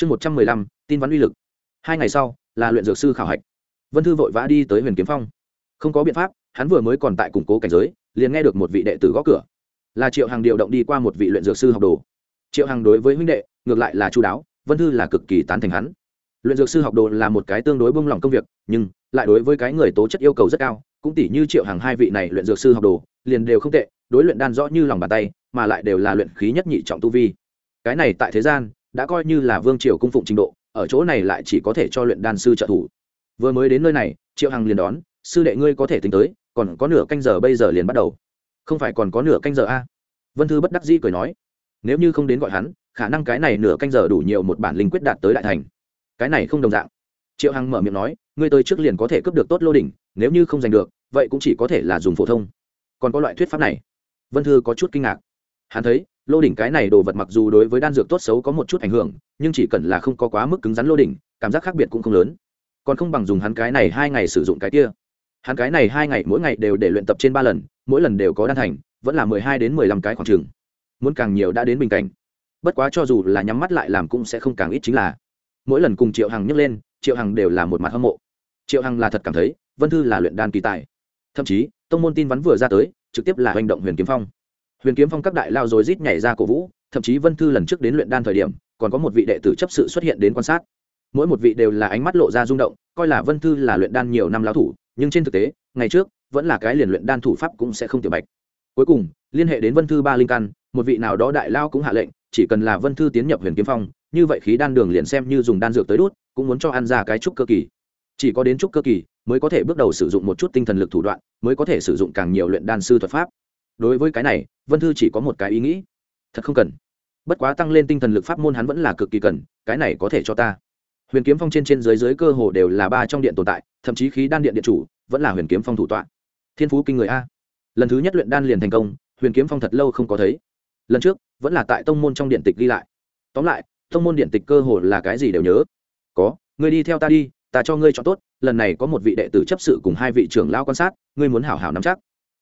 chương một trăm mười lăm, tin vắn uy lực. Hai ngày sau, là luyện dược sư khảo hạch. Vân thư vội vã đi tới huyền kiếm phong. Không có biện pháp, hắn vừa mới còn tại củng cố cảnh giới, liền nghe được một vị đệ tử gõ cửa. Là triệu Hằng điều động đi qua một vị luyện dược sư học đồ. Triệu Hằng đối với huynh đệ, ngược lại là chú đáo, vân thư là cực kỳ tán thành hắn. Luyện dược sư học đồ là một cái tương đối bông lỏng công việc, nhưng lại đối với cái người tố chất yêu cầu rất cao, cũng tỷ như triệu hàng hai vị này luyện dược sư học đồ, liền đều không tệ, đối luyện đan rõ như lòng bàn tay, mà lại đều là luyện khí nhất nhị trọng tu vi. Cái này tại thế gian đã coi như là vương triều cung phụng trình độ, ở chỗ này lại chỉ có thể cho luyện đan sư trợ thủ. Vừa mới đến nơi này, triệu hằng liền đón, sư đệ ngươi có thể tính tới, còn có nửa canh giờ bây giờ liền bắt đầu. Không phải còn có nửa canh giờ a? À? vân thư bất đắc dĩ cười nói, nếu như không đến gọi hắn, khả năng cái này nửa canh giờ đủ nhiều một bản linh quyết đạt tới đại thành. Cái này không đồng dạng. Triệu hằng mở miệng nói, ngươi tới trước liền có thể cướp được tốt lô đỉnh, nếu như không giành được, vậy cũng chỉ có thể là dùng phổ thông. Còn có loại thuyết pháp này? Vân thư có chút kinh ngạc. Hắn thấy lô đỉnh cái này đồ vật mặc dù đối với đan dược tốt xấu có một chút ảnh hưởng, nhưng chỉ cần là không có quá mức cứng rắn lô đỉnh, cảm giác khác biệt cũng không lớn. Còn không bằng dùng hắn cái này hai ngày sử dụng cái kia. Hắn cái này hai ngày mỗi ngày đều để luyện tập trên ba lần, mỗi lần đều có đan thành, vẫn là mười hai đến mười lăm cái khoảng trường. Muốn càng nhiều đã đến bình cảnh. Bất quá cho dù là nhắm mắt lại làm cũng sẽ không càng ít chính là. Mỗi lần cùng triệu hằng nhấc lên, triệu hằng đều là một mặt hâm mộ. Triệu hằng là thật cảm thấy, vân thư là luyện đan kỳ tài. Thậm chí, tông môn tin vắn vừa ra tới, trực tiếp là hành động huyền kiếm phong huyền kiếm phong các đại lao rồi rít nhảy ra cổ vũ, thậm chí vân thư lần trước đến luyện đan thời điểm, còn có một vị đệ tử chấp sự xuất hiện đến quan sát. Mỗi một vị đều là ánh mắt lộ ra rung động, coi là vân thư là luyện đan nhiều năm lao thủ, nhưng trên thực tế, ngày trước, vẫn là cái liền luyện đan thủ pháp cũng sẽ không tiểu bạch. Cuối cùng, liên hệ đến vân thư ba linh căn, một vị nào đó đại lao cũng hạ lệnh, chỉ cần là vân thư tiến nhập huyền kiếm phong, như vậy khí đan đường liền xem như dùng đan dược tới đốt, cũng muốn cho ăn ra cái trúc cơ kỳ. Chỉ có đến trúc cơ kỳ, mới có thể bước đầu sử dụng một chút tinh thần lực thủ đoạn, mới có thể sử dụng càng nhiều luyện đan sư thuật pháp đối với cái này, vân thư chỉ có một cái ý nghĩ. Thật không cần. Bất quá tăng lên tinh thần lực pháp môn hắn vẫn là cực kỳ cần, cái này có thể cho ta. Huyền kiếm phong trên trên dưới dưới cơ hồ đều là ba trong điện tồn tại, thậm chí khí đan điện điện chủ vẫn là huyền kiếm phong thủ tọa. Thiên phú kinh người a. Lần thứ nhất luyện đan liền thành công, huyền kiếm phong thật lâu không có thấy. Lần trước, vẫn là tại tông môn trong điện tịch ghi lại. Tóm lại, tông môn điện tịch cơ hồ là cái gì đều nhớ. Có người đi theo ta đi, ta cho ngươi chọn tốt, lần này có một vị đệ tử chấp sự cùng hai vị trưởng lao quan sát, ngươi muốn hảo hảo nắm chắc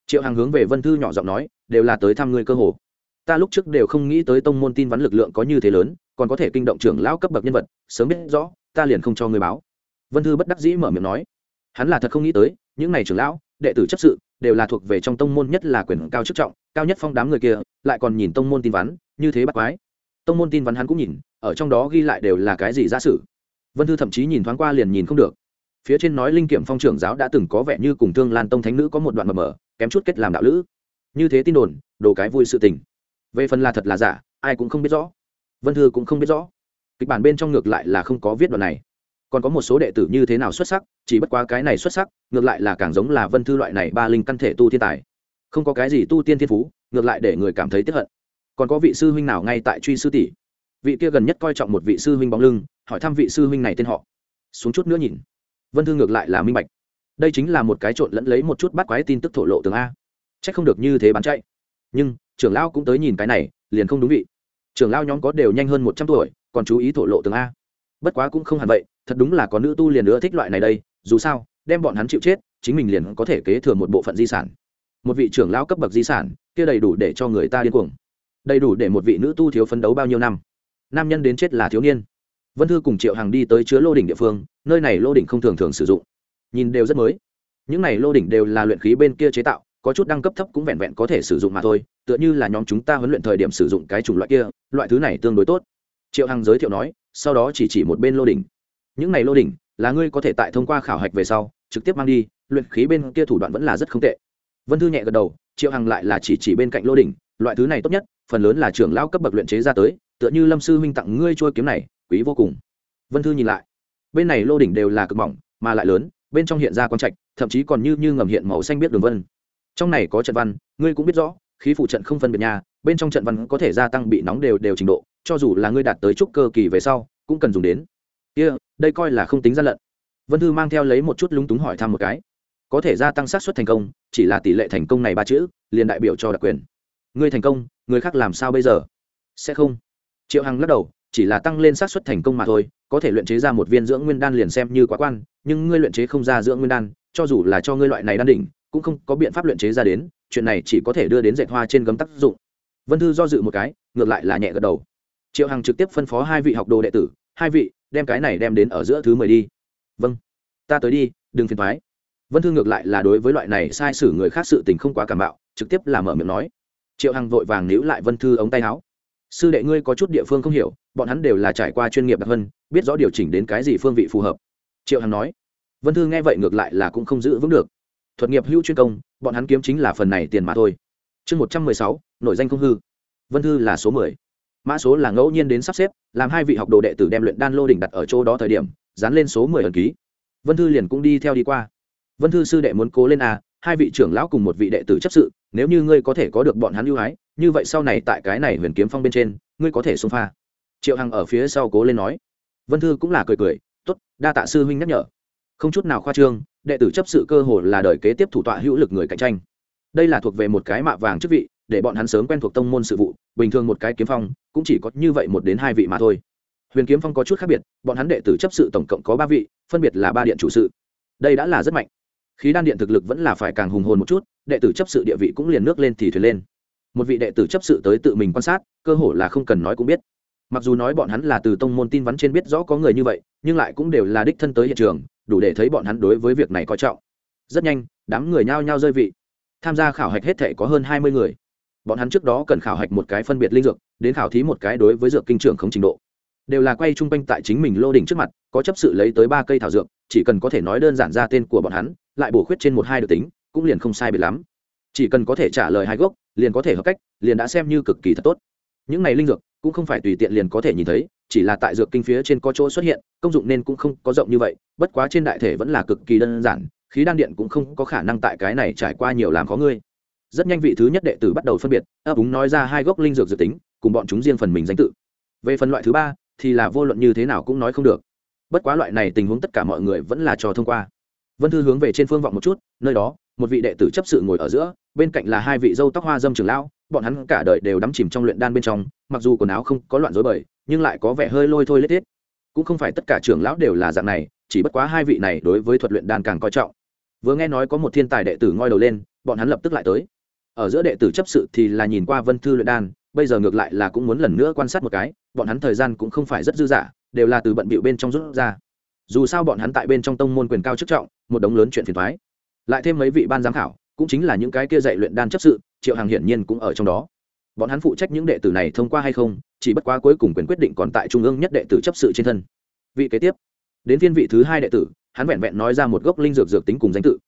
triệu hàng hướng về vân thư nhỏ giọng nói, đều là tới thăm ngươi cơ hồ. Ta lúc trước đều không nghĩ tới tông môn tin vắn lực lượng có như thế lớn, còn có thể kinh động trưởng lão cấp bậc nhân vật, sớm biết rõ, ta liền không cho ngươi báo. Vân thư bất đắc dĩ mở miệng nói, hắn là thật không nghĩ tới, những n à y trưởng lão, đệ tử chấp sự, đều là thuộc về trong tông môn nhất là quyền cao chức trọng, cao nhất phong đám người kia, lại còn nhìn tông môn tin vắn, như thế bắt quái. Tông môn tin vắn hắn cũng nhìn, ở trong đó ghi lại đều là cái gì giả sử. Vân thư thậm chí nhìn thoáng qua liền nhìn không được. Phía trên nói linh kiểm phong trưởng giáo đã từng có vẻ như cùng thương lan tông thánh nữ có một đoạn mờ mờ kém chút kết làm đạo lữ. Như thế tin đồn, đồ cái vui sự tình. Về phần là thật là giả, ai cũng không biết rõ. Vân thư cũng không biết rõ. Kịch bản bên trong ngược lại là không có viết đoạn này. Còn có một số đệ tử như thế nào xuất sắc, chỉ bất quá cái này xuất sắc, ngược lại là càng giống là vân thư loại này ba linh căn thể tu thiên tài. Không có cái gì tu tiên thiên phú, ngược lại để người cảm thấy tiếp hận. Còn có vị sư huynh nào ngay tại truy sư tỷ? Vị kia gần nhất coi trọng một vị sư huynh bóng lưng, hỏi thăm vị sư huynh này tên họ. Xuống chút nữa nhìn. Vân thư ngược lại là minh bạch đây chính là một cái trộn lẫn lấy một chút bắt quái tin tức thổ lộ tường a. C h ắ c không được như thế bán chạy. Nhưng, trưởng lão cũng tới nhìn cái này, liền không đúng vị. Trưởng lão nhóm có đều nhanh hơn một trăm tuổi, còn chú ý thổ lộ tường a. Bất quá cũng không hẳn vậy, thật đúng là có nữ tu liền nữa thích loại này đây, dù sao, đem bọn hắn chịu chết, chính mình liền có thể kế thừa một bộ phận di sản. Một vị trưởng lão cấp bậc di sản, kia đầy đủ để cho người ta điên cuồng. Đầy đủ để một vị nữ tu thiếu phấn đấu bao nhiêu năm. Nam nhân đến chết là thiếu niên. Vân thư cùng triệu hàng đi tới chứa lô đỉnh địa phương, nơi này lô đỉnh không thường thường sử dụng nhìn đều rất mới. Những này lô đỉnh đều là luyện khí bên kia chế tạo, có chút đẳng cấp thấp cũng vẹn vẹn có thể sử dụng mà thôi, tựa như là nhóm chúng ta huấn luyện thời điểm sử dụng cái chủng loại kia, loại thứ này tương đối tốt. Triệu hằng giới thiệu nói, sau đó chỉ chỉ một bên lô đỉnh. Những này lô đỉnh, là ngươi có thể tại thông qua khảo hạch về sau, trực tiếp mang đi, luyện khí bên kia thủ đoạn vẫn là rất không tệ. Vân thư nhẹ gật đầu, triệu hằng lại là chỉ chỉ bên cạnh lô đỉnh, loại thứ này tốt nhất, phần lớn là trưởng lao cấp bậc luyện chế ra tới, tựa như lâm sư huynh tặng ngươi trôi kiếm này, quý vô cùng. Vân thư nhìn lại, bên này lô đỉnh đều là cực mỏng, mà lại lớn bên trong hiện ra con trạch thậm chí còn như như ngầm hiện màu xanh biết đường vân. Trong này có trận văn ngươi cũng biết rõ khí phụ trận không phân biệt nhà bên trong trận văn có thể gia tăng bị nóng đều đều trình độ cho dù là ngươi đạt tới trúc cơ kỳ về sau cũng cần dùng đến. Kia、yeah, đây coi là không tính gian lận. Vân thư mang theo lấy một chút lúng túng hỏi thăm một cái. Có thể gia tăng xác suất thành công chỉ là tỷ lệ thành công này ba chữ liền đại biểu cho đặc quyền. Ngươi thành công người khác làm sao bây giờ? Sẽ không. Triệu hằng lắc đầu chỉ là tăng lên xác suất thành công mà thôi có thể luyện chế ra một viên dưỡng nguyên đan liền xem như quá quan nhưng ngươi luyện chế không ra dưỡng nguyên đan, cho dù là cho ngươi loại này đan đỉnh, cũng không có biện pháp luyện chế ra đến, chuyện này chỉ có thể đưa đến dạy hoa trên gấm tác dụng. Vân thư do dự một cái, ngược lại là nhẹ gật đầu. Triệu hằng trực tiếp phân phó hai vị học đồ đệ tử, hai vị, đem cái này đem đến ở giữa thứ mười đi. Vâng ta tới đi, đừng phiền thoái vân thư ngược lại là đối với loại này sai sử người khác sự tình không quá cảm bạo, trực tiếp là mở miệng nói. Triệu hằng vội vàng níu lại vân thư ống tay áo. Sư đệ ngươi có chút địa phương không hiểu, bọn hắn đều là trải qua chuyên nghiệp đặc hơn biết rõ điều chỉnh đến cái gì phương vị phù hợp triệu hằng nói, vân thư nghe vậy ngược lại là cũng không giữ vững được. Thuật nghiệp hữu chuyên công, bọn hắn kiếm chính là phần này tiền mà thôi. Chương một trăm mười sáu nội danh không hư. Vân thư là số mười. Mã số là ngẫu nhiên đến sắp xếp, làm hai vị học đồ đệ tử đem luyện đan lô đỉnh đặt ở chỗ đó thời điểm, dán lên số mười ẩn ký. Vân thư liền cũng đi theo đi qua. Vân thư sư đệ muốn cố lên a hai vị trưởng lão cùng một vị đệ tử chấp sự, nếu như ngươi có thể có được bọn hắn ưu ái, như vậy sau này tại cái này huyền kiếm phong bên trên, ngươi có thể xông pha. Triệu hằng ở phía sau cố lên nói. Vân thư cũng là cười cười Tốt, đa tạ sư huynh nhắc nhở. Không chút nào khoa trương đệ tử chấp sự cơ hồ là đời kế tiếp thủ tọa hữu lực người cạnh tranh. Đây là thuộc về một cái mạ vàng chức vị để bọn hắn sớm quen thuộc tông môn sự vụ bình thường một cái kiếm phong cũng chỉ có như vậy một đến hai vị mà thôi. Huyền kiếm phong có chút khác biệt bọn hắn đệ tử chấp sự tổng cộng có ba vị phân biệt là ba điện chủ sự. Đây đã là rất mạnh. Khí đan điện thực lực vẫn là phải càng hùng hồn một chút đệ tử chấp sự địa vị cũng liền nước lên thì thuyền lên. Một vị đệ tử chấp sự tới tự mình quan sát cơ hồ là không cần nói cũng biết mặc dù nói bọn hắn là từ tông môn tin vắn trên biết rõ có người như vậy, nhưng lại cũng đều là đích thân tới hiện trường, đủ để thấy bọn hắn đối với việc này coi trọng. Rất nhanh, đám người nhao nhao rơi vị. Tham gia khảo hạch hết thể có hơn hai mươi người. Bọn hắn trước đó cần khảo hạch một cái phân biệt linh dược, đến khảo thí một cái đối với dược kinh trưởng không trình độ. Đều là quay chung quanh tại chính mình lô đỉnh trước mặt, có chấp sự lấy tới ba cây thảo dược, chỉ cần có thể nói đơn giản ra tên của bọn hắn, lại bổ khuyết trên một hai được tính, cũng liền không sai biệt lắm. Chỉ cần có thể trả lời hai gốc, liền có thể hợp cách, liền đã xem như cực kỳ thật tốt. Những này linh dược cũng không phải tùy tiện liền có thể nhìn thấy, chỉ là tại dược kinh phía trên có chỗ xuất hiện, công dụng nên cũng không có rộng như vậy, bất quá trên đại thể vẫn là cực kỳ đơn giản, khí đan điện cũng không có khả năng tại cái này trải qua nhiều làm khó ngươi. Rất nhanh vị thứ nhất đệ tử bắt đầu phân biệt, ấp úng nói ra hai gốc linh dược dự tính, cùng bọn chúng riêng phần mình danh tự. Về phần loại thứ ba, thì là vô luận như thế nào cũng nói không được. Bất quá loại này tình huống tất cả mọi người vẫn là cho thông qua. Vân thư hướng về trên phương vọng một chút, nơi đó, một vị đệ tử chấp sự ngồi ở giữa, bên cạnh là hai vị dâu tóc hoa dâm trường lão bọn hắn cả đời đều đắm chìm trong luyện đan bên trong, mặc dù quần áo không có loạn rối bời, nhưng lại có vẻ hơi lôi thôi lết thiết. Cũng không phải tất cả trưởng lão đều là dạng này, chỉ bất quá hai vị này đối với thuật luyện đan càng coi trọng. Vừa nghe nói có một thiên tài đệ tử ngoi đầu lên, bọn hắn lập tức lại tới. Ở giữa đệ tử chấp sự thì là nhìn qua vân thư luyện đan, bây giờ ngược lại là cũng muốn lần nữa quan sát một cái, bọn hắn thời gian cũng không phải rất dư dả, đều là từ bận bịu bên trong rút ra. Dù sao bọn hắn tại bên trong tông môn quyền cao chức trọng, một đống lớn chuyện phiền thoái lại thêm mấy vị ban giám khảo, cũng chính là những cái kia dạy luyện đan chấp sự triệu hàng hiển nhiên cũng ở trong đó. Bọn hắn phụ trách những đệ tử này thông qua hay không, chỉ bất quá cuối cùng quyền quyết định còn tại trung ương nhất đệ tử chấp sự trên thân. Vị kế tiếp, đến phiên vị thứ hai đệ tử, hắn vẹn vẹn nói ra một gốc linh dược dược tính cùng danh tự.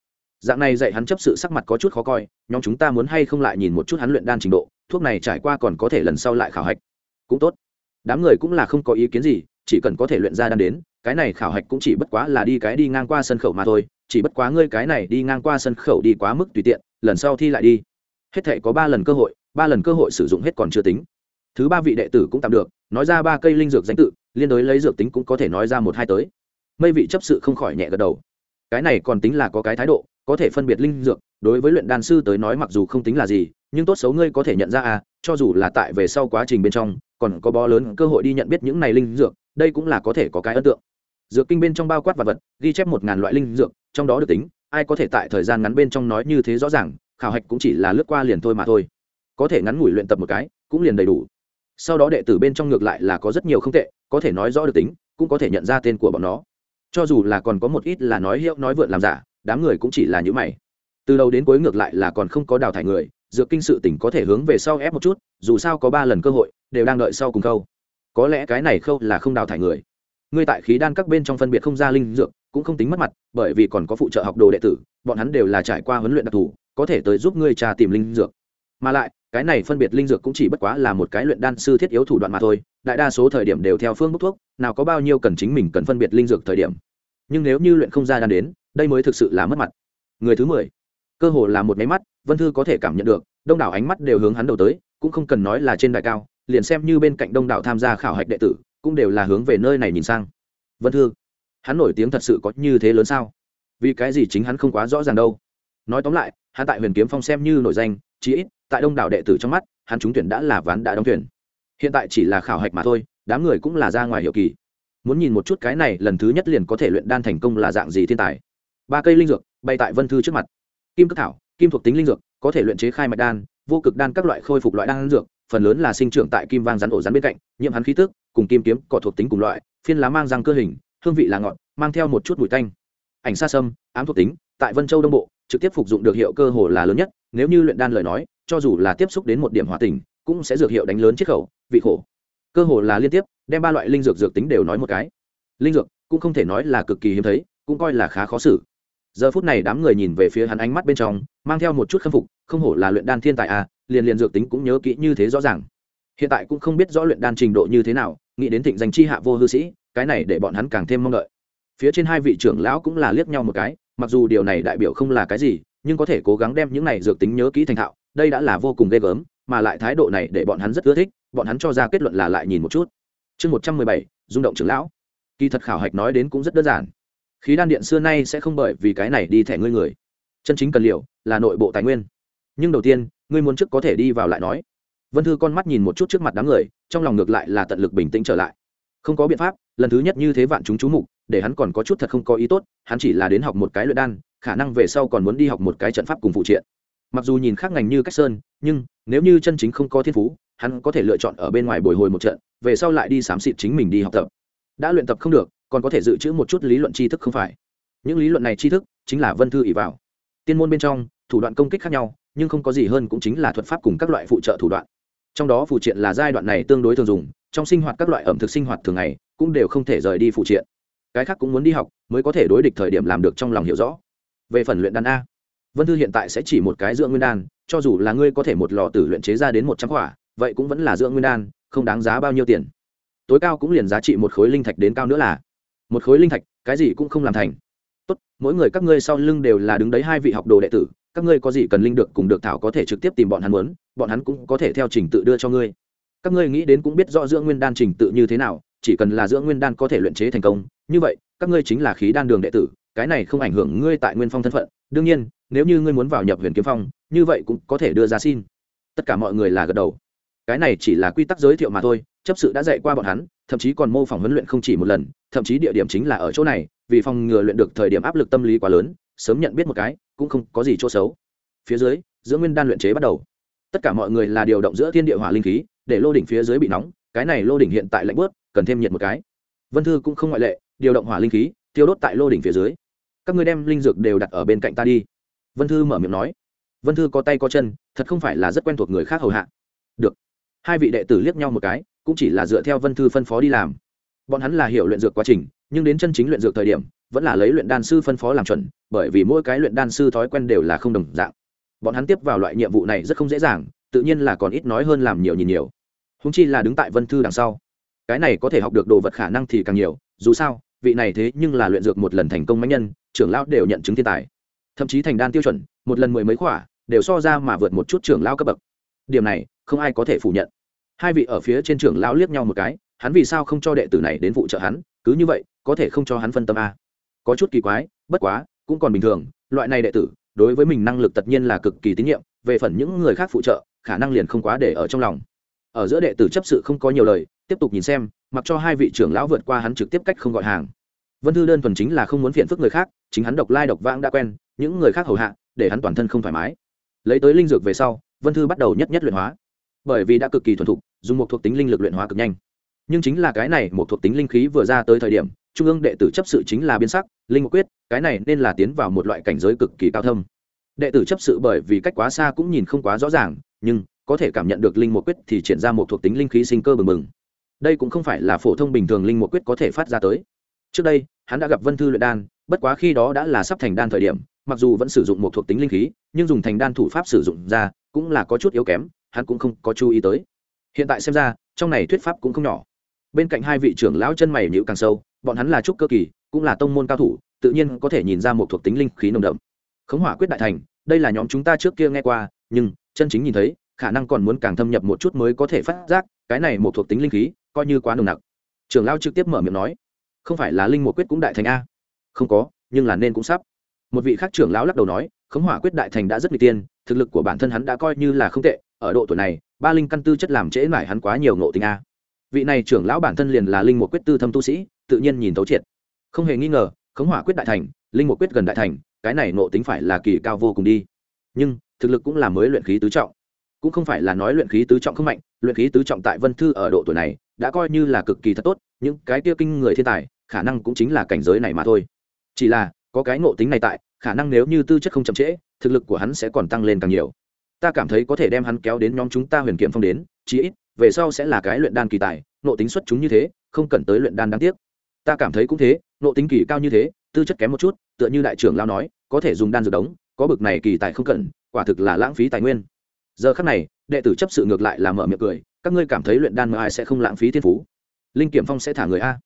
Dạng này dạy hắn chấp sự sắc mặt có chút khó coi, nhóm chúng ta muốn hay không lại nhìn một chút hắn luyện đan trình độ, thuốc này trải qua còn có thể lần sau lại khảo hạch. Cũng tốt. Đám người cũng là không có ý kiến gì, chỉ cần có thể luyện ra đan đến, cái này khảo hạch cũng chỉ bất quá là đi cái đi ngang qua sân khẩu mà thôi, chỉ bất quá ngươi cái này đi ngang qua sân khẩu đi quá mức tùy tiện, lần sau thi lại đi hết thể có ba lần cơ hội, ba lần cơ hội sử dụng hết còn chưa tính. Thứ ba vị đệ tử cũng tạm được, nói ra ba cây linh dược danh tự, liên đối lấy dược tính cũng có thể nói ra một hai tới. Mây vị chấp sự không khỏi nhẹ gật đầu. Cái này còn tính là có cái thái độ, có thể phân biệt linh dược, đối với luyện đan sư tới nói mặc dù không tính là gì, nhưng tốt xấu ngươi có thể nhận ra à cho dù là tại về sau quá trình bên trong, còn có bó lớn cơ hội đi nhận biết những này linh dược, đây cũng là có thể có cái ấn tượng. Dược kinh bên trong bao quát vật vật, ghi chép một ngàn loại linh dược, trong đó được tính, ai có thể tại thời gian ngắn bên trong nói như thế rõ ràng khảo hạch cũng chỉ là lướt qua liền thôi mà thôi. Có thể ngắn ngủi luyện tập một cái, cũng liền đầy đủ. Sau đó đệ tử bên trong ngược lại là có rất nhiều không tệ, có thể nói rõ được tính, cũng có thể nhận ra tên của bọn nó. Cho dù là còn có một ít là nói hiệu, nói vượn làm giả, đám người cũng chỉ là những mày. Từ đầu đến cuối ngược lại là còn không có đào thải người, dược kinh sự tỉnh có thể hướng về sau ép một chút, dù sao có ba lần cơ hội, đều đang đợi sau cùng câu có lẽ cái này khâu là không đào thải người. Ngươi tại khí đan các bên trong phân biệt không ra linh dược, cũng không tính mất mặt, bởi vì còn có phụ trợ học đồ đệ tử, bọn hắn đều là trải qua huấn luyện đặc thù có thể tới giúp ngươi trà tìm linh dược. Mà lại, cái này phân biệt linh dược cũng chỉ bất quá là một cái luyện đan sư thiết yếu thủ đoạn mà thôi, đại đa số thời điểm đều theo phương bốc thuốc, nào có bao nhiêu cần chính mình cần phân biệt linh dược thời điểm. Nhưng nếu như luyện không ra đan đến, đây mới thực sự là mất mặt. Người thứ mười. Cơ hồ là một máy mắt, vân thư có thể cảm nhận được, đông đảo ánh mắt đều hướng hắn đầu tới, cũng không cần nói là trên đài cao, liền xem như bên cạnh đông đảo tham gia khảo hạch đệ tử, cũng đều là hướng về nơi này nhìn sang. Vân thư, hắn nổi tiếng thật sự có như thế lớn sao? Vì cái gì chính hắn không quá rõ ràng đâu? Nói tóm lại, hắn tại huyền kiếm phong xem như nổi danh, chí ít, tại đông đảo đệ tử trong mắt, hắn trúng tuyển đã là ván đã đóng tuyển. Hiện tại chỉ là khảo hạch mà thôi, đám người cũng là ra ngoài hiệu kỳ. Muốn nhìn một chút cái này, lần thứ nhất liền có thể luyện đan thành công là dạng gì thiên tài. Ba cây linh dược, bay tại vân thư trước mặt. Kim cất thảo, kim thuộc tính linh dược, có thể luyện chế khai mạch đan, vô cực đan các loại khôi phục loại đan dược, phần lớn là sinh trưởng tại kim vang rắn ổ rắn bên cạnh, nhiễm hắn khí tức, cùng kim kiếm, cỏ thuộc tính cùng loại, phiên lá mang răng cơ hình, hương vị là ngọt, mang theo một chút mùi tanh. Ảnh xa sâm, ám thuộc tính, tại vân châu đông bộ trực tiếp phục dụng được hiệu cơ hồ là lớn nhất, nếu như luyện đan lời nói, cho dù là tiếp xúc đến một điểm hỏa tình, cũng sẽ dược hiệu đánh lớn chiết khẩu, vị khổ. Cơ hồ là liên tiếp, đem ba loại linh dược dược tính đều nói một cái. Linh dược, cũng không thể nói là cực kỳ hiếm thấy, cũng coi là khá khó xử. Giờ phút này đám người nhìn về phía hắn ánh mắt bên trong, mang theo một chút khâm phục, không hổ là luyện đan thiên tài à liền liền dược tính cũng nhớ kỹ như thế rõ ràng. Hiện tại cũng không biết rõ luyện đan trình độ như thế nào, nghĩ đến thịnh danh chi hạ vô hư sĩ, cái này để bọn hắn càng thêm mong đợi. Phía trên hai vị trưởng lão cũng là liếc nhau một cái mặc dù điều này đại biểu không là cái gì, nhưng có thể cố gắng đem những này dược tính nhớ kỹ thành thạo, đây đã là vô cùng ghê gớm, mà lại thái độ này để bọn hắn rất ưa thích, bọn hắn cho ra kết luận là lại nhìn một chút. Chương một trăm mười bảy, rung động trưởng lão. Kỳ thật khảo hạch nói đến cũng rất đơn giản. Khí đan điện xưa nay sẽ không bởi vì cái này đi thẻ ngươi người. Chân chính cần liệu là nội bộ tài nguyên. Nhưng đầu tiên, ngươi muốn trước có thể đi vào lại nói. Vân thư con mắt nhìn một chút trước mặt đám người, trong lòng ngược lại là tận lực bình tĩnh trở lại. Không có biện pháp, lần thứ nhất như thế vạn chúng chú mục để hắn còn có chút thật không có ý tốt, hắn chỉ là đến học một cái luyện đan, khả năng về sau còn muốn đi học một cái trận pháp cùng phụ triện. Mặc dù nhìn khác ngành như cách sơn, nhưng nếu như chân chính không có thiên phú, hắn có thể lựa chọn ở bên ngoài bồi hồi một trận, về sau lại đi xám xịt chính mình đi học tập. Đã luyện tập không được, còn có thể dự trữ một chút lý luận tri thức không phải. Những lý luận này tri thức chính là vân thư ỉ vào. Tiên môn bên trong, thủ đoạn công kích khác nhau, nhưng không có gì hơn cũng chính là thuật pháp cùng các loại phụ trợ thủ đoạn. Trong đó phụ triện là giai đoạn này tương đối thường dùng, trong sinh hoạt các loại ẩm thực sinh hoạt thường ngày cũng đều không thể rời đi phụ triện cái khác cũng muốn đi học, mới có thể đối địch thời điểm làm được trong lòng hiểu rõ. Về phần luyện đan a, vân thư hiện tại sẽ chỉ một cái dưỡng nguyên đan, cho dù là ngươi có thể một lò tử luyện chế ra đến một trăm quả, vậy cũng vẫn là dưỡng nguyên đan, không đáng giá bao nhiêu tiền. Tối cao cũng liền giá trị một khối linh thạch đến cao nữa là. Một khối linh thạch, cái gì cũng không làm thành. Tốt, mỗi người các ngươi sau lưng đều là đứng đấy hai vị học đồ đệ tử, các ngươi có gì cần linh được cùng được thảo có thể trực tiếp tìm bọn hắn muốn, bọn hắn cũng có thể theo trình tự đưa cho ngươi. Các ngươi nghĩ đến cũng biết rõ dưỡng nguyên đan trình tự như thế nào chỉ cần là dưỡng nguyên đan có thể luyện chế thành công, như vậy, các ngươi chính là khí đan đường đệ tử, cái này không ảnh hưởng ngươi tại nguyên phong thân phận. Đương nhiên, nếu như ngươi muốn vào nhập huyền kiếm phong, như vậy cũng có thể đưa ra xin. Tất cả mọi người là gật đầu. Cái này chỉ là quy tắc giới thiệu mà thôi, chấp sự đã dạy qua bọn hắn, thậm chí còn mô phỏng huấn luyện không chỉ một lần, thậm chí địa điểm chính là ở chỗ này, vì phòng ngừa luyện được thời điểm áp lực tâm lý quá lớn, sớm nhận biết một cái, cũng không có gì chỗ xấu. Phía dưới, giữa nguyên đan luyện chế bắt đầu. Tất cả mọi người là điều động giữa thiên địa hỏa linh khí, để lô đỉnh phía dưới bị nóng cái này lô đỉnh hiện tại lạnh bớt, cần thêm nhiệt một cái. Vân thư cũng không ngoại lệ, điều động hỏa linh khí, tiêu đốt tại lô đỉnh phía dưới. Các ngươi đem linh dược đều đặt ở bên cạnh ta đi. Vân thư mở miệng nói. Vân thư có tay có chân, thật không phải là rất quen thuộc người khác hầu hạ. Được. Hai vị đệ tử liếc nhau một cái, cũng chỉ là dựa theo vân thư phân phó đi làm. Bọn hắn là hiểu luyện dược quá trình, nhưng đến chân chính luyện dược thời điểm, vẫn là lấy luyện đan sư phân phó làm chuẩn, bởi vì mỗi cái luyện đan sư thói quen đều là không đồng dạng. Bọn hắn tiếp vào loại nhiệm vụ này rất không dễ dàng, tự nhiên là còn ít nói hơn làm nhiều nhìn nhiều húng chi là đứng tại vân thư đằng sau. Cái này có thể học được đồ vật khả năng thì càng nhiều, dù sao, vị này thế nhưng là luyện dược một lần thành công mạnh nhân, trưởng lão đều nhận chứng thiên tài. Thậm chí thành đan tiêu chuẩn, một lần mười mấy khỏa, đều so ra mà vượt một chút trưởng lão cấp bậc. Điểm này, không ai có thể phủ nhận. Hai vị ở phía trên trưởng lão liếc nhau một cái, hắn vì sao không cho đệ tử này đến vụ trợ hắn, cứ như vậy, có thể không cho hắn phân tâm a. Có chút kỳ quái, bất quá, cũng còn bình thường, loại này đệ tử, đối với mình năng lực tất nhiên là cực kỳ tín nhiệm, về phần những người khác phụ trợ, khả năng liền không quá để ở trong lòng ở giữa đệ tử chấp sự không có nhiều lời, tiếp tục nhìn xem, mặc cho hai vị trưởng lão vượt qua hắn trực tiếp cách không gọi hàng. Vân thư đơn thuần chính là không muốn phiền phức người khác, chính hắn độc lai độc vãng đã quen, những người khác hầu hạ, để hắn toàn thân không thoải mái. Lấy tới linh dược về sau, vân thư bắt đầu nhất nhất luyện hóa. Bởi vì đã cực kỳ thuần thục, dùng một thuộc tính linh lực luyện hóa cực nhanh. Nhưng chính là cái này một thuộc tính linh khí vừa ra tới thời điểm, trung ương đệ tử chấp sự chính là biến sắc, linh một quyết, cái này nên là tiến vào một loại cảnh giới cực kỳ cao thâm. Đệ tử chấp sự bởi vì cách quá xa cũng nhìn không quá rõ ràng, nhưng có thể cảm nhận được linh một quyết thì triển ra một thuộc tính linh khí sinh cơ bừng bừng. Đây cũng không phải là phổ thông bình thường linh một quyết có thể phát ra tới. Trước đây, hắn đã gặp vân thư luyện đan, bất quá khi đó đã là sắp thành đan thời điểm, mặc dù vẫn sử dụng một thuộc tính linh khí, nhưng dùng thành đan thủ pháp sử dụng ra cũng là có chút yếu kém, hắn cũng không có chú ý tới. Hiện tại xem ra, trong này thuyết pháp cũng không nhỏ. Bên cạnh hai vị trưởng lão chân mày nhữ càng sâu, bọn hắn là trúc cơ kỳ, cũng là tông môn cao thủ, tự nhiên có thể nhìn ra một thuộc tính linh khí nồng đậm. Khống hỏa quyết đại thành, đây là nhóm chúng ta trước kia nghe qua, nhưng chân chính nhìn thấy khả năng còn muốn càng thâm nhập một chút mới có thể phát giác, cái này một thuộc tính linh khí, coi như quá nồng nặc. Trưởng lão trực tiếp mở miệng nói, không phải là linh một quyết cũng đại thành a? Không có, nhưng là nên cũng sắp. Một vị khác trưởng lão lắc đầu nói, khống hỏa quyết đại thành đã rất n g tiên, thực lực của bản thân hắn đã coi như là không tệ, ở độ tuổi này, ba linh căn tư chất làm trễ mải hắn quá nhiều ngộ tình a. Vị này trưởng lão bản thân liền là linh một quyết tư thâm tu sĩ, tự nhiên nhìn thấu triệt. Không hề nghi ngờ, khống hỏa quyết đại thành, linh một quyết gần đại thành, cái này ngộ tính phải là kỳ cao vô cùng đi. Nhưng, thực lực cũng là mới luyện khí tứ trọng cũng không phải là nói luyện khí tứ trọng không mạnh, luyện khí tứ trọng tại vân thư ở độ tuổi này đã coi như là cực kỳ thật tốt, những cái kia kinh người thiên tài, khả năng cũng chính là cảnh giới này mà thôi. Chỉ là, có cái ngộ tính này tại, khả năng nếu như tư chất không chậm trễ, thực lực của hắn sẽ còn tăng lên càng nhiều. Ta cảm thấy có thể đem hắn kéo đến nhóm chúng ta huyền kiếm phong đến, chí ít, về sau sẽ là cái luyện đan kỳ tài, ngộ tính xuất chúng như thế, không cần tới luyện đan đáng tiếc. Ta cảm thấy cũng thế, ngộ tính kỳ cao như thế, tư chất kém một chút, tựa như đại trưởng lao nói, có thể dùng đan dược đống, có bực này kỳ tài không cần, quả thực là lãng phí tài nguyên giờ khắc này, đệ tử chấp sự ngược lại là mở miệng cười, các ngươi cảm thấy luyện đan mà ai sẽ không lãng phí thiên phú? Linh kiểm phong sẽ thả người a.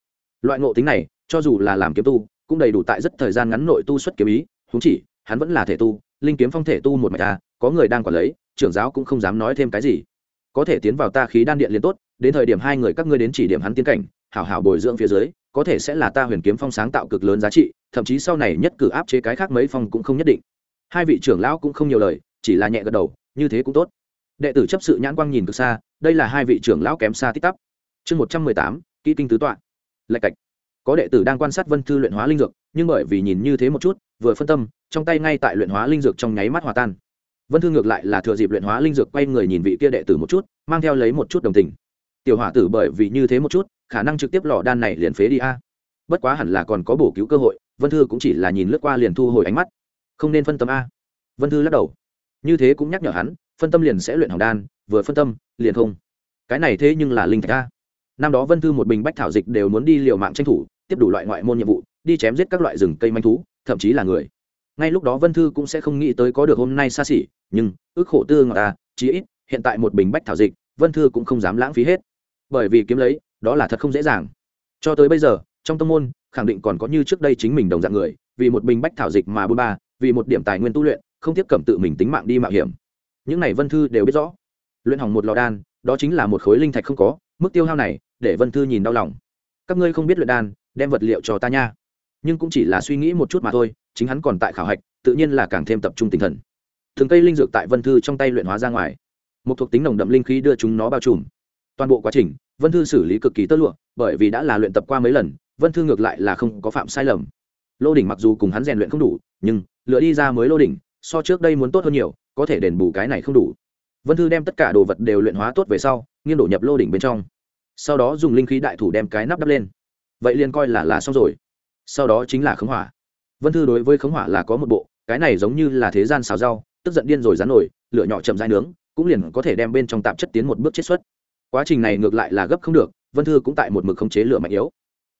Loại ngộ tính này, cho dù là làm kiếm tu, cũng đầy đủ tại rất thời gian ngắn nội tu xuất kiếm ý húng chỉ, hắn vẫn là thể tu, linh kiếm phong thể tu một mạch a, có người đang quản lấy, trưởng giáo cũng không dám nói thêm cái gì. Có thể tiến vào ta khí đan điện liền tốt, đến thời điểm hai người các ngươi đến chỉ điểm hắn tiến cảnh, hảo hảo bồi dưỡng phía dưới, có thể sẽ là ta huyền kiếm phong sáng tạo cực lớn giá trị, thậm chí sau này nhất cử áp chế cái khác mấy phong cũng không nhất định. Hai vị trưởng lão cũng không nhiều lời, chỉ là nhẹ gật đầu như thế cũng tốt. Đệ tử chấp sự nhãn quang nhìn từ xa, đây là hai vị trưởng lão kém xa tích tắp chương một trăm mười tám, kỹ kinh tứ tọa. Lạch cạch. Có đệ tử đang quan sát vân thư luyện hóa linh dược, nhưng bởi vì nhìn như thế một chút, vừa phân tâm, trong tay ngay tại luyện hóa linh dược trong nháy mắt hòa tan. Vân thư ngược lại là thừa dịp luyện hóa linh dược quay người nhìn vị kia đệ tử một chút, mang theo lấy một chút đồng tình. Tiểu hỏa tử bởi vì như thế một chút, khả năng trực tiếp lò đan này liền phế đi a. Bất quá hẳn là còn có bổ cứu cơ hội, vân thư cũng chỉ là nhìn lướt qua liền thu hồi ánh mắt. Không nên phân tâm a. Vân thư lắc đầu như thế cũng nhắc nhở hắn, phân tâm liền sẽ luyện hỏng đan, vừa phân tâm, liền không. Cái này thế nhưng là linh thạch a. Năm đó vân thư một bình bách thảo dịch đều muốn đi liều mạng tranh thủ, tiếp đủ loại ngoại môn nhiệm vụ, đi chém giết các loại rừng cây manh thú, thậm chí là người. Ngay lúc đó vân thư cũng sẽ không nghĩ tới có được hôm nay xa xỉ, nhưng, ước khổ tư ngọt ta chí ít, hiện tại một bình bách thảo dịch, vân thư cũng không dám lãng phí hết. Bởi vì kiếm lấy, đó là thật không dễ dàng. Cho tới bây giờ, trong tâm môn, khẳng định còn có như trước đây chính mình đồng dạng người, vì một bình bách thảo dịch mà bôn ba, vì một điểm tài nguyên tu luyện không tiếp cẩm tự mình tính mạng đi mạo hiểm. Những này vân thư đều biết rõ. Luyện hỏng một lò đan, đó chính là một khối linh thạch không có, mức tiêu hao này để vân thư nhìn đau lòng. Các ngươi không biết luyện đan, đem vật liệu cho ta nha. Nhưng cũng chỉ là suy nghĩ một chút mà thôi, chính hắn còn tại khảo hạch, tự nhiên là càng thêm tập trung tinh thần. Thường cây linh dược tại vân thư trong tay luyện hóa ra ngoài. Một thuộc tính nồng đậm linh khí đưa chúng nó bao trùm. Toàn bộ quá trình, vân thư xử lý cực kỳ tơ lụa, bởi vì đã là luyện tập qua mấy lần, vân thư ngược lại là không có phạm sai lầm. Lô đỉnh mặc dù cùng hắn rèn luyện không đủ, nhưng lựa đi ra mới lô đỉnh so trước đây muốn tốt hơn nhiều, có thể đền bù cái này không đủ. Vân thư đem tất cả đồ vật đều luyện hóa tốt về sau, nghiêng đổ nhập lô đỉnh bên trong. Sau đó dùng linh khí đại thủ đem cái nắp đắp lên. Vậy liền coi là là xong rồi. Sau đó chính là khống hỏa. Vân thư đối với khống hỏa là có một bộ, cái này giống như là thế gian xào rau, tức giận điên rồi rán nổi, lửa nhỏ chậm dai nướng, cũng liền có thể đem bên trong tạp chất tiến một bước chiết xuất. Quá trình này ngược lại là gấp không được, vân thư cũng tại một mực khống chế lửa mạnh yếu.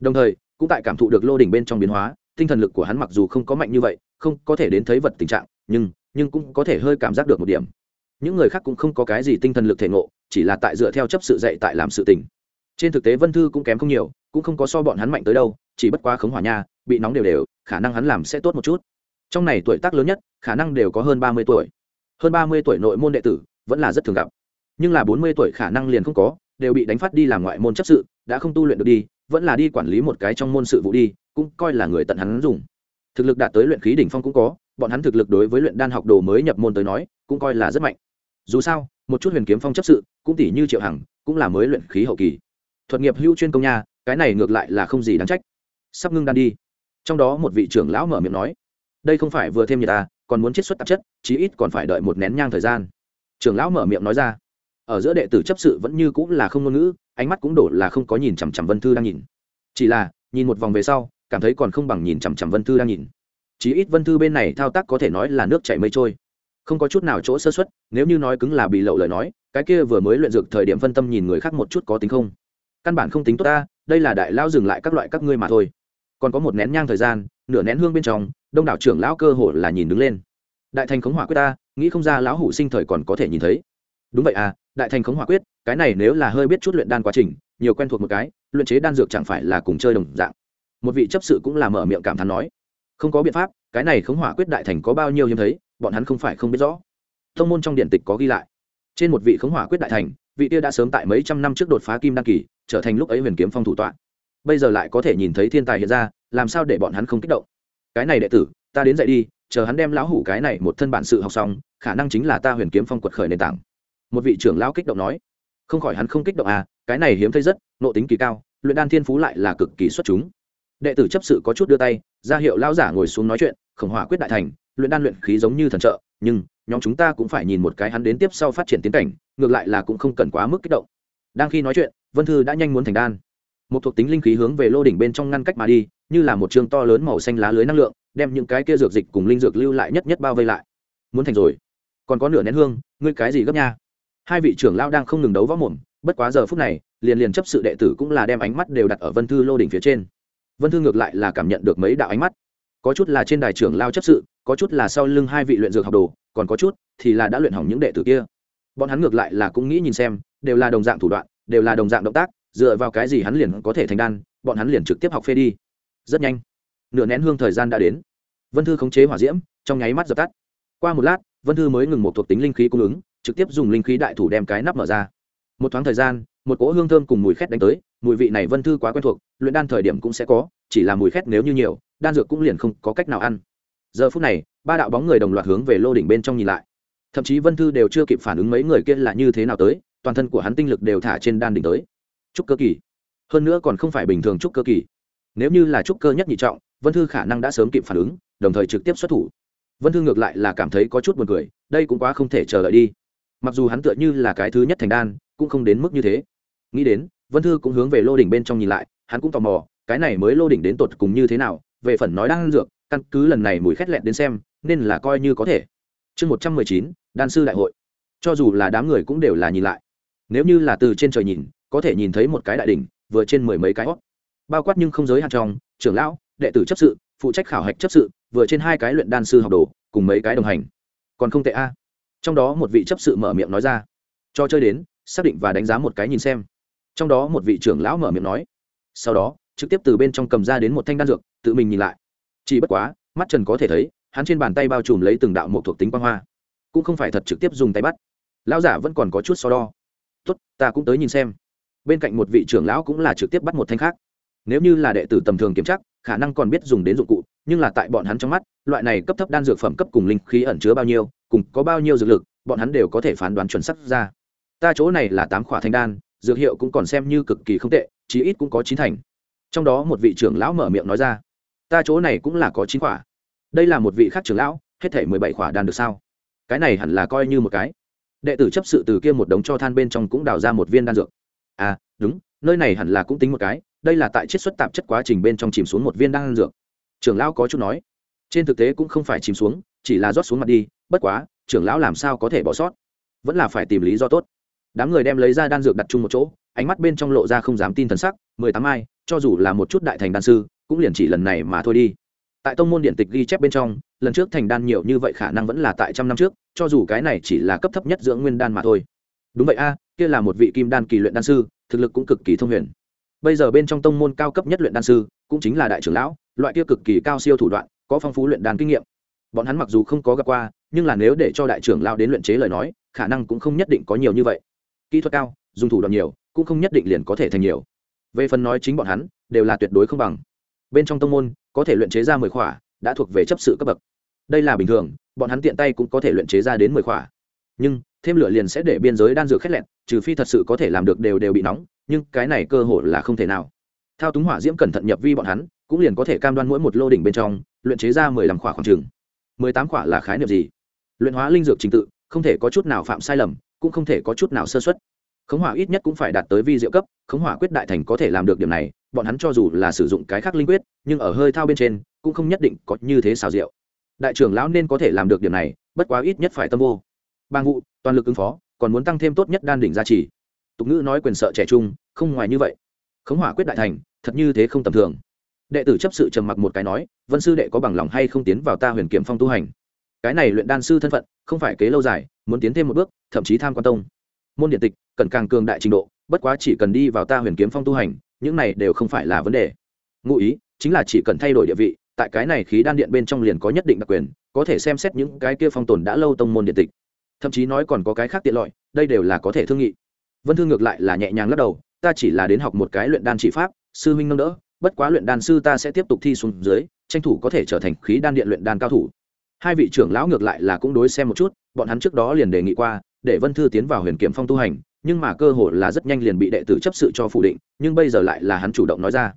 Đồng thời, cũng tại cảm thụ được lô đỉnh bên trong biến hóa, tinh thần lực của hắn mặc dù không có mạnh như vậy, không có thể đến thấy vật tình trạng nhưng nhưng cũng có thể hơi cảm giác được một điểm. Những người khác cũng không có cái gì tinh thần lực thể ngộ, chỉ là tại dựa theo chấp sự dạy tại làm sự tình. Trên thực tế vân thư cũng kém không nhiều, cũng không có so bọn hắn mạnh tới đâu, chỉ bất quá khống hỏa nha, bị nóng đều đều, khả năng hắn làm sẽ tốt một chút. Trong này tuổi tác lớn nhất, khả năng đều có hơn ba mươi tuổi. Hơn ba mươi tuổi nội môn đệ tử, vẫn là rất thường gặp. Nhưng là bốn mươi tuổi khả năng liền không có, đều bị đánh phát đi làm ngoại môn chấp sự, đã không tu luyện được đi, vẫn là đi quản lý một cái trong môn sự vụ đi, cũng coi là người tận hắn dùng thực lực đạt tới luyện khí đỉnh phong cũng có, bọn hắn thực lực đối với luyện đan học đồ mới nhập môn tới nói, cũng coi là rất mạnh. Dù sao, một chút huyền kiếm phong chấp sự, cũng tỷ như triệu hằng, cũng là mới luyện khí hậu kỳ. Thuật nghiệp hữu chuyên công nha, cái này ngược lại là không gì đáng trách. Sắp ngưng đan đi. Trong đó một vị trưởng lão mở miệng nói, đây không phải vừa thêm nhiệt ta còn muốn chiết xuất tạp chất, chí ít còn phải đợi một nén nhang thời gian. Trưởng lão mở miệng nói ra, ở giữa đệ tử chấp sự vẫn như cũng là không ngôn ngữ, ánh mắt cũng đổ là không có nhìn chằm chằm vân thư đang nhìn. Chỉ là, nhìn một vòng về sau cảm thấy còn không bằng nhìn chằm chằm vân thư đang nhìn. Chí ít vân thư bên này thao tác có thể nói là nước chảy mây trôi. Không có chút nào chỗ sơ xuất nếu như nói cứng là bị lậu lời nói, cái kia vừa mới luyện dược thời điểm phân tâm nhìn người khác một chút có tính không? Căn bản không tính tốt ta, đây là đại lao dừng lại các loại các ngươi mà thôi. Còn có một nén nhang thời gian, nửa nén hương bên trong, đông đảo trưởng lão cơ hồ là nhìn đứng lên. Đại thành khống hỏa quyết ta, nghĩ không ra lão hủ sinh thời còn có thể nhìn thấy. Đúng vậy à đại thành khống hỏa quyết, cái này nếu là hơi biết chút luyện đan quá trình, nhiều quen thuộc một cái, luyện chế đan dược chẳng phải là cùng chơi đồng dạng một vị chấp sự cũng là mở miệng cảm thán nói, không có biện pháp, cái này khống hỏa quyết đại thành có bao nhiêu hiếm thấy, bọn hắn không phải không biết rõ. Thông môn trong điện tịch có ghi lại, trên một vị khống hỏa quyết đại thành, vị kia đã sớm tại mấy trăm năm trước đột phá kim đăng kỳ, trở thành lúc ấy huyền kiếm phong thủ tọa. Bây giờ lại có thể nhìn thấy thiên tài hiện ra, làm sao để bọn hắn không kích động? Cái này đệ tử, ta đến dậy đi, chờ hắn đem lão hủ cái này một thân bản sự học xong, khả năng chính là ta huyền kiếm phong quật khởi nền tảng. Một vị trưởng lão kích động nói, không khỏi hắn không kích động à cái này hiếm thấy rất, nộ tính kỳ cao, luyện đan thiên phú lại là cực kỳ xuất chúng đệ tử chấp sự có chút đưa tay, ra hiệu lão giả ngồi xuống nói chuyện, khổng hỏa quyết đại thành, luyện đan luyện khí giống như thần trợ, nhưng nhóm chúng ta cũng phải nhìn một cái hắn đến tiếp sau phát triển tiến cảnh, ngược lại là cũng không cần quá mức kích động. Đang khi nói chuyện, vân thư đã nhanh muốn thành đan. Một thuộc tính linh khí hướng về lô đỉnh bên trong ngăn cách mà đi, như là một trường to lớn màu xanh lá lưới năng lượng, đem những cái kia dược dịch cùng linh dược lưu lại nhất nhất bao vây lại. Muốn thành rồi. Còn có nửa nén hương, ngươi cái gì gấp nha? Hai vị trưởng lao đang không ngừng đấu võ mồm, bất quá giờ phút này, liền liền chấp sự đệ tử cũng là đem ánh mắt đều đặt ở vân thư lô đỉnh phía trên vân thư ngược lại là cảm nhận được mấy đạo ánh mắt. Có chút là trên đài trưởng lao chấp sự, có chút là sau lưng hai vị luyện dược học đồ, còn có chút thì là đã luyện hỏng những đệ tử kia. Bọn hắn ngược lại là cũng nghĩ nhìn xem, đều là đồng dạng thủ đoạn, đều là đồng dạng động tác, dựa vào cái gì hắn liền có thể thành đan, bọn hắn liền trực tiếp học phê đi. Rất nhanh, nửa nén hương thời gian đã đến. Vân thư khống chế hỏa diễm, trong nháy mắt dập tắt. Qua một lát, vân thư mới ngừng một thuộc tính linh khí cung ứng, trực tiếp dùng linh khí đại thủ đem cái nắp mở ra. Một thoáng thời gian, một cỗ hương thơm cùng mùi khét đánh tới, mùi vị này vân thư quá quen thuộc luyện đan thời điểm cũng sẽ có, chỉ là mùi khét nếu như nhiều, đan dược cũng liền không có cách nào ăn. Giờ phút này, ba đạo bóng người đồng loạt hướng về lô đỉnh bên trong nhìn lại. Thậm chí vân thư đều chưa kịp phản ứng mấy người kia là như thế nào tới, toàn thân của hắn tinh lực đều thả trên đan đỉnh tới. Trúc cơ kỳ. Hơn nữa còn không phải bình thường trúc cơ kỳ. Nếu như là trúc cơ nhất nhị trọng, vân thư khả năng đã sớm kịp phản ứng, đồng thời trực tiếp xuất thủ. Vân thư ngược lại là cảm thấy có chút buồn cười, đây cũng quá không thể chờ đợi đi. Mặc dù hắn tựa như là cái thứ nhất thành đan, cũng không đến mức như thế. Nghĩ đến, vân thư cũng hướng về lô đỉnh bên trong nhìn lại hắn cũng tò mò, cái này mới lô đỉnh đến tột cùng như thế nào, về phần nói đang dược, căn cứ lần này mùi khét lẹn đến xem, nên là coi như có thể. Chương một trăm mười chín, đan sư đại hội. Cho dù là đám người cũng đều là nhìn lại. Nếu như là từ trên trời nhìn, có thể nhìn thấy một cái đại đỉnh, vừa trên mười mấy cái hót. Bao quát nhưng không giới hạn trong, trưởng lão, đệ tử chấp sự, phụ trách khảo hạch chấp sự, vừa trên hai cái luyện đan sư học đồ, cùng mấy cái đồng hành. Còn không tệ a. Trong đó một vị chấp sự mở miệng nói ra. Cho chơi đến, xác định và đánh giá một cái nhìn xem. Trong đó một vị trưởng lão mở miệng nói sau đó, trực tiếp từ bên trong cầm ra đến một thanh đan dược, tự mình nhìn lại. Chỉ bất quá, mắt trần có thể thấy, hắn trên bàn tay bao trùm lấy từng đạo một thuộc tính quang hoa. Cũng không phải thật trực tiếp dùng tay bắt. Lão giả vẫn còn có chút so đo. Tốt, ta cũng tới nhìn xem. Bên cạnh một vị trưởng lão cũng là trực tiếp bắt một thanh khác. Nếu như là đệ tử tầm thường kiểm tra, khả năng còn biết dùng đến dụng cụ, nhưng là tại bọn hắn trong mắt, loại này cấp thấp đan dược phẩm cấp cùng linh khí ẩn chứa bao nhiêu, cùng có bao nhiêu dược lực, bọn hắn đều có thể phán đoán chuẩn sắc ra. Ta chỗ này là tám khỏa thanh đan, dược hiệu cũng còn xem như cực kỳ không tệ chí ít cũng có chín thành. Trong đó một vị trưởng lão mở miệng nói ra ta chỗ này cũng là có chín quả, đây là một vị khác trưởng lão hết thể mười bảy quả đan được sao? Cái này hẳn là coi như một cái. Đệ tử chấp sự từ kia một đống cho than bên trong cũng đào ra một viên đan dược. À đúng nơi này hẳn là cũng tính một cái đây là tại chiết xuất tạp chất quá trình bên trong chìm xuống một viên đan dược. Trưởng lão có chút nói. Trên thực tế cũng không phải chìm xuống chỉ là rót xuống mặt đi bất quá trưởng lão làm sao có thể bỏ sót? Vẫn là phải tìm lý do tốt. Đám người đem lấy ra đan dược đặt chung một chỗ ánh mắt bên trong lộ ra không dám tin thần sắc, mười tám ai, cho dù là một chút đại thành đan sư, cũng liền chỉ lần này mà thôi đi. Tại tông môn điện tịch ghi chép bên trong, lần trước thành đan nhiều như vậy khả năng vẫn là tại trăm năm trước, cho dù cái này chỉ là cấp thấp nhất dưỡng nguyên đan mà thôi. Đúng vậy a, kia là một vị kim đan kỳ luyện đan sư, thực lực cũng cực kỳ thông huyền. Bây giờ bên trong tông môn cao cấp nhất luyện đan sư, cũng chính là đại trưởng lão, loại kia cực kỳ cao siêu thủ đoạn, có phong phú luyện đan kinh nghiệm. Bọn hắn mặc dù không có gặp qua, nhưng là nếu để cho đại trưởng lão đến luyện chế lời nói, khả năng cũng không nhất định có nhiều như vậy. Kỹ thuật cao, dùng thủ đoạn nhiều cũng không nhất định liền có thể thành nhiều. Về phần nói chính bọn hắn, đều là tuyệt đối không bằng. Bên trong tông môn, có thể luyện chế ra mười khỏa, đã thuộc về chấp sự cấp bậc. Đây là bình thường, bọn hắn tiện tay cũng có thể luyện chế ra đến mười khỏa. Nhưng, thêm lửa liền sẽ để biên giới đan dược khét lẹn, trừ phi thật sự có thể làm được đều đều bị nóng, nhưng cái này cơ hội là không thể nào. Thao túng hỏa diễm cẩn thận nhập vi bọn hắn, cũng liền có thể cam đoan mỗi một lô đỉnh bên trong, luyện chế ra mười lăm khỏa khoảng chừng. Mười tám khỏa là khái niệm gì? Luyện hóa linh dược trình tự, không thể có chút nào phạm sai lầm, cũng không thể có chút nào sơ xuất khống hỏa ít nhất cũng phải đạt tới vi diệu cấp, khống hỏa quyết đại thành có thể làm được điểm này, bọn hắn cho dù là sử dụng cái khác linh quyết, nhưng ở hơi thao bên trên, cũng không nhất định có như thế xào rượu. Đại trưởng lão nên có thể làm được điểm này, bất quá ít nhất phải tâm vô. Bang vụ toàn lực ứng phó, còn muốn tăng thêm tốt nhất đan đỉnh gia trì. Tục ngữ nói quyền sợ trẻ trung, không ngoài như vậy. Khống hỏa quyết đại thành, thật như thế không tầm thường. Đệ tử chấp sự trầm mặc một cái nói, vân sư đệ có bằng lòng hay không tiến vào ta huyền kiểm phong tu hành? Cái này luyện đan sư thân phận, không phải kế lâu dài, muốn tiến thêm một bước, thậm chí tham quan tông môn điện tịch, cần càng cường đại trình độ, bất quá chỉ cần đi vào ta huyền kiếm phong tu hành, những này đều không phải là vấn đề. Ngụ ý, chính là chỉ cần thay đổi địa vị, tại cái này khí đan điện bên trong liền có nhất định đặc quyền, có thể xem xét những cái kia phong tồn đã lâu tông môn điện tịch. Thậm chí nói còn có cái khác tiện lợi, đây đều là có thể thương nghị. Vân thương ngược lại là nhẹ nhàng lắc đầu, ta chỉ là đến học một cái luyện đan chỉ pháp, sư huynh nâng đỡ, bất quá luyện đan sư ta sẽ tiếp tục thi xuống dưới, tranh thủ có thể trở thành khí đan điện luyện đan cao thủ. Hai vị trưởng lão ngược lại là cũng đối xem một chút, bọn hắn trước đó liền đề nghị qua để vân thư tiến vào huyền kiểm phong tu hành, nhưng mà cơ hội là rất nhanh liền bị đệ tử chấp sự cho phủ định, nhưng bây giờ lại là hắn chủ động nói ra.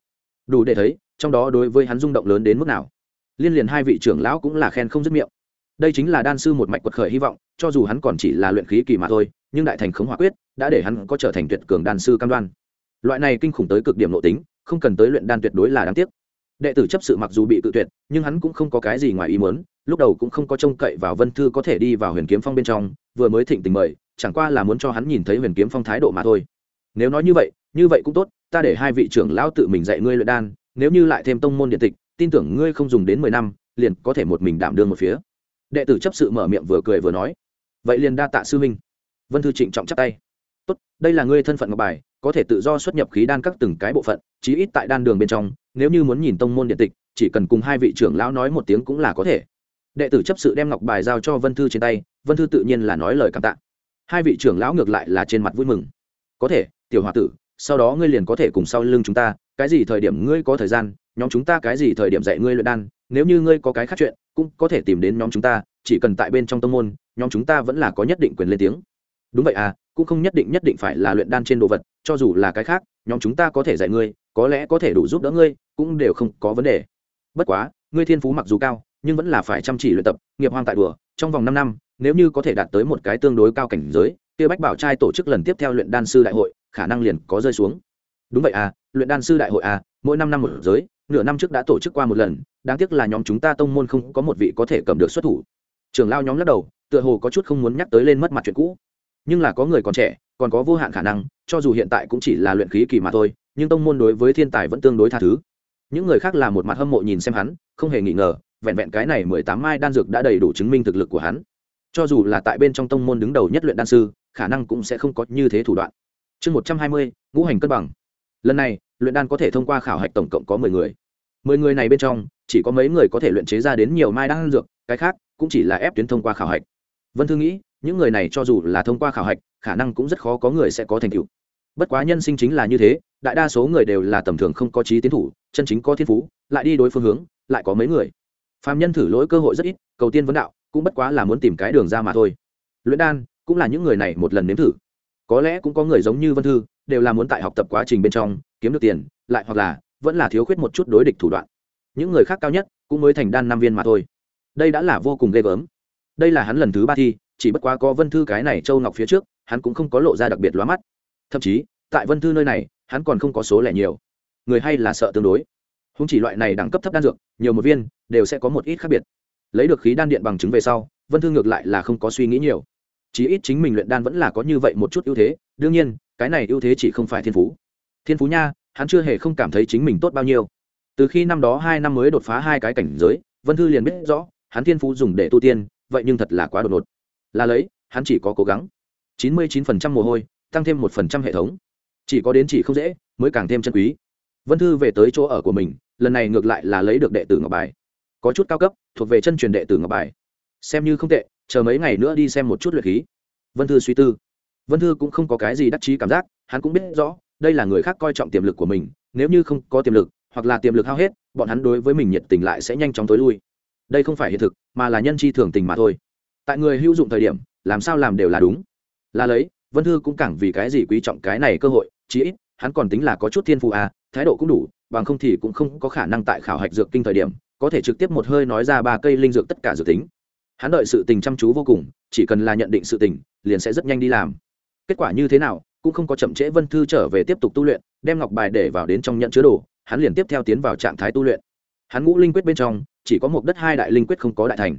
Đủ để thấy, trong đó đối với hắn rung động lớn đến mức nào. Liên liền hai vị trưởng lão cũng là khen không dứt miệng. Đây chính là đan sư một mạch quật khởi hy vọng, cho dù hắn còn chỉ là luyện khí kỳ mà thôi, nhưng đại thành khống hỏa quyết đã để hắn có trở thành tuyệt cường đan sư cam đoan. Loại này kinh khủng tới cực điểm nội tính, không cần tới luyện đan tuyệt đối là đáng tiếc đệ tử chấp sự mặc dù bị tự tuyệt, nhưng hắn cũng không có cái gì ngoài ý muốn, lúc đầu cũng không có trông cậy vào vân thư có thể đi vào huyền kiếm phong bên trong, vừa mới thịnh tình mời, chẳng qua là muốn cho hắn nhìn thấy huyền kiếm phong thái độ mà thôi. Nếu nói như vậy như vậy cũng tốt, ta để hai vị trưởng lão tự mình dạy ngươi luyện đan, nếu như lại thêm tông môn điện tịch, tin tưởng ngươi không dùng đến mười năm, liền có thể một mình đảm đương một phía. Đệ tử chấp sự mở miệng vừa cười vừa nói. Vậy liền đa tạ sư huynh. Vân thư trịnh trọng chắp tay tốt, đây là ngươi thân phận ngọc bài, có thể tự do xuất nhập khí đan các từng cái bộ phận, chí ít tại đan đường bên trong, nếu như muốn nhìn tông môn điện tịch, chỉ cần cùng hai vị trưởng lão nói một tiếng cũng là có thể. Đệ tử chấp sự đem ngọc bài giao cho vân thư trên tay, vân thư tự nhiên là nói lời cảm tạ. Hai vị trưởng lão ngược lại là trên mặt vui mừng. Có thể, tiểu h o a tử, sau đó ngươi liền có thể cùng sau lưng chúng ta, cái gì thời điểm ngươi có thời gian, nhóm chúng ta cái gì thời điểm dạy ngươi luyện đan, nếu như ngươi có cái khác chuyện, cũng có thể tìm đến nhóm chúng ta, chỉ cần tại bên trong tông môn, nhóm chúng ta vẫn là có nhất định quyền lên tiếng đúng vậy à cũng không nhất định nhất định phải là luyện đan trên đồ vật, cho dù là cái khác, nhóm chúng ta có thể dạy ngươi, có lẽ có thể đủ giúp đỡ ngươi, cũng đều không có vấn đề. Bất quá, ngươi thiên phú mặc dù cao, nhưng vẫn là phải chăm chỉ luyện tập, nghiệp hoang tại đùa, trong vòng năm năm, nếu như có thể đạt tới một cái tương đối cao cảnh giới, kia bách bảo trai tổ chức lần tiếp theo luyện đan sư đại hội, khả năng liền có rơi xuống. Đúng vậy à luyện đan sư đại hội à mỗi năm năm một giới, nửa năm trước đã tổ chức qua một lần, đáng tiếc là nhóm chúng ta tông môn không có một vị có thể cầm được xuất thủ. Trưởng lao nhóm lắc đầu, tựa hồ có chút không muốn nhắc tới lên mất mặt chuyện cũ nhưng là có người còn trẻ, còn có vô hạn khả năng, cho dù hiện tại cũng chỉ là luyện khí kỳ mà thôi, nhưng tông môn đối với thiên tài vẫn tương đối tha thứ. Những người khác là một mặt hâm mộ nhìn xem hắn, không hề nghi ngờ, vẹn vẹn cái này mười tám mai đan dược đã đầy đủ chứng minh thực lực của hắn. Cho dù là tại bên trong tông môn đứng đầu nhất luyện đan sư, khả năng cũng sẽ không có như thế thủ đoạn. Chương một trăm hai mươi, ngũ hành cân bằng. Lần này, luyện đan có thể thông qua khảo hạch tổng cộng có mười người. Mười người này bên trong, chỉ có mấy người có thể luyện chế ra đến nhiều mai đan dược, cái khác cũng chỉ là ép tuyến thông qua khảo hạch. Vân thư nghĩ những người này cho dù là thông qua khảo hạch, khả năng cũng rất khó có người sẽ có thành tựu. Bất quá nhân sinh chính là như thế, đại đa số người đều là tầm thường không có trí tiến thủ, chân chính có thiên phú, lại đi đối phương hướng, lại có mấy người. Phạm nhân thử lỗi cơ hội rất ít, cầu tiên vấn đạo, cũng bất quá là muốn tìm cái đường ra mà thôi. Luyện đan, cũng là những người này một lần nếm thử. Có lẽ cũng có người giống như vân thư, đều là muốn tại học tập quá trình bên trong, kiếm được tiền, lại hoặc là vẫn là thiếu khuyết một chút đối địch thủ đoạn. Những người khác cao nhất, cũng mới thành đan năm viên mà thôi. Đây đã là vô cùng ghê gớm. Đây là hắn lần thứ ba thi chỉ bất quá có vân thư cái này châu ngọc phía trước, hắn cũng không có lộ ra đặc biệt lóa mắt. Thậm chí, tại vân thư nơi này, hắn còn không có số lẻ nhiều. Người hay là sợ tương đối. Không chỉ loại này đẳng cấp thấp đan dược, nhiều một viên, đều sẽ có một ít khác biệt. Lấy được khí đan điện bằng chứng về sau, vân thư ngược lại là không có suy nghĩ nhiều. Chí ít chính mình luyện đan vẫn là có như vậy một chút ưu thế, đương nhiên, cái này ưu thế chỉ không phải thiên phú. Thiên phú nha, hắn chưa hề không cảm thấy chính mình tốt bao nhiêu. Từ khi năm đó hai năm mới đột phá hai cái cảnh giới, vân thư liền biết rõ, hắn thiên phú dùng để tu tiên, vậy nhưng thật là quá đột ngột là lấy, hắn chỉ có cố gắng. Chín mươi chín phần trăm mồ hôi, tăng thêm một phần trăm hệ thống. Chỉ có đến chỉ không dễ, mới càng thêm chân quý. Vân thư về tới chỗ ở của mình, lần này ngược lại là lấy được đệ tử ngọc bài. Có chút cao cấp, thuộc về chân truyền đệ tử ngọc bài. Xem như không tệ, chờ mấy ngày nữa đi xem một chút luyện khí. Vân thư suy tư. Vân thư cũng không có cái gì đắc chí cảm giác, hắn cũng biết rõ, đây là người khác coi trọng tiềm lực của mình, nếu như không có tiềm lực, hoặc là tiềm lực hao hết, bọn hắn đối với mình nhiệt tình lại sẽ nhanh chóng tối lui. Đây không phải hiện thực, mà là nhân chi thường tình mà thôi tại người hữu dụng thời điểm, làm sao làm đều là đúng. Là lấy, vân thư cũng càng vì cái gì quý trọng cái này cơ hội, chí ít, hắn còn tính là có chút thiên phụ à thái độ cũng đủ, bằng không thì cũng không có khả năng tại khảo hạch dược kinh thời điểm, có thể trực tiếp một hơi nói ra ba cây linh dược tất cả dược tính. Hắn đợi sự tình chăm chú vô cùng, chỉ cần là nhận định sự tình, liền sẽ rất nhanh đi làm. Kết quả như thế nào, cũng không có chậm trễ vân thư trở về tiếp tục tu luyện, đem ngọc bài để vào đến trong nhận chứa đồ, hắn liền tiếp theo tiến vào trạng thái tu luyện. Hắn ngũ linh quyết bên trong, chỉ có một đất hai đại linh quyết không có đại thành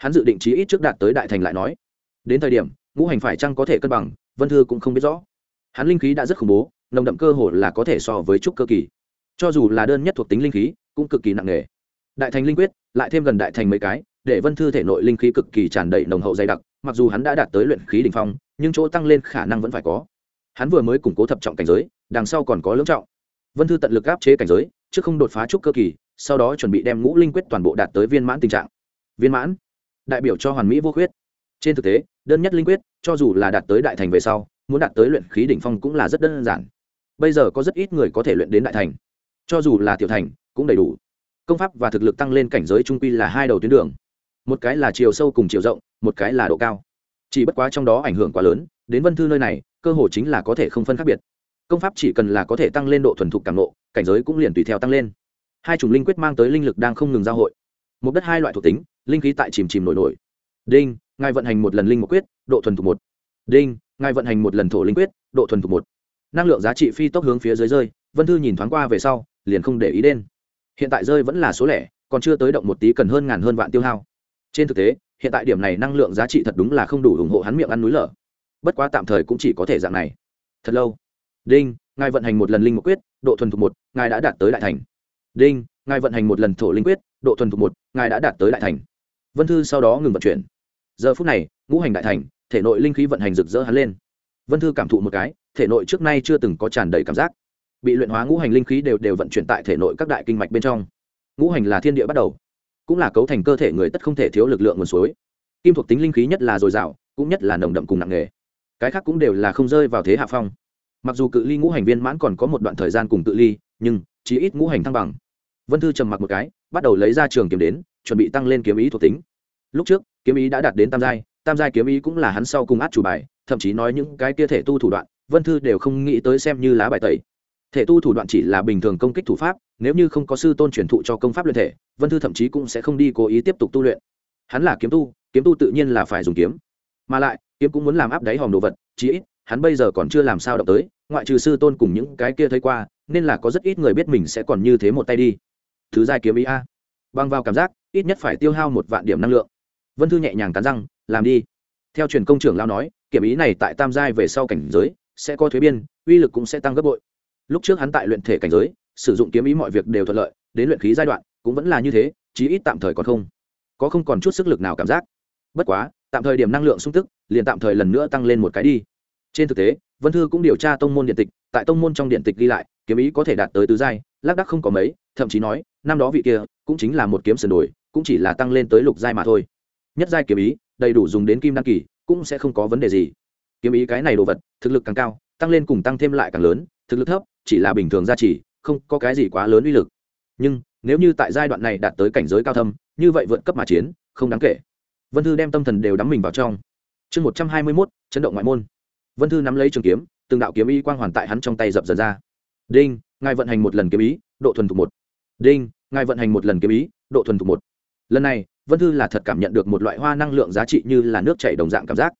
hắn dự định chí ít trước đạt tới đại thành lại nói. Đến thời điểm, ngũ hành phải chăng có thể cân bằng, vân thư cũng không biết rõ. Hắn linh khí đã rất khủng bố, nồng đậm cơ hồ là có thể so với trúc cơ kỳ. Cho dù là đơn nhất thuộc tính linh khí, cũng cực kỳ nặng nề. Đại thành linh quyết, lại thêm gần đại thành mấy cái, để vân thư thể nội linh khí cực kỳ tràn đầy nồng hậu dày đặc, mặc dù hắn đã đạt tới luyện khí đ ỉ n h phong, nhưng chỗ tăng lên khả năng vẫn phải có. Hắn vừa mới củng cố thập trọng cảnh giới, đằng sau còn có lưỡng trọng. Vân thư tận lực áp chế cảnh giới chứ không đột phá trúc cơ kỳ, sau đó chuẩn bị đem ngũ linh quyết toàn bộ đạt tới viên mãn tình trạng. Viên mãn? Đại biểu cho hoàn mỹ vô khuyết. Trên thực tế đơn nhất linh quyết cho dù là đạt tới đại thành về sau muốn đạt tới luyện khí đỉnh phong cũng là rất đơn giản. Bây giờ có rất ít người có thể luyện đến đại thành. Cho dù là tiểu thành cũng đầy đủ. Công pháp và thực lực tăng lên cảnh giới trung quy là hai đầu tuyến đường. Một cái là chiều sâu cùng chiều rộng một cái là độ cao. Chỉ bất quá trong đó ảnh hưởng quá lớn đến vân thư nơi này cơ hội chính là có thể không phân khác biệt. Công pháp chỉ cần là có thể tăng lên độ thuần thục cảm độ, cảnh giới cũng liền tùy theo tăng lên. Hai chủng linh quyết mang tới linh lực đang không ngừng giao hội. Một đất hai loại thuộc tính linh khí tại chìm chìm nổi nổi. Đinh, ngài vận hành một lần linh một quyết, độ thuần thục một. Đinh, ngài vận hành một lần thổ linh quyết, độ thuần thục một. Năng lượng giá trị phi tốc hướng phía dưới rơi, vân thư nhìn thoáng qua về sau, liền không để ý đến. Hiện tại rơi vẫn là số lẻ, còn chưa tới động một tí cần hơn ngàn hơn vạn tiêu hao. Trên thực tế, hiện tại điểm này năng lượng giá trị thật đúng là không đủ ủng hộ hắn miệng ăn núi lở. Bất quá tạm thời cũng chỉ có thể dạng này. Thật lâu. Đinh, ngài vận hành một lần linh một quyết, độ thuần thục một, ngài đã đạt tới đại thành. Đinh, ngài vận hành một lần thổ linh quyết, độ thuần thục một, ngài đã đạt tới đại thành vân thư sau đó ngừng vận chuyển. Giờ phút này, ngũ hành đại thành, thể nội linh khí vận hành rực rỡ hắn lên. Vân thư cảm thụ một cái, thể nội trước nay chưa từng có tràn đầy cảm giác. Bị luyện hóa ngũ hành linh khí đều đều vận chuyển tại thể nội các đại kinh mạch bên trong. Ngũ hành là thiên địa bắt đầu, cũng là cấu thành cơ thể người tất không thể thiếu lực lượng nguồn suối. Kim thuộc tính linh khí nhất là dồi dào, cũng nhất là nồng đậm cùng nặng nghề cái khác cũng đều là không rơi vào thế hạ phong. Mặc dù cự ly ngũ hành viên mãn còn có một đoạn thời gian cùng cự ly, nhưng chí ít ngũ hành thăng bằng. Vân thư trầm mặc một cái bắt đầu lấy ra trường kiếm đến, chuẩn bị tăng lên kiếm ý thuộc tính. Lúc trước, kiếm ý đã đạt đến tam giai tam giai kiếm ý cũng là hắn sau cùng át chủ bài, thậm chí nói những cái kia thể tu thủ đoạn, vân thư đều không nghĩ tới xem như lá bài tẩy. Thể tu thủ đoạn chỉ là bình thường công kích thủ pháp, nếu như không có sư tôn truyền thụ cho công pháp luyện thể, vân thư thậm chí cũng sẽ không đi cố ý tiếp tục tu luyện. Hắn là kiếm tu kiếm tu tự nhiên là phải dùng kiếm. Mà lại, kiếm cũng muốn làm áp đáy hòm đồ vật, chí ít, hắn bây giờ còn chưa làm sao động tới, ngoại trừ sư tôn cùng những cái kia thấy qua, nên là có rất ít người biết mình sẽ còn như thế một tay đi thứ giai kiếm ý a. Băng vào cảm giác, ít nhất phải tiêu hao một vạn điểm năng lượng. Vân thư nhẹ nhàng cắn răng, làm đi. Theo truyền công trưởng lao nói kiểm ý này tại tam giai về sau cảnh giới sẽ có thuế biên, uy lực cũng sẽ tăng gấp bội. Lúc trước hắn tại luyện thể cảnh giới, sử dụng kiếm ý mọi việc đều thuận lợi, đến luyện khí giai đoạn cũng vẫn là như thế, chí ít tạm thời còn không. Có không còn chút sức lực nào cảm giác. Bất quá, tạm thời điểm năng lượng sung tức, liền tạm thời lần nữa tăng lên một cái đi. Trên thực tế, vân thư cũng điều tra tông môn điện tịch, tại tông môn trong điện tịch ghi lại, kiếm ý có thể đạt tới tứ giai lác đắc không có mấy, thậm chí nói, năm đó vị kia cũng chính là một kiếm sườn đồi, cũng chỉ là tăng lên tới lục giai mà thôi. Nhất giai kiếm ý, đầy đủ dùng đến kim đăng kỳ, cũng sẽ không có vấn đề gì. Kiếm ý cái này đồ vật, thực lực càng cao, tăng lên cùng tăng thêm lại càng lớn, thực lực thấp, chỉ là bình thường gia trì, không có cái gì quá lớn uy lực. Nhưng, nếu như tại giai đoạn này đạt tới cảnh giới cao thâm, như vậy vượt cấp mà chiến, không đáng kể. Vân thư đem tâm thần đều đắm mình vào trong. Chương một trăm hai mươi mốt, chấn động ngoại môn. Vân thư nắm lấy trường kiếm, từng đạo kiếm ý quang hoàn tại hắn trong tay dập dần ra. Đinh! Ngài vận hành một lần kiếm ý, độ thuần thục một. Đinh, ngài vận hành một lần kiếm ý, độ thuần thục một. Lần này, vân thư là thật cảm nhận được một loại hoa năng lượng giá trị như là nước chảy đồng dạng cảm giác.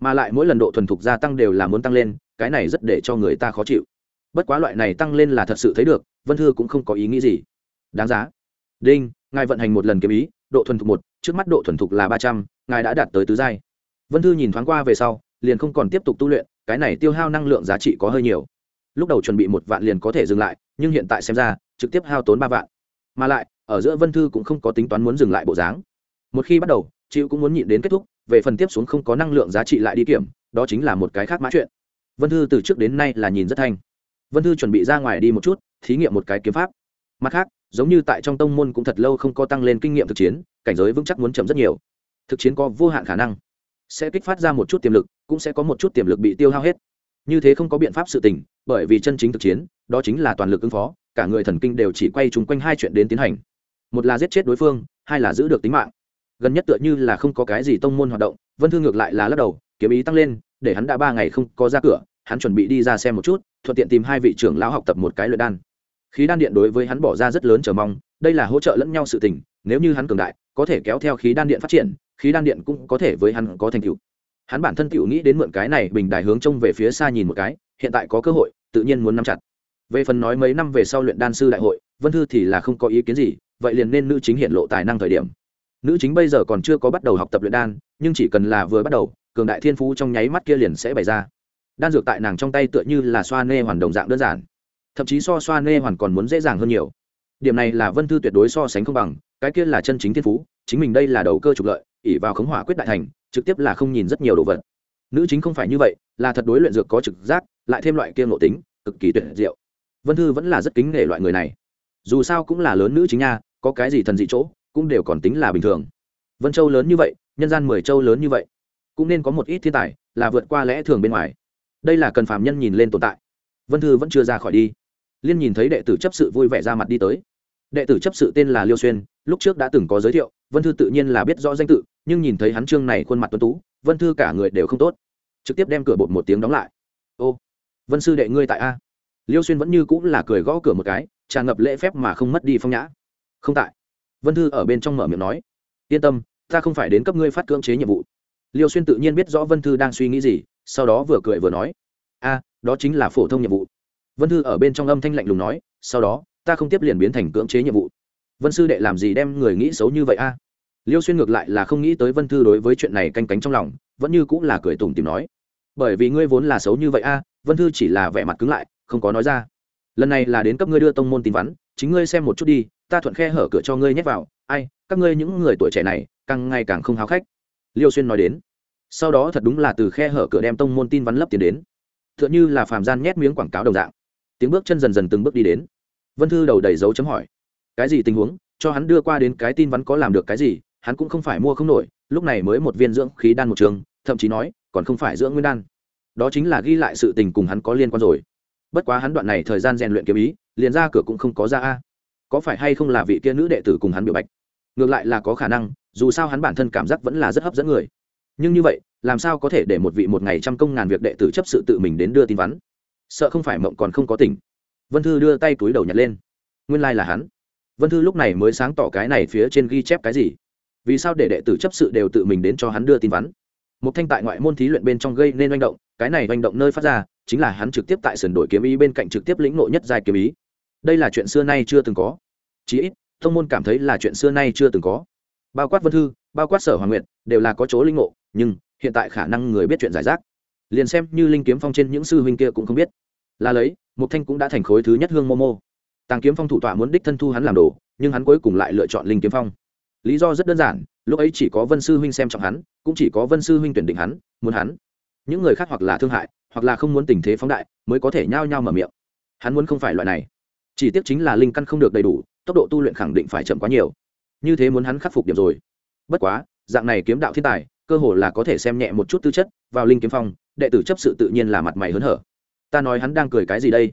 Mà lại mỗi lần độ thuần thục gia tăng đều là muốn tăng lên, cái này rất để cho người ta khó chịu. Bất quá loại này tăng lên là thật sự thấy được, vân thư cũng không có ý nghĩ gì. Đáng giá. Đinh, ngài vận hành một lần kiếm ý, độ thuần thục một, trước mắt độ thuần thục là ba trăm, ngài đã đạt tới tứ giai. Vân thư nhìn thoáng qua về sau, liền không còn tiếp tục tu luyện, cái này tiêu hao năng lượng giá trị có hơi nhiều lúc đầu chuẩn bị một vạn liền có thể dừng lại, nhưng hiện tại xem ra, trực tiếp hao tốn ba vạn. Mà lại, ở giữa vân thư cũng không có tính toán muốn dừng lại bộ dáng. Một khi bắt đầu chịu cũng muốn nhịn đến kết thúc, về phần tiếp xuống không có năng lượng giá trị lại đi kiểm, đó chính là một cái khác mã chuyện. Vân thư từ trước đến nay là nhìn rất thanh. Vân thư chuẩn bị ra ngoài đi một chút, thí nghiệm một cái kiếm pháp. Mặt khác, giống như tại trong tông môn cũng thật lâu không có tăng lên kinh nghiệm thực chiến, cảnh giới vững chắc muốn chậm rất nhiều. Thực chiến có vô hạn khả năng. Sẽ kích phát ra một chút tiềm lực, cũng sẽ có một chút tiềm lực bị tiêu hao hết. Như thế không có biện pháp sự tình bởi vì chân chính thực chiến, đó chính là toàn lực ứng phó, cả người thần kinh đều chỉ quay chung quanh hai chuyện đến tiến hành. Một là giết chết đối phương, hai là giữ được tính mạng. Gần nhất tựa như là không có cái gì tông môn hoạt động, vân thương ngược lại là lắc đầu, kiếm ý tăng lên, để hắn đã ba ngày không có ra cửa, hắn chuẩn bị đi ra xem một chút, thuận tiện tìm hai vị trưởng lão học tập một cái luyện đan. Khí đan điện đối với hắn bỏ ra rất lớn chờ mong, đây là hỗ trợ lẫn nhau sự tình, nếu như hắn cường đại, có thể kéo theo khí đan điện phát triển, khí đan điện cũng có thể với hắn có thành tựu. Hắn bản thân tựu nghĩ đến mượn cái này bình đài hướng trông về phía xa nhìn một cái hiện tại có cơ hội, tự nhiên muốn nắm chặt. Về phần nói mấy năm về sau luyện đan sư đại hội, vân thư thì là không có ý kiến gì, vậy liền nên nữ chính hiện lộ tài năng thời điểm. Nữ chính bây giờ còn chưa có bắt đầu học tập luyện đan, nhưng chỉ cần là vừa bắt đầu, cường đại thiên phú trong nháy mắt kia liền sẽ bày ra. Đan dược tại nàng trong tay tựa như là xoa nê hoàn đồng dạng đơn giản. Thậm chí so xoa nê hoàn còn muốn dễ dàng hơn nhiều. Điểm này là vân thư tuyệt đối so sánh không bằng, cái kia là chân chính thiên phú, chính mình đây là đầu cơ trục lợi ỉ vào khống hỏa quyết đại thành, trực tiếp là không nhìn rất nhiều đồ vật. Nữ chính không phải như vậy, là thật đối luyện dược có trực giác lại thêm loại kia ngộ tính, cực kỳ tuyệt diệu. Vân thư vẫn là rất kính nể loại người này. Dù sao cũng là lớn nữ chính nha, có cái gì thần dị chỗ, cũng đều còn tính là bình thường. Vân châu lớn như vậy, nhân gian mười châu lớn như vậy, cũng nên có một ít thiên tài, là vượt qua lẽ thường bên ngoài. Đây là cần phàm nhân nhìn lên tồn tại. Vân thư vẫn chưa ra khỏi đi. Liên nhìn thấy đệ tử chấp sự vui vẻ ra mặt đi tới. Đệ tử chấp sự tên là liêu xuyên, lúc trước đã từng có giới thiệu, vân thư tự nhiên là biết rõ danh tự, nhưng nhìn thấy hắn trương này khuôn mặt tuấn tú, vân thư cả người đều không tốt. Trực tiếp đem cửa bột một tiếng đóng lại vân sư đệ ngươi tại a liêu xuyên vẫn như cũng là cười gõ cửa một cái tràn ngập lễ phép mà không mất đi phong nhã không tại vân thư ở bên trong mở miệng nói yên tâm ta không phải đến cấp ngươi phát cưỡng chế nhiệm vụ liêu xuyên tự nhiên biết rõ vân thư đang suy nghĩ gì sau đó vừa cười vừa nói a đó chính là phổ thông nhiệm vụ vân thư ở bên trong âm thanh lạnh lùng nói sau đó ta không tiếp liền biến thành cưỡng chế nhiệm vụ vân sư đệ làm gì đem người nghĩ xấu như vậy a liêu xuyên ngược lại là không nghĩ tới vân thư đối với chuyện này canh cánh trong lòng vẫn như cũng là cười tùng tìm nói bởi vì ngươi vốn là xấu như vậy a vân thư chỉ là vẻ mặt cứng lại, không có nói ra. Lần này là đến cấp ngươi đưa tông môn tin vắn, chính ngươi xem một chút đi, ta thuận khe hở cửa cho ngươi nhét vào. Ai, các ngươi những người tuổi trẻ này, càng ngày càng không háo khách. Liêu xuyên nói đến. Sau đó thật đúng là từ khe hở cửa đem tông môn tin vắn lấp tiền đến. T h ư ợ n như là phàm gian nhét miếng quảng cáo đồng dạng. Tiếng bước chân dần dần từng bước đi đến. Vân thư đầu đầy dấu chấm hỏi. Cái gì tình huống? Cho hắn đưa qua đến cái tin vắn có làm được cái gì? Hắn cũng không phải mua không nổi, lúc này mới một viên dưỡng khí đan một trường, thậm chí nói, còn không phải dưỡng nguyên đan đó chính là ghi lại sự tình cùng hắn có liên quan rồi. Bất quá hắn đoạn này thời gian rèn luyện kiếm ý, liền ra cửa cũng không có ra a. Có phải hay không là vị kia nữ đệ tử cùng hắn biểu bạch? Ngược lại là có khả năng, dù sao hắn bản thân cảm giác vẫn là rất hấp dẫn người. Nhưng như vậy, làm sao có thể để một vị một ngày trăm công ngàn việc đệ tử chấp sự tự mình đến đưa tin vắn? Sợ không phải mộng còn không có tỉnh. Vân thư đưa tay túi đầu nhặt lên. Nguyên lai、like、là hắn. Vân thư lúc này mới sáng tỏ cái này phía trên ghi chép cái gì? Vì sao để đệ tử chấp sự đều tự mình đến cho hắn đưa tin vắn? Một thanh tại ngoại môn thí luyện bên trong gây nên manh động, cái này manh động nơi phát ra, chính là hắn trực tiếp tại sườn đổi kiếm ý bên cạnh trực tiếp lĩnh nộ nhất giai kiếm ý. Đây là chuyện xưa nay chưa từng có. Chí ít thông môn cảm thấy là chuyện xưa nay chưa từng có. Bao quát vân thư, bao quát sở hoàng nguyện đều là có chỗ linh ngộ, nhưng hiện tại khả năng người biết chuyện giải rác. Liền xem như linh kiếm phong trên những sư huynh kia cũng không biết. Là lấy, mục thanh cũng đã thành khối thứ nhất hương momo tàng kiếm phong thủ tọa muốn đích thân thu hắn làm đồ, nhưng hắn cuối cùng lại lựa chọn linh kiếm phong. Lý do rất đơn giản lúc ấy chỉ có vân sư huynh xem trọng hắn, cũng chỉ có vân sư huynh tuyển định hắn, muốn hắn. Những người khác hoặc là thương hại, hoặc là không muốn tình thế phóng đại, mới có thể nhao nhao mở miệng. Hắn muốn không phải loại này. Chỉ tiếc chính là linh căn không được đầy đủ, tốc độ tu luyện khẳng định phải chậm quá nhiều. Như thế muốn hắn khắc phục điểm rồi. Bất quá, dạng này kiếm đạo thiên tài, cơ hồ là có thể xem nhẹ một chút tư chất vào linh kiếm phong, đệ tử chấp sự tự nhiên là mặt mày hớn hở. Ta nói hắn đang cười cái gì đây?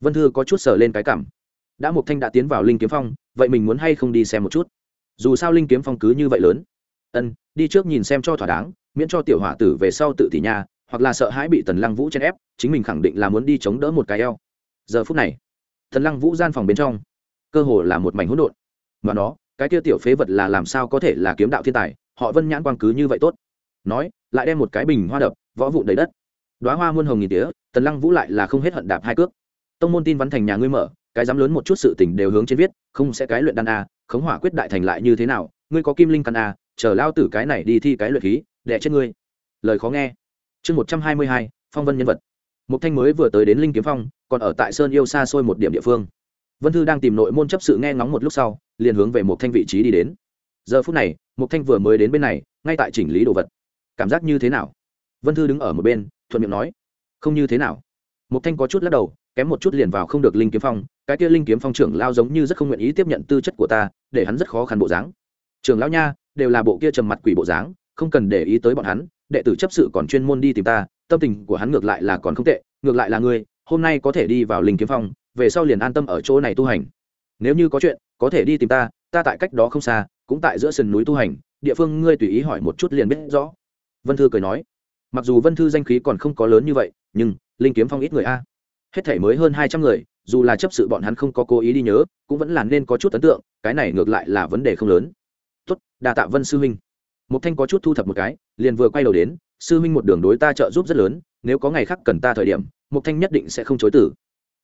Vân thư có chút sờ lên cái cảm. Đã một thanh đã tiến vào linh kiếm phong, vậy mình muốn hay không đi xem một chút? Dù sao linh kiếm phong cứ như vậy lớn. Ân, đi trước nhìn xem cho thỏa đáng, miễn cho tiểu hỏa tử về sau tự tỷ nhà, hoặc là sợ hãi bị tần lăng vũ chen ép, chính mình khẳng định là muốn đi chống đỡ một cái eo. Giờ phút này, tần lăng vũ gian phòng bên trong, cơ hồ là một mảnh hỗn độn. Mà nó, cái kia tiểu phế vật là làm sao có thể là kiếm đạo thiên tài, họ vân nhãn quang cứ như vậy tốt. Nói, lại đem một cái bình hoa đập, võ vụn đầy đất. Đoá hoa muôn hồng nghìn tía, tần lăng vũ lại là không hết hận đạp hai cước. Tông môn tin văn thành nhà ngươi mở, cái dám lớn một chút sự tình đều hướng trên viết, không sẽ cái luyện đan a khống hỏa quyết đại thành lại như thế nào? Ngươi có kim linh căn à? Chờ lao tử cái này đi thi cái luyện khí, đẻ chết ngươi. Lời khó nghe. Chương một trăm hai mươi hai, phong vân nhân vật. Một thanh mới vừa tới đến linh kiếm phong, còn ở tại sơn yêu xa xôi một điểm địa phương. Vân thư đang tìm nội môn chấp sự nghe ngóng một lúc sau, liền hướng về một thanh vị trí đi đến. Giờ phút này một thanh vừa mới đến bên này, ngay tại chỉnh lý đồ vật. Cảm giác như thế nào? Vân thư đứng ở một bên, thuận miệng nói. Không như thế nào. Một thanh có chút lắc đầu kém một chút liền vào không được linh kiếm phong, cái kia linh kiếm phong trưởng lao giống như rất không nguyện ý tiếp nhận tư chất của ta, để hắn rất khó khăn bộ dáng. Trường lão nha, đều là bộ kia trầm mặt quỷ bộ dáng, không cần để ý tới bọn hắn, đệ tử chấp sự còn chuyên môn đi tìm ta, tâm tình của hắn ngược lại là còn không tệ, ngược lại là ngươi, hôm nay có thể đi vào linh kiếm phong, về sau liền an tâm ở chỗ này tu hành. Nếu như có chuyện, có thể đi tìm ta ta tại cách đó không xa, cũng tại giữa sườn núi tu hành, địa phương ngươi tùy ý hỏi một chút liền biết rõ. Vân thư cười nói. Mặc dù vân thư danh khí còn không có lớn như vậy, nhưng linh kiếm phong ít người a hết thể mới hơn hai trăm người, dù là chấp sự bọn hắn không có cố ý đi nhớ, cũng vẫn là nên có chút ấn tượng, cái này ngược lại là vấn đề không lớn. Tốt, đà tạ vân sư huynh. Một thanh có chút thu thập một cái, liền vừa quay đầu đến, sư huynh một đường đối ta trợ giúp rất lớn, nếu có ngày khác cần ta thời điểm một thanh nhất định sẽ không chối tử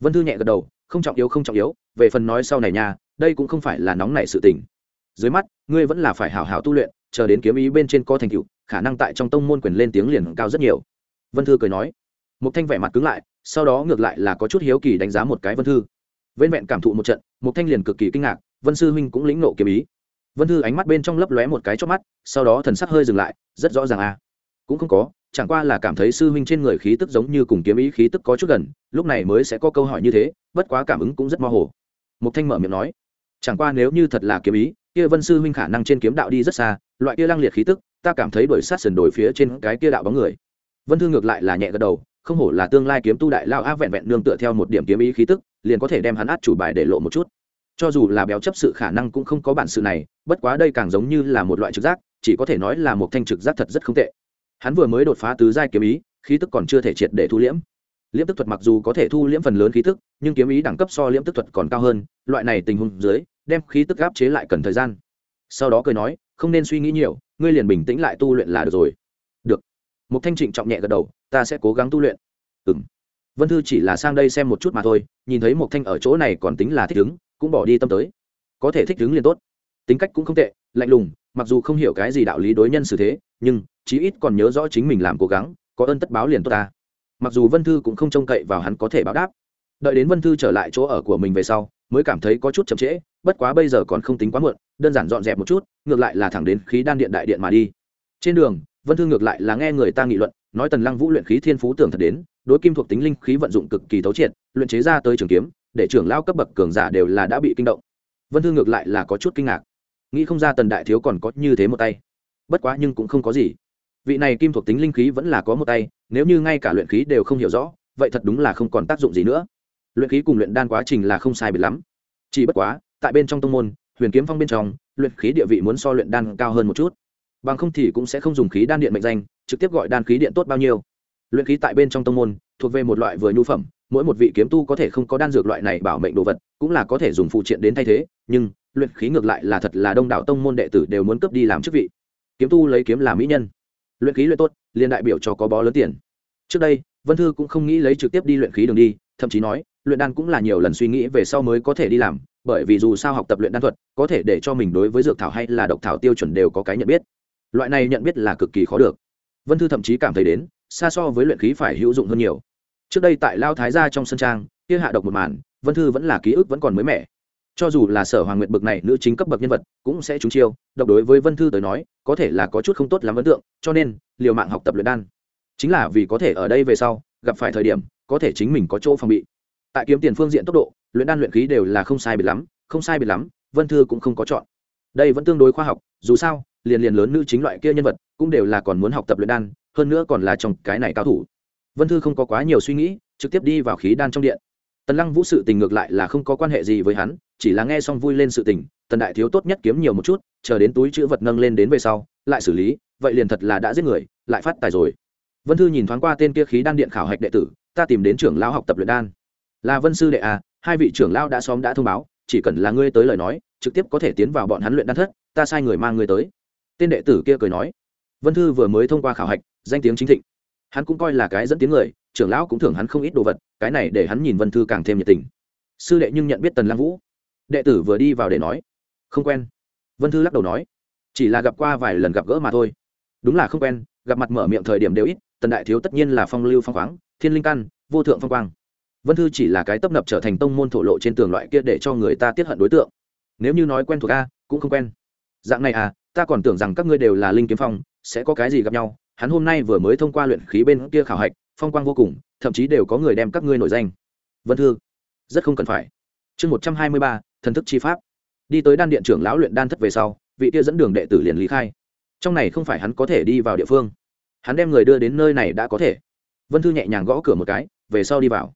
vân thư nhẹ gật đầu, không trọng yếu, không trọng yếu, về phần nói sau này nha, đây cũng không phải là nóng nảy sự tình. Dưới mắt, ngươi vẫn là phải hảo hảo tu luyện, chờ đến kiếm ý bên trên có thành tựu, khả năng tại trong tông môn quyền lên tiếng liền cao rất nhiều. Vân thư cười nói. Một thanh vẻ mặt cứng lại sau đó ngược lại là có chút hiếu kỳ đánh giá một cái vân thư. Vên vẹn cảm thụ một trận một thanh liền cực kỳ kinh ngạc, vân sư huynh cũng lĩnh nộ kiếm ý. Vân thư ánh mắt bên trong lấp lóe một cái chót mắt, sau đó thần sắc hơi dừng lại, rất rõ ràng à. Cũng không có, chẳng qua là cảm thấy sư huynh trên người khí tức giống như cùng kiếm ý khí tức có chút gần, lúc này mới sẽ có câu hỏi như thế, bất quá cảm ứng cũng rất mơ hồ. Mục thanh mở miệng nói, chẳng qua nếu như thật là kiếm ý, kia vân sư huynh khả năng trên kiếm đạo đi rất xa, loại kia lang liệt khí tức, ta cảm thấy đuổi sát sườn đổi phía trên cái kia đạo bóng người. Vân thư ngược lại là nhẹ gật đầu không hổ là tương lai kiếm tu đại lao á vẹn vẹn nương tựa theo một điểm kiếm ý khí tức, liền có thể đem hắn át chủ bài để lộ một chút. Cho dù là béo chấp sự khả năng cũng không có bản sự này, bất quá đây càng giống như là một loại trực giác, chỉ có thể nói là một thanh trực giác thật rất không tệ. Hắn vừa mới đột phá tứ giai kiếm ý, khí tức còn chưa thể triệt để thu liễm. Liễm tức thuật mặc dù có thể thu liễm phần lớn khí tức, nhưng kiếm ý đẳng cấp so liễm tức thuật còn cao hơn, loại này tình huống dưới, đem khí tức áp chế lại cần thời gian. Sau đó cười nói, không nên suy nghĩ nhiều, ngươi liền bình tĩnh lại tu luyện là được rồi. Được. Một thanh trịnh trọng nhẹ gật đầu ta sẽ cố gắng tu luyện. Ừ m vân thư chỉ là sang đây xem một chút mà thôi, nhìn thấy một thanh ở chỗ này còn tính là thích ứng, cũng bỏ đi tâm tới. Có thể thích ứng liền tốt. Tính cách cũng không tệ, lạnh lùng, mặc dù không hiểu cái gì đạo lý đối nhân xử thế, nhưng chí ít còn nhớ rõ chính mình làm cố gắng, có ơn tất báo liền tốt ta. Mặc dù vân thư cũng không trông cậy vào hắn có thể báo đáp. Đợi đến vân thư trở lại chỗ ở của mình về sau, mới cảm thấy có chút chậm trễ, bất quá bây giờ còn không tính quá muộn, đơn giản dọn dẹp một chút, ngược lại là thẳng đến khí đan điện đại điện mà đi. Trên đường, vân thư ngược lại là nghe người ta nghị luận nói tần lăng vũ luyện khí thiên phú tưởng thật đến, đối kim thuộc tính linh khí vận dụng cực kỳ thấu triệt, luyện chế ra tới trường kiếm, để trưởng lao cấp bậc cường giả đều là đã bị kinh động. Vân thư ngược lại là có chút kinh ngạc. Nghĩ không ra tần đại thiếu còn có như thế một tay. Bất quá nhưng cũng không có gì. Vị này kim thuộc tính linh khí vẫn là có một tay, nếu như ngay cả luyện khí đều không hiểu rõ, vậy thật đúng là không còn tác dụng gì nữa. Luyện khí cùng luyện đan quá trình là không sai biệt lắm. Chỉ bất quá, tại bên trong tông môn, huyền kiếm phong bên trong, luyện khí địa vị muốn so luyện đan cao hơn một chút bằng không thì cũng sẽ không dùng khí đan điện mệnh danh, trực tiếp gọi đan khí điện tốt bao nhiêu. Luyện khí tại bên trong tông môn, thuộc về một loại vừa nhu phẩm, mỗi một vị kiếm tu có thể không có đan dược loại này bảo mệnh đồ vật, cũng là có thể dùng phụ triện đến thay thế, nhưng luyện khí ngược lại là thật là đông đảo tông môn đệ tử đều muốn cấp đi làm chức vị. Kiếm tu lấy kiếm làm mỹ nhân. Luyện khí luyện tốt, liền đại biểu cho có bó lớn tiền. Trước đây, vân thư cũng không nghĩ lấy trực tiếp đi luyện khí đường đi, thậm chí nói, luyện đan cũng là nhiều lần suy nghĩ về sau mới có thể đi làm, bởi vì dù sao học tập luyện đan thuật, có thể để cho mình đối với dược thảo hay là độc thảo tiêu chuẩn đều có cái nhận biết loại này nhận biết là cực kỳ khó được. Vân thư thậm chí cảm thấy đến, xa so với luyện khí phải hữu dụng hơn nhiều. Trước đây tại lao thái gia trong sân trang, kia hạ độc một màn, vân thư vẫn là ký ức vẫn còn mới mẻ. Cho dù là sở hoàng nguyệt bực này nữ chính cấp bậc nhân vật, cũng sẽ trúng chiêu, độc đối với vân thư tới nói, có thể là có chút không tốt lắm ấn tượng, cho nên, liều mạng học tập luyện đan. Chính là vì có thể ở đây về sau, gặp phải thời điểm, có thể chính mình có chỗ phòng bị. Tại kiếm tiền phương diện tốc độ, luyện đan luyện khí đều là không sai biệt lắm, không sai biệt lắm, vân thư cũng không có chọn. Đây vẫn tương đối khoa học, dù sao liền liền lớn nữ chính loại kia nhân vật, cũng đều là còn muốn học tập luyện đan, hơn nữa còn là trong cái này cao thủ. Vân thư không có quá nhiều suy nghĩ, trực tiếp đi vào khí đan trong điện. Tần lăng vũ sự tình ngược lại là không có quan hệ gì với hắn, chỉ là nghe xong vui lên sự tình, tần đại thiếu tốt nhất kiếm nhiều một chút, chờ đến túi chữ vật nâng lên đến về sau, lại xử lý, vậy liền thật là đã giết người, lại phát tài rồi. Vân thư nhìn thoáng qua tên kia khí đan điện khảo hạch đệ tử, ta tìm đến trưởng lão học tập luyện đan. Là vân sư đệ à hai vị trưởng lão đã xóm đã thông báo, chỉ cần là ngươi tới lời nói, trực tiếp có thể tiến vào bọn hắn luyện đan thất, ta sai người mang ngươi tới tên đệ tử kia cười nói, vân thư vừa mới thông qua khảo hạch, danh tiếng chính thịnh. Hắn cũng coi là cái dẫn tiếng người, trưởng lão cũng thưởng hắn không ít đồ vật, cái này để hắn nhìn vân thư càng thêm nhiệt tình. Sư đệ nhưng nhận biết tần lang vũ. Đệ tử vừa đi vào để nói, không quen. Vân thư lắc đầu nói, chỉ là gặp qua vài lần gặp gỡ mà thôi. Đúng là không quen, gặp mặt mở miệng thời điểm đều ít, tần đại thiếu tất nhiên là phong lưu phong khoáng, thiên linh căn, vô thượng phong quang. Vân thư chỉ là cái tấp nập trở thành tông môn thổ lộ trên tường loại kia để cho người ta tiết hận đối tượng. Nếu như nói quen thuộc a, cũng không quen. Dạng này à ta còn tưởng rằng các ngươi đều là linh kiếm phong, sẽ có cái gì gặp nhau. Hắn hôm nay vừa mới thông qua luyện khí bên kia khảo hạch, phong quang vô cùng, thậm chí đều có người đem các ngươi nổi danh. Vân thư, rất không cần phải. Chương một trăm hai mươi ba, thần thức chi pháp. Đi tới đan điện trưởng lão luyện đan thất về sau, vị kia dẫn đường đệ tử liền lý khai. Trong này không phải hắn có thể đi vào địa phương. Hắn đem người đưa đến nơi này đã có thể. Vân thư nhẹ nhàng gõ cửa một cái, về sau đi vào.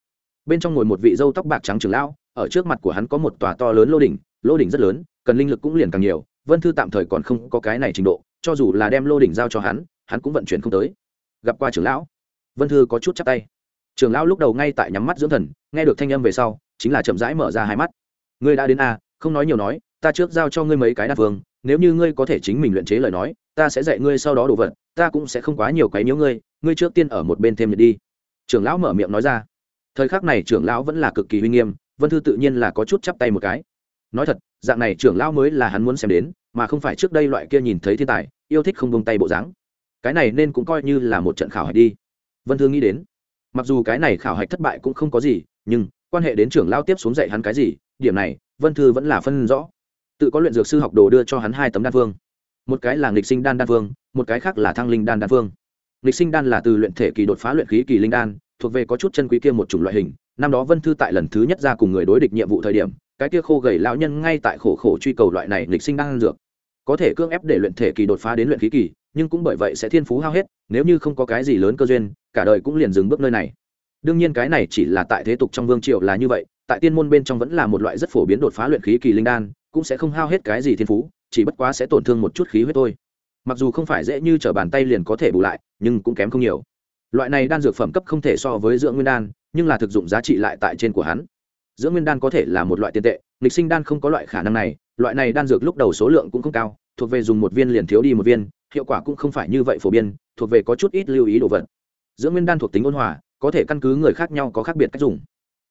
Bên trong ngồi một vị dâu tóc bạc trắng trưởng lão, ở trước mặt của hắn có một tòa to lớn lô đỉnh lô đỉnh rất lớn, cần linh lực cũng liền càng nhiều vân thư tạm thời còn không có cái này trình độ, cho dù là đem lô đỉnh giao cho hắn hắn cũng vận chuyển không tới. Gặp qua trưởng lão, vân thư có chút chắc tay. Trưởng lão lúc đầu ngay tại nhắm mắt dưỡng thần, nghe được thanh âm về sau, chính là chậm rãi mở ra hai mắt. Ngươi đã đến a không nói nhiều nói, ta trước giao cho ngươi mấy cái đa phương, nếu như ngươi có thể chính mình luyện chế lời nói, ta sẽ dạy ngươi sau đó đồ vật, ta cũng sẽ không quá nhiều cái nhiễu ngươi ngươi trước tiên ở một bên thêm nhật đi. Trưởng lão mở miệng nói ra. Thời khắc này trưởng lão vẫn là cực kỳ uy nghiêm, vân thư tự nhiên là có chút chắp tay một cái nói thật, dạng này trưởng lão mới là hắn muốn xem đến, mà không phải trước đây loại kia nhìn thấy thiên tài, yêu thích không bông tay bộ dáng. Cái này nên cũng coi như là một trận khảo hạch đi. Vân thư nghĩ đến, mặc dù cái này khảo hạch thất bại cũng không có gì, nhưng quan hệ đến trưởng lao tiếp xuống dạy hắn cái gì, điểm này, vân thư vẫn là phân rõ. Tự có luyện dược sư học đồ đưa cho hắn hai tấm đan phương một cái là nghịch sinh đan đan phương một cái khác là thăng linh đan đan phương nghịch sinh đan là từ luyện thể kỳ đột phá luyện khí kỳ linh đan, thuộc về có chút chân quý kia một chủng loại hình. Năm đó vân thư tại lần thứ nhất ra cùng người đối địch nhiệm vụ thời điểm cái kia khô gầy lão nhân ngay tại khổ khổ truy cầu loại này nghịch sinh đan dược. Có thể cưỡng ép để luyện thể kỳ đột phá đến luyện khí kỳ, nhưng cũng bởi vậy sẽ thiên phú hao hết, nếu như không có cái gì lớn cơ duyên, cả đời cũng liền dừng bước nơi này. Đương nhiên cái này chỉ là tại thế tục trong vương triều là như vậy, tại tiên môn bên trong vẫn là một loại rất phổ biến đột phá luyện khí kỳ linh đan, cũng sẽ không hao hết cái gì thiên phú, chỉ bất quá sẽ tổn thương một chút khí huyết thôi. Mặc dù không phải dễ như t bàn tay liền có thể bù lại, nhưng cũng kém không nhiều. Loại này đan dược phẩm cấp không thể so với dưỡng nguyên đan, nhưng là thực dụng giá trị lại tại trên của hắn dưỡng nguyên đan có thể là một loại tiền tệ lịch sinh đan không có loại khả năng này, loại này đan dược lúc đầu số lượng cũng không cao, thuộc về dùng một viên liền thiếu đi một viên, hiệu quả cũng không phải như vậy phổ biến, thuộc về có chút ít lưu ý đồ vật. Dưỡng nguyên đan thuộc tính ôn hòa, có thể căn cứ người khác nhau có khác biệt cách dùng.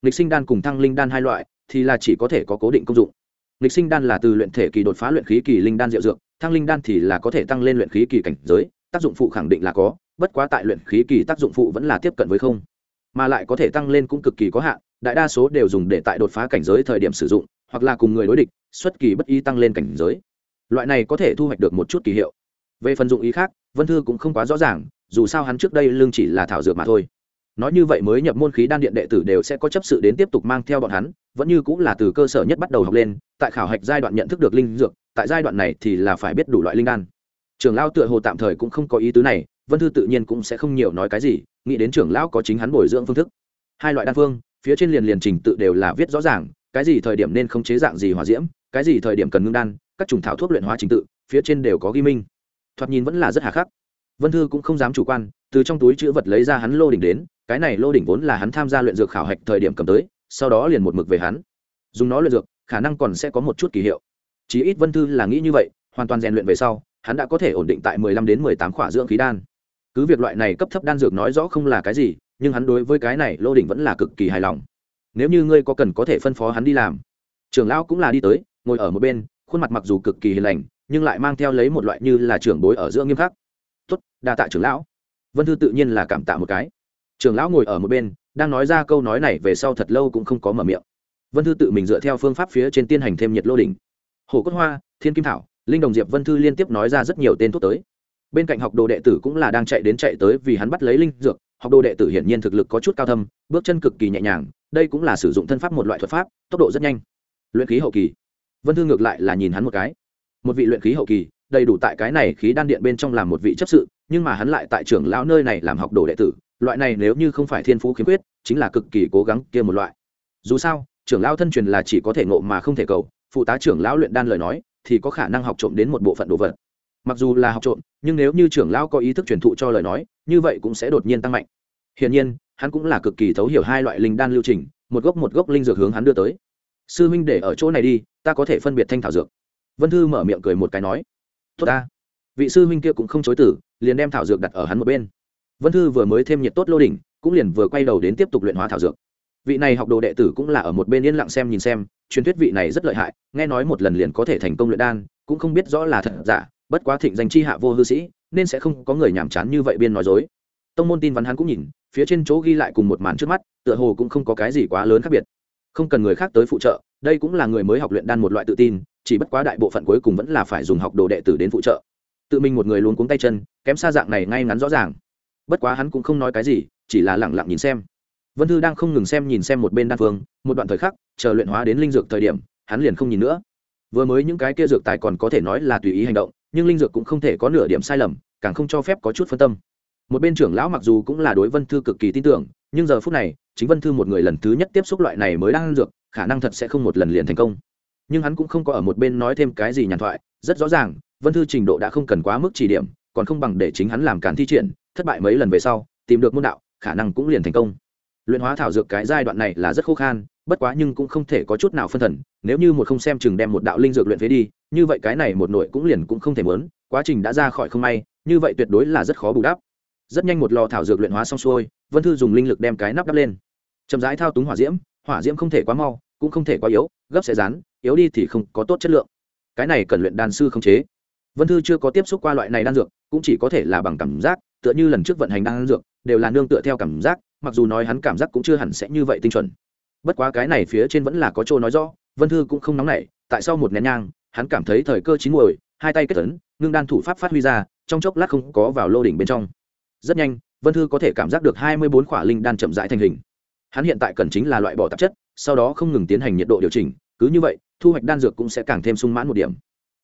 Lịch sinh đan cùng thăng linh đan hai loại, thì là chỉ có thể có cố định công dụng. Lịch sinh đan là từ luyện thể kỳ đột phá luyện khí kỳ linh đan diệu dược, thăng linh đan thì là có thể tăng lên luyện khí kỳ cảnh giới, tác dụng phụ khẳng định là có, bất quá tại luyện khí kỳ tác dụng phụ vẫn là tiếp cận với không, mà lại có thể tăng lên cũng cực kỳ có hạn đại đa số đều dùng để tại đột phá cảnh giới thời điểm sử dụng, hoặc là cùng người đối địch, xuất kỳ bất ý tăng lên cảnh giới. Loại này có thể thu hoạch được một chút kỳ hiệu. Về phần dụng ý khác, vân thư cũng không quá rõ ràng, dù sao hắn trước đây lương chỉ là thảo dược mà thôi. Nói như vậy mới nhập môn khí đan điện đệ tử đều sẽ có chấp sự đến tiếp tục mang theo bọn hắn, vẫn như cũng là từ cơ sở nhất bắt đầu học lên, tại khảo hạch giai đoạn nhận thức được linh dược, tại giai đoạn này thì là phải biết đủ loại linh đan. Trưởng lao tựa hồ tạm thời cũng không có ý tứ này, vân thư tự nhiên cũng sẽ không nhiều nói cái gì, nghĩ đến trưởng lão có chính hắn bồi dưỡng phương thức. Hai loại đan phương phía trên liền liền trình tự đều là viết rõ ràng, cái gì thời điểm nên không chế dạng gì hòa diễm, cái gì thời điểm cần ngưng đan, các chủng thảo thuốc luyện hóa trình tự, phía trên đều có ghi minh. Thoạt nhìn vẫn là rất hà khắc. Vân thư cũng không dám chủ quan, từ trong túi chữ vật lấy ra hắn lô đỉnh đến, cái này lô đỉnh vốn là hắn tham gia luyện dược khảo hạch thời điểm cầm tới, sau đó liền một mực về hắn. Dùng nó luyện dược, khả năng còn sẽ có một chút kỳ hiệu. Chí ít vân thư là nghĩ như vậy, hoàn toàn rèn luyện về sau, hắn đã có thể ổn định tại mười lăm đến mười tám khỏa dưỡng khí đan. Cứ việc loại này cấp thấp đan dược nói rõ không là cái gì nhưng hắn đối với cái này lô đỉnh vẫn là cực kỳ hài lòng. Nếu như ngươi có cần có thể phân phó hắn đi làm. Trưởng lão cũng là đi tới, ngồi ở một bên, khuôn mặt mặc dù cực kỳ hiền lành, nhưng lại mang theo lấy một loại như là trưởng bối ở giữa nghiêm khắc. Tốt, đa tạ trưởng lão. Vân thư tự nhiên là cảm tạ một cái. Trưởng lão ngồi ở một bên, đang nói ra câu nói này về sau thật lâu cũng không có mở miệng. Vân thư tự mình dựa theo phương pháp phía trên tiên hành thêm nhiệt lô đỉnh. Hồ cốt hoa, thiên kim thảo, linh đồng diệp. Vân thư liên tiếp nói ra rất nhiều tên thuốc tới. Bên cạnh học đồ đệ tử cũng là đang chạy đến chạy tới vì hắn bắt lấy linh dược học đồ đệ tử hiển nhiên thực lực có chút cao thâm, bước chân cực kỳ nhẹ nhàng, đây cũng là sử dụng thân pháp một loại thuật pháp, tốc độ rất nhanh. Luyện khí hậu kỳ. Vân thư ngược lại là nhìn hắn một cái. Một vị luyện khí hậu kỳ, đầy đủ tại cái này khí đan điện bên trong làm một vị chấp sự, nhưng mà hắn lại tại trưởng lão nơi này làm học đồ đệ tử, loại này nếu như không phải thiên phú khiếm khuyết, chính là cực kỳ cố gắng kia một loại. Dù sao, trưởng lão thân truyền là chỉ có thể ngộ mà không thể cầu, phụ tá trưởng lão luyện đan lời nói, thì có khả năng học trộm đến một bộ phận đồ vật. Mặc dù là học trộm nhưng nếu như trưởng lão có ý thức truyền thụ cho lời nói, như vậy cũng sẽ đột nhiên tăng mạnh. Hiển nhiên, hắn cũng là cực kỳ thấu hiểu hai loại linh đan lưu trình, một gốc một gốc linh dược hướng hắn đưa tới. Sư huynh để ở chỗ này đi, ta có thể phân biệt thanh thảo dược. Vân thư mở miệng cười một cái nói, tốt ta. Vị sư huynh kia cũng không chối tử liền đem thảo dược đặt ở hắn một bên. Vân thư vừa mới thêm nhiệt tốt lô đỉnh, cũng liền vừa quay đầu đến tiếp tục luyện hóa thảo dược. Vị này học đồ đệ tử cũng là ở một bên yên lặng xem nhìn xem, truyền thuyết vị này rất lợi hại, nghe nói một lần liền có thể thành công luyện đan, cũng không biết rõ là thật giả bất quá thịnh danh chi hạ vô hư sĩ, nên sẽ không có người nhàm chán như vậy biên nói dối. Tông môn tin vắn hắn cũng nhìn, phía trên chỗ ghi lại cùng một màn trước mắt, tựa hồ cũng không có cái gì quá lớn khác biệt. Không cần người khác tới phụ trợ, đây cũng là người mới học luyện đan một loại tự tin, chỉ bất quá đại bộ phận cuối cùng vẫn là phải dùng học đồ đệ tử đến phụ trợ. Tự mình một người luôn cuống tay chân, kém xa dạng này ngay ngắn rõ ràng. Bất quá hắn cũng không nói cái gì, chỉ là lẳng lặng nhìn xem. Vân thư đang không ngừng xem nhìn xem một bên đan phương, một đoạn thời khắc, chờ luyện hóa đến linh dược thời điểm, hắn liền không nhìn nữa. Vừa mới những cái kia dược tài còn có thể nói là tùy ý hành động nhưng linh dược cũng không thể có nửa điểm sai lầm, càng không cho phép có chút phân tâm. Một bên trưởng lão mặc dù cũng là đối vân thư cực kỳ tin tưởng, nhưng giờ phút này, chính vân thư một người lần thứ nhất tiếp xúc loại này mới đang ăn dược, khả năng thật sẽ không một lần liền thành công. Nhưng hắn cũng không có ở một bên nói thêm cái gì nhàn thoại, rất rõ ràng, vân thư trình độ đã không cần quá mức chỉ điểm, còn không bằng để chính hắn làm cản thi triển, thất bại mấy lần về sau, tìm được môn đạo, khả năng cũng liền thành công. Luyện hóa thảo dược cái giai đoạn này là rất khô khan, bất quá nhưng cũng không thể có chút nào phân thần, nếu như một không xem chừng đem một đạo linh dược luyện phế đi như vậy cái này một nội cũng liền cũng không thể mớn quá trình đã ra khỏi không may, như vậy tuyệt đối là rất khó bù đắp. Rất nhanh một lò thảo dược luyện hóa xong xuôi, vân thư dùng linh lực đem cái nắp đắp lên. Chậm rãi thao túng hỏa diễm hỏa diễm không thể quá mau, cũng không thể quá yếu, gấp sẽ rán, yếu đi thì không có tốt chất lượng. Cái này cần luyện đan sư không chế. Vân thư chưa có tiếp xúc qua loại này đan dược, cũng chỉ có thể là bằng cảm giác, tựa như lần trước vận hành đan dược, đều là nương tựa theo cảm giác, mặc dù nói hắn cảm giác cũng chưa hẳn sẽ như vậy tinh chuẩn. Bất quá cái này phía trên vẫn là có chỗ nói rõ, vân thư cũng không nóng nảy, tại sau một nén nhang hắn cảm thấy thời cơ chín muồi, hai tay kết tấn ngưng đan thủ pháp phát huy ra, trong chốc lát không có vào lô đỉnh bên trong. Rất nhanh, vân thư có thể cảm giác được hai mươi bốn khỏa linh đan chậm rãi thành hình. Hắn hiện tại cần chính là loại bỏ tạp chất, sau đó không ngừng tiến hành nhiệt độ điều chỉnh, cứ như vậy, thu hoạch đan dược cũng sẽ càng thêm sung mãn một điểm.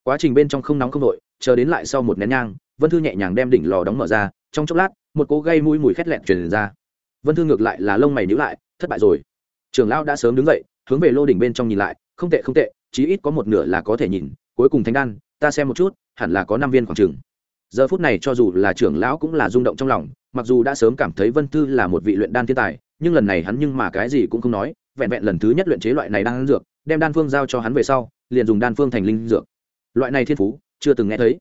Quá trình bên trong không nóng không nội chờ đến lại sau một nén nhang, vân thư nhẹ nhàng đem đỉnh lò đóng mở ra, trong chốc lát, một cố gây mũi mùi khét lẹn truyền ra. Vân thư ngược lại là lông mày nhữ lại, thất bại rồi. Trường lão đã sớm đứng dậy, hướng về lô đỉnh bên trong nhìn lại, không tệ không tệ chí ít có một nửa là có thể nhìn, cuối cùng thánh đan, ta xem một chút, hẳn là có năm viên khoảng trường giờ phút này cho dù là trưởng lão cũng là rung động trong lòng, mặc dù đã sớm cảm thấy vân thư là một vị luyện đan thiên tài, nhưng lần này hắn nhưng mà cái gì cũng không nói, vẹn vẹn lần thứ nhất luyện chế loại này đan dược, đem đan phương giao cho hắn về sau, liền dùng đan phương thành linh dược. Loại này thiên phú, chưa từng nghe thấy.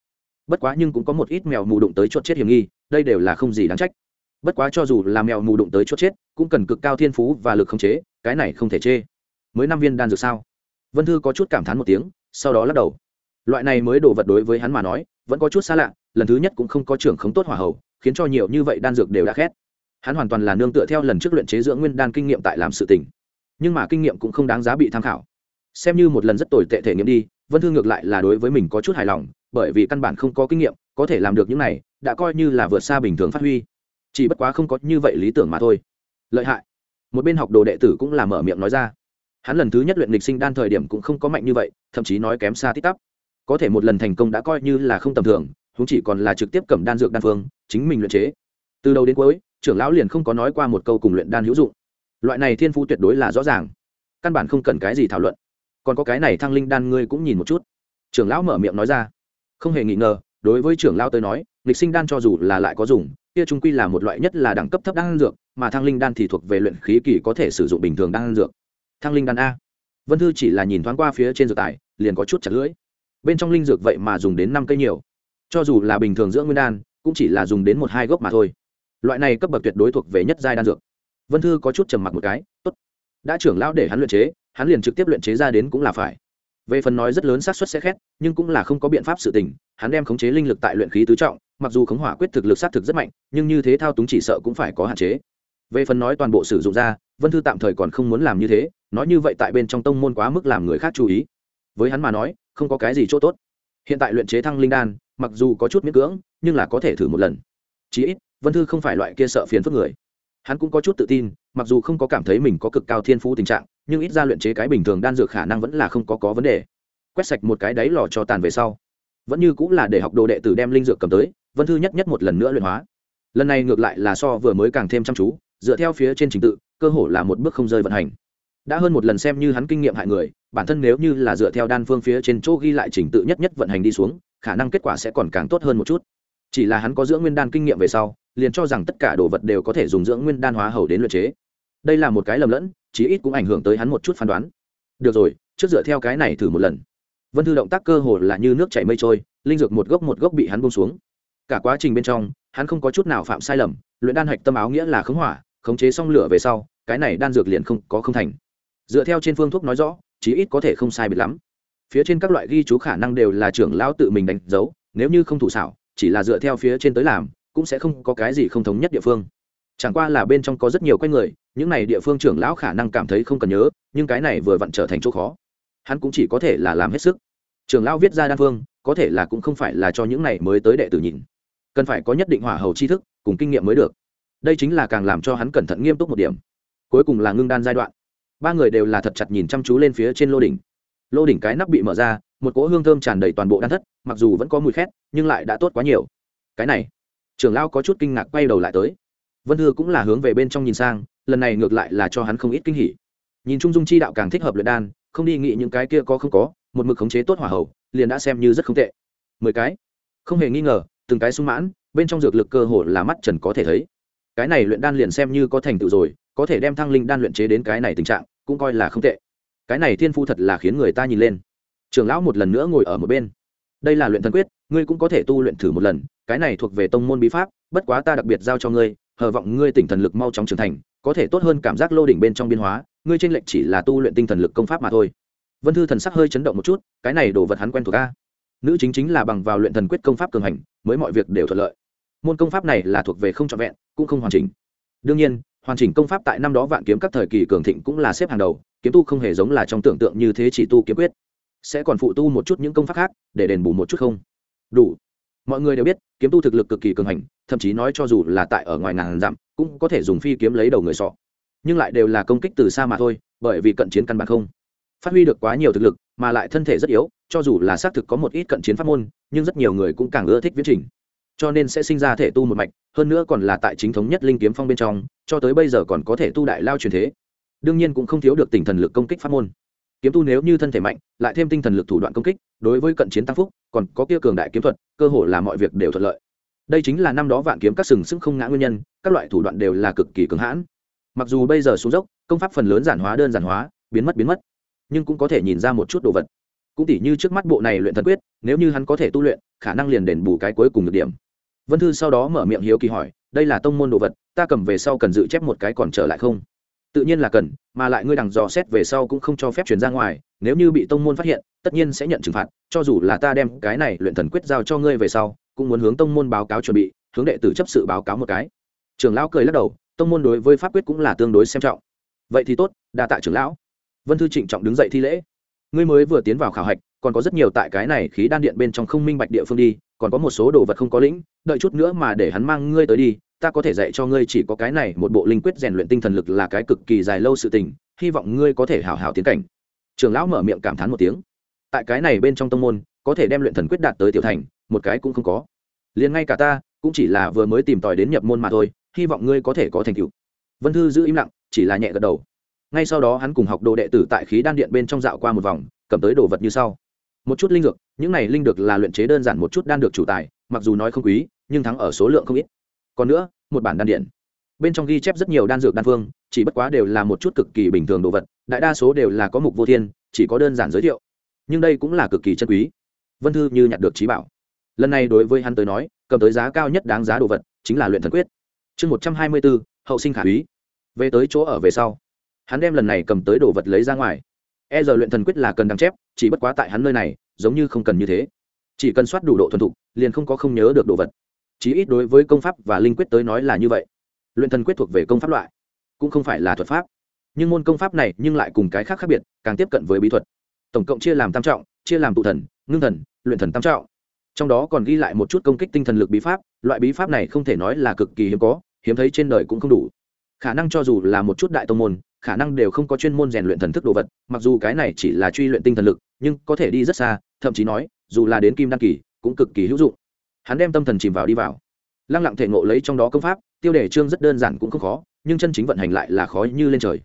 Bất quá nhưng cũng có một ít mèo mù đụng tới chuột chết hiểm nghi, đây đều là không gì đáng trách. Bất quá cho dù là mèo mù đụng tới chốt chết, cũng cần cực cao thiên phú và lực khống chế, cái này không thể chê. Mới năm viên đan dược sao? Vân thư có chút cảm thán một tiếng, sau đó lắc đầu. Loại này mới đồ vật đối với hắn mà nói, vẫn có chút xa lạ, lần thứ nhất cũng không có trưởng khống tốt hỏa hậu khiến cho nhiều như vậy đan dược đều đã khét. Hắn hoàn toàn là nương tựa theo lần trước luyện chế dưỡng nguyên đan kinh nghiệm tại làm sự tình. Nhưng mà kinh nghiệm cũng không đáng giá bị tham khảo. Xem như một lần rất tồi tệ thể nghiệm đi, vân thư ngược lại là đối với mình có chút hài lòng, bởi vì căn bản không có kinh nghiệm, có thể làm được những này, đã coi như là vượt xa bình thường phát huy. Chỉ bất quá không có như vậy lý tưởng mà thôi. Lợi hại. Một bên học đồ đệ tử cũng là mở miệng nói ra hắn lần thứ nhất luyện lịch sinh đan thời điểm cũng không có mạnh như vậy, thậm chí nói kém xa tít tắp. Có thể một lần thành công đã coi như là không tầm thường chúng chỉ còn là trực tiếp cầm đan dược đan phương, chính mình luyện chế. Từ đầu đến cuối, trưởng lão liền không có nói qua một câu cùng luyện đan hữu dụng. Loại này thiên phú tuyệt đối là rõ ràng. Căn bản không cần cái gì thảo luận. Còn có cái này thăng linh đan ngươi cũng nhìn một chút. Trưởng lão mở miệng nói ra. Không hề nghi ngờ, đối với trưởng lão tới nói lịch sinh đan cho dù là lại có dùng, kia trung quy là một loại nhất là đẳng cấp thấp đan dược, mà thăng linh đan thì thuộc về luyện khí kỳ có thể sử dụng bình thường đan dược thăng linh đan a. Vân thư chỉ là nhìn thoáng qua phía trên dược tài, liền có chút chặt lưỡi. Bên trong linh dược vậy mà dùng đến năm cây nhiều. Cho dù là bình thường dưỡng nguyên đan, cũng chỉ là dùng đến một hai gốc mà thôi. Loại này cấp bậc tuyệt đối thuộc về nhất giai đan dược. Vân thư có chút trầm mặc một cái, tốt. Đã trưởng lão để hắn luyện chế, hắn liền trực tiếp luyện chế ra đến cũng là phải. Về phần nói rất lớn xác suất sẽ khét, nhưng cũng là không có biện pháp sự tình, hắn đem khống chế linh lực tại luyện khí tứ trọng, mặc dù khống hỏa quyết thực lực xác thực rất mạnh, nhưng như thế thao túng chỉ sợ cũng phải có hạn chế. Về phần nói toàn bộ sử dụng ra vân thư tạm thời còn không muốn làm như thế, nói như vậy tại bên trong tông môn quá mức làm người khác chú ý. Với hắn mà nói, không có cái gì chỗ tốt. Hiện tại luyện chế thăng linh đan, mặc dù có chút miễn cưỡng, nhưng là có thể thử một lần. Chí ít, vân thư không phải loại kia sợ phiền phức người. Hắn cũng có chút tự tin, mặc dù không có cảm thấy mình có cực cao thiên phú tình trạng, nhưng ít ra luyện chế cái bình thường đan dược khả năng vẫn là không có có vấn đề. Quét sạch một cái đáy lò cho tàn về sau. Vẫn như cũng là để học đồ đệ tử đem linh dược cầm tới, vân thư nhất nhất một lần nữa luyện hóa. Lần này ngược lại là so vừa mới càng thêm chăm chú dựa theo phía trên trình tự, cơ hồ là một bước không rơi vận hành. Đã hơn một lần xem như hắn kinh nghiệm hại người, bản thân nếu như là dựa theo đan phương phía trên chỗ ghi lại trình tự nhất nhất vận hành đi xuống, khả năng kết quả sẽ còn càng tốt hơn một chút. Chỉ là hắn có dưỡng nguyên đan kinh nghiệm về sau, liền cho rằng tất cả đồ vật đều có thể dùng dưỡng nguyên đan hóa hầu đến luyện chế. Đây là một cái lầm lẫn, chí ít cũng ảnh hưởng tới hắn một chút phán đoán. Được rồi, trước dựa theo cái này thử một lần. Vân thư động tác cơ hồ là như nước chảy mây trôi, linh dược một gốc một gốc bị hắn bông xuống. Cả quá trình bên trong, hắn không có chút nào phạm sai lầm, luyện đan hạch tâm áo nghĩa là khống hỏa khống chế xong lửa về sau, cái này đan dược liền không có không thành. Dựa theo trên phương thuốc nói rõ, chí ít có thể không sai biệt lắm. Phía trên các loại ghi chú khả năng đều là trưởng lão tự mình đánh dấu, nếu như không thủ xảo, chỉ là dựa theo phía trên tới làm, cũng sẽ không có cái gì không thống nhất địa phương. Chẳng qua là bên trong có rất nhiều quanh người, những này địa phương trưởng lão khả năng cảm thấy không cần nhớ, nhưng cái này vừa vặn trở thành chỗ khó. Hắn cũng chỉ có thể là làm hết sức. Trưởng lão viết ra đan phương, có thể là cũng không phải là cho những này mới tới đệ tử nhìn. Cần phải có nhất định hỏa hầu tri thức, cùng kinh nghiệm mới được đây chính là càng làm cho hắn cẩn thận nghiêm túc một điểm. Cuối cùng là ngưng đan giai đoạn. Ba người đều là thật chặt nhìn chăm chú lên phía trên lô đỉnh. Lô đỉnh cái nắp bị mở ra, một cỗ hương thơm tràn đầy toàn bộ đan thất, mặc dù vẫn có mùi khét, nhưng lại đã tốt quá nhiều. Cái này, trưởng lão có chút kinh ngạc quay đầu lại tới. Vân hư cũng là hướng về bên trong nhìn sang, lần này ngược lại là cho hắn không ít kinh hỉ. Nhìn trung dung chi đạo càng thích hợp luyện đan, không đi nghĩ những cái kia có không có, một mực khống chế tốt hỏa hậu liền đã xem như rất không tệ. Mười cái. Không hề nghi ngờ, từng cái sung mãn, bên trong dược lực cơ hồ là mắt trần có thể thấy cái này luyện đan liền xem như có thành tựu rồi, có thể đem thăng linh đan luyện chế đến cái này tình trạng, cũng coi là không tệ. Cái này thiên phu thật là khiến người ta nhìn lên. Trường lão một lần nữa ngồi ở một bên. Đây là luyện thần quyết, ngươi cũng có thể tu luyện thử một lần, cái này thuộc về tông môn bí pháp, bất quá ta đặc biệt giao cho ngươi, hờ vọng ngươi tỉnh thần lực mau chóng trưởng thành, có thể tốt hơn cảm giác lô đỉnh bên trong biên hóa, ngươi tranh lệch chỉ là tu luyện tinh thần lực công pháp mà thôi. Vân thư thần sắc hơi chấn động một chút, cái này đồ vật hắn quen thuộc a. Nữ chính chính là bằng vào luyện thần quyết công pháp cường hành, mới mọi việc đều thuận lợi. Môn công pháp này là thuộc về không trọn vẹn cũng không hoàn chỉnh. Đương nhiên, hoàn chỉnh công pháp tại năm đó vạn kiếm các thời kỳ cường thịnh cũng là xếp hàng đầu, kiếm tu không hề giống là trong tưởng tượng như thế chỉ tu kiếm quyết. Sẽ còn phụ tu một chút những công pháp khác, để đền bù một chút không? Đủ. Mọi người đều biết, kiếm tu thực lực cực kỳ cường hành, thậm chí nói cho dù là tại ở ngoài ngàn dặm, cũng có thể dùng phi kiếm lấy đầu người sọ. Nhưng lại đều là công kích từ xa mà thôi, bởi vì cận chiến căn bản không phát huy được quá nhiều thực lực, mà lại thân thể rất yếu, cho dù là xác thực có một ít cận chiến pháp môn, nhưng rất nhiều người cũng càng ưa thích viễn trình cho nên sẽ sinh ra thể tu một mạch, hơn nữa còn là tại chính thống nhất linh kiếm phong bên trong, cho tới bây giờ còn có thể tu đại lao truyền thế. Đương nhiên cũng không thiếu được tinh thần lực công kích pháp môn. Kiếm tu nếu như thân thể mạnh, lại thêm tinh thần lực thủ đoạn công kích, đối với cận chiến tăng phúc, còn có kia cường đại kiếm thuật, cơ hội là mọi việc đều thuận lợi. Đây chính là năm đó vạn kiếm các sừng sững không ngã nguyên nhân, các loại thủ đoạn đều là cực kỳ cứng hãn. Mặc dù bây giờ xuống dốc, công pháp phần lớn giản hóa đơn giản hóa, biến mất biến mất, nhưng cũng có thể nhìn ra một chút đồ vật. Cũng tỉ như trước mắt bộ này luyện thần quyết, nếu như hắn có thể tu luyện, khả năng liền đền bù cái cuối cùng được điểm vân thư sau đó mở miệng hiếu kỳ hỏi, đây là tông môn đồ vật, ta cầm về sau cần dự chép một cái còn trở lại không? Tự nhiên là cần, mà lại ngươi đằng dò xét về sau cũng không cho phép chuyển ra ngoài, nếu như bị tông môn phát hiện, tất nhiên sẽ nhận trừng phạt, cho dù là ta đem cái này luyện thần quyết giao cho ngươi về sau, cũng muốn hướng tông môn báo cáo chuẩn bị, hướng đệ tử chấp sự báo cáo một cái. Trưởng lão cười lắc đầu, tông môn đối với pháp quyết cũng là tương đối xem trọng. Vậy thì tốt, đa tạ trưởng lão. Vân thư trịnh trọng đứng dậy thi lễ ngươi mới vừa tiến vào khảo hạch, còn có rất nhiều tại cái này khí đan điện bên trong không minh bạch địa phương đi, còn có một số đồ vật không có lĩnh, đợi chút nữa mà để hắn mang ngươi tới đi, ta có thể dạy cho ngươi chỉ có cái này một bộ linh quyết rèn luyện tinh thần lực là cái cực kỳ dài lâu sự tình, hy vọng ngươi có thể hào hào tiến cảnh. Trường lão mở miệng cảm thán một tiếng. Tại cái này bên trong tông môn, có thể đem luyện thần quyết đạt tới tiểu thành, một cái cũng không có. Liền ngay cả ta, cũng chỉ là vừa mới tìm tòi đến nhập môn mà thôi, hy vọng ngươi có thể có thành tựu. Vân thư giữ im lặng, chỉ là nhẹ gật đầu ngay sau đó hắn cùng học đồ đệ tử tại khí đan điện bên trong dạo qua một vòng, cầm tới đồ vật như sau. Một chút linh dược, những này linh được là luyện chế đơn giản một chút đan được chủ tài, mặc dù nói không quý, nhưng thắng ở số lượng không ít. Còn nữa, một bản đan điện. Bên trong ghi chép rất nhiều đan dược đan phương, chỉ bất quá đều là một chút cực kỳ bình thường đồ vật, đại đa số đều là có mục vô thiên, chỉ có đơn giản giới thiệu. Nhưng đây cũng là cực kỳ chân quý. Vân thư như nhặt được trí bảo. Lần này đối với hắn tới nói, cầm tới giá cao nhất đáng giá đồ vật chính là luyện thần quyết. Chương một trăm hai mươi bốn, hậu sinh khả úy. Về tới chỗ ở về sau hắn đem lần này cầm tới đồ vật lấy ra ngoài. E giờ luyện thần quyết là cần đăng chép, chỉ bất quá tại hắn nơi này, giống như không cần như thế. Chỉ cần soát đủ độ thuần thục, liền không có không nhớ được đồ vật. Chí ít đối với công pháp và linh quyết tới nói là như vậy. Luyện thần quyết thuộc về công pháp loại, cũng không phải là thuật pháp. Nhưng môn công pháp này nhưng lại cùng cái khác khác biệt, càng tiếp cận với bí thuật. Tổng cộng chia làm tam trọng, chia làm tụ thần, ngưng thần, luyện thần tam trọng. Trong đó còn ghi lại một chút công kích tinh thần lực bí pháp, loại bí pháp này không thể nói là cực kỳ hiếm có, hiếm thấy trên đời cũng không đủ. Khả năng cho dù là một chút đại tông môn khả năng đều không có chuyên môn rèn luyện thần thức đồ vật, mặc dù cái này chỉ là truy luyện tinh thần lực, nhưng có thể đi rất xa, thậm chí nói, dù là đến kim đăng kỳ, cũng cực kỳ hữu dụng. Hắn đem tâm thần chìm vào đi vào. Lăng lặng thể ngộ lấy trong đó công pháp, tiêu đề chương rất đơn giản cũng không khó, nhưng chân chính vận hành lại là khó như lên trời.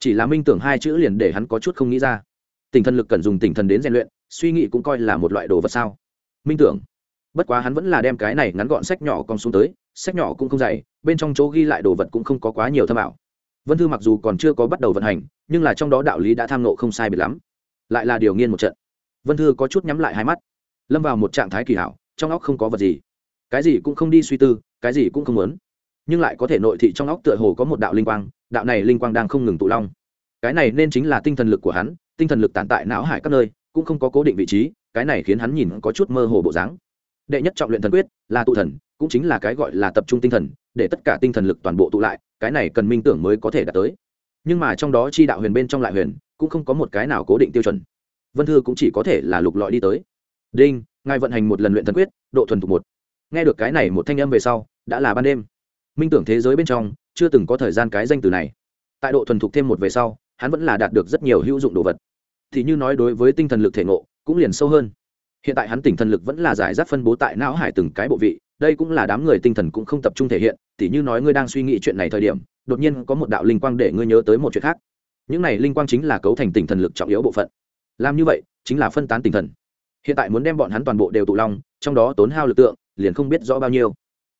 Chỉ là minh tưởng hai chữ liền để hắn có chút không nghĩ ra. Tinh thần lực cần dùng tinh thần đến rèn luyện, suy nghĩ cũng coi là một loại đồ vật sao. Minh tưởng. Bất quá hắn vẫn là đem cái này ngắn gọn sách nhỏ con xuống tới, sách nhỏ cũng không dày, bên trong chỗ ghi lại đồ vật cũng không có quá nhiều thâm ảo vân thư mặc dù còn chưa có bắt đầu vận hành, nhưng là trong đó đạo lý đã tham nộ không sai biệt lắm. Lại là điều nghiên một trận. Vân thư có chút nhắm lại hai mắt, lâm vào một trạng thái kỳ hảo, trong óc không có vật gì. Cái gì cũng không đi suy tư, cái gì cũng không muốn. Nhưng lại có thể nội thị trong óc tựa hồ có một đạo linh quang, đạo này linh quang đang không ngừng tụ long. Cái này nên chính là tinh thần lực của hắn, tinh thần lực tàn tại não hải các nơi, cũng không có cố định vị trí, cái này khiến hắn nhìn có chút mơ hồ bộ dáng. Đệ nhất trọng luyện thần quyết là tụ thần, cũng chính là cái gọi là tập trung tinh thần để tất cả tinh thần lực toàn bộ tụ lại, cái này cần minh tưởng mới có thể đạt tới. Nhưng mà trong đó chi đạo huyền bên trong lại huyền, cũng không có một cái nào cố định tiêu chuẩn. Vân thư cũng chỉ có thể là lục lọi đi tới. Đinh, ngài vận hành một lần luyện thần quyết, độ thuần thục một. Nghe được cái này một thanh âm về sau, đã là ban đêm. Minh tưởng thế giới bên trong, chưa từng có thời gian cái danh từ này. Tại độ thuần thục thêm một về sau, hắn vẫn là đạt được rất nhiều hữu dụng đồ vật. Thì như nói đối với tinh thần lực thể ngộ, cũng liền sâu hơn. Hiện tại hắn tỉnh thần lực vẫn là giải rác phân bố tại não hải từng cái bộ vị đây cũng là đám người tinh thần cũng không tập trung thể hiện, tỉ như nói ngươi đang suy nghĩ chuyện này thời điểm, đột nhiên có một đạo linh quang để ngươi nhớ tới một chuyện khác. Những này linh quang chính là cấu thành tinh thần lực trọng yếu bộ phận. Làm như vậy, chính là phân tán tinh thần. Hiện tại muốn đem bọn hắn toàn bộ đều tụ long, trong đó tốn hao lực tượng, liền không biết rõ bao nhiêu.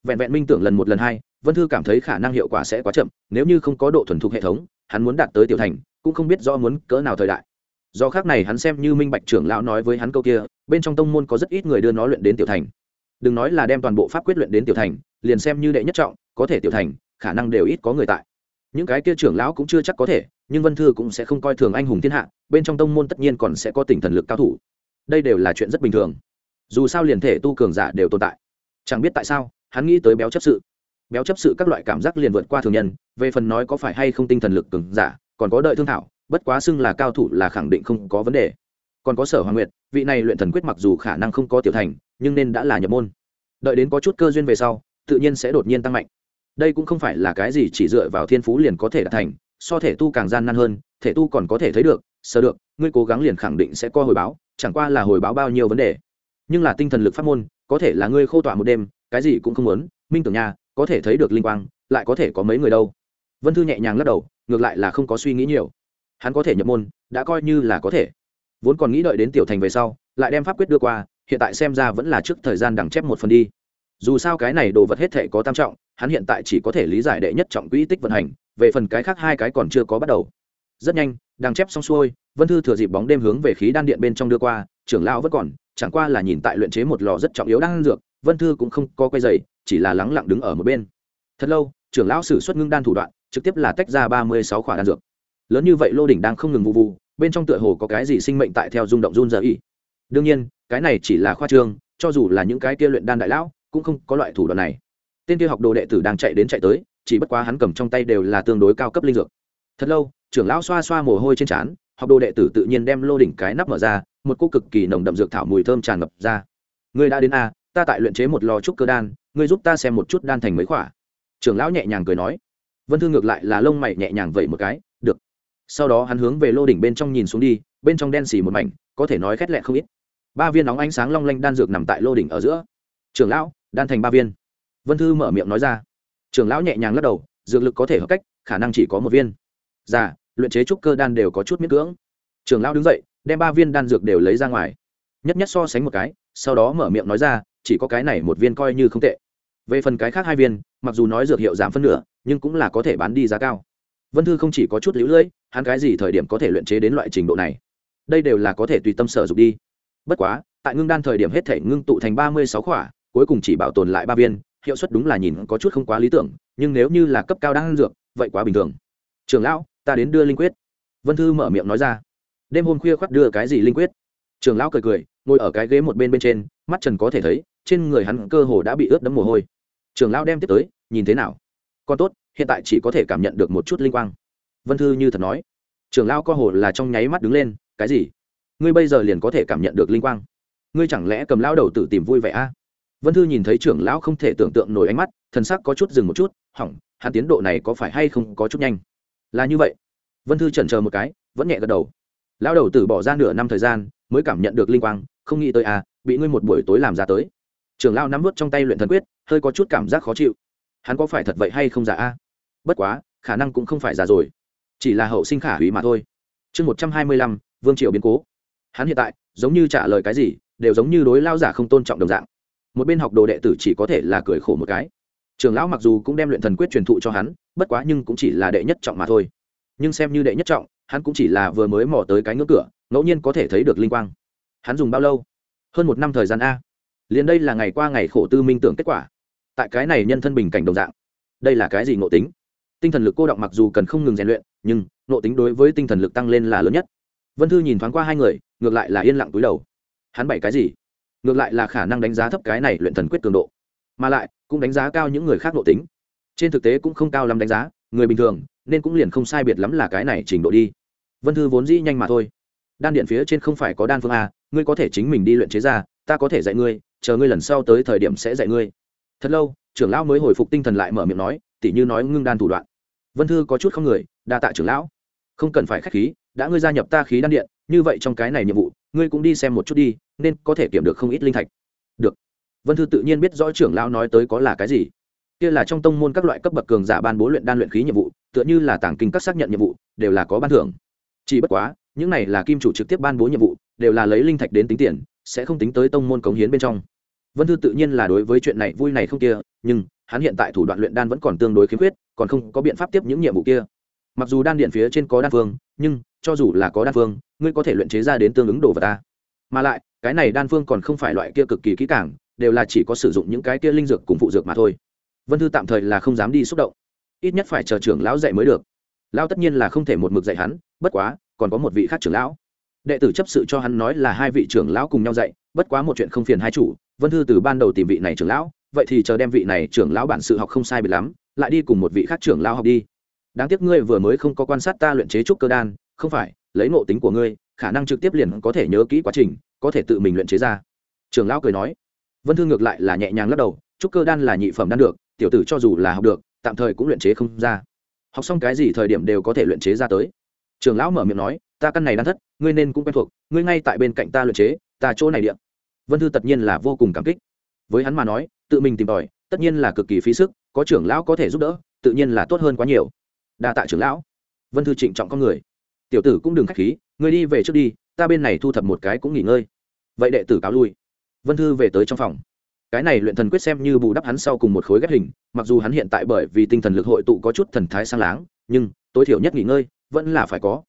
Vẹn vẹn minh tưởng lần một lần hai, vân thư cảm thấy khả năng hiệu quả sẽ quá chậm, nếu như không có độ thuần thục hệ thống, hắn muốn đạt tới tiểu thành, cũng không biết rõ muốn cỡ nào thời đại. Do khác này hắn xem như minh bạch trưởng lão nói với hắn câu kia, bên trong tông môn có rất ít người đưa nó luyện đến tiểu thành đừng nói là đem toàn bộ pháp quyết luyện đến tiểu thành, liền xem như đệ nhất trọng, có thể tiểu thành, khả năng đều ít có người tại. Những cái kia trưởng lão cũng chưa chắc có thể, nhưng vân thư cũng sẽ không coi thường anh hùng thiên hạ, bên trong tông môn tất nhiên còn sẽ có tỉnh thần lực cao thủ. Đây đều là chuyện rất bình thường. Dù sao liền thể tu cường giả đều tồn tại. Chẳng biết tại sao, hắn nghĩ tới béo chấp sự. Béo chấp sự các loại cảm giác liền vượt qua thường nhân, về phần nói có phải hay không tinh thần lực cường giả, còn có đợi thương thảo, bất quá xưng là cao thủ là khẳng định không có vấn đề còn có sở hoàng nguyệt vị này luyện thần quyết mặc dù khả năng không có tiểu thành nhưng nên đã là nhập môn. Đợi đến có chút cơ duyên về sau tự nhiên sẽ đột nhiên tăng mạnh. Đây cũng không phải là cái gì chỉ dựa vào thiên phú liền có thể đạt thành so thể tu càng gian nan hơn thể tu còn có thể thấy được sơ được ngươi cố gắng liền khẳng định sẽ có hồi báo chẳng qua là hồi báo bao nhiêu vấn đề. Nhưng là tinh thần lực pháp môn có thể là ngươi khô tỏa một đêm cái gì cũng không muốn minh tưởng nhà, có thể thấy được linh quang lại có thể có mấy người đâu. Vân thư nhẹ nhàng lắc đầu ngược lại là không có suy nghĩ nhiều. Hắn có thể nhập môn đã coi như là có thể vốn còn nghĩ đợi đến tiểu thành về sau, lại đem pháp quyết đưa qua, hiện tại xem ra vẫn là trước thời gian đằng chép một phần đi. Dù sao cái này đồ vật hết thể có tam trọng, hắn hiện tại chỉ có thể lý giải đệ nhất trọng quỹ tích vận hành, về phần cái khác hai cái còn chưa có bắt đầu. Rất nhanh, đằng chép xong xuôi, vân thư thừa dịp bóng đêm hướng về khí đan điện bên trong đưa qua, trưởng lão vẫn còn, chẳng qua là nhìn tại luyện chế một lò rất trọng yếu đang dược, vân thư cũng không có quay dày chỉ là lắng lặng đứng ở một bên. Thật lâu, trưởng lão sử xuất ngưng đan thủ đoạn, trực tiếp là tách ra ba mươi sáu khỏa đan dược. Lớn như vậy lô đỉnh đang không ngừng vụ vụ bên trong tựa hồ có cái gì sinh mệnh tại theo rung động run dở ý đương nhiên, cái này chỉ là khoa trương, cho dù là những cái kia luyện đan đại lão, cũng không có loại thủ đoạn này. Tên kia học đồ đệ tử đang chạy đến chạy tới, chỉ bất quá hắn cầm trong tay đều là tương đối cao cấp linh dược. Thật lâu, trưởng lão xoa xoa mồ hôi trên trán, học đồ đệ tử tự nhiên đem lô đỉnh cái nắp mở ra, một cô cực kỳ nồng đậm dược thảo mùi thơm tràn ngập ra. Ngươi đã đến a ta tại luyện chế một lò trúc cơ đan, ngươi giúp ta xem một chút đan thành mấy khỏa. Trưởng lão nhẹ nhàng cười nói. Vân thương ngược lại là lông mày nhẹ nhàng vẩy một cái sau đó hắn hướng về lô đỉnh bên trong nhìn xuống đi, bên trong đen xì một mảnh, có thể nói khét lẹ không ít. Ba viên nóng ánh sáng long lanh đan dược nằm tại lô đỉnh ở giữa. Trưởng lão, đan thành ba viên. Vân thư mở miệng nói ra. Trưởng lão nhẹ nhàng lắc đầu, dược lực có thể hợp cách, khả năng chỉ có một viên. Già luyện chế trúc cơ đan đều có chút miễn cưỡng. Trưởng lão đứng dậy, đem ba viên đan dược đều lấy ra ngoài. Nhất nhất so sánh một cái, sau đó mở miệng nói ra, chỉ có cái này một viên coi như không tệ. Về phần cái khác hai viên, mặc dù nói dược hiệu giảm phân nửa, nhưng cũng là có thể bán đi giá cao vân thư không chỉ có chút lũ lưỡi hắn cái gì thời điểm có thể luyện chế đến loại trình độ này? Đây đều là có thể tùy tâm sở dục đi. Bất quá, tại ngưng đan thời điểm hết thể ngưng tụ thành ba mươi sáu khỏa, cuối cùng chỉ bảo tồn lại ba viên, hiệu suất đúng là nhìn có chút không quá lý tưởng, nhưng nếu như là cấp cao đang dược, vậy quá bình thường. Trường lão, ta đến đưa linh quyết. Vân thư mở miệng nói ra. Đêm hôm khuya khoác đưa cái gì linh quyết? Trường lão cười cười, ngồi ở cái ghế một bên bên trên, mắt trần có thể thấy, trên người hắn cơ hồ đã bị ướt đẫm mồ hôi. Trường lão đem tiếp tới, nhìn thế nào? Còn tốt, hiện tại chỉ có thể cảm nhận được một chút linh quang. Vân thư như thật nói. Trường lão co hồ là trong nháy mắt đứng lên, cái gì? Ngươi bây giờ liền có thể cảm nhận được linh quang. Ngươi chẳng lẽ cầm lao đầu tử tìm vui vẻ a? Vân thư nhìn thấy trưởng lão không thể tưởng tượng nổi ánh mắt, thần sắc có chút dừng một chút, hỏng, hắn tiến độ này có phải hay không có chút nhanh? Là như vậy. Vân thư chần chờ một cái, vẫn nhẹ gật đầu. Lão đầu tử bỏ ra nửa năm thời gian, mới cảm nhận được linh quang, không nghĩ tới à bị ngươi một buổi tối làm ra tới. Trưởng lão nắm vút trong tay luyện thần quyết, hơi có chút cảm giác khó chịu hắn có phải thật vậy hay không giả a? Bất quá, khả năng cũng không phải giả rồi. Chỉ là hậu sinh khả hủy mà thôi. Chương một trăm hai mươi lăm, vương triều biến cố. Hắn hiện tại, giống như trả lời cái gì, đều giống như đối lao giả không tôn trọng đồng dạng. Một bên học đồ đệ tử chỉ có thể là cười khổ một cái. Trường lão mặc dù cũng đem luyện thần quyết truyền thụ cho hắn, bất quá nhưng cũng chỉ là đệ nhất trọng mà thôi. Nhưng xem như đệ nhất trọng, hắn cũng chỉ là vừa mới mò tới cái ngưỡng cửa, ngẫu nhiên có thể thấy được linh quang. Hắn dùng bao lâu? Hơn một năm thời gian a. Liền đây là ngày qua ngày khổ tư minh tưởng kết quả tại cái này nhân thân bình cảnh đồng dạng. Đây là cái gì ngộ tính? Tinh thần lực cô động mặc dù cần không ngừng rèn luyện, nhưng ngộ tính đối với tinh thần lực tăng lên là lớn nhất. Vân thư nhìn thoáng qua hai người, ngược lại là yên lặng túi đầu. Hắn bảy cái gì? Ngược lại là khả năng đánh giá thấp cái này luyện thần quyết cường độ. Mà lại, cũng đánh giá cao những người khác nội tính. Trên thực tế cũng không cao lắm đánh giá, người bình thường, nên cũng liền không sai biệt lắm là cái này trình độ đi. Vân thư vốn dĩ nhanh mà thôi. Đan điện phía trên không phải có đan phương a, ngươi có thể chính mình đi luyện chế ra, ta có thể dạy ngươi, chờ ngươi lần sau tới thời điểm sẽ dạy ngươi thật lâu, trưởng lão mới hồi phục tinh thần lại mở miệng nói, tỉ như nói ngưng đan thủ đoạn. Vân thư có chút không người, đa tạ trưởng lão. Không cần phải k h á c h khí, đã ngươi gia nhập ta khí đan điện, như vậy trong cái này nhiệm vụ, ngươi cũng đi xem một chút đi, nên có thể kiểm được không ít linh thạch. Được. Vân thư tự nhiên biết rõ trưởng lão nói tới có là cái gì. Kia là trong tông môn các loại cấp bậc cường giả ban bố luyện đan luyện khí nhiệm vụ, tựa như là tàng kinh các xác nhận nhiệm vụ, đều là có ban thưởng. Chỉ bất quá, những này là kim chủ trực tiếp ban bố nhiệm vụ, đều là lấy linh thạch đến tính tiền, sẽ không tính tới tông môn cống hiến bên trong vân thư tự nhiên là đối với chuyện này vui này không kia, nhưng hắn hiện tại thủ đoạn luyện đan vẫn còn tương đối khiếm khuyết, còn không có biện pháp tiếp những nhiệm vụ kia. Mặc dù đan điện phía trên có đan phương, nhưng cho dù là có đan phương, ngươi có thể luyện chế ra đến tương ứng đồ vật ta. Mà lại, cái này đan phương còn không phải loại kia cực kỳ kỹ càng, đều là chỉ có sử dụng những cái kia linh dược cùng phụ dược mà thôi. Vân thư tạm thời là không dám đi xúc động. Ít nhất phải chờ trưởng lão dạy mới được. Lão tất nhiên là không thể một mực dạy hắn, bất quá, còn có một vị khác trưởng lão đệ tử chấp sự cho hắn nói là hai vị trưởng lão cùng nhau dạy, bất quá một chuyện không phiền hai chủ. Vân thư từ ban đầu tìm vị này trưởng lão, vậy thì chờ đem vị này trưởng lão bản sự học không sai bị lắm, lại đi cùng một vị khác trưởng lão học đi. Đáng tiếc ngươi vừa mới không có quan sát ta luyện chế trúc cơ đan, không phải, lấy ngộ tính của ngươi, khả năng trực tiếp liền có thể nhớ kỹ quá trình, có thể tự mình luyện chế ra. Trưởng lão cười nói. Vân thư ngược lại là nhẹ nhàng lắc đầu, trúc cơ đan là nhị phẩm đan được, tiểu tử cho dù là học được, tạm thời cũng luyện chế không ra. Học xong cái gì thời điểm đều có thể luyện chế ra tới. Trưởng lão mở miệng nói ta căn này đang thất, ngươi nên cũng quen thuộc, ngươi ngay tại bên cạnh ta luyện chế, ta chỗ này điện vân thư tất nhiên là vô cùng cảm kích. Với hắn mà nói, tự mình tìm tòi, tất nhiên là cực kỳ phí sức, có trưởng lão có thể giúp đỡ, tự nhiên là tốt hơn quá nhiều. Đa tạ trưởng lão. Vân thư trịnh trọng con người. Tiểu tử cũng đừng k h á c h khí người đi về trước đi, ta bên này thu thập một cái cũng nghỉ ngơi. Vậy đệ tử cáo lui. Vân thư về tới trong phòng. Cái này luyện thần quyết xem như bù đắp hắn sau cùng một khối ghép hình, mặc dù hắn hiện tại bởi vì tinh thần lực hội tụ có chút thần thái sang láng, nhưng tối thiểu nhất nghỉ ngơi vẫn là phải có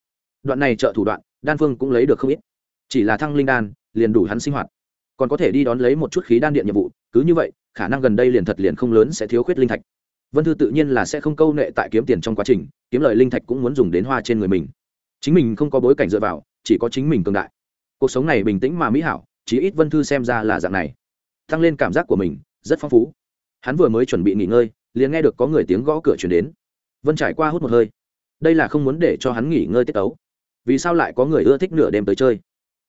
đoạn này trợ thủ đoạn, đan phương cũng lấy được không ít. Chỉ là thăng linh đan, liền đủ hắn sinh hoạt. Còn có thể đi đón lấy một chút khí đan điện nhiệm vụ, cứ như vậy, khả năng gần đây liền thật liền không lớn sẽ thiếu khuyết linh thạch. Vân thư tự nhiên là sẽ không câu nệ tại kiếm tiền trong quá trình, kiếm lời linh thạch cũng muốn dùng đến hoa trên người mình. Chính mình không có bối cảnh dựa vào, chỉ có chính mình cường đại. Cuộc sống này bình tĩnh mà mỹ hảo, chí ít vân thư xem ra là dạng này. Tăng lên cảm giác của mình, rất phong phú. Hắn vừa mới chuẩn bị nghỉ ngơi, liền nghe được có người tiếng gõ cửa chuyển đến. Vân trải qua hút một hơi. Đây là không muốn để cho hắn nghỉ ngơi tiết ấu vì sao lại có người ưa thích nửa đêm tới chơi?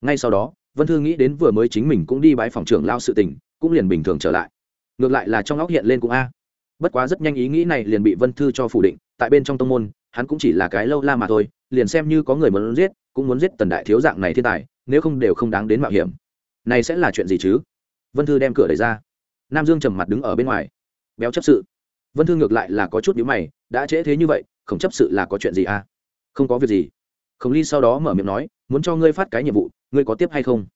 Ngay sau đó, vân thư nghĩ đến vừa mới chính mình cũng đi bãi phòng trưởng lao sự tình, cũng liền bình thường trở lại. Ngược lại là trong óc hiện lên cũng a. Bất quá rất nhanh ý nghĩ này liền bị vân thư cho phủ định, tại bên trong tông môn, hắn cũng chỉ là cái lâu la mà thôi, liền xem như có người muốn giết, cũng muốn giết tần đại thiếu dạng này thiên tài, nếu không đều không đáng đến mạo hiểm. Này sẽ là chuyện gì chứ? Vân thư đem cửa đẩy ra. Nam dương trầm mặt đứng ở bên ngoài. Béo chấp sự. Vân thư ngược lại là có chút nhíu mày, đã trễ thế như vậy, không chấp sự là có chuyện gì à không có việc gì khổng ly sau đó mở miệng nói, muốn cho ngươi phát cái nhiệm vụ, ngươi có tiếp hay không?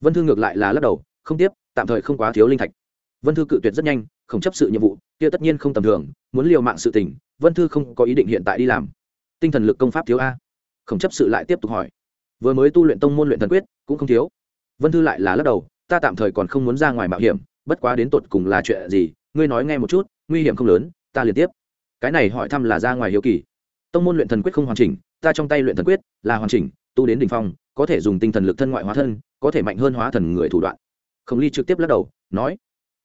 Vân thư ngược lại là lắc đầu, không tiếp, tạm thời không quá thiếu linh thạch. Vân thư cự tuyệt rất nhanh, không chấp sự nhiệm vụ, kia tất nhiên không tầm thường, muốn liều mạng sự tình, vân thư không có ý định hiện tại đi làm. Tinh thần lực công pháp thiếu a. Không chấp sự lại tiếp tục hỏi, vừa mới tu luyện tông môn luyện thần quyết, cũng không thiếu. Vân thư lại là lắc đầu, ta tạm thời còn không muốn ra ngoài mạo hiểm, bất quá đến tột cùng là chuyện gì, ngươi nói nghe một chút, nguy hiểm không lớn, ta liền tiếp. Cái này hỏi thăm là ra ngoài hiếu kỳ. Tông môn luyện thần quyết không hoàn chỉnh ta trong tay luyện thần quyết là hoàn chỉnh tu đến đ ỉ n h phong có thể dùng tinh thần lực thân ngoại hóa thân có thể mạnh hơn hóa thần người thủ đoạn. Khổng ly trực tiếp lắc đầu nói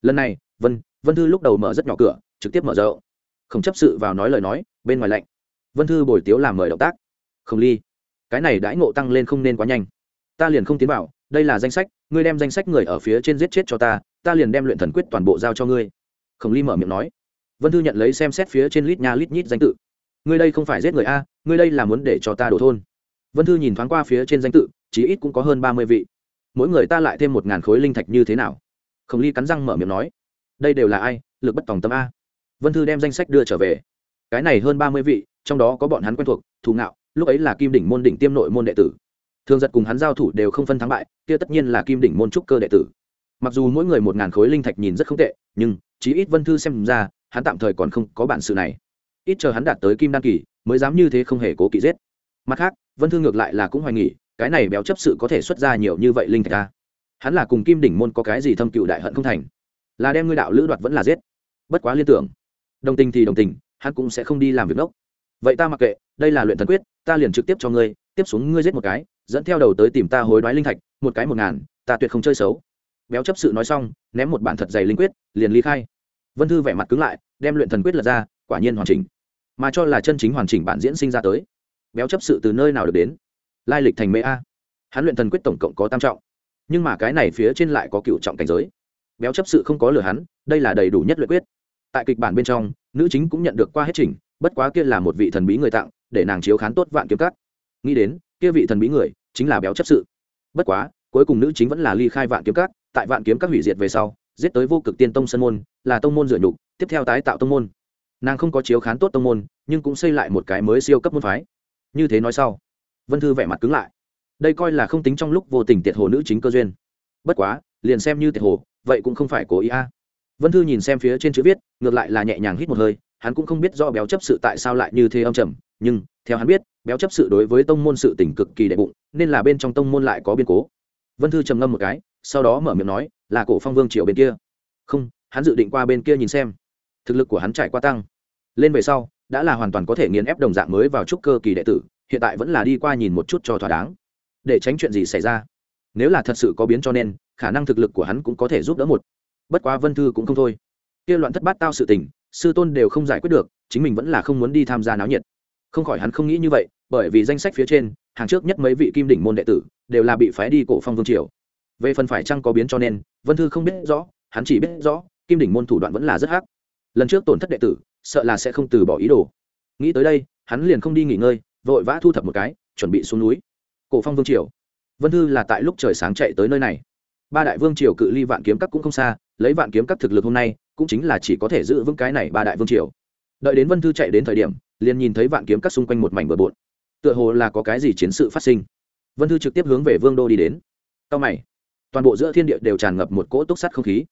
lần này vân vân thư lúc đầu mở rất nhỏ cửa trực tiếp mở rộng. Không chấp sự vào nói lời nói bên ngoài lạnh. Vân thư bồi tiếu làm mời động tác. Khổng ly cái này đãi ngộ tăng lên không nên quá nhanh. Ta liền không tiến bảo, đây là danh sách ngươi đem danh sách người ở phía trên giết chết cho ta ta liền đem luyện thần quyết toàn bộ giao cho ngươi. Khổng ly mở miệng nói. Vân thư nhận lấy xem xét phía trên lít nha lít nhít danh tự ngươi đây không phải giết người a, ngươi đây là muốn để cho ta đổ thôn. Vân thư nhìn thoáng qua phía trên danh tự, chí ít cũng có hơn ba mươi vị. Mỗi người ta lại thêm một ngàn khối linh thạch như thế nào? Khổng ly cắn răng mở miệng nói, đây đều là ai, lực bất tòng tâm a. Vân thư đem danh sách đưa trở về. Cái này hơn ba mươi vị, trong đó có bọn hắn quen thuộc, thù ngạo, lúc ấy là kim đỉnh môn đỉnh tiêm nội môn đệ tử. Thường giật cùng hắn giao thủ đều không phân thắng bại, kia tất nhiên là kim đỉnh môn trúc cơ đệ tử. Mặc dù mỗi người một ngàn khối linh thạch nhìn rất không tệ, nhưng chí ít vân thư xem ra, hắn tạm thời còn không có bản sự này ít chờ hắn đạt tới kim đan kỳ, mới dám như thế không hề cố kỵ giết. Mặt khác, vân thư ngược lại là cũng hoài nghỉ cái này béo chấp sự có thể xuất ra nhiều như vậy linh thạch ta hắn là cùng kim đỉnh môn có cái gì thâm cựu đại hận không thành? Là đem ngươi đạo lữ đoạt vẫn là giết? Bất quá liên tưởng, đồng tình thì đồng tình, hắn cũng sẽ không đi làm việc đốc. Vậy ta mặc kệ, đây là luyện thần quyết, ta liền trực tiếp cho ngươi, tiếp xuống ngươi giết một cái, dẫn theo đầu tới tìm ta hối đoái linh thạch, một cái một ngàn, ta tuyệt không chơi xấu. Béo chấp sự nói xong, ném một bản thật dày linh quyết, liền ly khai. Vân thư vẻ mặt cứng lại, đem luyện thần quyết lật ra, quả nhiên hoàn chỉnh mà cho là chân chính hoàn chỉnh bản diễn sinh ra tới. Béo chấp sự từ nơi nào được đến? Lai lịch thành mê a. Hắn luyện thần quyết tổng cộng có tam trọng. Nhưng mà cái này phía trên lại có cựu trọng cảnh giới. Béo chấp sự không có lừa hắn, đây là đầy đủ nhất luyện quyết. Tại kịch bản bên trong, nữ chính cũng nhận được qua hết trình bất quá kia là một vị thần bí người tặng, để nàng chiếu khán tốt vạn kiếm cắt nghĩ đến, kia vị thần bí người chính là béo chấp sự. Bất quá, cuối cùng nữ chính vẫn là ly khai vạn kiếm cắt tại vạn kiếm các hủy diệt về sau, giết tới vô cực tiên tông sân môn, là tông môn dựa nhục, tiếp theo tái tạo tông môn nàng không có chiếu khán tốt tông môn, nhưng cũng xây lại một cái mới siêu cấp môn phái. Như thế nói sau, vân thư vẻ mặt cứng lại. Đây coi là không tính trong lúc vô tình tiệt hồ nữ chính cơ duyên. Bất quá, liền xem như tiệt hồ, vậy cũng không phải cố ý a. Vân thư nhìn xem phía trên chữ viết, ngược lại là nhẹ nhàng hít một hơi, hắn cũng không biết do béo chấp sự tại sao lại như thế âm trầm, nhưng, theo hắn biết, béo chấp sự đối với tông môn sự tỉnh cực kỳ đệ bụng, nên là bên trong tông môn lại có biên cố. Vân thư trầm ngâm một cái, sau đó mở miệng nói, là cổ phong vương triều bên kia. Không, hắn dự định qua bên kia nhìn xem. Thực lực của hắn trải qua tăng lên về sau, đã là hoàn toàn có thể nghiền ép đồng dạng mới vào trúc cơ kỳ đệ tử, hiện tại vẫn là đi qua nhìn một chút cho thỏa đáng. Để tránh chuyện gì xảy ra? Nếu là thật sự có biến cho nên, khả năng thực lực của hắn cũng có thể giúp đỡ một. Bất quá vân thư cũng không thôi. Kia loạn thất bát tao sự tình, sư tôn đều không giải quyết được, chính mình vẫn là không muốn đi tham gia náo nhiệt. Không khỏi hắn không nghĩ như vậy, bởi vì danh sách phía trên, hàng trước nhất mấy vị kim đỉnh môn đệ tử, đều là bị phái đi cổ phong vương triều. Về phần phải chăng có biến cho nên, vân thư không biết rõ, hắn chỉ biết rõ, kim đỉnh môn thủ đoạn vẫn là rất hắc lần trước tổn thất đệ tử, sợ là sẽ không từ bỏ ý đồ. Nghĩ tới đây, hắn liền không đi nghỉ ngơi, vội vã thu thập một cái, chuẩn bị xuống núi. Cổ phong vương triều. Vân thư là tại lúc trời sáng chạy tới nơi này. Ba đại vương triều cự ly vạn kiếm các cũng không xa, lấy vạn kiếm các thực lực hôm nay, cũng chính là chỉ có thể giữ vững cái này ba đại vương triều. Đợi đến vân thư chạy đến thời điểm, liền nhìn thấy vạn kiếm các xung quanh một mảnh bờ bộn. Tựa hồ là có cái gì chiến sự phát sinh. Vân thư trực tiếp hướng về vương đô đi đến. Cao mày. Toàn bộ giữa thiên địa đều tràn ngập một cỗ túc sắt không khí.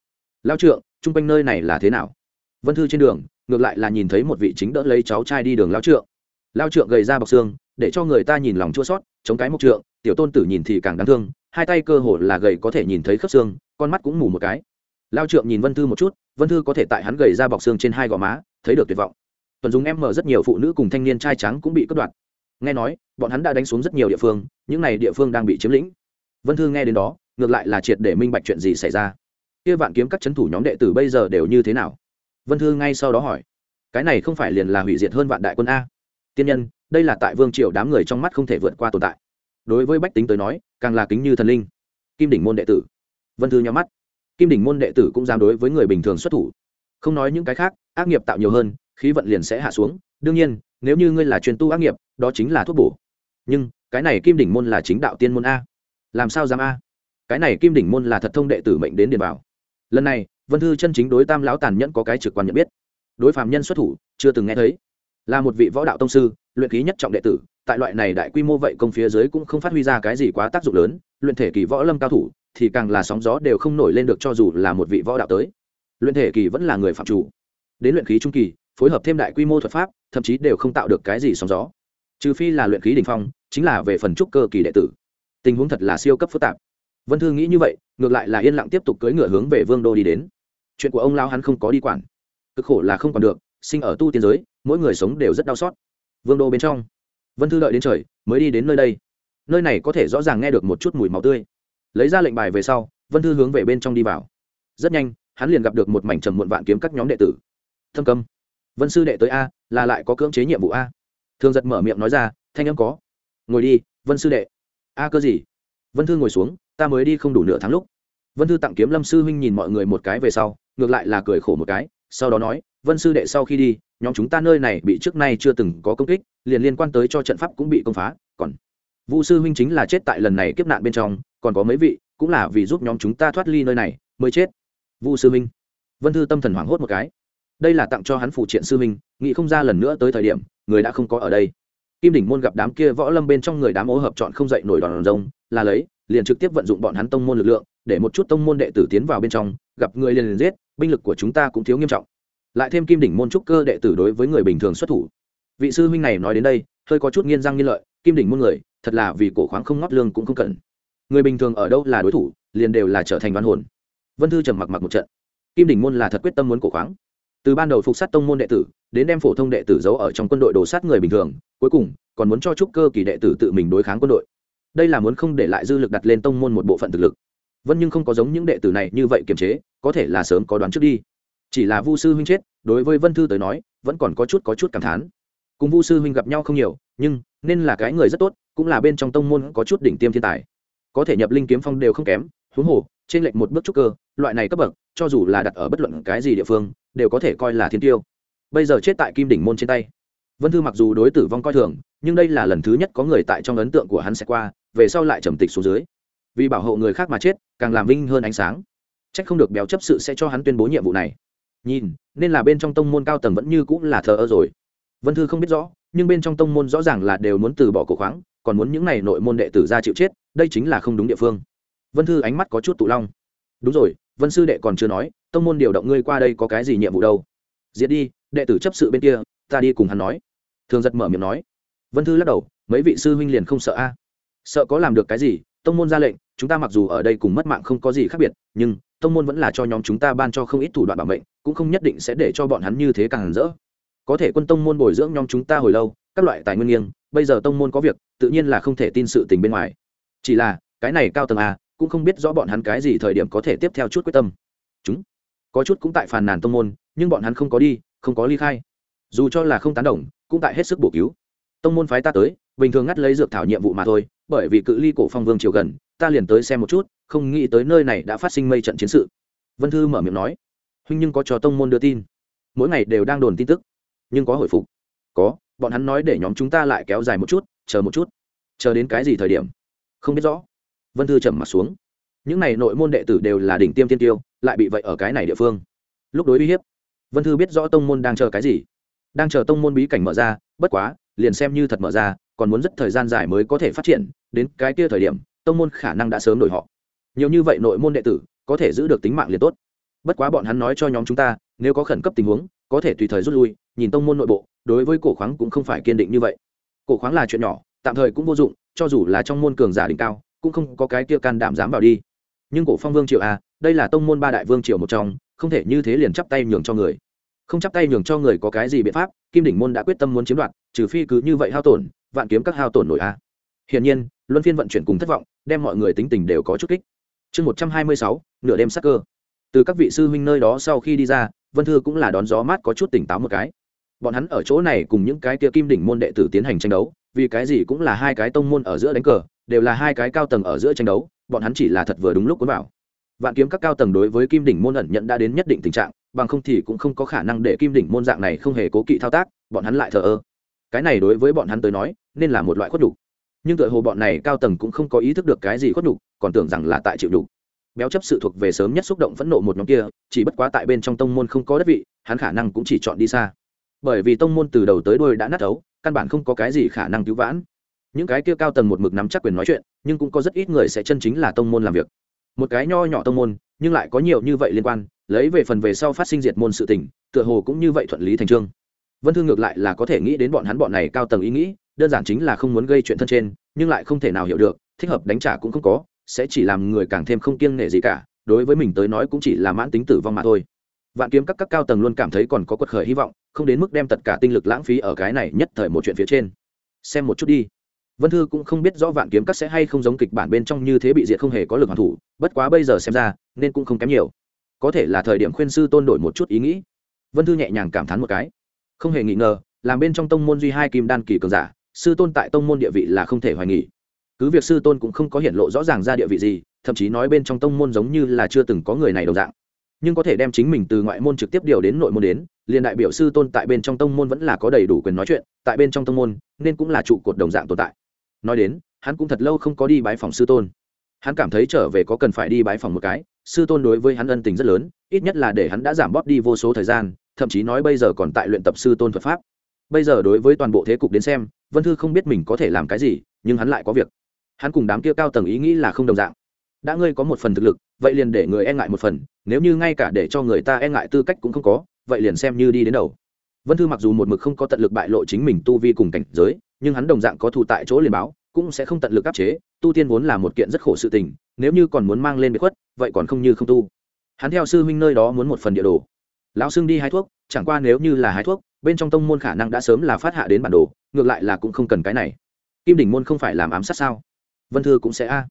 Lao trượng chung quanh nơi này là thế nào? Vân thư trên đường, ngược lại là nhìn thấy một vị chính đỡ lấy cháu trai đi đường lao trượng. Lao trượng gầy ra bọc xương, để cho người ta nhìn lòng chua sót chống cái mộc trượng, tiểu tôn tử nhìn thì càng đáng thương, hai tay cơ hồ là gầy có thể nhìn thấy khớp xương, con mắt cũng mù một cái. Lao trượng nhìn vân thư một chút, vân thư có thể tại hắn gầy ra bọc xương trên hai gò má, thấy được tuyệt vọng. Tuần dùng em mở rất nhiều phụ nữ cùng thanh niên trai trắng cũng bị cướp đoạt. Nghe nói, bọn hắn đã đánh xuống rất nhiều địa phương, những n à y địa phương đang bị chiếm lĩnh. Vân thư nghe đến đó, ngược lại là triệt để minh bạch chuyện gì xảy ra. Kia vạn kiếm các c h ấ n thủ nhóm đệ tử bây giờ đều như thế nào? Vân thư ngay sau đó hỏi, cái này không phải liền là hủy diệt hơn vạn đại quân a? Tiên nhân, đây là tại vương triều đám người trong mắt không thể vượt qua tồn tại. Đối với bách tính tới nói, càng là kính như thần linh. Kim đỉnh môn đệ tử. Vân thư nhắm mắt. Kim đỉnh môn đệ tử cũng dám đối với người bình thường xuất thủ. Không nói những cái khác, ác nghiệp tạo nhiều hơn, khí vận liền sẽ hạ xuống. Đương nhiên, nếu như ngươi là truyền tu ác nghiệp, đó chính là thuốc bổ. Nhưng, cái này kim đỉnh môn là chính đạo tiên môn a. Làm sao dám a? Cái này kim đỉnh môn là thật thông đệ tử mệnh đến điền bảo lần này vân thư chân chính đối tam lão tàn nhẫn có cái trực quan nhận biết. Đối phạm nhân xuất thủ, chưa từng nghe thấy. Là một vị võ đạo tông sư, luyện ký nhất trọng đệ tử, tại loại này đại quy mô vậy công phía dưới cũng không phát huy ra cái gì quá tác dụng lớn, luyện thể kỳ võ lâm cao thủ thì càng là sóng gió đều không nổi lên được cho dù là một vị võ đạo tới. Luyện thể kỳ vẫn là người phạm chủ. Đến luyện khí trung kỳ, phối hợp thêm đại quy mô thuật pháp, thậm chí đều không tạo được cái gì sóng gió. Trừ phi là luyện khí đình phong, chính là về phần trúc cơ kỳ đệ tử. Tình huống thật là siêu cấp phức tạp. Vân thư nghĩ như vậy, ngược lại là yên lặng tiếp tục cưỡi ngựa hướng về vương đô đi đến chuyện của ông lao hắn không có đi quản. Cực khổ là không còn được, sinh ở tu tiên giới, mỗi người sống đều rất đau xót. Vương đô bên trong. Vân thư đợi đến trời, mới đi đến nơi đây. Nơi này có thể rõ ràng nghe được một chút mùi máu tươi. Lấy ra lệnh bài về sau, vân thư hướng về bên trong đi vào. Rất nhanh, hắn liền gặp được một mảnh trầm muộn vạn kiếm các nhóm đệ tử. Thâm câm. Vân sư đệ tới a, là lại có cưỡng chế nhiệm vụ a. Thường giật mở miệng nói ra, thanh âm có. Ngồi đi, vân sư đệ. A, cơ gì? Vân thư ngồi xuống, ta mới đi không đủ nửa tháng lúc vân thư tặng kiếm lâm sư huynh nhìn mọi người một cái về sau, ngược lại là cười khổ một cái, sau đó nói, vân sư đệ sau khi đi, nhóm chúng ta nơi này bị trước nay chưa từng có công kích, liền liên quan tới cho trận pháp cũng bị công phá, còn Vu sư huynh chính là chết tại lần này kiếp nạn bên trong, còn có mấy vị, cũng là vì giúp nhóm chúng ta thoát ly nơi này, mới chết. Vu sư huynh. Vân thư tâm thần hoảng hốt một cái. Đây là tặng cho hắn phụ triện sư huynh, nghĩ không ra lần nữa tới thời điểm, người đã không có ở đây. Kim đỉnh môn gặp đám kia võ lâm bên trong người đám ố hợp chọn không dậy nổi đòn rông là lấy, liền trực tiếp vận dụng bọn hắn tông môn lực lượng để một chút tông môn đệ tử tiến vào bên trong, gặp người liền liền giết, binh lực của chúng ta cũng thiếu nghiêm trọng. Lại thêm kim đỉnh môn trúc cơ đệ tử đối với người bình thường xuất thủ. Vị sư huynh này nói đến đây, hơi có chút nghiên răng nghiên lợi, kim đỉnh môn người, thật là vì cổ khoáng không ngót lương cũng không cần. Người bình thường ở đâu là đối thủ, liền đều là trở thành văn hồn. Vân thư trầm mặc mặc một trận. Kim đỉnh môn là thật quyết tâm muốn cổ khoáng. Từ ban đầu phục sát tông môn đệ tử, đến đem phổ thông đệ tử giấu ở trong quân đội đồ sát người bình thường, cuối cùng, còn muốn cho trúc cơ kỳ đệ tử tự mình đối kháng quân đội. Đây là muốn không để lại dư lực đặt lên tông môn một bộ phận thực lực vân nhưng không có giống những đệ tử này như vậy kiềm chế, có thể là sớm có đoán trước đi. Chỉ là vu sư huynh chết, đối với vân thư tới nói, vẫn còn có chút có chút cảm thán. Cùng vu sư huynh gặp nhau không nhiều, nhưng, nên là cái người rất tốt, cũng là bên trong tông môn có chút đỉnh tiêm thiên tài. Có thể nhập linh kiếm phong đều không kém, huống hồ, trên lệnh một bước trúc cơ, loại này cấp bậc, cho dù là đặt ở bất luận cái gì địa phương, đều có thể coi là thiên tiêu. Bây giờ chết tại kim đỉnh môn trên tay. Vân thư mặc dù đối tử vong coi thường, nhưng đây là lần thứ nhất có người tại trong ấn tượng của hắn sẽ qua, về sau lại trầm tịch xuống dưới vì bảo hộ người khác mà chết, càng làm vinh hơn ánh sáng. C h ắ c không được béo chấp sự sẽ cho hắn tuyên bố nhiệm vụ này. Nhìn, nên là bên trong tông môn cao tầng vẫn như cũng là thờ ơ rồi. Vân thư không biết rõ, nhưng bên trong tông môn rõ ràng là đều muốn từ bỏ cổ khoáng, còn muốn những n à y nội môn đệ tử ra chịu chết, đây chính là không đúng địa phương. Vân thư ánh mắt có chút tụ long. Đúng rồi, vân sư đệ còn chưa nói, tông môn điều động ngươi qua đây có cái gì nhiệm vụ đâu. Diệt đi, đệ tử chấp sự bên kia, ta đi cùng hắn nói. Thường giật mở miệng nói. Vân thư lắc đầu, mấy vị sư huynh liền không sợ a? Sợ có làm được cái gì tông môn ra lệnh, chúng ta mặc dù ở đây cùng mất mạng không có gì khác biệt, nhưng tông môn vẫn là cho nhóm chúng ta ban cho không ít thủ đoạn bảo mệnh, cũng không nhất định sẽ để cho bọn hắn như thế càng rỡ. Có thể quân tông môn bồi dưỡng nhóm chúng ta hồi lâu, các loại tài nguyên nghiêng, bây giờ tông môn có việc, tự nhiên là không thể tin sự tình bên ngoài. Chỉ là, cái này cao tầng a, cũng không biết rõ bọn hắn cái gì thời điểm có thể tiếp theo chút quyết tâm. Chúng, có chút cũng tại phàn nàn tông môn, nhưng bọn hắn không có đi, không có ly khai. Dù cho là không tán đồng, cũng tại hết sức bổ cứu. Tông môn phái ta tới bình thường ngắt lấy dược thảo nhiệm vụ mà thôi, bởi vì cự ly cổ phong vương triều gần, ta liền tới xem một chút, không nghĩ tới nơi này đã phát sinh mây trận chiến sự. Vân thư mở miệng nói. Huynh nhưng có cho tông môn đưa tin. Mỗi ngày đều đang đồn tin tức. Nhưng có hồi phục. Có, bọn hắn nói để nhóm chúng ta lại kéo dài một chút, chờ một chút. Chờ đến cái gì thời điểm? Không biết rõ. Vân thư trầm mặt xuống. Những n à y nội môn đệ tử đều là đỉnh tiêm tiên tiêu, lại bị vậy ở cái này địa phương. Lúc đối uy hiếp. Vân thư biết rõ tông môn đang chờ cái gì đang chờ tông môn bí cảnh mở ra bất quá liền xem như thật mở ra còn muốn rất thời gian dài mới có thể phát triển đến cái kia thời điểm tông môn khả năng đã sớm đổi họ. Nhiều như vậy nội môn đệ tử có thể giữ được tính mạng liền tốt. Bất quá bọn hắn nói cho nhóm chúng ta nếu có khẩn cấp tình huống có thể tùy thời rút lui nhìn tông môn nội bộ đối với cổ khoáng cũng không phải kiên định như vậy. Cổ khoáng là chuyện nhỏ tạm thời cũng vô dụng cho dù là trong môn cường giả đỉnh cao cũng không có cái kia can đảm dám vào đi. Nhưng cổ phong vương triều a, đây là tông môn ba đại vương triều một trong không thể như thế liền chắp tay nhường cho người không chắp tay nhường cho người có cái gì biện pháp, kim đỉnh môn đã quyết tâm muốn chiếm đoạt, trừ phi cứ như vậy hao tổn, vạn kiếm các hao tổn nổi a. À. hiển nhiên, luân phiên vận chuyển cùng thất vọng, đem mọi người tính tình đều có chút kích. Chương một trăm hai mươi sáu, nửa đêm sắc cơ. Từ các vị sư huynh nơi đó sau khi đi ra, vân thư cũng là đón gió mát có chút tỉnh táo một cái. Bọn hắn ở chỗ này cùng những cái kia kim đỉnh môn đệ tử tiến hành tranh đấu, vì cái gì cũng là hai cái tông môn ở giữa đánh cờ, đều là hai cái cao tầng ở giữa tranh đấu, bọn hắn chỉ là thật vừa đúng lúc cuốn vào. Vạn kiếm các cao tầng đối với kim đỉnh môn ẩn nhận đã đến nhất định tình trạng bằng không thì cũng không có khả năng để kim đỉnh môn dạng này không hề cố kỵ thao tác, bọn hắn lại thờ ơ. Cái này đối với bọn hắn tới nói, nên là một loại khuất đục nhưng tựa hồ bọn này cao tầng cũng không có ý thức được cái gì khuất đục còn tưởng rằng là tại chịu đục béo chấp sự thuộc về sớm nhất xúc động phẫn nộ một nhóm kia, chỉ bất quá tại bên trong tông môn không có đất vị, hắn khả năng cũng chỉ chọn đi xa. Bởi vì tông môn từ đầu tới đuôi đã nát ấu, căn bản không có cái gì khả năng cứu vãn. Những cái kia cao tầng một mực nắm chắc quyền nói chuyện, nhưng cũng có rất ít người sẽ chân chính là tông môn làm việc. Một cái nho nhỏ tông môn, nhưng lại có nhiều như vậy liên quan lấy về phần về sau phát sinh diệt môn sự tình, tựa hồ cũng như vậy thuận lý thành trương. Vân thương ngược lại là có thể nghĩ đến bọn hắn bọn này cao tầng ý nghĩ, đơn giản chính là không muốn gây chuyện thân trên, nhưng lại không thể nào hiểu được, thích hợp đánh trả cũng không có, sẽ chỉ làm người càng thêm không kiêng nể gì cả, đối với mình tới nói cũng chỉ là mãn tính tử vong mà thôi. Vạn kiếm các các cao tầng luôn cảm thấy còn có quật khởi hy vọng, không đến mức đem tất cả tinh lực lãng phí ở cái này nhất thời một chuyện phía trên. Xem một chút đi. Vân thư cũng không biết rõ vạn kiếm các sẽ hay không giống kịch bản bên trong như thế bị diệt không hề có lực hoàn thủ, bất quá bây giờ xem ra, nên cũng không kém nhiều có thể là thời điểm khuyên sư tôn đổi một chút ý nghĩ. Vân thư nhẹ nhàng cảm thán một cái. Không hề nghi ngờ, làm bên trong tông môn duy hai kim đan kỳ cường giả, sư tôn tại tông môn địa vị là không thể hoài nghỉ cứ việc sư tôn cũng không có hiện lộ rõ ràng ra địa vị gì, thậm chí nói bên trong tông môn giống như là chưa từng có người này đồng dạng. Nhưng có thể đem chính mình từ ngoại môn trực tiếp điều đến nội môn đến, liền đại biểu sư tôn tại bên trong tông môn vẫn là có đầy đủ quyền nói chuyện, tại bên trong tông môn, nên cũng là trụ cột đồng dạng tồn tại. Nói đến, hắn cũng thật lâu không có đi bái phòng sư tôn. Hắn cảm thấy trở về có cần phải đi bái phòng một cái sư tôn đối với hắn ân tình rất lớn, ít nhất là để hắn đã giảm bóp đi vô số thời gian, thậm chí nói bây giờ còn tại luyện tập sư tôn thuật pháp. Bây giờ đối với toàn bộ thế cục đến xem, vân thư không biết mình có thể làm cái gì, nhưng hắn lại có việc. Hắn cùng đám kia cao tầng ý nghĩ là không đồng dạng. Đã ngươi có một phần thực lực, vậy liền để người e ngại một phần, nếu như ngay cả để cho người ta e ngại tư cách cũng không có, vậy liền xem như đi đến đầu. Vân thư mặc dù một mực không có tận lực bại lộ chính mình tu vi cùng cảnh giới, nhưng hắn đồng dạng có thù tại chỗ liền báo, cũng sẽ không tận lực áp chế, tu tiên vốn là một kiện rất khổ sự tình nếu như còn muốn mang lên bị khuất, vậy còn không như không tu. Hắn theo sư huynh nơi đó muốn một phần địa đồ. Lão xưng đi hái thuốc, chẳng qua nếu như là hái thuốc, bên trong tông môn khả năng đã sớm là phát hạ đến bản đồ, ngược lại là cũng không cần cái này. Kim đỉnh môn không phải làm ám sát sao? Vân thư cũng sẽ a.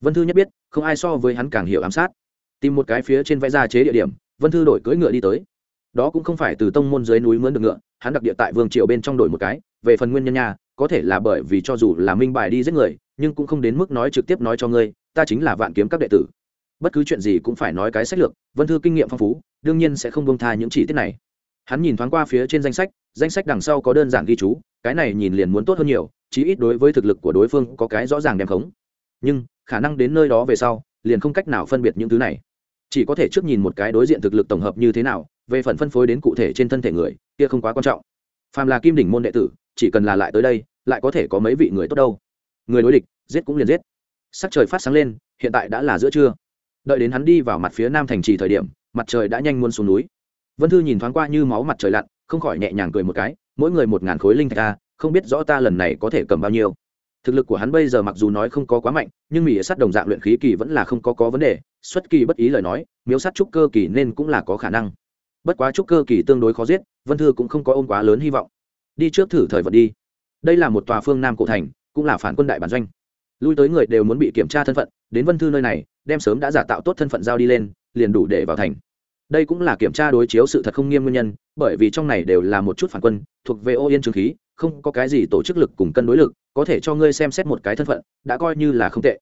Vân thư nhất biết, không ai so với hắn càng hiểu ám sát. Tìm một cái phía trên vẽ ra chế địa điểm, vân thư đổi cưỡi ngựa đi tới. Đó cũng không phải từ tông môn dưới núi mướn được ngựa, hắn đặc địa tại vương triều bên trong đổi một cái, về phần nguyên nhân nhà có thể là bởi vì cho dù là minh bài đi giết người, nhưng cũng không đến mức nói trực tiếp nói cho ngươi ta chính là vạn kiếm các đệ tử. Bất cứ chuyện gì cũng phải nói cái sách lược, vân thư kinh nghiệm phong phú, đương nhiên sẽ không bông tha những chi tiết này. Hắn nhìn thoáng qua phía trên danh sách danh sách đằng sau có đơn giản ghi chú, cái này nhìn liền muốn tốt hơn nhiều, chí ít đối với thực lực của đối phương có cái rõ ràng đem khống. Nhưng, khả năng đến nơi đó về sau, liền không cách nào phân biệt những thứ này. Chỉ có thể trước nhìn một cái đối diện thực lực tổng hợp như thế nào, về phần phân phối đến cụ thể trên thân thể người, kia không quá quan trọng. Phàm là kim đỉnh môn đệ tử, chỉ cần là lại tới đây, lại có thể có mấy vị người tốt đâu. Người đối địch, giết cũng liền giết sắc trời phát sáng lên, hiện tại đã là giữa trưa. Đợi đến hắn đi vào mặt phía nam thành trì thời điểm, mặt trời đã nhanh muôn xuống núi. Vân thư nhìn thoáng qua như máu mặt trời lặn, không khỏi nhẹ nhàng cười một cái, mỗi người một ngàn khối linh thạch ta không biết rõ ta lần này có thể cầm bao nhiêu. Thực lực của hắn bây giờ mặc dù nói không có quá mạnh, nhưng mỹ sắt đồng dạng luyện khí kỳ vẫn là không có có vấn đề, xuất kỳ bất ý lời nói, miếu sắt trúc cơ kỳ nên cũng là có khả năng. Bất quá trúc cơ kỳ tương đối khó giết, vân thư cũng không có ôm quá lớn hy vọng. Đi trước thử thời vận đi. Đây là một tòa phương nam cổ thành, cũng là phản quân đại bản doanh lui tới người đều muốn bị kiểm tra thân phận, đến vân thư nơi này, đem sớm đã giả tạo tốt thân phận giao đi lên, liền đủ để vào thành. Đây cũng là kiểm tra đối chiếu sự thật không nghiêm nguyên nhân, bởi vì trong này đều là một chút phản quân, thuộc về ô yên trường khí, không có cái gì tổ chức lực cùng cân đối lực, có thể cho ngươi xem xét một cái thân phận, đã coi như là không tệ.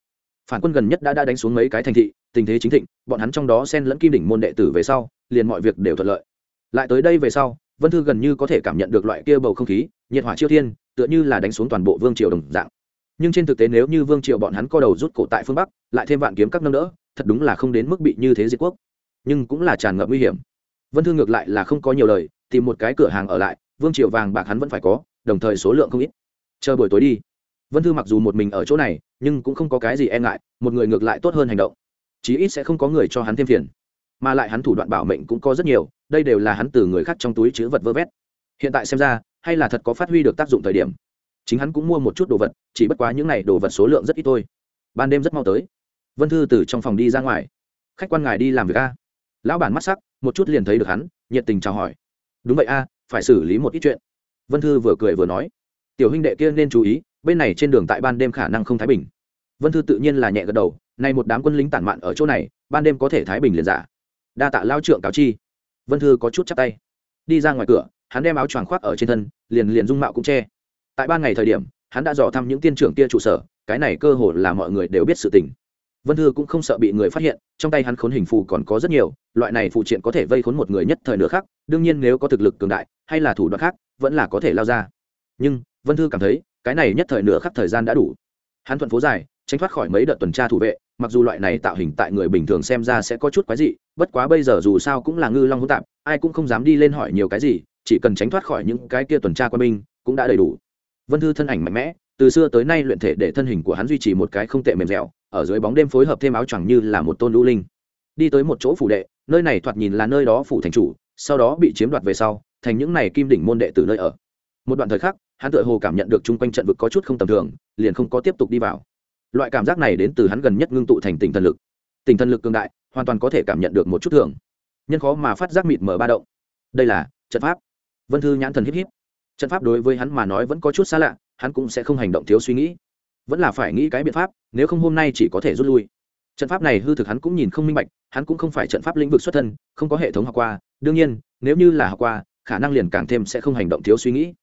Phản quân gần nhất đã đã đánh xuống mấy cái thành thị, tình thế chính thịnh, bọn hắn trong đó xen lẫn kim đỉnh môn đệ tử về sau, liền mọi việc đều thuận lợi. Lại tới đây về sau, vân thư gần như có thể cảm nhận được loại kia bầu không khí, nhiệt hỏa chiêu thiên, tựa như là đánh xuống toàn bộ vương triều đồng dạng nhưng trên thực tế nếu như vương triều bọn hắn co đầu rút cổ tại phương bắc, lại thêm vạn kiếm các nâng đỡ, thật đúng là không đến mức bị như thế diệt quốc. Nhưng cũng là tràn ngập nguy hiểm. Vân thư ngược lại là không có nhiều lời, tìm một cái cửa hàng ở lại, vương triều vàng bạc hắn vẫn phải có, đồng thời số lượng không ít. Chờ buổi tối đi. Vân thư mặc dù một mình ở chỗ này, nhưng cũng không có cái gì e ngại, một người ngược lại tốt hơn hành động. Chí ít sẽ không có người cho hắn thêm phiền. Mà lại hắn thủ đoạn bảo mệnh cũng có rất nhiều, đây đều là hắn từ người khác trong túi chữ vật vơ vét. Hiện tại xem ra, hay là thật có phát huy được tác dụng thời điểm chính hắn cũng mua một chút đồ vật, chỉ bất quá những n à y đồ vật số lượng rất ít thôi. Ban đêm rất mau tới. Vân thư từ trong phòng đi ra ngoài. Khách quan ngài đi làm việc a. Lão bản mắt sắc, một chút liền thấy được hắn, nhiệt tình chào hỏi. Đúng vậy a, phải xử lý một ít chuyện. Vân thư vừa cười vừa nói. Tiểu huynh đệ kia nên chú ý, bên này trên đường tại ban đêm khả năng không thái bình. Vân thư tự nhiên là nhẹ gật đầu, nay một đám quân lính tản mạn ở chỗ này, ban đêm có thể thái bình liền giả. Đa tạ lao trượng cáo chi. Vân thư có chút chắp tay. Đi ra ngoài cửa, hắn đem áo choàng khoác ở trên thân, liền liền dung mạo cũng che tại ban ngày thời điểm, hắn đã dò thăm những tiên trưởng kia trụ sở, cái này cơ hồ là mọi người đều biết sự tình. Vân thư cũng không sợ bị người phát hiện, trong tay hắn khốn hình phù còn có rất nhiều, loại này phụ triện có thể vây khốn một người nhất thời nửa khác đương nhiên nếu có thực lực cường đại, hay là thủ đoạn khác, vẫn là có thể lao ra. Nhưng, vân thư cảm thấy, cái này nhất thời nửa khắc thời gian đã đủ. Hắn thuận phố dài, tránh thoát khỏi mấy đợt tuần tra thủ vệ, mặc dù loại này tạo hình tại người bình thường xem ra sẽ có chút quái dị, bất quá bây giờ dù sao cũng là ngư long hỗn tạp, ai cũng không dám đi lên hỏi nhiều cái gì, chỉ cần tránh thoát khỏi những cái kia tuần tra quân binh, cũng đã đầy đủ vân thư thân ảnh mạnh mẽ, từ xưa tới nay luyện thể để thân hình của hắn duy trì một cái không tệ mềm dẻo, ở dưới bóng đêm phối hợp thêm áo choàng như là một tôn lũ linh. Đi tới một chỗ phủ đệ, nơi này thoạt nhìn là nơi đó phủ thành chủ, sau đó bị chiếm đoạt về sau, thành những này kim đỉnh môn đệ từ nơi ở. Một đoạn thời khắc, hắn tựa hồ cảm nhận được chung quanh trận vực có chút không tầm thường, liền không có tiếp tục đi vào. Loại cảm giác này đến từ hắn gần nhất ngưng tụ thành tỉnh thần lực. Tỉnh thần lực cường đại, hoàn toàn có thể cảm nhận được một chút thường. Nhân khó mà phát giác mịt mở ba động. Đây là trận pháp. Vân thư nhãn thần híp híp trận pháp đối với hắn mà nói vẫn có chút xa lạ, hắn cũng sẽ không hành động thiếu suy nghĩ. Vẫn là phải nghĩ cái biện pháp, nếu không hôm nay chỉ có thể rút lui. Trận pháp này hư thực hắn cũng nhìn không minh bạch, hắn cũng không phải trận pháp lĩnh vực xuất thân, không có hệ thống học qua. Đương nhiên, nếu như là học qua, khả năng liền càng thêm sẽ không hành động thiếu suy nghĩ.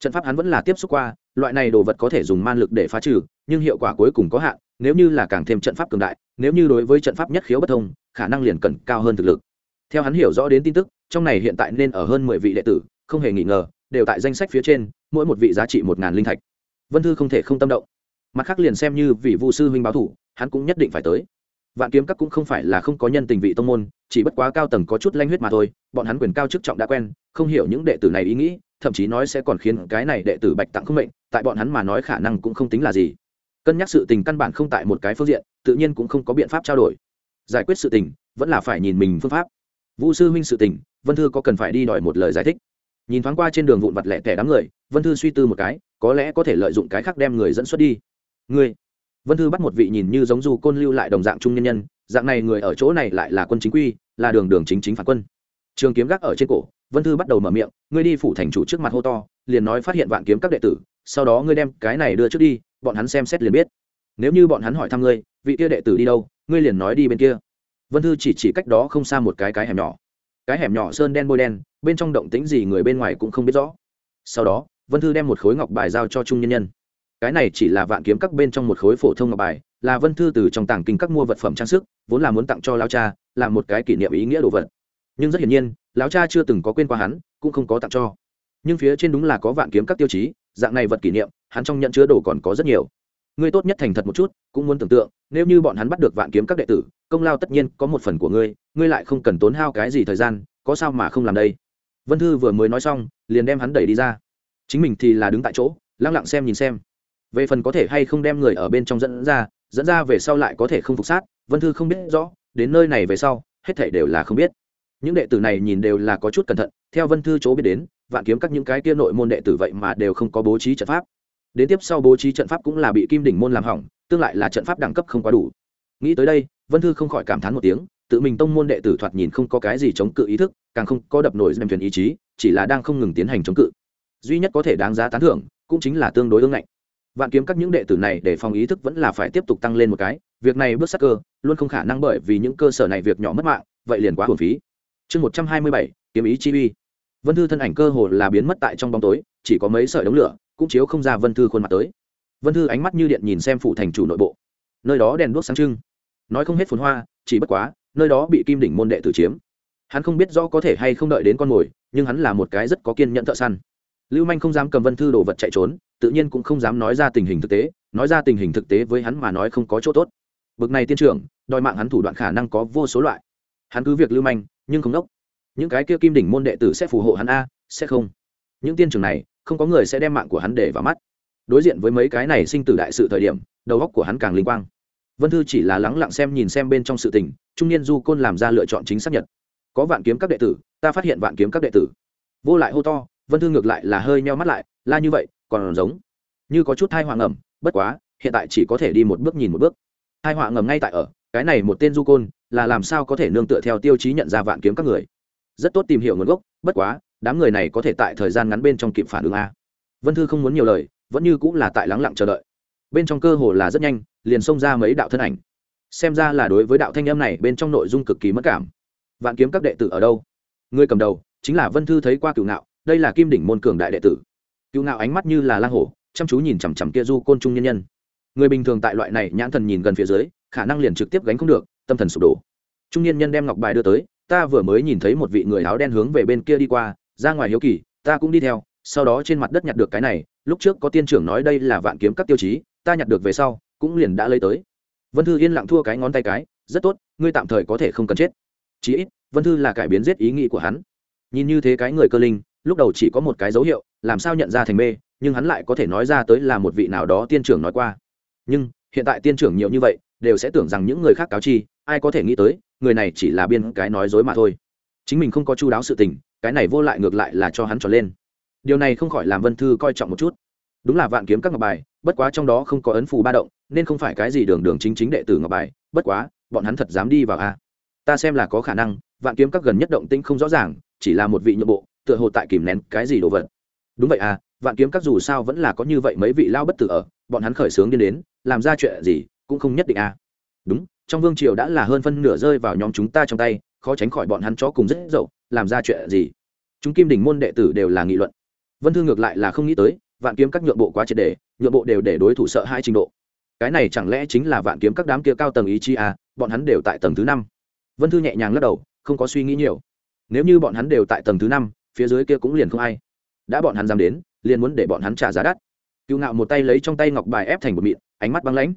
Trận pháp hắn vẫn là tiếp xúc qua, loại này đồ vật có thể dùng man lực để phá trừ, nhưng hiệu quả cuối cùng có hạn, nếu như là càng thêm trận pháp cường đại, nếu như đối với trận pháp nhất khiếu bất thông, khả năng liền cần cao hơn thực lực. Theo hắn hiểu rõ đến tin tức, trong này hiện tại nên ở hơn mười vị đệ tử, không hề nghi ngờ đều tại danh sách phía trên, mỗi một vị giá trị một ngàn linh thạch. Vân thư không thể không tâm động. Mặt khác liền xem như vị vu sư huynh báo thủ, hắn cũng nhất định phải tới. Vạn kiếm các cũng không phải là không có nhân tình vị tông môn, chỉ bất quá cao tầng có chút lanh huyết mà thôi, bọn hắn quyền cao chức trọng đã quen, không hiểu những đệ tử này ý nghĩ, thậm chí nói sẽ còn khiến cái này đệ tử bạch tặng không mệnh, tại bọn hắn mà nói khả năng cũng không tính là gì. Cân nhắc sự tình căn bản không tại một cái phương diện, tự nhiên cũng không có biện pháp trao đổi. Giải quyết sự tình, vẫn là phải nhìn mình phương pháp. Vu sư huynh sự tình, vân thư có cần phải đi đòi một lời giải thích nhìn thoáng qua trên đường vụn vặt lẻ tẻ đám người, vân thư suy tư một cái, có lẽ có thể lợi dụng cái khác đem người dẫn xuất đi. Người vân thư bắt một vị nhìn như giống du côn lưu lại đồng dạng trung nhân nhân, dạng này người ở chỗ này lại là quân chính quy, là đường đường chính chính phản quân. Trường kiếm gác ở trên cổ, vân thư bắt đầu mở miệng, ngươi đi phủ thành chủ trước mặt hô to, liền nói phát hiện vạn kiếm các đệ tử, sau đó ngươi đem cái này đưa trước đi, bọn hắn xem xét liền biết. Nếu như bọn hắn hỏi thăm ngươi, vị kia đệ tử đi đâu, ngươi liền nói đi bên kia. Vân thư chỉ chỉ cách đó không xa một cái cái hẻm nhỏ cái hẻm nhỏ sơn đen bôi đen, bên trong động tĩnh gì người bên ngoài cũng không biết rõ. Sau đó, vân thư đem một khối ngọc bài giao cho trung nhân nhân. Cái này chỉ là vạn kiếm các bên trong một khối phổ thông ngọc bài, là vân thư từ trong tảng kinh các mua vật phẩm trang sức, vốn là muốn tặng cho lao cha, là một cái kỷ niệm ý nghĩa đồ vật. Nhưng rất hiển nhiên, lão cha chưa từng có quên qua hắn, cũng không có tặng cho. Nhưng phía trên đúng là có vạn kiếm các tiêu chí, dạng này vật kỷ niệm, hắn trong nhận chứa đồ còn có rất nhiều ngươi tốt nhất thành thật một chút, cũng muốn tưởng tượng, nếu như bọn hắn bắt được vạn kiếm các đệ tử, công lao tất nhiên có một phần của ngươi ngươi lại không cần tốn hao cái gì thời gian, có sao mà không làm đây? Vân thư vừa mới nói xong, liền đem hắn đẩy đi ra. Chính mình thì là đứng tại chỗ lăng lặng xem nhìn xem. Về phần có thể hay không đem người ở bên trong dẫn ra dẫn ra về sau lại có thể không phục sát, vân thư không biết rõ, đến nơi này về sau, hết thảy đều là không biết. Những đệ tử này nhìn đều là có chút cẩn thận, theo vân thư chỗ biết đến, vạn kiếm các những cái kia nội môn đệ tử vậy mà đều không có bố trí trận pháp đến tiếp sau bố trí trận pháp cũng là bị kim đỉnh môn làm hỏng, tương lại là trận pháp đẳng cấp không quá đủ. Nghĩ tới đây, vân thư không khỏi cảm thán một tiếng, tự mình tông môn đệ tử thoạt nhìn không có cái gì chống cự ý thức, càng không có đập nổi dèm thuyền ý chí, chỉ là đang không ngừng tiến hành chống cự. Duy nhất có thể đáng giá tán thưởng, cũng chính là tương đối ương ngạnh. Vạn kiếm các những đệ tử này để phòng ý thức vẫn là phải tiếp tục tăng lên một cái, việc này bước sắc cơ, luôn không khả năng bởi vì những cơ sở này việc nhỏ mất mạng, vậy liền quá hồn phí. Chương một trăm hai mươi bảy, kiếm ý chi uy. Vân thư thân ảnh cơ hồ là biến mất tại trong bóng tối, chỉ có mấy sợi đống lửa cũng chiếu không ra vân thư khuôn mặt tới. Vân thư ánh mắt như điện nhìn xem phủ thành chủ nội bộ. Nơi đó đèn đuốc sáng trưng. Nói không hết phồn hoa, chỉ bất quá, nơi đó bị kim đỉnh môn đệ tử chiếm. Hắn không biết rõ có thể hay không đợi đến con mồi, nhưng hắn là một cái rất có kiên nhẫn thợ săn. Lưu manh không dám cầm vân thư đồ vật chạy trốn, tự nhiên cũng không dám nói ra tình hình thực tế, nói ra tình hình thực tế với hắn mà nói không có chỗ tốt. Bực này tiên trưởng, đòi mạng hắn thủ đoạn khả năng có vô số loại. Hắn cứ việc lưu manh, nhưng không đốc. Những cái kia kim đỉnh môn đệ tử sẽ phù hộ hắn a, sẽ không. Những tiên trưởng này không có người sẽ đem mạng của hắn để vào mắt. Đối diện với mấy cái này sinh tử đại sự thời điểm, đầu góc của hắn càng linh quang. Vân thư chỉ là lắng lặng xem nhìn xem bên trong sự tình, trung niên du côn làm ra lựa chọn chính xác nhật. Có vạn kiếm các đệ tử, ta phát hiện vạn kiếm các đệ tử. Vô lại hô to, vân thư ngược lại là hơi meo mắt lại, la như vậy, còn giống như có chút thai hoàng ẩm bất quá, hiện tại chỉ có thể đi một bước nhìn một bước. Hai họa ngầm ngay tại ở, cái này một tên du côn, là làm sao có thể nương tựa theo tiêu chí nhận ra vạn kiếm các người? Rất tốt tìm hiểu nguồn gốc, bất quá đám người này có thể tại thời gian ngắn bên trong kịp phản ứng a. Vân thư không muốn nhiều lời, vẫn như cũng là tại lắng lặng chờ đợi. Bên trong cơ hồ là rất nhanh, liền xông ra mấy đạo thân ảnh. Xem ra là đối với đạo thanh âm này bên trong nội dung cực kỳ mất cảm. Vạn kiếm các đệ tử ở đâu? Người cầm đầu, chính là vân thư thấy qua cựu ngạo, đây là kim đỉnh môn cường đại đệ tử. Cựu ngạo ánh mắt như là lang hổ, chăm chú nhìn chằm chằm kia du côn trung nhân nhân. Người bình thường tại loại này nhãn thần nhìn gần phía dưới, khả năng liền trực tiếp gánh không được, tâm thần sụp đổ. Trung nhân nhân đem ngọc bài đưa tới, ta vừa mới nhìn thấy một vị người áo đen hướng về bên kia đi qua ra ngoài hiếu kỳ, ta cũng đi theo, sau đó trên mặt đất nhặt được cái này, lúc trước có tiên trưởng nói đây là vạn kiếm các tiêu chí, ta nhặt được về sau, cũng liền đã lấy tới. Vân thư yên lặng thua cái ngón tay cái, rất tốt, ngươi tạm thời có thể không cần chết. Chí ít, vân thư là cải biến giết ý nghĩ của hắn. Nhìn như thế cái người cơ linh, lúc đầu chỉ có một cái dấu hiệu, làm sao nhận ra thành mê, nhưng hắn lại có thể nói ra tới là một vị nào đó tiên trưởng nói qua. Nhưng, hiện tại tiên trưởng nhiều như vậy, đều sẽ tưởng rằng những người khác cáo chi, ai có thể nghĩ tới, người này chỉ là biên cái nói dối mà thôi. Chính mình không có chu đáo sự tình cái này vô lại ngược lại là cho hắn tròn lên. Điều này không khỏi làm vân thư coi trọng một chút. Đúng là vạn kiếm các ngọc bài, bất quá trong đó không có ấn phù ba động, nên không phải cái gì đường đường chính chính đệ tử ngọc bài, bất quá, bọn hắn thật dám đi vào a. Ta xem là có khả năng, vạn kiếm các gần nhất động tĩnh không rõ ràng, chỉ là một vị nhượng bộ, tựa hồ tại kìm nén cái gì đồ vật. Đúng vậy à vạn kiếm các dù sao vẫn là có như vậy mấy vị lao bất tử ở, bọn hắn khởi sướng đi đến, làm ra chuyện gì, cũng không nhất định à đúng, trong vương triều đã là hơn phân nửa rơi vào nhóm chúng ta trong tay, khó tránh khỏi bọn hắn chó cùng rất dậu làm ra chuyện gì? Chúng kim đỉnh môn đệ tử đều là nghị luận. Vân thư ngược lại là không nghĩ tới, vạn kiếm các nhượng bộ quá triệt đề nhượng bộ đều để đối thủ sợ hai trình độ. Cái này chẳng lẽ chính là vạn kiếm các đám kia cao tầng ý chí à bọn hắn đều tại tầng thứ năm. Vân thư nhẹ nhàng lắc đầu, không có suy nghĩ nhiều. Nếu như bọn hắn đều tại tầng thứ năm, phía dưới kia cũng liền không ai. Đã bọn hắn dám đến, liền muốn để bọn hắn trả giá đắt. Cựu ngạo một tay lấy trong tay ngọc bài ép thành một mịn, ánh mắt băng lãnh.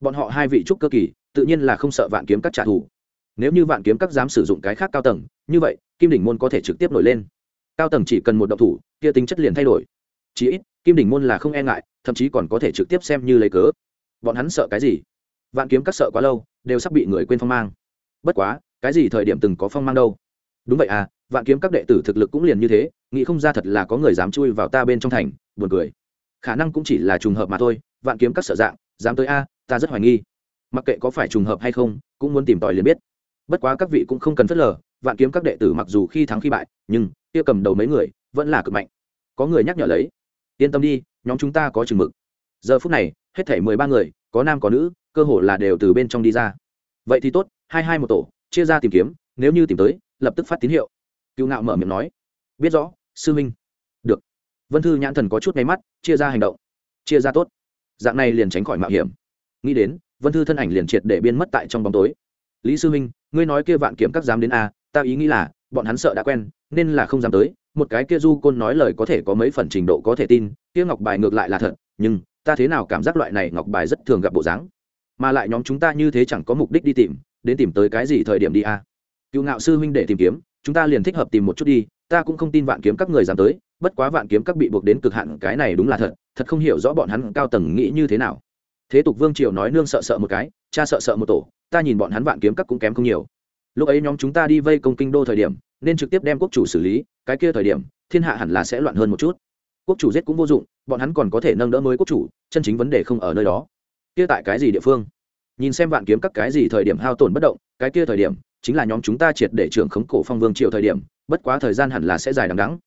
Bọn họ hai vị trúc cơ kỳ, tự nhiên là không sợ vạn kiếm các trả thù nếu như vạn kiếm các dám sử dụng cái khác cao tầng, như vậy, kim đỉnh môn có thể trực tiếp nổi lên. Cao tầng chỉ cần một động thủ, kia tính chất liền thay đổi. Chí ít, kim đỉnh môn là không e ngại, thậm chí còn có thể trực tiếp xem như lấy cớ. Bọn hắn sợ cái gì? Vạn kiếm các sợ quá lâu, đều sắp bị người quên phong mang. Bất quá, cái gì thời điểm từng có phong mang đâu? Đúng vậy à vạn kiếm các đệ tử thực lực cũng liền như thế, nghĩ không ra thật là có người dám chui vào ta bên trong thành, buồn cười. Khả năng cũng chỉ là trùng hợp mà thôi, vạn kiếm các sợ dạng, dám tới a, ta rất hoài nghi. Mặc kệ có phải trùng hợp hay không, cũng muốn tìm tòi liền biết bất quá các vị cũng không cần phớt lờ, vạn kiếm các đệ tử mặc dù khi thắng khi bại, nhưng kia cầm đầu mấy người vẫn là cực mạnh. Có người nhắc nhở lấy, yên tâm đi, nhóm chúng ta có chừng mực. Giờ phút này, hết thể mười ba người, có nam có nữ, cơ hội là đều từ bên trong đi ra. Vậy thì tốt, hai hai một tổ, chia ra tìm kiếm, nếu như tìm tới, lập tức phát tín hiệu. Cựu ngạo mở miệng nói, biết rõ, sư minh được. Vân thư nhãn thần có chút máy mắt, chia ra hành động. Chia ra tốt. Dạng này liền tránh khỏi mạo hiểm. Nghĩ đến, vân thư thân ảnh liền triệt để biên mất tại trong bóng tối. Lý sư minh ngươi nói kia vạn kiểm các dám đến a, ta ý nghĩ là, bọn hắn sợ đã quen, nên là không dám tới. Một cái kia du côn nói lời có thể có mấy phần trình độ có thể tin, kia ngọc bài ngược lại là thật, nhưng, ta thế nào cảm giác loại này ngọc bài rất thường gặp bộ dáng? Mà lại nhóm chúng ta như thế chẳng có mục đích đi tìm, đến tìm tới cái gì thời điểm đi a? Cựu ngạo sư huynh để tìm kiếm, chúng ta liền thích hợp tìm một chút đi, ta cũng không tin vạn kiếm các người dám tới, bất quá vạn kiếm các bị buộc đến cực hạn, cái này đúng là thật thật không hiểu rõ bọn hắn cao tầng nghĩ như thế nào. Thế tục vương triều nói nương sợ sợ một cái, cha sợ sợ một tổ ta nhìn bọn hắn vạn kiếm các cũng kém không nhiều. Lúc ấy nhóm chúng ta đi vây công kinh đô thời điểm, nên trực tiếp đem quốc chủ xử lý, cái kia thời điểm, thiên hạ hẳn là sẽ loạn hơn một chút. Quốc chủ giết cũng vô dụng, bọn hắn còn có thể nâng đỡ mới quốc chủ, chân chính vấn đề không ở nơi đó. Kia tại cái gì địa phương? Nhìn xem vạn kiếm các cái gì thời điểm hao tổn bất động, cái kia thời điểm, chính là nhóm chúng ta triệt để trưởng khống cổ phong vương triều thời điểm, bất quá thời gian hẳn là sẽ dài đằng đắng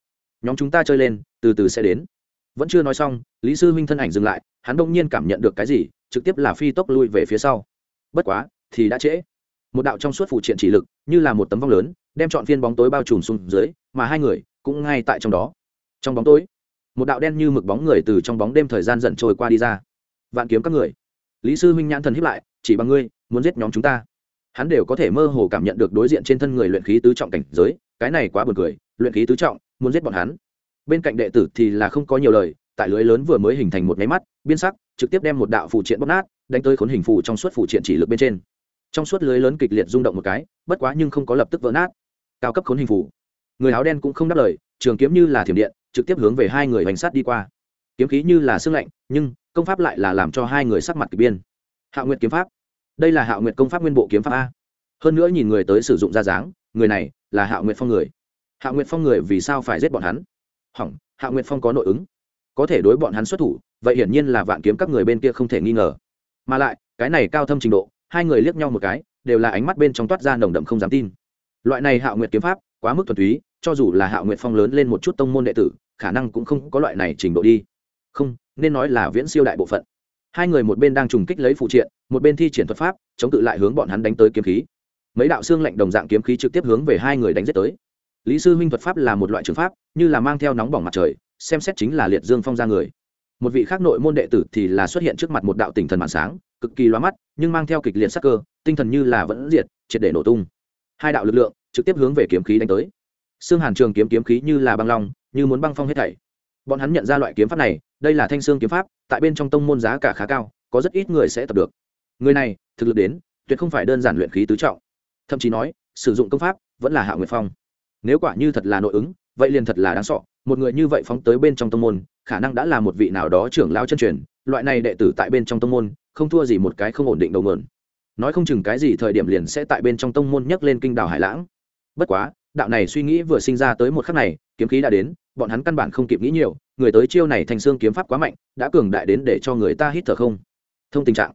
nhóm chúng ta chơi lên, từ từ sẽ đến. Vẫn chưa nói xong, lý sư huynh thân ảnh dừng lại, hắn đông nhiên cảm nhận được cái gì, trực tiếp là phi tốc lui về phía sau. Bất quá thì đã trễ. Một đạo trong suốt phụ triện chỉ lực, như là một tấm vong lớn, đem chọn phiên bóng tối bao trùm xuống dưới, mà hai người cũng ngay tại trong đó. Trong bóng tối, một đạo đen như mực bóng người từ trong bóng đêm thời gian dần trôi qua đi ra. Vạn kiếm các người. Lý sư huynh nhãn thần hiếp lại, chỉ bằng ngươi, muốn giết nhóm chúng ta. Hắn đều có thể mơ hồ cảm nhận được đối diện trên thân người luyện khí tứ trọng cảnh giới, cái này quá buồn cười, luyện khí tứ trọng, muốn giết bọn hắn. Bên cạnh đệ tử thì là không có nhiều lời, tại lưới lớn vừa mới hình thành một máy mắt, biên sắc, trực tiếp đem một đạo phụ triện bóp nát, đánh tới khốn hình phù trong suốt phụ triện chỉ lực bên trên trong suốt lưới lớn kịch liệt rung động một cái bất quá nhưng không có lập tức vỡ nát. Cao cấp khốn hình phủ, người áo đen cũng không đáp lời trường kiếm như là thiểm điện trực tiếp hướng về hai người hành sát đi qua. Kiếm khí như là sương lạnh nhưng công pháp lại là làm cho hai người sắc mặt k biên hạ nguyệt kiếm pháp. Đây là hạ nguyệt công pháp nguyên bộ kiếm pháp a. Hơn nữa nhìn người tới sử dụng ra dáng người này là hạ nguyệt phong người. Hạ nguyệt phong người vì sao phải giết bọn hắn? Hỏng hạ nguyệt phong có nội ứng. Có thể đối bọn hắn xuất thủ vậy hiển nhiên là vạn kiếm các người bên kia không thể nghi ngờ. Mà lại cái này cao thâm trình độ hai người liếc nhau một cái, đều là ánh mắt bên trong toát ra nồng đậm không dám tin. Loại này hạo nguyệt kiếm pháp, quá mức thuần túy, cho dù là hạo nguyệt phong lớn lên một chút tông môn đệ tử, khả năng cũng không có loại này trình độ đi. Không, nên nói là viễn siêu đại bộ phận. Hai người một bên đang trùng kích lấy phụ triện, một bên thi triển thuật pháp, chống cự lại hướng bọn hắn đánh tới kiếm khí. Mấy đạo xương lạnh đồng dạng kiếm khí trực tiếp hướng về hai người đánh giết tới. Lý sư huynh thuật pháp là một loại trường pháp, như là mang theo nóng bỏng mặt trời, xem xét chính là liệt dương phong ra người. Một vị khác nội môn đệ tử thì là xuất hiện trước mặt một đạo tỉnh thần màn sáng cực kỳ loa mắt, nhưng mang theo kịch liệt sắc cơ, tinh thần như là vẫn diệt, triệt để nổ tung. Hai đạo lực lượng trực tiếp hướng về kiếm khí đánh tới. Xương hàn trường kiếm kiếm khí như là băng long, như muốn băng phong hết thảy. Bọn hắn nhận ra loại kiếm pháp này, đây là thanh xương kiếm pháp, tại bên trong tông môn giá cả khá cao, có rất ít người sẽ tập được. Người này, thực lực đến, tuyệt không phải đơn giản luyện khí tứ trọng. Thậm chí nói, sử dụng công pháp vẫn là hạ nguyệt phong. Nếu quả như thật là nội ứng, vậy liền thật là đáng sọ một người như vậy phóng tới bên trong tông môn, khả năng đã là một vị nào đó trưởng lao chân truyền. Loại này đệ tử tại bên trong tông môn không thua gì một cái không ổn định đầu mượn nói không chừng cái gì thời điểm liền sẽ tại bên trong tông môn nhấc lên kinh đảo hải lãng. Bất quá, đạo này suy nghĩ vừa sinh ra tới một khắc này, kiếm khí đã đến, bọn hắn căn bản không kịp nghĩ nhiều, người tới chiêu này thành xương kiếm pháp quá mạnh, đã cường đại đến để cho người ta hít thở không. Thông tình trạng.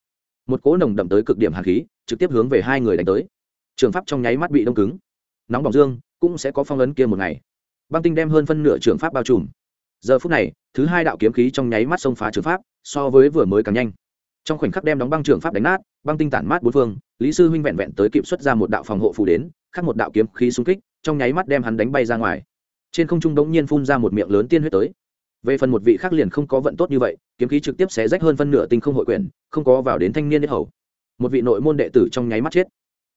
Một cỗ nồng đậm tới cực điểm hàn khí, trực tiếp hướng về hai người đánh tới. Trường pháp trong nháy mắt bị đông cứng. Nóng bỏng dương, cũng sẽ có phong ấn kia một ngày. Băng tinh đem hơn phân nửa trường pháp bao trùm. Giờ phút này, thứ hai đạo kiếm khí trong nháy mắt xông phá trường pháp, so với vừa mới càng nhanh trong khoảnh khắc đem đóng băng trường pháp đánh nát, băng tinh tản mát bốn phương, lý sư huynh vẹn vẹn tới kịp xuất ra một đạo phòng hộ phù đến, khắc một đạo kiếm khí xung kích, trong nháy mắt đem hắn đánh bay ra ngoài. Trên không trung đống nhiên phun ra một miệng lớn tiên huyết tới. Về phần một vị khác liền không có vận tốt như vậy, kiếm khí trực tiếp xé rách hơn phân nửa tinh không hội quyền, không có vào đến thanh niên nhất hầu. Một vị nội môn đệ tử trong nháy mắt chết.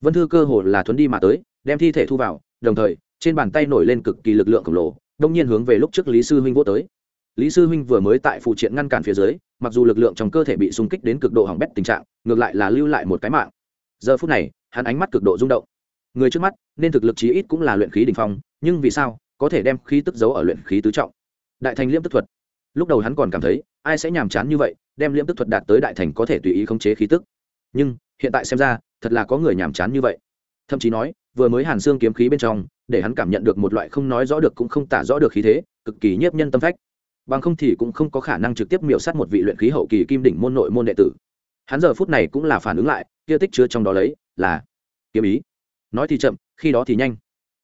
Vân thư cơ hồ là thuấn đi mà tới, đem thi thể thu vào, đồng thời, trên bàn tay nổi lên cực kỳ lực lượng khổng lồ đông nhiên hướng về lúc trước lý sư huynh vô tới lý sư huynh vừa mới tại phụ triện ngăn cản phía dưới, mặc dù lực lượng trong cơ thể bị xung kích đến cực độ hỏng bét tình trạng, ngược lại là lưu lại một cái mạng. Giờ phút này, hắn ánh mắt cực độ rung động. Người trước mắt, nên thực lực chí ít cũng là luyện khí đình phong, nhưng vì sao, có thể đem khí tức giấu ở luyện khí tứ trọng? Đại thành liêm tức thuật. Lúc đầu hắn còn cảm thấy, ai sẽ nhàm chán như vậy, đem liêm tức thuật đạt tới đại thành có thể tùy ý khống chế khí tức. Nhưng, hiện tại xem ra, thật là có người nhàm chán như vậy. Thậm chí nói, vừa mới hàn xương kiếm khí bên trong, để hắn cảm nhận được một loại không nói rõ được cũng không tả rõ được khí thế, cực kỳ nhiếp nhân tâm phách bằng không thì cũng không có khả năng trực tiếp miểu sát một vị luyện khí hậu kỳ kim đỉnh môn nội môn đệ tử. Hắn giờ phút này cũng là phản ứng lại, kia tích chứa trong đó lấy là kiếm ý. Nói thì chậm, khi đó thì nhanh.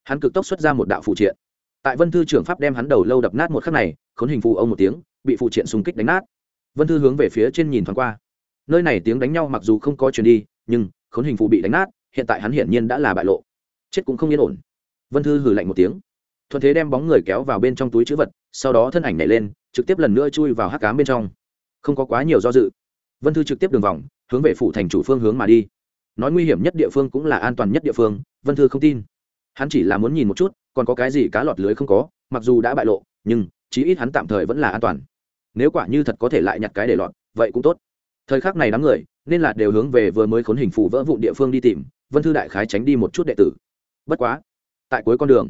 Hắn cực tốc xuất ra một đạo phụ triện. Tại vân thư trưởng pháp đem hắn đầu lâu đập nát một khắc này, khốn hình phù ông một tiếng, bị phụ triện xung kích đánh nát. Vân thư hướng về phía trên nhìn thoáng qua. Nơi này tiếng đánh nhau mặc dù không có chuyển đi, nhưng khốn hình phù bị đánh nát, hiện tại hắn hiển nhiên đã là bại lộ. Chết cũng không yên ổn. Vân thư hử lạnh một tiếng. Thuận thế đem bóng người kéo vào bên trong túi chữ vật sau đó thân ảnh nhảy lên, trực tiếp lần nữa chui vào hắc cám bên trong. Không có quá nhiều do dự. Vân thư trực tiếp đường vòng, hướng về phủ thành chủ phương hướng mà đi. Nói nguy hiểm nhất địa phương cũng là an toàn nhất địa phương, vân thư không tin. Hắn chỉ là muốn nhìn một chút, còn có cái gì cá lọt lưới không có, mặc dù đã bại lộ, nhưng chí ít hắn tạm thời vẫn là an toàn. Nếu quả như thật có thể lại nhặt cái để lọt, vậy cũng tốt. Thời khắc này đám người, nên là đều hướng về vừa mới khốn hình phủ vỡ vụn địa phương đi tìm, vân thư đại khái tránh đi một chút đệ tử. Bất quá, tại cuối con đường,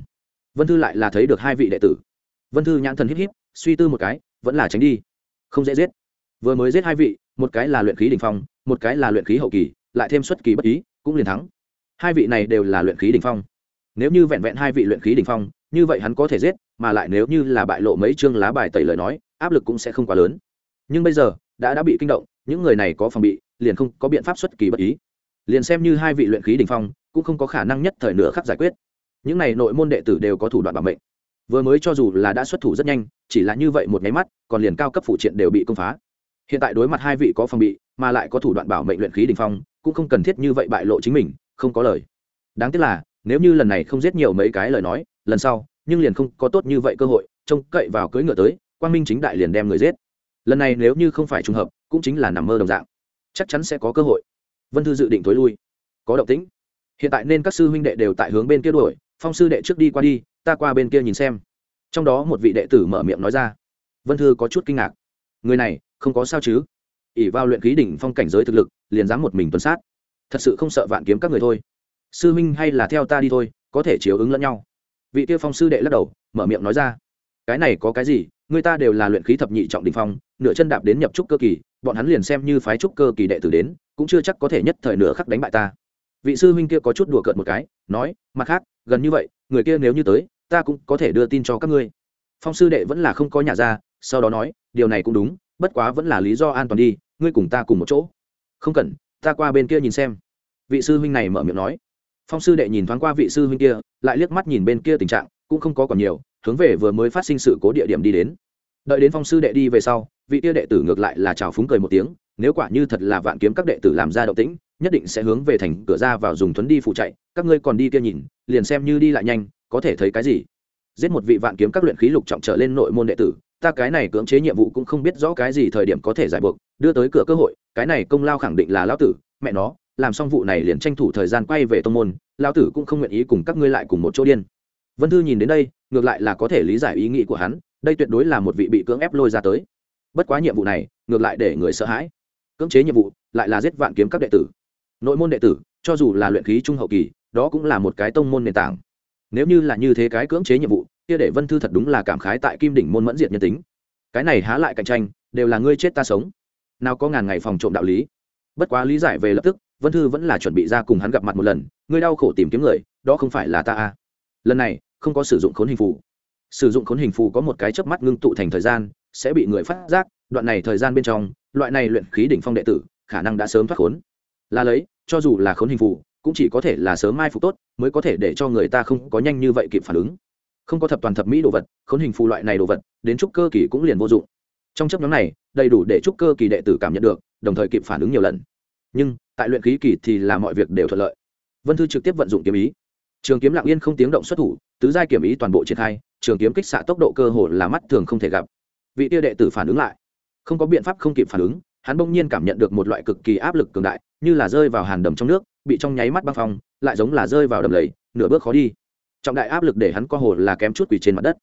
vân thư lại là thấy được hai vị đệ tử vân thư nhãn thần híp híp, suy tư một cái, vẫn là tránh đi. Không dễ giết. Vừa mới giết hai vị, một cái là luyện khí đ ỉ n h phong, một cái là luyện khí hậu kỳ, lại thêm xuất kỳ bất ý, cũng liền thắng. Hai vị này đều là luyện khí đ ỉ n h phong. Nếu như vẹn vẹn hai vị luyện khí đ ỉ n h phong, như vậy hắn có thể giết, mà lại nếu như là bại lộ mấy chương lá bài tẩy lời nói, áp lực cũng sẽ không quá lớn. Nhưng bây giờ, đã đã bị kinh động, những người này có phòng bị, liền không có biện pháp xuất kỳ bất ý. Liền xem như hai vị luyện khí đ ỉ n h phong, cũng không có khả năng nhất thời nửa khắc giải quyết. Những này nội môn đệ tử đều có thủ đoạn bảo mệnh vừa mới cho dù là đã xuất thủ rất nhanh, chỉ là như vậy một nháy mắt, còn liền cao cấp phụ triện đều bị công phá. Hiện tại đối mặt hai vị có phòng bị, mà lại có thủ đoạn bảo mệnh luyện khí đình phong, cũng không cần thiết như vậy bại lộ chính mình, không có lời. Đáng tiếc là, nếu như lần này không giết nhiều mấy cái lời nói, lần sau, nhưng liền không có tốt như vậy cơ hội, trông cậy vào cưỡi ngựa tới quan minh chính đại liền đem người giết. Lần này nếu như không phải trùng hợp, cũng chính là nằm mơ đồng dạng. Chắc chắn sẽ có cơ hội. Vân thư dự định thối lui. Có động tĩnh. Hiện tại nên các sư huynh đệ đều tại hướng bên kia đuổi, phong sư đệ trước đi qua đi ta qua bên kia nhìn xem. Trong đó một vị đệ tử mở miệng nói ra. Vân thư có chút kinh ngạc. Người này, không có sao chứ? ỉ vào luyện khí đỉnh phong cảnh giới thực lực, liền dám một mình tuần sát. Thật sự không sợ vạn kiếm các người thôi. Sư huynh hay là theo ta đi thôi, có thể chiếu ứng lẫn nhau. Vị Tiêu phong sư đệ lắc đầu, mở miệng nói ra. Cái này có cái gì? Người ta đều là luyện khí thập nhị trọng đình phong, nửa chân đạp đến nhập trúc cơ kỳ, bọn hắn liền xem như phái trúc cơ kỳ đệ tử đến, cũng chưa chắc có thể nhất thời nửa khắc đánh bại ta vị sư huynh kia có chút đùa cợt một cái, nói, mặt khác, gần như vậy, người kia nếu như tới, ta cũng có thể đưa tin cho các ngươi. Phong sư đệ vẫn là không có nhà ra, sau đó nói, điều này cũng đúng, bất quá vẫn là lý do an toàn đi, ngươi cùng ta cùng một chỗ. Không cần, ta qua bên kia nhìn xem. Vị sư huynh này mở miệng nói. Phong sư đệ nhìn thoáng qua vị sư huynh kia, lại liếc mắt nhìn bên kia tình trạng, cũng không có còn nhiều, hướng về vừa mới phát sinh sự cố địa điểm đi đến. Đợi đến phong sư đệ đi về sau, vị kia đệ tử ngược lại là chào phúng cười một tiếng, nếu quả như thật là vạn kiếm các đệ tử làm ra động tĩnh nhất định sẽ hướng về thành cửa ra vào dùng thuấn đi phụ chạy, các ngươi còn đi kia nhìn, liền xem như đi lại nhanh, có thể thấy cái gì. Giết một vị vạn kiếm các luyện khí lục trọng trở lên nội môn đệ tử, ta cái này cưỡng chế nhiệm vụ cũng không biết rõ cái gì thời điểm có thể giải buộc, đưa tới cửa cơ hội, cái này công lao khẳng định là lão tử, mẹ nó, làm xong vụ này liền tranh thủ thời gian quay về tông môn, lão tử cũng không nguyện ý cùng các ngươi lại cùng một chỗ điên. Vân thư nhìn đến đây, ngược lại là có thể lý giải ý nghĩ của hắn, đây tuyệt đối là một vị bị cưỡng ép lôi ra tới. Bất quá nhiệm vụ này, ngược lại để người sợ hãi. Cưỡng chế nhiệm vụ, lại là giết vạn kiếm các đệ tử nội môn đệ tử, cho dù là luyện khí trung hậu kỳ, đó cũng là một cái tông môn nền tảng. Nếu như là như thế cái cưỡng chế nhiệm vụ, kia để vân thư thật đúng là cảm khái tại kim đỉnh môn mẫn diệt nhân tính. Cái này há lại cạnh tranh, đều là ngươi chết ta sống. Nào có ngàn ngày phòng trộm đạo lý. Bất quá lý giải về lập tức, vân thư vẫn là chuẩn bị ra cùng hắn gặp mặt một lần, ngươi đau khổ tìm kiếm người, đó không phải là ta à. lần này, không có sử dụng khốn hình phù. Sử dụng khốn hình phù có một cái chớp mắt ngưng tụ thành thời gian, sẽ bị người phát giác, đoạn này thời gian bên trong, loại này luyện khí đỉnh phong đệ tử, khả năng đã sớm thoát khốn là lấy, cho dù là khốn hình phù, cũng chỉ có thể là sớm mai phục tốt, mới có thể để cho người ta không có nhanh như vậy kịp phản ứng. Không có thập toàn thập mỹ đồ vật, khốn hình phù loại này đồ vật, đến trúc cơ kỳ cũng liền vô dụng. Trong chấp nhóm này, đầy đủ để trúc cơ kỳ đệ tử cảm nhận được, đồng thời kịp phản ứng nhiều lần. Nhưng, tại luyện khí kỳ thì là mọi việc đều thuận lợi. Vân thư trực tiếp vận dụng kiếm ý. Trường kiếm lặng yên không tiếng động xuất thủ, tứ giai kiểm ý toàn bộ triển khai, trường kiếm kích xạ tốc độ cơ hồ là mắt thường không thể gặp. Vị tia đệ tử phản ứng lại. Không có biện pháp không kịp phản ứng hắn bỗng nhiên cảm nhận được một loại cực kỳ áp lực cường đại, như là rơi vào hàn đầm trong nước, bị trong nháy mắt băng phong, lại giống là rơi vào đầm lầy, nửa bước khó đi. Trọng đại áp lực để hắn co hồ là kém chút quỳ trên mặt đất.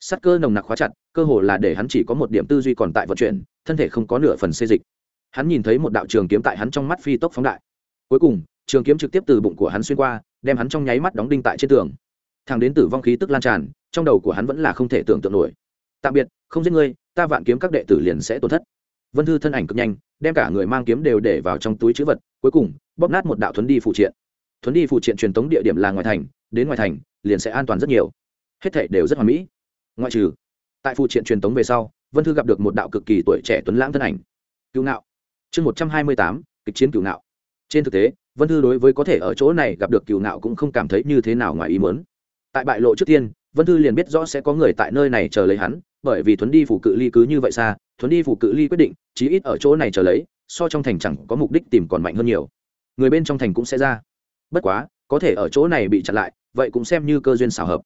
Sắt cơ nồng nặc khóa chặt, cơ hồ là để hắn chỉ có một điểm tư duy còn tại vận chuyển, thân thể không có nửa phần xê dịch. Hắn nhìn thấy một đạo trường kiếm tại hắn trong mắt phi tốc phóng đại. Cuối cùng, trường kiếm trực tiếp từ bụng của hắn xuyên qua, đem hắn trong nháy mắt đóng đinh tại trên tường. Thằng đến tử vong khí tức lan tràn, trong đầu của hắn vẫn là không thể tưởng tượng nổi. Tạm biệt, không giết ngươi, ta vạn kiếm các đệ tử liền sẽ tổn thất vân thư thân ảnh cực nhanh, đem cả người mang kiếm đều để vào trong túi chữ vật, cuối cùng, bóp nát một đạo thuấn đi phụ triện. Thuấn đi phụ triện truyền tống địa điểm là ngoài thành, đến ngoài thành, liền sẽ an toàn rất nhiều. Hết thảy đều rất hoàn mỹ. Ngoại trừ, tại phụ triện truyền tống về sau, vân thư gặp được một đạo cực kỳ tuổi trẻ tuấn lãng thân ảnh. Cứu ngạo. Chương một trăm hai mươi tám, kịch chiến cựu ngạo. Trên thực tế, vân thư đối với có thể ở chỗ này gặp được cựu ngạo cũng không cảm thấy như thế nào ngoài ý muốn. tại bại lộ trước tiên, vân thư liền biết rõ sẽ có người tại nơi này chờ lấy hắn bởi vì thuấn đi phủ cự ly cứ như vậy xa, thuấn đi phủ cự ly quyết định, chí ít ở chỗ này chờ lấy, so trong thành chẳng có mục đích tìm còn mạnh hơn nhiều. Người bên trong thành cũng sẽ ra. Bất quá, có thể ở chỗ này bị chặn lại, vậy cũng xem như cơ duyên xảo hợp.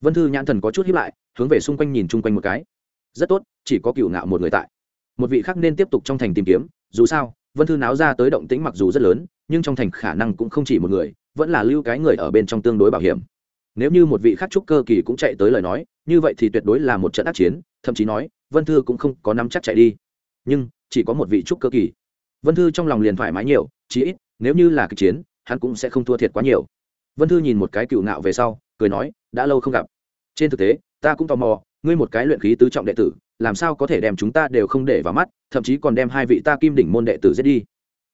Vân thư nhãn thần có chút hiếp lại, hướng về xung quanh nhìn chung quanh một cái. Rất tốt, chỉ có cựu ngạo một người tại. Một vị khác nên tiếp tục trong thành tìm kiếm, dù sao, vân thư náo ra tới động tĩnh mặc dù rất lớn, nhưng trong thành khả năng cũng không chỉ một người, vẫn là lưu cái người ở bên trong tương đối bảo hiểm nếu như một vị khác trúc cơ kỳ cũng chạy tới lời nói, như vậy thì tuyệt đối là một trận ác chiến, thậm chí nói, vân thư cũng không có nắm chắc chạy đi. Nhưng, chỉ có một vị trúc cơ kỳ. Vân thư trong lòng liền thoải mái nhiều, chí ít, nếu như là kịch chiến, hắn cũng sẽ không thua thiệt quá nhiều. Vân thư nhìn một cái cựu ngạo về sau, cười nói, đã lâu không gặp. Trên thực tế, ta cũng tò mò, ngươi một cái luyện khí tứ trọng đệ tử, làm sao có thể đem chúng ta đều không để vào mắt, thậm chí còn đem hai vị ta kim đỉnh môn đệ tử giết đi.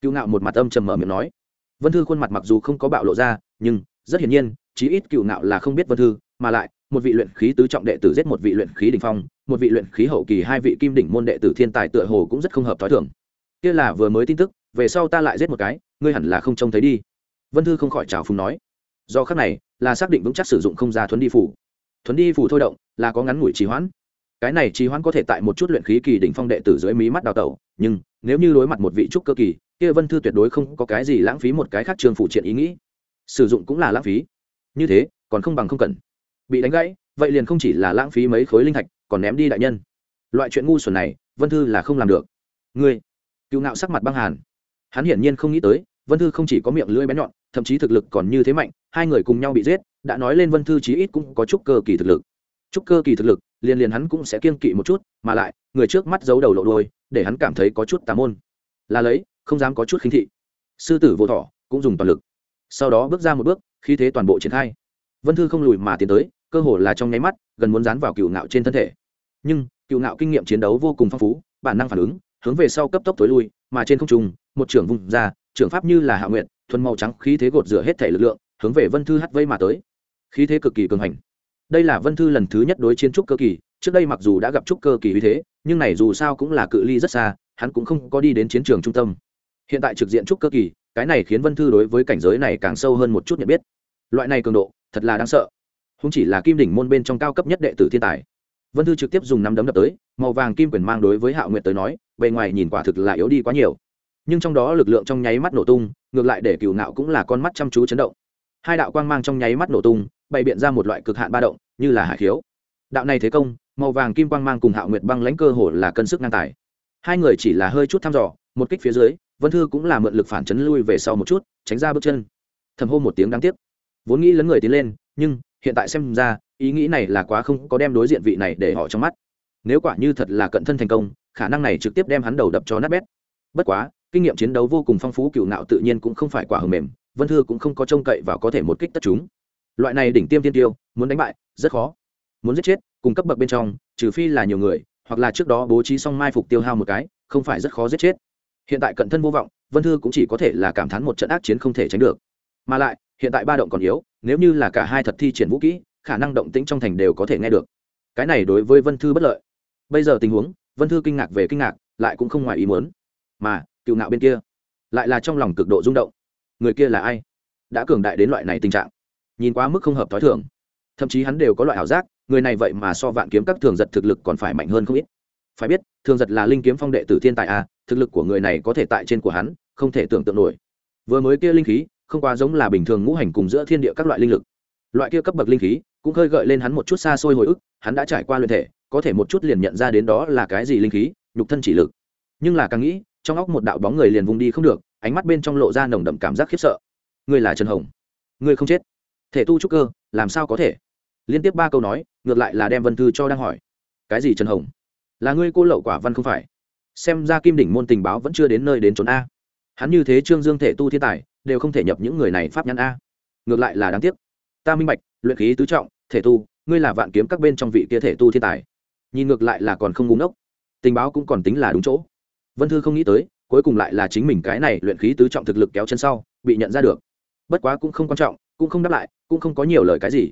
Cựu ngạo một mặt âm trầm mở miệng nói. Vân thư khuôn mặt mặc dù không có bạo lộ ra, nhưng, rất hiển nhiên chí ít cựu ngạo là không biết vân thư, mà lại, một vị luyện khí tứ trọng đệ tử giết một vị luyện khí đỉnh phong, một vị luyện khí hậu kỳ hai vị kim đỉnh môn đệ tử thiên tài tựa hồ cũng rất không hợp t h i thưởng kia là vừa mới tin tức, về sau ta lại giết một cái, ngươi hẳn là không trông thấy đi. Vân thư không khỏi trào phúng nói. Do khác này, là xác định vững chắc sử dụng không ra thuấn đi phủ. Thuấn đi phủ thôi động, là có ngắn ngủi trì hoãn. Cái này trì hoãn có thể tại một chút luyện khí kỳ đỉnh phong đệ tử dưới mí mắt đào tẩu, nhưng, nếu như đối mặt một vị trúc cơ kỳ, kia vân thư tuyệt đối không có cái gì lãng phí một cái khác trường phụ triện ý nghĩ. Sử dụng cũng là lãng phí như thế, còn không bằng không cần. Bị đánh gãy, vậy liền không chỉ là lãng phí mấy khối linh thạch, còn ném đi đại nhân. Loại chuyện ngu xuẩn này, vân thư là không làm được. Ngươi cựu ngạo sắc mặt băng hàn. Hắn hiển nhiên không nghĩ tới, vân thư không chỉ có miệng lưỡi bé nhọn, thậm chí thực lực còn như thế mạnh, hai người cùng nhau bị giết, đã nói lên vân thư chí ít cũng có chút cơ kỳ thực lực. Chút cơ kỳ thực lực, liền liền hắn cũng sẽ kiên kỵ một chút, mà lại, người trước mắt giấu đầu lộ đôi để hắn cảm thấy có chút tà môn. Là lấy, không dám có chút khinh thị. Sư tử vô thọ, cũng dùng toàn lực. Sau đó bước ra một bước khi thế toàn bộ triển khai. Vân thư không lùi mà tiến tới, cơ hồ là trong nháy mắt, gần muốn dán vào cựu ngạo trên thân thể. Nhưng, cựu ngạo kinh nghiệm chiến đấu vô cùng phong phú, bản năng phản ứng, hướng về sau cấp tốc tối lui, mà trên không trung, một trưởng vùng ra, trưởng pháp như là hạ nguyện thuần màu trắng khí thế gột rửa hết thể lực lượng, hướng về vân thư hắt vây mà tới. Khí thế cực kỳ cường hành. Đây là vân thư lần thứ nhất đối chiến trúc cơ kỳ, trước đây mặc dù đã gặp trúc cơ kỳ uy thế, nhưng này dù sao cũng là cự ly rất xa, hắn cũng không có đi đến chiến trường trung tâm. Hiện tại trực diện trúc cơ kỳ cái này khiến vân thư đối với cảnh giới này càng sâu hơn một chút nhận biết. Loại này cường độ, thật là đáng sợ. Không chỉ là kim đỉnh môn bên trong cao cấp nhất đệ tử thiên tài. Vân thư trực tiếp dùng năm đấm đập tới, màu vàng kim quyền mang đối với hạo nguyệt tới nói, bề ngoài nhìn quả thực là yếu đi quá nhiều. Nhưng trong đó lực lượng trong nháy mắt nổ tung, ngược lại để cựu ngạo cũng là con mắt chăm chú chấn động. Hai đạo quang mang trong nháy mắt nổ tung, bày biện ra một loại cực hạn ba động, như là hải khiếu. Đạo này thế công, màu vàng kim quang mang cùng hạo nguyệt băng lãnh cơ hồ là cân sức ngang tài. Hai người chỉ là hơi chút thăm dò, một kích phía dưới vân thư cũng là mượn lực phản chấn lui về sau một chút, tránh ra bước chân. Thầm hô một tiếng đáng tiếc. Vốn nghĩ lấn người tiến lên, nhưng hiện tại xem ra, ý nghĩ này là quá không có đem đối diện vị này để họ trong mắt. Nếu quả như thật là cận thân thành công, khả năng này trực tiếp đem hắn đầu đập cho nát bét. Bất quá, kinh nghiệm chiến đấu vô cùng phong phú cựu nạo tự nhiên cũng không phải quả hờ mềm, vân thư cũng không có trông cậy và có thể một kích tất chúng. Loại này đỉnh tiêm tiên tiêu, muốn đánh bại, rất khó. Muốn giết chết, cùng cấp bậc bên trong, trừ phi là nhiều người, hoặc là trước đó bố trí xong mai phục tiêu hao một cái, không phải rất khó giết chết hiện tại cận thân vô vọng, vân thư cũng chỉ có thể là cảm thán một trận ác chiến không thể tránh được. Mà lại, hiện tại ba động còn yếu, nếu như là cả hai thật thi triển vũ kỹ, khả năng động tĩnh trong thành đều có thể nghe được. Cái này đối với vân thư bất lợi. Bây giờ tình huống, vân thư kinh ngạc về kinh ngạc, lại cũng không ngoài ý muốn. Mà cựu ngạo bên kia, lại là trong lòng cực độ rung động. Người kia là ai? Đã cường đại đến loại này tình trạng. Nhìn quá mức không hợp t h o i thường. Thậm chí hắn đều có loại ảo giác, người này vậy mà so vạn kiếm các thường giật thực lực còn phải mạnh hơn không ít. Phải biết, thường giật là linh kiếm phong đệ tử thiên tài a thực lực của người này có thể tại trên của hắn, không thể tưởng tượng nổi. Vừa mới kia linh khí, không quá giống là bình thường ngũ hành cùng giữa thiên địa các loại linh lực. Loại kia cấp bậc linh khí, cũng khơi gợi lên hắn một chút xa xôi hồi ức, hắn đã trải qua luyện thể, có thể một chút liền nhận ra đến đó là cái gì linh khí, nhục thân chỉ lực. Nhưng là càng nghĩ, trong óc một đạo bóng người liền vùng đi không được, ánh mắt bên trong lộ ra nồng đậm cảm giác khiếp sợ. Ngươi là trần hồng. Ngươi không chết. Thể tu trúc cơ, làm sao có thể? Liên tiếp ba câu nói, ngược lại là đem vân thư cho đang hỏi. Cái gì trần hồng? Là ngươi cô lậu quả văn không phải? Xem ra kim đỉnh môn tình báo vẫn chưa đến nơi đến trốn a. Hắn như thế trương dương thể tu thiên tài, đều không thể nhập những người này pháp nhãn a. Ngược lại là đáng tiếc. Ta minh bạch, luyện khí tứ trọng, thể tu, ngươi là vạn kiếm các bên trong vị kia thể tu thiên tài. Nhìn ngược lại là còn không ngúng ốc tình báo cũng còn tính là đúng chỗ. Vân thư không nghĩ tới, cuối cùng lại là chính mình cái này luyện khí tứ trọng thực lực kéo chân sau, bị nhận ra được. Bất quá cũng không quan trọng, cũng không đáp lại, cũng không có nhiều lời cái gì.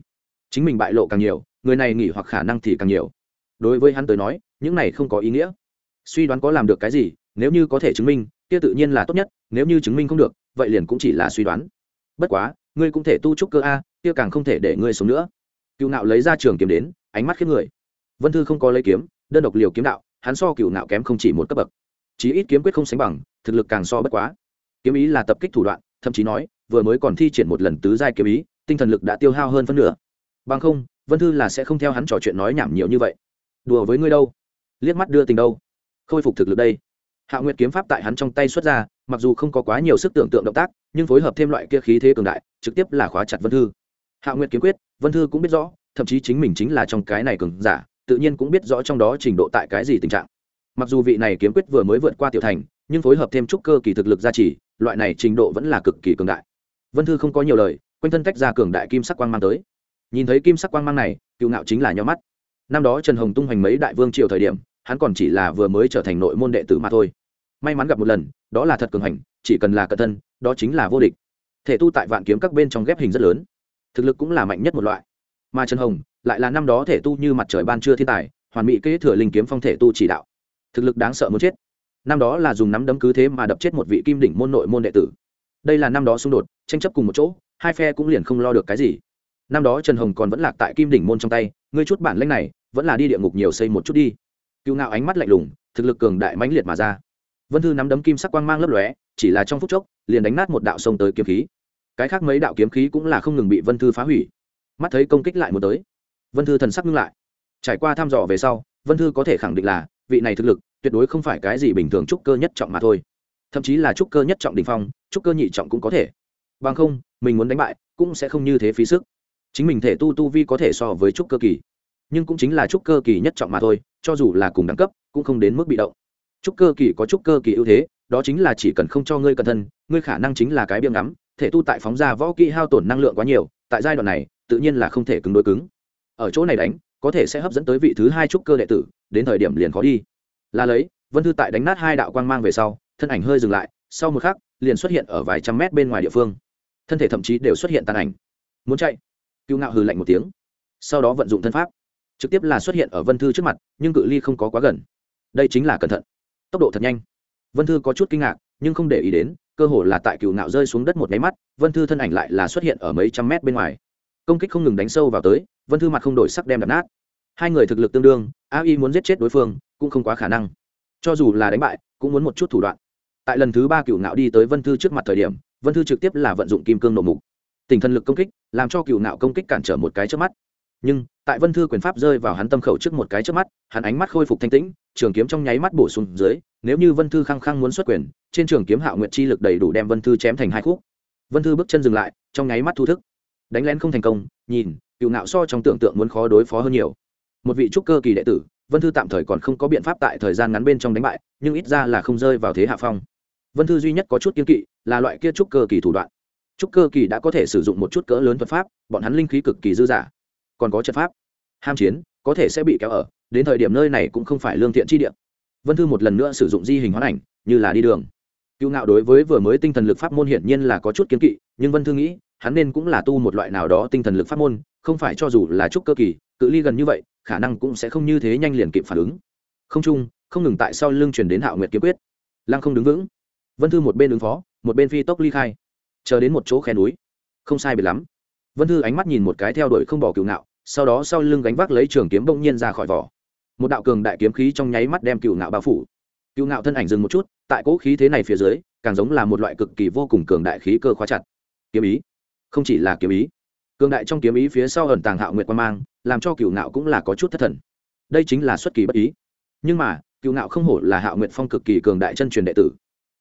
Chính mình bại lộ càng nhiều, người này nghỉ hoặc khả năng thì càng nhiều. Đối với hắn tới nói, những này không có ý nghĩa suy đoán có làm được cái gì, nếu như có thể chứng minh, kia tự nhiên là tốt nhất, nếu như chứng minh không được, vậy liền cũng chỉ là suy đoán. Bất quá, ngươi cũng thể tu trúc cơ a, kia càng không thể để ngươi sống nữa. Cựu nạo lấy ra trường kiếm đến, ánh mắt khiếp người. Vân thư không có lấy kiếm, đơn độc liều kiếm đạo, hắn so cựu nạo kém không chỉ một cấp bậc. Chí ít kiếm quyết không sánh bằng, thực lực càng so bất quá. Kiếm ý là tập kích thủ đoạn, thậm chí nói, vừa mới còn thi triển một lần tứ giai kiếm ý, tinh thần lực đã tiêu hao hơn phân nửa. Bằng không, vân thư là sẽ không theo hắn trò chuyện nói nhảm nhiều như vậy. Đùa với ngươi đâu? Liếc mắt đưa tình đâu? Khôi phục thực lực đây. Hạ nguyệt kiếm pháp tại hắn trong tay xuất ra, mặc dù không có quá nhiều sức tưởng tượng động tác, nhưng phối hợp thêm loại kia khí thế cường đại, trực tiếp là khóa chặt vân thư. Hạ nguyệt kiếm quyết, vân thư cũng biết rõ, thậm chí chính mình chính là trong cái này cường giả, tự nhiên cũng biết rõ trong đó trình độ tại cái gì tình trạng. Mặc dù vị này kiếm quyết vừa mới vượt qua tiểu thành, nhưng phối hợp thêm chút cơ kỳ thực lực gia trì, loại này trình độ vẫn là cực kỳ cường đại. Vân thư không có nhiều lời, quanh thân tách ra cường đại kim sắc quang mang tới. Nhìn thấy kim sắc quang mang này cựu ngạo chính là nhau mắt. Năm đó trần hồng tung hoành mấy đại vương triều thời điểm hắn còn chỉ là vừa mới trở thành nội môn đệ tử mà thôi. May mắn gặp một lần, đó là thật cường hành, chỉ cần là cận thân, đó chính là vô địch. Thể tu tại vạn kiếm các bên trong ghép hình rất lớn, thực lực cũng là mạnh nhất một loại. Mà trần hồng, lại là năm đó thể tu như mặt trời ban trưa thiên tài, hoàn mỹ kế thừa linh kiếm phong thể tu chỉ đạo. Thực lực đáng sợ muốn chết. Năm đó là dùng nắm đấm cứ thế mà đập chết một vị kim đỉnh môn nội môn đệ tử. Đây là năm đó xung đột, tranh chấp cùng một chỗ, hai phe cũng liền không lo được cái gì. Năm đó trần hồng còn vẫn lạc tại kim đỉnh môn trong tay, ngươi chút bản lanh này, vẫn là đi địa ngục nhiều xây một chút đi cựu ngạo ánh mắt lạnh lùng, thực lực cường đại mãnh liệt mà ra. Vân thư nắm đấm kim sắc quang mang lấp lóe, chỉ là trong phút chốc, liền đánh nát một đạo sông tới kiếm khí. Cái khác mấy đạo kiếm khí cũng là không ngừng bị vân thư phá hủy. Mắt thấy công kích lại một tới. Vân thư thần sắc ngưng lại. Trải qua thăm dò về sau, vân thư có thể khẳng định là, vị này thực lực, tuyệt đối không phải cái gì bình thường trúc cơ nhất trọng mà thôi. Thậm chí là trúc cơ nhất trọng đình phong, trúc cơ nhị trọng cũng có thể. Bằng không, mình muốn đánh bại, cũng sẽ không như thế phí sức. Chính mình thể tu tu vi có thể so với trúc cơ kỳ nhưng cũng chính là trúc cơ kỳ nhất trọng mà thôi, cho dù là cùng đẳng cấp, cũng không đến mức bị động. Trúc cơ kỳ có trúc cơ kỳ ưu thế, đó chính là chỉ cần không cho ngươi cẩn thân, ngươi khả năng chính là cái biếng ngắm, thể tu tại phóng ra võ kỹ hao tổn năng lượng quá nhiều, tại giai đoạn này, tự nhiên là không thể cứng đối cứng. Ở chỗ này đánh, có thể sẽ hấp dẫn tới vị thứ hai trúc cơ đệ tử, đến thời điểm liền khó đi. Là lấy, vân thư tại đánh nát hai đạo quang mang về sau, thân ảnh hơi dừng lại, sau một khắc, liền xuất hiện ở vài trăm mét bên ngoài địa phương. Thân thể thậm chí đều xuất hiện tàn ảnh. Muốn chạy? Cựu ngạo hừ lạnh một tiếng. Sau đó vận dụng thân pháp trực tiếp là xuất hiện ở vân thư trước mặt, nhưng cự ly không có quá gần. Đây chính là cẩn thận. Tốc độ thật nhanh. Vân thư có chút kinh ngạc, nhưng không để ý đến, cơ hồ là tại cựu ngạo rơi xuống đất một máy mắt, vân thư thân ảnh lại là xuất hiện ở mấy trăm mét bên ngoài. Công kích không ngừng đánh sâu vào tới, vân thư mặt không đổi sắc đem đập nát. Hai người thực lực tương đương, a y muốn giết chết đối phương, cũng không quá khả năng. Cho dù là đánh bại, cũng muốn một chút thủ đoạn. Tại lần thứ ba cựu ngạo đi tới vân thư trước mặt thời điểm, vân thư trực tiếp là vận dụng kim cương nổ mục. Tình thần lực công kích, làm cho cựu ngạo công kích cản trở một cái trước mắt nhưng, tại vân thư quyền pháp rơi vào hắn tâm khẩu trước một cái trước mắt, hắn ánh mắt khôi phục thanh tĩnh, trường kiếm trong nháy mắt bổ sung dưới, nếu như vân thư khăng khăng muốn xuất quyền, trên trường kiếm hạo nguyệt chi lực đầy đủ đem vân thư chém thành hai khúc. Vân thư bước chân dừng lại, trong nháy mắt thu thức. Đánh lén không thành công, nhìn cựu ngạo so trong tưởng tượng muốn khó đối phó hơn nhiều. Một vị trúc cơ kỳ đệ tử, vân thư tạm thời còn không có biện pháp tại thời gian ngắn bên trong đánh bại, nhưng ít ra là không rơi vào thế hạ phong. Vân thư duy nhất có chút kiên kỵ, là loại kia trúc cơ kỳ thủ đoạn. Trúc cơ kỳ đã có thể sử dụng một chút cỡ lớn thuật pháp, bọn hắn linh khí cực kỳ dư dả còn có trận pháp. Ham chiến, có thể sẽ bị kéo ở, đến thời điểm nơi này cũng không phải lương thiện chi địa. Vân thư một lần nữa sử dụng di hình hoán ảnh, như là đi đường. Cựu ngạo đối với vừa mới tinh thần lực pháp môn hiển nhiên là có chút kiến kỵ, nhưng vân thư nghĩ, hắn nên cũng là tu một loại nào đó tinh thần lực pháp môn, không phải cho dù là chút cơ kỳ, cự ly gần như vậy, khả năng cũng sẽ không như thế nhanh liền kịp phản ứng. Không chung, không ngừng tại sau lưng chuyển đến hạo nguyệt kiếm quyết. Lăng không đứng vững. Vân thư một bên ứng phó, một bên phi tốc ly khai. Chờ đến một chỗ khe núi. Không sai biệt lắm. Vân thư ánh mắt nhìn một cái theo đuổi không bỏ cựu ngạo sau đó sau lưng gánh vác lấy trường kiếm bỗng nhiên ra khỏi vỏ. Một đạo cường đại kiếm khí trong nháy mắt đem cựu ngạo bao phủ. Cựu ngạo thân ảnh dừng một chút, tại cỗ khí thế này phía dưới, càng giống là một loại cực kỳ vô cùng cường đại khí cơ khóa chặt. Kiếm ý? Không chỉ là kiếm ý. Cường đại trong kiếm ý phía sau ẩn tàng hạo nguyệt quan mang, làm cho cựu ngạo cũng là có chút thất thần. Đây chính là xuất kỳ bất ý. Nhưng mà, cựu ngạo không hổ là hạo nguyệt phong cực kỳ cường đại chân truyền đệ tử.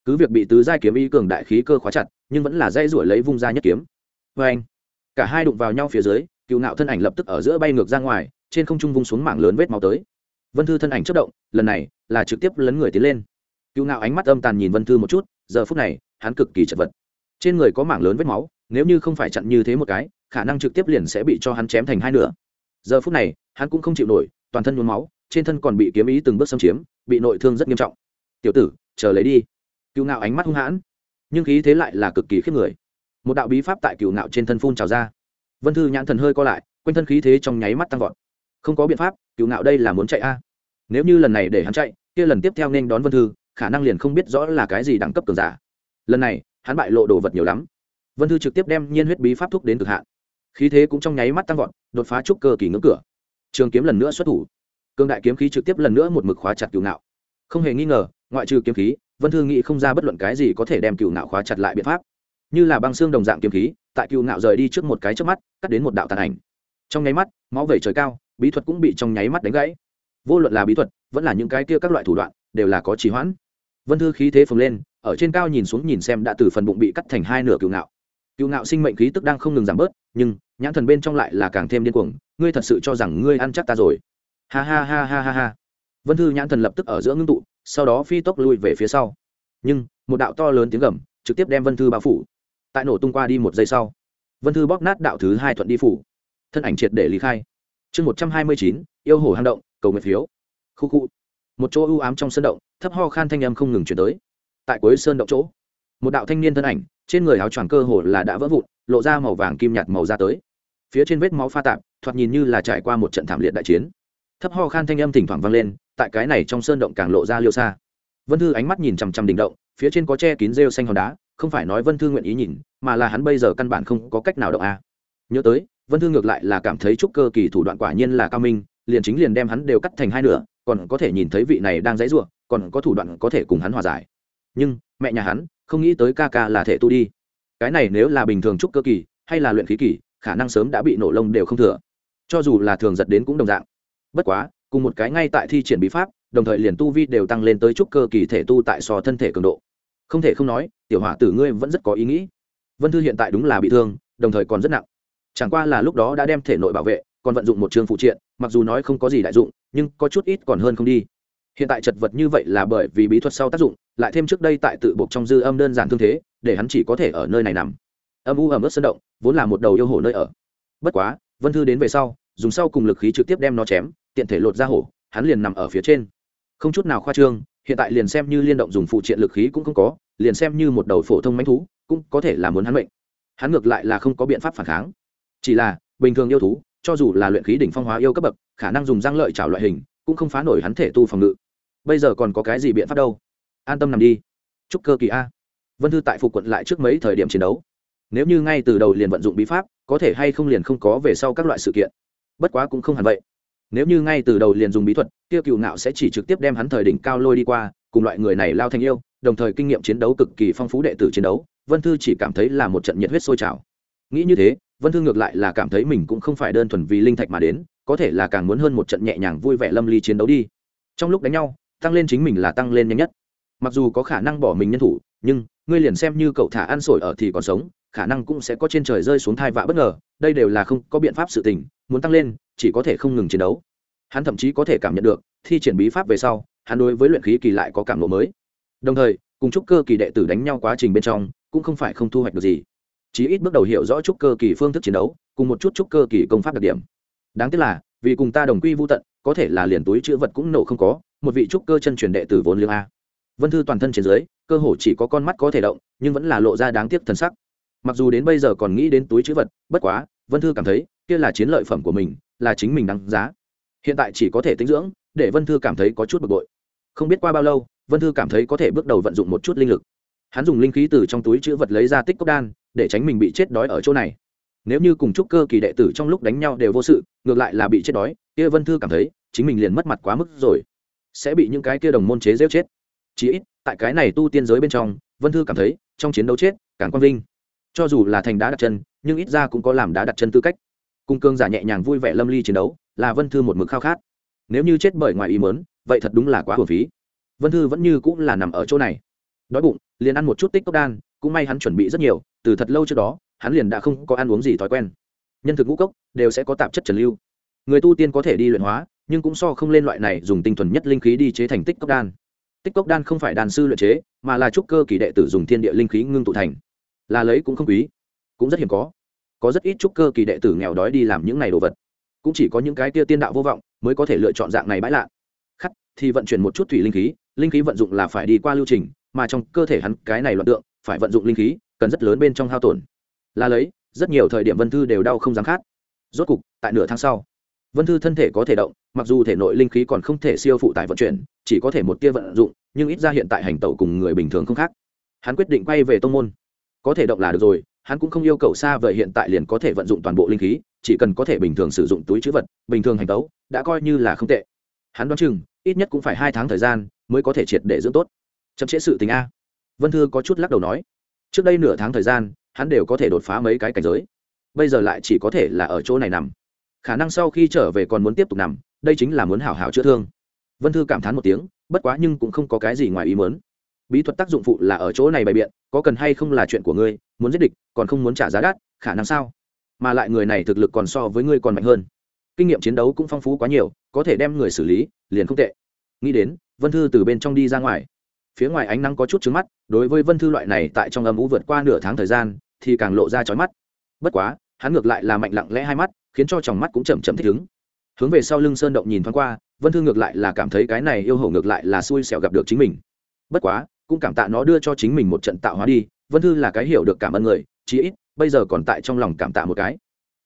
Cứ việc bị tứ giai kiếm ý cường đại khí cơ khóa chặt, nhưng vẫn là dây ruổi lấy vung ra nhất kiếm. Vê anh cả hai đụng vào nhau phía dưới cựu ngạo thân ảnh lập tức ở giữa bay ngược ra ngoài, trên không trung vung xuống mảng lớn vết máu tới. Vân thư thân ảnh chất động, lần này là trực tiếp lấn người tiến lên. Cựu ngạo ánh mắt âm tàn nhìn vân thư một chút, giờ phút này, hắn cực kỳ chật vật. Trên người có mảng lớn vết máu, nếu như không phải chặn như thế một cái, khả năng trực tiếp liền sẽ bị cho hắn chém thành hai nửa. Giờ phút này, hắn cũng không chịu nổi, toàn thân nhuốm máu, trên thân còn bị kiếm ý từng bước xâm chiếm, bị nội thương rất nghiêm trọng. Tiểu tử, chờ lấy đi. Cựu ngạo ánh mắt hung hãn, nhưng khí thế lại là cực kỳ khiếp người. Một đạo bí pháp tại cựu ngạo trên thân phun trào ra vân thư nhãn thần hơi co lại, quanh thân khí thế trong nháy mắt tăng vọt. Không có biện pháp cựu ngạo đây là muốn chạy a. Nếu như lần này để hắn chạy, kia lần tiếp theo nên đón vân thư, khả năng liền không biết rõ là cái gì đẳng cấp cường giả. Lần này, hắn bại lộ đồ vật nhiều lắm. Vân thư trực tiếp đem nhiên huyết bí pháp thúc đến cực hạn. Khí thế cũng trong nháy mắt tăng vọt, đột phá trúc cơ kỳ ngưỡng cửa. Trường kiếm lần nữa xuất thủ. Cương đại kiếm khí trực tiếp lần nữa một mực khóa chặt cựu ngạo. Không hề nghi ngờ, ngoại trừ kiếm khí, vân thư nghĩ không ra bất luận cái gì có thể đem cựu ngạo khóa chặt lại biện pháp như là băng xương đồng dạng kiếm khí, tại cựu ngạo rời đi trước một cái trước mắt, cắt đến một đạo tàn ảnh. Trong nháy mắt, máu vẩy trời cao, bí thuật cũng bị trong nháy mắt đánh gãy. Vô luận là bí thuật, vẫn là những cái kia các loại thủ đoạn, đều là có trì hoãn. Vân thư khí thế phồng lên, ở trên cao nhìn xuống nhìn xem đã từ phần bụng bị cắt thành hai nửa cựu ngạo. Cựu ngạo sinh mệnh khí tức đang không ngừng giảm bớt, nhưng nhãn thần bên trong lại là càng thêm điên cuồng, ngươi thật sự cho rằng ngươi ăn chắc ta rồi. Ha ha ha ha ha ha. Vân thư nhãn thần lập tức ở giữa ngưng tụ, sau đó phi tốc lui về phía sau. Nhưng, một đạo to lớn tiếng gầm, trực tiếp đem vân thư bao phủ tại nổ tung qua đi một giây sau, vân thư bóp nát đạo thứ hai thuận đi phủ. Thân ảnh triệt để lý khai. Chương một trăm hai mươi chín, yêu hồ hang động, cầu nguyện phiếu. Khu khu. Một chỗ ưu ám trong sân động, thấp ho khan thanh âm không ngừng chuyển tới. Tại cuối sơn động chỗ, một đạo thanh niên thân ảnh, trên người áo choàng cơ hồ là đã vỡ vụn, lộ ra màu vàng kim nhạt màu ra tới. Phía trên vết máu pha tạp, thoạt nhìn như là trải qua một trận thảm liệt đại chiến. Thấp ho khan thanh âm thỉnh thoảng vang lên, tại cái này trong sơn động càng lộ ra liêu xa. Vân thư ánh mắt nhìn chằm chằm đỉnh động, phía trên có che kín rêu xanh hòn đá không phải nói vân thư nguyện ý nhìn, mà là hắn bây giờ căn bản không có cách nào động a. Nhớ tới, vân thư ngược lại là cảm thấy trúc cơ kỳ thủ đoạn quả nhiên là cao minh, liền chính liền đem hắn đều cắt thành hai nửa, còn có thể nhìn thấy vị này đang dãy ruộng còn có thủ đoạn có thể cùng hắn hòa giải. Nhưng, mẹ nhà hắn, không nghĩ tới ca ca là thể tu đi. Cái này nếu là bình thường trúc cơ kỳ, hay là luyện khí kỳ, khả năng sớm đã bị nổ lông đều không thừa. Cho dù là thường giật đến cũng đồng dạng. Bất quá, cùng một cái ngay tại thi triển bí pháp, đồng thời liền tu vi đều tăng lên tới trúc cơ kỳ thể tu tại so thân thể cường độ không thể không nói, tiểu hỏa tử ngươi vẫn rất có ý nghĩ. Vân thư hiện tại đúng là bị thương, đồng thời còn rất nặng. Chẳng qua là lúc đó đã đem thể nội bảo vệ, còn vận dụng một trường phụ triện, mặc dù nói không có gì đại dụng, nhưng có chút ít còn hơn không đi. Hiện tại chật vật như vậy là bởi vì bí thuật sau tác dụng, lại thêm trước đây tại tự buộc trong dư âm đơn giản thương thế, để hắn chỉ có thể ở nơi này nằm. Âm u ẩm ướt sân động, vốn là một đầu yêu hổ nơi ở. Bất quá, vân thư đến về sau, dùng sau cùng lực khí trực tiếp đem nó chém, tiện thể lột ra hổ, hắn liền nằm ở phía trên. Không chút nào khoa trương hiện tại liền xem như liên động dùng phụ triện lực khí cũng không có, liền xem như một đầu phổ thông mánh thú, cũng có thể là muốn hắn mệnh. Hắn ngược lại là không có biện pháp phản kháng. Chỉ là, bình thường yêu thú, cho dù là luyện khí đỉnh phong hóa yêu cấp bậc, khả năng dùng răng lợi trảo loại hình, cũng không phá nổi hắn thể tu phòng ngự. Bây giờ còn có cái gì biện pháp đâu? An tâm nằm đi. Chúc cơ kỳ a. Vân thư tại phục quận lại trước mấy thời điểm chiến đấu. Nếu như ngay từ đầu liền vận dụng bí pháp, có thể hay không liền không có về sau các loại sự kiện. Bất quá cũng không hẳn vậy nếu như ngay từ đầu liền dùng bí thuật tiêu cựu ngạo sẽ chỉ trực tiếp đem hắn thời đỉnh cao lôi đi qua, cùng loại người này lao thành yêu, đồng thời kinh nghiệm chiến đấu cực kỳ phong phú đệ tử chiến đấu, vân thư chỉ cảm thấy là một trận nhiệt huyết sôi trào. Nghĩ như thế, vân thư ngược lại là cảm thấy mình cũng không phải đơn thuần vì linh thạch mà đến, có thể là càng muốn hơn một trận nhẹ nhàng vui vẻ lâm ly chiến đấu đi. Trong lúc đánh nhau, tăng lên chính mình là tăng lên nhanh nhất. Mặc dù có khả năng bỏ mình nhân thủ, nhưng, ngươi liền xem như cậu thả ăn sổi ở thì còn sống, khả năng cũng sẽ có trên trời rơi xuống thai vạ bất ngờ, đây đều là không có biện pháp sự tình, muốn tăng lên chỉ có thể không ngừng chiến đấu. Hắn thậm chí có thể cảm nhận được, thi triển bí pháp về sau, hắn đối với luyện khí kỳ lại có cảm lộ mới. Đồng thời, cùng chúc cơ kỳ đệ tử đánh nhau quá trình bên trong, cũng không phải không thu hoạch được gì. Chí ít bước đầu hiểu rõ chúc cơ kỳ phương thức chiến đấu, cùng một chút chúc cơ kỳ công pháp đặc điểm. Đáng tiếc là, vì cùng ta đồng quy vô tận, có thể là liền túi chữ vật cũng nổ không có, một vị trúc cơ chân truyền đệ tử vốn liếng a. Vân thư toàn thân trên dưới, cơ hồ chỉ có con mắt có thể động, nhưng vẫn là lộ ra đáng tiếc thần sắc. Mặc dù đến bây giờ còn nghĩ đến túi chữ vật, bất quá, vân thư cảm thấy, kia là chiến lợi phẩm của mình là chính mình đáng giá. Hiện tại chỉ có thể tinh dưỡng, để vân thư cảm thấy có chút bực bội. Không biết qua bao lâu, vân thư cảm thấy có thể bước đầu vận dụng một chút linh lực. Hắn dùng linh khí từ trong túi chữ vật lấy ra tích cốc đan, để tránh mình bị chết đói ở chỗ này. Nếu như cùng chúc cơ kỳ đệ tử trong lúc đánh nhau đều vô sự, ngược lại là bị chết đói, kia vân thư cảm thấy, chính mình liền mất mặt quá mức rồi. Sẽ bị những cái kia đồng môn chế rêu chết. Chỉ ít, tại cái này tu tiên giới bên trong, vân thư cảm thấy, trong chiến đấu chết, càng quang vinh. Cho dù là thành đá đặt chân, nhưng ít ra cũng có làm đá đặt chân tư cách cung cương giả nhẹ nhàng vui vẻ lâm ly chiến đấu, là vân thư một mực khao khát. Nếu như chết bởi ngoài ý mớn vậy thật đúng là quá hồn phí. Vân thư vẫn như cũng là nằm ở chỗ này. Đói bụng, liền ăn một chút tích cốc đan, cũng may hắn chuẩn bị rất nhiều, từ thật lâu trước đó, hắn liền đã không có ăn uống gì thói quen. Nhân thực ngũ cốc, đều sẽ có tạp chất trần lưu. Người tu tiên có thể đi luyện hóa, nhưng cũng so không lên loại này dùng tinh thuần nhất linh khí đi chế thành tích cốc đan. Tích cốc đan không phải đàn sư luyện chế, mà là trúc cơ kỳ đệ tử dùng thiên địa linh khí ngưng tụ thành. Là lấy cũng không quý, cũng rất hiếm có có rất ít trúc cơ kỳ đệ tử nghèo đói đi làm những này đồ vật. Cũng chỉ có những cái tia tiên đạo vô vọng mới có thể lựa chọn dạng này bãi lạ. Khắc, thì vận chuyển một chút thủy linh khí linh khí vận dụng là phải đi qua lưu trình, mà trong cơ thể hắn cái này loạn tượng, phải vận dụng linh khí, cần rất lớn bên trong hao tổn. Là lấy, rất nhiều thời điểm vân thư đều đau không dám khát. Rốt cục, tại nửa tháng sau, vân thư thân thể có thể động, mặc dù thể nội linh khí còn không thể siêu phụ tải vận chuyển, chỉ có thể một tia vận dụng, nhưng ít ra hiện tại hành tẩu cùng người bình thường không khác. Hắn quyết định quay về tông môn. Có thể động là được rồi hắn cũng không yêu cầu xa vời hiện tại liền có thể vận dụng toàn bộ linh khí, chỉ cần có thể bình thường sử dụng túi chữ vật, bình thường hành tấu, đã coi như là không tệ. Hắn đoán chừng, ít nhất cũng phải hai tháng thời gian mới có thể triệt để dưỡng tốt. Chậm trễ sự tình a. Vân thư có chút lắc đầu nói. Trước đây nửa tháng thời gian, hắn đều có thể đột phá mấy cái cảnh giới. Bây giờ lại chỉ có thể là ở chỗ này nằm. Khả năng sau khi trở về còn muốn tiếp tục nằm, đây chính là muốn hảo hảo chữa thương. Vân thư cảm thán một tiếng, bất quá nhưng cũng không có cái gì ngoài ý muốn bí thuật tác dụng phụ là ở chỗ này bày biện, có cần hay không là chuyện của ngươi, muốn giết địch, còn không muốn trả giá đắt, khả năng sao? Mà lại người này thực lực còn so với ngươi còn mạnh hơn. Kinh nghiệm chiến đấu cũng phong phú quá nhiều, có thể đem người xử lý, liền không tệ. Nghĩ đến, vân thư từ bên trong đi ra ngoài. Phía ngoài ánh nắng có chút trứng mắt, đối với vân thư loại này tại trong âm ú vượt qua nửa tháng thời gian, thì càng lộ ra trói mắt. Bất quá, hắn ngược lại là mạnh lặng lẽ hai mắt, khiến cho tròng mắt cũng chậm chậm thích ứng. Hướng về sau lưng sơn động nhìn thoáng qua, vân thư ngược lại là cảm thấy cái này yêu hổ ngược lại là xui xẻo gặp được chính mình. Bất quá cũng cảm tạ nó đưa cho chính mình một trận tạo hóa đi, vân thư là cái hiểu được cảm ơn người, chí ít, bây giờ còn tại trong lòng cảm tạ một cái.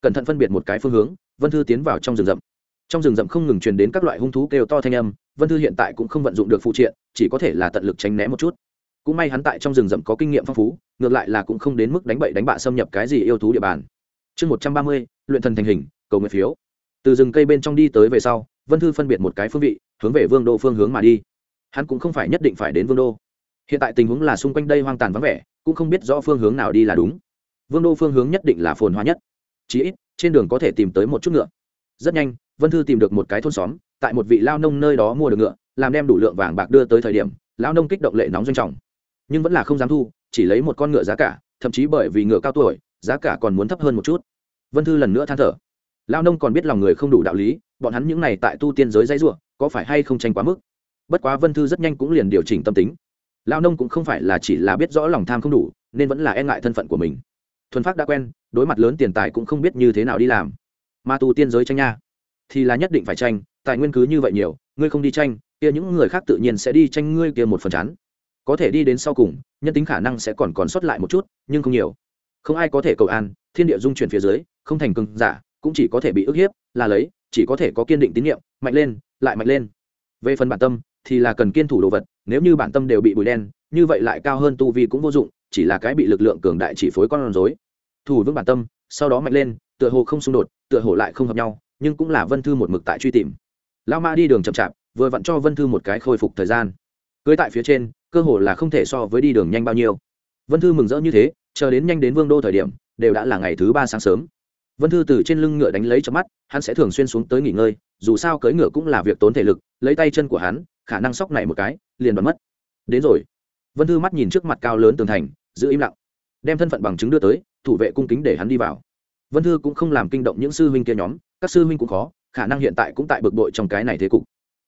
Cẩn thận phân biệt một cái phương hướng, vân thư tiến vào trong rừng rậm. Trong rừng rậm không ngừng truyền đến các loại hung thú kêu to thanh âm, vân thư hiện tại cũng không vận dụng được phụ triện, chỉ có thể là tận lực tránh né một chút. Cũng may hắn tại trong rừng rậm có kinh nghiệm phong phú, ngược lại là cũng không đến mức đánh bậy đánh bạ xâm nhập cái gì yêu thú địa bàn. Chương một trăm ba mươi, luyện thần thành hình, cầu nguyện phiếu. Từ rừng cây bên trong đi tới về sau, vân thư phân biệt một cái phương vị, hướng về vương đô phương hướng mà đi. Hắn cũng không phải nhất định phải đến vương đô hiện tại tình huống là xung quanh đây hoang tàn vắng vẻ, cũng không biết rõ phương hướng nào đi là đúng. Vương đô phương hướng nhất định là phồn hoa nhất. Chí ít, trên đường có thể tìm tới một chút ngựa. Rất nhanh, vân thư tìm được một cái thôn xóm, tại một vị lao nông nơi đó mua được ngựa, làm đem đủ lượng vàng bạc đưa tới thời điểm lao nông kích động lệ nóng doanh trọng. Nhưng vẫn là không dám thu, chỉ lấy một con ngựa giá cả, thậm chí bởi vì ngựa cao tuổi, giá cả còn muốn thấp hơn một chút. Vân thư lần nữa than thở. Lao nông còn biết lòng người không đủ đạo lý, bọn hắn những này tại tu tiên giới dãy ruộng, có phải hay không tranh quá mức? Bất quá vân thư rất nhanh cũng liền điều chỉnh tâm tính lao nông cũng không phải là chỉ là biết rõ lòng tham không đủ, nên vẫn là e ngại thân phận của mình. Thuần phát đã quen, đối mặt lớn tiền tài cũng không biết như thế nào đi làm. Mà tu tiên giới tranh nha, thì là nhất định phải tranh, tài nguyên cứ như vậy nhiều, ngươi không đi tranh, kia những người khác tự nhiên sẽ đi tranh ngươi kia một phần chán. Có thể đi đến sau cùng, nhân tính khả năng sẽ còn còn sót lại một chút, nhưng không nhiều. Không ai có thể cầu an, thiên địa dung chuyển phía dưới, không thành cường giả, cũng chỉ có thể bị ức hiếp, là lấy, chỉ có thể có kiên định tín nhiệm, mạnh lên, lại mạnh lên. Về phần bản tâm, thì là cần kiên thủ đồ vật nếu như bản tâm đều bị bụi đen, như vậy lại cao hơn tu vi cũng vô dụng, chỉ là cái bị lực lượng cường đại chỉ phối con rối. Thủ vững bản tâm, sau đó mạnh lên, tựa hồ không xung đột, tựa hồ lại không hợp nhau, nhưng cũng là vân thư một mực tại truy tìm. Lao ma đi đường chậm chạp, vừa vặn cho vân thư một cái khôi phục thời gian. Cưới tại phía trên, cơ hồ là không thể so với đi đường nhanh bao nhiêu. Vân thư mừng rỡ như thế, chờ đến nhanh đến vương đô thời điểm, đều đã là ngày thứ ba sáng sớm vân thư từ trên lưng ngựa đánh lấy cho mắt, hắn sẽ thường xuyên xuống tới nghỉ ngơi, dù sao cưỡi ngựa cũng là việc tốn thể lực, lấy tay chân của hắn, khả năng sóc này một cái, liền bắn mất. Đến rồi. Vân thư mắt nhìn trước mặt cao lớn tường thành, giữ im lặng. Đem thân phận bằng chứng đưa tới, thủ vệ cung kính để hắn đi vào. Vân thư cũng không làm kinh động những sư huynh kia nhóm, các sư huynh cũng khó, khả năng hiện tại cũng tại bực bội trong cái này thế cục.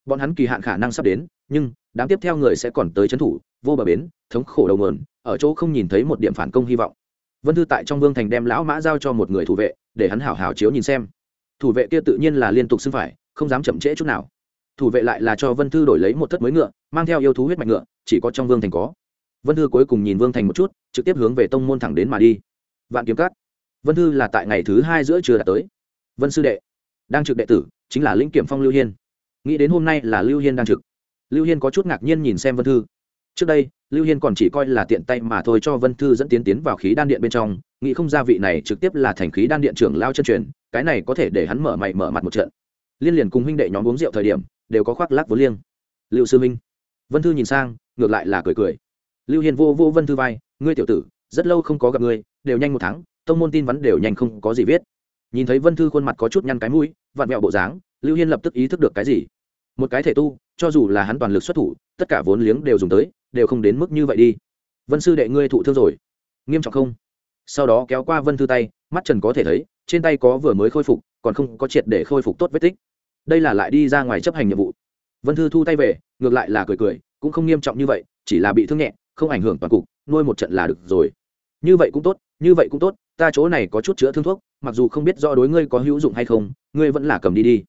Bọn hắn kỳ hạn khả năng sắp đến, nhưng, đám tiếp theo người sẽ còn tới trấn thủ, vô bờ bến, thống khổ đầu mườn ở chỗ không nhìn thấy một điểm phản công hy vọng vân thư tại trong vương thành đem lão mã giao cho một người thủ vệ, để hắn hảo hảo chiếu nhìn xem. Thủ vệ kia tự nhiên là liên tục xưng phải, không dám chậm trễ chút nào. Thủ vệ lại là cho vân thư đổi lấy một thất mới ngựa, mang theo yêu thú huyết mạch ngựa, chỉ có trong vương thành có. Vân thư cuối cùng nhìn vương thành một chút, trực tiếp hướng về tông môn thẳng đến mà đi. Vạn kiếm cát. vân thư là tại ngày thứ hai giữa trưa đã tới. Vân sư đệ, đang trực đệ tử, chính là lĩnh kiểm phong lưu hiên. Nghĩ đến hôm nay là lưu hiên đang trực. Lưu hiên có chút ngạc nhiên nhìn xem vân thư trước đây, lưu hiên còn chỉ coi là tiện tay mà thôi cho vân thư dẫn tiến tiến vào khí đan điện bên trong, nghĩ không ra vị này trực tiếp là thành khí đan điện trưởng lao chân truyền, cái này có thể để hắn mở mày mở mặt một trận. Liên liền cùng huynh đệ nhóm uống rượu thời điểm, đều có khoác lác vốn liêng. Lưu sư minh, vân thư nhìn sang, ngược lại là cười cười. Lưu hiên vô vô vân thư vai, ngươi tiểu tử, rất lâu không có gặp ngươi, đều nhanh một tháng, tông môn tin vắn đều nhanh không có gì viết. Nhìn thấy vân thư khuôn mặt có chút nhăn cái mũi, vặn vẹo bộ dáng, lưu hiên lập tức ý thức được cái gì? Một cái thể tu, cho dù là hắn toàn lực xuất thủ, tất cả vốn liếng đều dùng tới, đều không đến mức như vậy đi. Vân sư đệ ngươi thụ thương rồi. Nghiêm trọng không? Sau đó kéo qua vân thư tay, mắt trần có thể thấy, trên tay có vừa mới khôi phục, còn không có triệt để khôi phục tốt vết tích. Đây là lại đi ra ngoài chấp hành nhiệm vụ. Vân thư thu tay về, ngược lại là cười cười, cũng không nghiêm trọng như vậy, chỉ là bị thương nhẹ, không ảnh hưởng toàn cục, nuôi một trận là được rồi. Như vậy cũng tốt, như vậy cũng tốt, ta chỗ này có chút chữa thương thuốc, mặc dù không biết do đối ngươi có hữu dụng hay không, ngươi vẫn là cầm đi đi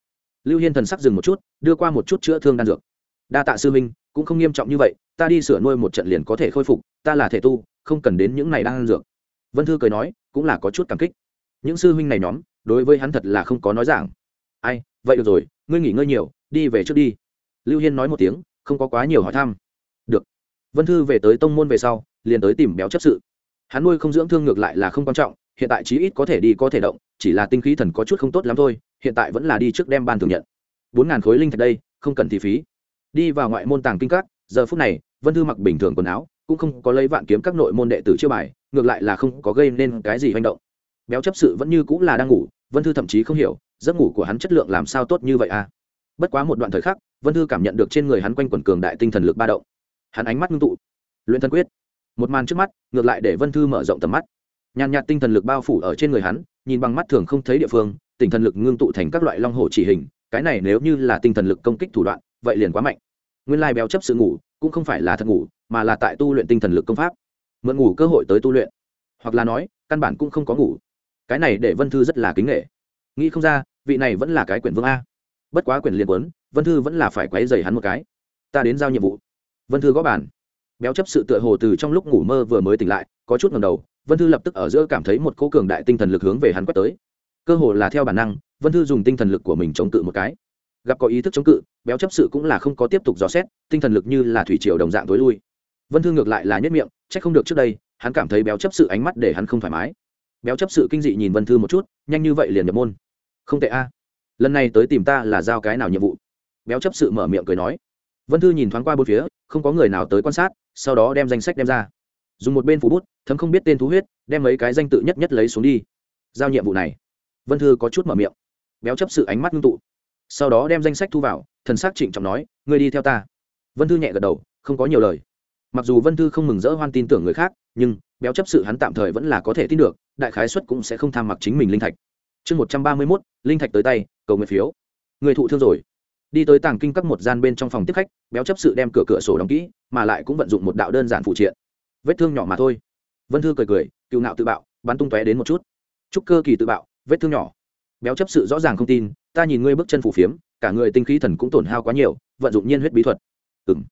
lưu hiên thần sắc dừng một chút, đưa qua một chút chữa thương đan dược. Đa tạ sư minh cũng không nghiêm trọng như vậy, ta đi sửa nuôi một trận liền có thể khôi phục, ta là thể tu, không cần đến những này đan dược. Vân thư cười nói, cũng là có chút cảm kích. Những sư huynh này nhóm, đối với hắn thật là không có nói giảng. Ai, vậy được rồi, ngươi nghỉ ngơi nhiều, đi về trước đi. Lưu hiên nói một tiếng, không có quá nhiều hỏi thăm. Được. Vân thư về tới tông môn về sau, liền tới tìm béo chấp sự. Hắn nuôi không dưỡng thương ngược lại là không quan trọng hiện tại chí ít có thể đi có thể động, chỉ là tinh khí thần có chút không tốt lắm thôi, hiện tại vẫn là đi trước đem ban thường nhận. Bốn ngàn khối linh thạch đây, không cần thì phí. Đi vào ngoại môn tàng kinh các, giờ phút này, vân thư mặc bình thường quần áo, cũng không có lấy vạn kiếm các nội môn đệ tử chưa bài, ngược lại là không có gây nên cái gì hành động. Béo chấp sự vẫn như cũng là đang ngủ, vân thư thậm chí không hiểu, giấc ngủ của hắn chất lượng làm sao tốt như vậy à? Bất quá một đoạn thời khắc, vân thư cảm nhận được trên người hắn quanh quần cường đại tinh thần lực ba động. Hắn ánh mắt ngưng tụ. Luyện thân quyết. Một màn trước mắt, ngược lại để vân thư mở rộng tầm mắt nhàn nhạt tinh thần lực bao phủ ở trên người hắn, nhìn bằng mắt thường không thấy địa phương, tinh thần lực ngưng tụ thành các loại long hồ chỉ hình, cái này nếu như là tinh thần lực công kích thủ đoạn, vậy liền quá mạnh. Nguyên lai béo chấp sự ngủ, cũng không phải là thật ngủ, mà là tại tu luyện tinh thần lực công pháp. Mượn ngủ cơ hội tới tu luyện. Hoặc là nói, căn bản cũng không có ngủ. Cái này để vân thư rất là kính nghệ nghĩ không ra, vị này vẫn là cái quyển vương a. Bất quá quyển liền quấn vân thư vẫn là phải quấy dày hắn một cái. Ta đến giao nhiệm vụ. Vân thư gõ bản béo chấp sự tựa hồ từ trong lúc ngủ mơ vừa mới tỉnh lại, có chút ngầm đầu, vân thư lập tức ở giữa cảm thấy một cô cường đại tinh thần lực hướng về hắn quét tới. Cơ hồ là theo bản năng, vân thư dùng tinh thần lực của mình chống cự một cái. Gặp có ý thức chống cự, béo chấp sự cũng là không có tiếp tục dò xét, tinh thần lực như là thủy triều đồng dạng tối lui. Vân thư ngược lại là nhất miệng c h ắ c không được trước đây, hắn cảm thấy béo chấp sự ánh mắt để hắn không thoải mái. Béo chấp sự kinh dị nhìn vân thư một chút, nhanh như vậy liền nhập môn. Không tệ a. Lần này tới tìm ta là giao cái nào nhiệm vụ? Béo chấp sự mở miệng cười nói vân thư nhìn thoáng qua bốn phía, không có người nào tới quan sát, sau đó đem danh sách đem ra. Dùng một bên phủ bút, thấm không biết tên thú huyết, đem mấy cái danh tự nhất nhất lấy xuống đi. Giao nhiệm vụ này. Vân thư có chút mở miệng. Béo chấp sự ánh mắt ngưng tụ. Sau đó đem danh sách thu vào, thần s á c trịnh trọng nói, ngươi đi theo ta. Vân thư nhẹ gật đầu, không có nhiều lời. Mặc dù vân thư không mừng rỡ hoan tin tưởng người khác, nhưng béo chấp sự hắn tạm thời vẫn là có thể tin được, đại khái xuất cũng sẽ không tham mặc chính mình linh thạch. Chương một trăm ba mươi mốt, linh thạch tới tay, cầu nguyện phiếu. Người thụ thương rồi đi tới tàng kinh các một gian bên trong phòng tiếp khách, béo chấp sự đem cửa cửa sổ đóng kỹ, mà lại cũng vận dụng một đạo đơn giản phụ triện. Vết thương nhỏ mà thôi. Vân thư cười cười cựu nạo tự bạo, bắn tung tóe đến một chút. Chúc cơ kỳ tự bạo, vết thương nhỏ. Béo chấp sự rõ ràng không tin, ta nhìn ngươi bước chân phủ phiếm, cả người tinh khí thần cũng tổn hao quá nhiều, vận dụng nhiên huyết bí thuật. Ừ m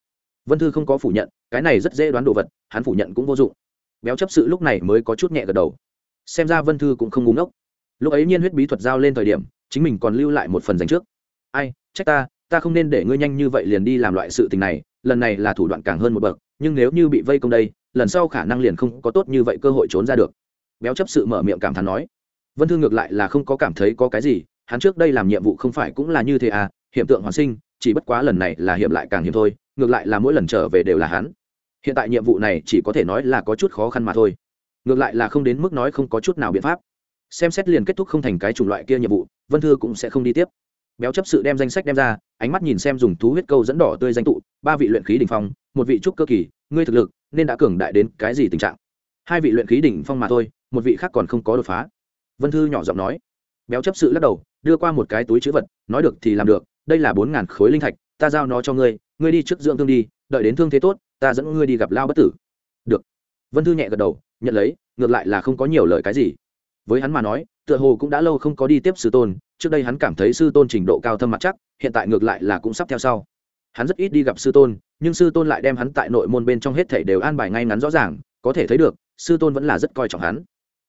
vân thư không có phủ nhận, cái này rất dễ đoán đồ vật, hắn phủ nhận cũng vô dụng. Béo chấp sự lúc này mới có chút nhẹ gật đầu. Xem ra vân thư cũng không ngúng ngốc. Lúc ấy nhiên huyết bí thuật giao lên thời điểm, chính mình còn lưu lại một phần dành trước. Ai trách ta ta không nên để ngươi nhanh như vậy liền đi làm loại sự tình này, lần này là thủ đoạn càng hơn một bậc, nhưng nếu như bị vây công đây, lần sau khả năng liền không có tốt như vậy cơ hội trốn ra được. Béo chấp sự mở miệng cảm thán nói. Vân thư ngược lại là không có cảm thấy có cái gì, hắn trước đây làm nhiệm vụ không phải cũng là như thế à hiện tượng hoàn sinh, chỉ bất quá lần này là hiểm lại càng hiểm thôi, ngược lại là mỗi lần trở về đều là hắn. Hiện tại nhiệm vụ này chỉ có thể nói là có chút khó khăn mà thôi. Ngược lại là không đến mức nói không có chút nào biện pháp. Xem xét liền kết thúc không thành cái chủng loại kia nhiệm vụ, vân thư cũng sẽ không đi tiếp béo chấp sự đem danh sách đem ra, ánh mắt nhìn xem dùng thú huyết câu dẫn đỏ tươi danh tụ, ba vị luyện khí đỉnh phong, một vị trúc cơ kỳ, ngươi thực lực nên đã cường đại đến cái gì tình trạng? Hai vị luyện khí đỉnh phong mà thôi, một vị khác còn không có đột phá. Vân thư nhỏ giọng nói. Béo chấp sự lắc đầu, đưa qua một cái túi chữ vật, nói được thì làm được, đây là bốn ngàn khối linh thạch, ta giao nó cho ngươi ngươi đi trước dưỡng thương đi, đợi đến thương thế tốt, ta dẫn ngươi đi gặp lao bất tử. Được. Vân thư nhẹ gật đầu, nhận lấy, ngược lại là không có nhiều lời cái gì. Với hắn mà nói tựa hồ cũng đã lâu không có đi tiếp sư tôn, trước đây hắn cảm thấy sư tôn trình độ cao thâm mặt chắc, hiện tại ngược lại là cũng sắp theo sau. Hắn rất ít đi gặp sư tôn, nhưng sư tôn lại đem hắn tại nội môn bên trong hết thảy đều an bài ngay ngắn rõ ràng, có thể thấy được, sư tôn vẫn là rất coi trọng hắn.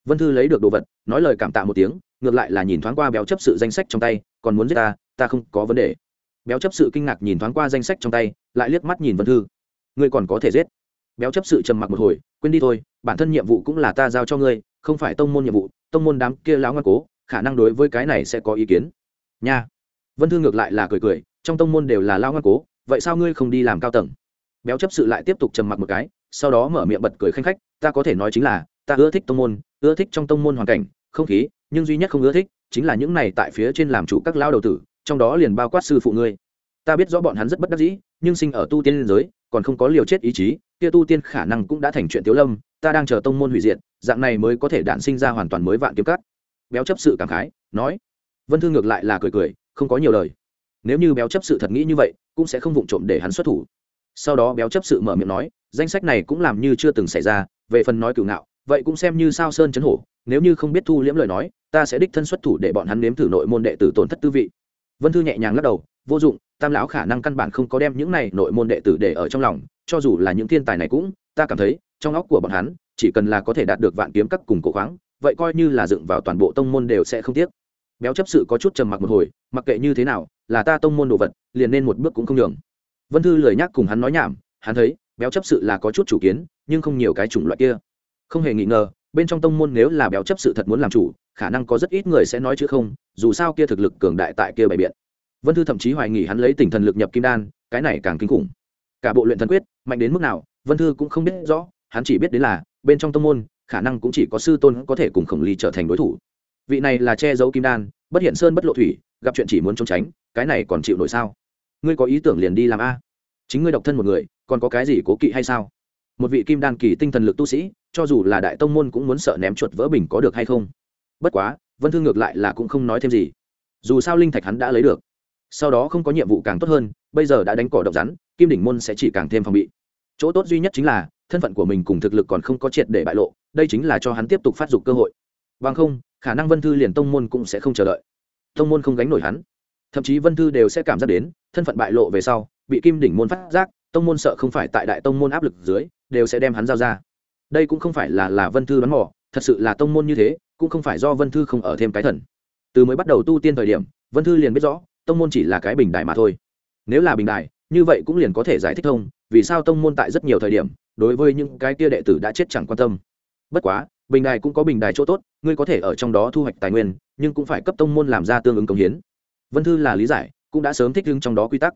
Vân thư lấy được đồ vật, nói lời cảm tạ một tiếng, ngược lại là nhìn thoáng qua béo chấp sự danh sách trong tay, còn muốn giết ta ta không có vấn đề. Béo chấp sự kinh ngạc nhìn thoáng qua danh sách trong tay, lại liếc mắt nhìn vân thư. Ngươi còn có thể giết. Béo chấp sự trầm mặc một hồi, quên đi thôi, bản thân nhiệm vụ cũng là ta giao cho ngươi, không phải tông môn nhiệm vụ tông môn đám kia lão ngoan cố, khả năng đối với cái này sẽ có ý kiến. Nha. Vân thư ngược lại là cười cười, trong tông môn đều là lao ngoan cố, vậy sao ngươi không đi làm cao tầng? Béo chấp sự lại tiếp tục trầm mặc một cái, sau đó mở miệng bật cười khanh khách, ta có thể nói chính là, ta ưa thích tông môn, ưa thích trong tông môn hoàn cảnh, không khí, nhưng duy nhất không ưa thích, chính là những này tại phía trên làm chủ các lao đầu tử, trong đó liền bao quát sư phụ ngươi. Ta biết rõ bọn hắn rất bất đắc dĩ, nhưng sinh ở tu tiên liên giới còn không có liều chết ý chí, kia tu tiên khả năng cũng đã thành chuyện tiếu lâm, ta đang chờ tông môn hủy diệt, dạng này mới có thể đản sinh ra hoàn toàn mới vạn kiếm cắt béo chấp sự cảm khái, nói, vân thư ngược lại là cười cười, không có nhiều lời. Nếu như béo chấp sự thật nghĩ như vậy, cũng sẽ không vụng trộm để hắn xuất thủ. Sau đó béo chấp sự mở miệng nói, danh sách này cũng làm như chưa từng xảy ra, về phần nói cửu ngạo, vậy cũng xem như sao sơn chấn hổ, nếu như không biết thu liễm lời nói, ta sẽ đích thân xuất thủ để bọn hắn nếm thử nội môn đệ tử tổn thất tư vị. Vân thư nhẹ nhàng lắc đầu vô dụng, tam lão khả năng căn bản không có đem những này nội môn đệ tử để ở trong lòng, cho dù là những thiên tài này cũng, ta cảm thấy, trong óc của bọn hắn, chỉ cần là có thể đạt được vạn kiếm các cùng cổ khoáng, vậy coi như là dựng vào toàn bộ tông môn đều sẽ không tiếc. Béo chấp sự có chút trầm mặc một hồi, mặc kệ như thế nào, là ta tông môn đồ vật, liền nên một bước cũng không nhường. Vân thư lời nhắc cùng hắn nói nhảm, hắn thấy, béo chấp sự là có chút chủ kiến, nhưng không nhiều cái chủng loại kia. Không hề nghi ngờ, bên trong tông môn nếu là béo chấp sự thật muốn làm chủ, khả năng có rất ít người sẽ nói chứ không, dù sao kia thực lực cường đại tại kia bày biện vân thư thậm chí hoài nghỉ hắn lấy tinh thần lực nhập kim đan, cái này càng kinh khủng. Cả bộ luyện thần quyết, mạnh đến mức nào, vân thư cũng không biết rõ, hắn chỉ biết đến là, bên trong tông môn, khả năng cũng chỉ có sư tôn có thể cùng khổng ly trở thành đối thủ. Vị này là che giấu kim đan, bất hiện sơn bất lộ thủy, gặp chuyện chỉ muốn trốn tránh, cái này còn chịu nổi sao? Ngươi có ý tưởng liền đi làm a? Chính ngươi độc thân một người, còn có cái gì cố kỵ hay sao? Một vị kim đan kỳ tinh thần lực tu sĩ, cho dù là đại tông môn cũng muốn sợ ném chuột vỡ bình có được hay không? Bất quá, vân thư ngược lại là cũng không nói thêm gì. Dù sao linh thạch hắn đã lấy được sau đó không có nhiệm vụ càng tốt hơn, bây giờ đã đánh cỏ độc rắn, kim đỉnh môn sẽ chỉ càng thêm phòng bị. Chỗ tốt duy nhất chính là, thân phận của mình cùng thực lực còn không có triệt để bại lộ, đây chính là cho hắn tiếp tục phát dục cơ hội. Bằng không, khả năng vân thư liền tông môn cũng sẽ không chờ đợi. Tông môn không gánh nổi hắn. Thậm chí vân thư đều sẽ cảm giác đến, thân phận bại lộ về sau, bị kim đỉnh môn phát giác, tông môn sợ không phải tại đại tông môn áp lực dưới, đều sẽ đem hắn giao ra. Đây cũng không phải là là vân thư đoán mò, thật sự là tông môn như thế, cũng không phải do vân thư không ở thêm cái thần. Từ mới bắt đầu tu tiên thời điểm, vân thư liền biết rõ tông môn chỉ là cái bình đài mà thôi. Nếu là bình đài, như vậy cũng liền có thể giải thích thông vì sao tông môn tại rất nhiều thời điểm đối với những cái kia đệ tử đã chết chẳng quan tâm. Bất quá bình đài cũng có bình đài chỗ tốt ngươi có thể ở trong đó thu hoạch tài nguyên nhưng cũng phải cấp tông môn làm ra tương ứng công hiến. Vân thư là lý giải cũng đã sớm thích ứng trong đó quy tắc.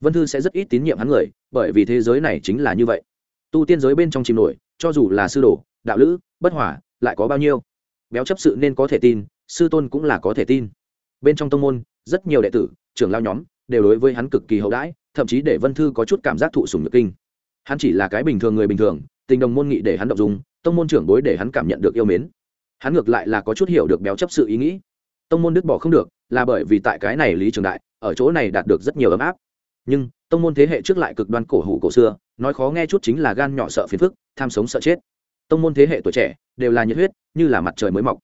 Vân thư sẽ rất ít tín nhiệm hắn người bởi vì thế giới này chính là như vậy. Tu tiên giới bên trong chìm nổi cho dù là sư đồ đạo lữ bất hỏa lại có bao nhiêu? Béo chấp sự nên có thể tin sư tôn cũng là có thể tin bên trong tông môn, rất nhiều đệ tử, trưởng lao nhóm đều đối với hắn cực kỳ hậu đãi, thậm chí để vân thư có chút cảm giác thụ sùng nhược kinh. Hắn chỉ là cái bình thường người bình thường, tình đồng môn nghị để hắn động dùng tông môn trưởng bối để hắn cảm nhận được yêu mến. Hắn ngược lại là có chút hiểu được béo chấp sự ý nghĩ. Tông môn đứt bỏ không được, là bởi vì tại cái này lý trường đại, ở chỗ này đạt được rất nhiều ấm áp. Nhưng, tông môn thế hệ trước lại cực đoan cổ hủ cổ xưa, nói khó nghe chút chính là gan nhỏ sợ phiền phức, tham sống sợ chết. Tông môn thế hệ tuổi trẻ đều là nhiệt huyết, như là mặt trời mới mọc.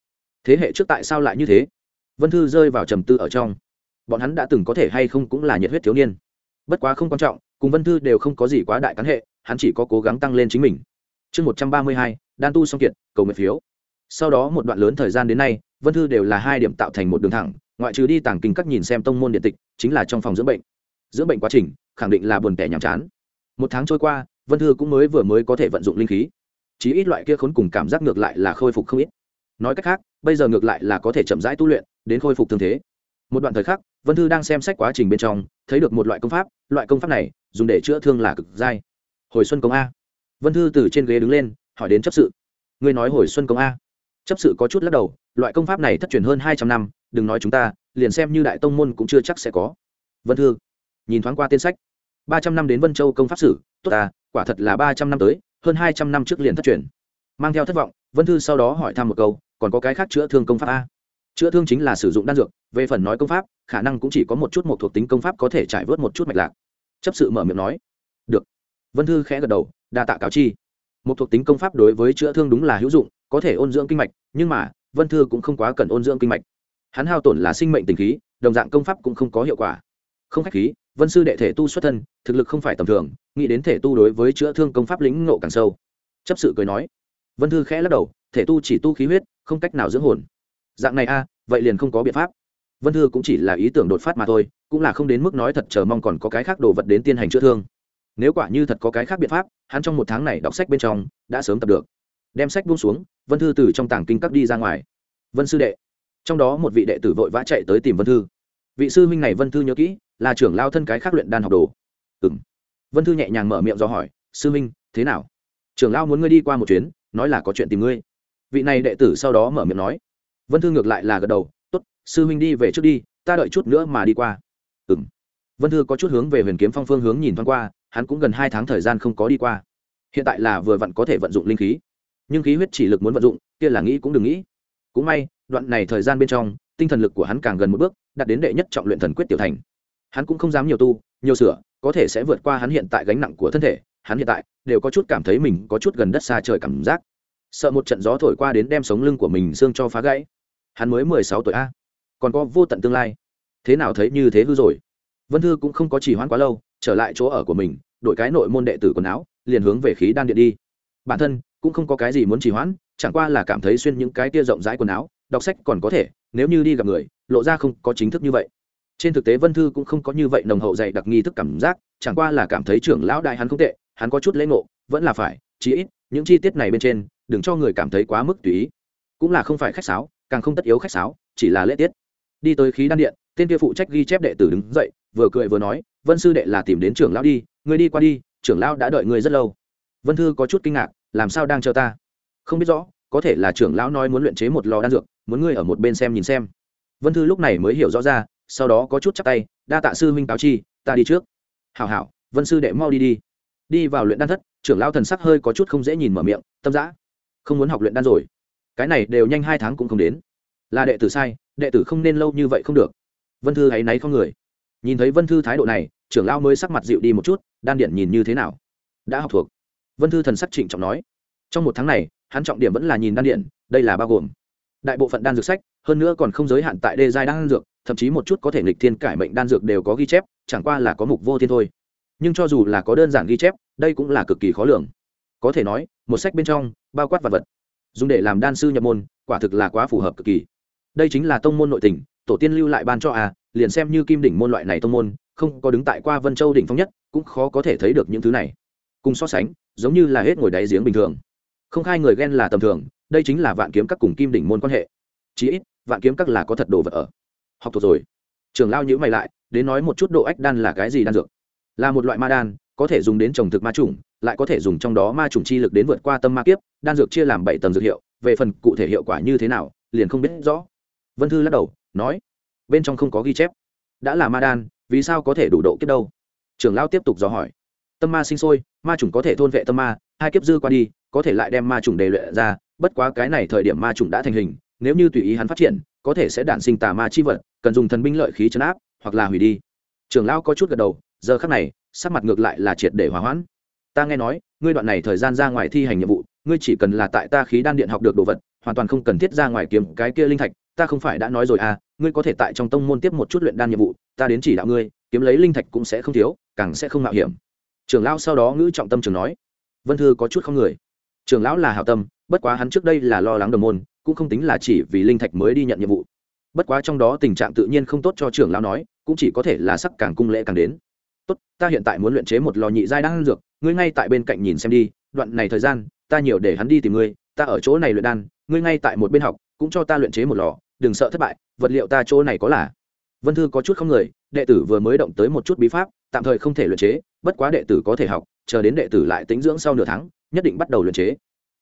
Thế hệ trước tại sao lại như thế? Vân thư rơi vào trầm tư ở trong. Bọn hắn đã từng có thể hay không cũng là nhiệt huyết thiếu niên. Bất quá không quan trọng, cùng vân thư đều không có gì quá đại cán hệ, hắn chỉ có cố gắng tăng lên chính mình. Chương một trăm ba mươi hai, đan tu song kiệt, cầu nguyện phiếu. Sau đó một đoạn lớn thời gian đến nay, vân thư đều là hai điểm tạo thành một đường thẳng, ngoại trừ đi tàng kinh các nhìn xem tông môn điện tịch, chính là trong phòng dưỡng bệnh. Dưỡng bệnh quá trình, khẳng định là buồn tẻ nhàm chán. Một tháng trôi qua, vân thư cũng mới vừa mới có thể vận dụng linh khí. Chí ít loại kia khốn cùng cảm giác ngược lại là khôi phục không ít nói cách khác, bây giờ ngược lại là có thể chậm rãi tu luyện, đến khôi phục thương thế. Một đoạn thời khắc, vân thư đang xem sách quá trình bên trong, thấy được một loại công pháp, loại công pháp này, dùng để chữa thương là cực dai. Hồi xuân công a. Vân thư từ trên ghế đứng lên, hỏi đến chấp sự. Ngươi nói hồi xuân công a. Chấp sự có chút lắc đầu, loại công pháp này thất truyền hơn hai trăm năm, đừng nói chúng ta, liền xem như đại tông môn cũng chưa chắc sẽ có. Vân thư, nhìn thoáng qua tên sách. Ba trăm năm đến vân châu công pháp sử, tốt à quả thật là ba trăm năm tới, hơn hai trăm năm trước liền thất truyền mang theo thất vọng, vân thư sau đó hỏi thăm một câu, còn có cái khác chữa thương công pháp a? Chữa thương chính là sử dụng đan dược, về phần nói công pháp, khả năng cũng chỉ có một chút một thuộc tính công pháp có thể trải vớt một chút mạch lạc. Chấp sự mở miệng nói, được. Vân thư khẽ gật đầu, đa tạ cáo chi. Một thuộc tính công pháp đối với chữa thương đúng là hữu dụng, có thể ôn dưỡng kinh mạch, nhưng mà, vân thư cũng không quá cần ôn dưỡng kinh mạch. Hắn hao tổn là sinh mệnh tình khí, đồng dạng công pháp cũng không có hiệu quả. Không khách khí, vân sư đệ thể tu xuất thân, thực lực không phải tầm thường, nghĩ đến thể tu đối với chữa thương công pháp lĩnh ngộ càng sâu. Chấp sự cười nói vân thư khẽ lắc đầu, thể tu chỉ tu khí huyết, không cách nào dưỡng hồn. Dạng này a, vậy liền không có biện pháp. Vân thư cũng chỉ là ý tưởng đột phát mà thôi, cũng là không đến mức nói thật chờ mong còn có cái khác đồ vật đến tiên hành chữa thương. Nếu quả như thật có cái khác biện pháp, hắn trong một tháng này đọc sách bên trong, đã sớm tập được. Đem sách buông xuống, vân thư từ trong tảng kinh cấp đi ra ngoài. Vân sư đệ. Trong đó một vị đệ tử vội vã chạy tới tìm vân thư. Vị sư huynh này vân thư nhớ kỹ, là trưởng lao thân cái khác luyện đan học đồ. Ừ m vân thư nhẹ nhàng mở miệng do hỏi, sư huynh, thế nào? Trưởng lao muốn ngươi đi qua một chuyến nói là có chuyện tìm ngươi. Vị này đệ tử sau đó mở miệng nói. Vân thư ngược lại là gật đầu t ố t sư huynh đi về trước đi, ta đợi chút nữa mà đi qua. Ừ m vân thư có chút hướng về huyền kiếm phong phương hướng nhìn thoáng qua, hắn cũng gần hai tháng thời gian không có đi qua. Hiện tại là vừa vặn có thể vận dụng linh khí. Nhưng khí huyết chỉ lực muốn vận dụng, kia là nghĩ cũng đừng nghĩ. Cũng may, đoạn này thời gian bên trong, tinh thần lực của hắn càng gần một bước, đạt đến đệ nhất trọng luyện thần quyết tiểu thành. Hắn cũng không dám nhiều tu, nhiều sửa, có thể sẽ vượt qua hắn hiện tại gánh nặng của thân thể hắn hiện tại đều có chút cảm thấy mình có chút gần đất xa trời cảm giác. Sợ một trận gió thổi qua đến đem sống lưng của mình xương cho phá gãy. Hắn mới mười sáu tuổi a. Còn có vô tận tương lai. Thế nào thấy như thế hư rồi? Vân thư cũng không có chỉ hoãn quá lâu, trở lại chỗ ở của mình, đổi cái nội môn đệ tử quần áo, liền hướng về khí đan điện đi. Bản thân cũng không có cái gì muốn chỉ hoãn, chẳng qua là cảm thấy xuyên những cái tia rộng rãi quần áo, đọc sách còn có thể, nếu như đi gặp người, lộ ra không có chính thức như vậy trên thực tế vân thư cũng không có như vậy nồng hậu dày đặc nghi thức cảm giác, chẳng qua là cảm thấy trưởng lão đại hắn không tệ, hắn có chút lễ ngộ, vẫn là phải, chí ít, những chi tiết này bên trên, đừng cho người cảm thấy quá mức tùy ý. Cũng là không phải khách sáo, càng không tất yếu khách sáo, chỉ là lễ tiết. Đi tới khí đan điện, tên kia phụ trách ghi chép đệ tử đứng dậy, vừa cười vừa nói, vân sư đệ là tìm đến trưởng lão đi người đi qua đi, trưởng lão đã đợi người rất lâu. Vân thư có chút kinh ngạc, làm sao đang chờ ta? Không biết rõ, có thể là trưởng lão nói muốn luyện chế một lò đan dược, muốn ngươi ở một bên xem nhìn xem. Vân thư lúc này mới hiểu rõ ra sau đó có chút chắc tay, đa tạ sư huynh cáo chi, ta đi trước. Hảo hảo, vân sư đệ mau đi đi. Đi vào luyện đan thất, trưởng lão thần sắc hơi có chút không dễ nhìn mở miệng, tâm giã không muốn học luyện đan rồi. Cái này đều nhanh hai tháng cũng không đến. Là đệ tử sai, đệ tử không nên lâu như vậy không được. Vân thư hãy náy không người. Nhìn thấy vân thư thái độ này, trưởng lão mới sắc mặt dịu đi một chút, đan điện nhìn như thế nào? Đã học thuộc. Vân thư thần sắc trịnh trọng nói. Trong một tháng này, hắn trọng điểm vẫn là nhìn đan điện đây là bao gồm đại bộ phận đan dược sách, hơn nữa còn không giới hạn tại đê giai đan dược, thậm chí một chút có thể nghịch thiên cải mệnh đan dược đều có ghi chép, chẳng qua là có mục vô thiên thôi. Nhưng cho dù là có đơn giản ghi chép, đây cũng là cực kỳ khó lường. Có thể nói, một sách bên trong, bao quát vật vật, dùng để làm đan sư nhập môn, quả thực là quá phù hợp cực kỳ. Đây chính là tông môn nội tình, tổ tiên lưu lại ban cho à liền xem như kim đỉnh môn loại này tông môn, không có đứng tại qua vân châu đỉnh phong nhất, cũng khó có thể thấy được những thứ này. Cùng so sánh, giống như là hết ngồi đáy giếng bình thường. Không khai người ghen là tầm thường đây chính là vạn kiếm các cùng kim đỉnh môn quan hệ. Chí ít, vạn kiếm các là có thật đồ vật ở. Học thuộc rồi. Trường lao nhữ mày lại, đến nói một chút độ ách đan là cái gì đan dược. Là một loại ma đan, có thể dùng đến trồng thực ma trùng lại có thể dùng trong đó ma trùng chi lực đến vượt qua tâm ma kiếp, đan dược chia làm bảy tầng dược hiệu, về phần cụ thể hiệu quả như thế nào, liền không biết rõ. Vân thư lắc đầu, nói, bên trong không có ghi chép. Đã là ma đan, vì sao có thể đủ độ kiếp đâu? Trưởng lao tiếp tục dò hỏi. Tâm ma sinh sôi, ma trùng có thể thôn vệ tâm ma, hai kiếp dư qua đi, có thể lại đem ma trùng đề luyện ra bất quá cái này thời điểm ma trùng đã thành hình, nếu như tùy ý hắn phát triển, có thể sẽ đản sinh tà ma chi vật, cần dùng thần binh lợi khí chấn áp, hoặc là hủy đi. Trưởng lão có chút gật đầu, giờ khắc này, sắc mặt ngược lại là triệt để hòa hoãn. Ta nghe nói, ngươi đoạn này thời gian ra ngoài thi hành nhiệm vụ, ngươi chỉ cần là tại ta khí đan điện học được đồ vật, hoàn toàn không cần thiết ra ngoài kiếm cái kia linh thạch, ta không phải đã nói rồi à ngươi có thể tại trong tông môn tiếp một chút luyện đan nhiệm vụ, ta đến chỉ đạo ngươi, kiếm lấy linh thạch cũng sẽ không thiếu, càng sẽ không mạo hiểm. Trưởng lão sau đó ngữ trọng tâm trường nói. Vân thư có chút không người. Trưởng lão là hảo tâm bất quá hắn trước đây là lo lắng đồng môn, cũng không tính là chỉ vì linh thạch mới đi nhận nhiệm vụ. Bất quá trong đó tình trạng tự nhiên không tốt cho trưởng lão nói, cũng chỉ có thể là sắc càng cung lễ càng đến. Tốt, ta hiện tại muốn luyện chế một lò nhị giai đan dược, ngươi ngay tại bên cạnh nhìn xem đi, đoạn này thời gian, ta nhiều để hắn đi tìm ngươi, ta ở chỗ này luyện đan, ngươi ngay tại một bên học, cũng cho ta luyện chế một lò, đừng sợ thất bại, vật liệu ta chỗ này có là. Vân thư có chút không người, đệ tử vừa mới động tới một chút bí pháp, tạm thời không thể luyện chế, bất quá đệ tử có thể học, chờ đến đệ tử lại tính dưỡng sau nửa tháng, nhất định bắt đầu luyện chế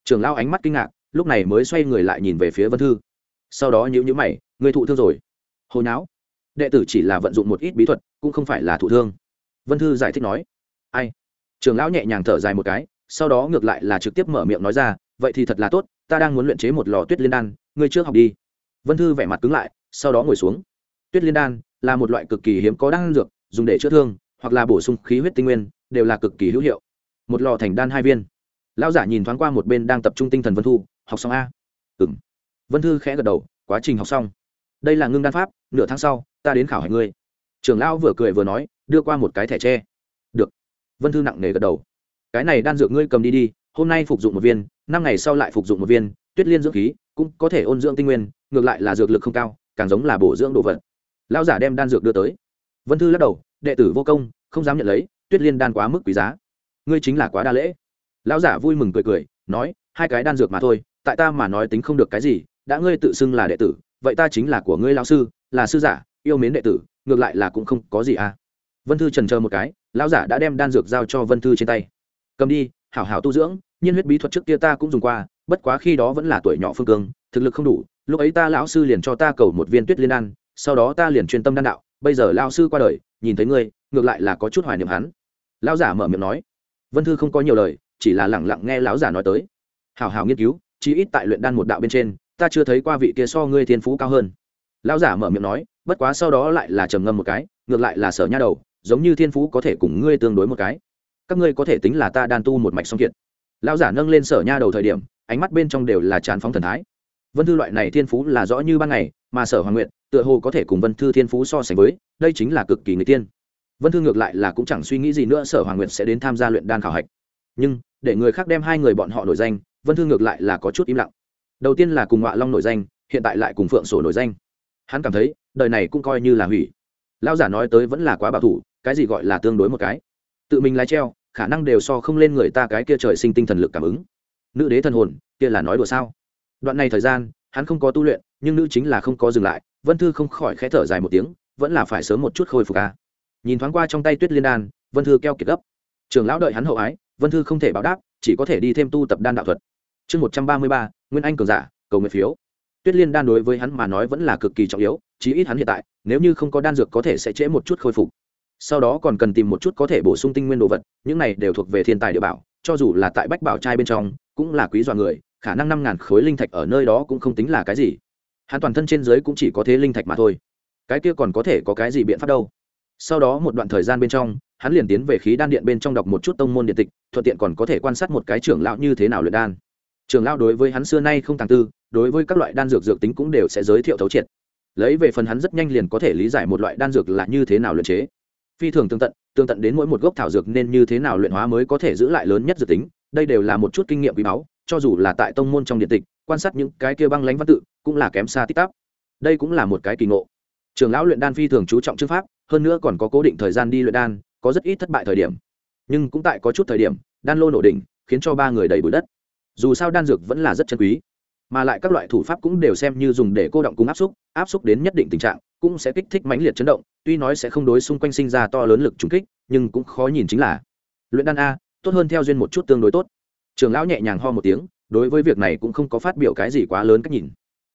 trường lao ánh mắt kinh ngạc, lúc này mới xoay người lại nhìn về phía vân thư. Sau đó nhữ nhữ mày người thụ thương rồi. Hồi não đệ tử chỉ là vận dụng một ít bí thuật, cũng không phải là thụ thương. Vân thư giải thích nói. Ai? Trường lão nhẹ nhàng thở dài một cái, sau đó ngược lại là trực tiếp mở miệng nói ra, vậy thì thật là tốt, ta đang muốn luyện chế một lò tuyết liên đan, ngươi trước học đi. Vân thư vẻ mặt cứng lại, sau đó ngồi xuống. Tuyết liên đan là một loại cực kỳ hiếm có đan dược, dùng để chữa thương, hoặc là bổ sung khí huyết tinh nguyên, đều là cực kỳ hữu hiệu. Một lò thành đan hai viên lão giả nhìn thoáng qua một bên đang tập trung tinh thần vân thu, học xong a? Ừ m vân thư khẽ gật đầu, quá trình học xong. Đây là ngưng đan pháp, nửa tháng sau, ta đến khảo hải ngươi. Trưởng lão vừa cười vừa nói, đưa qua một cái thẻ tre. Được. Vân thư nặng nề gật đầu. Cái này đan dược ngươi cầm đi đi, hôm nay phục dụng một viên, năm ngày sau lại phục dụng một viên, tuyết liên dưỡng khí, cũng có thể ôn dưỡng tinh nguyên, ngược lại là dược lực không cao, càng giống là bổ dưỡng đồ vật. Lão giả đem đan dược đưa tới. Vân thư lắc đầu, đệ tử vô công, không dám nhận lấy, tuyết liên đan quá mức quý giá. Ngươi chính là quá đa lễ lão giả vui mừng cười cười, nói, hai cái đan dược mà thôi, tại ta mà nói tính không được cái gì, đã ngươi tự xưng là đệ tử, vậy ta chính là của ngươi lão sư, là sư giả, yêu mến đệ tử, ngược lại là cũng không có gì à. Vân thư trần chờ một cái, lão giả đã đem đan dược giao cho vân thư trên tay. Cầm đi, hảo hảo tu dưỡng, nhiên huyết bí thuật trước kia ta cũng dùng qua, bất quá khi đó vẫn là tuổi nhỏ phương cương, thực lực không đủ, lúc ấy ta lão sư liền cho ta cầu một viên tuyết liên đan, sau đó ta liền chuyên tâm đan đạo, bây giờ lão sư qua đời, nhìn thấy ngươi, ngược lại là có chút hoài niệm hắn. Lão giả mở miệng nói. Vân thư không có nhiều lời chỉ là lẳng lặng nghe lão giả nói tới. Hảo hảo nghiên cứu, chí ít tại luyện đan một đạo bên trên, ta chưa thấy qua vị kia so ngươi thiên phú cao hơn. Lão giả mở miệng nói, bất quá sau đó lại là trầm ngâm một cái, ngược lại là sở nha đầu, giống như thiên phú có thể cùng ngươi tương đối một cái. Các ngươi có thể tính là ta đan tu một mạch song kiệt. Lão giả nâng lên sở nha đầu thời điểm, ánh mắt bên trong đều là tràn phóng thần thái. Vân thư loại này thiên phú là rõ như ban ngày, mà sở hoàng nguyện tựa hồ có thể cùng vân thư thiên phú so sánh với, đây chính là cực kỳ người tiên. Vân thư ngược lại là cũng chẳng suy nghĩ gì nữa, sở hoàng nguyện sẽ đến tham gia luyện đan khảo hạch nhưng để người khác đem hai người bọn họ nổi danh, vân thư ngược lại là có chút im lặng. Đầu tiên là cùng ngọa long nổi danh, hiện tại lại cùng phượng sổ nổi danh. Hắn cảm thấy, đời này cũng coi như là hủy. Lao giả nói tới vẫn là quá bảo thủ, cái gì gọi là tương đối một cái. Tự mình lái treo, khả năng đều so không lên người ta cái kia trời sinh tinh thần lực cảm ứng. Nữ đế thần hồn, kia là nói đùa sao? Đoạn này thời gian, hắn không có tu luyện, nhưng nữ chính là không có dừng lại, vân thư không khỏi khẽ thở dài một tiếng, vẫn là phải sớm một chút khôi phục ca nhìn thoáng qua trong tay tuyết liên đan, vân thư keo kiệt gấp. Trường lão đợi hắn hậu ái vân thư không thể báo đáp, chỉ có thể đi thêm tu tập đan đạo thuật. Chương một trăm ba mươi ba, nguyên anh cường giả, cầu nguyện phiếu. Tuyết liên đan đối với hắn mà nói vẫn là cực kỳ trọng yếu, chí ít hắn hiện tại, nếu như không có đan dược có thể sẽ trễ một chút khôi phục. Sau đó còn cần tìm một chút có thể bổ sung tinh nguyên đồ vật, những này đều thuộc về thiên tài địa bảo, cho dù là tại bách bảo trai bên trong, cũng là quý dọa người, khả năng năm ngàn khối linh thạch ở nơi đó cũng không tính là cái gì. Hắn toàn thân trên dưới cũng chỉ có thế linh thạch mà thôi. Cái kia còn có thể có cái gì biện pháp đâu? Sau đó một đoạn thời gian bên trong hắn liền tiến về khí đan điện bên trong đọc một chút tông môn điện tịch, thuận tiện còn có thể quan sát một cái trưởng lão như thế nào luyện đan. Trưởng lão đối với hắn xưa nay không tàng tư, đối với các loại đan dược dược tính cũng đều sẽ giới thiệu thấu triệt. Lấy về phần hắn rất nhanh liền có thể lý giải một loại đan dược là như thế nào luyện chế. Phi thường tương tận tương tận đến mỗi một gốc thảo dược nên như thế nào luyện hóa mới có thể giữ lại lớn nhất dược tính, đây đều là một chút kinh nghiệm quý báu, cho dù là tại tông môn trong điện tịch, quan sát những cái kia băng lánh văn tự cũng là kém xa tích tắp. Đây cũng là một cái kỳ ngộ. Trường lão luyện đan phi thường chú trọng chữ pháp, hơn nữa còn có cố định thời gian đi luyện đan có rất ít thất bại thời điểm. Nhưng cũng tại có chút thời điểm, đan lô nổ đỉnh, khiến cho ba người đầy bụi đất. Dù sao đan dược vẫn là rất chân quý, mà lại các loại thủ pháp cũng đều xem như dùng để cô động cung áp xúc áp xúc đến nhất định tình trạng, cũng sẽ kích thích mãnh liệt chấn động, tuy nói sẽ không đối xung quanh sinh ra to lớn lực trùng kích, nhưng cũng khó nhìn chính là luyện đan a, tốt hơn theo duyên một chút tương đối tốt. Trường lão nhẹ nhàng ho một tiếng, đối với việc này cũng không có phát biểu cái gì quá lớn cách nhìn.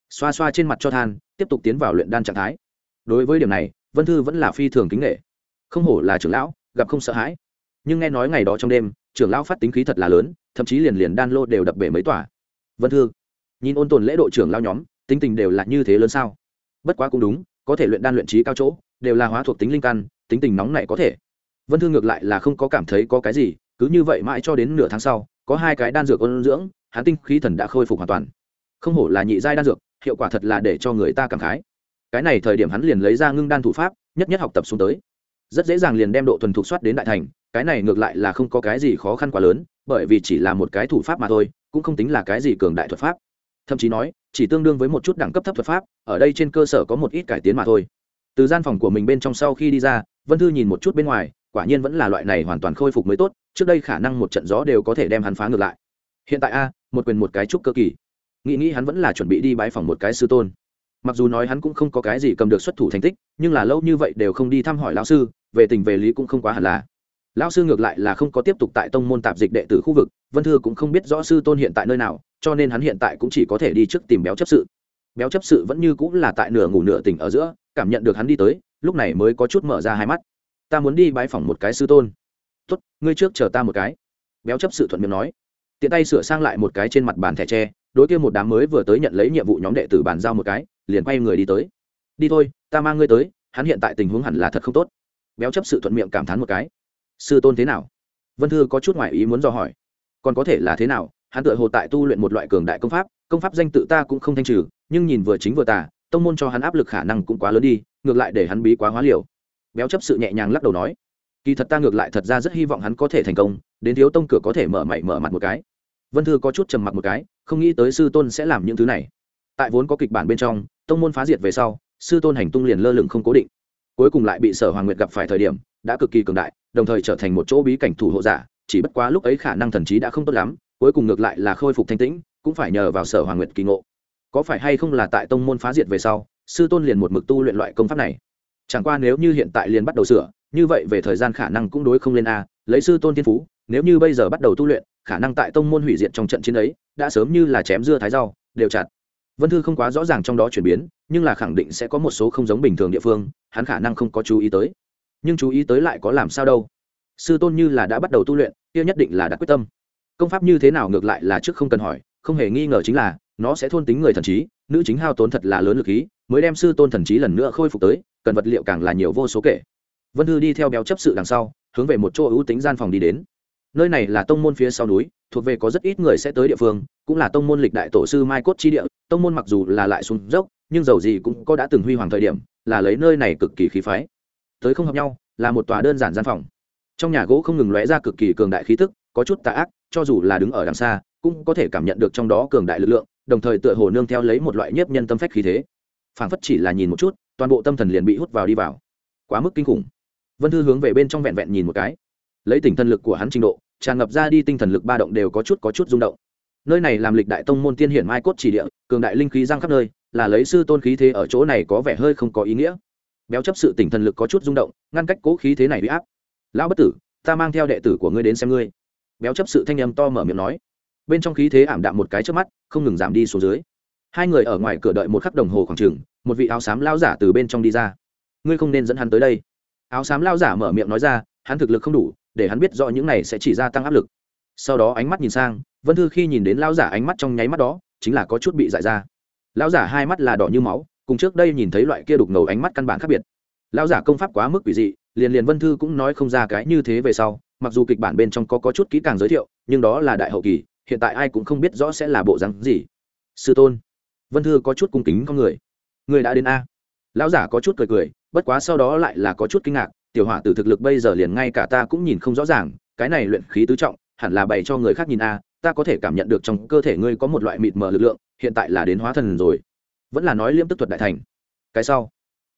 Xoa xoa trên mặt cho than, tiếp tục tiến vào luyện đan trạng thái. Đối với điểm này, vân thư vẫn là phi thường kính nghệ không hổ là trưởng lão gặp không sợ hãi. Nhưng nghe nói ngày đó trong đêm, trưởng lão phát tính khí thật là lớn, thậm chí liền liền đan lô đều đập bể mấy tòa. Vân thư, nhìn ôn tồn lễ độ trưởng lão nhóm, tính tình đều là như thế lớn sao? Bất quá cũng đúng, có thể luyện đan luyện trí cao chỗ, đều là hóa thuộc tính linh căn, tính tình nóng này có thể. Vân thư ngược lại là không có cảm thấy có cái gì, cứ như vậy mãi cho đến nửa tháng sau, có hai cái đan dược ôn dưỡng, hắn tinh khí thần đã khôi phục hoàn toàn. Không hổ là nhị giai đan dược, hiệu quả thật là để cho người ta cảm khái. Cái này thời điểm hắn liền lấy ra ngưng đan thủ pháp, nhất nhất học tập xuống tới rất dễ dàng liền đem độ thuần thục soát đến đại thành, cái này ngược lại là không có cái gì khó khăn quá lớn, bởi vì chỉ là một cái thủ pháp mà thôi, cũng không tính là cái gì cường đại thuật pháp. Thậm chí nói, chỉ tương đương với một chút đẳng cấp thấp thuật pháp, ở đây trên cơ sở có một ít cải tiến mà thôi. Từ gian phòng của mình bên trong sau khi đi ra, vân thư nhìn một chút bên ngoài, quả nhiên vẫn là loại này hoàn toàn khôi phục mới tốt, trước đây khả năng một trận gió đều có thể đem hắn phá ngược lại. Hiện tại a, một quyền một cái trúc cơ kỳ. Nghĩ nghĩ hắn vẫn là chuẩn bị đi bãi phòng một cái sư tôn mặc dù nói hắn cũng không có cái gì cầm được xuất thủ thành tích, nhưng là lâu như vậy đều không đi thăm hỏi lão sư, về tình về lý cũng không quá hẳn là. Lão sư ngược lại là không có tiếp tục tại tông môn tạp dịch đệ tử khu vực, vân thư cũng không biết rõ sư tôn hiện tại nơi nào, cho nên hắn hiện tại cũng chỉ có thể đi trước tìm béo chấp sự. Béo chấp sự vẫn như cũng là tại nửa ngủ nửa tỉnh ở giữa, cảm nhận được hắn đi tới, lúc này mới có chút mở ra hai mắt. Ta muốn đi bãi phỏng một cái sư tôn. Tốt, ngươi trước chờ ta một cái. Béo chấp sự thuận miệng nói. Tiện tay sửa sang lại một cái trên mặt bàn thẻ tre, đối kia một đám mới vừa tới nhận lấy nhiệm vụ nhóm đệ tử bàn giao một cái liền quay người đi tới. Đi thôi, ta mang ngươi tới, hắn hiện tại tình huống hẳn là thật không tốt. Béo chấp sự thuận miệng cảm thán một cái. Sư tôn thế nào? Vân thư có chút ngoại ý muốn dò hỏi. Còn có thể là thế nào? Hắn tự hồ tại tu luyện một loại cường đại công pháp công pháp danh tự ta cũng không thanh trừ, nhưng nhìn vừa chính vừa tà, tông môn cho hắn áp lực khả năng cũng quá lớn đi, ngược lại để hắn bí quá hóa liều. Béo chấp sự nhẹ nhàng lắc đầu nói, kỳ thật ta ngược lại thật ra rất hy vọng hắn có thể thành công, đến thiếu tông cửa có thể mở mày mở mặt một cái. Vân thư có chút trầm mặc một cái, không nghĩ tới sư tôn sẽ làm những thứ này. Tại vốn có kịch bản bên trong tông môn phá diệt về sau, sư tôn hành tung liền lơ lửng không cố định. Cuối cùng lại bị sở hoàng nguyệt gặp phải thời điểm, đã cực kỳ cường đại, đồng thời trở thành một chỗ bí cảnh thủ hộ giả, chỉ bất quá lúc ấy khả năng thần trí đã không tốt lắm, cuối cùng ngược lại là khôi phục thanh tĩnh, cũng phải nhờ vào sở hoàng nguyệt kỳ ngộ. Có phải hay không là tại tông môn phá diệt về sau, sư tôn liền một mực tu luyện loại công pháp này? Chẳng qua nếu như hiện tại liền bắt đầu sửa, như vậy về thời gian khả năng cũng đối không lên a, lấy sư tôn tiên phú, nếu như bây giờ bắt đầu tu luyện, khả năng tại tông môn hủy diệt trong trận chiến ấy, đã sớm như là chém dưa thái rau, đều chặt vân thư không quá rõ ràng trong đó chuyển biến, nhưng là khẳng định sẽ có một số không giống bình thường địa phương, hắn khả năng không có chú ý tới. Nhưng chú ý tới lại có làm sao đâu. Sư tôn như là đã bắt đầu tu luyện, kia nhất định là đã quyết tâm. Công pháp như thế nào ngược lại là trước không cần hỏi, không hề nghi ngờ chính là, nó sẽ thôn tính người thần trí, nữ chính hao tốn thật là lớn lực khí, mới đem sư tôn thần trí lần nữa khôi phục tới, cần vật liệu càng là nhiều vô số kể. Vân thư đi theo béo chấp sự đằng sau, hướng về một chỗ ưu tính gian phòng đi đến nơi này là tông môn phía sau núi, thuộc về có rất ít người sẽ tới địa phương, cũng là tông môn lịch đại tổ sư mai cốt chi địa. Tông môn mặc dù là lại xuống dốc, nhưng dầu gì cũng có đã từng huy hoàng thời điểm, là lấy nơi này cực kỳ khí phái. Tới không hợp nhau, là một tòa đơn giản gian phòng. Trong nhà gỗ không ngừng lóe ra cực kỳ cường đại khí tức, có chút tà ác, cho dù là đứng ở đằng xa, cũng có thể cảm nhận được trong đó cường đại lực lượng, đồng thời tựa hồ nương theo lấy một loại nhiếp nhân tâm phách khí thế. Phảng phất chỉ là nhìn một chút, toàn bộ tâm thần liền bị hút vào đi vào. Quá mức kinh khủng. Vân thư hướng về bên trong vẹn vẹn nhìn một cái lấy tinh thần lực của hắn trình độ, tràn ngập ra đi tinh thần lực ba động đều có chút có chút rung động. Nơi này làm lịch đại tông môn tiên hiển mai cốt chỉ địa, cường đại linh khí giang khắp nơi, là lấy sư tôn khí thế ở chỗ này có vẻ hơi không có ý nghĩa. Béo chấp sự tỉnh thần lực có chút rung động, ngăn cách cố khí thế này bị áp. Lão bất tử, ta mang theo đệ tử của ngươi đến xem ngươi. Béo chấp sự thanh âm to mở miệng nói. Bên trong khí thế ảm đạm một cái trước mắt, không ngừng giảm đi xuống dưới. Hai người ở ngoài cửa đợi một khắc đồng hồ khoảng trừng một vị áo xám lao giả từ bên trong đi ra. Ngươi không nên dẫn hắn tới đây. Áo xám lao giả mở miệng nói ra, hắn thực lực không đủ để hắn biết rõ những này sẽ chỉ gia tăng áp lực. Sau đó ánh mắt nhìn sang vân thư khi nhìn đến Lão giả ánh mắt trong nháy mắt đó chính là có chút bị dại ra. Lão giả hai mắt là đỏ như máu cùng trước đây nhìn thấy loại kia đục ngầu ánh mắt căn bản khác biệt. Lão giả công pháp quá mức quỷ dị liền liền vân thư cũng nói không ra cái như thế về sau mặc dù kịch bản bên trong có, có chút kỹ càng giới thiệu nhưng đó là đại hậu kỳ hiện tại ai cũng không biết rõ sẽ là bộ rắn gì. Sư tôn vân thư có chút cung kính con người. Người đã đến a. Lão giả có chút cười cười bất quá sau đó lại là có chút kinh ngạc tiểu hỏa tử thực lực bây giờ liền ngay cả ta cũng nhìn không rõ ràng, cái này luyện khí tứ trọng, hẳn là bày cho người khác nhìn a, ta có thể cảm nhận được trong cơ thể ngươi có một loại mịt mờ lực lượng, hiện tại là đến hóa thần rồi. Vẫn là nói liêm tức thuật đại thành. Cái sau.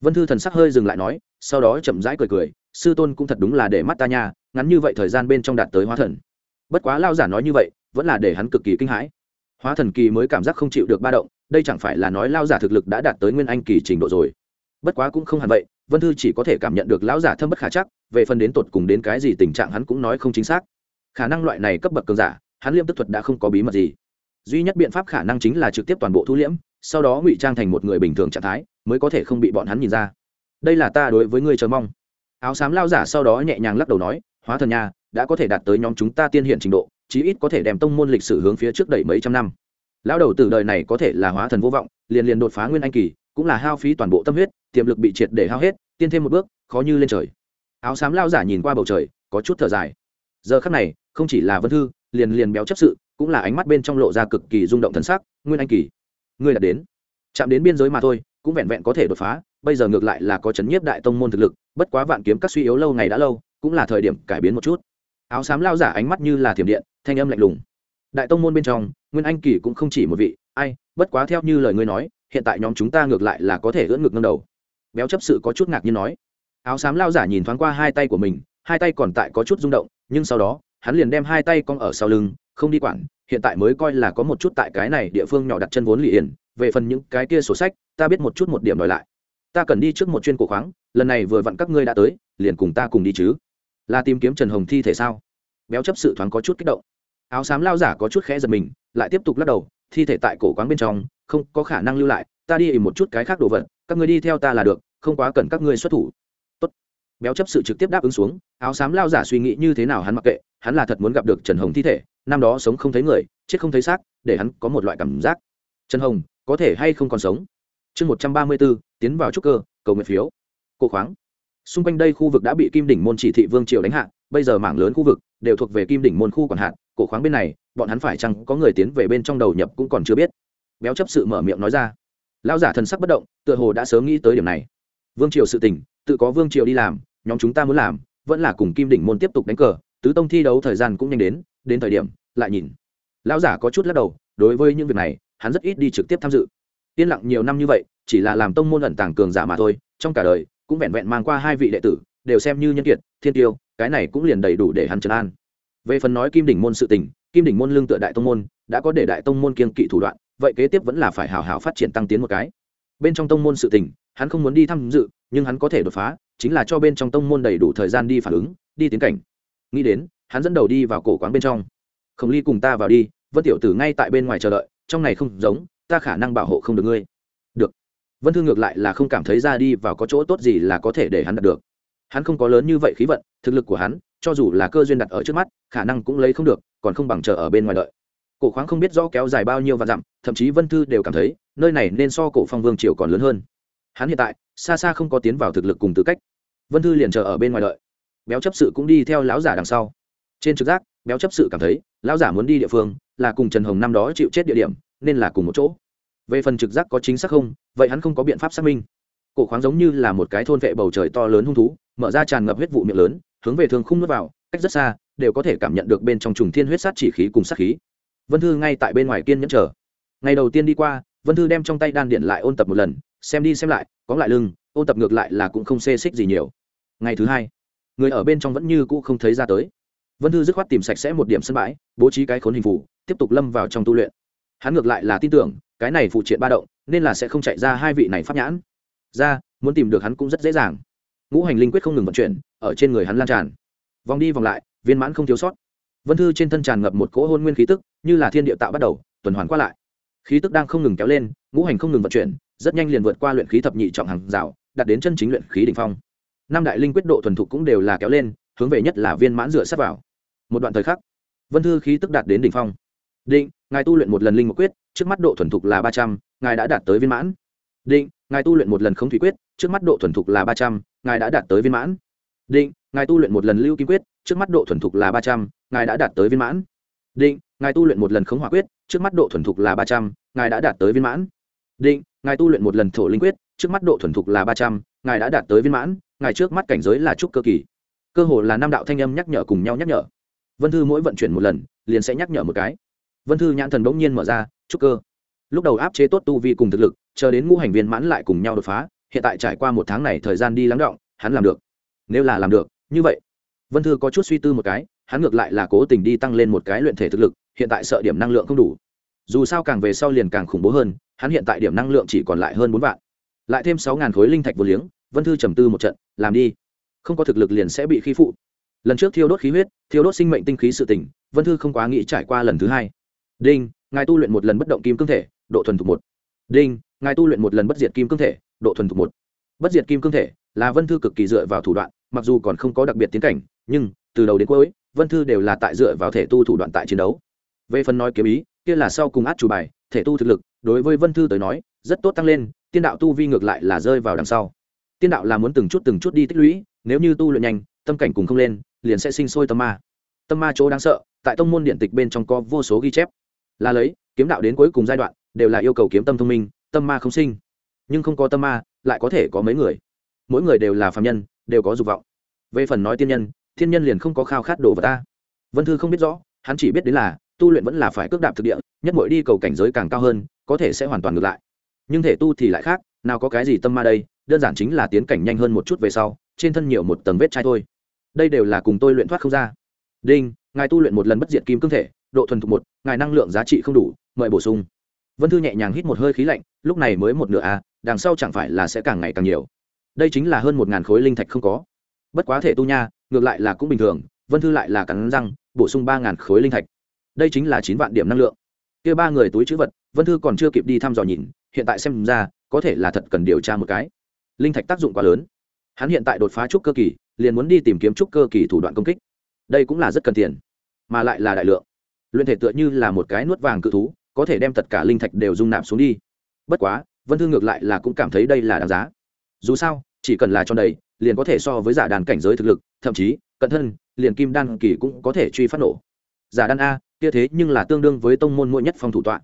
Vân thư thần sắc hơi dừng lại nói, sau đó chậm rãi cười cười, sư tôn cũng thật đúng là để mắt ta nha, ngắn như vậy thời gian bên trong đạt tới hóa thần. Bất quá lao giả nói như vậy, vẫn là để hắn cực kỳ kinh hãi. Hóa thần kỳ mới cảm giác không chịu được ba động, đây chẳng phải là nói lao giả thực lực đã đạt tới nguyên anh kỳ trình độ rồi. Bất quá cũng không hẳn vậy vân thư chỉ có thể cảm nhận được lão giả thâm bất khả chắc, về phần đến tột cùng đến cái gì tình trạng hắn cũng nói không chính xác. Khả năng loại này cấp bậc cường giả, hắn liêm tức thuật đã không có bí mật gì. Duy nhất biện pháp khả năng chính là trực tiếp toàn bộ thu liễm, sau đó ngụy trang thành một người bình thường trạng thái, mới có thể không bị bọn hắn nhìn ra. Đây là ta đối với ngươi chờ mong. Áo xám lao giả sau đó nhẹ nhàng lắc đầu nói, hóa thần nha, đã có thể đạt tới nhóm chúng ta tiên hiện trình độ, chí ít có thể đem tông môn lịch sử hướng phía trước đẩy mấy trăm năm. Lão đầu từ đời này có thể là hóa thần vô vọng, liền liền đột phá nguyên anh kỳ cũng là hao phí toàn bộ tâm huyết, tiềm lực bị triệt để hao hết tiên thêm một bước, khó như lên trời. Áo xám lao giả nhìn qua bầu trời, có chút thở dài. Giờ khắc này, không chỉ là vân thư, liền liền béo chấp sự, cũng là ánh mắt bên trong lộ ra cực kỳ rung động thần sắc, nguyên anh kỳ, ngươi đã đến. Chạm đến biên giới mà thôi, cũng vẹn vẹn có thể đột phá, bây giờ ngược lại là có chấn nhiếp đại tông môn thực lực, bất quá vạn kiếm các suy yếu lâu ngày đã lâu, cũng là thời điểm cải biến một chút. Áo xám lao giả ánh mắt như là thiểm điện, thanh âm lạnh lùng. Đại tông môn bên trong, nguyên anh kỳ cũng không chỉ một vị, ai, bất quá theo như lời ngươi nói hiện tại nhóm chúng ta ngược lại là có thể ưỡn ngực nâng đầu. Béo chấp sự có chút ngạc nhiên nói. Áo xám lao giả nhìn thoáng qua hai tay của mình, hai tay còn tại có chút rung động, nhưng sau đó, hắn liền đem hai tay cong ở sau lưng, không đi quản, hiện tại mới coi là có một chút tại cái này địa phương nhỏ đặt chân vốn lì yên. về phần những cái kia sổ sách, ta biết một chút một điểm đòi lại. Ta cần đi trước một chuyên cổ khoáng, lần này vừa vặn các ngươi đã tới, liền cùng ta cùng đi chứ. Là tìm kiếm trần hồng thi thể sao? Béo chấp sự thoáng có chút kích động. Áo xám lao giả có chút khẽ giật mình, lại tiếp tục lắc đầu, thi thể tại cổ quán bên trong không có khả năng lưu lại, ta đi ìm một chút cái khác đồ vật, các người đi theo ta là được, không quá cần các ngươi xuất thủ. Tốt. béo chấp sự trực tiếp đáp ứng xuống, áo xám lao giả suy nghĩ như thế nào hắn mặc kệ, hắn là thật muốn gặp được trần hồng thi thể, năm đó sống không thấy người, chết không thấy xác, để hắn có một loại cảm giác. Trần hồng, có thể hay không còn sống? Chương một trăm ba mươi b ố tiến vào trúc cơ, cầu nguyện phiếu. Cổ khoáng. Xung quanh đây khu vực đã bị kim đỉnh môn chỉ thị vương triều đánh hạ, bây giờ mảng lớn khu vực đều thuộc về kim đỉnh môn khu còn hạn cổ khoáng bên này, bọn hắn phải chăng có người tiến về bên trong đầu nhập cũng còn chưa biết béo chấp sự mở miệng nói ra. Lão giả thần sắc bất động, tựa hồ đã sớm nghĩ tới điểm này. Vương triều sự tình, tự có vương triều đi làm, nhóm chúng ta muốn làm, vẫn là cùng kim đỉnh môn tiếp tục đánh cờ, tứ tông thi đấu thời gian cũng nhanh đến đến thời điểm, lại nhìn. Lão giả có chút lắc đầu, đối với những việc này, hắn rất ít đi trực tiếp tham dự. Yên lặng nhiều năm như vậy, chỉ là làm tông môn ẩn tàng cường giả mà thôi, trong cả đời, cũng vẹn vẹn mang qua hai vị đệ tử, đều xem như nhân kiệt, thiên tiêu, cái này cũng liền đầy đủ để hắn trấn an. Về phần nói kim đỉnh môn sự tình, kim đỉnh môn lương tựa đại tông môn, đã có để đại tông môn kiên kỵ thủ đoạn vậy kế tiếp vẫn là phải hào hào phát triển tăng tiến một cái. Bên trong tông môn sự tình, hắn không muốn đi tham dự, nhưng hắn có thể đột phá, chính là cho bên trong tông môn đầy đủ thời gian đi phản ứng, đi tiến cảnh. Nghĩ đến, hắn dẫn đầu đi vào cổ quán bên trong. Khổng ly cùng ta vào đi, vân tiểu tử ngay tại bên ngoài chờ đợi, trong này không giống, ta khả năng bảo hộ không được ngươi. Được. Vân thương ngược lại là không cảm thấy ra đi vào có chỗ tốt gì là có thể để hắn đạt được. Hắn không có lớn như vậy khí vận, thực lực của hắn, cho dù là cơ duyên đặt ở trước mắt, khả năng cũng lấy không được, còn không bằng chờ ở bên ngoài đợi cổ khoáng không biết rõ kéo dài bao nhiêu và dặm, thậm chí vân thư đều cảm thấy, nơi này nên so cổ phong vương triều còn lớn hơn. Hắn hiện tại, xa xa không có tiến vào thực lực cùng tư cách. Vân thư liền chờ ở bên ngoài đợi. Béo chấp sự cũng đi theo lão giả đằng sau. Trên trực giác, béo chấp sự cảm thấy, lão giả muốn đi địa phương là cùng trần hồng năm đó chịu chết địa điểm, nên là cùng một chỗ. Về phần trực giác có chính xác không, vậy hắn không có biện pháp xác minh. Cổ khoáng giống như là một cái thôn vệ bầu trời to lớn hung thú, mở ra tràn ngập huyết vụ miệng lớn, hướng về thương khung nuốt vào, cách rất xa, đều có thể cảm nhận được bên trong trùng thiên huyết sát chỉ khí cùng sát khí vân thư ngay tại bên ngoài kiên nhẫn chờ. Ngày đầu tiên đi qua, vân thư đem trong tay đan điện lại ôn tập một lần, xem đi xem lại có lại lưng, ôn tập ngược lại là cũng không xê xích gì nhiều. Ngày thứ hai, người ở bên trong vẫn như cũ không thấy ra tới. Vân thư dứt khoát tìm sạch sẽ một điểm sân bãi, bố trí cái khốn hình phủ, tiếp tục lâm vào trong tu luyện. Hắn ngược lại là tin tưởng, cái này phụ triện ba động, nên là sẽ không chạy ra hai vị này pháp nhãn. Ra, muốn tìm được hắn cũng rất dễ dàng. Ngũ hành linh quyết không ngừng vận chuyển, ở trên người hắn lan tràn. Vòng đi vòng lại, viên mãn không thiếu sót vân thư trên thân tràn ngập một cỗ hôn nguyên khí tức, như là thiên địa tạo bắt đầu, tuần hoàn qua lại. Khí tức đang không ngừng kéo lên, ngũ hành không ngừng vận chuyển, rất nhanh liền vượt qua luyện khí thập nhị trọng hàng rào, đạt đến chân chính luyện khí đ ỉ n h phong. Năm đại linh quyết độ thuần thục cũng đều là kéo lên, hướng về nhất là viên mãn dựa sát vào. Một đoạn thời khắc, vân thư khí tức đạt đến đ ỉ n h phong. Định, ngài tu luyện một lần linh một quyết, trước mắt độ thuần thục là ba trăm, ngài đã đạt tới viên mãn. Định, ngài tu luyện một lần không thủy quyết, trước mắt độ thuần thục là ba trăm, ngài đã đạt tới viên mãn. Định, ngài tu luyện một lần lưu kim quyết, trước mắt độ thuần thục là ba trăm ngài đã đạt tới viên mãn. Định, ngài tu luyện một lần khống hỏa quyết, trước mắt độ thuần thục là ba trăm, ngài đã đạt tới viên mãn. Định, ngài tu luyện một lần thổ linh quyết, trước mắt độ thuần thục là ba trăm, ngài đã đạt tới viên mãn, ngài trước mắt cảnh giới là trúc cơ kỳ. Cơ hồ là năm đạo thanh âm nhắc nhở cùng nhau nhắc nhở. Vân thư mỗi vận chuyển một lần, liền sẽ nhắc nhở một cái. Vân thư nhãn thần bỗng nhiên mở ra, trúc cơ. Lúc đầu áp chế tốt tu vi cùng thực lực, chờ đến ngũ hành viên mãn lại cùng nhau đột phá, hiện tại trải qua một tháng này thời gian đi lắng động, hắn làm được. Nếu là làm được, như vậy vân thư có chút suy tư một cái, hắn ngược lại là cố tình đi tăng lên một cái luyện thể thực lực, hiện tại sợ điểm năng lượng không đủ. Dù sao càng về sau liền càng khủng bố hơn, hắn hiện tại điểm năng lượng chỉ còn lại hơn bốn vạn. Lại thêm sáu ngàn khối linh thạch vô liếng, vân thư trầm tư một trận, làm đi. Không có thực lực liền sẽ bị khi phụ. Lần trước thiêu đốt khí huyết, thiêu đốt sinh mệnh tinh khí sự tỉnh vân thư không quá nghĩ trải qua lần thứ hai. Đinh, ngài tu luyện một lần bất động kim cương thể, độ thuần thục một. Đinh, ngài tu luyện một lần bất diệt kim cương thể, độ thuần thục một. Bất diệt kim cương thể là vân thư cực kỳ dựa vào thủ đoạn, mặc dù còn không có đặc biệt tiến cảnh nhưng, từ đầu đến cuối, vân thư đều là tại dựa vào thể tu thủ đoạn tại chiến đấu. Về phần nói kiếm ý, kia là sau cùng át chủ bài, thể tu thực lực, đối với vân thư tới nói, rất tốt tăng lên, tiên đạo tu vi ngược lại là rơi vào đằng sau. Tiên đạo là muốn từng chút từng chút đi tích lũy, nếu như tu luyện nhanh, tâm cảnh cùng không lên, liền sẽ sinh sôi tâm ma. Tâm ma chỗ đáng sợ, tại tông môn điện tịch bên trong có vô số ghi chép. Là lấy, kiếm đạo đến cuối cùng giai đoạn, đều là yêu cầu kiếm tâm thông minh, tâm ma không sinh. Nhưng không có tâm ma, lại có thể có mấy người. Mỗi người đều là phạm nhân, đều có dục vọng. Về phần nói tiên nhân thiên nhân liền không có khao khát đồ vật ta. Vân thư không biết rõ hắn chỉ biết đến là tu luyện vẫn là phải cước đạp thực địa nhất mỗi đi cầu cảnh giới càng cao hơn có thể sẽ hoàn toàn ngược lại. Nhưng thể tu thì lại khác nào có cái gì tâm ma đây đơn giản chính là tiến cảnh nhanh hơn một chút về sau trên thân nhiều một tầng vết chai thôi. Đây đều là cùng tôi luyện thoát không ra. Đinh ngài tu luyện một lần bất diệt kim cương thể độ thuần thục một ngài năng lượng giá trị không đủ mời bổ sung. Vân thư nhẹ nhàng hít một hơi khí lạnh lúc này mới một nửa a à, đằng sau chẳng phải là sẽ càng ngày càng nhiều. Đây chính là hơn một ngàn khối linh thạch không có bất quá thể tu nha, ngược lại là cũng bình thường, vân thư lại là cắn răng, bổ sung ba ngàn khối linh thạch. Đây chính là chín vạn điểm năng lượng. Kia ba người túi chữ vật, vân thư còn chưa kịp đi thăm dò nhìn, hiện tại xem ra, có thể là thật cần điều tra một cái. Linh thạch tác dụng quá lớn. Hắn hiện tại đột phá trúc cơ kỳ, liền muốn đi tìm kiếm trúc cơ kỳ thủ đoạn công kích. Đây cũng là rất cần tiền, mà lại là đại lượng. Luyện thể tựa như là một cái nuốt vàng cự thú, có thể đem tất cả linh thạch đều dung nạp xuống đi. Bất quá, vân thư ngược lại là cũng cảm thấy đây là đáng giá. Dù sao, chỉ cần là cho đầy liền có thể so với giả đàn cảnh giới thực lực, thậm chí, cận thân, liền kim đan kỳ cũng có thể truy phát nổ. Giả đan a, kia thế nhưng là tương đương với tông môn mỗi nhất phong thủ tọa.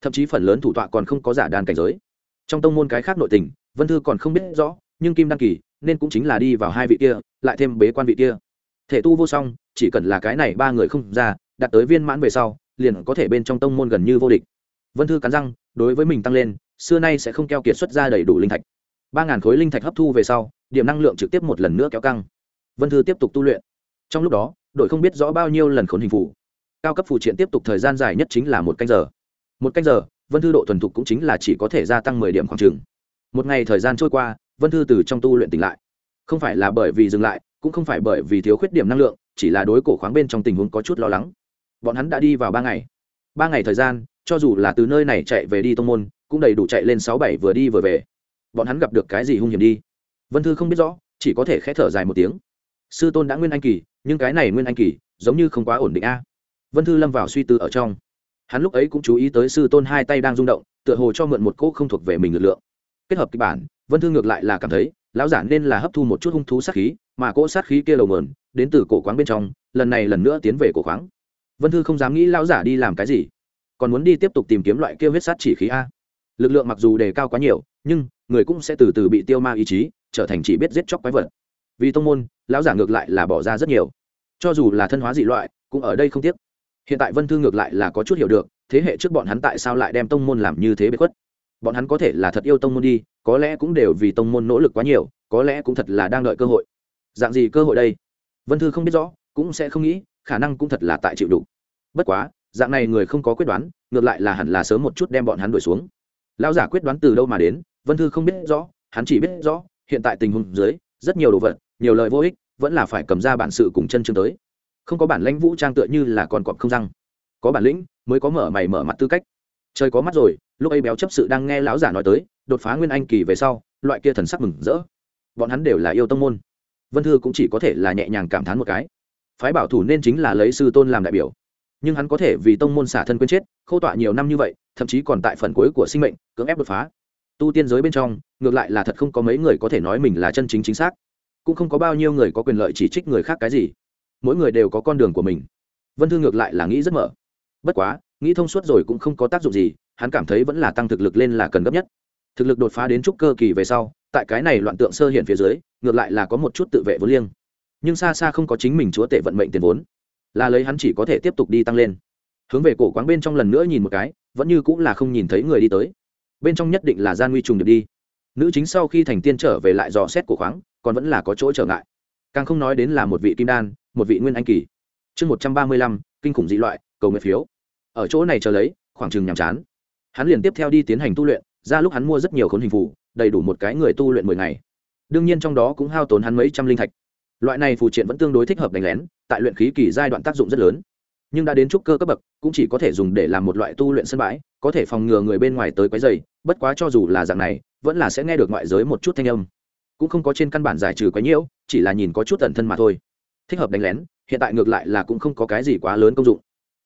Thậm chí phần lớn thủ tọa còn không có giả đan cảnh giới. Trong tông môn cái khác nội tình, vân thư còn không biết rõ, nhưng kim đan kỳ nên cũng chính là đi vào hai vị kia, lại thêm bế quan vị kia. Thể tu vô song, chỉ cần là cái này ba người không ra, đạt tới viên mãn về sau, liền có thể bên trong tông môn gần như vô địch. Vân thư cắn răng, đối với mình tăng lên, xưa nay sẽ không keo kiệt xuất ra đầy đủ linh thạch ba ngàn khối linh thạch hấp thu về sau, điểm năng lượng trực tiếp một lần nữa kéo căng. Vân thư tiếp tục tu luyện. Trong lúc đó, đội không biết rõ bao nhiêu lần khốn hình phủ cao cấp phụ triện tiếp tục thời gian dài nhất chính là một canh giờ. Một canh giờ, vân thư độ thuần thục cũng chính là chỉ có thể gia tăng mười điểm khoảng trường một ngày thời gian trôi qua, vân thư từ trong tu luyện tỉnh lại. Không phải là bởi vì dừng lại, cũng không phải bởi vì thiếu khuyết điểm năng lượng, chỉ là đối cổ khoáng bên trong tình huống có chút lo lắng. Bọn hắn đã đi vào ba ngày. Ba ngày thời gian, cho dù là từ nơi này chạy về đi tông môn, cũng đầy đủ chạy lên sáu bảy vừa đi vừa về bọn hắn gặp được cái gì hung hiểm đi? Vân thư không biết rõ, chỉ có thể k h ẽ thở dài một tiếng. Sư tôn đã nguyên anh kỳ, nhưng cái này nguyên anh kỳ, giống như không quá ổn định a. Vân thư lâm vào suy tư ở trong. Hắn lúc ấy cũng chú ý tới sư tôn hai tay đang rung động, tựa hồ cho mượn một cỗ không thuộc về mình lực lượng. Kết hợp kịch bản, vân thư ngược lại là cảm thấy, lão giả nên là hấp thu một chút hung thú sát khí, mà cỗ sát khí kia lầu mờn đến từ cổ khoáng bên trong, lần này lần nữa tiến về cổ khoáng vân thư không dám nghĩ lão giả đi làm cái gì. Còn muốn đi tiếp tục tìm kiếm loại kia huyết sát chỉ khí a. Lực lượng mặc dù đề cao quá nhiều, nhưng người cũng sẽ từ từ bị tiêu ma ý chí, trở thành chỉ biết giết chóc quái vật. Vì tông môn, lão giả ngược lại là bỏ ra rất nhiều. Cho dù là thân hóa dị loại, cũng ở đây không tiếc. Hiện tại vân thư ngược lại là có chút hiểu được, thế hệ trước bọn hắn tại sao lại đem tông môn làm như thế bế khuất? Bọn hắn có thể là thật yêu tông môn đi, có lẽ cũng đều vì tông môn nỗ lực quá nhiều, có lẽ cũng thật là đang đợi cơ hội. Dạng gì cơ hội đây? Vân thư không biết rõ, cũng sẽ không nghĩ, khả năng cũng thật là tại chịu đủ bất quá, dạng này người không có quyết đoán, ngược lại là hẳn là sớm một chút đem bọn hắn đuổi xuống lão giả quyết đoán từ đâu mà đến, vân thư không biết rõ, hắn chỉ biết rõ, hiện tại tình huống dưới, rất nhiều đồ vật, nhiều lời vô ích, vẫn là phải cầm ra bản sự cùng chân chương tới. Không có bản lãnh vũ trang tựa như là còn cọp không răng. Có bản lĩnh, mới có mở mày mở mặt tư cách. Trời có mắt rồi, lúc ấy béo chấp sự đang nghe lão giả nói tới, đột phá nguyên anh kỳ về sau, loại kia thần sắc mừng rỡ. Bọn hắn đều là yêu tông môn. Vân thư cũng chỉ có thể là nhẹ nhàng cảm thán một cái. Phái bảo thủ nên chính là lấy sư tôn làm đại biểu. Nhưng hắn có thể vì tông môn xả thân quên chết khâu tọa nhiều năm như vậy, thậm chí còn tại phần cuối của sinh mệnh cưỡng ép đột phá. Tu tiên giới bên trong, ngược lại là thật không có mấy người có thể nói mình là chân chính chính xác. Cũng không có bao nhiêu người có quyền lợi chỉ trích người khác cái gì. Mỗi người đều có con đường của mình. Vân thư ngược lại là nghĩ rất mở. Bất quá, nghĩ thông suốt rồi cũng không có tác dụng gì, hắn cảm thấy vẫn là tăng thực lực lên là cần gấp nhất. Thực lực đột phá đến trúc cơ kỳ về sau, tại cái này loạn tượng sơ hiện phía dưới, ngược lại là có một chút tự vệ vốn liêng. Nhưng xa xa không có chính mình chúa tể vận mệnh tiền vốn, là lấy hắn chỉ có thể tiếp tục đi tăng lên. Hướng về cổ quán bên trong lần nữa nhìn một cái, vẫn như cũng là không nhìn thấy người đi tới bên trong nhất định là gian nguy trùng được đi. Nữ chính sau khi thành tiên trở về lại dò xét của khoáng, còn vẫn là có chỗ trở ngại. Càng không nói đến là một vị kim đan, một vị nguyên anh kỳ. Chương một trăm ba mươi lăm, kinh khủng dị loại, cầu nguyện phiếu. Ở chỗ này chờ lấy, khoảng chừng nhàm chán. Hắn liền tiếp theo đi tiến hành tu luyện, ra lúc hắn mua rất nhiều khốn hình phủ đầy đủ một cái người tu luyện mười ngày. Đương nhiên trong đó cũng hao tốn hắn mấy trăm linh thạch. Loại này phù triện vẫn tương đối thích hợp đánh lén, tại luyện khí kỳ giai đoạn tác dụng rất lớn. Nhưng đã đến trúc cơ cấp bậc, cũng chỉ có thể dùng để làm một loại tu luyện sân bãi có thể phòng ngừa người bên ngoài tới quấy dày bất quá cho dù là dạng này, vẫn là sẽ nghe được ngoại giới một chút thanh âm. Cũng không có trên căn bản giải trừ quấy nhiễu, chỉ là nhìn có chút tận thân mà thôi. Thích hợp đánh lén, hiện tại ngược lại là cũng không có cái gì quá lớn công dụng.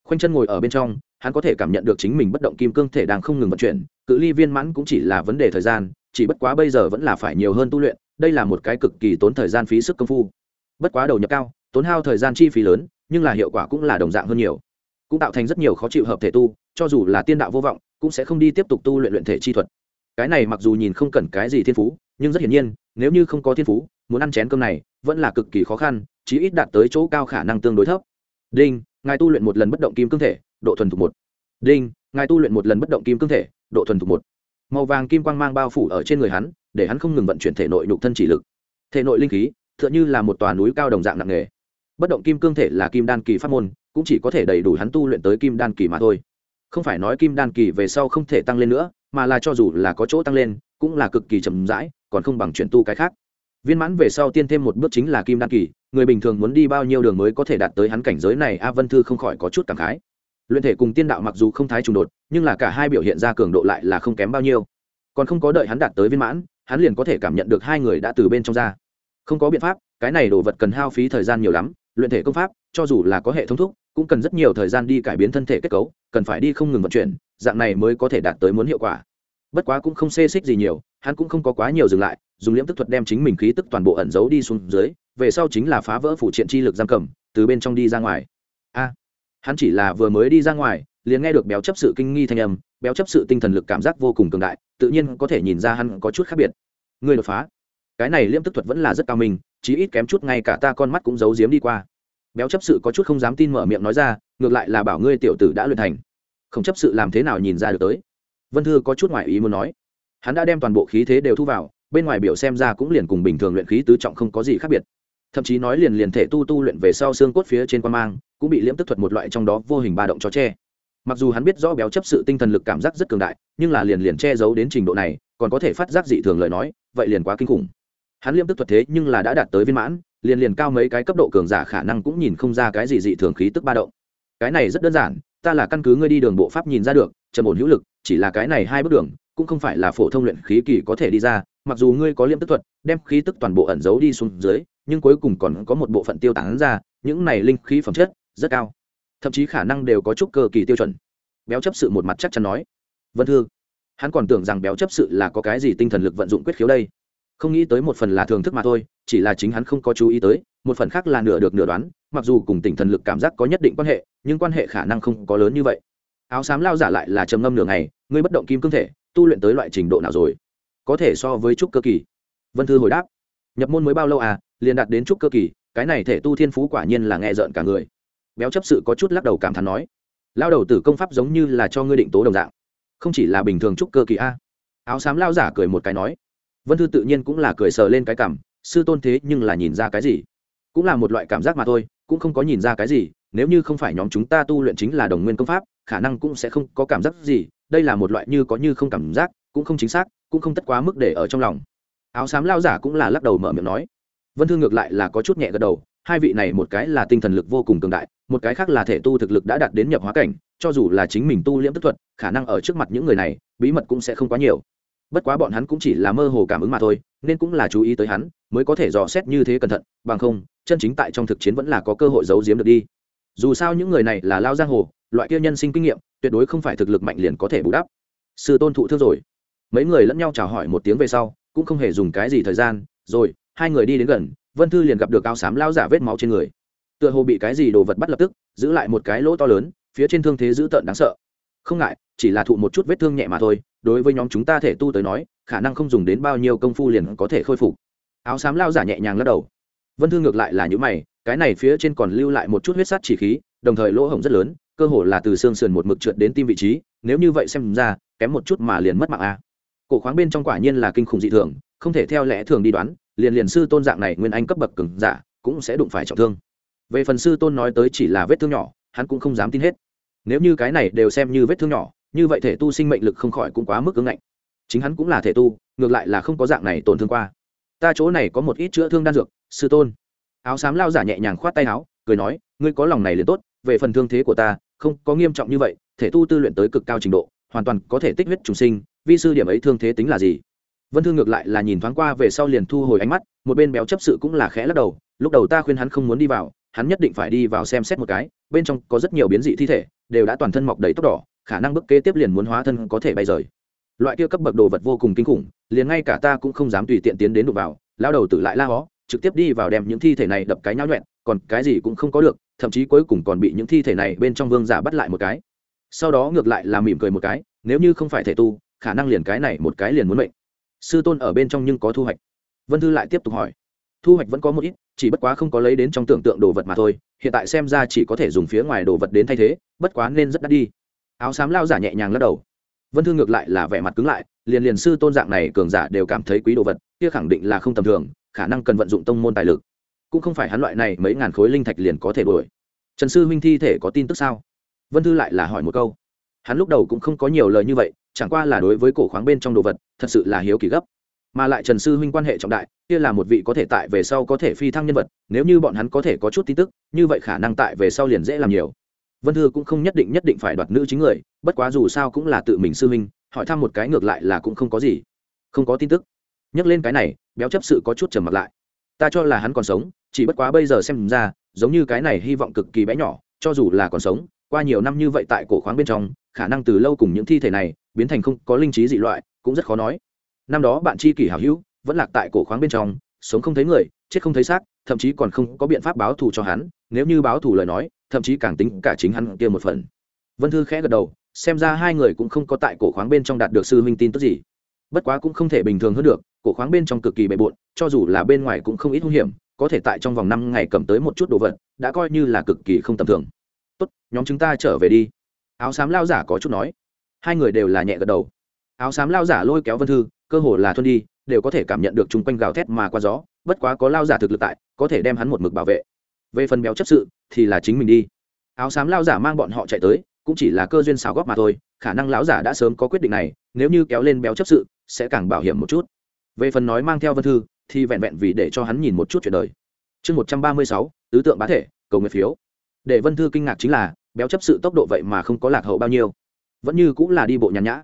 Khoanh chân ngồi ở bên trong, hắn có thể cảm nhận được chính mình bất động kim cương thể đang không ngừng vận chuyển, cự ly viên mãn cũng chỉ là vấn đề thời gian, chỉ bất quá bây giờ vẫn là phải nhiều hơn tu luyện, đây là một cái cực kỳ tốn thời gian phí sức công phu. Bất quá đầu nhập cao, tốn hao thời gian chi phí lớn, nhưng là hiệu quả cũng là đồng dạng hơn nhiều. Cũng tạo thành rất nhiều khó chịu hợp thể tu cho dù là tiên đạo vô vọng, cũng sẽ không đi tiếp tục tu luyện luyện thể chi thuật. Cái này mặc dù nhìn không cần cái gì thiên phú, nhưng rất hiển nhiên, nếu như không có thiên phú, muốn ăn chén cơm này vẫn là cực kỳ khó khăn, chí ít đạt tới chỗ cao khả năng tương đối thấp. Đinh, ngài tu luyện một lần bất động kim cương thể, độ thuần thục một. Đinh, ngài tu luyện một lần bất động kim cương thể, độ thuần thục một. Màu vàng kim quang mang bao phủ ở trên người hắn, để hắn không ngừng vận chuyển thể nội nhục thân chỉ lực. Thể nội linh khí t h ư ợ n h ư là một tòa núi cao đồng dạng nặng nề. Bất động kim cương thể là kim đan kỳ pháp môn, cũng chỉ có thể đầy đủ hắn tu luyện tới kim đan kỳ mà thôi không phải nói kim đan kỳ về sau không thể tăng lên nữa, mà là cho dù là có chỗ tăng lên, cũng là cực kỳ chậm rãi, còn không bằng chuyển tu cái khác. Viên mãn về sau tiên thêm một bước chính là kim đan kỳ, người bình thường muốn đi bao nhiêu đường mới có thể đạt tới hắn cảnh giới này, a vân thư không khỏi có chút cảm khái. Luyện thể cùng tiên đạo mặc dù không thái trùng đột, nhưng là cả hai biểu hiện ra cường độ lại là không kém bao nhiêu. Còn không có đợi hắn đạt tới viên mãn, hắn liền có thể cảm nhận được hai người đã từ bên trong ra. Không có biện pháp, cái này đồ vật cần hao phí thời gian nhiều lắm, luyện thể công pháp, cho dù là có hệ thống thúc, cũng cần rất nhiều thời gian đi cải biến thân thể kết cấu cần phải đi không ngừng vận chuyển, dạng này mới có thể đạt tới muốn hiệu quả. Bất quá cũng không xê xích gì nhiều, hắn cũng không có quá nhiều dừng lại, dùng liễm tức thuật đem chính mình khí tức toàn bộ ẩn giấu đi xuống dưới, về sau chính là phá vỡ phủ triện chi lực giam cầm, từ bên trong đi ra ngoài. A, hắn chỉ là vừa mới đi ra ngoài, liền nghe được béo chấp sự kinh nghi thanh âm, béo chấp sự tinh thần lực cảm giác vô cùng cường đại, tự nhiên có thể nhìn ra hắn có chút khác biệt. Người đột phá. Cái này liễm tức thuật vẫn là rất cao minh, chí ít kém chút ngay cả ta con mắt cũng giấu giếm đi qua béo chấp sự có chút không dám tin mở miệng nói ra, ngược lại là bảo ngươi tiểu tử đã luyện thành. Không chấp sự làm thế nào nhìn ra được tới. Vân thư có chút ngoại ý muốn nói. Hắn đã đem toàn bộ khí thế đều thu vào, bên ngoài biểu xem ra cũng liền cùng bình thường luyện khí tứ trọng không có gì khác biệt. Thậm chí nói liền liền thể tu tu luyện về sau xương cốt phía trên quan mang, cũng bị liễm tức thuật một loại trong đó vô hình ba động cho che. Mặc dù hắn biết rõ béo chấp sự tinh thần lực cảm giác rất cường đại, nhưng là liền liền che giấu đến trình độ này, còn có thể phát giác dị thường lời nói, vậy liền quá kinh khủng. Hắn liễm tức thuật thế nhưng là đã đạt tới viên mãn liền liền cao mấy cái cấp độ cường giả khả năng cũng nhìn không ra cái gì dị thường khí tức ba động. Cái này rất đơn giản, ta là căn cứ ngươi đi đường bộ pháp nhìn ra được, trầm ổn hữu lực, chỉ là cái này hai bước đường, cũng không phải là phổ thông luyện khí kỳ có thể đi ra, mặc dù ngươi có liêm tức thuật, đem khí tức toàn bộ ẩn giấu đi xuống dưới, nhưng cuối cùng còn có một bộ phận tiêu tán ra, những này linh khí phẩm chất rất cao. Thậm chí khả năng đều có chút cơ kỳ tiêu chuẩn. Béo chấp sự một mặt chắc chắn nói. Vân thư, hắn còn tưởng rằng béo chấp sự là có cái gì tinh thần lực vận dụng quyết khiếu đây không nghĩ tới một phần là thưởng thức mà thôi, chỉ là chính hắn không có chú ý tới, một phần khác là nửa được nửa đoán, mặc dù cùng tỉnh thần lực cảm giác có nhất định quan hệ, nhưng quan hệ khả năng không có lớn như vậy. Áo xám lao giả lại là trầm ngâm nửa ngày, ngươi bất động kim cương thể, tu luyện tới loại trình độ nào rồi? Có thể so với trúc cơ kỳ. Vân thư hồi đáp. Nhập môn mới bao lâu à liền đạt đến trúc cơ kỳ, cái này thể tu thiên phú quả nhiên là nghe rợn cả người. Béo chấp sự có chút lắc đầu cảm thán nói, lao đầu tử công pháp giống như là cho ngươi định tố đồng dạng, không chỉ là bình thường trúc cơ kỳ a. Áo xám lao giả cười một cái nói vân thư tự nhiên cũng là cười sờ lên cái cảm, sư tôn thế nhưng là nhìn ra cái gì? Cũng là một loại cảm giác mà thôi, cũng không có nhìn ra cái gì, nếu như không phải nhóm chúng ta tu luyện chính là đồng nguyên công pháp, khả năng cũng sẽ không có cảm giác gì, đây là một loại như có như không cảm giác, cũng không chính xác, cũng không tất quá mức để ở trong lòng. Áo xám lao giả cũng là lắc đầu mở miệng nói. Vân thư ngược lại là có chút nhẹ gật đầu, hai vị này một cái là tinh thần lực vô cùng cường đại, một cái khác là thể tu thực lực đã đạt đến nhập hóa cảnh, cho dù là chính mình tu liễm tức thuật, khả năng ở trước mặt những người này, bí mật cũng sẽ không quá nhiều bất quá bọn hắn cũng chỉ là mơ hồ cảm ứng mà thôi, nên cũng là chú ý tới hắn, mới có thể dò xét như thế cẩn thận, bằng không, chân chính tại trong thực chiến vẫn là có cơ hội giấu giếm được đi. Dù sao những người này là lao giang hồ, loại kia nhân sinh kinh nghiệm, tuyệt đối không phải thực lực mạnh liền có thể bù đắp. Sư tôn thụ thương rồi. Mấy người lẫn nhau chào hỏi một tiếng về sau, cũng không hề dùng cái gì thời gian, rồi, hai người đi đến gần, vân thư liền gặp được áo xám lao giả vết máu trên người. Tựa hồ bị cái gì đồ vật bắt lập tức, giữ lại một cái lỗ to lớn, phía trên thương thế dữ tợn đáng sợ. Không ngại, chỉ là thụ một chút vết thương nhẹ mà thôi đối với nhóm chúng ta thể tu tới nói, khả năng không dùng đến bao nhiêu công phu liền có thể khôi phục. Áo xám lao giả nhẹ nhàng lắc đầu. Vân thư ngược lại là những mày, cái này phía trên còn lưu lại một chút huyết sắt chỉ khí, đồng thời lỗ hổng rất lớn, cơ hồ là từ xương sườn một mực trượt đến tim vị trí, nếu như vậy xem ra, kém một chút mà liền mất mạng a. Cổ khoáng bên trong quả nhiên là kinh khủng dị thường, không thể theo lẽ thường đi đoán, liền liền sư tôn dạng này nguyên anh cấp bậc cứng giả, cũng sẽ đụng phải trọng thương. Về phần sư tôn nói tới chỉ là vết thương nhỏ, hắn cũng không dám tin hết. Nếu như cái này đều xem như vết thương nhỏ như vậy thể tu sinh mệnh lực không khỏi cũng quá mức ứng ngạnh. Chính hắn cũng là thể tu, ngược lại là không có dạng này tổn thương qua. Ta chỗ này có một ít chữa thương đan dược, sư tôn. Áo xám lao giả nhẹ nhàng khoát tay áo, cười nói, ngươi có lòng này liền tốt, về phần thương thế của ta, không có nghiêm trọng như vậy, thể tu tư luyện tới cực cao trình độ, hoàn toàn có thể tích huyết trùng sinh, vi sư điểm ấy thương thế tính là gì? Vân thương ngược lại là nhìn thoáng qua về sau liền thu hồi ánh mắt, một bên béo chấp sự cũng là khẽ lắc đầu, lúc đầu ta khuyên hắn không muốn đi vào, hắn nhất định phải đi vào xem xét một cái, bên trong có rất nhiều biến dị thi thể, đều đã toàn thân mọc đầy tóc đỏ khả năng bức kế tiếp liền muốn hóa thân có thể bay rời. Loại kia cấp bậc đồ vật vô cùng kinh khủng, liền ngay cả ta cũng không dám tùy tiện tiến đến đục vào lao đầu tử lại la hó, trực tiếp đi vào đem những thi thể này đập cái nhão nhuẹn còn cái gì cũng không có được, thậm chí cuối cùng còn bị những thi thể này bên trong vương giả bắt lại một cái. Sau đó ngược lại là mỉm cười một cái, nếu như không phải thể tu, khả năng liền cái này một cái liền muốn mệnh. Sư tôn ở bên trong nhưng có thu hoạch. Vân thư lại tiếp tục hỏi. Thu hoạch vẫn có một ít, chỉ bất quá không có lấy đến trong tưởng tượng đồ vật mà thôi, hiện tại xem ra chỉ có thể dùng phía ngoài đồ vật đến thay thế, bất quá nên rất đắt đi áo xám lao giả nhẹ nhàng lắc đầu. Vân thư ngược lại là vẻ mặt cứng lại, liền liền sư tôn dạng này cường giả đều cảm thấy quý đồ vật, kia khẳng định là không tầm thường, khả năng cần vận dụng tông môn tài lực. Cũng không phải hắn loại này mấy ngàn khối linh thạch liền có thể đuổi. Trần sư huynh thi thể có tin tức sao? Vân thư lại là hỏi một câu. Hắn lúc đầu cũng không có nhiều lời như vậy, chẳng qua là đối với cổ khoáng bên trong đồ vật, thật sự là hiếu kỳ gấp. Mà lại trần sư huynh quan hệ trọng đại, kia là một vị có thể tại về sau có thể phi thăng nhân vật, nếu như bọn hắn có thể có chút tin tức, như vậy khả năng tại về sau liền dễ làm nhiều vân thư cũng không nhất định nhất định phải đoạt nữ chính người, bất quá dù sao cũng là tự mình sư huynh, hỏi thăm một cái ngược lại là cũng không có gì. Không có tin tức. Nhắc lên cái này, béo chấp sự có chút trầm mặt lại. Ta cho là hắn còn sống, chỉ bất quá bây giờ xem ra, giống như cái này hy vọng cực kỳ bé nhỏ, cho dù là còn sống, qua nhiều năm như vậy tại cổ khoáng bên trong, khả năng từ lâu cùng những thi thể này, biến thành không có linh trí dị loại, cũng rất khó nói. Năm đó bạn chi kỷ hảo hữu, vẫn lạc tại cổ khoáng bên trong, sống không thấy người, chết không thấy xác thậm chí còn không có biện pháp báo thù cho hắn, nếu như báo thù lời nói, thậm chí càng tính cả chính hắn kia một phần. Vân thư khẽ gật đầu, xem ra hai người cũng không có tại cổ khoáng bên trong đạt được sư huynh tin tức gì. Bất quá cũng không thể bình thường hơn được, cổ khoáng bên trong cực kỳ bề bộn, cho dù là bên ngoài cũng không ít hung hiểm, có thể tại trong vòng năm ngày cầm tới một chút đồ vật, đã coi như là cực kỳ không tầm thường. Tốt, nhóm chúng ta trở về đi. Áo xám lao giả có chút nói. Hai người đều là nhẹ gật đầu. Áo xám lao giả lôi kéo vân thư, cơ hồ là thuân đi, đều có thể cảm nhận được chung quanh gào thét mà qua gió bất quá có lao giả thực lực tại, có thể đem hắn một mực bảo vệ. Về phần béo chấp sự, thì là chính mình đi. Áo xám lao giả mang bọn họ chạy tới, cũng chỉ là cơ duyên xào góp mà thôi, khả năng lão giả đã sớm có quyết định này, nếu như kéo lên béo chấp sự, sẽ càng bảo hiểm một chút. Về phần nói mang theo vân thư, thì vẹn vẹn vì để cho hắn nhìn một chút chuyện đời. Chương một trăm ba mươi sáu, tứ tượng bá thể, cầu nguyện phiếu. Để vân thư kinh ngạc chính là, béo chấp sự tốc độ vậy mà không có lạc hậu bao nhiêu. Vẫn như cũng là đi bộ nhàn nhã.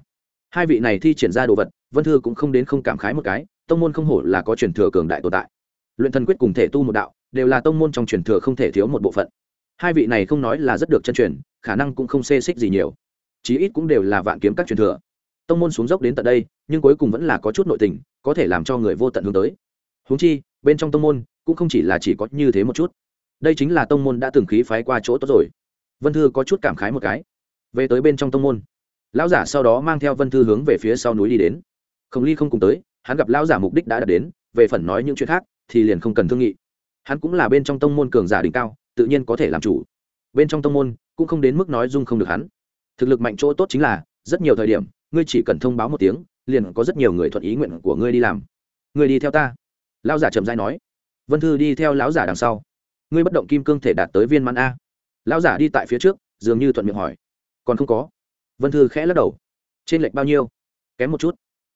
Hai vị này thi triển ra đồ vật, vân thư cũng không đến không cảm khái một cái tông môn không hổ là có truyền thừa cường đại tồn tại. Luyện thần quyết cùng thể tu một đạo, đều là tông môn trong truyền thừa không thể thiếu một bộ phận. Hai vị này không nói là rất được chân truyền, khả năng cũng không xê xích gì nhiều. Chí ít cũng đều là vạn kiếm các truyền thừa. Tông môn xuống dốc đến tận đây, nhưng cuối cùng vẫn là có chút nội tình, có thể làm cho người vô tận hướng tới. Húng chi, bên trong tông môn, cũng không chỉ là chỉ có như thế một chút. Đây chính là tông môn đã từng khí phái qua chỗ tốt rồi. Vân thư có chút cảm khái một cái. Về tới bên trong tông môn, lão giả sau đó mang theo vân thư hướng về phía sau núi đi đến. Khổng ly không cùng tới hắn gặp lão giả mục đích đã đạt đến, về phần nói những chuyện khác, thì liền không cần thương nghị. Hắn cũng là bên trong tông môn cường giả đỉnh cao, tự nhiên có thể làm chủ. Bên trong tông môn, cũng không đến mức nói dung không được hắn. Thực lực mạnh chỗ tốt chính là, rất nhiều thời điểm, ngươi chỉ cần thông báo một tiếng, liền có rất nhiều người thuận ý nguyện của ngươi đi làm. Ngươi đi theo ta. Lão giả trầm dai nói. Vân thư đi theo lão giả đằng sau. Ngươi bất động kim cương thể đạt tới viên mãn a. Lão giả đi tại phía trước, dường như thuận miệng hỏi. Còn không có. Vân thư khẽ lắc đầu. Trên lệch bao nhiêu? Kém một chút.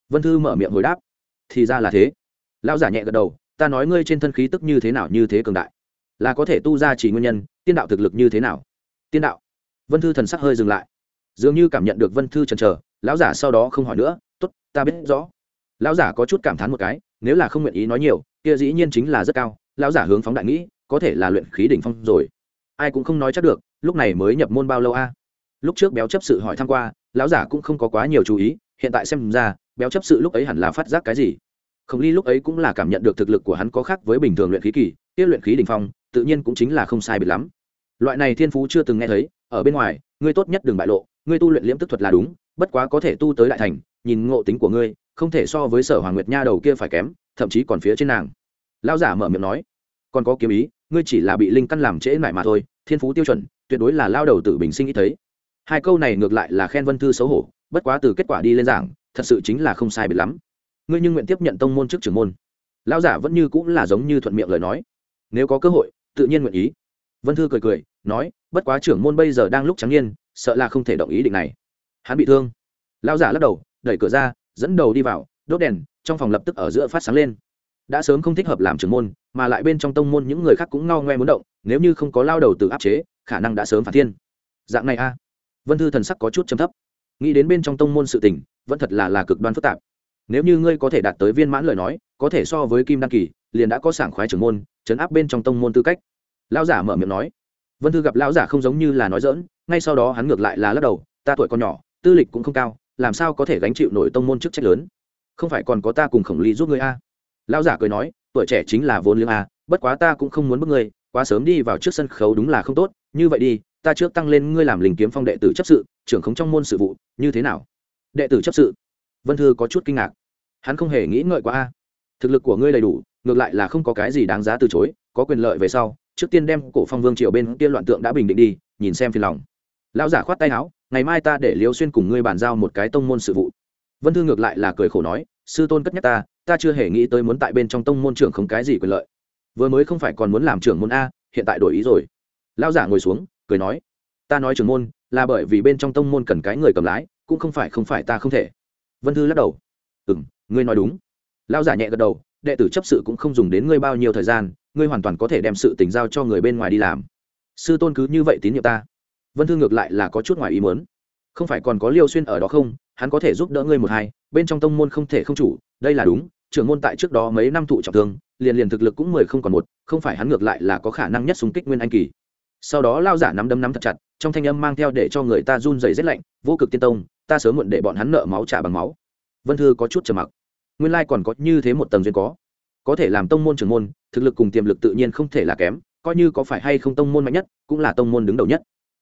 Vân thư mở miệng hồi đáp thì ra là thế. Lão giả nhẹ gật đầu, ta nói ngươi trên thân khí tức như thế nào như thế cường đại. Là có thể tu ra chỉ nguyên nhân, tiên đạo thực lực như thế nào? Tiên đạo. Vân thư thần sắc hơi dừng lại. Dường như cảm nhận được vân thư chần chờ, lão giả sau đó không hỏi nữa t ố t ta biết rõ. Lão giả có chút cảm thán một cái, nếu là không nguyện ý nói nhiều, kia dĩ nhiên chính là rất cao, lão giả hướng phóng đại nghĩ, có thể là luyện khí đỉnh phong rồi. Ai cũng không nói chắc được, lúc này mới nhập môn bao lâu a? Lúc trước béo chấp sự hỏi thăm qua, lão giả cũng không có quá nhiều chú ý, hiện tại xem ra béo chấp sự lúc ấy hẳn là phát giác cái gì? Khổng ly lúc ấy cũng là cảm nhận được thực lực của hắn có khác với bình thường luyện khí kỳ tiết luyện khí đình phong, tự nhiên cũng chính là không sai biệt lắm. Loại này thiên phú chưa từng nghe thấy, ở bên ngoài, ngươi tốt nhất đừng bại lộ, ngươi tu luyện liễm tức thuật là đúng, bất quá có thể tu tới đại thành, nhìn ngộ tính của ngươi, không thể so với sở hoàng nguyệt nha đầu kia phải kém, thậm chí còn phía trên nàng. Lao giả mở miệng nói, còn có kiếm ý, ngươi chỉ là bị linh căn làm trễ mải mà thôi, thiên phú tiêu chuẩn, tuyệt đối là lao đầu tự bình sinh ý thấy. Hai câu này ngược lại là khen vân thư xấu hổ, bất quá từ kết quả đi lên giảng thật sự chính là không sai biệt lắm. Ngươi nhưng nguyện tiếp nhận tông môn trước trưởng môn. Lão giả vẫn như cũng là giống như thuận miệng lời nói. Nếu có cơ hội, tự nhiên nguyện ý. Vân thư cười cười, nói, bất quá trưởng môn bây giờ đang lúc trắng nhiên sợ là không thể động ý định này. Hắn bị thương. Lão giả lắc đầu, đẩy cửa ra, dẫn đầu đi vào, đốt đèn, trong phòng lập tức ở giữa phát sáng lên. Đã sớm không thích hợp làm trưởng môn, mà lại bên trong tông môn những người khác cũng ngao ngoe muốn động, nếu như không có lao đầu từ áp chế, khả năng đã sớm phản thiên. Dạng này a. Vân thư thần sắc có chút chấm thấp nghĩ đến bên trong tông môn sự tình, vẫn thật là là cực đoan phức tạp. Nếu như ngươi có thể đạt tới viên mãn lời nói, có thể so với kim đăng kỳ, liền đã có sảng khoái trưởng môn chấn áp bên trong tông môn tư cách. Lão giả mở miệng nói. Vân thư gặp lão giả không giống như là nói dỡn ngay sau đó hắn ngược lại là lắc đầu, ta tuổi còn nhỏ, tư lịch cũng không cao, làm sao có thể gánh chịu nổi tông môn chức trách lớn? Không phải còn có ta cùng khổng ly giúp ngươi a? Lão giả cười nói, tuổi trẻ chính là vốn liếng a, bất quá ta cũng không muốn bức ngươi, quá sớm đi vào trước sân khấu đúng là không tốt, như vậy đi, ta trước tăng lên ngươi làm linh kiếm phong đệ tử chấp sự trưởng khống trong môn sự vụ, như thế nào? Đệ tử chấp sự. Vân thư có chút kinh ngạc. Hắn không hề nghĩ ngợi quá. A thực lực của ngươi đầy đủ, ngược lại là không có cái gì đáng giá từ chối, có quyền lợi về sau, trước tiên đem cổ phong vương triều bên kia loạn tượng đã bình định đi, nhìn xem phiền lòng. Lão giả khoát tay áo, ngày mai ta để liêu xuyên cùng ngươi bàn giao một cái tông môn sự vụ. Vân thư ngược lại là cười khổ nói, sư tôn cất nhắc ta ta chưa hề nghĩ tới muốn tại bên trong tông môn trưởng không cái gì quyền lợi. Vừa mới không phải còn muốn làm trưởng môn a, hiện tại đổi ý rồi. Lão giả ngồi xuống, cười nói ta nói trưởng môn, là bởi vì bên trong tông môn cần cái người cầm lái, cũng không phải không phải ta không thể. Vân thư lắc đầu. Ừ m ngươi nói đúng. Lao giả nhẹ gật đầu, đệ tử chấp sự cũng không dùng đến ngươi bao nhiêu thời gian, ngươi hoàn toàn có thể đem sự tình giao cho người bên ngoài đi làm. Sư tôn cứ như vậy tín nhiệm ta. Vân thư ngược lại là có chút ngoài ý muốn. Không phải còn có liêu xuyên ở đó không? Hắn có thể giúp đỡ ngươi một hai, bên trong tông môn không thể không chủ, đây là đúng, trưởng môn tại trước đó mấy năm thụ trọng thương, liền liền thực lực cũng mười không còn một, không phải hắn ngược lại là có khả năng nhất súng kích nguyên anh kỳ. Sau đó lao giả nắm đấm nắm thật chặt trong thanh âm mang theo để cho người ta run rẩy rét lạnh, vô cực tiên tông, ta sớm muộn để bọn hắn nợ máu trả bằng máu. Vân thư có chút trầm mặc. Nguyên lai còn có như thế một tầng duyên có. Có thể làm tông môn trưởng môn, thực lực cùng tiềm lực tự nhiên không thể là kém, coi như có phải hay không tông môn mạnh nhất, cũng là tông môn đứng đầu nhất.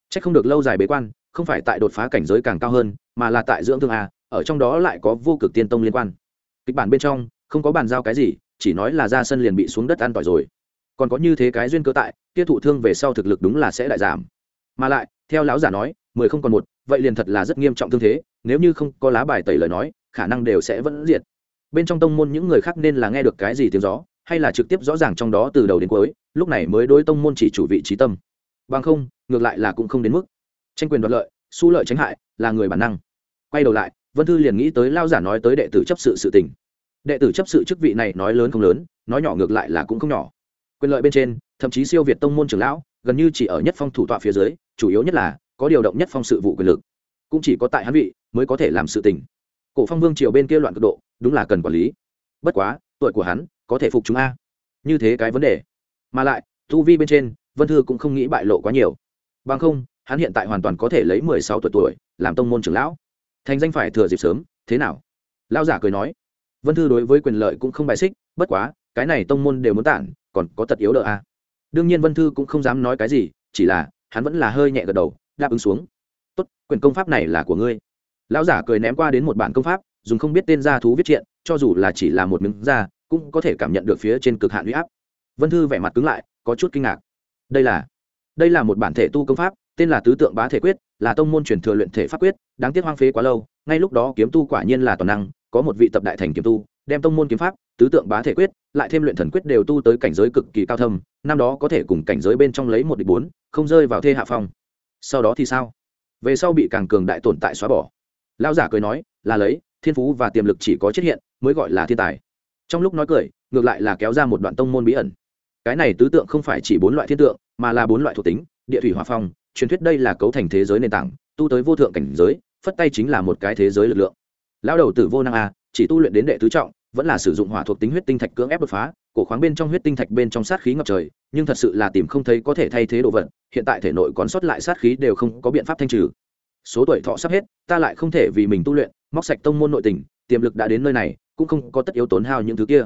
Trách không được lâu dài bế quan, không phải tại đột phá cảnh giới càng cao hơn, mà là tại dưỡng thương a, ở trong đó lại có vô cực tiên tông liên quan. Kịch bản bên trong, không có bàn giao cái gì, chỉ nói là ra sân liền bị xuống đất ăn tỏi rồi. Còn có như thế cái duyên cơ tại, kia thụ thương về sau thực lực đúng là sẽ đại giảm mà lại, theo lão giả nói, mười không còn một, vậy liền thật là rất nghiêm trọng thương thế, nếu như không có lá bài tẩy lời nói, khả năng đều sẽ vẫn diệt. Bên trong tông môn những người khác nên là nghe được cái gì tiếng gió, hay là trực tiếp rõ ràng trong đó từ đầu đến cuối, lúc này mới đối tông môn chỉ chủ vị trí tâm. Bằng không, ngược lại là cũng không đến mức. Tranh quyền đoạt lợi su lợi tránh hại, là người bản năng. Quay đầu lại, vân thư liền nghĩ tới lao giả nói tới đệ tử chấp sự sự tình. Đệ tử chấp sự chức vị này nói lớn không lớn, nói nhỏ ngược lại là cũng không nhỏ. Quyền lợi bên trên, thậm chí siêu việt tông môn trưởng lão, gần như chỉ ở nhất phong thủ tọa phía dưới chủ yếu nhất là, có điều động nhất phong sự vụ quyền lực. Cũng chỉ có tại hắn vị mới có thể làm sự tình. Cổ phong vương triều bên kia loạn cực độ, đúng là cần quản lý. Bất quá, tuổi của hắn có thể phục chúng a. Như thế cái vấn đề. Mà lại thu vi bên trên, vân thư cũng không nghĩ bại lộ quá nhiều. Bằng không, hắn hiện tại hoàn toàn có thể lấy mười sáu tuổi tuổi làm tông môn trưởng lão. Thành danh phải thừa dịp sớm, thế nào? Lao giả cười nói. Vân thư đối với quyền lợi cũng không bài xích, bất quá, cái này tông môn đều muốn tản, còn có tật yếu đỡ a. Đương nhiên vân thư cũng không dám nói cái gì, chỉ là hắn vẫn là hơi nhẹ gật đầu, đáp ứng xuống. Tốt, quyền công pháp này là của ngươi. Lão giả cười ném qua đến một bản công pháp, dùng không biết tên gia thú viết triện, cho dù là chỉ là một miếng da, cũng có thể cảm nhận được phía trên cực hạn huy áp. Vân thư vẻ mặt cứng lại, có chút kinh ngạc. Đây là đây là một bản thể tu công pháp, tên là tứ tượng bá thể quyết, là tông môn truyền thừa luyện thể pháp quyết, đáng tiếc hoang phế quá lâu, ngay lúc đó kiếm tu quả nhiên là toàn năng, có một vị tập đại thành kiếm tu đem tông môn kiếm pháp, tứ tượng bá thể quyết, lại thêm luyện thần quyết đều tu tới cảnh giới cực kỳ cao thâm, năm đó có thể cùng cảnh giới bên trong lấy một địch bốn, không rơi vào thê hạ phong. Sau đó thì sao? Về sau bị càng cường đại tồn tại xóa bỏ. Lao giả cười nói, là lấy, thiên phú và tiềm lực chỉ có chết hiện, mới gọi là thiên tài. Trong lúc nói cười, ngược lại là kéo ra một đoạn tông môn bí ẩn. Cái này tứ tượng không phải chỉ bốn loại thiên tượng, mà là bốn loại thuộc tính, địa thủy hòa phong, truyền thuyết đây là cấu thành thế giới nền tảng, tu tới vô thượng cảnh giới, phất tay chính là một cái thế giới lực lượng. Lao đầu tử vô năng a chỉ tu luyện đến đệ tứ trọng, vẫn là sử dụng hỏa thuộc tính huyết tinh thạch cưỡng ép đột phá, cổ khoáng bên trong huyết tinh thạch bên trong sát khí ngập trời, nhưng thật sự là tìm không thấy có thể thay thế đồ vật, hiện tại thể nội còn sót lại sát khí đều không có biện pháp thanh trừ. Số tuổi thọ sắp hết, ta lại không thể vì mình tu luyện, móc sạch tông môn nội tình, tiềm lực đã đến nơi này, cũng không có tất yếu tốn hao những thứ kia.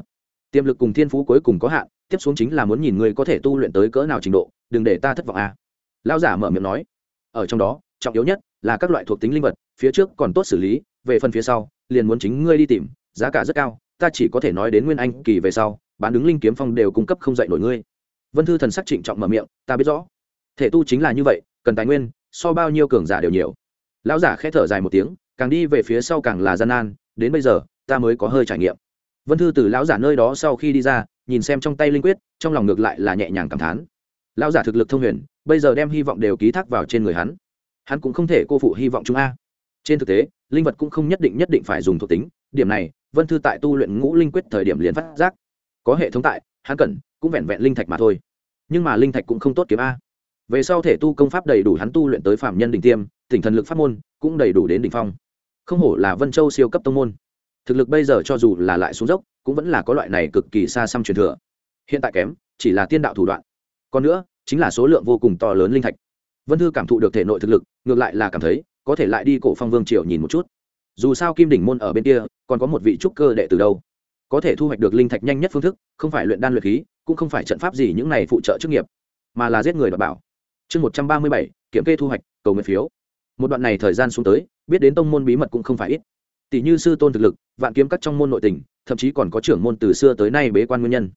Tiềm lực cùng thiên phú cuối cùng có hạn, tiếp xuống chính là muốn nhìn người có thể tu luyện tới cỡ nào trình độ, đừng để ta thất vọng à. lao giả mở miệng nói. Ở trong đó, trọng yếu nhất là các loại thuộc tính linh vật, phía trước còn tốt xử lý về phần phía sau, liền muốn chính ngươi đi tìm, giá cả rất cao, ta chỉ có thể nói đến nguyên anh kỳ về sau, bán đứng linh kiếm phong đều cung cấp không dạy nổi ngươi. Vân thư thần sắc trịnh trọng mở miệng, ta biết rõ. Thể tu chính là như vậy, cần tài nguyên, so bao nhiêu cường giả đều nhiều. Lão giả khẽ thở dài một tiếng, càng đi về phía sau càng là gian nan, đến bây giờ, ta mới có hơi trải nghiệm. Vân thư từ lão giả nơi đó sau khi đi ra, nhìn xem trong tay linh quyết, trong lòng ngược lại là nhẹ nhàng cảm thán. Lão giả thực lực thông huyền, bây giờ đem hy vọng đều ký thác vào trên người hắn. Hắn cũng không thể cô phụ hy vọng chúng a. Trên thực tế linh vật cũng không nhất định nhất định phải dùng thuộc tính, điểm này, vân thư tại tu luyện ngũ linh quyết thời điểm liền phát giác. Có hệ thống tại, hắn cần, cũng vẹn vẹn linh thạch mà thôi. Nhưng mà linh thạch cũng không tốt kiếm a. Về sau thể tu công pháp đầy đủ hắn tu luyện tới phạm nhân đỉnh tiêm, tỉnh thần lực pháp môn, cũng đầy đủ đến đỉnh phong. Không hổ là vân châu siêu cấp tông môn. Thực lực bây giờ cho dù là lại xuống dốc, cũng vẫn là có loại này cực kỳ xa xăm truyền thừa. Hiện tại kém, chỉ là tiên đạo thủ đoạn. Còn nữa, chính là số lượng vô cùng to lớn linh thạch. Vân thư cảm thụ được thể nội thực lực, ngược lại là cảm thấy có thể lại đi cổ phong vương triều nhìn một chút. Dù sao kim đỉnh môn ở bên kia, còn có một vị trúc cơ đệ từ đâu. Có thể thu hoạch được linh thạch nhanh nhất phương thức, không phải luyện đan luyện khí, cũng không phải trận pháp gì những này phụ trợ chức nghiệp, mà là giết người đảm bảo. Chương một trăm ba mươi bảy, kiểm kê thu hoạch, cầu nguyện phiếu. Một đoạn này thời gian xuống tới, biết đến tông môn bí mật cũng không phải ít. Tỷ như sư tôn thực lực, vạn kiếm các trong môn nội tình, thậm chí còn có trưởng môn từ xưa tới nay bế quan nguyên nhân.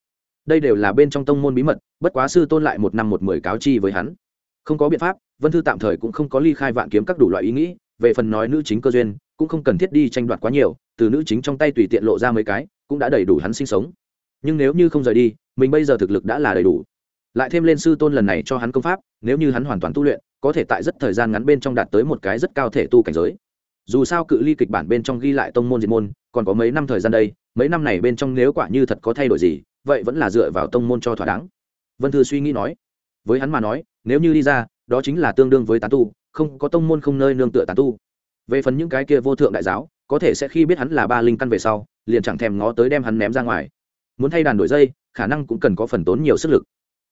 Đây đều là bên trong tông môn bí mật, bất quá sư tôn lại một năm một mười cáo chi với hắn không có biện pháp, vân thư tạm thời cũng không có ly khai vạn kiếm các đủ loại ý nghĩ, về phần nói nữ chính cơ duyên, cũng không cần thiết đi tranh đoạt quá nhiều, từ nữ chính trong tay tùy tiện lộ ra mấy cái, cũng đã đầy đủ hắn sinh sống. Nhưng nếu như không rời đi, mình bây giờ thực lực đã là đầy đủ. Lại thêm lên sư tôn lần này cho hắn công pháp, nếu như hắn hoàn toàn tu luyện, có thể tại rất thời gian ngắn bên trong đạt tới một cái rất cao thể tu cảnh giới. Dù sao cự ly kịch bản bên trong ghi lại tông môn diệt môn, còn có mấy năm thời gian đây, mấy năm này bên trong nếu quả như thật có thay đổi gì, vậy vẫn là dựa vào tông môn cho thỏa đáng. Vân thư suy nghĩ nói. Với hắn mà nói nếu như đi ra, đó chính là tương đương với tán tu, không có tông môn không nơi nương tựa tán tu. Về phần những cái kia vô thượng đại giáo, có thể sẽ khi biết hắn là ba linh căn về sau, liền chẳng thèm ngó tới đem hắn ném ra ngoài. Muốn thay đàn đổi dây, khả năng cũng cần có phần tốn nhiều sức lực.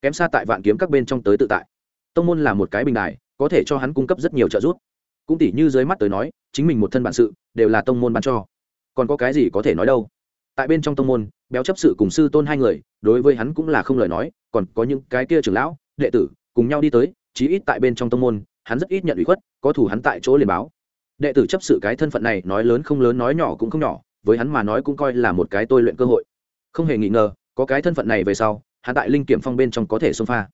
Kém xa tại vạn kiếm các bên trong tới tự tại. Tông môn là một cái bình đài, có thể cho hắn cung cấp rất nhiều trợ giúp. Cũng tỉ như dưới mắt tới nói, chính mình một thân bản sự, đều là tông môn ban cho. Còn có cái gì có thể nói đâu? Tại bên trong tông môn, béo chấp sự cùng sư tôn hai người, đối với hắn cũng là không lời nói, còn có những cái kia trưởng lão, đệ tử cùng nhau đi tới, chí ít tại bên trong tông môn, hắn rất ít nhận ủy khuất, có thủ hắn tại chỗ liền báo. Đệ tử chấp sự cái thân phận này nói lớn không lớn, nói nhỏ cũng không nhỏ, với hắn mà nói cũng coi là một cái tôi luyện cơ hội. Không hề nghi ngờ, có cái thân phận này về sau, hắn tại linh kiểm phong bên trong có thể xông pha.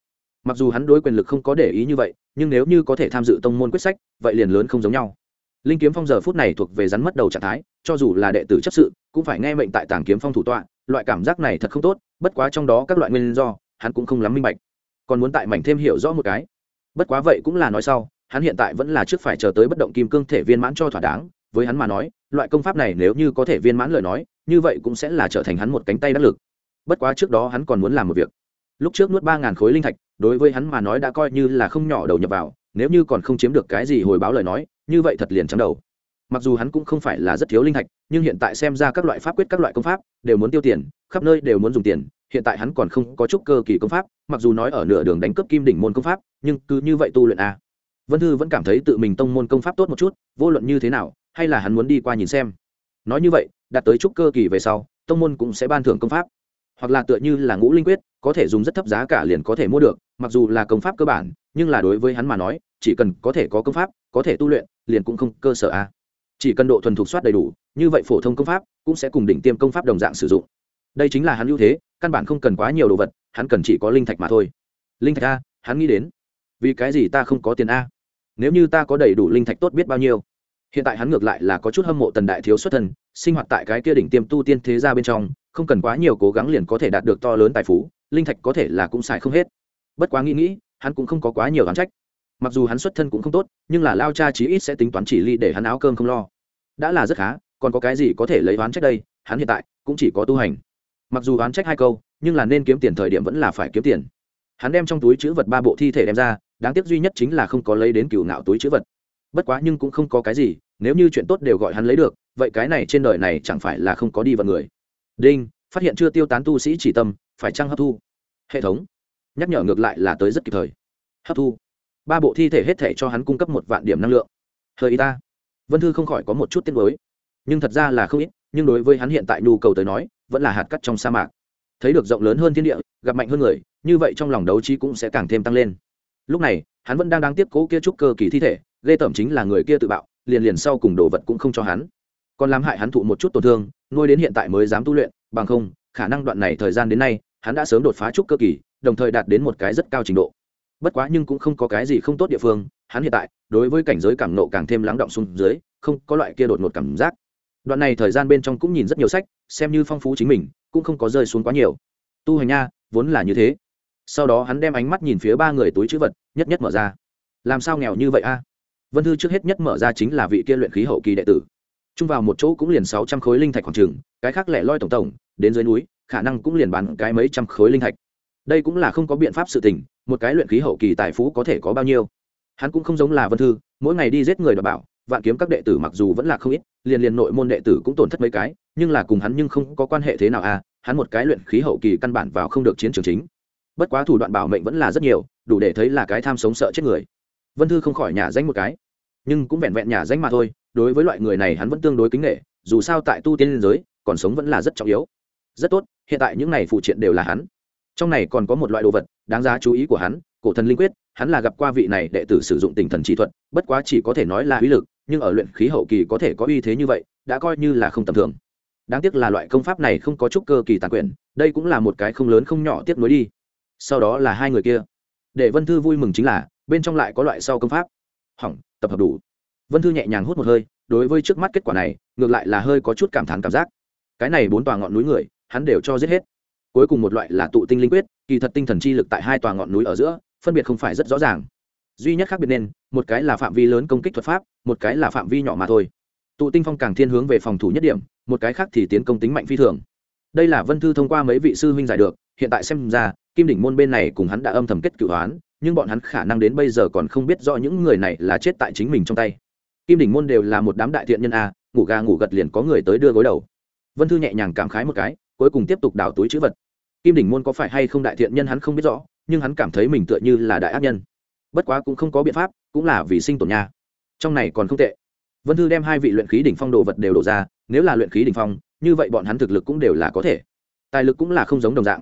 Mặc dù hắn đối quyền lực không có để ý như vậy, nhưng nếu như có thể tham dự tông môn quyết sách, vậy liền lớn không giống nhau. Linh kiếm phong giờ phút này thuộc về rắn mất đầu trạng thái, cho dù là đệ tử chấp sự, cũng phải nghe mệnh tại tàng kiếm phong thủ tọa, loại cảm giác này thật không tốt, bất quá trong đó các loại nguyên do, hắn cũng không lắm minh bạch còn muốn tại mảnh thêm hiểu rõ một cái. Bất quá vậy cũng là nói sau, hắn hiện tại vẫn là trước phải chờ tới bất động kim cương thể viên mãn cho thỏa đáng, với hắn mà nói, loại công pháp này nếu như có thể viên mãn lời nói, như vậy cũng sẽ là trở thành hắn một cánh tay đắc lực. Bất quá trước đó hắn còn muốn làm một việc. Lúc trước nuốt ba ngàn khối linh thạch, đối với hắn mà nói đã coi như là không nhỏ đầu nhập vào, nếu như còn không chiếm được cái gì hồi báo lời nói, như vậy thật liền trắng đầu. Mặc dù hắn cũng không phải là rất thiếu linh thạch, nhưng hiện tại xem ra các loại pháp quyết các loại công pháp đều muốn tiêu tiền, khắp nơi đều muốn dùng tiền hiện tại hắn còn không có chút cơ kỳ công pháp, mặc dù nói ở nửa đường đánh cướp kim đỉnh môn công pháp, nhưng cứ như vậy tu luyện a vân thư vẫn cảm thấy tự mình tông môn công pháp tốt một chút, vô luận như thế nào, hay là hắn muốn đi qua nhìn xem. Nói như vậy, đạt tới chút cơ kỳ về sau, tông môn cũng sẽ ban thưởng công pháp. Hoặc là tựa như là ngũ linh quyết, có thể dùng rất thấp giá cả liền có thể mua được, mặc dù là công pháp cơ bản, nhưng là đối với hắn mà nói, chỉ cần có thể có công pháp, có thể tu luyện, liền cũng không cơ sở a chỉ cần độ thuần thục soát đầy đủ, như vậy phổ thông công pháp, cũng sẽ cùng đỉnh tiêm công pháp đồng dạng sử dụng. Đây chính là hắn ưu thế căn bản không cần quá nhiều đồ vật, hắn cần chỉ có linh thạch mà thôi. Linh thạch a, hắn nghĩ đến. Vì cái gì ta không có tiền a? Nếu như ta có đầy đủ linh thạch tốt biết bao nhiêu? Hiện tại hắn ngược lại là có chút hâm mộ tần đại thiếu xuất thân sinh hoạt tại cái kia đỉnh tiêm tu tiên thế gia bên trong, không cần quá nhiều cố gắng liền có thể đạt được to lớn tài phú, linh thạch có thể là cũng xài không hết. Bất quá nghĩ nghĩ, hắn cũng không có quá nhiều hắn trách. Mặc dù hắn xuất thân cũng không tốt, nhưng là lao cha chí ít sẽ tính toán chỉ ly để hắn áo cơm không lo. Đã là rất khá, còn có cái gì có thể lấy oán trách đây, hắn hiện tại cũng chỉ có tu hành mặc dù oán trách hai câu, nhưng là nên kiếm tiền thời điểm vẫn là phải kiếm tiền. Hắn đem trong túi chữ vật ba bộ thi thể đem ra, đáng tiếc duy nhất chính là không có lấy đến cựu ngạo túi chữ vật. Bất quá nhưng cũng không có cái gì, nếu như chuyện tốt đều gọi hắn lấy được, vậy cái này trên đời này chẳng phải là không có đi vào người. Đinh, phát hiện chưa tiêu tán tu sĩ chỉ tâm, phải trăng hấp thu? Hệ thống. Nhắc nhở ngược lại là tới rất kịp thời. Hấp thu. Ba bộ thi thể hết thể cho hắn cung cấp một vạn điểm năng lượng. Hơi y ta. Vân thư không khỏi có một chút tiếc nuối. Nhưng thật ra là không ít, nhưng đối với hắn hiện tại nhu cầu tới nói vẫn là hạt cắt trong sa mạc. Thấy được rộng lớn hơn thiên địa, gặp mạnh hơn người, như vậy trong lòng đấu trí cũng sẽ càng thêm tăng lên. Lúc này, hắn vẫn đang đang tiếp cố kia trúc cơ kỳ thi thể, ghê tởm chính là người kia tự bạo, liền liền sau cùng đồ vật cũng không cho hắn. Còn làm hại hắn thụ một chút tổn thương, nuôi đến hiện tại mới dám tu luyện, bằng không, khả năng đoạn này thời gian đến nay, hắn đã sớm đột phá trúc cơ kỳ, đồng thời đạt đến một cái rất cao trình độ. Bất quá nhưng cũng không có cái gì không tốt địa phương, hắn hiện tại, đối với cảnh giới cảm nộ càng thêm lắng động xuống dưới, không có loại kia đột ngột cảm giác đoạn này thời gian bên trong cũng nhìn rất nhiều sách xem như phong phú chính mình cũng không có rơi xuống quá nhiều. Tu hành nha vốn là như thế. Sau đó hắn đem ánh mắt nhìn phía ba người túi chữ vật nhất nhất mở ra. Làm sao nghèo như vậy a? Vân thư trước hết nhất mở ra chính là vị kia luyện khí hậu kỳ đệ tử. Chung vào một chỗ cũng liền sáu trăm khối linh thạch khoảng trường, cái khác lẻ loi tổng tổng đến dưới núi khả năng cũng liền bán cái mấy trăm khối linh thạch. Đây cũng là không có biện pháp sự tình một cái luyện khí hậu kỳ tài phú có thể có bao nhiêu. Hắn cũng không giống là vân thư mỗi ngày đi giết người đ bảo vạn kiếm các đệ tử mặc dù vẫn là không ít liền liền nội môn đệ tử cũng tổn thất mấy cái, nhưng là cùng hắn nhưng không có quan hệ thế nào à hắn một cái luyện khí hậu kỳ căn bản vào không được chiến trường chính. Bất quá thủ đoạn bảo mệnh vẫn là rất nhiều, đủ để thấy là cái tham sống sợ chết người. Vân thư không khỏi nhà danh một cái, nhưng cũng vẹn vẹn nhà danh mà thôi, đối với loại người này hắn vẫn tương đối kính nghệ dù sao tại tu tiên liên giới, còn sống vẫn là rất trọng yếu. Rất tốt, hiện tại những này phụ triện đều là hắn. Trong này còn có một loại đồ vật, đáng giá chú ý của hắn, cổ thần linh quyết, hắn là gặp qua vị này đệ tử sử dụng tình thần chỉ thuật, bất quá chỉ có thể nói là uy lực nhưng ở luyện khí hậu kỳ có thể có uy thế như vậy, đã coi như là không tầm thường. Đáng tiếc là loại công pháp này không có chút cơ kỳ tàn quyền đây cũng là một cái không lớn không nhỏ tiếp nối đi. Sau đó là hai người kia. Để vân thư vui mừng chính là, bên trong lại có loại sau công pháp. Hỏng, tập hợp đủ. Vân thư nhẹ nhàng hút một hơi, đối với trước mắt kết quả này, ngược lại là hơi có chút cảm thán cảm giác. Cái này bốn tòa ngọn núi người, hắn đều cho giết hết. Cuối cùng một loại là tụ tinh linh quyết, kỳ thật tinh thần chi lực tại hai tòa ngọn núi ở giữa, phân biệt không phải rất rõ ràng duy nhất khác biệt nên, một cái là phạm vi lớn công kích thuật pháp, một cái là phạm vi nhỏ mà thôi. Tụ tinh phong càng thiên hướng về phòng thủ nhất điểm, một cái khác thì tiến công tính mạnh phi thường. Đây là vân thư thông qua mấy vị sư huynh giải được, hiện tại xem ra, kim đỉnh môn bên này cùng hắn đã âm thầm kết cửu hoán, nhưng bọn hắn khả năng đến bây giờ còn không biết rõ những người này là chết tại chính mình trong tay. Kim đỉnh môn đều là một đám đại thiện nhân a, ngủ gà ngủ gật liền có người tới đưa gối đầu. Vân thư nhẹ nhàng cảm khái một cái, cuối cùng tiếp tục đào túi chữ vật. Kim đỉnh môn có phải hay không đại thiện nhân hắn không biết rõ, nhưng hắn cảm thấy mình tựa như là đại ác nhân bất quá cũng không có biện pháp, cũng là vì sinh tồn nha. Trong này còn không tệ. Vân thư đem hai vị luyện khí đỉnh phong đồ vật đều đổ ra, nếu là luyện khí đỉnh phong, như vậy bọn hắn thực lực cũng đều là có thể. Tài lực cũng là không giống đồng dạng.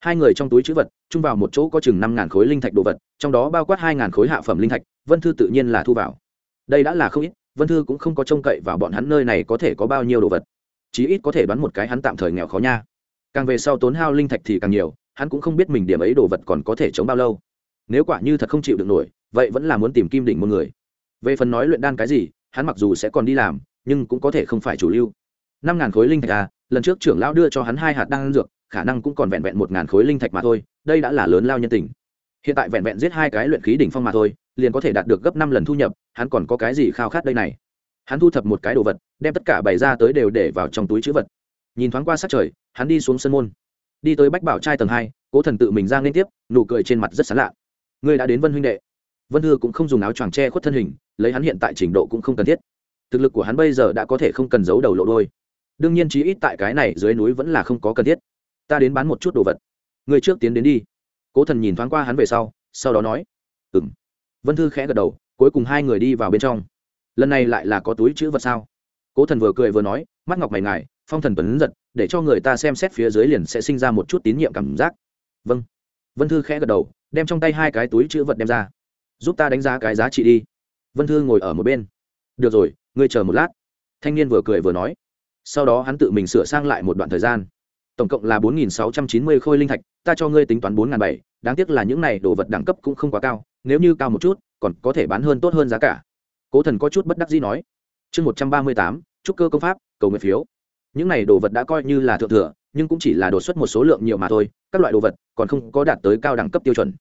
Hai người trong túi chữ vật, chung vào một chỗ có chừng năm ngàn khối linh thạch đồ vật, trong đó bao quát hai ngàn khối hạ phẩm linh thạch, vân thư tự nhiên là thu vào. Đây đã là không ít, vân thư cũng không có trông cậy vào bọn hắn nơi này có thể có bao nhiêu đồ vật. Chí ít có thể đoán một cái hắn tạm thời nghèo khó nha. Càng về sau tốn hao linh thạch thì càng nhiều, hắn cũng không biết mình điểm ấy đồ vật còn có thể chống bao lâu nếu quả như thật không chịu được nổi, vậy vẫn là muốn tìm kim đỉnh một người. Về phần nói luyện đan cái gì, hắn mặc dù sẽ còn đi làm, nhưng cũng có thể không phải chủ lưu. Năm ngàn khối linh thạch à lần trước trưởng lão đưa cho hắn hai hạt đan dược, khả năng cũng còn vẹn vẹn một ngàn khối linh thạch mà thôi, đây đã là lớn lao nhân tình. Hiện tại vẹn vẹn giết hai cái luyện khí đỉnh phong mà thôi, liền có thể đạt được gấp năm lần thu nhập, hắn còn có cái gì khao khát đây này? Hắn thu thập một cái đồ vật, đem tất cả bày ra tới đều để vào trong túi chữ vật. Nhìn thoáng qua sát trời, hắn đi xuống sân môn. Đi tới bách bảo trai tầng hai, cố thần tự mình ra liên tiếp, nụ cười trên mặt rất sán lạ ngươi đã đến vân huynh đệ. Vân thư cũng không dùng áo choàng che khuất thân hình, lấy hắn hiện tại trình độ cũng không cần thiết. Thực lực của hắn bây giờ đã có thể không cần giấu đầu lộ đôi. Đương nhiên chí ít tại cái này dưới núi vẫn là không có cần thiết. Ta đến bán một chút đồ vật. Người trước tiến đến đi. Cố thần nhìn thoáng qua hắn về sau sau đó nói ừ m vân thư khẽ gật đầu, cuối cùng hai người đi vào bên trong. Lần này lại là có túi chữ vật sao? Cố thần vừa cười vừa nói, mắt ngọc mày ngài, phong thần tuấn giật, để cho người ta xem xét phía dưới liền sẽ sinh ra một chút tín nhiệm cảm giác. Vâng. Vân thư khẽ gật đầu đem trong tay hai cái túi chữ vật đem ra. Giúp ta đánh giá cái giá trị đi. Vân thư ngồi ở một bên. Được rồi, ngươi chờ một lát. Thanh niên vừa cười vừa nói. Sau đó hắn tự mình sửa sang lại một đoạn thời gian. Tổng cộng là bốn nghìn sáu trăm chín mươi khôi linh thạch, ta cho ngươi tính toán bốn n bảy, đáng tiếc là những này đồ vật đẳng cấp cũng không quá cao, nếu như cao một chút, còn có thể bán hơn tốt hơn giá cả. Cố thần có chút bất đắc dĩ nói. Chương một trăm ba mươi tám, trúc cơ công pháp, cầu nguyện phiếu. Những này đồ vật đã coi như là thượng thừa nhưng cũng chỉ là đột xuất một số lượng nhiều mà thôi, các loại đồ vật còn không có đạt tới cao đẳng cấp tiêu chuẩn.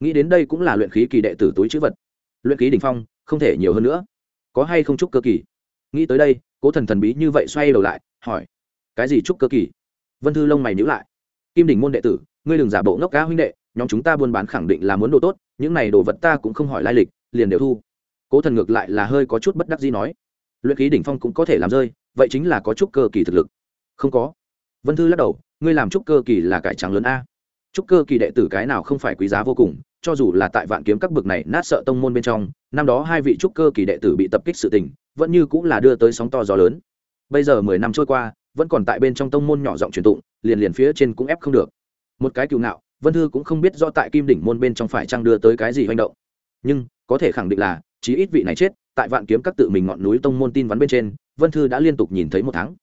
Nghĩ đến đây cũng là luyện khí kỳ đệ tử túi chữ vật. Luyện khí đ ỉ n h phong, không thể nhiều hơn nữa. Có hay không chúc cơ kỳ? Nghĩ tới đây, cố thần thần bí như vậy xoay đầu lại, hỏi. Cái gì chúc cơ kỳ? Vân thư lông mày nhữ lại. Kim đỉnh môn đệ tử, ngươi đừng giả bộ ngốc cá huynh đệ, nhóm chúng ta buôn bán khẳng định là muốn đồ tốt, những này đồ vật ta cũng không hỏi lai lịch, liền đều thu. Cố thần ngược lại là hơi có chút bất đắc gì nói. Luyện khí đỉnh phong cũng có thể làm rơi, vậy chính là có chút cơ kỳ thực lực. Không có vân thư lắc đầu, ngươi làm trúc cơ kỳ là cải trắng lớn a. Trúc cơ kỳ đệ tử cái nào không phải quý giá vô cùng, cho dù là tại vạn kiếm các bực này nát sợ tông môn bên trong, năm đó hai vị trúc cơ kỳ đệ tử bị tập kích sự tình, vẫn như cũng là đưa tới sóng to gió lớn. Bây giờ mười năm trôi qua, vẫn còn tại bên trong tông môn nhỏ giọng truyền tụng, liền liền phía trên cũng ép không được. Một cái cựu ngạo, vân thư cũng không biết do tại kim đỉnh môn bên trong phải trang đưa tới cái gì hành động. Nhưng, có thể khẳng định là, chí ít vị này chết, tại vạn kiếm các tự mình ngọn núi tông môn tin vắn bên trên, vân thư đã liên tục nhìn thấy một tháng.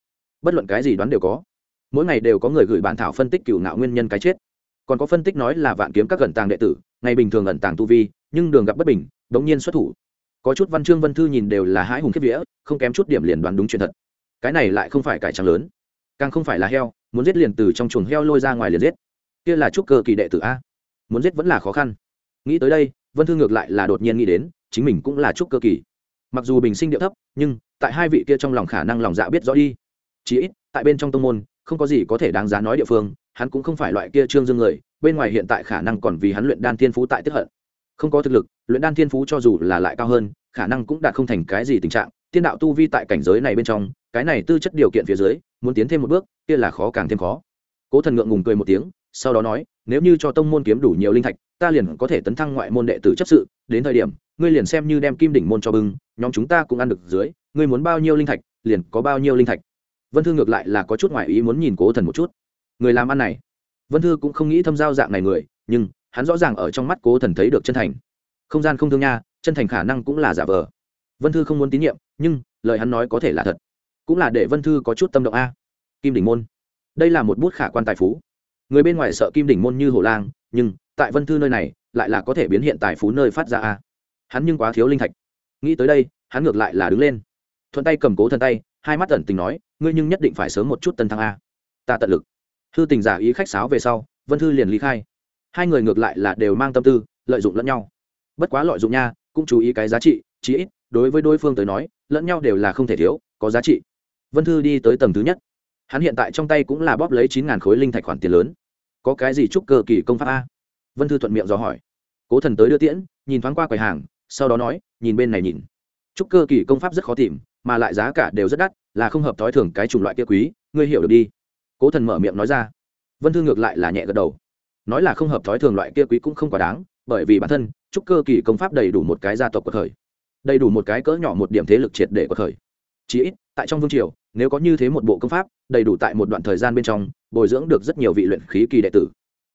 Bất luận cái gì đoán đều có mỗi ngày đều có người gửi bản thảo phân tích cựu ngạo nguyên nhân cái chết. Còn có phân tích nói là vạn kiếm các gần tàng đệ tử, ngày bình thường ẩn tàng tu vi, nhưng đường gặp bất bình, đống nhiên xuất thủ. Có chút văn chương vân thư nhìn đều là hãi hùng kiếp vía, không kém chút điểm liền đoán đúng chuyện thật. Cái này lại không phải cải trắng lớn, càng không phải là heo, muốn giết liền từ trong chuồng heo lôi ra ngoài liền giết. Kia là trúc cơ kỳ đệ tử a. Muốn giết vẫn là khó khăn. Nghĩ tới đây, vân thư ngược lại là đột nhiên nghĩ đến, chính mình cũng là trúc cơ kỳ. Mặc dù bình sinh điệu thấp, nhưng, tại hai vị kia trong lòng khả năng lòng dạ biết rõ đi. Chí ít, tại bên trong tông môn không có gì có thể đáng giá nói địa phương, hắn cũng không phải loại kia trương dương người, bên ngoài hiện tại khả năng còn vì hắn luyện đan thiên phú tại tiếp hận. Không có thực lực, luyện đan thiên phú cho dù là lại cao hơn, khả năng cũng đạt không thành cái gì tình trạng. Tiên đạo tu vi tại cảnh giới này bên trong, cái này tư chất điều kiện phía dưới, muốn tiến thêm một bước, kia là khó càng thêm khó. Cố thần ngượng ngùng cười một tiếng, sau đó nói, nếu như cho tông môn kiếm đủ nhiều linh thạch, ta liền có thể tấn thăng ngoại môn đệ tử chấp sự, đến thời điểm, ngươi liền xem như đem kim đỉnh môn cho bưng, nhóm chúng ta cũng ăn được dưới, ngươi muốn bao nhiêu linh thạch, liền có bao nhiêu linh thạch vân thư ngược lại là có chút ngoại ý muốn nhìn cố thần một chút. Người làm ăn này. Vân thư cũng không nghĩ thâm giao dạng này người, nhưng hắn rõ ràng ở trong mắt cố thần thấy được chân thành. Không gian không thương nha, chân thành khả năng cũng là giả vờ. Vân thư không muốn tín nhiệm, nhưng lời hắn nói có thể là thật. Cũng là để vân thư có chút tâm động a. Kim đỉnh môn. Đây là một bút khả quan tài phú. Người bên ngoài sợ kim đỉnh môn như hổ lang, nhưng tại vân thư nơi này lại là có thể biến hiện tài phú nơi phát ra a. Hắn nhưng quá thiếu linh thạch. Nghĩ tới đây, hắn ngược lại là đứng lên. Thuận tay cầm cố thần tay hai mắt ẩn tình nói, ngươi nhưng nhất định phải sớm một chút tân thăng a. Ta tận lực. Hư tình giả ý khách sáo về sau, vân thư liền ly khai. Hai người ngược lại là đều mang tâm tư, lợi dụng lẫn nhau. Bất quá lợi dụng nha, cũng chú ý cái giá trị, chí ít, đối với đối phương tới nói, lẫn nhau đều là không thể thiếu, có giá trị. Vân thư đi tới tầng thứ nhất. Hắn hiện tại trong tay cũng là bóp lấy chín ngàn khối linh thạch khoản tiền lớn. Có cái gì chúc cơ kỳ công pháp a? Vân thư thuận miệng dò hỏi. Cố thần tới đưa tiễn, nhìn thoáng qua quầy hàng, sau đó nói, nhìn bên này nhìn. Chúc cơ kỳ công pháp rất khó tìm mà lại giá cả đều rất đắt là không hợp thói thường cái chủng loại kia quý ngươi hiểu được đi. Cố thần mở miệng nói ra. Vân thư ngược lại là nhẹ gật đầu. Nói là không hợp thói thường loại kia quý cũng không quá đáng bởi vì bản thân chúc cơ kỳ công pháp đầy đủ một cái gia tộc của thời, đầy đủ một cái cỡ nhỏ một điểm thế lực triệt để của thời. chí ít tại trong vương triều nếu có như thế một bộ công pháp đầy đủ tại một đoạn thời gian bên trong bồi dưỡng được rất nhiều vị luyện khí kỳ đệ tử.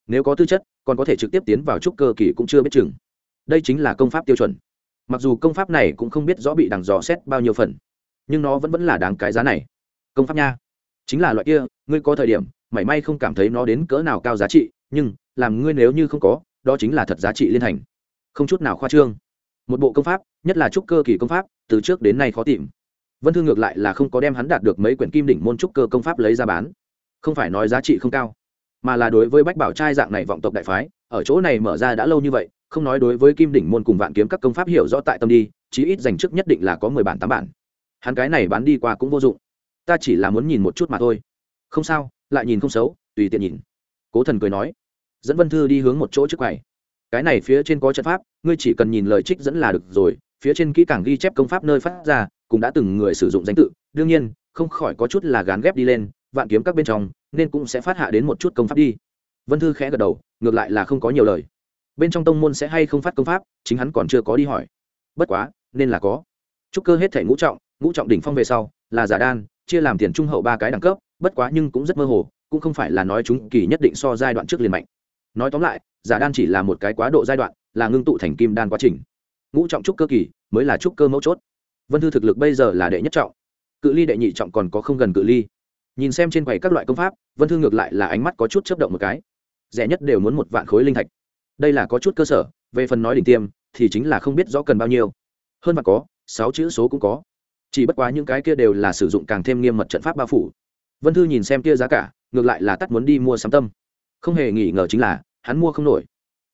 Nếu có tư chất còn có thể trực tiếp tiến vào trúc cơ kỳ cũng chưa biết chừng. Đây chính là công pháp tiêu chuẩn. Mặc dù công pháp này cũng không biết rõ bị đằng dò xét bao nhiêu phần nhưng nó vẫn vẫn là đáng cái giá này. Công pháp nha. Chính là loại kia, ngươi có thời điểm, mảy may không cảm thấy nó đến cỡ nào cao giá trị, nhưng, làm ngươi nếu như không có, đó chính là thật giá trị liên thành. Không chút nào khoa trương. Một bộ công pháp, nhất là trúc cơ kỳ công pháp, từ trước đến nay khó tìm. Vân thương ngược lại là không có đem hắn đạt được mấy quyển kim đỉnh môn trúc cơ công pháp lấy ra bán. Không phải nói giá trị không cao, mà là đối với bách bảo trai dạng này vọng tộc đại phái, ở chỗ này mở ra đã lâu như vậy, không nói đối với kim đỉnh môn cùng vạn kiếm các công pháp hiểu rõ tại tâm đi, chí ít dành trước nhất định là có mười bản tám bản hắn cái này bán đi qua cũng vô dụng. Ta chỉ là muốn nhìn một chút mà thôi. Không sao, lại nhìn không xấu, tùy tiện nhìn. Cố thần cười nói. Dẫn vân thư đi hướng một chỗ trước quầy. Cái này phía trên có trận pháp, ngươi chỉ cần nhìn lời trích dẫn là được rồi, phía trên kỹ càng ghi chép công pháp nơi phát ra, cũng đã từng người sử dụng danh tự. Đương nhiên, không khỏi có chút là gán ghép đi lên, vạn kiếm các bên trong, nên cũng sẽ phát hạ đến một chút công pháp đi. Vân thư khẽ gật đầu, ngược lại là không có nhiều lời. Bên trong tông môn sẽ hay không phát công pháp, chính hắn còn chưa có đi hỏi. Bất quá, nên là có. Trúc cơ hết thể ngũ trọng ngũ trọng đỉnh phong về sau, là giả đan, chia làm tiền trung hậu ba cái đẳng cấp, bất quá nhưng cũng rất mơ hồ, cũng không phải là nói chúng kỳ nhất định so giai đoạn trước liền mạnh. Nói tóm lại, giả đan chỉ là một cái quá độ giai đoạn, là ngưng tụ thành kim đan quá trình. Ngũ trọng trúc cơ kỳ mới là trúc cơ mấu chốt. Vân thư thực lực bây giờ là đệ nhất trọng. Cự ly đệ nhị trọng còn có không gần cự ly. Nhìn xem trên quầy các loại công pháp, vân thư ngược lại là ánh mắt có chút chấp động một cái. Rẻ nhất đều muốn một vạn khối linh thạch. Đây là có chút cơ sở, về phần nói đỉnh tiêm, thì chính là không biết rõ cần bao nhiêu. Hơn vạn có, sáu chữ số cũng có chỉ bất quá những cái kia đều là sử dụng càng thêm nghiêm mật trận pháp bao phủ. Vân thư nhìn xem kia giá cả, ngược lại là tắt muốn đi mua sắm tâm. Không hề nghi ngờ chính là, hắn mua không nổi.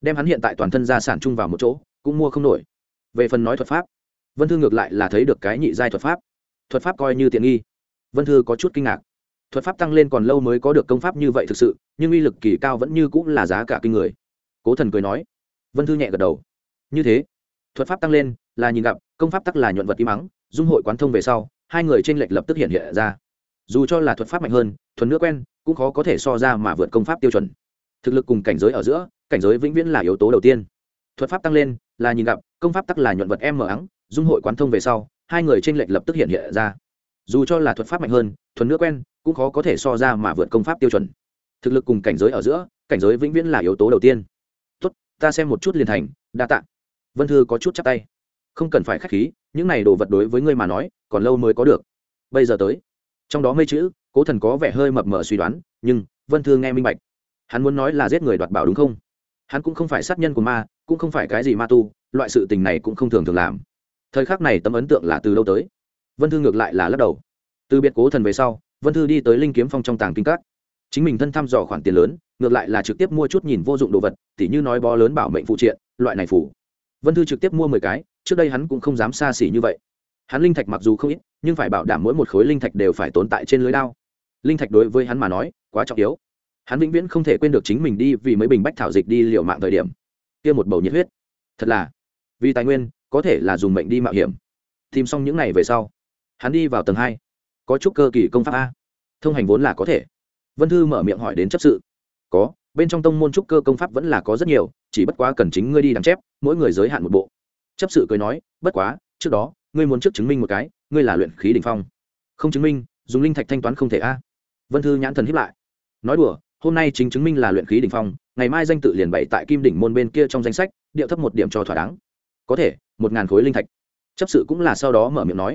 Đem hắn hiện tại toàn thân gia sản chung vào một chỗ, cũng mua không nổi. Về phần nói thuật pháp, vân thư ngược lại là thấy được cái nhị giai thuật pháp. Thuật pháp coi như tiện nghi. Vân thư có chút kinh ngạc. Thuật pháp tăng lên còn lâu mới có được công pháp như vậy thực sự, nhưng uy lực kỳ cao vẫn như cũng là giá cả kinh người. Cố thần cười nói. Vân thư nhẹ gật đầu. Như thế, thuật pháp tăng lên là nhìn gặp, công pháp tắc là nhuận vật im mắng dung hội quán thông về sau, hai người t r ê n lệch lập tức hiện hiện ra. Dù cho là thuật pháp mạnh hơn, thuần nước quen, cũng khó có thể so ra mà vượt công pháp tiêu chuẩn. Thực lực cùng cảnh giới ở giữa, cảnh giới vĩnh viễn là yếu tố đầu tiên. Thuật pháp tăng lên, là nhìn gặp, công pháp tắc là nhuận vật em mở ắng dung hội quán thông về sau, hai người t r ê n lệch lập tức hiện hiện ra. Dù cho là thuật pháp mạnh hơn, thuần nước quen, cũng khó có thể so ra mà vượt công pháp tiêu chuẩn. Thực lực cùng cảnh giới ở giữa, cảnh giới vĩnh viễn là yếu tố đầu tiên. Tốt, ta xem một chút liền thành, đa t ạ vân thư có chút chắc tay không cần phải k h á c h khí, những này đồ vật đối với ngươi mà nói, còn lâu mới có được. Bây giờ tới. Trong đó mấy chữ, cố thần có vẻ hơi mập mờ suy đoán, nhưng vân thư nghe minh bạch. Hắn muốn nói là giết người đoạt bảo đúng không? Hắn cũng không phải sát nhân của ma, cũng không phải cái gì ma tu, loại sự tình này cũng không thường thường làm. Thời khắc này tấm ấn tượng là từ lâu tới? Vân thư ngược lại là lắc đầu. Từ biệt cố thần về sau, vân thư đi tới linh kiếm phong trong tàng kinh các. Chính mình thân thăm dò khoản tiền lớn, ngược lại là trực tiếp mua chút nhìn vô dụng đồ vật, tỉ như nói bó lớn bảo mệnh phụ triện, loại này phủ vân thư trực tiếp mua mười cái trước đây hắn cũng không dám xa xỉ như vậy. Hắn linh thạch mặc dù không ít, nhưng phải bảo đảm mỗi một khối linh thạch đều phải tồn tại trên lưới đao. Linh thạch đối với hắn mà nói, quá trọng yếu. Hắn vĩnh viễn không thể quên được chính mình đi vì mấy bình bách thảo dịch đi liệu mạng thời điểm. Kia một bầu nhiệt huyết. Thật là, vì tài nguyên, có thể là dùng mệnh đi mạo hiểm. Tìm xong những này về sau, hắn đi vào tầng hai. Có chút cơ kỳ công pháp a. Thông hành vốn là có thể. Vân thư mở miệng hỏi đến chấp sự. Có, bên trong tông môn trúc cơ công pháp vẫn là có rất nhiều, chỉ bất quá cần chính ngươi đi đằng chép, mỗi người giới hạn một bộ chấp sự cười nói, bất quá, trước đó, ngươi muốn trước chứng minh một cái, ngươi là luyện khí đ ỉ n h phong. Không chứng minh, dùng linh thạch thanh toán không thể a. Vân thư nhãn thần hiếp lại. Nói đùa, hôm nay chính chứng minh là luyện khí đ ỉ n h phong, ngày mai danh tự liền bày tại kim đỉnh môn bên kia trong danh sách điệu thấp một điểm cho thỏa đáng. Có thể, một ngàn khối linh thạch. Chấp sự cũng là sau đó mở miệng nói.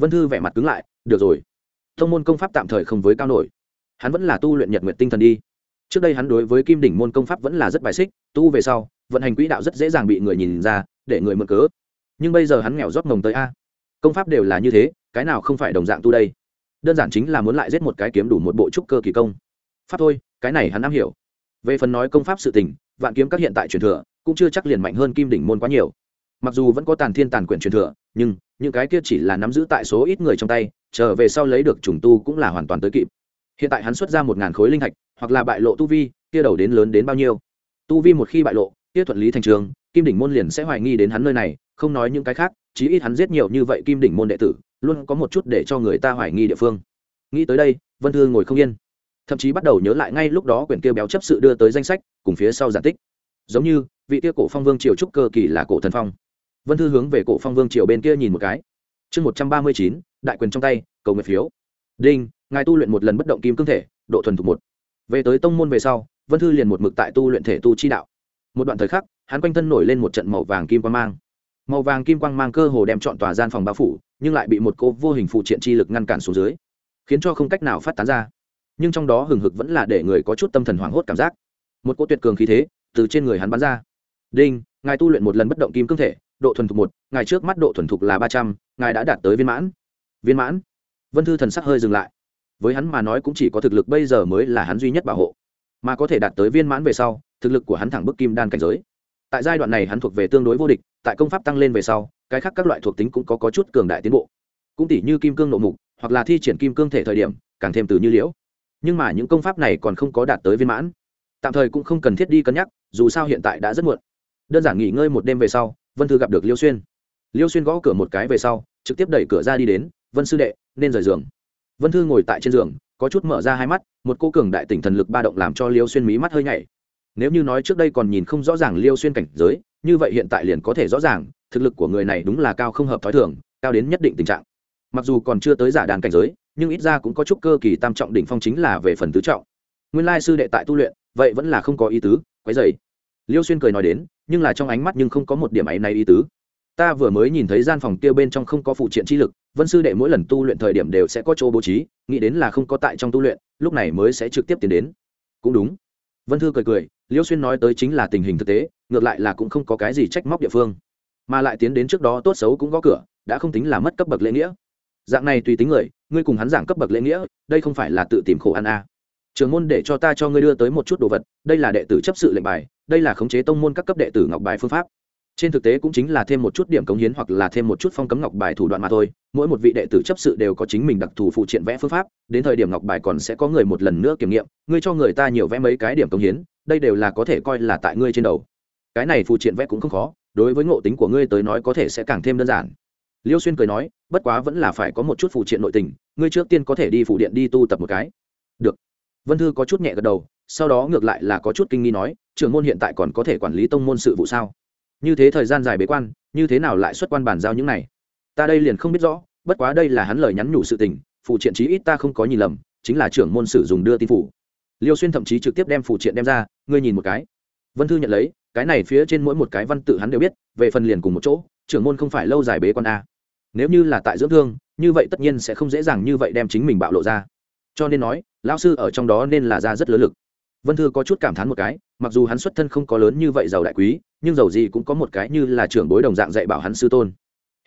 Vân thư vẻ mặt cứng lại, được rồi. Thông môn công pháp tạm thời không với cao nổi. Hắn vẫn là tu luyện nhật nguyện tinh thần đi. Trước đây hắn đối với kim đỉnh môn công pháp vẫn là rất bài xích, tu về sau, vận hành quỹ đạo rất dễ dàng bị người nhìn ra để người mượn cớ. Nhưng bây giờ hắn nghèo rót mồng tới a. Công pháp đều là như thế, cái nào không phải đồng dạng tu đây? Đơn giản chính là muốn lại giết một cái kiếm đủ một bộ trúc cơ kỳ công. Pháp thôi, cái này hắn am hiểu. Về phần nói công pháp sự tình, vạn kiếm các hiện tại truyền thừa, cũng chưa chắc liền mạnh hơn kim đỉnh môn quá nhiều. Mặc dù vẫn có tàn thiên tàn quyển truyền thừa, nhưng những cái kia chỉ là nắm giữ tại số ít người trong tay trở về sau lấy được trùng tu cũng là hoàn toàn tới kịp. Hiện tại hắn xuất ra một ngàn khối linh thạch hoặc là bại lộ tu vi, kia đầu đến lớn đến bao nhiêu? Tu vi một khi bại lộ, kia thuận lý thành trường kim đỉnh môn liền sẽ hoài nghi đến hắn nơi này, không nói những cái khác, chí ít hắn giết nhiều như vậy kim đỉnh môn đệ tử, luôn có một chút để cho người ta hoài nghi địa phương. Nghĩ tới đây, vân thư ngồi không yên. Thậm chí bắt đầu nhớ lại ngay lúc đó quyển kia béo chấp sự đưa tới danh sách, cùng phía sau giản tích. Giống như, vị kia cổ phong vương triều trúc cơ kỳ là cổ thần phong. Vân thư hướng về cổ phong vương triều bên kia nhìn một cái. Chương một trăm ba mươi chín, đại quyền trong tay, cầu nguyện phiếu. Đinh, ngài tu luyện một lần bất động kim cương thể, độ thuần thục một. Về tới tông môn về sau, vân thư liền một mực tại tu luyện thể tu chi đạo. Một đoạn thời khắc hắn quanh thân nổi lên một trận màu vàng kim quang mang. Màu vàng kim quang mang cơ hồ đem chọn tòa gian phòng bao phủ, nhưng lại bị một cô vô hình phụ triện chi lực ngăn cản xuống dưới, khiến cho không cách nào phát tán ra. Nhưng trong đó hừng hực vẫn là để người có chút tâm thần hoảng hốt cảm giác. Một cô tuyệt cường khí thế từ trên người hắn bắn ra. Đinh, ngài tu luyện một lần bất động kim cương thể, độ thuần thục một, ngài trước mắt độ thuần thục là ba trăm, ngài đã đạt tới viên mãn. Viên mãn? Vân thư thần sắc hơi dừng lại. Với hắn mà nói cũng chỉ có thực lực bây giờ mới là hắn duy nhất bảo hộ. Mà có thể đạt tới viên mãn về sau, thực lực của hắn thẳng bức kim đan cảnh giới tại giai đoạn này hắn thuộc về tương đối vô địch tại công pháp tăng lên về sau cái khác các loại thuộc tính cũng có, có chút cường đại tiến bộ. Cũng tỷ như kim cương nộ mục hoặc là thi triển kim cương thể thời điểm càng thêm từ như liễu. Nhưng mà những công pháp này còn không có đạt tới viên mãn. Tạm thời cũng không cần thiết đi cân nhắc dù sao hiện tại đã rất muộn. Đơn giản nghỉ ngơi một đêm về sau vân thư gặp được liêu xuyên. Liêu xuyên gõ cửa một cái về sau trực tiếp đẩy cửa ra đi đến vân sư đệ nên rời giường. Vân thư ngồi tại trên giường có chút mở ra hai mắt một cô cường đại tỉnh thần lực ba động làm cho liêu xuyên mí mắt hơi nhảy nếu như nói trước đây còn nhìn không rõ ràng liêu xuyên cảnh giới, như vậy hiện tại liền có thể rõ ràng, thực lực của người này đúng là cao không hợp t h ó i thường, cao đến nhất định tình trạng. Mặc dù còn chưa tới giả đàn cảnh giới, nhưng ít ra cũng có chút cơ kỳ tam trọng đỉnh phong chính là về phần tứ trọng. Nguyên lai sư đệ tại tu luyện, vậy vẫn là không có ý tứ quái dày liêu xuyên cười nói đến, nhưng là trong ánh mắt nhưng không có một điểm ấy này ý tứ. Ta vừa mới nhìn thấy gian phòng tiêu bên trong không có phụ triện chi lực, vân sư đệ mỗi lần tu luyện thời điểm đều sẽ có chỗ bố trí, nghĩ đến là không có tại trong tu luyện, lúc này mới sẽ trực tiếp tiến đến. Cũng đúng. Vân thư cười cười liêu xuyên nói tới chính là tình hình thực tế, ngược lại là cũng không có cái gì trách móc địa phương. Mà lại tiến đến trước đó tốt xấu cũng có cửa, đã không tính là mất cấp bậc lễ nghĩa. Dạng này tùy tính người, ngươi cùng hắn giảng cấp bậc lễ nghĩa, đây không phải là tự tìm khổ ăn a à. trường môn để cho ta cho ngươi đưa tới một chút đồ vật, đây là đệ tử chấp sự lệnh bài, đây là khống chế tông môn các cấp đệ tử ngọc bài phương pháp. Trên thực tế cũng chính là thêm một chút điểm cống hiến hoặc là thêm một chút phong cấm ngọc bài thủ đoạn mà thôi, mỗi một vị đệ tử chấp sự đều có chính mình đặc thù phụ triện vẽ phương pháp, đến thời điểm ngọc bài còn sẽ có người một lần nữa kiểm nghiệm, ngươi cho người ta nhiều vẽ mấy cái điểm cống hiến đây đều là có thể coi là tại ngươi trên đầu. Cái này phụ triện vẽ cũng không khó, đối với ngộ tính của ngươi tới nói có thể sẽ càng thêm đơn giản. Liêu xuyên cười nói, bất quá vẫn là phải có một chút phụ triện nội tình, ngươi trước tiên có thể đi phụ điện đi tu tập một cái. Được. Vân thư có chút nhẹ gật đầu, sau đó ngược lại là có chút kinh nghi nói, trưởng môn hiện tại còn có thể quản lý tông môn sự vụ sao? Như thế thời gian dài bế quan, như thế nào lại xuất quan bàn giao những này? Ta đây liền không biết rõ, bất quá đây là hắn lời nhắn nhủ sự tình phụ triện chí ít ta không có nhìn lầm, chính là trưởng môn sử dùng đưa tin phủ liêu xuyên thậm chí trực tiếp đem phụ triện đem ra, ngươi nhìn một cái. Vân thư nhận lấy, cái này phía trên mỗi một cái văn tự hắn đều biết, về phần liền cùng một chỗ, trưởng môn không phải lâu dài bế quan a. Nếu như là tại dưỡng thương, như vậy tất nhiên sẽ không dễ dàng như vậy đem chính mình bạo lộ ra. Cho nên nói, lão sư ở trong đó nên là ra rất lớn lực. Vân thư có chút cảm thán một cái, mặc dù hắn xuất thân không có lớn như vậy giàu đại quý, nhưng giàu gì cũng có một cái như là trưởng bối đồng dạng dạy bảo hắn sư tôn.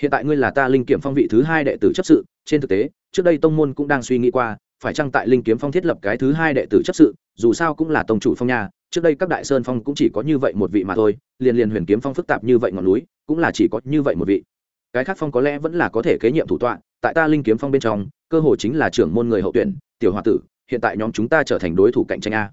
Hiện tại ngươi là ta linh kiểm phong vị thứ hai đệ tử chấp sự, trên thực tế, trước đây tông môn cũng đang suy nghĩ qua phải chăng tại linh kiếm phong thiết lập cái thứ hai đệ tử chấp sự, dù sao cũng là tông chủ phong nha, trước đây các đại sơn phong cũng chỉ có như vậy một vị mà thôi, liền liền huyền kiếm phong phức tạp như vậy ngọn núi, cũng là chỉ có như vậy một vị. Cái khác phong có lẽ vẫn là có thể kế nhiệm thủ tọa, tại ta linh kiếm phong bên trong, cơ hội chính là trưởng môn người hậu tuyển, tiểu hoa tử, hiện tại nhóm chúng ta trở thành đối thủ cạnh tranh a.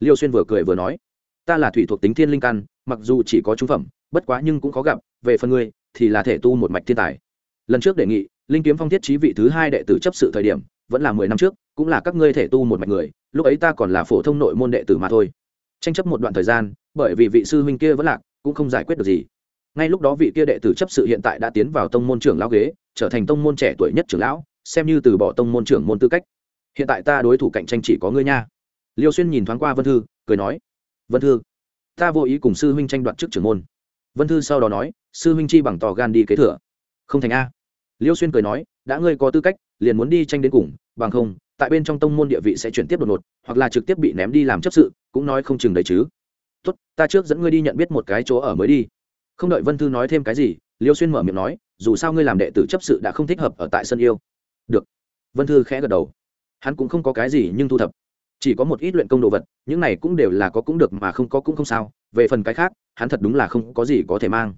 Liêu xuyên vừa cười vừa nói, ta là thủy thuộc tính thiên linh căn, mặc dù chỉ có trung phẩm, bất quá nhưng cũng khó gặp, về phần ngươi, thì là thể tu một mạch thiên tài. Lần trước đề nghị, linh kiếm phong thiết trí vị thứ hai đệ tử chấp sự thời điểm vẫn là mười năm trước, cũng là các ngươi thể tu một mạch người, lúc ấy ta còn là phổ thông nội môn đệ tử mà thôi. Tranh chấp một đoạn thời gian, bởi vì vị sư huynh kia vẫn lạc, cũng không giải quyết được gì. Ngay lúc đó vị kia đệ tử chấp sự hiện tại đã tiến vào tông môn trưởng lão ghế, trở thành tông môn trẻ tuổi nhất trưởng lão, xem như từ bỏ tông môn trưởng môn tư cách. Hiện tại ta đối thủ cạnh tranh chỉ có ngươi nha. Liêu xuyên nhìn thoáng qua vân thư, cười nói, vân thư, ta vô ý cùng sư huynh tranh đoạt chức trưởng môn. Vân thư sau đó nói, sư huynh chi bằng tò gan đi kế thừa. Không thành a. Liêu xuyên cười nói, đã ngươi có tư cách liền muốn đi tranh đến cùng, bằng không, tại bên trong tông môn địa vị sẽ chuyển tiếp đột ngột, hoặc là trực tiếp bị ném đi làm chấp sự, cũng nói không chừng đấy chứ. Tốt, ta trước dẫn ngươi đi nhận biết một cái chỗ ở mới đi. Không đợi vân thư nói thêm cái gì, liêu xuyên mở miệng nói, dù sao ngươi làm đệ tử chấp sự đã không thích hợp ở tại sân yêu. Được. Vân thư khẽ gật đầu. Hắn cũng không có cái gì nhưng thu thập. Chỉ có một ít luyện công đồ vật, những này cũng đều là có cũng được mà không có cũng không sao. Về phần cái khác, hắn thật đúng là không có gì có thể mang.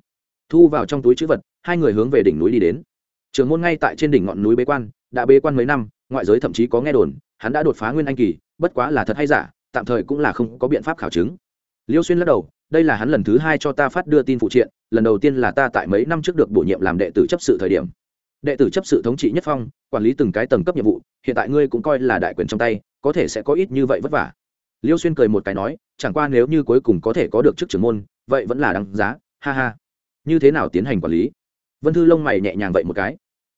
Thu vào trong túi chữ vật, hai người hướng về đỉnh núi đi đến trường môn ngay tại trên đỉnh ngọn núi bế quan, đã bế quan mấy năm, ngoại giới thậm chí có nghe đồn, hắn đã đột phá nguyên anh kỳ, bất quá là thật hay giả, tạm thời cũng là không có biện pháp khảo chứng. Liêu xuyên lắc đầu, đây là hắn lần thứ hai cho ta phát đưa tin phụ triện, lần đầu tiên là ta tại mấy năm trước được bổ nhiệm làm đệ tử chấp sự thời điểm. Đệ tử chấp sự thống trị nhất phong, quản lý từng cái tầng cấp nhiệm vụ, hiện tại ngươi cũng coi là đại quyền trong tay, có thể sẽ có ít như vậy vất vả. Liêu xuyên cười một cái nói, chẳng qua nếu như cuối cùng có thể có được chức trưởng môn, vậy vẫn là đáng giá, ha ha. Như thế nào tiến hành quản lý? Vân thư lông mày nhẹ nhàng vậy một cái.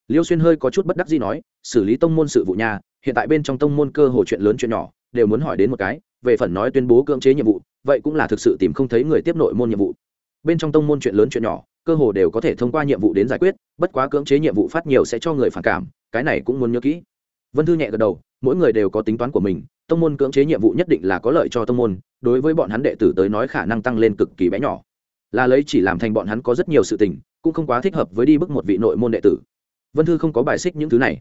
Liêu xuyên hơi có chút bất đắc gì nói, xử lý tông môn sự vụ nhà hiện tại bên trong tông môn cơ hồ chuyện lớn chuyện nhỏ, đều muốn hỏi đến một cái, về phần nói tuyên bố cưỡng chế nhiệm vụ, vậy cũng là thực sự tìm không thấy người tiếp nội môn nhiệm vụ. Bên trong tông môn chuyện lớn chuyện nhỏ, cơ hồ đều có thể thông qua nhiệm vụ đến giải quyết, bất quá cưỡng chế nhiệm vụ phát nhiều sẽ cho người phản cảm, cái này cũng muốn nhớ kỹ. Vân thư nhẹ gật đầu, mỗi người đều có tính toán của mình, tông môn cưỡng chế nhiệm vụ nhất định là có lợi cho tông môn, đối với bọn hắn đệ tử tới nói khả năng tăng lên cực kỳ bé nhỏ. Là lấy chỉ làm thành bọn hắn có rất nhiều sự tình cũng không quá thích hợp với đi bức một vị nội môn đệ tử. Vân thư không có bài xích những thứ này.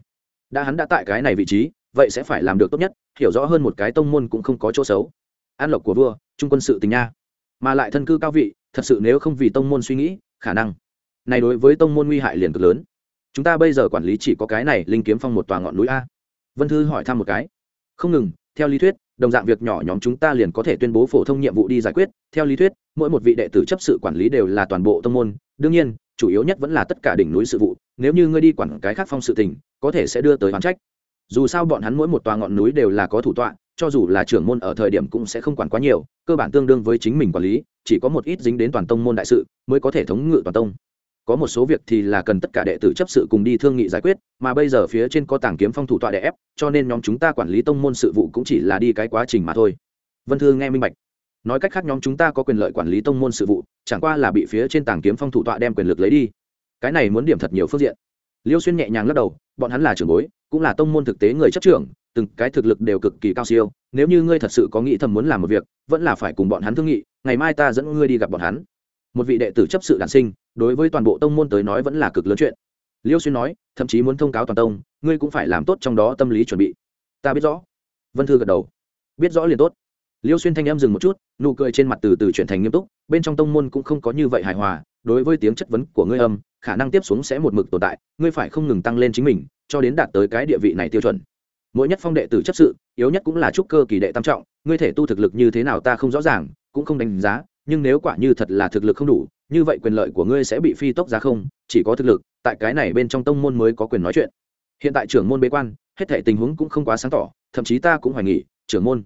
Đã hắn đã tại cái này vị trí, vậy sẽ phải làm được tốt nhất, hiểu rõ hơn một cái tông môn cũng không có chỗ xấu. An lộc của vua, trung quân sự tình nha. Mà lại thân cư cao vị, thật sự nếu không vì tông môn suy nghĩ, khả năng này đối với tông môn nguy hại liền cực lớn. Chúng ta bây giờ quản lý chỉ có cái này, linh kiếm phong một tòa ngọn núi a. Vân thư hỏi thăm một cái. Không ngừng, theo lý thuyết, đồng dạng việc nhỏ nhóm chúng ta liền có thể tuyên bố phổ thông nhiệm vụ đi giải quyết. Theo lý thuyết, mỗi một vị đệ tử chấp sự quản lý đều là toàn bộ tông môn. Đương nhiên chủ yếu nhất vẫn là tất cả đỉnh núi sự vụ, nếu như ngươi đi quản cái khác phong sự tình, có thể sẽ đưa tới hoán trách. Dù sao bọn hắn mỗi một tòa ngọn núi đều là có thủ tọa, cho dù là trưởng môn ở thời điểm cũng sẽ không quản quá nhiều, cơ bản tương đương với chính mình quản lý, chỉ có một ít dính đến toàn tông môn đại sự mới có thể thống ngự toàn tông. Có một số việc thì là cần tất cả đệ tử chấp sự cùng đi thương nghị giải quyết, mà bây giờ phía trên có tàng kiếm phong thủ tọa đẻ ép, cho nên nhóm chúng ta quản lý tông môn sự vụ cũng chỉ là đi cái quá trình mà thôi. Vân thư nghe minh bạch nói cách khác nhóm chúng ta có quyền lợi quản lý tông môn sự vụ, chẳng qua là bị phía trên tàng kiếm phong thủ tọa đem quyền lực lấy đi. Cái này muốn điểm thật nhiều phương diện. Liêu xuyên nhẹ nhàng lắc đầu, bọn hắn là trưởng bối, cũng là tông môn thực tế người chấp trưởng, từng cái thực lực đều cực kỳ cao siêu, nếu như ngươi thật sự có nghĩ thầm muốn làm một việc, vẫn là phải cùng bọn hắn thương nghị, ngày mai ta dẫn ngươi đi gặp bọn hắn. Một vị đệ tử chấp sự đản sinh, đối với toàn bộ tông môn tới nói vẫn là cực lớn chuyện. Liêu xuyên nói, thậm chí muốn thông cáo toàn tông, ngươi cũng phải làm tốt trong đó tâm lý chuẩn bị. Ta biết rõ. Vân thư gật đầu. Biết rõ liền tốt liêu xuyên thanh em dừng một chút, nụ cười trên mặt từ từ chuyển thành nghiêm túc, bên trong tông môn cũng không có như vậy hài hòa, đối với tiếng chất vấn của ngươi âm, khả năng tiếp xuống sẽ một mực tồn tại, ngươi phải không ngừng tăng lên chính mình, cho đến đạt tới cái địa vị này tiêu chuẩn. Mỗi nhất phong đệ tử chấp sự, yếu nhất cũng là trúc cơ kỳ đệ tam trọng, ngươi thể tu thực lực như thế nào ta không rõ ràng, cũng không đánh giá, nhưng nếu quả như thật là thực lực không đủ, như vậy quyền lợi của ngươi sẽ bị phi tốc giá không, chỉ có thực lực, tại cái này bên trong tông môn mới có quyền nói chuyện. Hiện tại trưởng môn bế quan, hết thể tình huống cũng không quá sáng tỏ, thậm chí ta cũng hoài nghỉ trưởng môn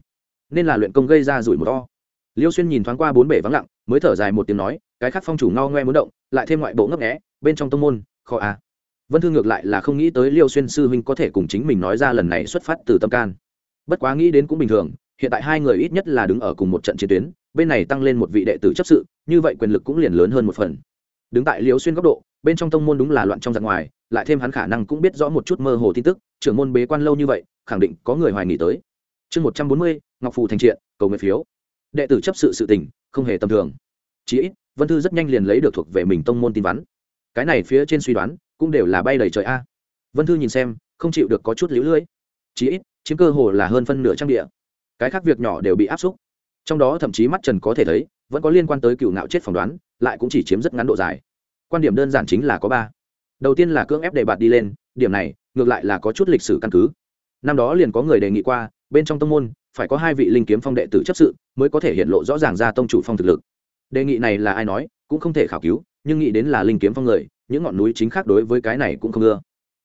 nên là luyện công gây ra rủi một to. Liêu xuyên nhìn thoáng qua bốn bể vắng lặng, mới thở dài một tiếng nói, cái khác phong chủ ngao ngoe muốn động, lại thêm ngoại bộ ngấp nghé. bên trong tông môn kho a à. vân thư ngược lại là không nghĩ tới liêu xuyên sư huynh có thể cùng chính mình nói ra lần này xuất phát từ tâm can. Bất quá nghĩ đến cũng bình thường, hiện tại hai người ít nhất là đứng ở cùng một trận chiến tuyến, bên này tăng lên một vị đệ tử chấp sự, như vậy quyền lực cũng liền lớn hơn một phần. Đứng tại liêu xuyên góc độ, bên trong tông môn đúng là loạn trong giặc ngoài, lại thêm hắn khả năng cũng biết rõ một chút mơ hồ tin tức, trưởng môn bế quan lâu như vậy, khẳng định có người hoài nghỉ tới. Chương một trăm bốn mươi ngọc phù thành triện, cầu nguyện phiếu. Đệ tử chấp sự sự tình, không hề tầm thường. Chí ít, vân thư rất nhanh liền lấy được thuộc về mình tông môn tin vắn. Cái này phía trên suy đoán, cũng đều là bay đầy trời a. Vân thư nhìn xem, không chịu được có chút lũ lưỡi. Chí ít, chiếm cơ hồ là hơn phân nửa trang địa. Cái khác việc nhỏ đều bị áp xúc. Trong đó thậm chí mắt trần có thể thấy, vẫn có liên quan tới cựu ngạo chết phỏng đoán, lại cũng chỉ chiếm rất ngắn độ dài. Quan điểm đơn giản chính là có ba. Đầu tiên là cưỡng ép đề bạt đi lên, điểm này, ngược lại là có chút lịch sử căn cứ. Năm đó liền có người đề nghị qua, bên trong tông môn phải có hai vị linh kiếm phong đệ tử chấp sự mới có thể hiện lộ rõ ràng ra tông chủ phong thực lực. Đề nghị này là ai nói, cũng không thể khảo cứu, nhưng nghĩ đến là linh kiếm phong người, những ngọn núi chính khác đối với cái này cũng không ưa.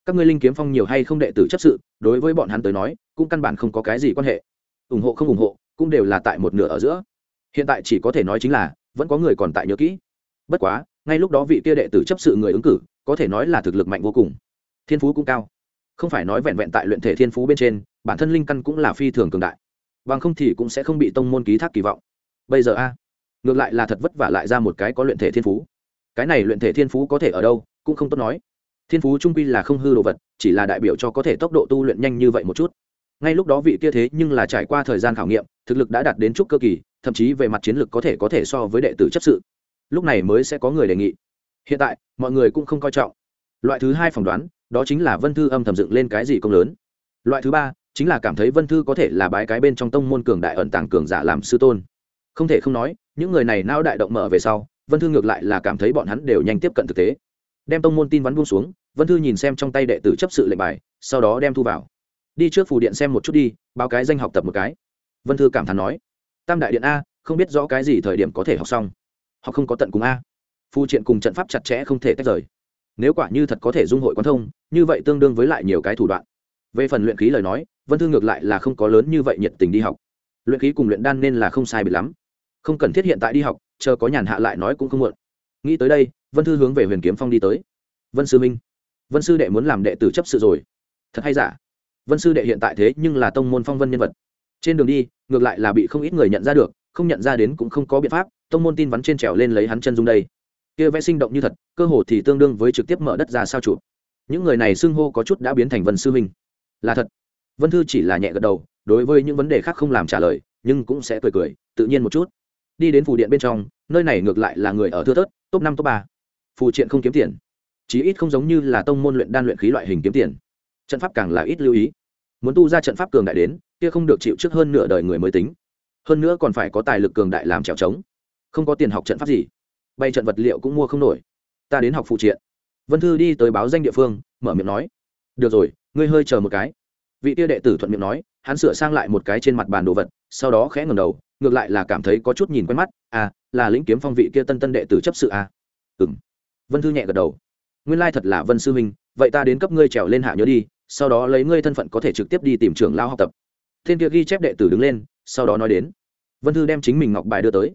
Các ngươi linh kiếm phong nhiều hay không đệ tử chấp sự, đối với bọn hắn tới nói, cũng căn bản không có cái gì quan hệ. Ủng hộ không ủng hộ, cũng đều là tại một nửa ở giữa. Hiện tại chỉ có thể nói chính là, vẫn có người còn tại nhớ kỹ. Bất quá, ngay lúc đó vị kia đệ tử chấp sự người ứng cử, có thể nói là thực lực mạnh vô cùng. Thiên phú cũng cao. Không phải nói vẹn vẹn tại luyện thể thiên phú bên trên, bản thân linh căn cũng là phi thường cường đại bằng không thì cũng sẽ không bị tông môn ký thác kỳ vọng. Bây giờ a, ngược lại là thật vất vả lại ra một cái có luyện thể thiên phú. Cái này luyện thể thiên phú có thể ở đâu, cũng không tốt nói. Thiên phú trung quy là không hư đồ vật, chỉ là đại biểu cho có thể tốc độ tu luyện nhanh như vậy một chút. Ngay lúc đó vị kia thế nhưng là trải qua thời gian khảo nghiệm, thực lực đã đạt đến chút cơ kỳ, thậm chí về mặt chiến lược có thể có thể so với đệ tử chấp sự. Lúc này mới sẽ có người đề nghị. Hiện tại, mọi người cũng không coi trọng. Loại thứ hai phỏng đoán, đó chính là vân thư âm thầm dựng lên cái gì công lớn. Loại thứ ba chính là cảm thấy vân thư có thể là bái cái bên trong tông môn cường đại ẩn tàng cường giả làm sư tôn. Không thể không nói, những người này não đại động mở về sau, vân thư ngược lại là cảm thấy bọn hắn đều nhanh tiếp cận thực tế. Đem tông môn tin vắn buông xuống, vân thư nhìn xem trong tay đệ tử chấp sự lệnh bài, sau đó đem thu vào. Đi trước phủ điện xem một chút đi, báo cái danh học tập một cái. Vân thư cảm thán nói, tam đại điện a, không biết rõ cái gì thời điểm có thể học xong. Học không có tận cùng a. Phu triện cùng trận pháp chặt chẽ không thể tách rời. Nếu quả như thật có thể dung hội quan thông, như vậy tương đương với lại nhiều cái thủ đoạn. Về phần luyện khí lời nói vân thư ngược lại là không có lớn như vậy nhiệt tình đi học. Luyện khí cùng luyện đan nên là không sai bị lắm. Không cần thiết hiện tại đi học, chờ có nhàn hạ lại nói cũng không muộn. Nghĩ tới đây, vân thư hướng về huyền kiếm phong đi tới. Vân sư minh, vân sư đệ muốn làm đệ tử chấp sự rồi. Thật hay giả? Vân sư đệ hiện tại thế nhưng là tông môn phong vân nhân vật. Trên đường đi, ngược lại là bị không ít người nhận ra được, không nhận ra đến cũng không có biện pháp, tông môn tin vắn trên trèo lên lấy hắn chân dung đây. Kia vẽ sinh động như thật, cơ hồ thì tương đương với trực tiếp mở đất ra sao chụp. Những người này xưng hô có chút đã biến thành vân sư minh. Là thật vân thư chỉ là nhẹ gật đầu, đối với những vấn đề khác không làm trả lời, nhưng cũng sẽ cười cười, tự nhiên một chút. Đi đến phủ điện bên trong, nơi này ngược lại là người ở thưa thớt, top năm, top ba. Phù triện không kiếm tiền. Chí ít không giống như là tông môn luyện đan luyện khí loại hình kiếm tiền. Trận pháp càng là ít lưu ý. Muốn tu ra trận pháp cường đại đến, kia không được chịu trước hơn nửa đời người mới tính. Hơn nữa còn phải có tài lực cường đại làm trèo trống. Không có tiền học trận pháp gì. Bay trận vật liệu cũng mua không nổi. Ta đến học phụ triện. Vân thư đi tới báo danh địa phương, mở miệng nói. Được rồi, ngươi hơi chờ một cái vị tia đệ tử thuận miệng nói, hắn sửa sang lại một cái trên mặt bàn đồ vật, sau đó khẽ ngầm đầu, ngược lại là cảm thấy có chút nhìn quen mắt à là lĩnh kiếm phong vị kia tân tân đệ tử chấp sự à? Ừ m vân thư nhẹ gật đầu. Nguyên lai thật là vân sư huynh vậy ta đến cấp ngươi trèo lên hạ nhớ đi, sau đó lấy ngươi thân phận có thể trực tiếp đi tìm trưởng lao học tập. Thiên kia ghi chép đệ tử đứng lên, sau đó nói đến. Vân thư đem chính mình ngọc bài đưa tới.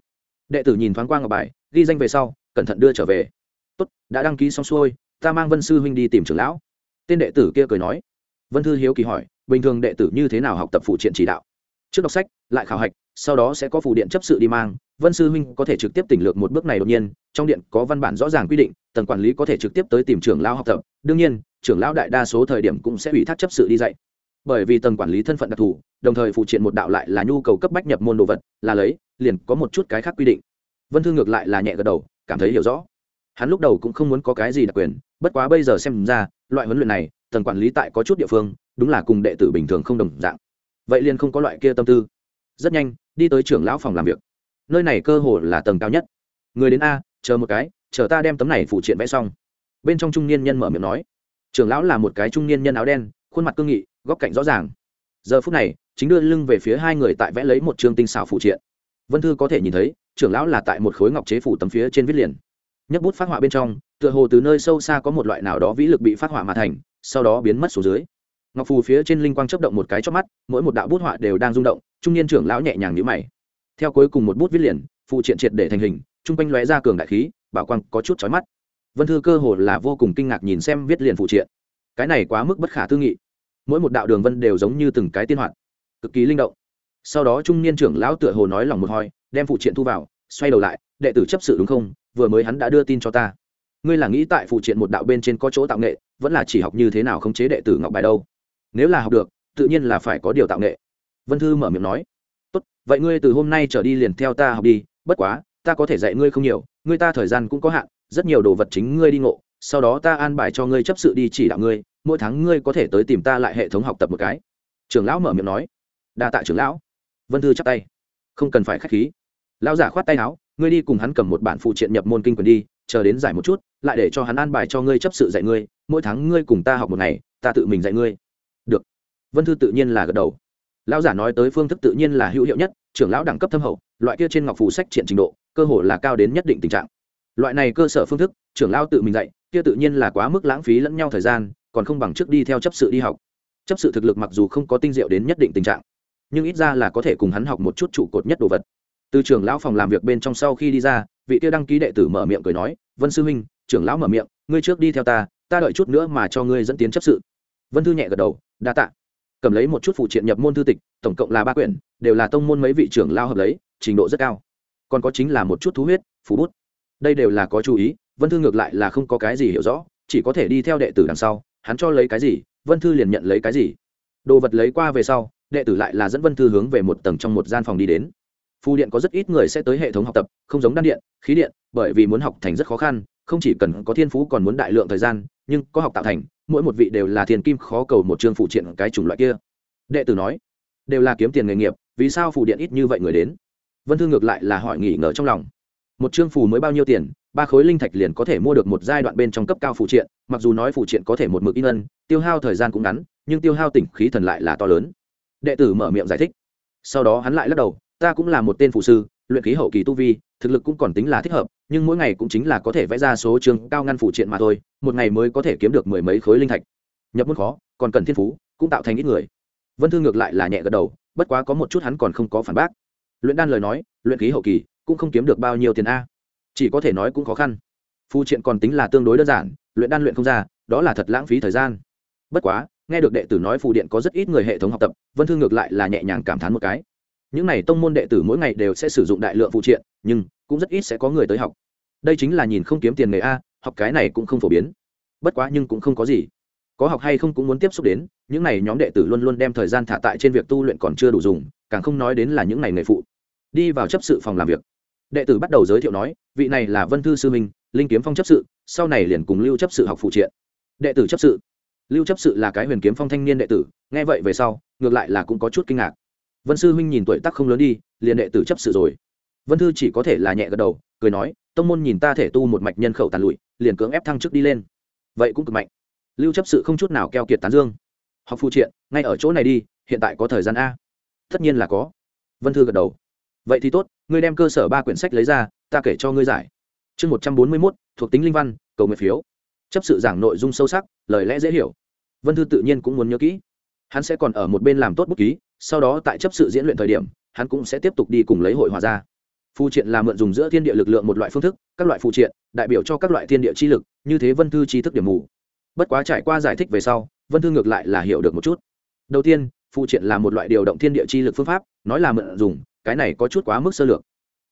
Đệ tử nhìn thoáng qua ngọc bài, ghi danh về sau, cẩn thận đưa trở về. Tốt, đã đăng ký xong xuôi, ta mang vân sư huynh đi tìm trưởng lão. Tên đệ tử kia cười nói. Vân thư hiếu kỳ hỏi bình thường đệ tử như thế nào học tập phụ triện chỉ đạo? Trước đọc sách, lại khảo hạch, sau đó sẽ có phụ điện chấp sự đi mang. Vân sư huynh có thể trực tiếp tỉnh lược một bước này đột nhiên, trong điện có văn bản rõ ràng quy định, tầng quản lý có thể trực tiếp tới tìm trưởng lão học tập. Đương nhiên, trưởng lão đại đa số thời điểm cũng sẽ ủy thác chấp sự đi dạy. Bởi vì tầng quản lý thân phận đặc thù, đồng thời phụ triện một đạo lại là nhu cầu cấp bách nhập môn đồ vật, là lấy, liền có một chút cái khác quy định. Vân thư ngược lại là nhẹ gật đầu, cảm thấy hiểu rõ. Hắn lúc đầu cũng không muốn có cái gì đặc quyền, bất quá bây giờ xem ra, loại huấn luyện này, tầng quản lý tại có chút địa phương đúng là cùng đệ tử bình thường không đồng dạng. Vậy liền không có loại kia tâm tư. Rất nhanh, đi tới trưởng lão phòng làm việc. Nơi này cơ hồ là tầng cao nhất. Người đến a, chờ một cái, chờ ta đem tấm này phụ triện vẽ xong. Bên trong trung niên nhân mở miệng nói. Trưởng lão là một cái trung niên nhân áo đen, khuôn mặt cương nghị, góc cạnh rõ ràng. Giờ phút này, chính đưa lưng về phía hai người tại vẽ lấy một chương tinh xảo phụ triện. Vân thư có thể nhìn thấy, trưởng lão là tại một khối ngọc chế phủ tấm phía trên viết liền. Nhấc bút phát họa bên trong, tựa hồ từ nơi sâu xa có một loại nào đó vĩ lực bị phát họa mà thành, sau đó biến mất xuống dưới ngọc phù phía trên linh quang chấp động một cái chót mắt, mỗi một đạo bút họa đều đang rung động, trung niên trưởng lão nhẹ nhàng nhữ mày. Theo cuối cùng một bút viết liền phụ triện triệt để thành hình, trung quanh lóe ra cường đại khí, bảo quang có chút chói mắt. Vân thư cơ hồ là vô cùng kinh ngạc nhìn xem viết liền phụ triện. Cái này quá mức bất khả tư nghị. Mỗi một đạo đường vân đều giống như từng cái tiên hoạt, cực kỳ linh động. Sau đó trung niên trưởng lão tựa hồ nói lòng một hoi, đem phụ triện thu vào, xoay đầu lại, đệ tử chấp sự đúng không? Vừa mới hắn đã đưa tin cho ta. Ngươi là nghĩ tại phụ triện một đạo bên trên có chỗ tạo nghệ, vẫn là chỉ học như thế nào không chế đệ tử ngọc bài đâu? Nếu là học được, tự nhiên là phải có điều tạo nghệ. Vân thư mở miệng nói. Tốt, vậy ngươi từ hôm nay trở đi liền theo ta học đi, bất quá, ta có thể dạy ngươi không nhiều, ngươi ta thời gian cũng có hạn, rất nhiều đồ vật chính ngươi đi ngộ, sau đó ta an bài cho ngươi chấp sự đi chỉ đạo ngươi, mỗi tháng ngươi có thể tới tìm ta lại hệ thống học tập một cái. Trưởng lão mở miệng nói. Đa tạ trưởng lão. Vân thư chắp tay. Không cần phải k h á c h khí. Lão giả khoát tay áo, ngươi đi cùng hắn cầm một bản phụ triện nhập môn kinh quyền đi, chờ đến giải một chút, lại để cho hắn an bài cho ngươi chấp sự dạy ngươi, mỗi tháng ngươi cùng ta học một ngày, ta tự mình dạy ngươi được. Vân thư tự nhiên là gật đầu. Lão giả nói tới phương thức tự nhiên là hữu hiệu nhất, trưởng lão đẳng cấp thâm hậu, loại kia trên ngọc phủ sách triển trình độ, cơ hồ là cao đến nhất định tình trạng. Loại này cơ sở phương thức, trưởng lão tự mình dạy, kia tự nhiên là quá mức lãng phí lẫn nhau thời gian, còn không bằng trước đi theo chấp sự đi học. Chấp sự thực lực mặc dù không có tinh diệu đến nhất định tình trạng, nhưng ít ra là có thể cùng hắn học một chút trụ cột nhất đồ vật. Từ trưởng lão phòng làm việc bên trong sau khi đi ra, vị kia đăng ký đệ tử mở miệng cười nói, vân sư huynh, trưởng lão mở miệng, ngươi trước đi theo ta ta đợi chút nữa mà cho ngươi dẫn tiến chấp sự. Vân thư nhẹ gật đầu đa tạ. Cầm lấy một chút phụ triện nhập môn thư tịch, tổng cộng là ba quyển, đều là tông môn mấy vị trưởng lao hợp lấy, trình độ rất cao. Còn có chính là một chút thú huyết phú bút. Đây đều là có chú ý, vân thư ngược lại là không có cái gì hiểu rõ, chỉ có thể đi theo đệ tử đằng sau, hắn cho lấy cái gì, vân thư liền nhận lấy cái gì. Đồ vật lấy qua về sau, đệ tử lại là dẫn vân thư hướng về một tầng trong một gian phòng đi đến. Phù điện có rất ít người sẽ tới hệ thống học tập, không giống đan điện, khí điện, bởi vì muốn học thành rất khó khăn không chỉ cần có thiên phú còn muốn đại lượng thời gian, nhưng có học tạo thành, mỗi một vị đều là thiền kim khó cầu một chương phụ triện cái chủng loại kia. Đệ tử nói, đều là kiếm tiền nghề nghiệp, vì sao phụ điện ít như vậy người đến? Vân thư ngược lại là hỏi nghỉ ngờ trong lòng. Một chương phù mới bao nhiêu tiền, ba khối linh thạch liền có thể mua được một giai đoạn bên trong cấp cao phụ triện, mặc dù nói phụ triện có thể một mực in ân, tiêu hao thời gian cũng ngắn, nhưng tiêu hao tỉnh khí thần lại là to lớn. Đệ tử mở miệng giải thích. Sau đó hắn lại lắc đầu, ta cũng là một tên phụ sư luyện khí hậu kỳ tu vi, thực lực cũng còn tính là thích hợp, nhưng mỗi ngày cũng chính là có thể vẽ ra số trường cao ngăn phụ triện mà thôi, một ngày mới có thể kiếm được mười mấy khối linh thạch. Nhập môn khó, còn cần thiên phú, cũng tạo thành ít người. Vân thư ngược lại là nhẹ gật đầu, bất quá có một chút hắn còn không có phản bác. Luyện đan lời nói, luyện khí hậu kỳ, cũng không kiếm được bao nhiêu tiền a. Chỉ có thể nói cũng khó khăn. Phụ triện còn tính là tương đối đơn giản, luyện đan luyện không ra, đó là thật lãng phí thời gian. Bất quá, nghe được đệ tử nói phù điện có rất ít người hệ thống học tập, vân thư ngược lại là nhẹ nhàng cảm thán một cái những n à y tông môn đệ tử mỗi ngày đều sẽ sử dụng đại lượng phụ triện, nhưng cũng rất ít sẽ có người tới học. Đây chính là nhìn không kiếm tiền nghề a, học cái này cũng không phổ biến. Bất quá nhưng cũng không có gì. Có học hay không cũng muốn tiếp xúc đến, những n à y nhóm đệ tử luôn luôn đem thời gian thả tại trên việc tu luyện còn chưa đủ dùng, càng không nói đến là những n à y nghề phụ. Đi vào chấp sự phòng làm việc. Đệ tử bắt đầu giới thiệu nói, vị này là vân thư sư minh, linh kiếm phong chấp sự, sau này liền cùng lưu chấp sự học phụ triện. Đệ tử chấp sự. Lưu chấp sự là cái huyền kiếm phong thanh niên đệ tử, nghe vậy về sau, ngược lại là cũng có chút kinh ngạc vân sư huynh nhìn tuổi tác không lớn đi, liền đệ tử chấp sự rồi. Vân thư chỉ có thể là nhẹ gật đầu, cười nói, tông môn nhìn ta thể tu một mạch nhân khẩu tàn lụi, liền cưỡng ép thăng chức đi lên. Vậy cũng cực mạnh. Lưu chấp sự không chút nào keo kiệt tán dương. Học phụ triện, ngay ở chỗ này đi, hiện tại có thời gian a. Tất nhiên là có. Vân thư gật đầu. Vậy thì tốt, ngươi đem cơ sở ba quyển sách lấy ra, ta kể cho ngươi giải. Chương một trăm bốn mươi mốt, thuộc tính linh văn, cầu nguyện phiếu. Chấp sự giảng nội dung sâu sắc, lời lẽ dễ hiểu. Vân thư tự nhiên cũng muốn nhớ kỹ. Hắn sẽ còn ở một bên làm tốt bút ký sau đó tại chấp sự diễn luyện thời điểm, hắn cũng sẽ tiếp tục đi cùng lấy hội hòa ra. Phù triện là mượn dùng giữa thiên địa lực lượng một loại phương thức, các loại phụ triện, đại biểu cho các loại thiên địa chi lực, như thế vân thư tri thức điểm mù. Bất quá trải qua giải thích về sau, vân thư ngược lại là hiểu được một chút. Đầu tiên phụ triện là một loại điều động thiên địa chi lực phương pháp, nói là mượn dùng, cái này có chút quá mức sơ lược.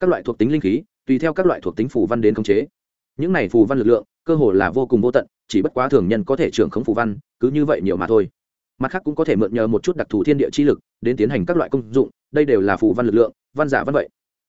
Các loại thuộc tính linh khí, tùy theo các loại thuộc tính phù văn đến khống chế. Những này phù văn lực lượng, cơ hồ là vô cùng vô tận, chỉ bất quá thường nhân có thể trưởng khống phù văn, cứ như vậy nhiều mà thôi mặt khác cũng có thể mượn nhờ một chút đặc thù thiên địa chi lực đến tiến hành các loại công dụng, đây đều là phù văn lực lượng, văn giả văn vậy.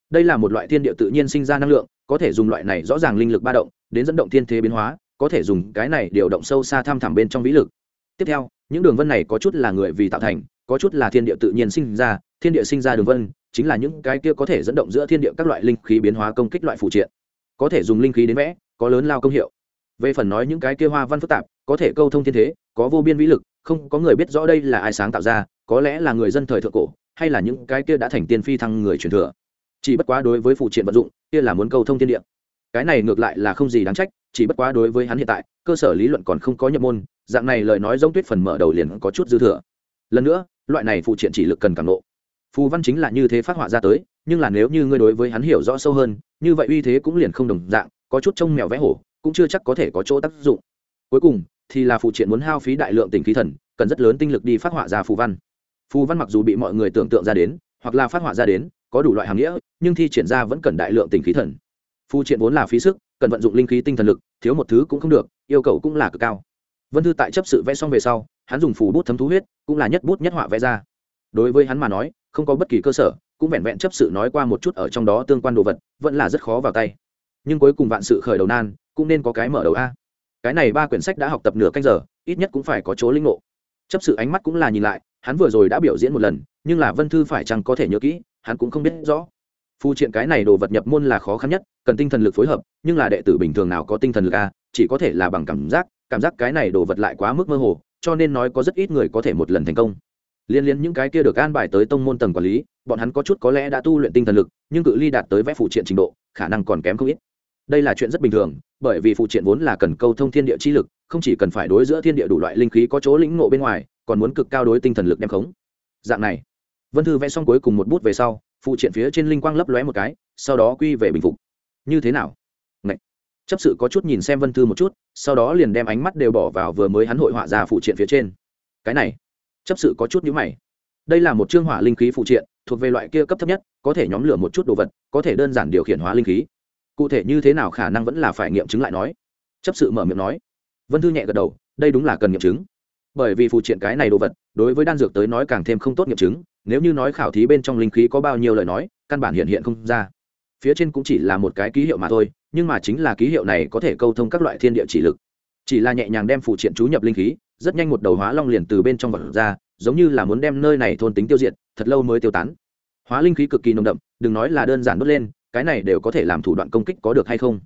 Đây là một loại thiên địa tự nhiên sinh ra năng lượng, có thể dùng loại này rõ ràng linh lực ba động, đến dẫn động thiên thế biến hóa, có thể dùng cái này điều động sâu xa tham thẳm bên trong vĩ lực. Tiếp theo, những đường vân này có chút là người vì tạo thành, có chút là thiên địa tự nhiên sinh ra, thiên địa sinh ra đường vân, chính là những cái kia có thể dẫn động giữa thiên địa các loại linh khí biến hóa công kích loại phụ triện. Có thể dùng linh khí đến vẽ, có lớn lao công hiệu. Về phần nói những cái kia hoa văn phức tạp, có thể câu thông thiên thế, có vô biên vĩ lực không có người biết rõ đây là ai sáng tạo ra, có lẽ là người dân thời thượng cổ, hay là những cái kia đã thành tiên phi thăng người truyền thừa. Chỉ bất quá đối với phụ triện vận dụng, kia là muốn cầu thông thiên địa. Cái này ngược lại là không gì đáng trách, chỉ bất quá đối với hắn hiện tại, cơ sở lý luận còn không có nhập môn, dạng này lời nói giống tuyết phần mở đầu liền có chút dư thừa. Lần nữa, loại này phụ triện chỉ lực cần cảm nộ. Phù văn chính là như thế phát họa ra tới, nhưng là nếu như ngươi đối với hắn hiểu rõ sâu hơn, như vậy uy thế cũng liền không đồng dạng, có chút trông mèo vẽ hổ, cũng chưa chắc có thể có chỗ tác dụng. Cuối cùng thì là phụ triện muốn hao phí đại lượng tình khí thần, cần rất lớn tinh lực đi phát họa ra phù văn. Phù văn mặc dù bị mọi người tưởng tượng ra đến, hoặc là phát họa ra đến, có đủ loại hàm nghĩa, nhưng thi triển ra vẫn cần đại lượng tình khí thần. Phù triện vốn là phí sức, cần vận dụng linh khí tinh thần lực, thiếu một thứ cũng không được, yêu cầu cũng là cực cao. Vân thư tại chấp sự vẽ xong về sau, hắn dùng phù bút thấm thú huyết, cũng là nhất bút nhất họa vẽ ra. Đối với hắn mà nói, không có bất kỳ cơ sở, cũng vẹn vẹn chấp sự nói qua một chút ở trong đó tương quan đồ vật, vẫn là rất khó vào tay. Nhưng cuối cùng vạn sự khởi đầu nan, cũng nên có cái mở đầu a cái này ba quyển sách đã học tập nửa canh giờ, ít nhất cũng phải có chỗ linh ngộ. Chấp sự ánh mắt cũng là nhìn lại, hắn vừa rồi đã biểu diễn một lần, nhưng là vân thư phải chăng có thể nhớ kỹ, hắn cũng không biết rõ. Phu triện cái này đồ vật nhập môn là khó khăn nhất, cần tinh thần lực phối hợp, nhưng là đệ tử bình thường nào có tinh thần lực a chỉ có thể là bằng cảm giác cảm giác cái này đồ vật lại quá mức mơ hồ, cho nên nói có rất ít người có thể một lần thành công. Liên liên những cái kia được an bài tới tông môn tầng quản lý, bọn hắn có chút có lẽ đã tu luyện tinh thần lực, nhưng cự ly đạt tới vẽ phụ triện trình độ, khả năng còn kém không ít đây là chuyện rất bình thường, bởi vì phụ triện vốn là cần câu thông thiên địa chi lực, không chỉ cần phải đối giữa thiên địa đủ loại linh khí có chỗ lĩnh ngộ bên ngoài, còn muốn cực cao đối tinh thần lực đem khống. Dạng này, vân thư vẽ xong cuối cùng một bút về sau, phụ triện phía trên linh quang lấp lóe một cái, sau đó quy về bình phục. Như thế nào? Ngậy. chấp sự có chút nhìn xem vân thư một chút, sau đó liền đem ánh mắt đều bỏ vào vừa mới hắn hội họa ra phụ triện phía trên. Cái này, chấp sự có chút nhíu mày. Đây là một chương hỏa linh khí phụ triện, thuộc về loại kia cấp thấp nhất, có thể nhóm lửa một chút đồ vật, có thể đơn giản điều khiển hóa linh khí cụ thể như thế nào khả năng vẫn là phải nghiệm chứng lại nói. Chấp sự mở miệng nói. Vân thư nhẹ gật đầu, đây đúng là cần nghiệm chứng. Bởi vì phụ triện cái này đồ vật, đối với đan dược tới nói càng thêm không tốt nghiệm chứng, nếu như nói khảo thí bên trong linh khí có bao nhiêu lời nói, căn bản hiện hiện không ra. Phía trên cũng chỉ là một cái ký hiệu mà thôi, nhưng mà chính là ký hiệu này có thể câu thông các loại thiên địa chỉ lực. Chỉ là nhẹ nhàng đem phụ triện chú nhập linh khí, rất nhanh một đầu hóa long liền từ bên trong vật ra, giống như là muốn đem nơi này thôn tính tiêu diệt, thật lâu mới tiêu tán. Hóa linh khí cực kỳ nồng đậm, đừng nói là đơn giản đốt lên cái này đều có thể làm thủ đoạn công kích có được hay không?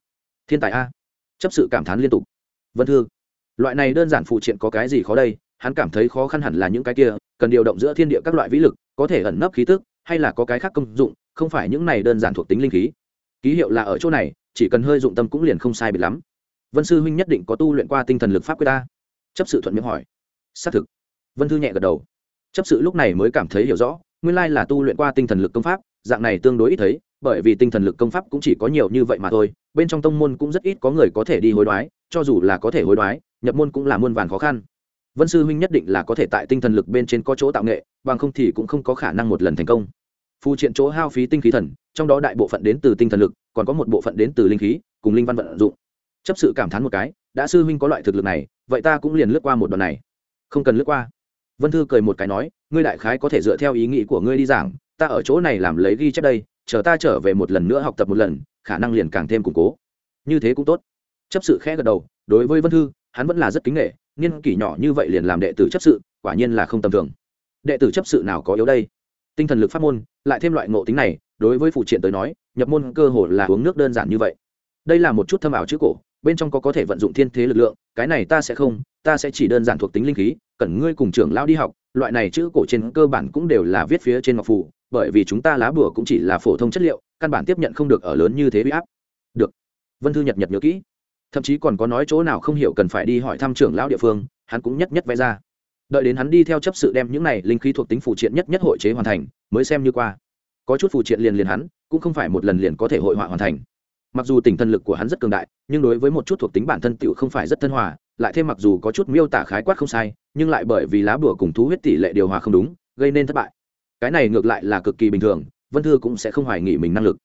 Thiên tài a. Chấp sự cảm thán liên tục. Vân thư. Loại này đơn giản phụ triện có cái gì khó đây? Hắn cảm thấy khó khăn hẳn là những cái kia, cần điều động giữa thiên địa các loại vĩ lực, có thể ẩn nấp khí tức, hay là có cái khác công dụng, không phải những này đơn giản thuộc tính linh khí. Ký hiệu là ở chỗ này, chỉ cần hơi dụng tâm cũng liền không sai biệt lắm. Vân sư huynh nhất định có tu luyện qua tinh thần lực pháp quyết ta chấp sự thuận miệng hỏi. Xác thực. Vân thư nhẹ gật đầu. Chấp sự lúc này mới cảm thấy hiểu rõ, nguyên lai là tu luyện qua tinh thần lực công pháp, dạng này tương đối ít thấy bởi vì tinh thần lực công pháp cũng chỉ có nhiều như vậy mà thôi, bên trong tông môn cũng rất ít có người có thể đi hối đoái, cho dù là có thể hối đoái, nhập môn cũng là muôn vàn khó khăn. Vân sư huynh nhất định là có thể tại tinh thần lực bên trên có chỗ tạo nghệ, bằng không thì cũng không có khả năng một lần thành công. Phù triện chỗ hao phí tinh khí thần, trong đó đại bộ phận đến từ tinh thần lực, còn có một bộ phận đến từ linh khí, cùng linh văn vận dụng. Chấp sự cảm thán một cái, đã sư huynh có loại thực lực này, vậy ta cũng liền lướt qua một đoạn này. Không cần lướt qua. Vân thư cười một cái nói, ngươi đại khái có thể dựa theo ý nghĩ của ngươi đi giảng, ta ở chỗ này làm lấy ghi chép đây chờ ta trở về một lần nữa học tập một lần, khả năng liền càng thêm củng cố. Như thế cũng tốt. Chấp sự khẽ gật đầu, đối với vân thư, hắn vẫn là rất kính nghệ niên kỷ nhỏ như vậy liền làm đệ tử chấp sự, quả nhiên là không tầm thường. Đệ tử chấp sự nào có yếu đây? Tinh thần lực pháp môn, lại thêm loại ngộ tính này, đối với phụ triện tới nói, nhập môn cơ hồ là uống nước đơn giản như vậy. Đây là một chút thâm ảo chữ cổ, bên trong có có thể vận dụng thiên thế lực lượng, cái này ta sẽ không, ta sẽ chỉ đơn giản thuộc tính linh khí, cần ngươi cùng trưởng lão đi học, loại này chữ cổ trên cơ bản cũng đều là viết phía trên ngọc phủ bởi vì chúng ta lá bùa cũng chỉ là phổ thông chất liệu, căn bản tiếp nhận không được ở lớn như thế bị áp. Được. Vân thư nhật nhật nhớ kỹ. Thậm chí còn có nói chỗ nào không hiểu cần phải đi hỏi thăm trưởng lão địa phương, hắn cũng nhất nhất vẽ ra. Đợi đến hắn đi theo chấp sự đem những này linh khí thuộc tính phụ triện nhất nhất hội chế hoàn thành, mới xem như qua. Có chút phụ triện liền liền hắn, cũng không phải một lần liền có thể hội họa hoàn thành. Mặc dù tỉnh thần lực của hắn rất cường đại, nhưng đối với một chút thuộc tính bản thân tựu không phải rất thân hòa, lại thêm mặc dù có chút miêu tả khái quát không sai, nhưng lại bởi vì lá bùa cùng thú huyết tỷ lệ điều hòa không đúng, gây nên thất bại cái này ngược lại là cực kỳ bình thường, vân thư cũng sẽ không hoài nghỉ mình năng lực.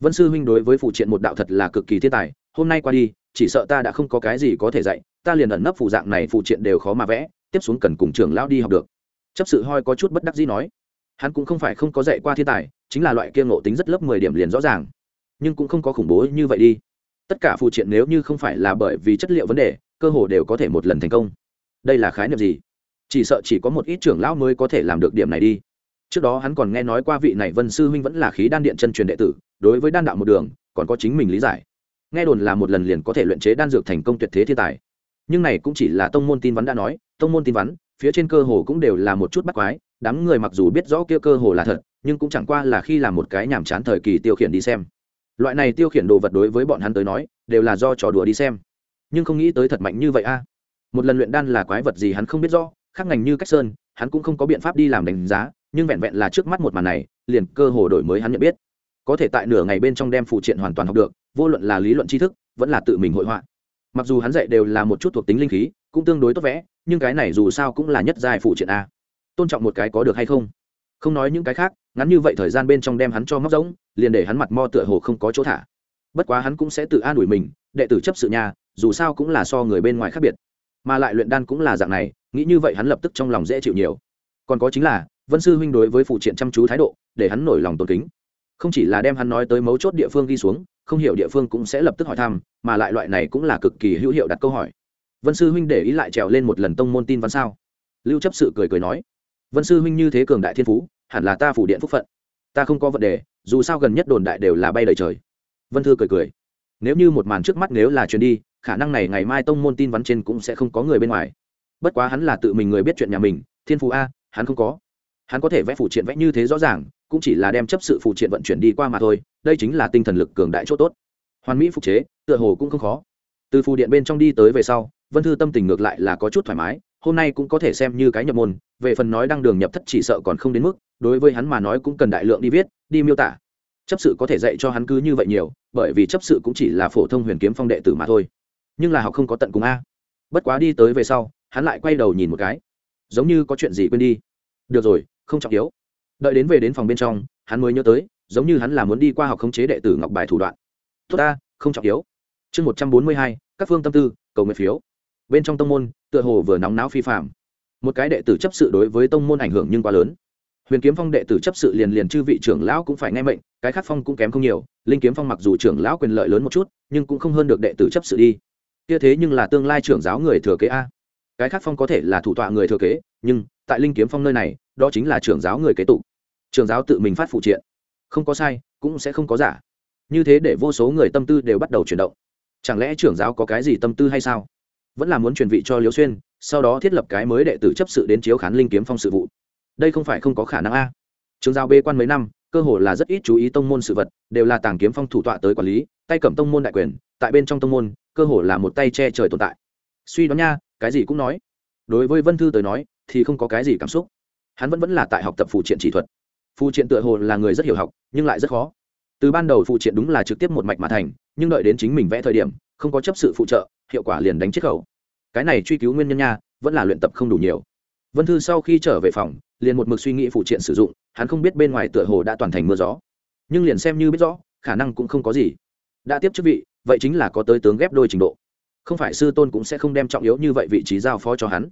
Vân sư huynh đối với phụ triện một đạo thật là cực kỳ thiên tài, hôm nay qua đi, chỉ sợ ta đã không có cái gì có thể dạy, ta liền ẩn nấp phụ dạng này phụ triện đều khó mà vẽ, tiếp xuống cần cùng trưởng lão đi học được. Chấp sự hoi có chút bất đắc dĩ nói, hắn cũng không phải không có dạy qua thiên tài, chính là loại kia ngộ tính rất lớp mười điểm liền rõ ràng, nhưng cũng không có khủng bố như vậy đi. Tất cả phụ triện nếu như không phải là bởi vì chất liệu vấn đề, cơ hồ đều có thể một lần thành công. Đây là khái niệm gì? Chỉ sợ chỉ có một ít trưởng lão mới có thể làm được điểm này đi trước đó hắn còn nghe nói qua vị này vân sư huynh vẫn là khí đan điện chân truyền đệ tử, đối với đan đạo một đường, còn có chính mình lý giải. Nghe đồn là một lần liền có thể luyện chế đan dược thành công tuyệt thế thiên tài. Nhưng này cũng chỉ là tông môn tin vắn đã nói, tông môn tin vắn, phía trên cơ hồ cũng đều là một chút bắt quái, đám người mặc dù biết rõ kia cơ hồ là thật, nhưng cũng chẳng qua là khi làm một cái nhàm chán thời kỳ tiêu khiển đi xem. Loại này tiêu khiển đồ vật đối với bọn hắn tới nói, đều là do trò đùa đi xem. Nhưng không nghĩ tới thật mạnh như vậy a. Một lần luyện đan là quái vật gì hắn không biết rõ, khác ngành như cách sơn, hắn cũng không có biện pháp đi làm đánh giá nhưng vẹn vẹn là trước mắt một màn này, liền cơ hồ đổi mới hắn nhận biết. Có thể tại nửa ngày bên trong đem phụ triện hoàn toàn học được, vô luận là lý luận tri thức, vẫn là tự mình hội họa. Mặc dù hắn dạy đều là một chút thuộc tính linh khí, cũng tương đối tốt vẽ, nhưng cái này dù sao cũng là nhất dài phụ triện a. Tôn trọng một cái có được hay không? Không nói những cái khác, ngắn như vậy thời gian bên trong đem hắn cho móc rỗng, liền để hắn mặt mo tựa hồ không có chỗ thả. Bất quá hắn cũng sẽ tự an ủi mình, đệ tử chấp sự nhà, dù sao cũng là so người bên ngoài khác biệt. Mà lại luyện đan cũng là dạng này, nghĩ như vậy hắn lập tức trong lòng dễ chịu nhiều. Còn có chính là vân sư huynh đối với phụ triện chăm chú thái độ, để hắn nổi lòng tôn kính. Không chỉ là đem hắn nói tới mấu chốt địa phương ghi xuống, không hiểu địa phương cũng sẽ lập tức hỏi thăm, mà lại loại này cũng là cực kỳ hữu hiệu đặt câu hỏi. Vân sư huynh để ý lại trèo lên một lần tông môn tin văn sao? Lưu chấp sự cười cười nói. Vân sư huynh như thế cường đại thiên phú, hẳn là ta phủ điện phúc phận. Ta không có vấn đề, dù sao gần nhất đồn đại đều là bay đầy trời. Vân thư cười cười. Nếu như một màn trước mắt nếu là chuyến đi, khả năng này ngày mai tông môn tin vắn trên cũng sẽ không có người bên ngoài. Bất quá hắn là tự mình người biết chuyện nhà mình, thiên phú a, hắn không có hắn có thể vẽ phụ triện vẽ như thế rõ ràng, cũng chỉ là đem chấp sự phụ triện vận chuyển đi qua mà thôi, đây chính là tinh thần lực cường đại c h ỗ t ố t hoàn mỹ phục chế, tựa hồ cũng không khó. Từ phù điện bên trong đi tới về sau, vân thư tâm tình ngược lại là có chút thoải mái, hôm nay cũng có thể xem như cái nhập môn, về phần nói đăng đường nhập thất chỉ sợ còn không đến mức, đối với hắn mà nói cũng cần đại lượng đi viết, đi miêu tả. Chấp sự có thể dạy cho hắn cứ như vậy nhiều, bởi vì chấp sự cũng chỉ là phổ thông huyền kiếm phong đệ tử mà thôi. Nhưng là học không có tận cùng a. Bất quá đi tới về sau, hắn lại quay đầu nhìn một cái. Giống như có chuyện gì quên đi. Được rồi không trọng yếu. Đợi đến về đến phòng bên trong, hắn mới nhớ tới, giống như hắn là muốn đi qua học khống chế đệ tử ngọc bài thủ đoạn. Tốt ta, không trọng yếu. Chương một trăm bốn mươi hai, các phương tâm tư, cầu nguyện phiếu. Bên trong tông môn, tựa hồ vừa nóng náo phi phạm một cái đệ tử chấp sự đối với tông môn ảnh hưởng nhưng quá lớn. Huyền kiếm phong đệ tử chấp sự liền liền chư vị trưởng lão cũng phải nghe mệnh, cái khác phong cũng kém không nhiều, linh kiếm phong mặc dù trưởng lão quyền lợi lớn một chút, nhưng cũng không hơn được đệ tử chấp sự đi. Kia thế nhưng là tương lai trưởng giáo người thừa kế a. Cái khác phong có thể là thủ tọa người thừa kế, nhưng tại linh kiếm phong nơi này đó chính là trưởng giáo người kế tụ trưởng giáo tự mình phát phụ triện. Không có sai, cũng sẽ không có giả. Như thế để vô số người tâm tư đều bắt đầu chuyển động. Chẳng lẽ trưởng giáo có cái gì tâm tư hay sao? Vẫn là muốn truyền vị cho liễu xuyên, sau đó thiết lập cái mới đệ tử chấp sự đến chiếu khán linh kiếm phong sự vụ. Đây không phải không có khả năng a. Trường giao bê quan mấy năm, cơ hồ là rất ít chú ý tông môn sự vật, đều là tàng kiếm phong thủ tọa tới quản lý, tay cầm tông môn đại quyền, tại bên trong tông môn, cơ hồ là một tay che trời tồn tại. Suy đoán nha, cái gì cũng nói. Đối với vân thư tới nói, thì không có cái gì cảm xúc hắn vẫn vẫn là tại học tập phụ triện chỉ thuật. Phụ triện tựa hồ là người rất hiểu học, nhưng lại rất khó. Từ ban đầu phụ triện đúng là trực tiếp một mạch mà thành, nhưng đợi đến chính mình vẽ thời điểm, không có chấp sự phụ trợ, hiệu quả liền đánh chết khẩu. Cái này truy cứu nguyên nhân nha, vẫn là luyện tập không đủ nhiều. Vân thư sau khi trở về phòng, liền một mực suy nghĩ phụ triện sử dụng, hắn không biết bên ngoài tựa hồ đã toàn thành mưa gió. Nhưng liền xem như biết rõ, khả năng cũng không có gì. Đã tiếp chức vị, vậy chính là có tới tướng ghép đôi trình độ. Không phải sư tôn cũng sẽ không đem trọng yếu như vậy vị trí giao phó cho hắn.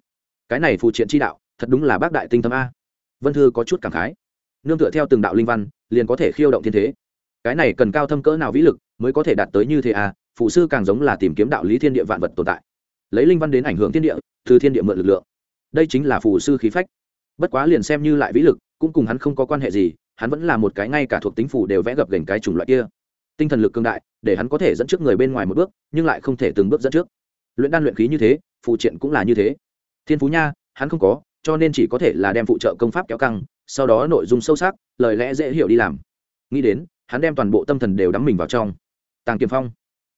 Cái này phụ triện chi đạo thật đúng là bác đại tinh tâm a. Vân thư có chút cảm khái. Nương tựa theo từng đạo linh văn, liền có thể khiêu động thiên thế. Cái này cần cao thâm cỡ nào vĩ lực mới có thể đạt tới như thế à? Phụ sư càng giống là tìm kiếm đạo lý thiên địa vạn vật tồn tại. Lấy linh văn đến ảnh hưởng thiên địa, từ thiên địa mượn lực lượng. Đây chính là phụ sư khí phách. Bất quá liền xem như lại vĩ lực, cũng cùng hắn không có quan hệ gì, hắn vẫn là một cái ngay cả thuộc tính phủ đều vẽ gập gành cái chủng loại kia. Tinh thần lực cương đại, để hắn có thể dẫn trước người bên ngoài một bước, nhưng lại không thể từng bước dẫn trước. Luyện đan luyện khí như thế, phụ triện cũng là như thế. Thiên phú nha, hắn không có cho nên chỉ có thể là đem phụ trợ công pháp kéo căng, sau đó nội dung sâu sắc, lời lẽ dễ hiểu đi làm. Nghĩ đến, hắn đem toàn bộ tâm thần đều đắm mình vào trong. Tàng kiếm phong.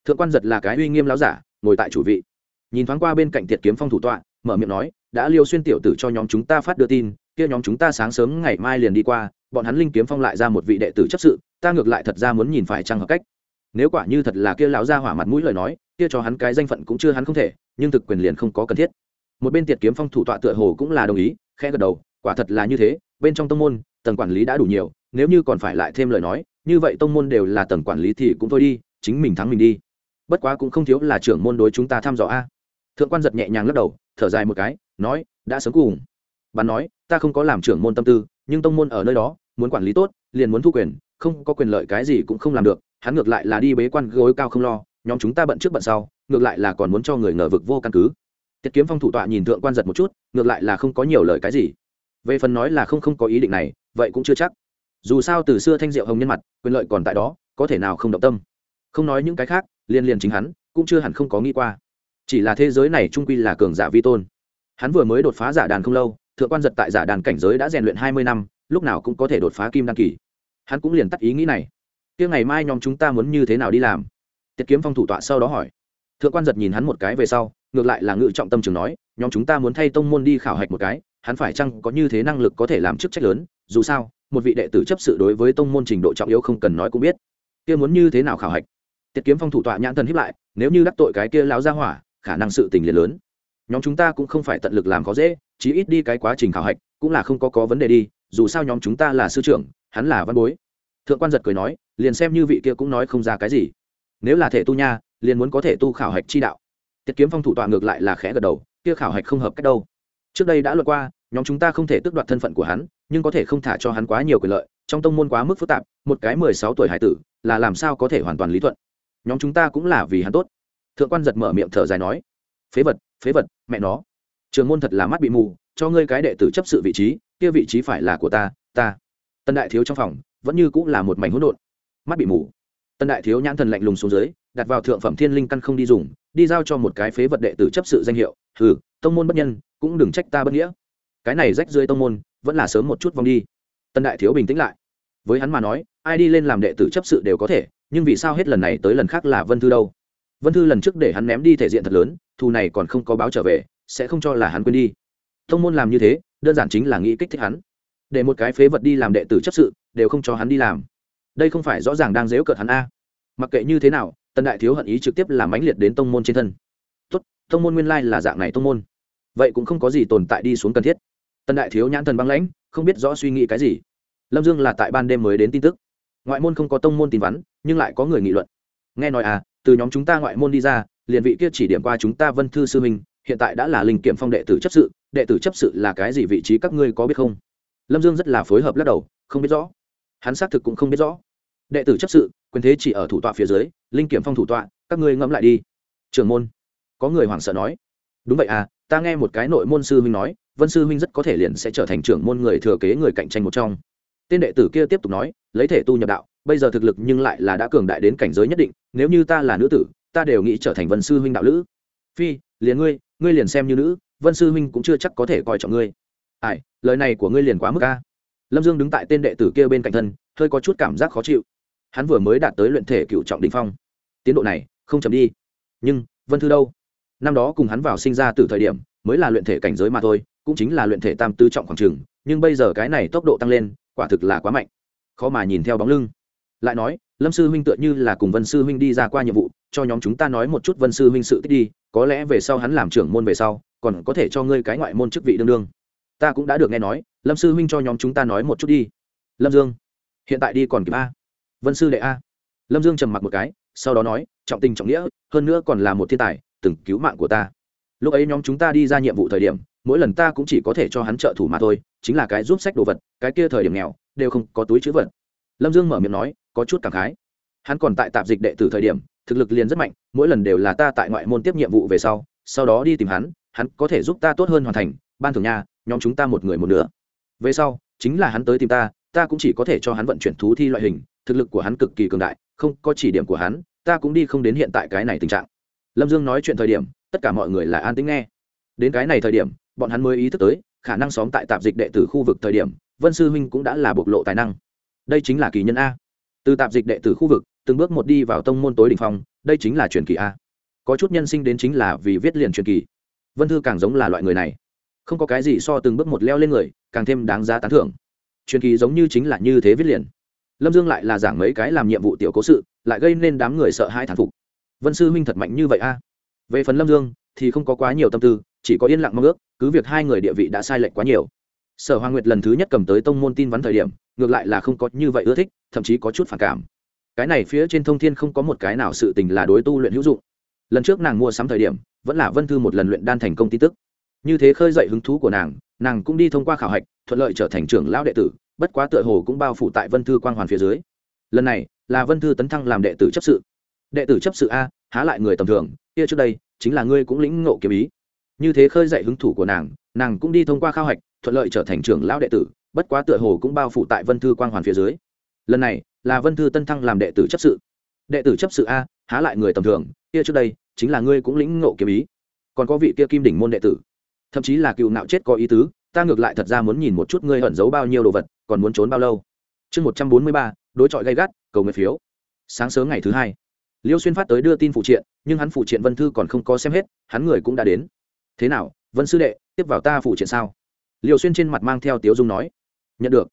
Thượng quan giật là cái uy nghiêm láo giả, ngồi tại chủ vị. Nhìn thoáng qua bên cạnh tiệt kiếm phong thủ tọa, mở miệng nói, đã liêu xuyên tiểu tử cho nhóm chúng ta phát đưa tin, kia nhóm chúng ta sáng sớm ngày mai liền đi qua, bọn hắn linh kiếm phong lại ra một vị đệ tử chấp sự, ta ngược lại thật ra muốn nhìn phải trăng hợp cách. Nếu quả như thật là kia lão ra hỏa mặt mũi lời nói, kia cho hắn cái danh phận cũng chưa hắn không thể, nhưng thực quyền liền không có cần thiết một bên tiệt kiếm phong thủ tọa tựa hồ cũng là đồng ý, khẽ gật đầu, quả thật là như thế, bên trong tông môn, tầng quản lý đã đủ nhiều, nếu như còn phải lại thêm lời nói, như vậy tông môn đều là tầng quản lý thì cũng thôi đi, chính mình thắng mình đi. Bất quá cũng không thiếu là trưởng môn đối chúng ta thăm dò a. Thượng quan giật nhẹ nhàng lắc đầu, thở dài một cái, nói, đã sớm cùng. Bắn nói, ta không có làm trưởng môn tâm tư, nhưng tông môn ở nơi đó, muốn quản lý tốt, liền muốn thu quyền, không có quyền lợi cái gì cũng không làm được, hắn ngược lại là đi bế quan gối cao không lo, nhóm chúng ta bận trước bận sau, ngược lại là còn muốn cho người ngờ vực vô căn cứ tiết kiếm phong thủ tọa nhìn thượng quan giật một chút, ngược lại là không có nhiều lời cái gì. Về phần nói là không không có ý định này, vậy cũng chưa chắc. Dù sao từ xưa thanh diệu hồng nhân mặt, quyền lợi còn tại đó, có thể nào không động tâm. Không nói những cái khác, liên liên chính hắn, cũng chưa hẳn không có nghĩ qua. Chỉ là thế giới này trung quy là cường giả vi tôn. Hắn vừa mới đột phá giả đàn không lâu, thượng quan giật tại giả đàn cảnh giới đã rèn luyện hai mươi năm, lúc nào cũng có thể đột phá kim đăng kỳ. Hắn cũng liền tắt ý nghĩ này. Tiếng ngày mai nhóm chúng ta muốn như thế nào đi làm? Tiết kiếm phong thủ tọa sau đó hỏi thượng quan giật nhìn hắn một cái về sau, ngược lại là ngự trọng tâm trường nói, nhóm chúng ta muốn thay tông môn đi khảo hạch một cái, hắn phải chăng có như thế năng lực có thể làm chức trách lớn? Dù sao, một vị đệ tử chấp sự đối với tông môn trình độ trọng yếu không cần nói cũng biết. Kia muốn như thế nào khảo hạch? Tiết kiếm phong thủ tọa nhãn thần hiếp lại, nếu như đắc tội cái kia láo ra hỏa, khả năng sự tình liền lớn. Nhóm chúng ta cũng không phải tận lực làm khó dễ, chí ít đi cái quá trình khảo hạch, cũng là không có có vấn đề đi, dù sao nhóm chúng ta là sư trưởng, hắn là văn bối. Thượng quan giật cười nói, liền xem như vị kia cũng nói không ra cái gì. Nếu là thể tu nha liền muốn có thể tu khảo hạch chi đạo. Tiết kiếm phong thủ tọa ngược lại là khẽ gật đầu, kia khảo hạch không hợp cách đâu. Trước đây đã luật qua, nhóm chúng ta không thể tước đoạt thân phận của hắn, nhưng có thể không thả cho hắn quá nhiều quyền lợi, trong tông môn quá mức phức tạp, một cái mười sáu tuổi hải tử, là làm sao có thể hoàn toàn lý thuận. Nhóm chúng ta cũng là vì hắn tốt. Thượng quan giật mở miệng thở dài nói, phế vật phế vật, mẹ nó. Trường môn thật là mắt bị mù, cho ngươi cái đệ tử chấp sự vị trí, kia vị trí phải là của ta ta. Tân đại thiếu trong phòng, vẫn như cũng là một mảnh hỗn độn. Mắt bị mù. Tân đại thiếu nhãn thần lạnh lùng xuống dưới đặt vào thượng phẩm thiên linh căn không đi dùng, đi giao cho một cái phế vật đệ tử chấp sự danh hiệu, hừ, tông môn bất nhân, cũng đừng trách ta bất nghĩa. Cái này rách rơi tông môn, vẫn là sớm một chút vòng đi. Tân đại thiếu bình tĩnh lại. Với hắn mà nói, ai đi lên làm đệ tử chấp sự đều có thể, nhưng vì sao hết lần này tới lần khác là vân thư đâu? Vân thư lần trước để hắn ném đi thể diện thật lớn, thù này còn không có báo trở về, sẽ không cho là hắn quên đi. Thông môn làm như thế, đơn giản chính là nghĩ kích thích hắn. Để một cái phế vật đi làm đệ tử chấp sự, đều không cho hắn đi làm. Đây không phải rõ ràng đang dếu cợt hắn a. Mặc kệ như thế nào tân đại thiếu hận ý trực tiếp làm mãnh liệt đến tông môn trên thân. Tốt, tông môn nguyên lai là dạng này tông môn. Vậy cũng không có gì tồn tại đi xuống cần thiết. Tân đại thiếu nhãn thần băng lãnh, không biết rõ suy nghĩ cái gì. Lâm dương là tại ban đêm mới đến tin tức. Ngoại môn không có tông môn tin vắn, nhưng lại có người nghị luận. Nghe nói à từ nhóm chúng ta ngoại môn đi ra, liền vị kia chỉ điểm qua chúng ta vân thư sư minh, hiện tại đã là linh kiểm phong đệ tử chấp sự, đệ tử chấp sự là cái gì vị trí các ngươi có biết không? Lâm dương rất là phối hợp lắc đầu, không biết rõ. Hắn xác thực cũng không biết rõ. Đệ tử chấp sự quyền thế chỉ ở thủ tọa phía dưới, linh kiểm phong thủ tọa, các ngươi ngẫm lại đi. Trưởng môn, có người hoảng sợ nói. Đúng vậy à ta nghe một cái nội môn sư huynh nói, vân sư huynh rất có thể liền sẽ trở thành trưởng môn người thừa kế người cạnh tranh một trong. Tên đệ tử kia tiếp tục nói, lấy thể tu nhập đạo, bây giờ thực lực nhưng lại là đã cường đại đến cảnh giới nhất định, nếu như ta là nữ tử, ta đều nghĩ trở thành vân sư huynh đạo lữ. Phi, liền ngươi ngươi liền xem như nữ, vân sư huynh cũng chưa chắc có thể coi trọng ngươi. Ai, lời này của ngươi liền quá mức ca lâm dương đứng tại tên đệ tử kia bên cạnh thân, hơi có chút cảm giác khó chịu hắn vừa mới đạt tới luyện thể cựu trọng đình phong. Tiến độ này, không chậm đi. Nhưng, vân thư đâu? Năm đó cùng hắn vào sinh ra từ thời điểm, mới là luyện thể cảnh giới mà thôi, cũng chính là luyện thể tam tư trọng khoảng trường nhưng bây giờ cái này tốc độ tăng lên, quả thực là quá mạnh. Khó mà nhìn theo bóng lưng. Lại nói, lâm sư huynh tựa như là cùng vân sư huynh đi ra qua nhiệm vụ, cho nhóm chúng ta nói một chút vân sư huynh sự tích đi, có lẽ về sau hắn làm trưởng môn về sau, còn có thể cho ngươi cái ngoại môn chức vị đương đương. Ta cũng đã được nghe nói, lâm sư huynh cho nhóm chúng ta nói một chút đi. Lâm dương, hiện tại đi còn kịp a? Vân sư đệ a. Lâm dương trầm mặc một cái, sau đó nói, trọng tình trọng nghĩa, hơn nữa còn là một thiên tài, từng cứu mạng của ta. Lúc ấy nhóm chúng ta đi ra nhiệm vụ thời điểm, mỗi lần ta cũng chỉ có thể cho hắn trợ thủ mà thôi, chính là cái giúp sách đồ vật, cái kia thời điểm nghèo, đều không có túi chữ vật. Lâm dương mở miệng nói, có chút cảm khái. Hắn còn tại tạp dịch đệ tử thời điểm, thực lực liền rất mạnh, mỗi lần đều là ta tại ngoại môn tiếp nhiệm vụ về sau sau đó đi tìm hắn hắn có thể giúp ta tốt hơn hoàn thành, ban thường nhà, nhóm chúng ta một người một nửa. Về sau, chính là hắn tới tìm ta ta cũng chỉ có thể cho hắn vận chuyển thú thi loại hình thực lực của hắn cực kỳ cường đại, không có chỉ điểm của hắn, ta cũng đi không đến hiện tại cái này tình trạng. Lâm dương nói chuyện thời điểm, tất cả mọi người là an tính nghe. Đến cái này thời điểm, bọn hắn mới ý thức tới, khả năng xóm tại tạp dịch đệ tử khu vực thời điểm, vân sư huynh cũng đã là bộc lộ tài năng. Đây chính là kỳ nhân a. Từ tạp dịch đệ tử khu vực, từng bước một đi vào tông môn tối đỉnh phong, đây chính là truyền kỳ a. Có chút nhân sinh đến chính là vì viết liền truyền kỳ. Vân thư càng giống là loại người này. Không có cái gì so từng bước một leo lên người, càng thêm đáng giá tán thưởng. Truyền kỳ giống như chính là như thế viết liền lâm dương lại là giảng mấy cái làm nhiệm vụ tiểu cố sự, lại gây nên đám người sợ hãi thản phục. Vân sư huynh thật mạnh như vậy a? Về phần lâm dương, thì không có quá nhiều tâm tư, chỉ có yên lặng mong ước, cứ việc hai người địa vị đã sai lệch quá nhiều. Sở Hoa nguyệt lần thứ nhất cầm tới tông môn tin vắn thời điểm, ngược lại là không có như vậy ưa thích, thậm chí có chút phản cảm. Cái này phía trên thông thiên không có một cái nào sự tình là đối tu luyện hữu dụng. Lần trước nàng mua sắm thời điểm, vẫn là vân thư một lần luyện đan thành công tin tức. Như thế khơi dậy hứng thú của nàng nàng cũng đi thông qua khảo hạch, thuận lợi trở thành trưởng lão đệ tử bất quá tựa hồ cũng bao phủ tại vân thư quang hoàn phía dưới. Lần này, là vân thư tấn thăng làm đệ tử chấp sự. Đệ tử chấp sự a, há lại người tầm thường, kia trước đây, chính là ngươi cũng lĩnh ngộ kiếm ý. Như thế khơi dậy hứng thủ của nàng nàng cũng đi thông qua khảo hạch, thuận lợi trở thành trưởng lão đệ tử, bất quá tựa hồ cũng bao phủ tại vân thư quang hoàn phía dưới. Lần này, là vân thư tân thăng làm đệ tử chấp sự. Đệ tử chấp sự a, há lại người tầm thường, kia trước đây, chính là ngươi cũng lĩnh ngộ kiếm ý. Còn có vị kia kim đỉnh môn đệ tử. Thậm chí là cựu nạo chết có ý tứ ta ngược lại thật ra muốn nhìn một chút ngươi ẩn giấu bao nhiêu đồ vật, còn muốn trốn bao lâu? Chương một trăm bốn mươi ba, đối chọi gay gắt, cầu nguyện phiếu. Sáng sớm ngày thứ hai, liêu xuyên phát tới đưa tin phụ triện, nhưng hắn phụ triện vân thư còn không có xem hết, hắn người cũng đã đến. Thế nào, vân sư đệ, tiếp vào ta phụ triện sao? Liêu xuyên trên mặt mang theo tiếu dung nói. Nhận được.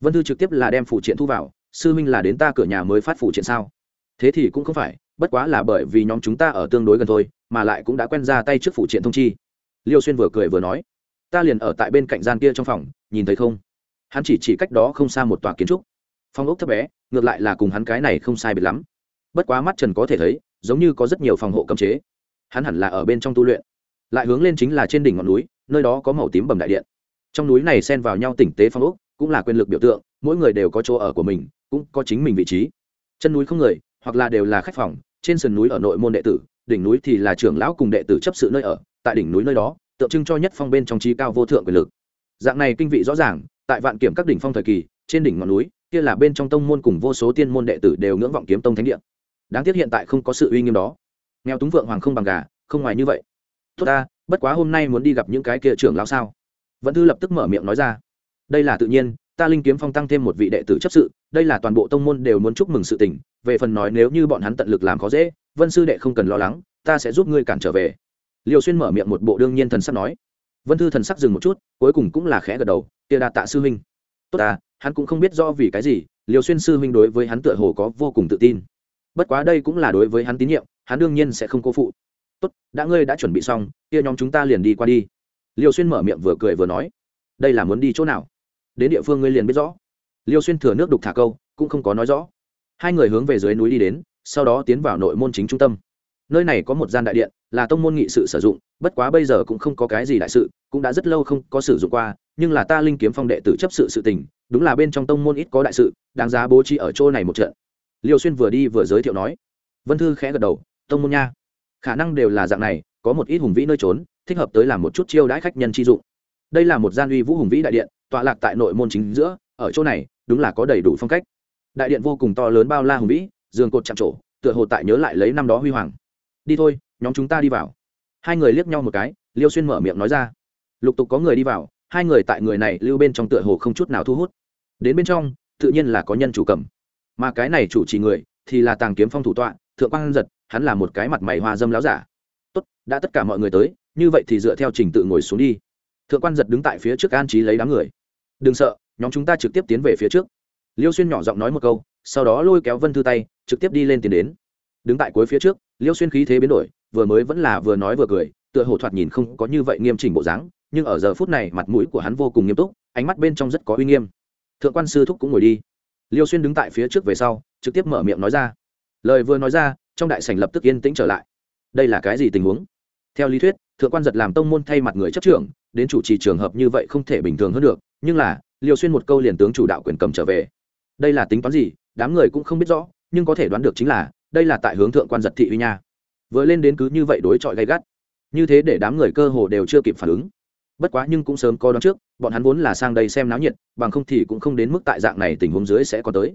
Vân thư trực tiếp là đem phụ triện thu vào, sư minh là đến ta cửa nhà mới phát phụ triện sao? Thế thì cũng không phải, bất quá là bởi vì nhóm chúng ta ở tương đối gần thôi, mà lại cũng đã quen ra tay trước phụ triện thông chi. Liêu xuyên vừa cười vừa nói ta liền ở tại bên cạnh gian kia trong phòng, nhìn thấy không? Hắn chỉ chỉ cách đó không xa một tòa kiến trúc. Phòng ốc thấp bé, ngược lại là cùng hắn cái này không sai biệt lắm. Bất quá mắt trần có thể thấy, giống như có rất nhiều phòng hộ cấm chế. Hắn hẳn là ở bên trong tu luyện. Lại hướng lên chính là trên đỉnh ngọn núi, nơi đó có màu tím bầm đại điện. Trong núi này xen vào nhau tỉnh tế phong ốc, cũng là quyền lực biểu tượng, mỗi người đều có chỗ ở của mình, cũng có chính mình vị trí. Chân núi không người, hoặc là đều là khách phòng, trên sườn núi ở nội môn đệ tử, đỉnh núi thì là trưởng lão cùng đệ tử chấp sự nơi ở, tại đỉnh núi nơi đó tượng trưng cho nhất phong bên trong trí cao vô thượng quyền lực. Dạng này kinh vị rõ ràng, tại vạn kiểm các đỉnh phong thời kỳ, trên đỉnh ngọn núi, kia là bên trong tông môn cùng vô số tiên môn đệ tử đều ngưỡng vọng kiếm tông thánh địa. Đáng tiếc hiện tại không có sự uy nghiêm đó. Nghèo túng vượng hoàng không bằng gà, không ngoài như vậy. Tốt ta, bất quá hôm nay muốn đi gặp những cái kia trưởng lão sao? Vẫn thư lập tức mở miệng nói ra. Đây là tự nhiên, ta linh kiếm phong tăng thêm một vị đệ tử chấp sự, đây là toàn bộ tông môn đều muốn chúc mừng sự tình, về phần nói nếu như bọn hắn tận lực làm khó dễ, vân sư đệ không cần lo lắng, ta sẽ giúp ngươi cản trở về liều xuyên mở miệng một bộ đương nhiên thần sắc nói. Vân thư thần sắc dừng một chút, cuối cùng cũng là khẽ gật đầu tia đa tạ sư huynh. Tốt ta hắn cũng không biết do vì cái gì liều xuyên sư huynh đối với hắn tựa hồ có vô cùng tự tin. Bất quá đây cũng là đối với hắn tín nhiệm, hắn đương nhiên sẽ không cố phụ. Tốt, đã ngươi đã chuẩn bị xong, kia nhóm chúng ta liền đi qua đi. Liều xuyên mở miệng vừa cười vừa nói. Đây là muốn đi chỗ nào? Đến địa phương ngươi liền biết rõ. Liêu xuyên thừa nước đục thả câu, cũng không có nói rõ. Hai người hướng về dưới núi đi đến, sau đó tiến vào nội môn chính trung tâm. Nơi này có một gian đại điện là tông môn nghị sự sử dụng, bất quá bây giờ cũng không có cái gì đại sự, cũng đã rất lâu không có sử dụng qua, nhưng là ta linh kiếm phong đệ tử chấp sự sự tình, đúng là bên trong tông môn ít có đại sự, đáng giá bố trí ở chỗ này một trận. Liêu xuyên vừa đi vừa giới thiệu nói. Vân thư khẽ gật đầu, tông môn nha, khả năng đều là dạng này, có một ít hùng vĩ nơi trốn, thích hợp tới làm một chút chiêu đãi khách nhân chi dụng. Đây là một gian uy vũ hùng vĩ đại điện, tọa lạc tại nội môn chính giữa, ở chỗ này, đúng là có đầy đủ phong cách. Đại điện vô cùng to lớn bao la hùng vĩ, giường cột chạm trổ, tựa hồ tại nhớ lại lấy năm đó huy hoàng. Đi thôi nhóm chúng ta đi vào. Hai người liếc nhau một cái, liêu xuyên mở miệng nói ra. Lục tục có người đi vào, hai người tại người này lưu bên trong tựa hồ không chút nào thu hút. Đến bên trong, tự nhiên là có nhân chủ cầm. Mà cái này chủ trì người thì là tàng kiếm phong thủ tọa, thượng quan giật, hắn là một cái mặt mày hoa dâm láo giả. Tốt, đã tất cả mọi người tới, như vậy thì dựa theo trình tự ngồi xuống đi. Thượng quan giật đứng tại phía trước an trí lấy đám người. Đừng sợ, nhóm chúng ta trực tiếp tiến về phía trước. Liêu xuyên nhỏ giọng nói một câu, sau đó lôi kéo vân thư tay, trực tiếp đi lên tiến đến. Đứng tại cuối phía trước, liêu xuyên khí thế biến đổi vừa mới vẫn là vừa nói vừa cười, tựa hồ thoạt nhìn không có như vậy nghiêm chỉnh bộ dáng, nhưng ở giờ phút này mặt mũi của hắn vô cùng nghiêm túc, ánh mắt bên trong rất có uy nghiêm. Thượng quan sư thúc cũng ngồi đi. Liêu xuyên đứng tại phía trước về sau, trực tiếp mở miệng nói ra. Lời vừa nói ra, trong đại sảnh lập tức yên tĩnh trở lại. Đây là cái gì tình huống? Theo lý thuyết, thượng quan giật làm tông môn thay mặt người chấp trưởng, đến chủ trì trường hợp như vậy không thể bình thường hơn được, nhưng là, liêu xuyên một câu liền tướng chủ đạo quyền cầm trở về. Đây là tính toán gì, đám người cũng không biết rõ, nhưng có thể đoán được chính là, đây là tại hướng thượng quan giật thị uy nha vừa lên đến cứ như vậy đối chọi gay gắt. Như thế để đám người cơ hồ đều chưa kịp phản ứng. Bất quá nhưng cũng sớm có đón trước, bọn hắn vốn là sang đây xem náo nhiệt, bằng không thì cũng không đến mức tại dạng này tình huống dưới sẽ có tới.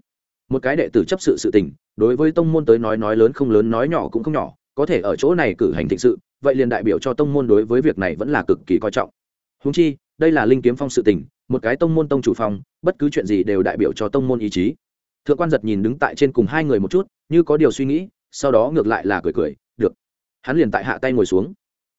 Một cái đệ tử chấp sự sự tình, đối với tông môn tới nói nói lớn không lớn, nói nhỏ cũng không nhỏ, có thể ở chỗ này cử hành thịnh sự, vậy liền đại biểu cho tông môn đối với việc này vẫn là cực kỳ coi trọng. Húng chi, đây là linh kiếm phong sự tình, một cái tông môn tông chủ phong, bất cứ chuyện gì đều đại biểu cho tông môn ý chí. Thượng quan giật nhìn đứng tại trên cùng hai người một chút, như có điều suy nghĩ, sau đó ngược lại là cười cười hắn liền tại hạ tay ngồi xuống.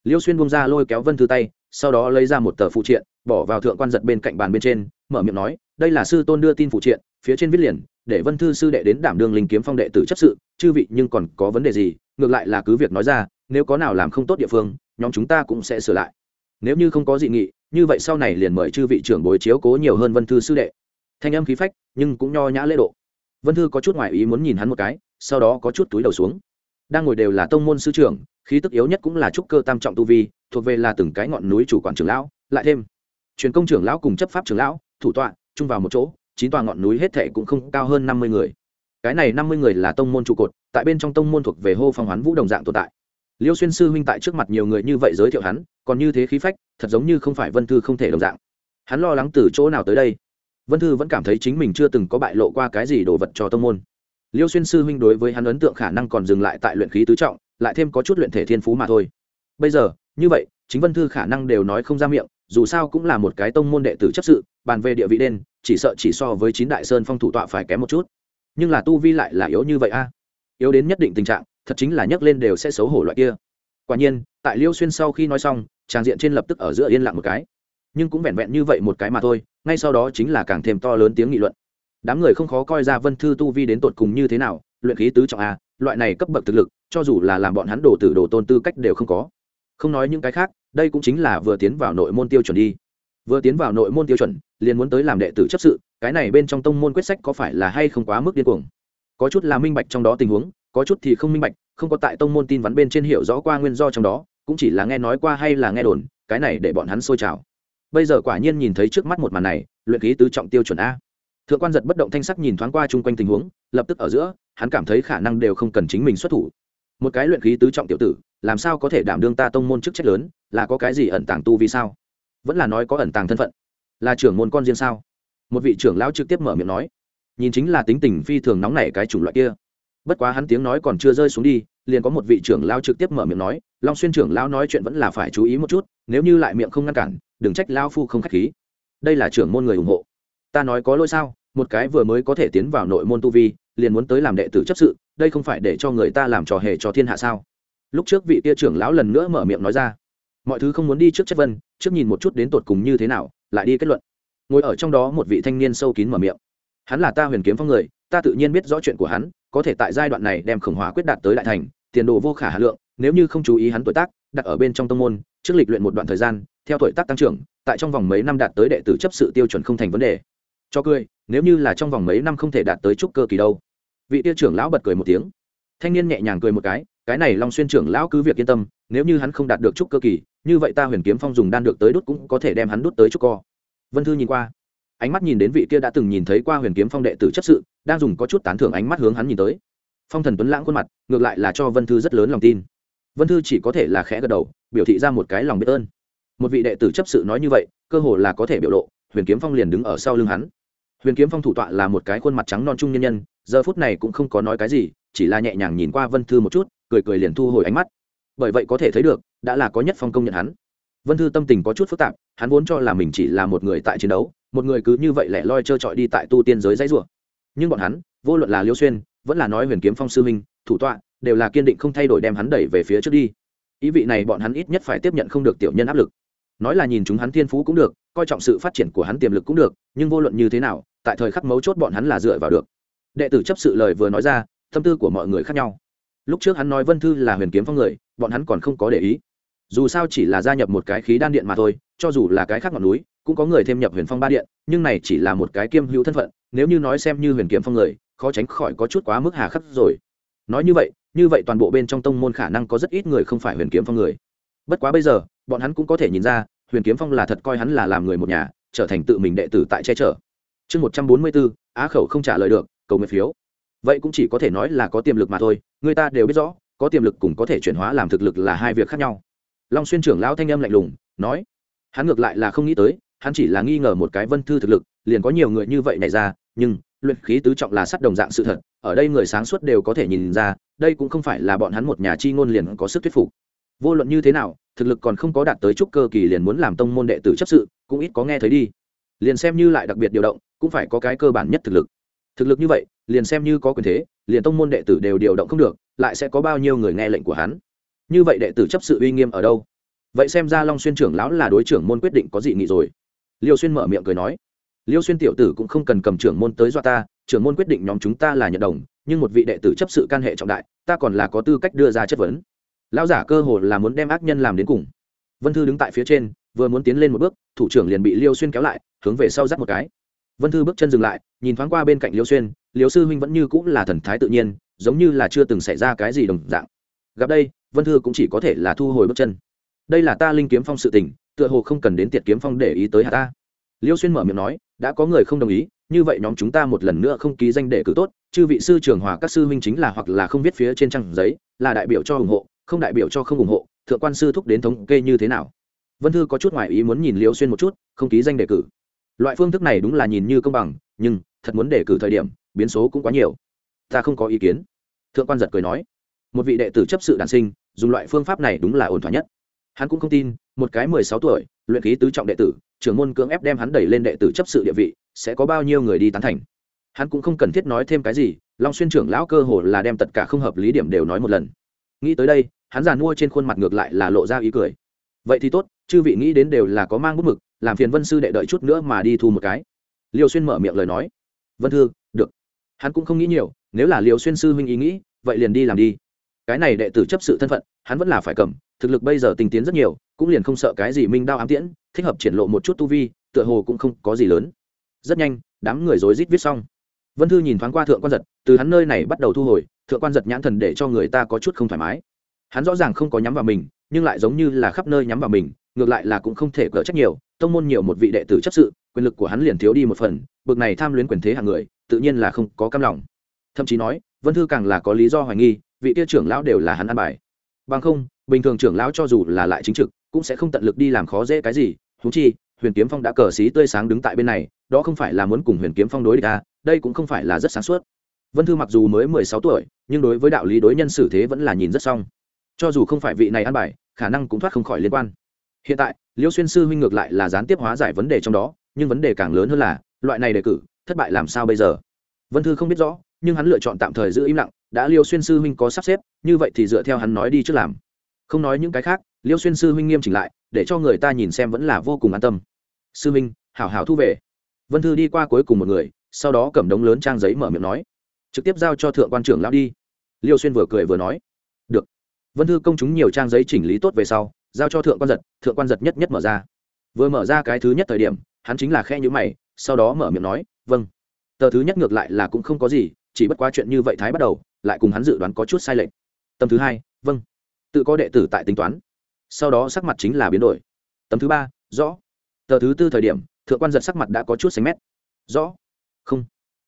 Liêu xuyên bông ra lôi kéo vân thư tay, sau đó lấy ra một tờ phụ triện, bỏ vào thượng quan giật bên cạnh bàn bên trên, mở miệng nói, đây là sư tôn đưa tin phụ triện, phía trên viết liền, để vân thư sư đệ đến đảm đương linh kiếm phong đệ tử chấp sự, chư vị nhưng còn có vấn đề gì, ngược lại là cứ việc nói ra, nếu có nào làm không tốt địa phương, nhóm chúng ta cũng sẽ sửa lại. Nếu như không có dị nghị, như vậy sau này liền mời chư vị trưởng bồi chiếu cố nhiều hơn vân thư sư đệ. Thanh âm khí phách, nhưng cũng nho nhã lễ độ. Vân thư có chút ngoại ý muốn nhìn hắn một cái, sau đó có chút túi đầu xuống. Đang ngồi đều là tông môn sư trưởng khí tức yếu nhất cũng là trúc cơ tam trọng tu vi, thuộc về là từng cái ngọn núi chủ quản trưởng lão, lại thêm, truyền công trưởng lão cùng chấp pháp trưởng lão, thủ tọa, chung vào một chỗ, chín tòa ngọn núi hết thệ cũng không cao hơn năm mươi người. Cái này năm mươi người là tông môn trụ cột, tại bên trong tông môn thuộc về hô phong hoán vũ đồng dạng tồn tại. Liêu xuyên sư huynh tại trước mặt nhiều người như vậy giới thiệu hắn, còn như thế khí phách, thật giống như không phải vân thư không thể đồng dạng. Hắn lo lắng từ chỗ nào tới đây? Vân thư vẫn cảm thấy chính mình chưa từng có bại lộ qua cái gì đồ vật cho tông môn. Liêu xuyên sư huynh đối với hắn ấn tượng khả năng còn dừng lại tại luyện khí tứ trọng lại thêm có chút luyện thể thiên phú mà thôi. Bây giờ, như vậy, chính vân thư khả năng đều nói không ra miệng, dù sao cũng là một cái tông môn đệ tử chấp sự, bàn về địa vị đen, chỉ sợ chỉ so với chín đại sơn phong thủ tọa phải kém một chút. Nhưng là tu vi lại là yếu như vậy a. Yếu đến nhất định tình trạng, thật chính là nhấc lên đều sẽ xấu hổ loại kia. Quả nhiên, tại liêu xuyên sau khi nói xong, tràng diện trên lập tức ở giữa yên lặng một cái. Nhưng cũng vẹn vẹn như vậy một cái mà thôi, ngay sau đó chính là càng thêm to lớn tiếng nghị luận. Đám người không khó coi ra vân thư tu vi đến tột cùng như thế nào, luyện khí tứ trọng a loại này cấp bậc thực lực, cho dù là làm bọn hắn đồ tử đồ tôn tư cách đều không có. Không nói những cái khác, đây cũng chính là vừa tiến vào nội môn tiêu chuẩn đi. Vừa tiến vào nội môn tiêu chuẩn, liền muốn tới làm đệ tử chấp sự, cái này bên trong tông môn quyết sách có phải là hay không quá mức điên cuồng? Có chút là minh bạch trong đó tình huống, có chút thì không minh bạch, không có tại tông môn tin vắn bên trên hiểu rõ qua nguyên do trong đó, cũng chỉ là nghe nói qua hay là nghe đồn, cái này để bọn hắn sôi trào. Bây giờ quả nhiên nhìn thấy trước mắt một màn này, luyện khí tứ trọng tiêu chuẩn a. Thượng quan giật bất động thanh sắc nhìn thoáng qua chung quanh tình huống, lập tức ở giữa hắn cảm thấy khả năng đều không cần chính mình xuất thủ. Một cái luyện khí tứ trọng tiểu tử, làm sao có thể đảm đương ta tông môn chức trách lớn, là có cái gì ẩn tàng tu vì sao? Vẫn là nói có ẩn tàng thân phận. Là trưởng môn con riêng sao? Một vị trưởng lão trực tiếp mở miệng nói. Nhìn chính là tính tình phi thường nóng nảy cái chủng loại kia. Bất quá hắn tiếng nói còn chưa rơi xuống đi, liền có một vị trưởng lão trực tiếp mở miệng nói, long xuyên trưởng lão nói chuyện vẫn là phải chú ý một chút, nếu như lại miệng không ngăn cản, đừng trách lão phu không khách khí. Đây là trưởng môn người ủng hộ. Ta nói có lỗi sao? Một cái vừa mới có thể tiến vào nội môn tu vi liền muốn tới làm đệ tử chấp sự, đây không phải để cho người ta làm trò hề cho thiên hạ sao? Lúc trước vị tia trưởng lão lần nữa mở miệng nói ra, mọi thứ không muốn đi trước chất vân, trước nhìn một chút đến tột cùng như thế nào, lại đi kết luận. Ngồi ở trong đó một vị thanh niên sâu kín mở miệng. Hắn là ta huyền kiếm phong người, ta tự nhiên biết rõ chuyện của hắn, có thể tại giai đoạn này đem khổng hóa quyết đạt tới đại thành, tiền đồ vô khả hà lượng, nếu như không chú ý hắn tuổi tác, đặt ở bên trong tông môn, trước lịch luyện một đoạn thời gian, theo tuổi tác tăng trưởng, tại trong vòng mấy năm đạt tới đệ tử chấp sự tiêu chuẩn không thành vấn đề cho cười, nếu như là trong vòng mấy năm không thể đạt tới trúc cơ kỳ đâu. Vị tiêu trưởng lão bật cười một tiếng. Thanh niên nhẹ nhàng cười một cái cái này long xuyên trưởng lão cứ việc yên tâm, nếu như hắn không đạt được trúc cơ kỳ, như vậy ta huyền kiếm phong dùng đan được tới đốt cũng có thể đem hắn đốt tới trúc co. Vân thư nhìn qua, ánh mắt nhìn đến vị kia đã từng nhìn thấy qua huyền kiếm phong đệ tử chấp sự, đang dùng có chút tán thưởng ánh mắt hướng hắn nhìn tới. Phong thần tuấn lãng khuôn mặt, ngược lại là cho vân thư rất lớn lòng tin. Vân thư chỉ có thể là khẽ gật đầu, biểu thị ra một cái lòng biết ơn. Một vị đệ tử chấp sự nói như vậy, cơ hồ là có thể biểu lộ, huyền kiếm phong liền đứng ở sau lưng hắn huyền kiếm phong thủ tọa là một cái khuôn mặt trắng non trung nhân nhân, giờ phút này cũng không có nói cái gì, chỉ là nhẹ nhàng nhìn qua vân thư một chút, cười cười liền thu hồi ánh mắt. Bởi vậy có thể thấy được, đã là có nhất phong công nhận hắn. Vân thư tâm tình có chút phức tạp, hắn vốn cho là mình chỉ là một người tại chiến đấu, một người cứ như vậy lẻ loi trơ trọi đi tại tu tiên giới dãy rủa. Nhưng bọn hắn, vô luận là liêu xuyên, vẫn là nói huyền kiếm phong sư minh thủ tọa, đều là kiên định không thay đổi đem hắn đẩy về phía trước đi. Ý vị này bọn hắn ít nhất phải tiếp nhận không được tiểu nhân áp lực. Nói là nhìn chúng hắn thiên phú cũng được, coi trọng sự phát triển của hắn tiềm lực cũng được, nhưng vô luận như thế nào tại thời khắc mấu chốt bọn hắn là dựa vào được. Đệ tử chấp sự lời vừa nói ra, tâm tư của mọi người khác nhau. Lúc trước hắn nói vân thư là huyền kiếm phong người, bọn hắn còn không có để ý. Dù sao chỉ là gia nhập một cái khí đan điện mà thôi, cho dù là cái khác ngọn núi, cũng có người thêm nhập huyền phong ba điện, nhưng này chỉ là một cái kiêm hữu thân phận, nếu như nói xem như huyền kiếm phong người, khó tránh khỏi có chút quá mức hà khắc rồi. Nói như vậy như vậy toàn bộ bên trong tông môn khả năng có rất ít người không phải huyền kiếm phong người. Bất quá bây giờ, bọn hắn cũng có thể nhìn ra, huyền kiếm phong là thật coi hắn là làm người một nhà, trở thành tự mình đệ tử tại che chở chương một trăm bốn mươi bốn á khẩu không trả lời được, cầu nguyện phiếu. Vậy cũng chỉ có thể nói là có tiềm lực mà thôi, người ta đều biết rõ, có tiềm lực cũng có thể chuyển hóa làm thực lực là hai việc khác nhau. Long xuyên trưởng lão thanh âm lạnh lùng, nói, hắn ngược lại là không nghĩ tới, hắn chỉ là nghi ngờ một cái vân thư thực lực, liền có nhiều người như vậy này ra, nhưng, luyện khí tứ trọng là sắt đồng dạng sự thật, ở đây người sáng suốt đều có thể nhìn ra, đây cũng không phải là bọn hắn một nhà chi ngôn liền có sức thuyết phục. Vô luận như thế nào, thực lực còn không có đạt tới trúc cơ kỳ liền muốn làm tông môn đệ tử chấp sự, cũng ít có nghe thấy đi liền xem như lại đặc biệt điều động, cũng phải có cái cơ bản nhất thực lực. Thực lực như vậy, liền xem như có quyền thế, liền tông môn đệ tử đều điều động không được, lại sẽ có bao nhiêu người nghe lệnh của hắn? Như vậy đệ tử chấp sự uy nghiêm ở đâu? Vậy xem ra long xuyên trưởng lão là đối trưởng môn quyết định có dị nghị rồi. Liêu xuyên mở miệng cười nói, liêu xuyên tiểu tử cũng không cần cầm trưởng môn tới do ta, trưởng môn quyết định nhóm chúng ta là nhận đồng, nhưng một vị đệ tử chấp sự can hệ trọng đại, ta còn là có tư cách đưa ra chất vấn. Lão giả cơ hồ là muốn đem ác nhân làm đến cùng. Vân thư đứng tại phía trên vừa muốn tiến lên một bước, thủ trưởng liền bị liêu xuyên kéo lại, hướng về sau dắt một cái. Vân thư bước chân dừng lại, nhìn thoáng qua bên cạnh liêu xuyên, liêu sư huynh vẫn như cũng là thần thái tự nhiên, giống như là chưa từng xảy ra cái gì đồng dạng. Gặp đây, vân thư cũng chỉ có thể là thu hồi bước chân. Đây là ta linh kiếm phong sự tình, tựa hồ không cần đến tiệt kiếm phong để ý tới hạ ta? Liêu xuyên mở miệng nói, đã có người không đồng ý, như vậy nhóm chúng ta một lần nữa không ký danh để cử tốt, chư vị sư trưởng hòa các sư huynh chính là hoặc là không viết phía trên trang giấy, là đại biểu cho ủng hộ, không đại biểu cho không ủng hộ, thượng quan sư thúc đến thống kê như thế nào? Vân thư có chút ngoại ý muốn nhìn liêu xuyên một chút, không ký danh đề cử. Loại phương thức này đúng là nhìn như công bằng, nhưng, thật muốn đề cử thời điểm, biến số cũng quá nhiều. Ta không có ý kiến. Thượng quan giật cười nói. Một vị đệ tử chấp sự đàn sinh, dùng loại phương pháp này đúng là ổn thỏa nhất. Hắn cũng không tin, một cái mười sáu tuổi, luyện khí tứ trọng đệ tử, trưởng môn cưỡng ép đem hắn đẩy lên đệ tử chấp sự địa vị, sẽ có bao nhiêu người đi tán thành. Hắn cũng không cần thiết nói thêm cái gì, long xuyên trưởng lão cơ hồ là đem tất cả không hợp lý điểm đều nói một lần. Nghĩ tới đây, hắn giàn mua trên khuôn mặt ngược lại là lộ ra ý cười. Vậy thì tốt chư vị nghĩ đến đều là có mang bút mực, làm phiền vân sư đệ đợi chút nữa mà đi thu một cái. Liêu xuyên mở miệng lời nói. Vân thư, được. Hắn cũng không nghĩ nhiều, nếu là liêu xuyên sư huynh ý nghĩ, vậy liền đi làm đi. Cái này đệ tử chấp sự thân phận, hắn vẫn là phải cầm, thực lực bây giờ tình tiến rất nhiều, cũng liền không sợ cái gì minh đao ám tiễn, thích hợp triển lộ một chút tu vi, tựa hồ cũng không có gì lớn. Rất nhanh, đám người rối rít viết xong. Vân thư nhìn thoáng qua thượng quan giật, từ hắn nơi này bắt đầu thu hồi, thượng quan giật nhãn thần để cho người ta có chút không thoải mái. Hắn rõ ràng không có nhắm vào mình nhưng lại giống như là khắp nơi nhắm vào mình ngược lại là cũng không thể cỡ trách nhiều tông môn nhiều một vị đệ tử chấp sự quyền lực của hắn liền thiếu đi một phần bực này tham luyến quyền thế hàng người tự nhiên là không có cam lòng. Thậm chí nói vân thư càng là có lý do hoài nghi vị kia trưởng lão đều là hắn ăn bài. Bằng không bình thường trưởng lão cho dù là lại chính trực cũng sẽ không tận lực đi làm khó dễ cái gì thú chi huyền kiếm phong đã cờ xí tươi sáng đứng tại bên này đó không phải là muốn cùng huyền kiếm phong đối địch à, đây cũng không phải là rất sáng suốt. Vân thư mặc dù mới mười sáu tuổi nhưng đối với đạo lý đối nhân xử thế vẫn là nhìn rất xong. Cho dù không phải vị này ăn bài khả năng cũng thoát không khỏi liên quan. Hiện tại, liêu xuyên sư huynh ngược lại là gián tiếp hóa giải vấn đề trong đó, nhưng vấn đề càng lớn hơn là, loại này đề cử, thất bại làm sao bây giờ? Vân thư không biết rõ, nhưng hắn lựa chọn tạm thời giữ im lặng, đã liêu xuyên sư huynh có sắp xếp, như vậy thì dựa theo hắn nói đi trước làm. Không nói những cái khác, liêu xuyên sư huynh nghiêm chỉnh lại, để cho người ta nhìn xem vẫn là vô cùng an tâm. Sư huynh, hảo hảo thu về. Vân thư đi qua cuối cùng một người, sau đó cầm đống lớn trang giấy mở miệng nói. Trực tiếp giao cho thượng quan trưởng lão đi. Liêu xuyên vừa cười vừa nói vân thư công chúng nhiều trang giấy chỉnh lý tốt về sau, giao cho thượng quan giật, thượng quan giật nhất nhất mở ra. Vừa mở ra cái thứ nhất thời điểm, hắn chính là khe nhữ mày, sau đó mở miệng nói vâng. Tờ thứ nhất ngược lại là cũng không có gì, chỉ bất quá chuyện như vậy thái bắt đầu, lại cùng hắn dự đoán có chút sai lệch. Tầm thứ hai vâng. Tự có đệ tử tại tính toán. Sau đó sắc mặt chính là biến đổi. Tầm thứ ba, rõ. Tờ thứ tư thời điểm, thượng quan giật sắc mặt đã có chút xanh mét. Rõ. Không.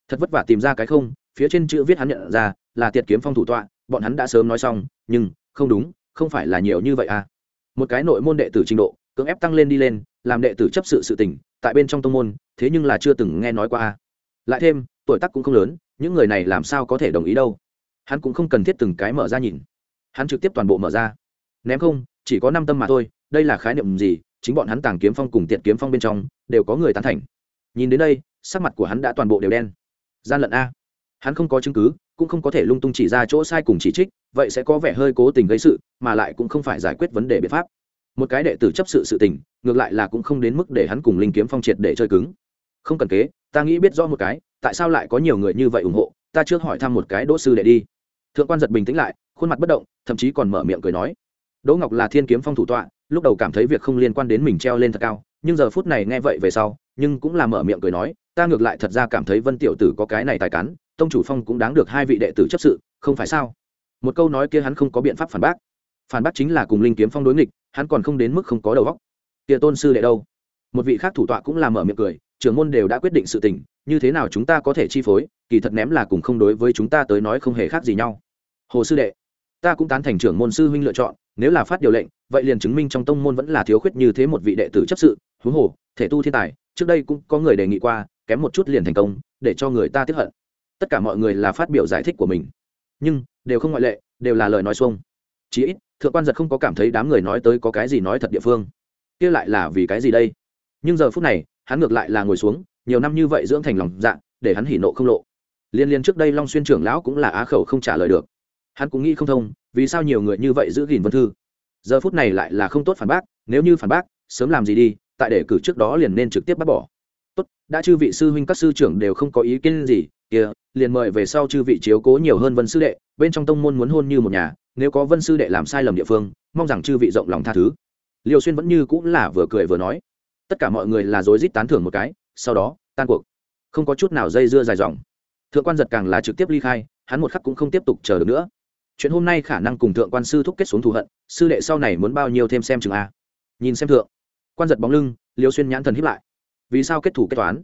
Thật vất vả tìm ra cái không, phía trên chữ viết hắn nhận ra là tiệt kiếm phong thủ tọa, bọn hắn đã sớm nói xong, nhưng không đúng, không phải là nhiều như vậy à. Một cái nội môn đệ tử trình độ, cưỡng ép tăng lên đi lên, làm đệ tử chấp sự sự tình, tại bên trong tông môn, thế nhưng là chưa từng nghe nói qua à. Lại thêm, tuổi tác cũng không lớn, những người này làm sao có thể đồng ý đâu. Hắn cũng không cần thiết từng cái mở ra nhìn. Hắn trực tiếp toàn bộ mở ra. Ném không, chỉ có năm tâm mà thôi, đây là khái niệm gì, chính bọn hắn tàng kiếm phong cùng tiện kiếm phong bên trong, đều có người tán thành. Nhìn đến đây, sắc mặt của hắn đã toàn bộ đều đen. Gian lận a. Hắn không có chứng cứ cũng không có thể lung tung chỉ ra chỗ sai cùng chỉ trích, vậy sẽ có vẻ hơi cố tình gây sự, mà lại cũng không phải giải quyết vấn đề biện pháp. Một cái đệ tử chấp sự sự tình, ngược lại là cũng không đến mức để hắn cùng linh kiếm phong triệt để chơi cứng. Không cần kế, ta nghĩ biết rõ một cái, tại sao lại có nhiều người như vậy ủng hộ, ta trước hỏi thăm một cái đỗ sư đệ đi. Thượng quan giật bình tĩnh lại, khuôn mặt bất động, thậm chí còn mở miệng cười nói. Đỗ ngọc là thiên kiếm phong thủ tọa, lúc đầu cảm thấy việc không liên quan đến mình treo lên thật cao, nhưng giờ phút này nghe vậy về sau, nhưng cũng là mở miệng cười nói, ta ngược lại thật ra cảm thấy vân tiểu tử có cái này tài cán tông chủ phong cũng đáng được hai vị đệ tử chấp sự, không phải sao? Một câu nói kia hắn không có biện pháp phản bác. Phản bác chính là cùng linh kiếm phong đối nghịch, hắn còn không đến mức không có đầu óc. Tia tôn sư đệ đâu? Một vị khác thủ tọa cũng là mở miệng cười, trưởng môn đều đã quyết định sự tình, như thế nào chúng ta có thể chi phối, kỳ thật ném là cùng không đối với chúng ta tới nói không hề khác gì nhau. Hồ sư đệ, ta cũng tán thành trưởng môn sư huynh lựa chọn, nếu là phát điều lệnh, vậy liền chứng minh trong tông môn vẫn là thiếu khuyết như thế một vị đệ tử chấp sự. Huống hồ, thể tu thiên tài, trước đây cũng có người đề nghị qua, kém một chút liền thành công, để cho người ta tiếp hận tất cả mọi người là phát biểu giải thích của mình. Nhưng, đều không ngoại lệ, đều là lời nói xuông. Chí ít, thượng quan giật không có cảm thấy đám người nói tới có cái gì nói thật địa phương. Kia lại là vì cái gì đây? Nhưng giờ phút này, hắn ngược lại là ngồi xuống, nhiều năm như vậy dưỡng thành lòng dạ để hắn hỉ nộ không lộ. Liên liên trước đây long xuyên trưởng lão cũng là á khẩu không trả lời được. Hắn cũng nghĩ không thông, vì sao nhiều người như vậy giữ gìn vân thư? Giờ phút này lại là không tốt phản bác, nếu như phản bác, sớm làm gì đi, tại để cử trước đó liền nên trực tiếp bác bỏ. Tốt, đã chư vị sư huynh các sư trưởng đều không có ý kiến gì, kia liền mời về sau chư vị chiếu cố nhiều hơn vân sư đệ, bên trong tông môn muốn hôn như một nhà, nếu có vân sư đệ làm sai lầm địa phương, mong rằng chư vị rộng lòng tha thứ. Liêu xuyên vẫn như cũng là vừa cười vừa nói. Tất cả mọi người là rối rít tán thưởng một cái, sau đó, tan cuộc. Không có chút nào dây dưa dài dòng. Thượng quan giật càng là trực tiếp ly khai, hắn một khắc cũng không tiếp tục chờ được nữa. Chuyện hôm nay khả năng cùng thượng quan sư thúc kết xuống thù hận, sư đệ sau này muốn bao nhiêu thêm xem chừng a. Nhìn xem thượng. Quan giật bóng lưng, liêu xuyên nhãn thần hiếp lại. Vì sao kết thủ kết toán?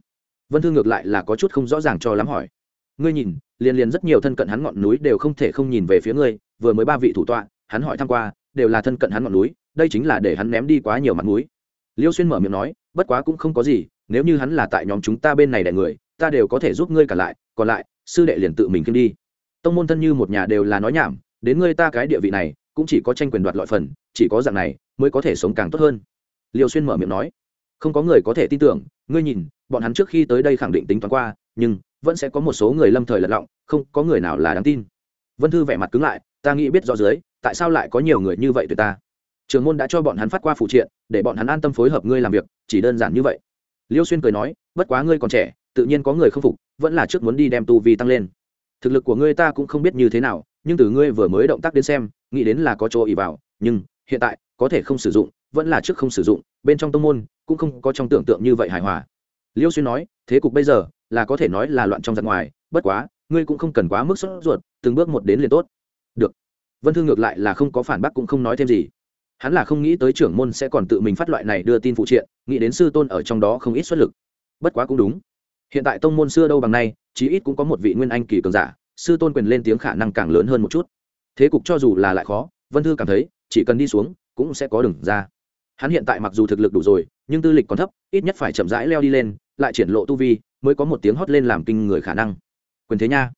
Vân thương ngược lại là có chút không rõ ràng cho lắm hỏi ngươi nhìn, liền liền rất nhiều thân cận hắn ngọn núi đều không thể không nhìn về phía ngươi, vừa mới ba vị thủ tọa, hắn hỏi tham q u a đều là thân cận hắn ngọn núi, đây chính là để hắn ném đi quá nhiều mặt núi liêu xuyên mở miệng nói, bất quá cũng không có gì, nếu như hắn là tại nhóm chúng ta bên này đẻ người, ta đều có thể giúp ngươi cả lại, còn lại, sư đệ liền tự mình kiêm đi. Tông môn thân như một nhà đều là nói nhảm, đến ngươi ta cái địa vị này, cũng chỉ có tranh quyền đoạt loại phần, chỉ có dạng này, mới có thể sống càng tốt hơn. Liêu xuyên mở miệng nói, không có người có thể tin tưởng, ngươi nhìn, bọn hắn trước khi tới đây khẳng định tính toán qua, nhưng vẫn sẽ có một số người lâm thời lật lọng, không có người nào là đáng tin. Vân thư vẻ mặt cứng lại, ta nghĩ biết rõ dưới, tại sao lại có nhiều người như vậy từ ta? Trường môn đã cho bọn hắn phát qua phụ triện, để bọn hắn an tâm phối hợp ngươi làm việc, chỉ đơn giản như vậy. Liêu xuyên cười nói, bất quá ngươi còn trẻ, tự nhiên có người không phục, vẫn là trước muốn đi đem tu vi tăng lên. Thực lực của ngươi ta cũng không biết như thế nào, nhưng từ ngươi vừa mới động tác đến xem, nghĩ đến là có chỗ ỉ vào, nhưng hiện tại, có thể không sử dụng, vẫn là trước không sử dụng, bên trong tông môn cũng không có trong tưởng tượng như vậy hài hòa. Liêu xuyên nói, thế cục bây giờ là có thể nói là loạn trong giặc ngoài, bất quá, ngươi cũng không cần quá mức sốt ruột, từng bước một đến liền tốt. Được. Vân thương ngược lại là không có phản bác cũng không nói thêm gì. Hắn là không nghĩ tới trưởng môn sẽ còn tự mình phát loại này đưa tin phụ triện, nghĩ đến sư tôn ở trong đó không ít xuất lực. Bất quá cũng đúng. Hiện tại tông môn xưa đâu bằng nay, chí ít cũng có một vị nguyên anh kỳ cường giả, sư tôn quyền lên tiếng khả năng càng lớn hơn một chút. Thế cục cho dù là lại khó, vân thư cảm thấy, chỉ cần đi xuống, cũng sẽ có đường ra. Hắn hiện tại mặc dù thực lực đủ rồi, nhưng tư lịch còn thấp, ít nhất phải chậm rãi leo đi lên, lại triển lộ tu vi mới có một tiếng hót lên làm kinh người khả năng. Quyền thế nha.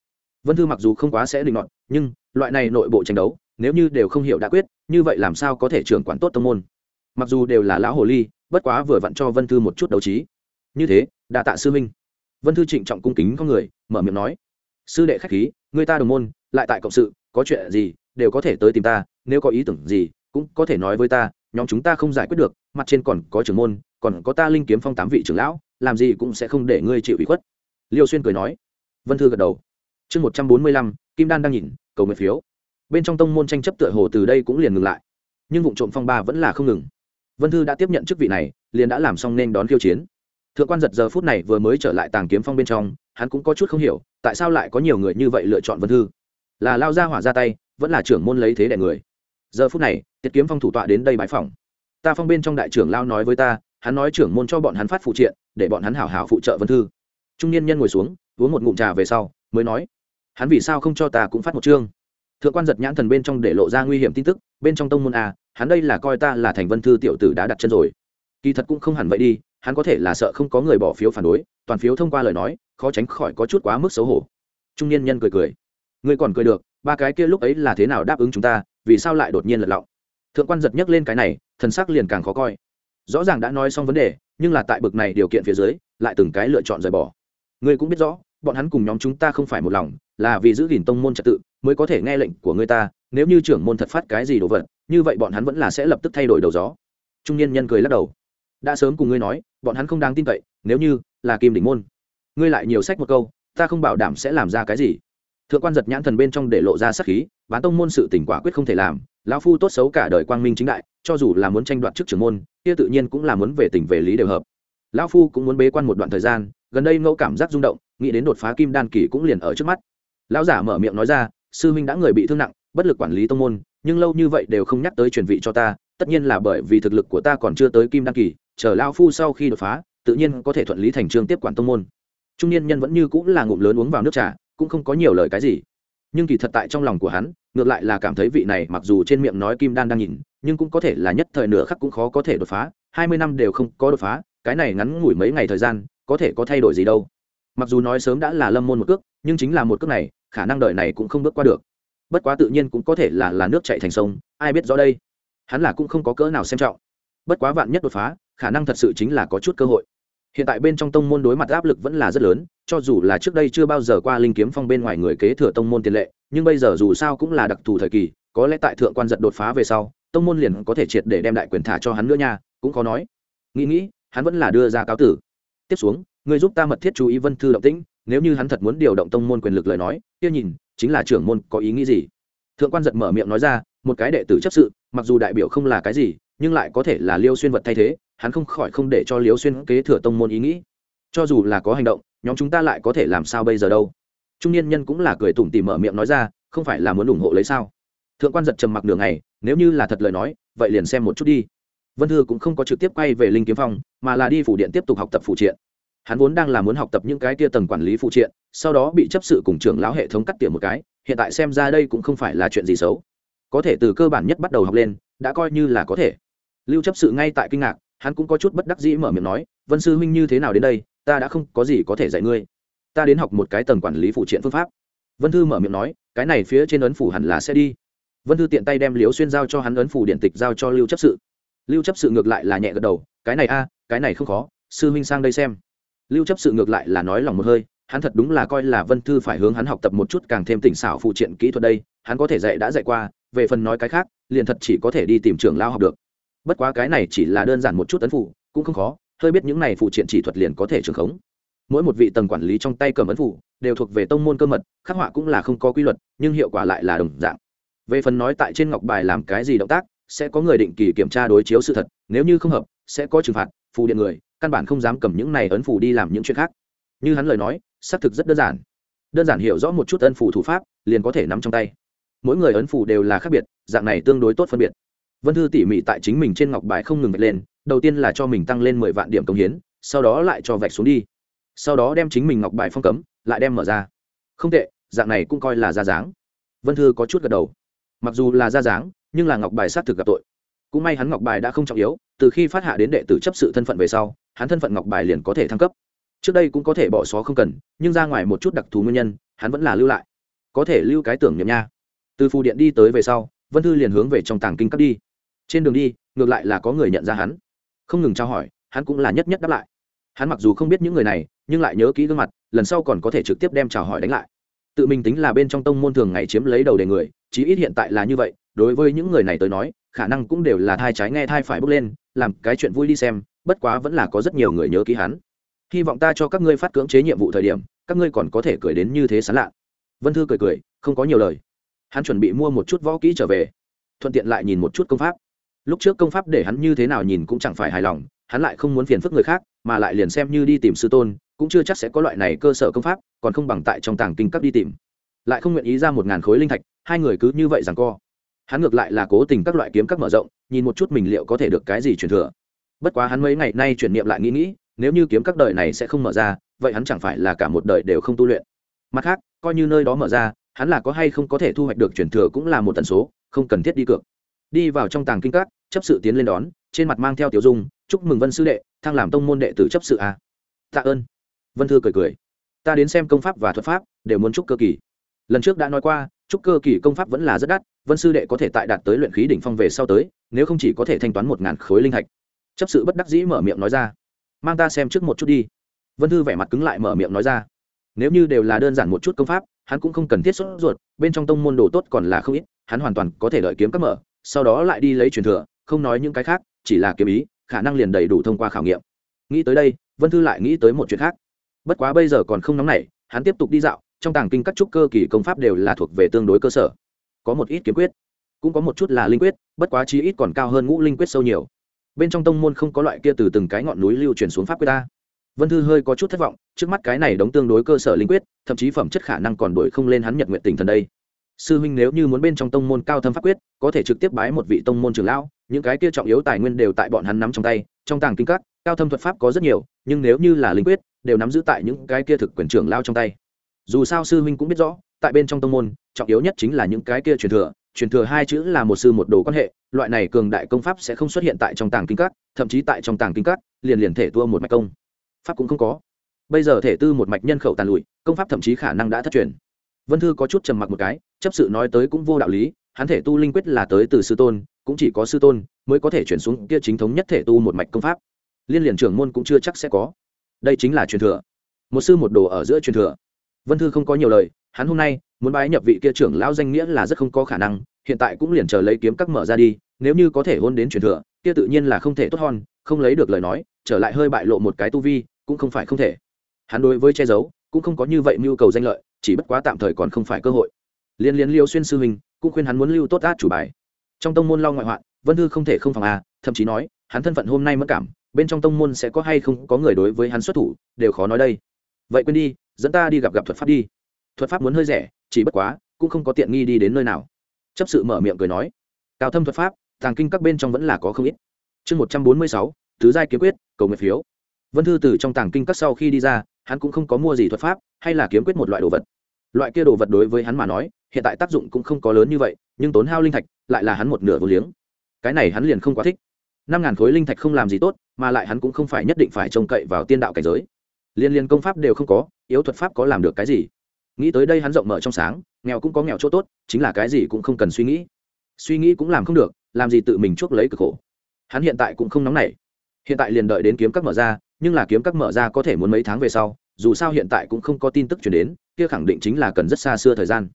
Vân thư mặc dù không quá sẽ định luận nhưng loại này nội bộ tranh đấu, nếu như đều không hiểu đã quyết, như vậy làm sao có thể trưởng quản tốt tông môn? Mặc dù đều là lão hồ ly, bất quá vừa vặn cho vân thư một chút đấu trí. Như thế, đa tạ sư minh vân thư trịnh trọng cung kính con người, mở miệng nói. Sư đệ khách khí, người ta đồng môn, lại tại cộng sự, có chuyện gì, đều có thể tới tìm ta, nếu có ý tưởng gì, cũng có thể nói với ta, nhóm chúng ta không giải quyết được, mặt trên còn có trưởng môn, còn có ta linh kiếm phong tám vị trưởng lão làm gì cũng sẽ không để ngươi chịu ủy khuất. Liêu xuyên cười nói. Vân thư gật đầu. Chương một trăm bốn mươi lăm, kim đan đang nhìn, cầu nguyện phiếu. Bên trong tông môn tranh chấp tựa hồ từ đây cũng liền ngừng lại. Nhưng vụ trộm phong ba vẫn là không ngừng. Vân thư đã tiếp nhận chức vị này, liền đã làm xong nên đón khiêu chiến. Thượng quan giật giờ phút này vừa mới trở lại tàng kiếm phong bên trong, hắn cũng có chút không hiểu, tại sao lại có nhiều người như vậy lựa chọn vân thư? Là lao ra hỏa ra tay, vẫn là trưởng môn lấy thế đẻ người? Giờ phút này, tiết kiếm phong thủ tọa đến đây bãi phòng ta phong bên trong đại trưởng lao nói với ta hắn nói trưởng môn cho bọn hắn phát phụ triện, để bọn hắn hảo hảo phụ trợ vân thư. Trung niên nhân ngồi xuống, uống một ngụm trà về sau, mới nói, hắn vì sao không cho ta cũng phát một chương? Thượng quan giật nhãn thần bên trong để lộ ra nguy hiểm tin tức, bên trong tông môn a hắn đây là coi ta là thành vân thư tiểu tử đã đặt chân rồi. Kỳ thật cũng không hẳn vậy đi, hắn có thể là sợ không có người bỏ phiếu phản đối, toàn phiếu thông qua lời nói, khó tránh khỏi có chút quá mức xấu hổ. Trung niên nhân cười cười, ngươi còn cười được, ba cái kia lúc ấy là thế nào đáp ứng chúng ta, vì sao lại đột nhiên lật lọng? Thượng quan giật nhấc lên cái này, thần sắc liền càng khó coi rõ ràng đã nói xong vấn đề, nhưng là tại bực này điều kiện phía dưới, lại từng cái lựa chọn rời bỏ. Ngươi cũng biết rõ, bọn hắn cùng nhóm chúng ta không phải một lòng, là vì giữ gìn tông môn trật tự, mới có thể nghe lệnh của người ta, nếu như trưởng môn thật phát cái gì đồ vật, như vậy bọn hắn vẫn là sẽ lập tức thay đổi đầu gió. Trung niên nhân cười lắc đầu. Đã sớm cùng ngươi nói, bọn hắn không đáng tin cậy, nếu như là kim đỉnh môn. Ngươi lại nhiều sách một câu, ta không bảo đảm sẽ làm ra cái gì thượng quan giật nhãn thần bên trong để lộ ra sắc khí, bán tông môn sự tỉnh quả quyết không thể làm, lão phu tốt xấu cả đời quang minh chính đại, cho dù là muốn tranh đoạt chức trưởng môn, kia tự nhiên cũng là muốn về tỉnh về lý đều hợp. Lão phu cũng muốn bế quan một đoạn thời gian, gần đây ngẫu cảm giác rung động, nghĩ đến đột phá kim đan kỳ cũng liền ở trước mắt. Lão giả mở miệng nói ra, sư huynh đã người bị thương nặng, bất lực quản lý tông môn, nhưng lâu như vậy đều không nhắc tới truyền vị cho ta, tất nhiên là bởi vì thực lực của ta còn chưa tới kim đan kỳ, chờ lão phu sau khi đột phá, tự nhiên có thể thuận lý thành trương tiếp quản tông môn. Trung niên nhân vẫn như cũng là ngụm lớn uống vào nước trà cũng không có nhiều lời cái gì. Nhưng kỳ thật tại trong lòng của hắn, ngược lại là cảm thấy vị này mặc dù trên miệng nói kim đan đang nhìn, nhưng cũng có thể là nhất thời nửa khắc cũng khó có thể đột phá, hai mươi năm đều không có đột phá, cái này ngắn ngủi mấy ngày thời gian, có thể có thay đổi gì đâu. Mặc dù nói sớm đã là lâm môn một cước, nhưng chính là một cước này, khả năng đợi này cũng không bước qua được. Bất quá tự nhiên cũng có thể là là nước chạy thành sông, ai biết rõ đây. Hắn là cũng không có cỡ nào xem trọng. Bất quá vạn nhất đột phá, khả năng thật sự chính là có chút cơ hội. Hiện tại bên trong tông môn đối mặt áp lực vẫn là rất lớn cho dù là trước đây chưa bao giờ qua linh kiếm phong bên ngoài người kế thừa tông môn tiền lệ, nhưng bây giờ dù sao cũng là đặc thù thời kỳ, có lẽ tại thượng quan giật đột phá về sau, tông môn liền có thể triệt để đem đại quyền thả cho hắn nữa nha, cũng khó nói. Nghĩ nghĩ, hắn vẫn là đưa ra cáo tử. Tiếp xuống, người giúp ta mật thiết chú ý vân thư động tĩnh, nếu như hắn thật muốn điều động tông môn quyền lực lời nói, kia nhìn, chính là trưởng môn có ý nghĩ gì? Thượng quan giật mở miệng nói ra, một cái đệ tử chấp sự, mặc dù đại biểu không là cái gì, nhưng lại có thể là liêu xuyên vật thay thế, hắn không khỏi không để cho liêu xuyên kế thừa tông môn ý nghĩ cho dù là có hành động, nhóm chúng ta lại có thể làm sao bây giờ đâu? Trung niên nhân cũng là cười tủm tỉm mở miệng nói ra, không phải là muốn ủng hộ lấy sao? Thượng quan giật trầm mặc đường này nếu như là thật lời nói, vậy liền xem một chút đi. Vân thư cũng không có trực tiếp quay về linh kiếm phong, mà là đi phủ điện tiếp tục học tập phụ triện. Hắn vốn đang là muốn học tập những cái tia tầng quản lý phụ triện, sau đó bị chấp sự cùng trưởng lão hệ thống cắt tỉa một cái, hiện tại xem ra đây cũng không phải là chuyện gì xấu. Có thể từ cơ bản nhất bắt đầu học lên, đã coi như là có thể. Lưu chấp sự ngay tại kinh ngạc, hắn cũng có chút bất đắc dĩ mở miệng nói, vân sư huynh như thế nào đến đây? Ta đã không có gì có thể dạy ngươi. Ta đến học một cái tầng quản lý phụ triện phương pháp. Vân thư mở miệng nói cái này phía trên ấn phủ hẳn là sẽ đi. Vân thư tiện tay đem liếu xuyên giao cho hắn ấn phủ điện tịch giao cho lưu chấp sự. Lưu chấp sự ngược lại là nhẹ gật đầu cái này a cái này không khó sư huynh sang đây xem. Lưu chấp sự ngược lại là nói lòng một hơi hắn thật đúng là coi là vân thư phải hướng hắn học tập một chút càng thêm tỉnh xảo phụ triện kỹ thuật đây hắn có thể dạy đã dạy qua về phần nói cái khác liền thật chỉ có thể đi tìm trường lao học được. Bất quá cái này chỉ là đơn giản một chút ấn phủ, cũng không khó hơi biết những này phụ triện chỉ thuật liền có thể trường khống. Mỗi một vị tầng quản lý trong tay cầm ấn phủ đều thuộc về tông môn cơ mật, khắc họa cũng là không có quy luật, nhưng hiệu quả lại là đồng dạng. Về phần nói tại trên ngọc bài làm cái gì động tác, sẽ có người định kỳ kiểm tra đối chiếu sự thật, nếu như không hợp, sẽ có trừng phạt, phù điện người, căn bản không dám cầm những này ấn phù đi làm những chuyện khác. Như hắn lời nói, xác thực rất đơn giản. Đơn giản hiểu rõ một chút ấn phù thủ pháp, liền có thể nắm trong tay. Mỗi người ấn phù đều là khác biệt, dạng này tương đối tốt phân biệt. Vân thư tỉ mỉ tại chính mình trên ngọc bài không ngừng vạch lên đầu tiên là cho mình tăng lên mười vạn điểm công hiến, sau đó lại cho vạch xuống đi. Sau đó đem chính mình ngọc bài phong cấm, lại đem mở ra. Không tệ, dạng này cũng coi là ra dáng. Vân thư có chút gật đầu. Mặc dù là ra dáng, nhưng là ngọc bài xác thực gặp tội. Cũng may hắn ngọc bài đã không trọng yếu, từ khi phát hạ đến đệ tử chấp sự thân phận về sau, hắn thân phận ngọc bài liền có thể thăng cấp. Trước đây cũng có thể bỏ xó không cần, nhưng ra ngoài một chút đặc thù nguyên nhân, hắn vẫn là lưu lại. Có thể lưu cái tưởng niệm nha. Từ phù điện đi tới về sau, vân thư liền hướng về trong tàng kinh cấp đi. Trên đường đi, ngược lại là có người nhận ra hắn không ngừng trao hỏi, hắn cũng là nhất nhất đáp lại. Hắn mặc dù không biết những người này, nhưng lại nhớ kỹ gương mặt, lần sau còn có thể trực tiếp đem chào hỏi đánh lại. Tự mình tính là bên trong tông môn thường ngày chiếm lấy đầu đề người, chí ít hiện tại là như vậy, đối với những người này tới nói, khả năng cũng đều là thai trái nghe thai phải bước lên, làm cái chuyện vui đi xem, bất quá vẫn là có rất nhiều người nhớ ký hắn. Hy vọng ta cho các ngươi phát cưỡng chế nhiệm vụ thời điểm, các ngươi còn có thể cười đến như thế sán lạ. Vân thư cười cười, không có nhiều lời. Hắn chuẩn bị mua một chút võ kỹ trở về, thuận tiện lại nhìn một chút công pháp lúc trước công pháp để hắn như thế nào nhìn cũng chẳng phải hài lòng, hắn lại không muốn phiền phức người khác, mà lại liền xem như đi tìm sư tôn, cũng chưa chắc sẽ có loại này cơ sở công pháp, còn không bằng tại trong tàng kinh cấp đi tìm. Lại không nguyện ý ra một ngàn khối linh thạch, hai người cứ như vậy rằng co. Hắn ngược lại là cố tình các loại kiếm các mở rộng, nhìn một chút mình liệu có thể được cái gì truyền thừa. Bất quá hắn mấy ngày nay chuyển niệm lại nghĩ nghĩ, nếu như kiếm các đời này sẽ không mở ra, vậy hắn chẳng phải là cả một đời đều không tu luyện. Mặt khác, coi như nơi đó mở ra, hắn là có hay không có thể thu hoạch được chuyển thừa cũng là một tần số, không cần thiết đi cược đi vào trong tàng kinh các, chấp sự tiến lên đón, trên mặt mang theo tiểu dung, chúc mừng vân sư đệ, thăng làm tông môn đệ tử chấp sự a. À. tạ ơn. Vân thư cười cười. Ta đến xem công pháp và thuật pháp, đều muốn chúc cơ kỳ. Lần trước đã nói qua, chúc cơ kỳ công pháp vẫn là rất đắt, vân sư đệ có thể tại đạt tới luyện khí đỉnh phong về sau tới, nếu không chỉ có thể thanh toán một ngàn khối linh thạch chấp sự bất đắc dĩ mở miệng nói ra. Mang ta xem trước một chút đi. Vân thư vẻ mặt cứng lại mở miệng nói ra. Nếu như đều là đơn giản một chút công pháp, hắn cũng không cần thiết sốt ruột, bên trong tông môn đồ tốt còn là không ít, hắn hoàn toàn có thể đợi kiếm các mở sau đó lại đi lấy truyền thừa, không nói những cái khác, chỉ là kiếm ý, khả năng liền đầy đủ thông qua khảo nghiệm. Nghĩ tới đây, vân thư lại nghĩ tới một chuyện khác. Bất quá bây giờ còn không nóng nảy, hắn tiếp tục đi dạo, trong tàng kinh các trúc cơ kỳ công pháp đều là thuộc về tương đối cơ sở. Có một ít kiếm quyết, cũng có một chút là linh quyết, bất quá chí ít còn cao hơn ngũ linh quyết sâu nhiều. Bên trong tông môn không có loại kia từ từng cái ngọn núi lưu truyền xuống pháp quyết ta. Vân thư hơi có chút thất vọng, trước mắt cái này đóng tương đối cơ sở linh quyết, thậm chí phẩm chất khả năng còn đổi không lên hắn nhật nguyện tình thần đây sư huynh nếu như muốn bên trong tông môn cao thâm pháp quyết, có thể trực tiếp bái một vị tông môn trưởng lão, những cái kia trọng yếu tài nguyên đều tại bọn hắn nắm trong tay, trong tàng kinh các, cao thâm thuật pháp có rất nhiều, nhưng nếu như là linh quyết, đều nắm giữ tại những cái kia thực quyền trưởng lao trong tay. Dù sao sư huynh cũng biết rõ, tại bên trong tông môn, trọng yếu nhất chính là những cái kia truyền thừa truyền thừa hai chữ là một sư một đồ quan hệ, loại này cường đại công pháp sẽ không xuất hiện tại trong tàng kinh các, thậm chí tại trong tàng kinh các, liền liền thể tua một mạch công. Pháp cũng không có. Bây giờ thể tư một mạch nhân khẩu tàn lụi, công pháp thậm chí khả năng đã thất truyền. Vân thư có chút trầm mặc một cái chấp sự nói tới cũng vô đạo lý, hắn thể tu linh quyết là tới từ sư tôn, cũng chỉ có sư tôn mới có thể chuyển xuống kia chính thống nhất thể tu một mạch công pháp. Liên liền trưởng môn cũng chưa chắc sẽ có. Đây chính là truyền thừa. Một sư một đồ ở giữa truyền thừa. Vân thư không có nhiều lời, hắn hôm nay muốn bái nhập vị kia trưởng lão danh nghĩa là rất không có khả năng, hiện tại cũng liền chờ lấy kiếm các mở ra đi, nếu như có thể hôn đến truyền thừa, kia tự nhiên là không thể tốt hon không lấy được lời nói, trở lại hơi bại lộ một cái tu vi, cũng không phải không thể. Hắn đối với che giấu, cũng không có như vậy mưu cầu danh lợi, chỉ bất quá tạm thời còn không phải cơ hội liên liên liêu xuyên sư huynh, cũng khuyên hắn muốn lưu tốt át chủ bài. Trong tông môn lo ngoại hoạn, vân thư không thể không phòng à thậm chí nói, hắn thân phận hôm nay mất cảm, bên trong tông môn sẽ có hay không có người đối với hắn xuất thủ, đều khó nói đây. Vậy quên đi, dẫn ta đi gặp gặp thuật pháp đi. Thuật pháp muốn hơi rẻ, chỉ bất quá, cũng không có tiện nghi đi đến nơi nào. Chấp sự mở miệng cười nói, cao thâm thuật pháp, tàng kinh các bên trong vẫn là có không ít. Chương một trăm bốn mươi sáu thứ giai kiếm quyết, cầu nguyện phiếu. Vân thư từ trong tàng kinh các sau khi đi ra, hắn cũng không có mua gì thuật pháp, hay là kiếm quyết một loại đồ vật loại kia đồ vật đối với hắn mà nói, hiện tại tác dụng cũng không có lớn như vậy, nhưng tốn hao linh thạch, lại là hắn một nửa vô liếng. Cái này hắn liền không quá thích. Năm ngàn khối linh thạch không làm gì tốt, mà lại hắn cũng không phải nhất định phải trông cậy vào tiên đạo cảnh giới. Liên liên công pháp đều không có, yếu thuật pháp có làm được cái gì? Nghĩ tới đây hắn rộng mở trong sáng, nghèo cũng có nghèo chỗ tốt, chính là cái gì cũng không cần suy nghĩ. Suy nghĩ cũng làm không được, làm gì tự mình chuốc lấy cực khổ. Hắn hiện tại cũng không nóng nảy. Hiện tại liền đợi đến kiếm các mở ra, nhưng là kiếm các mở ra có thể muốn mấy tháng về sau, dù sao hiện tại cũng không có tin tức chuyển đến kia khẳng định chính là cần rất xa xưa thời gian.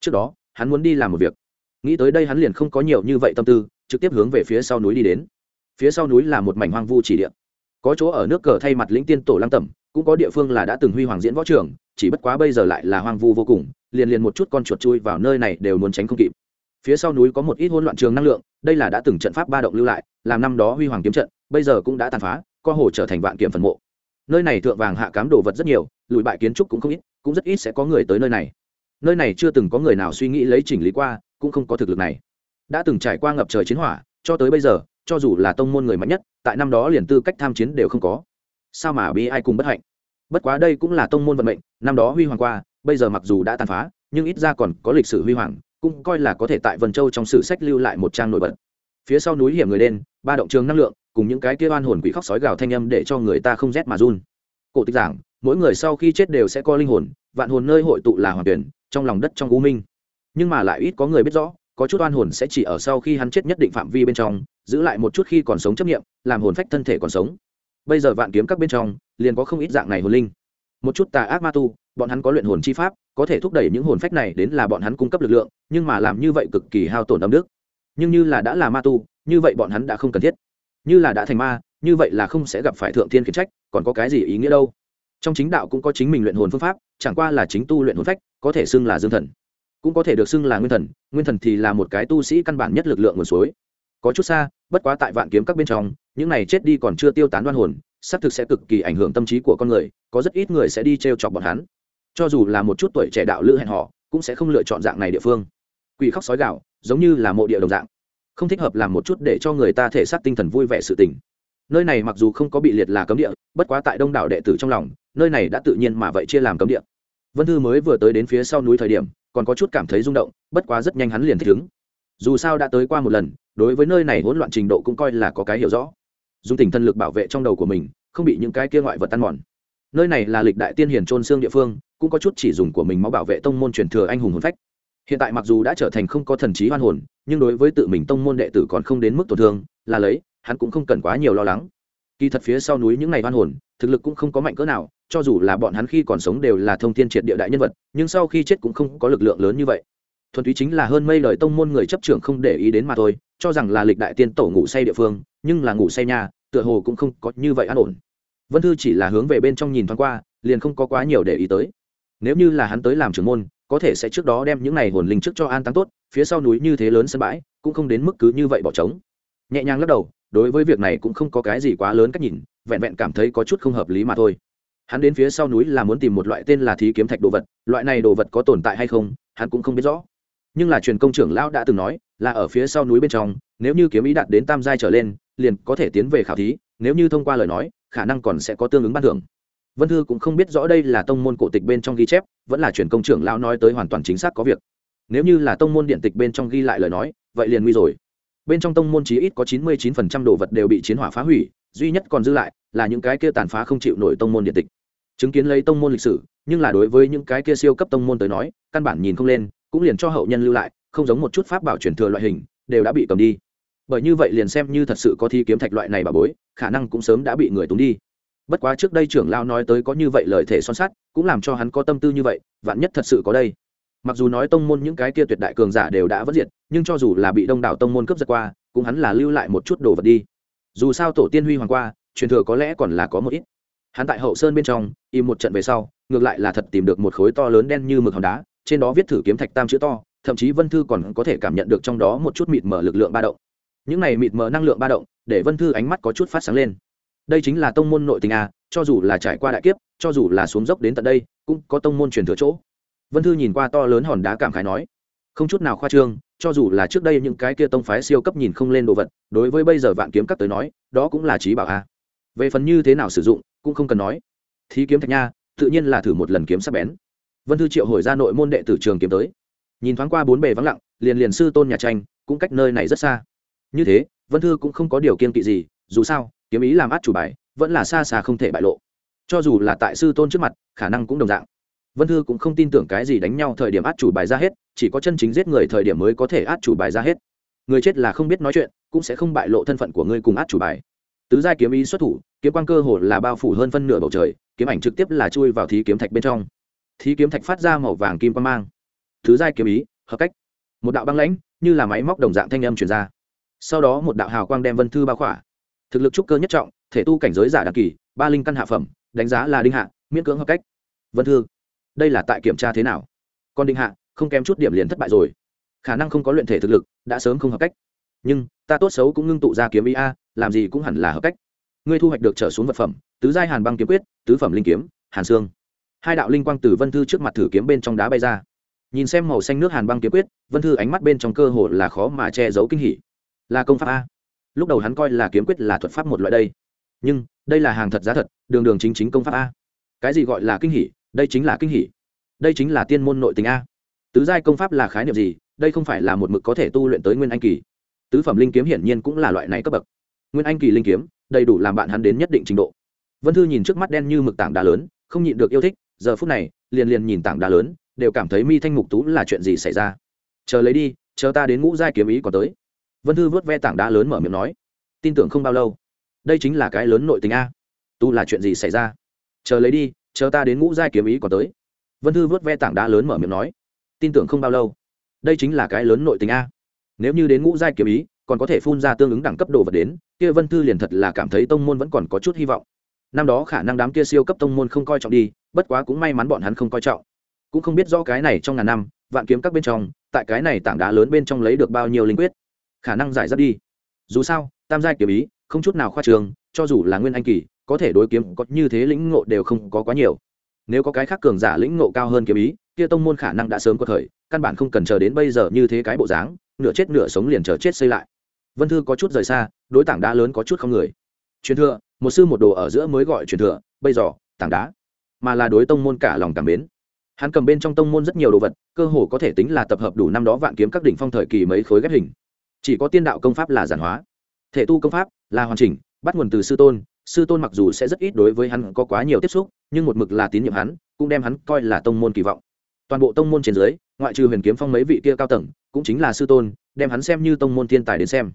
Trước đó, hắn muốn đi làm một việc. Nghĩ tới đây hắn liền không có nhiều như vậy tâm tư, trực tiếp hướng về phía sau núi đi đến. Phía sau núi là một mảnh hoang vu chỉ địa. Có chỗ ở nước cờ thay mặt lĩnh tiên tổ lăng tẩm, cũng có địa phương là đã từng huy hoàng diễn võ trường, chỉ bất quá bây giờ lại là hoang vu vô cùng, liền liền một chút con chuột chui vào nơi này đều muốn tránh không kịp. Phía sau núi có một ít hỗn loạn trường năng lượng, đây là đã từng trận pháp ba động lưu lại, làm năm đó huy hoàng kiếm trận, bây giờ cũng đã tàn phá, co hồ trở thành vạn kiểm phần mộ. Nơi này thượng vàng hạ cám đồ vật rất nhiều, lùi bại kiến trúc cũng không ít cũng rất ít sẽ có người tới nơi này. Nơi này chưa từng có người nào suy nghĩ lấy chỉnh lý qua, cũng không có thực lực này. Đã từng trải qua ngập trời chiến hỏa, cho tới bây giờ, cho dù là tông môn người mạnh nhất, tại năm đó liền tư cách tham chiến đều không có. Sao mà bi ai cùng bất hạnh? Bất quá đây cũng là tông môn vận mệnh, năm đó huy hoàng qua, bây giờ mặc dù đã tàn phá, nhưng ít ra còn có lịch sử huy hoàng, cũng coi là có thể tại vân châu trong sử sách lưu lại một trang nổi bật. Phía sau núi hiểm người đen, ba động trường năng lượng, cùng những cái kia oan hồn quỷ khóc sói gào thanh âm để cho người ta không rét mà run. Cổ tịch giảng mỗi người sau khi chết đều sẽ có linh hồn, vạn hồn nơi hội tụ là hoàng tuyển, trong lòng đất trong u minh. Nhưng mà lại ít có người biết rõ, có chút oan hồn sẽ chỉ ở sau khi hắn chết nhất định phạm vi bên trong, giữ lại một chút khi còn sống chấp nghiệm làm hồn phách thân thể còn sống. Bây giờ vạn kiếm các bên trong, liền có không ít dạng này hồn linh. Một chút tà ác ma tu, bọn hắn có luyện hồn chi pháp, có thể thúc đẩy những hồn phách này đến là bọn hắn cung cấp lực lượng, nhưng mà làm như vậy cực kỳ hao tổn âm đức. Nhưng như là đã là ma tu, như vậy bọn hắn đã không cần thiết. Như là đã thành ma, như vậy là không sẽ gặp phải thượng thiên khiển trách, còn có cái gì ý nghĩa đâu? Trong chính đạo cũng có chính mình luyện hồn phương pháp, chẳng qua là chính tu luyện hồn phách, có thể xưng là dương thần. Cũng có thể được xưng là nguyên thần nguyên thần thì là một cái tu sĩ căn bản nhất lực lượng nguồn suối. Có chút xa, bất quá tại vạn kiếm các bên trong, những này chết đi còn chưa tiêu tán đoan hồn, xác thực sẽ cực kỳ ảnh hưởng tâm trí của con người, có rất ít người sẽ đi t r e o chọc bọn hắn. Cho dù là một chút tuổi trẻ đạo lữ hẹn họ cũng sẽ không lựa chọn dạng này địa phương. Quỷ khóc sói gạo giống như là mộ địa đồng dạng. Không thích hợp làm một chút để cho người ta thể xác tinh thần vui vẻ sự tình. Nơi này mặc dù không có bị liệt là cấm địa, bất quá tại đông đảo đệ tử trong lòng nơi này đã tự nhiên mà vậy chia làm cấm địa. Vân thư mới vừa tới đến phía sau núi thời điểm, còn có chút cảm thấy rung động, bất quá rất nhanh hắn liền thích ứng. Dù sao đã tới qua một lần, đối với nơi này hỗn loạn trình độ cũng coi là có cái hiểu rõ. Dùng tình thân lực bảo vệ trong đầu của mình, không bị những cái kia ngoại vật tan mòn. Nơi này là lịch đại tiên hiền trôn xương địa phương, cũng có chút chỉ dùng của mình máu bảo vệ tông môn truyền thừa anh hùng hồn phách. Hiện tại mặc dù đã trở thành không có thần trí hoan hồn, nhưng đối với tự mình tông môn đệ tử còn không đến mức tổn thương, là lấy, hắn cũng không cần quá nhiều lo lắng. Kỳ thật phía sau núi những ngày hoan hồn thực lực cũng không có mạnh cỡ nào, cho dù là bọn hắn khi còn sống đều là thông thiên triệt địa đại nhân vật, nhưng sau khi chết cũng không có lực lượng lớn như vậy. Thuần túy chính là hơn mây lời tông môn người chấp trưởng không để ý đến mà thôi, cho rằng là lịch đại tiên tổ ngủ say địa phương, nhưng là ngủ say nhà, tựa hồ cũng không có như vậy an ổn. Vân thư chỉ là hướng về bên trong nhìn thoáng qua, liền không có quá nhiều để ý tới. Nếu như là hắn tới làm trưởng môn, có thể sẽ trước đó đem những này hồn linh trước cho an tăng tốt, phía sau núi như thế lớn sân bãi, cũng không đến mức cứ như vậy bỏ trống. Nhẹ nhàng lắc đầu, đối với việc này cũng không có cái gì quá lớn cách nhìn vẹn vẹn cảm thấy có chút không hợp lý mà thôi. Hắn đến phía sau núi là muốn tìm một loại tên là thí kiếm thạch đồ vật, loại này đồ vật có tồn tại hay không, hắn cũng không biết rõ. Nhưng là truyền công trưởng lão đã từng nói, là ở phía sau núi bên trong, nếu như kiếm ý đạt đến tam giai trở lên, liền có thể tiến về khảo thí, nếu như thông qua lời nói, khả năng còn sẽ có tương ứng ban thưởng. Vân thư cũng không biết rõ đây là tông môn cổ tịch bên trong ghi chép, vẫn là truyền công trưởng lão nói tới hoàn toàn chính xác có việc. Nếu như là tông môn điện tịch bên trong ghi lại lời nói, vậy liền nguy rồi. Bên trong tông môn chí ít có chín mươi chín phần trăm đồ vật đều bị chiến hỏa phá hủy duy nhất còn dư lại là những cái kia tàn phá không chịu nổi tông môn điện tịch. Chứng kiến lấy tông môn lịch sử, nhưng là đối với những cái kia siêu cấp tông môn tới nói, căn bản nhìn không lên, cũng liền cho hậu nhân lưu lại, không giống một chút pháp bảo truyền thừa loại hình, đều đã bị cầm đi. Bởi như vậy liền xem như thật sự có thi kiếm thạch loại này bà bối, khả năng cũng sớm đã bị người túng đi. Bất quá trước đây trưởng lao nói tới có như vậy lời thể son sắt, cũng làm cho hắn có tâm tư như vậy, vạn nhất thật sự có đây. Mặc dù nói tông môn những cái kia tuyệt đại cường giả đều đã vất diệt, nhưng cho dù là bị đông đảo tông môn cướp giật qua, cũng hắn là lưu lại một chút đồ vật đi dù sao tổ tiên huy hoàng qua, truyền thừa có lẽ còn là có một ít. Hắn tại hậu sơn bên trong, im một trận về sau, ngược lại là thật tìm được một khối to lớn đen như mực hòn đá, trên đó viết thử kiếm thạch tam chữ to, thậm chí vân thư còn có thể cảm nhận được trong đó một chút mịt mở lực lượng ba động. Những này mịt mở năng lượng ba động, để vân thư ánh mắt có chút phát sáng lên. Đây chính là tông môn nội tình à? cho dù là trải qua đại kiếp, cho dù là xuống dốc đến tận đây, cũng có tông môn truyền thừa chỗ. Vân thư nhìn qua to lớn hòn đá cảm khái nói, không chút nào khoa trương cho dù là trước đây những cái kia tông phái siêu cấp nhìn không lên đồ vật, đối với bây giờ vạn kiếm các tới nói, đó cũng là trí bảo a. Về phần như thế nào sử dụng, cũng không cần nói. Thí kiếm thạch nha, tự nhiên là thử một lần kiếm sắc bén. Vân thư triệu hồi ra nội môn đệ tử trường kiếm tới. Nhìn thoáng qua bốn bề vắng lặng, liền liền sư tôn nhà tranh, cũng cách nơi này rất xa. Như thế, vân thư cũng không có điều kiên kỵ gì, dù sao, kiếm ý làm át chủ bài, vẫn là xa xa không thể bại lộ. Cho dù là tại sư tôn trước mặt, khả năng cũng đồng dạng vân thư cũng không tin tưởng cái gì đánh nhau thời điểm át chủ bài ra hết, chỉ có chân chính giết người thời điểm mới có thể át chủ bài ra hết. Người chết là không biết nói chuyện, cũng sẽ không bại lộ thân phận của ngươi cùng át chủ bài. Tứ giai kiếm ý xuất thủ, kiếm quan cơ hồ là bao phủ hơn phân nửa bầu trời, kiếm ảnh trực tiếp là chui vào thí kiếm thạch bên trong. Thí kiếm thạch phát ra màu vàng kim quan mang. Thứ giai kiếm ý, hợp cách. Một đạo băng lãnh, như là máy móc đồng dạng thanh âm truyền ra. Sau đó một đạo hào quang đem vân thư bao khỏa. Thực lực trúc cơ nhất trọng, thể tu cảnh giới giả đặc kỳ, ba linh căn hạ phẩm, đánh giá là đinh hạ, miễn cưỡng hợp cách. Vân thư đây là tại kiểm tra thế nào? Còn đinh hạ, không kém chút điểm liền thất bại rồi. Khả năng không có luyện thể thực lực, đã sớm không hợp cách. Nhưng, ta tốt xấu cũng ngưng tụ ra kiếm ý a, làm gì cũng hẳn là hợp cách. Ngươi thu hoạch được trở xuống vật phẩm, tứ giai hàn băng kiếm quyết, tứ phẩm linh kiếm, hàn xương. Hai đạo linh quang từ vân thư trước mặt thử kiếm bên trong đá bay ra. Nhìn xem màu xanh nước hàn băng kiếm quyết, vân thư ánh mắt bên trong cơ hồ là khó mà che giấu kinh hỉ. Là công pháp a. Lúc đầu hắn coi là kiếm quyết là thuật pháp một loại đây. Nhưng, đây là hàng thật giá thật, đường đường chính chính công pháp a. Cái gì gọi là kinh hỉ đây chính là kinh hỉ. Đây chính là tiên môn nội tình a. Tứ giai công pháp là khái niệm gì? Đây không phải là một mực có thể tu luyện tới nguyên anh kỳ. Tứ phẩm linh kiếm hiển nhiên cũng là loại này cấp bậc. Nguyên anh kỳ linh kiếm, đầy đủ làm bạn hắn đến nhất định trình độ. Vân thư nhìn trước mắt đen như mực tảng đá lớn, không nhịn được yêu thích, giờ phút này, liền liền nhìn tảng đá lớn, đều cảm thấy mi thanh mục tú là chuyện gì xảy ra. Chờ lấy đi, chờ ta đến ngũ giai kiếm ý còn tới. Vân thư vớt ve tảng đá lớn mở miệng nói, tin tưởng không bao lâu. Đây chính là cái lớn nội tình a. Tu là chuyện gì xảy ra? Chờ lấy đi chờ ta đến ngũ giai kiếm ý còn tới. Vân thư vớt ve tảng đá lớn mở miệng nói, tin tưởng không bao lâu. Đây chính là cái lớn nội tình a. Nếu như đến ngũ giai kiếm ý, còn có thể phun ra tương ứng đẳng cấp đồ vật đến, kia vân thư liền thật là cảm thấy tông môn vẫn còn có chút hy vọng. Năm đó khả năng đám kia siêu cấp tông môn không coi trọng đi, bất quá cũng may mắn bọn hắn không coi trọng. Cũng không biết do cái này trong ngàn năm, vạn kiếm các bên trong, tại cái này tảng đá lớn bên trong lấy được bao nhiêu linh quyết. Khả năng giải rất đi. Dù sao, tam giai kiếm ý, không chút nào khoa trường, cho dù là nguyên anh kỳ có thể đối kiếm có như thế lĩnh ngộ đều không có quá nhiều. Nếu có cái khác cường giả lĩnh ngộ cao hơn kiếm ý, kia tông môn khả năng đã sớm có thời, căn bản không cần chờ đến bây giờ như thế cái bộ dáng, nửa chết nửa sống liền chờ chết xây lại. Vân thư có chút rời xa, đối tảng đá lớn có chút không người. Truyền thừa, một sư một đồ ở giữa mới gọi truyền thừa, bây giờ, tảng đá. Mà là đối tông môn cả lòng cảm mến. Hắn cầm bên trong tông môn rất nhiều đồ vật, cơ hồ có thể tính là tập hợp đủ năm đó vạn kiếm các đỉnh phong thời kỳ mấy khối ghép hình. Chỉ có tiên đạo công pháp là giản hóa. Thể tu công pháp là hoàn chỉnh, bắt nguồn từ sư tôn sư tôn mặc dù sẽ rất ít đối với hắn có quá nhiều tiếp xúc, nhưng một mực là tín nhiệm hắn, cũng đem hắn coi là tông môn kỳ vọng. Toàn bộ tông môn trên dưới, ngoại trừ huyền kiếm phong mấy vị kia cao tầng, cũng chính là sư tôn, đem hắn xem như tông môn thiên tài đến xem.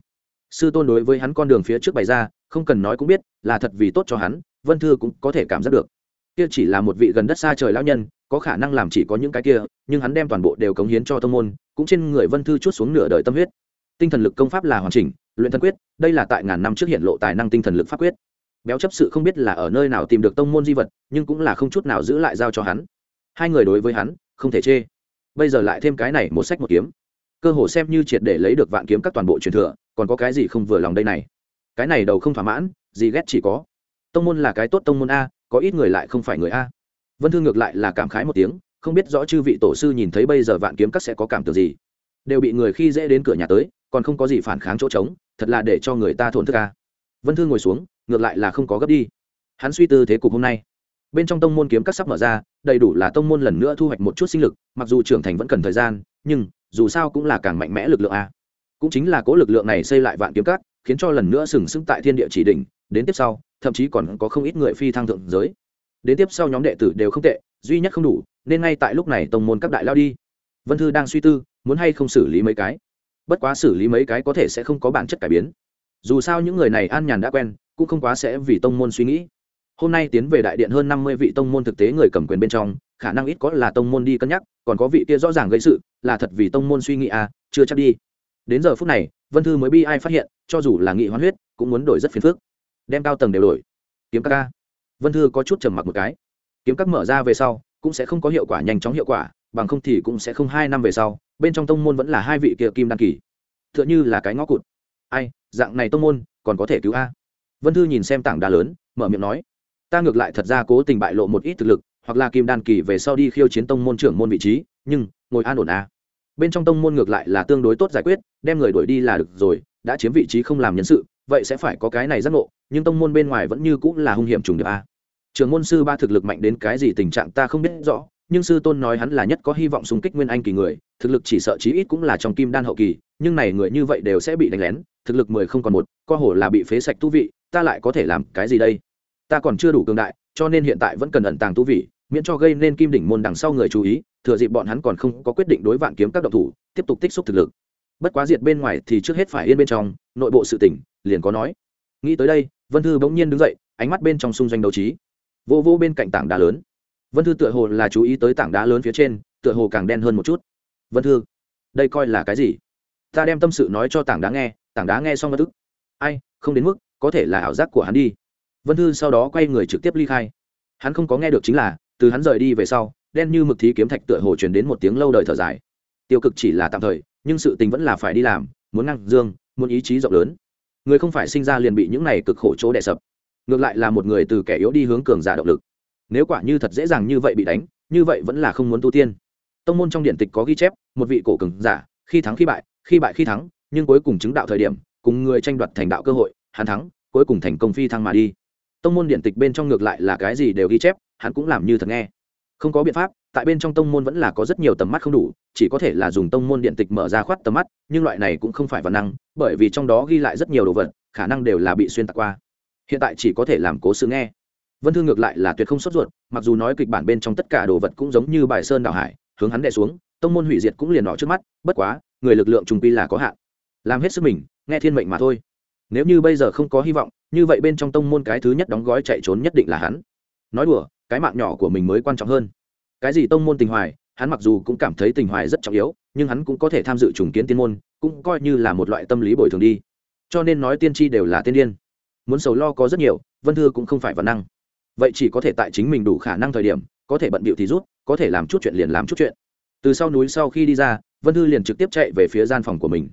Sư tôn đối với hắn con đường phía trước bày ra, không cần nói cũng biết, là thật vì tốt cho hắn, vân thư cũng có thể cảm giác được. Kia chỉ là một vị gần đất xa trời lão nhân, có khả năng làm chỉ có những cái kia, nhưng hắn đem toàn bộ đều cống hiến cho tông môn, cũng trên người vân thư chút xuống nửa đời tâm huyết. Tinh thần lực công pháp là hoàn chỉnh, luyện thân quyết, đây là tại ngàn năm trước hiện lộ tài năng tinh thần lực pháp quyết béo chấp sự không biết là ở nơi nào tìm được tông môn di vật, nhưng cũng là không chút nào giữ lại giao cho hắn. Hai người đối với hắn, không thể chê. Bây giờ lại thêm cái này một sách một kiếm. Cơ hồ xem như triệt để lấy được vạn kiếm các toàn bộ truyền thừa, còn có cái gì không vừa lòng đây này? Cái này đầu không thỏa mãn, gì ghét chỉ có. Tông môn là cái tốt tông môn a, có ít người lại không phải người a. Vân thương ngược lại là cảm khái một tiếng, không biết rõ chư vị tổ sư nhìn thấy bây giờ vạn kiếm các sẽ có cảm tưởng gì. Đều bị người khi dễ đến cửa nhà tới, còn không có gì phản kháng chỗ trống, thật là để cho người ta thổn thức a. Vân thương ngồi xuống ngược lại là không có gấp đi. Hắn suy tư thế cục hôm nay. Bên trong tông môn kiếm các sắp mở ra, đầy đủ là tông môn lần nữa thu hoạch một chút sinh lực, mặc dù trưởng thành vẫn cần thời gian, nhưng dù sao cũng là càng mạnh mẽ lực lượng a. Cũng chính là cố lực lượng này xây lại vạn kiếm các, khiến cho lần nữa sừng sững tại thiên địa chỉ đỉnh, đến tiếp sau, thậm chí còn có không ít người phi thăng thượng giới. Đến tiếp sau nhóm đệ tử đều không tệ, duy nhất không đủ, nên ngay tại lúc này tông môn các đại lao đi. Vân thư đang suy tư, muốn hay không xử lý mấy cái. Bất quá xử lý mấy cái có thể sẽ không có bản chất cải biến. Dù sao những người này an nhàn đã quen cũng không quá sẽ vì tông môn suy nghĩ. Hôm nay tiến về đại điện hơn năm mươi vị tông môn thực tế người cầm quyền bên trong, khả năng ít có là tông môn đi cân nhắc, còn có vị kia rõ ràng gây sự, là thật vì tông môn suy nghĩ à chưa chắc đi. Đến giờ phút này, vân thư mới bi ai phát hiện, cho dù là nghị hoán huyết, cũng muốn đổi rất phiền phức. Đem cao tầng đều đổi. Kiếm các ca. Vân thư có chút trầm mặc một cái. Kiếm các mở ra về sau, cũng sẽ không có hiệu quả nhanh chóng hiệu quả, bằng không thì cũng sẽ không hai năm về sau, bên trong tông môn vẫn là hai vị kia kim đăng kỳ. T h ư ợ n h ư là cái ngõ cụt. Ai, dạng này tông môn, còn có thể cứu a? Vân thư nhìn xem tảng đá lớn, mở miệng nói, ta ngược lại thật ra cố tình bại lộ một ít thực lực, hoặc là kim đan kỳ về sau đi khiêu chiến tông môn trưởng môn vị trí, nhưng, ngồi an ổn à? bên trong tông môn ngược lại là tương đối tốt giải quyết, đem người đuổi đi là được rồi, đã chiếm vị trí không làm nhân sự, vậy sẽ phải có cái này giác ngộ, nhưng tông môn bên ngoài vẫn như cũng là hung hiểm trùng điệp à. a trường môn sư ba thực lực mạnh đến cái gì tình trạng ta không biết rõ, nhưng sư tôn nói hắn là nhất có hy vọng xung kích nguyên anh kỳ người, thực lực chỉ sợ chí ít cũng là trong kim đan hậu kỳ, nhưng này người như vậy đều sẽ bị đánh lén, thực lực mười không còn một, co hồ là bị phế sạch tu vị ta lại có thể làm cái gì đây? Ta còn chưa đủ cường đại, cho nên hiện tại vẫn cần ẩn tàng tu vị, miễn cho gây nên kim đỉnh môn đằng sau người chú ý, thừa dịp bọn hắn còn không có quyết định đối vạn kiếm các độc thủ, tiếp tục tích xúc thực lực. Bất quá diệt bên ngoài thì trước hết phải yên bên trong, nội bộ sự tỉnh, liền có nói. Nghĩ tới đây, vân thư bỗng nhiên đứng dậy, ánh mắt bên trong xung doanh đấu trí. Vô vô bên cạnh tảng đá lớn. Vân thư tựa hồ là chú ý tới tảng đá lớn phía trên, tựa hồ càng đen hơn một chút. Vân thư, đây coi là cái gì? Ta đem tâm sự nói cho tảng đá nghe, tảng đá nghe xong bất ức ai, không đến mức có thể là ảo giác của hắn đi. Vân thư sau đó quay người trực tiếp ly khai. Hắn không có nghe được chính là, từ hắn rời đi về sau, đen như mực thí kiếm thạch tựa hồ truyền đến một tiếng lâu đời thở dài. Tiêu cực chỉ là tạm thời, nhưng sự tình vẫn là phải đi làm, muốn năng dương, muốn ý chí rộng lớn. Người không phải sinh ra liền bị những này cực khổ chỗ đè sập. Ngược lại là một người từ kẻ yếu đi hướng cường giả động lực. Nếu quả như thật dễ dàng như vậy bị đánh, như vậy vẫn là không muốn tu tiên. Tông môn trong điện tịch có ghi chép, một vị cổ cường giả, khi thắng khi bại khi bại khi thắng, nhưng cuối cùng chứng đạo thời điểm, cùng người tranh đoạt thành đạo cơ hội hắn thắng, cuối cùng thành công phi thăng mà đi. Tông môn điện tịch bên trong ngược lại là cái gì đều ghi chép, hắn cũng làm như thật nghe. Không có biện pháp, tại bên trong tông môn vẫn là có rất nhiều tầm mắt không đủ, chỉ có thể là dùng tông môn điện tịch mở ra khoát tầm mắt, nhưng loại này cũng không phải văn năng, bởi vì trong đó ghi lại rất nhiều đồ vật, khả năng đều là bị xuyên tạc qua. Hiện tại chỉ có thể làm cố sự nghe. Vân thương ngược lại là tuyệt không sốt ruột, mặc dù nói kịch bản bên trong tất cả đồ vật cũng giống như bài sơn đảo hải, hướng hắn đè xuống, tông môn hủy diệt cũng liền đỏ trước mắt, bất quá, người lực lượng trùng pi là có hạn. Làm hết sức mình, nghe thiên mệnh mà thôi nếu như bây giờ không có hy vọng, như vậy bên trong tông môn cái thứ nhất đóng gói chạy trốn nhất định là hắn. Nói đùa, cái mạng nhỏ của mình mới quan trọng hơn. Cái gì tông môn tình hoài, hắn mặc dù cũng cảm thấy tình hoài rất trọng yếu, nhưng hắn cũng có thể tham dự trùng kiến tiên môn, cũng coi như là một loại tâm lý bồi thường đi. Cho nên nói tiên tri đều là tiên điên. Muốn sầu lo có rất nhiều, vân thư cũng không phải văn năng. Vậy chỉ có thể tại chính mình đủ khả năng thời điểm, có thể bận bịu thì rút, có thể làm chút chuyện liền làm chút chuyện. Từ sau núi sau khi đi ra, vân thư liền trực tiếp chạy về phía gian phòng của mình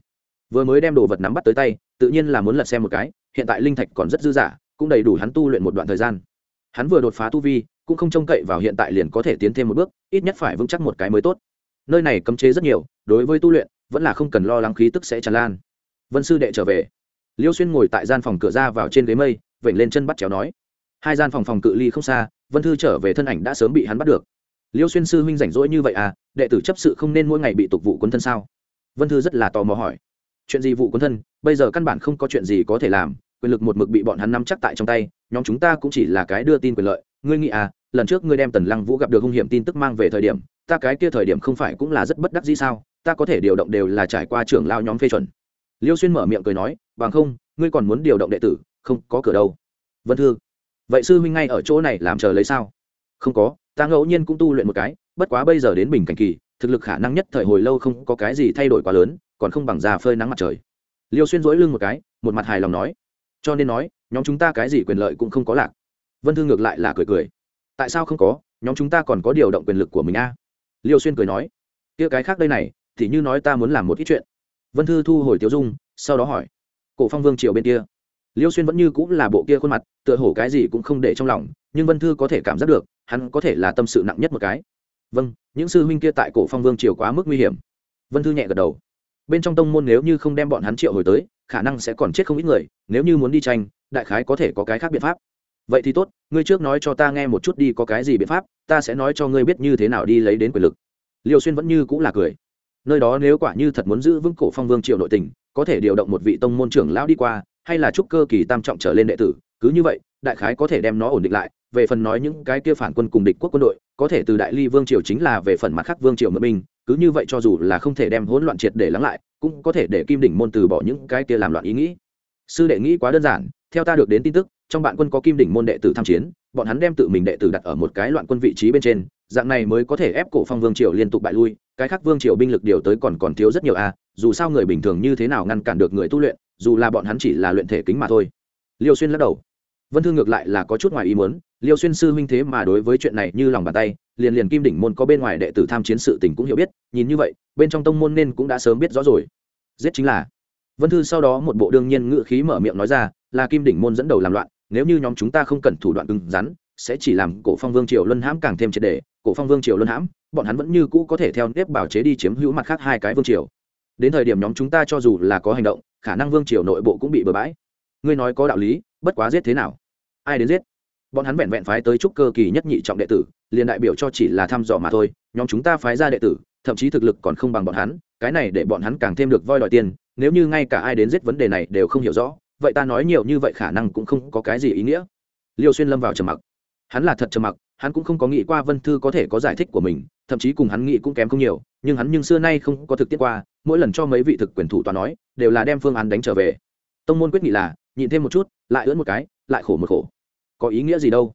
vừa mới đem đồ vật nắm bắt tới tay, tự nhiên là muốn lật xem một cái, hiện tại linh thạch còn rất dư dả, cũng đầy đủ hắn tu luyện một đoạn thời gian. Hắn vừa đột phá tu vi, cũng không trông cậy vào hiện tại liền có thể tiến thêm một bước, ít nhất phải vững chắc một cái mới tốt. Nơi này cấm chế rất nhiều, đối với tu luyện, vẫn là không cần lo lắng khí tức sẽ tràn lan. Vân sư đệ trở về. Liêu xuyên ngồi tại gian phòng cửa ra vào trên ghế mây, vểnh lên chân bắt chéo nói. Hai gian phòng phòng cự ly không xa, vân thư trở về thân ảnh đã sớm bị hắn bắt được. Liêu xuyên sư huynh rảnh rỗi như vậy à đệ tử chấp sự không nên mỗi ngày bị tục vụ quân thân sao? Vân thư rất là tò mò hỏi chuyện gì vụ quân thân, bây giờ căn bản không có chuyện gì có thể làm, quyền lực một mực bị bọn hắn nắm chắc tại trong tay, nhóm chúng ta cũng chỉ là cái đưa tin quyền lợi. Ngươi nghĩ à lần trước ngươi đem tần lăng vũ gặp được hung hiểm tin tức mang về thời điểm, ta cái kia thời điểm không phải cũng là rất bất đắc dĩ sao? Ta có thể điều động đều là trải qua trưởng lao nhóm phê chuẩn. Liêu xuyên mở miệng cười nói, bằng không, ngươi còn muốn điều động đệ tử, không có cửa đâu. Vân thư, vậy sư huynh ngay ở chỗ này làm chờ lấy sao? Không có, ta ngẫu nhiên cũng tu luyện một cái, bất quá bây giờ đến bình cảnh kỳ, thực lực khả năng nhất thời hồi lâu không có cái gì thay đổi quá lớn còn không bằng già phơi nắng mặt trời. Liêu xuyên dỗi lưng một cái, một mặt hài lòng nói. Cho nên nói, nhóm chúng ta cái gì quyền lợi cũng không có lạc. Vân thư ngược lại là cười cười. Tại sao không có? Nhóm chúng ta còn có điều động quyền lực của mình a à? liêu xuyên cười nói. Kia cái khác đây này, thì như nói ta muốn làm một ít chuyện. Vân thư thu hồi tiêu dung, sau đó hỏi. Cổ phong vương triều bên kia. Liêu xuyên vẫn như cũng là bộ kia khuôn mặt, tựa hổ cái gì cũng không để trong lòng, nhưng vân thư có thể cảm giác được, hắn có thể là tâm sự nặng nhất một cái. Vâng những sư huynh kia tại cổ phong vương triều quá mức nguy hiểm. Vân thư nhẹ gật đầu bên trong tông môn nếu như không đem bọn hắn triệu hồi tới, khả năng sẽ còn chết không ít người, nếu như muốn đi tranh, đại khái có thể có cái khác biện pháp. Vậy thì tốt, ngươi trước nói cho ta nghe một chút đi có cái gì biện pháp, ta sẽ nói cho ngươi biết như thế nào đi lấy đến quyền lực. Liêu xuyên vẫn như cũng là cười. Nơi đó nếu quả như thật muốn giữ vững cổ phong vương triều nội tình, có thể điều động một vị tông môn trưởng lão đi qua, hay là chúc cơ kỳ tam trọng trở lên đệ tử, cứ như vậy, đại khái có thể đem nó ổn định lại. Về phần nói những cái kia phản quân cùng địch quốc quân đội, có thể từ đại ly vương triều chính là về phần mặt khác vương triều mượn binh cứ như vậy cho dù là không thể đem hỗn loạn triệt để lắng lại cũng có thể để kim đỉnh môn từ bỏ những cái kia làm loạn ý nghĩ. Sư đệ nghĩ quá đơn giản theo ta được đến tin tức trong bạn quân có kim đỉnh môn đệ tử tham chiến bọn hắn đem tự mình đệ tử đặt ở một cái loạn quân vị trí bên trên dạng này mới có thể ép cổ phong vương triều liên tục bại lui cái khác vương triều binh lực điều tới còn còn thiếu rất nhiều a à, dù sao người bình thường như thế nào ngăn cản được người tu luyện dù là bọn hắn chỉ là luyện thể kính mà thôi. Liêu xuyên lắc đầu vân thương ngược lại là có chút ngoài ý muốn, liêu xuyên sư huynh thế mà đối với chuyện này như lòng bàn tay, liền liền kim đỉnh môn có bên ngoài đệ tử tham chiến sự tình cũng hiểu biết, nhìn như vậy, bên trong tông môn nên cũng đã sớm biết rõ rồi. Giết chính là. Vân thư sau đó một bộ đương nhiên ngự khí mở miệng nói ra, là kim đỉnh môn dẫn đầu làm loạn, nếu như nhóm chúng ta không cần thủ đoạn cứng rắn, sẽ chỉ làm cổ phong vương triều luân hãm càng thêm triệt đề cổ phong vương triều luân hãm, bọn hắn vẫn như cũ có thể theo nếp bảo chế đi chiếm hữu mặt khác hai cái vương triều. Đến thời điểm nhóm chúng ta cho dù là có hành động, khả năng vương triều nội bộ cũng bị bừa bãi. Ngươi nói có đạo lý bất quá giết thế nào? Ai đến giết? Bọn hắn vẹn vẹn phái tới trúc cơ kỳ nhất nhị trọng đệ tử, liền đại biểu cho chỉ là thăm dò mà thôi, nhóm chúng ta phái ra đệ tử, thậm chí thực lực còn không bằng bọn hắn, cái này để bọn hắn càng thêm được voi đòi tiền, nếu như ngay cả ai đến giết vấn đề này đều không hiểu rõ, vậy ta nói nhiều như vậy khả năng cũng không có cái gì ý nghĩa. Liêu xuyên lâm vào trầm mặc. Hắn là thật trầm mặc, hắn cũng không có nghĩ qua vân thư có thể có giải thích của mình, thậm chí cùng hắn nghĩ cũng kém không nhiều, nhưng hắn nhưng xưa nay không có thực tiết qua, mỗi lần cho mấy vị thực quyền thủ tòa nói, đều là đem phương án đánh trở về. Tông môn quyết nghị là nhịn thêm một chút, lại ưỡn một cái, lại khổ một khổ. Có ý nghĩa gì đâu?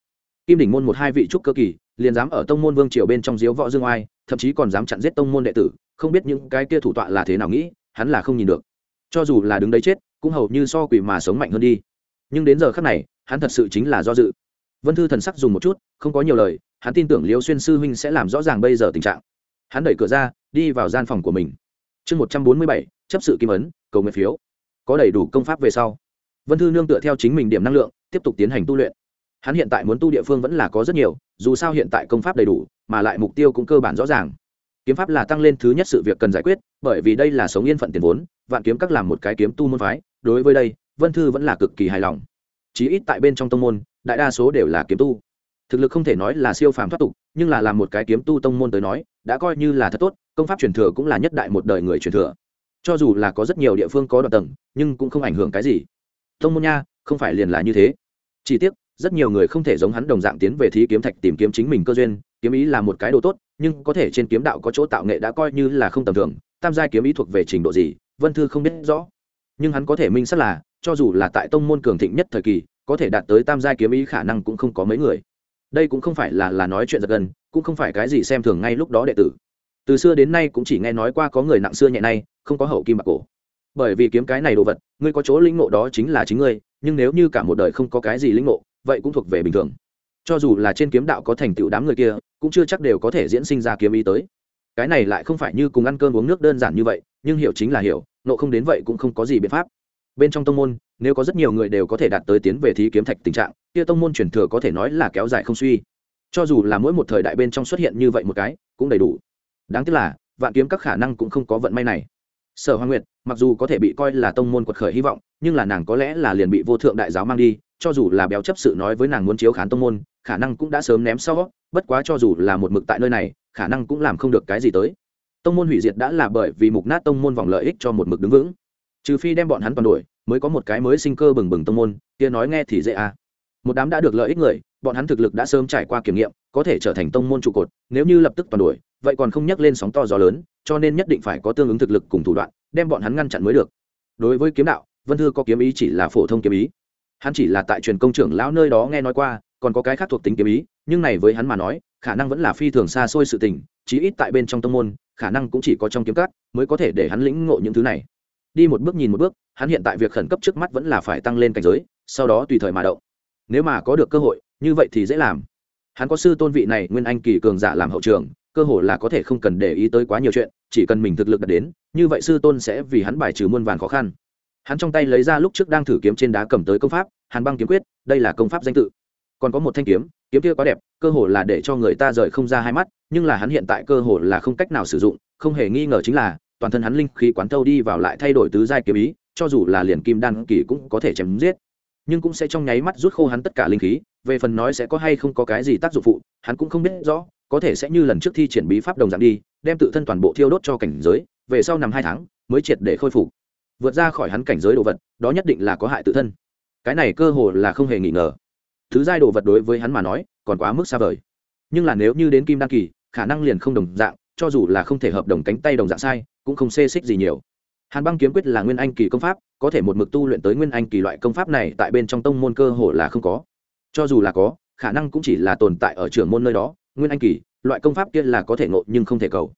Kim đỉnh môn một hai vị trúc cơ kỳ, liền dám ở tông môn vương triều bên trong diếu võ dương oai, thậm chí còn dám chặn giết tông môn đệ tử, không biết những cái kia thủ tọa là thế nào nghĩ, hắn là không nhìn được. Cho dù là đứng đấy chết, cũng hầu như so quỷ mà sống mạnh hơn đi. Nhưng đến giờ khắc này, hắn thật sự chính là do dự. Vân thư thần sắc dùng một chút, không có nhiều lời, hắn tin tưởng liêu xuyên sư huynh sẽ làm rõ ràng bây giờ tình trạng. Hắn đẩy cửa ra, đi vào gian phòng của mình. Chương một trăm bốn mươi bảy, chấp sự kim ấn, cầu nguyện phiếu. Có đầy đủ công pháp về sau vân thư nương tựa theo chính mình điểm năng lượng, tiếp tục tiến hành tu luyện. Hắn hiện tại muốn tu địa phương vẫn là có rất nhiều, dù sao hiện tại công pháp đầy đủ, mà lại mục tiêu cũng cơ bản rõ ràng. Kiếm pháp là tăng lên thứ nhất sự việc cần giải quyết, bởi vì đây là sống yên phận tiền vốn, vạn kiếm các làm một cái kiếm tu môn phái, đối với đây, vân thư vẫn là cực kỳ hài lòng. Chí ít tại bên trong tông môn, đại đa số đều là kiếm tu. Thực lực không thể nói là siêu phàm thoát tục, nhưng là làm một cái kiếm tu tông môn tới nói, đã coi như là thật tốt, công pháp truyền thừa cũng là nhất đại một đời người truyền thừa. Cho dù là có rất nhiều địa phương có đoạn tầng, nhưng cũng không ảnh hưởng cái gì tông môn nha, không phải liền là như thế. Chỉ tiếc, rất nhiều người không thể giống hắn đồng dạng tiến về thí kiếm thạch tìm kiếm chính mình cơ duyên, kiếm ý là một cái đồ tốt, nhưng có thể trên kiếm đạo có chỗ tạo nghệ đã coi như là không tầm thường, tam giai kiếm ý thuộc về trình độ gì, vân thư không biết rõ. Nhưng hắn có thể minh xác là, cho dù là tại tông môn cường thịnh nhất thời kỳ, có thể đạt tới tam giai kiếm ý khả năng cũng không có mấy người. Đây cũng không phải là là nói chuyện giật gần cũng không phải cái gì xem thường ngay lúc đó đệ tử. Từ xưa đến nay cũng chỉ nghe nói qua có người nặng xưa nhẹ nay, không có hậu kim bạc cổ bởi vì kiếm cái này đồ vật, ngươi có chỗ lĩnh ngộ đó chính là chính ngươi, nhưng nếu như cả một đời không có cái gì lĩnh ngộ, vậy cũng thuộc về bình thường. Cho dù là trên kiếm đạo có thành tựu đám người kia, cũng chưa chắc đều có thể diễn sinh ra kiếm ý tới. Cái này lại không phải như cùng ăn cơm uống nước đơn giản như vậy, nhưng hiểu chính là hiểu, nộ không đến vậy cũng không có gì biện pháp. Bên trong tông môn, nếu có rất nhiều người đều có thể đạt tới tiến về thí kiếm thạch tình trạng, kia tông môn truyền thừa có thể nói là kéo dài không suy. Cho dù là mỗi một thời đại bên trong xuất hiện như vậy một cái, cũng đầy đủ. Đáng tiếc là, vạn kiếm các khả năng cũng không có vận may này sở hoa nguyệt, mặc dù có thể bị coi là tông môn quật khởi hy vọng, nhưng là nàng có lẽ là liền bị vô thượng đại giáo mang đi, cho dù là béo chấp sự nói với nàng muốn chiếu khán tông môn, khả năng cũng đã sớm ném sau, bất quá cho dù là một mực tại nơi này, khả năng cũng làm không được cái gì tới. Tông môn hủy diệt đã là bởi vì mục nát tông môn vòng lợi ích cho một mực đứng vững. Trừ phi đem bọn hắn toàn đuổi, mới có một cái mới sinh cơ bừng bừng tông môn, kia nói nghe thì dễ à. Một đám đã được lợi ích người, bọn hắn thực lực đã sớm trải qua kiểm nghiệm có thể trở thành tông môn trụ cột, nếu như lập tức toàn đuổi, vậy còn không nhắc lên sóng to gió lớn, cho nên nhất định phải có tương ứng thực lực cùng thủ đoạn, đem bọn hắn ngăn chặn mới được. Đối với kiếm đạo, vân thư có kiếm ý chỉ là phổ thông kiếm ý. Hắn chỉ là tại truyền công trưởng lão nơi đó nghe nói qua, còn có cái khác thuộc tính kiếm ý, nhưng này với hắn mà nói, khả năng vẫn là phi thường xa xôi sự tình, chí ít tại bên trong tông môn, khả năng cũng chỉ có trong kiếm cát mới có thể để hắn lĩnh ngộ những thứ này. Đi một bước nhìn một bước, hắn hiện tại việc khẩn cấp trước mắt vẫn là phải tăng lên cảnh giới, sau đó tùy thời mà động. Nếu mà có được cơ hội, như vậy thì dễ làm hắn có sư tôn vị này nguyên anh kỳ cường giả làm hậu trường, cơ hội là có thể không cần để ý tới quá nhiều chuyện, chỉ cần mình thực lực đạt đến, như vậy sư tôn sẽ vì hắn bài trừ muôn vàn khó khăn. Hắn trong tay lấy ra lúc trước đang thử kiếm trên đá cầm tới công pháp, hàn băng kiếm quyết, đây là công pháp danh tự. Còn có một thanh kiếm kiếm kia quá đẹp, cơ hồ là để cho người ta rời không ra hai mắt, nhưng là hắn hiện tại cơ hồ là không cách nào sử dụng, không hề nghi ngờ chính là, toàn thân hắn linh khí quán thâu đi vào lại thay đổi tứ giai kiếm ý, cho dù là liền kim đan kỳ cũng có thể chém giết nhưng cũng sẽ trong nháy mắt rút khô hắn tất cả linh khí, về phần nói sẽ có hay không có cái gì tác dụng phụ, hắn cũng không biết rõ, có thể sẽ như lần trước thi triển bí pháp đồng dạng đi, đem tự thân toàn bộ thiêu đốt cho cảnh giới, về sau nằm hai tháng, mới triệt để khôi phục. Vượt ra khỏi hắn cảnh giới đồ vật, đó nhất định là có hại tự thân. Cái này cơ hồ là không hề nghi ngờ. Thứ giai đồ vật đối với hắn mà nói, còn quá mức xa vời. Nhưng là nếu như đến kim đăng kỳ, khả năng liền không đồng dạng, cho dù là không thể hợp đồng cánh tay đồng dạng sai, cũng không xê xích gì nhiều hàn băng kiếm quyết là nguyên anh kỳ công pháp, có thể một mực tu luyện tới nguyên anh kỳ loại công pháp này tại bên trong tông môn cơ hồ là không có. Cho dù là có, khả năng cũng chỉ là tồn tại ở trường môn nơi đó, nguyên anh kỳ, loại công pháp kia là có thể ngộ nhưng không thể cầu.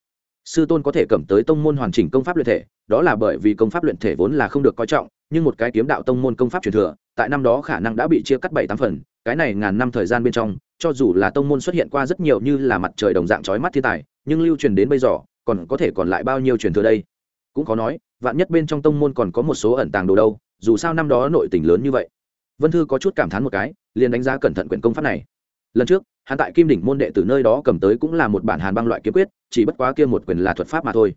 Sư tôn có thể cầm tới tông môn hoàn chỉnh công pháp luyện thể, đó là bởi vì công pháp luyện thể vốn là không được coi trọng, nhưng một cái kiếm đạo tông môn công pháp truyền thừa, tại năm đó khả năng đã bị chia cắt bảy tám phần, cái này ngàn năm thời gian bên trong, cho dù là tông môn xuất hiện qua rất nhiều như là mặt trời đồng dạng trói mắt thiên tài, nhưng lưu truyền đến bây giờ, còn có thể còn lại bao nhiêu truyền thừa đây? Cũng có nói vạn nhất bên trong tông môn còn có một số ẩn tàng đồ đâu, dù sao năm đó nội tình lớn như vậy. Vân thư có chút cảm thán một cái, liền đánh giá cẩn thận quyển công pháp này. Lần trước, hắn tại kim đỉnh môn đệ từ nơi đó cầm tới cũng là một bản hàn băng loại kiếm quyết, chỉ bất quá kia một quyền là thuật pháp mà thôi.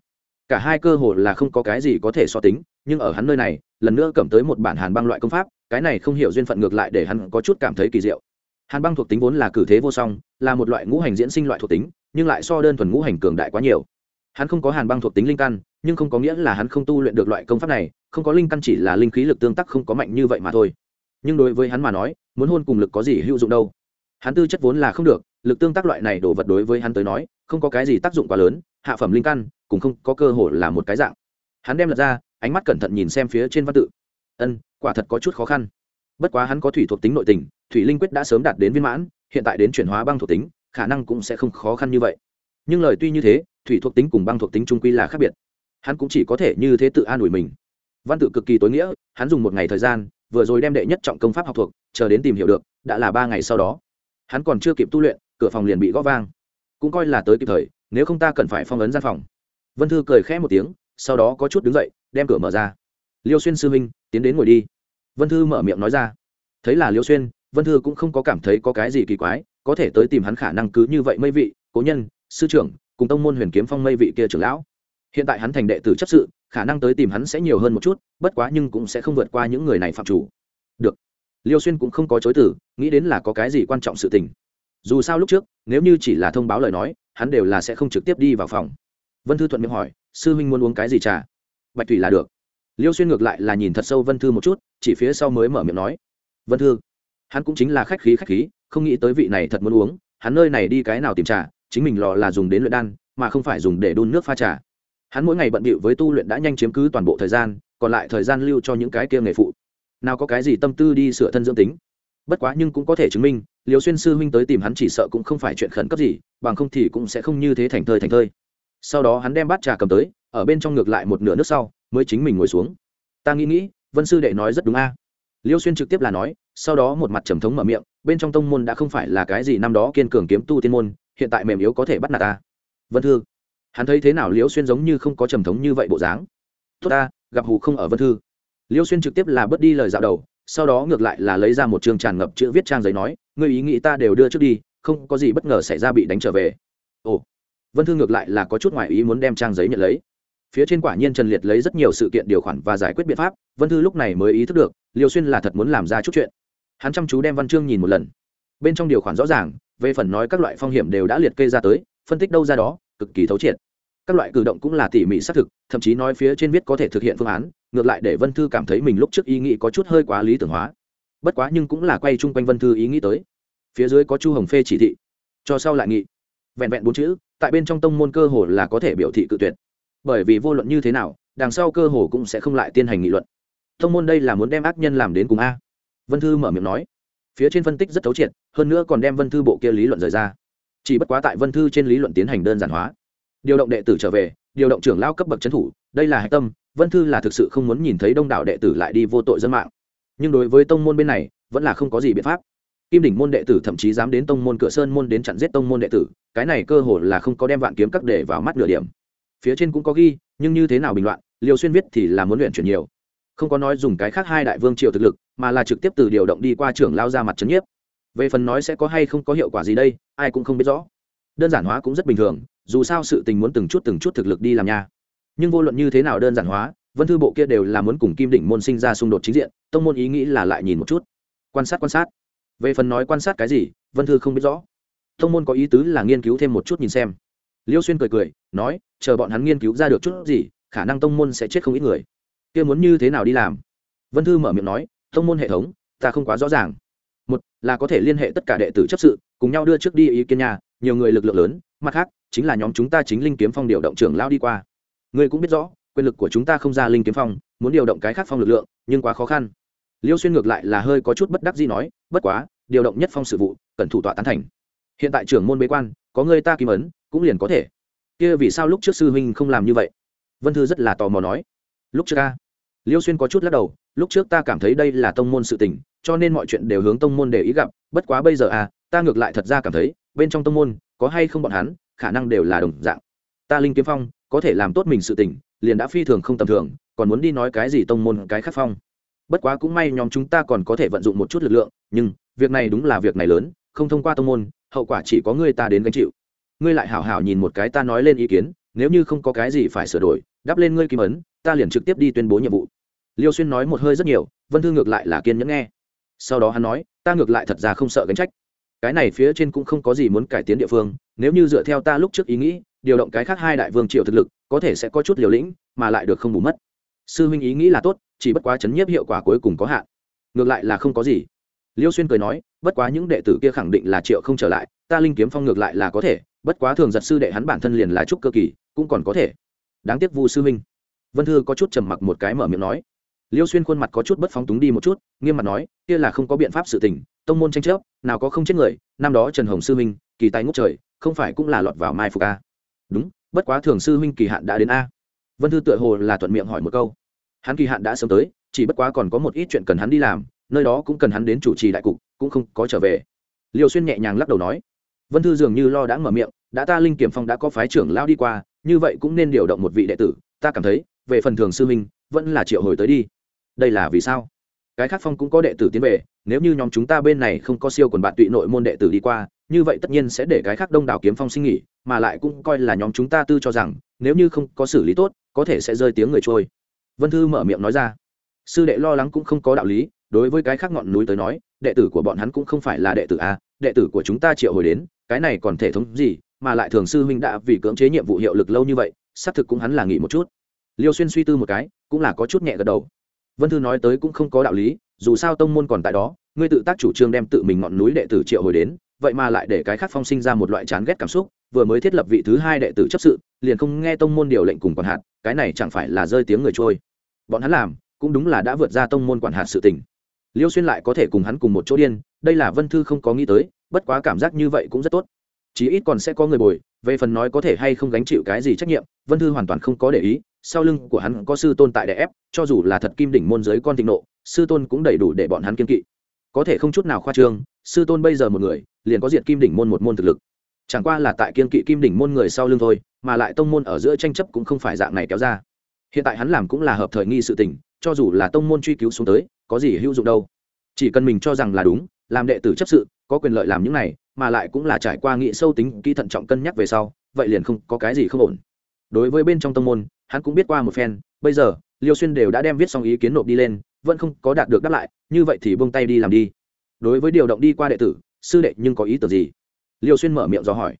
Cả hai cơ hội là không có cái gì có thể so tính, nhưng ở hắn nơi này, lần nữa cầm tới một bản hàn băng loại công pháp, cái này không hiểu duyên phận ngược lại để hắn có chút cảm thấy kỳ diệu. Hàn băng thuộc tính vốn là cử thế vô song, là một loại ngũ hành diễn sinh loại thuộc tính, nhưng lại so đơn thuần ngũ hành cường đại quá nhiều. Hắn không có hàn băng thuộc tính linh căn nhưng không có nghĩa là hắn không tu luyện được loại công pháp này, không có linh căn chỉ là linh khí lực tương tác không có mạnh như vậy mà thôi. Nhưng đối với hắn mà nói, muốn hôn cùng lực có gì hữu dụng đâu? Hắn tư chất vốn là không được, lực tương tác loại này đổ vật đối với hắn tới nói, không có cái gì tác dụng quá lớn, hạ phẩm linh căn, cũng không có cơ hội là một cái dạng. Hắn đem lật ra, ánh mắt cẩn thận nhìn xem phía trên văn tự. Ân, quả thật có chút khó khăn. Bất quá hắn có thủy thuộc tính nội tình, thủy linh quyết đã sớm đạt đến viên mãn, hiện tại đến chuyển hóa băng thuộc tính, khả năng cũng sẽ không khó khăn như vậy. Nhưng lời tuy như thế, thủy thuộc tính cùng băng thuộc tính trung quy là khác biệt hắn cũng chỉ có thể như thế tự an ủi mình. Văn tự cực kỳ tối nghĩa, hắn dùng một ngày thời gian, vừa rồi đem đệ nhất trọng công pháp học thuộc, chờ đến tìm hiểu được, đã là ba ngày sau đó. Hắn còn chưa kịp tu luyện, cửa phòng liền bị gõ vang. Cũng coi là tới kịp thời, nếu không ta cần phải phong ấn gian phòng. Vân thư cười khẽ một tiếng, sau đó có chút đứng dậy, đem cửa mở ra. Liêu xuyên sư huynh, tiến đến ngồi đi. Vân thư mở miệng nói ra. Thấy là liêu xuyên, vân thư cũng không có cảm thấy có cái gì kỳ quái, có thể tới tìm hắn khả năng cứ như vậy mây vị, cố nhân, sư trưởng, cùng tông môn huyền kiếm phong mây vị kia trưởng lão hiện tại hắn thành đệ tử chấp sự, khả năng tới tìm hắn sẽ nhiều hơn một chút, bất quá nhưng cũng sẽ không vượt qua những người này phạm chủ. Được. Liêu xuyên cũng không có chối từ, nghĩ đến là có cái gì quan trọng sự tình. Dù sao lúc trước, nếu như chỉ là thông báo lời nói, hắn đều là sẽ không trực tiếp đi vào phòng. Vân thư thuận miệng hỏi, sư huynh muốn uống cái gì trà? Bạch thủy là được. Liêu xuyên ngược lại là nhìn thật sâu vân thư một chút, chỉ phía sau mới mở miệng nói, vân thư, hắn cũng chính là khách khí khách khí, không nghĩ tới vị này thật muốn uống, hắn nơi này đi cái nào tìm trà, chính mình lò là dùng đến luyện đan, mà không phải dùng để đun nước pha trà hắn mỗi ngày bận bịu với tu luyện đã nhanh chiếm cứ toàn bộ thời gian, còn lại thời gian lưu cho những cái kia nghề phụ. Nào có cái gì tâm tư đi sửa thân dưỡng tính. Bất quá nhưng cũng có thể chứng minh liều xuyên sư huynh tới tìm hắn chỉ sợ cũng không phải chuyện khẩn cấp gì, bằng không thì cũng sẽ không như thế thành thơi thành thơi. Sau đó hắn đem bát trà cầm tới, ở bên trong ngược lại một nửa nước sau, mới chính mình ngồi xuống. Ta nghĩ nghĩ, vân sư đệ nói rất đúng a. Liêu xuyên trực tiếp là nói, sau đó một mặt trầm thống mở miệng, bên trong tông môn đã không phải là cái gì năm đó kiên cường kiếm tu tiên môn, hiện tại mềm yếu có thể bắt nạt ta. Vân thư hắn thấy thế nào liễu xuyên giống như không có trầm thống như vậy bộ dáng. Tốt ta, gặp hù không ở vân thư. Liễu xuyên trực tiếp là bớt đi lời dạo đầu, sau đó ngược lại là lấy ra một chương tràn ngập chữ viết trang giấy nói người ý nghĩ ta đều đưa trước đi, không có gì bất ngờ xảy ra bị đánh trở về. Ồ. Vân thư ngược lại là có chút ngoại ý muốn đem trang giấy nhận lấy. Phía trên quả nhiên trần liệt lấy rất nhiều sự kiện điều khoản và giải quyết biện pháp, vân thư lúc này mới ý thức được liều xuyên là thật muốn làm ra chút chuyện. Hắn chăm chú đem văn chương nhìn một lần. Bên trong điều khoản rõ ràng, về phần nói các loại phong hiểm đều đã liệt kê ra tới, phân tích đâu ra đó cực kỳ thấu triệt. Các loại cử động cũng là tỉ mỉ xác thực, thậm chí nói phía trên viết có thể thực hiện phương án, ngược lại để vân thư cảm thấy mình lúc trước ý nghĩ có chút hơi quá lý tưởng hóa. Bất quá nhưng cũng là quay chung quanh vân thư ý nghĩ tới. Phía dưới có chu hồng phê chỉ thị. Cho sau lại nghị. Vẹn vẹn bốn chữ, tại bên trong tông môn cơ hồ là có thể biểu thị cự tuyệt. Bởi vì vô luận như thế nào, đằng sau cơ hồ cũng sẽ không lại tiến hành nghị luận. Tông môn đây là muốn đem ác nhân làm đến cùng a. Vân thư mở miệng nói. Phía trên phân tích rất thấu triệt, hơn nữa còn đem vân thư bộ kia lý luận rời ra chỉ bất quá tại vân thư trên lý luận tiến hành đơn giản hóa. Điều động đệ tử trở về, điều động trưởng lao cấp bậc trấn thủ, đây là hạch tâm, vân thư là thực sự không muốn nhìn thấy đông đảo đệ tử lại đi vô tội dân mạng. Nhưng đối với tông môn bên này, vẫn là không có gì biện pháp. Kim đỉnh môn đệ tử thậm chí dám đến tông môn cửa sơn môn đến chặn giết tông môn đệ tử, cái này cơ hồ là không có đem vạn kiếm các để vào mắt nửa điểm. Phía trên cũng có ghi, nhưng như thế nào bình loạn liều xuyên viết thì là muốn luyện chuyển nhiều. Không có nói dùng cái khác hai đại vương triều thực lực, mà là trực tiếp từ điều động đi qua trưởng lao ra mặt trấn nhiếp. Về phần nói sẽ có hay không có hiệu quả gì đây ai cũng không biết rõ. Đơn giản hóa cũng rất bình thường, dù sao sự tình muốn từng chút từng chút thực lực đi làm nha. Nhưng vô luận như thế nào đơn giản hóa, vân thư bộ kia đều là muốn cùng kim đỉnh môn sinh ra xung đột chính diện, tông môn ý nghĩ là lại nhìn một chút. Quan sát quan sát. Về phần nói quan sát cái gì, vân thư không biết rõ. Tông môn có ý tứ là nghiên cứu thêm một chút nhìn xem. Liêu xuyên cười cười, nói, chờ bọn hắn nghiên cứu ra được chút gì, khả năng tông môn sẽ chết không ít người. Kia muốn như thế nào đi làm? Vân thư mở miệng nói, tông môn hệ thống, ta không quá rõ ràng một là có thể liên hệ tất cả đệ tử chấp sự, cùng nhau đưa trước đi ý kiến nhà, nhiều người lực lượng lớn, mặt khác, chính là nhóm chúng ta chính linh kiếm phong điều động trưởng lao đi qua. Ngươi cũng biết rõ, quyền lực của chúng ta không ra linh kiếm phong, muốn điều động cái khác phong lực lượng, nhưng quá khó khăn. Liêu xuyên ngược lại là hơi có chút bất đắc gì nói, bất quá, điều động nhất phong sự vụ, cần thủ tọa tán thành. Hiện tại trưởng môn bế quan, có người ta kim ấn, cũng liền có thể. Kia vì sao lúc trước sư huynh không làm như vậy? Vân thư rất là tò mò nói. Lúc trước ca liêu xuyên có chút lắc đầu, lúc trước ta cảm thấy đây là tông môn sự tình, cho nên mọi chuyện đều hướng tông môn để ý gặp, bất quá bây giờ à ta ngược lại thật ra cảm thấy, bên trong tông môn, có hay không bọn hắn, khả năng đều là đồng dạng. Ta linh kiếm phong, có thể làm tốt mình sự tình, liền đã phi thường không tầm thường, còn muốn đi nói cái gì tông môn cái khắc phong. Bất quá cũng may nhóm chúng ta còn có thể vận dụng một chút lực lượng, nhưng, việc này đúng là việc này lớn, không thông qua tông môn, hậu quả chỉ có ngươi ta đến gánh chịu. Ngươi lại hảo hảo nhìn một cái ta nói lên ý kiến, nếu như không có cái gì phải sửa đổi đắp lên ngươi kim ấn, ta liền trực tiếp đi tuyên bố nhiệm vụ. Liêu xuyên nói một hơi rất nhiều, vân thư ngược lại là kiên nhẫn nghe. Sau đó hắn nói, ta ngược lại thật ra không sợ gánh trách. Cái này phía trên cũng không có gì muốn cải tiến địa phương, nếu như dựa theo ta lúc trước ý nghĩ, điều động cái khác hai đại vương triệu thực lực, có thể sẽ có chút liều lĩnh, mà lại được không bù mất. Sư huynh ý nghĩ là tốt, chỉ bất quá chấn nhiếp hiệu quả cuối cùng có hạn. Ngược lại là không có gì. Liêu xuyên cười nói, bất quá những đệ tử kia khẳng định là triệu không trở lại, ta linh kiếm phong ngược lại là có thể, bất quá thường giật sư đệ hắn bản thân liền là trúc cơ kỳ, cũng còn có thể đáng tiếc vu sư huynh. Vân thư có chút trầm mặc một cái mở miệng nói. Liêu xuyên khuôn mặt có chút bất phóng túng đi một chút, nghiêm mặt nói, kia là không có biện pháp sự tình, tông môn tranh chấp, nào có không chết người, năm đó trần hồng sư huynh, kỳ tài ngút trời, không phải cũng là lọt vào mai phục a đúng, bất quá thường sư huynh kỳ hạn đã đến a. Vân thư tựa hồ là thuận miệng hỏi một câu. Hắn kỳ hạn đã sớm tới, chỉ bất quá còn có một ít chuyện cần hắn đi làm, nơi đó cũng cần hắn đến chủ trì đại cục, cũng không có trở về. Liều xuyên nhẹ nhàng lắc đầu nói. Vân thư dường như lo đã mở miệng, đã ta linh kiểm phong đã có phái trưởng lao đi qua như vậy cũng nên điều động một vị đệ tử, ta cảm thấy, về phần thường sư huynh, vẫn là triệu hồi tới đi. Đây là vì sao? Cái khác phong cũng có đệ tử tiến về, nếu như nhóm chúng ta bên này không có siêu quần bạn tụy nội môn đệ tử đi qua, như vậy tất nhiên sẽ để cái khác đông đảo kiếm phong sinh nghỉ, mà lại cũng coi là nhóm chúng ta tư cho rằng, nếu như không có xử lý tốt, có thể sẽ rơi tiếng người trôi. Vân thư mở miệng nói ra. Sư đệ lo lắng cũng không có đạo lý, đối với cái khác ngọn núi tới nói, đệ tử của bọn hắn cũng không phải là đệ tử a, đệ tử của chúng ta triệu hồi đến, cái này còn thể thống gì mà lại thường sư huynh đã vì cưỡng chế nhiệm vụ hiệu lực lâu như vậy, xác thực cũng hắn là nghỉ một chút. Liêu xuyên suy tư một cái, cũng là có chút nhẹ gật đầu. Vân thư nói tới cũng không có đạo lý, dù sao tông môn còn tại đó, ngươi tự tác chủ trương đem tự mình ngọn núi đệ tử triệu hồi đến, vậy mà lại để cái khác phong sinh ra một loại chán ghét cảm xúc, vừa mới thiết lập vị thứ hai đệ tử chấp sự, liền không nghe tông môn điều lệnh cùng quản hạt, cái này chẳng phải là rơi tiếng người trôi. Bọn hắn làm, cũng đúng là đã vượt ra tông môn quản hạt sự tình. Liêu xuyên lại có thể cùng hắn cùng một chỗ điên, đây là vân thư không có nghĩ tới, bất quá cảm giác như vậy cũng rất tốt chí ít còn sẽ có người bồi, về phần nói có thể hay không gánh chịu cái gì trách nhiệm, vân thư hoàn toàn không có để ý, sau lưng của hắn có sư tôn tại đè ép, cho dù là thật kim đỉnh môn giới con thịnh nộ, sư tôn cũng đầy đủ để bọn hắn kiên kỵ. Có thể không chút nào khoa trương, sư tôn bây giờ một người, liền có diện kim đỉnh môn một môn thực lực. Chẳng qua là tại kiên kỵ kim đỉnh môn người sau lưng thôi, mà lại tông môn ở giữa tranh chấp cũng không phải dạng này kéo ra. Hiện tại hắn làm cũng là hợp thời nghi sự tình, cho dù là tông môn truy cứu xuống tới, có gì hữu dụng đâu. Chỉ cần mình cho rằng là đúng, làm đệ tử chấp sự có quyền lợi làm những này, mà lại cũng là trải qua nghị sâu tính, kỹ thận trọng cân nhắc về sau, vậy liền không có cái gì không ổn. Đối với bên trong tông môn, hắn cũng biết qua một phen, bây giờ, liêu xuyên đều đã đem viết xong ý kiến nộp đi lên, vẫn không có đạt được đáp lại, như vậy thì buông tay đi làm đi. Đối với điều động đi qua đệ tử, sư đệ nhưng có ý tưởng gì? Liêu xuyên mở miệng do hỏi.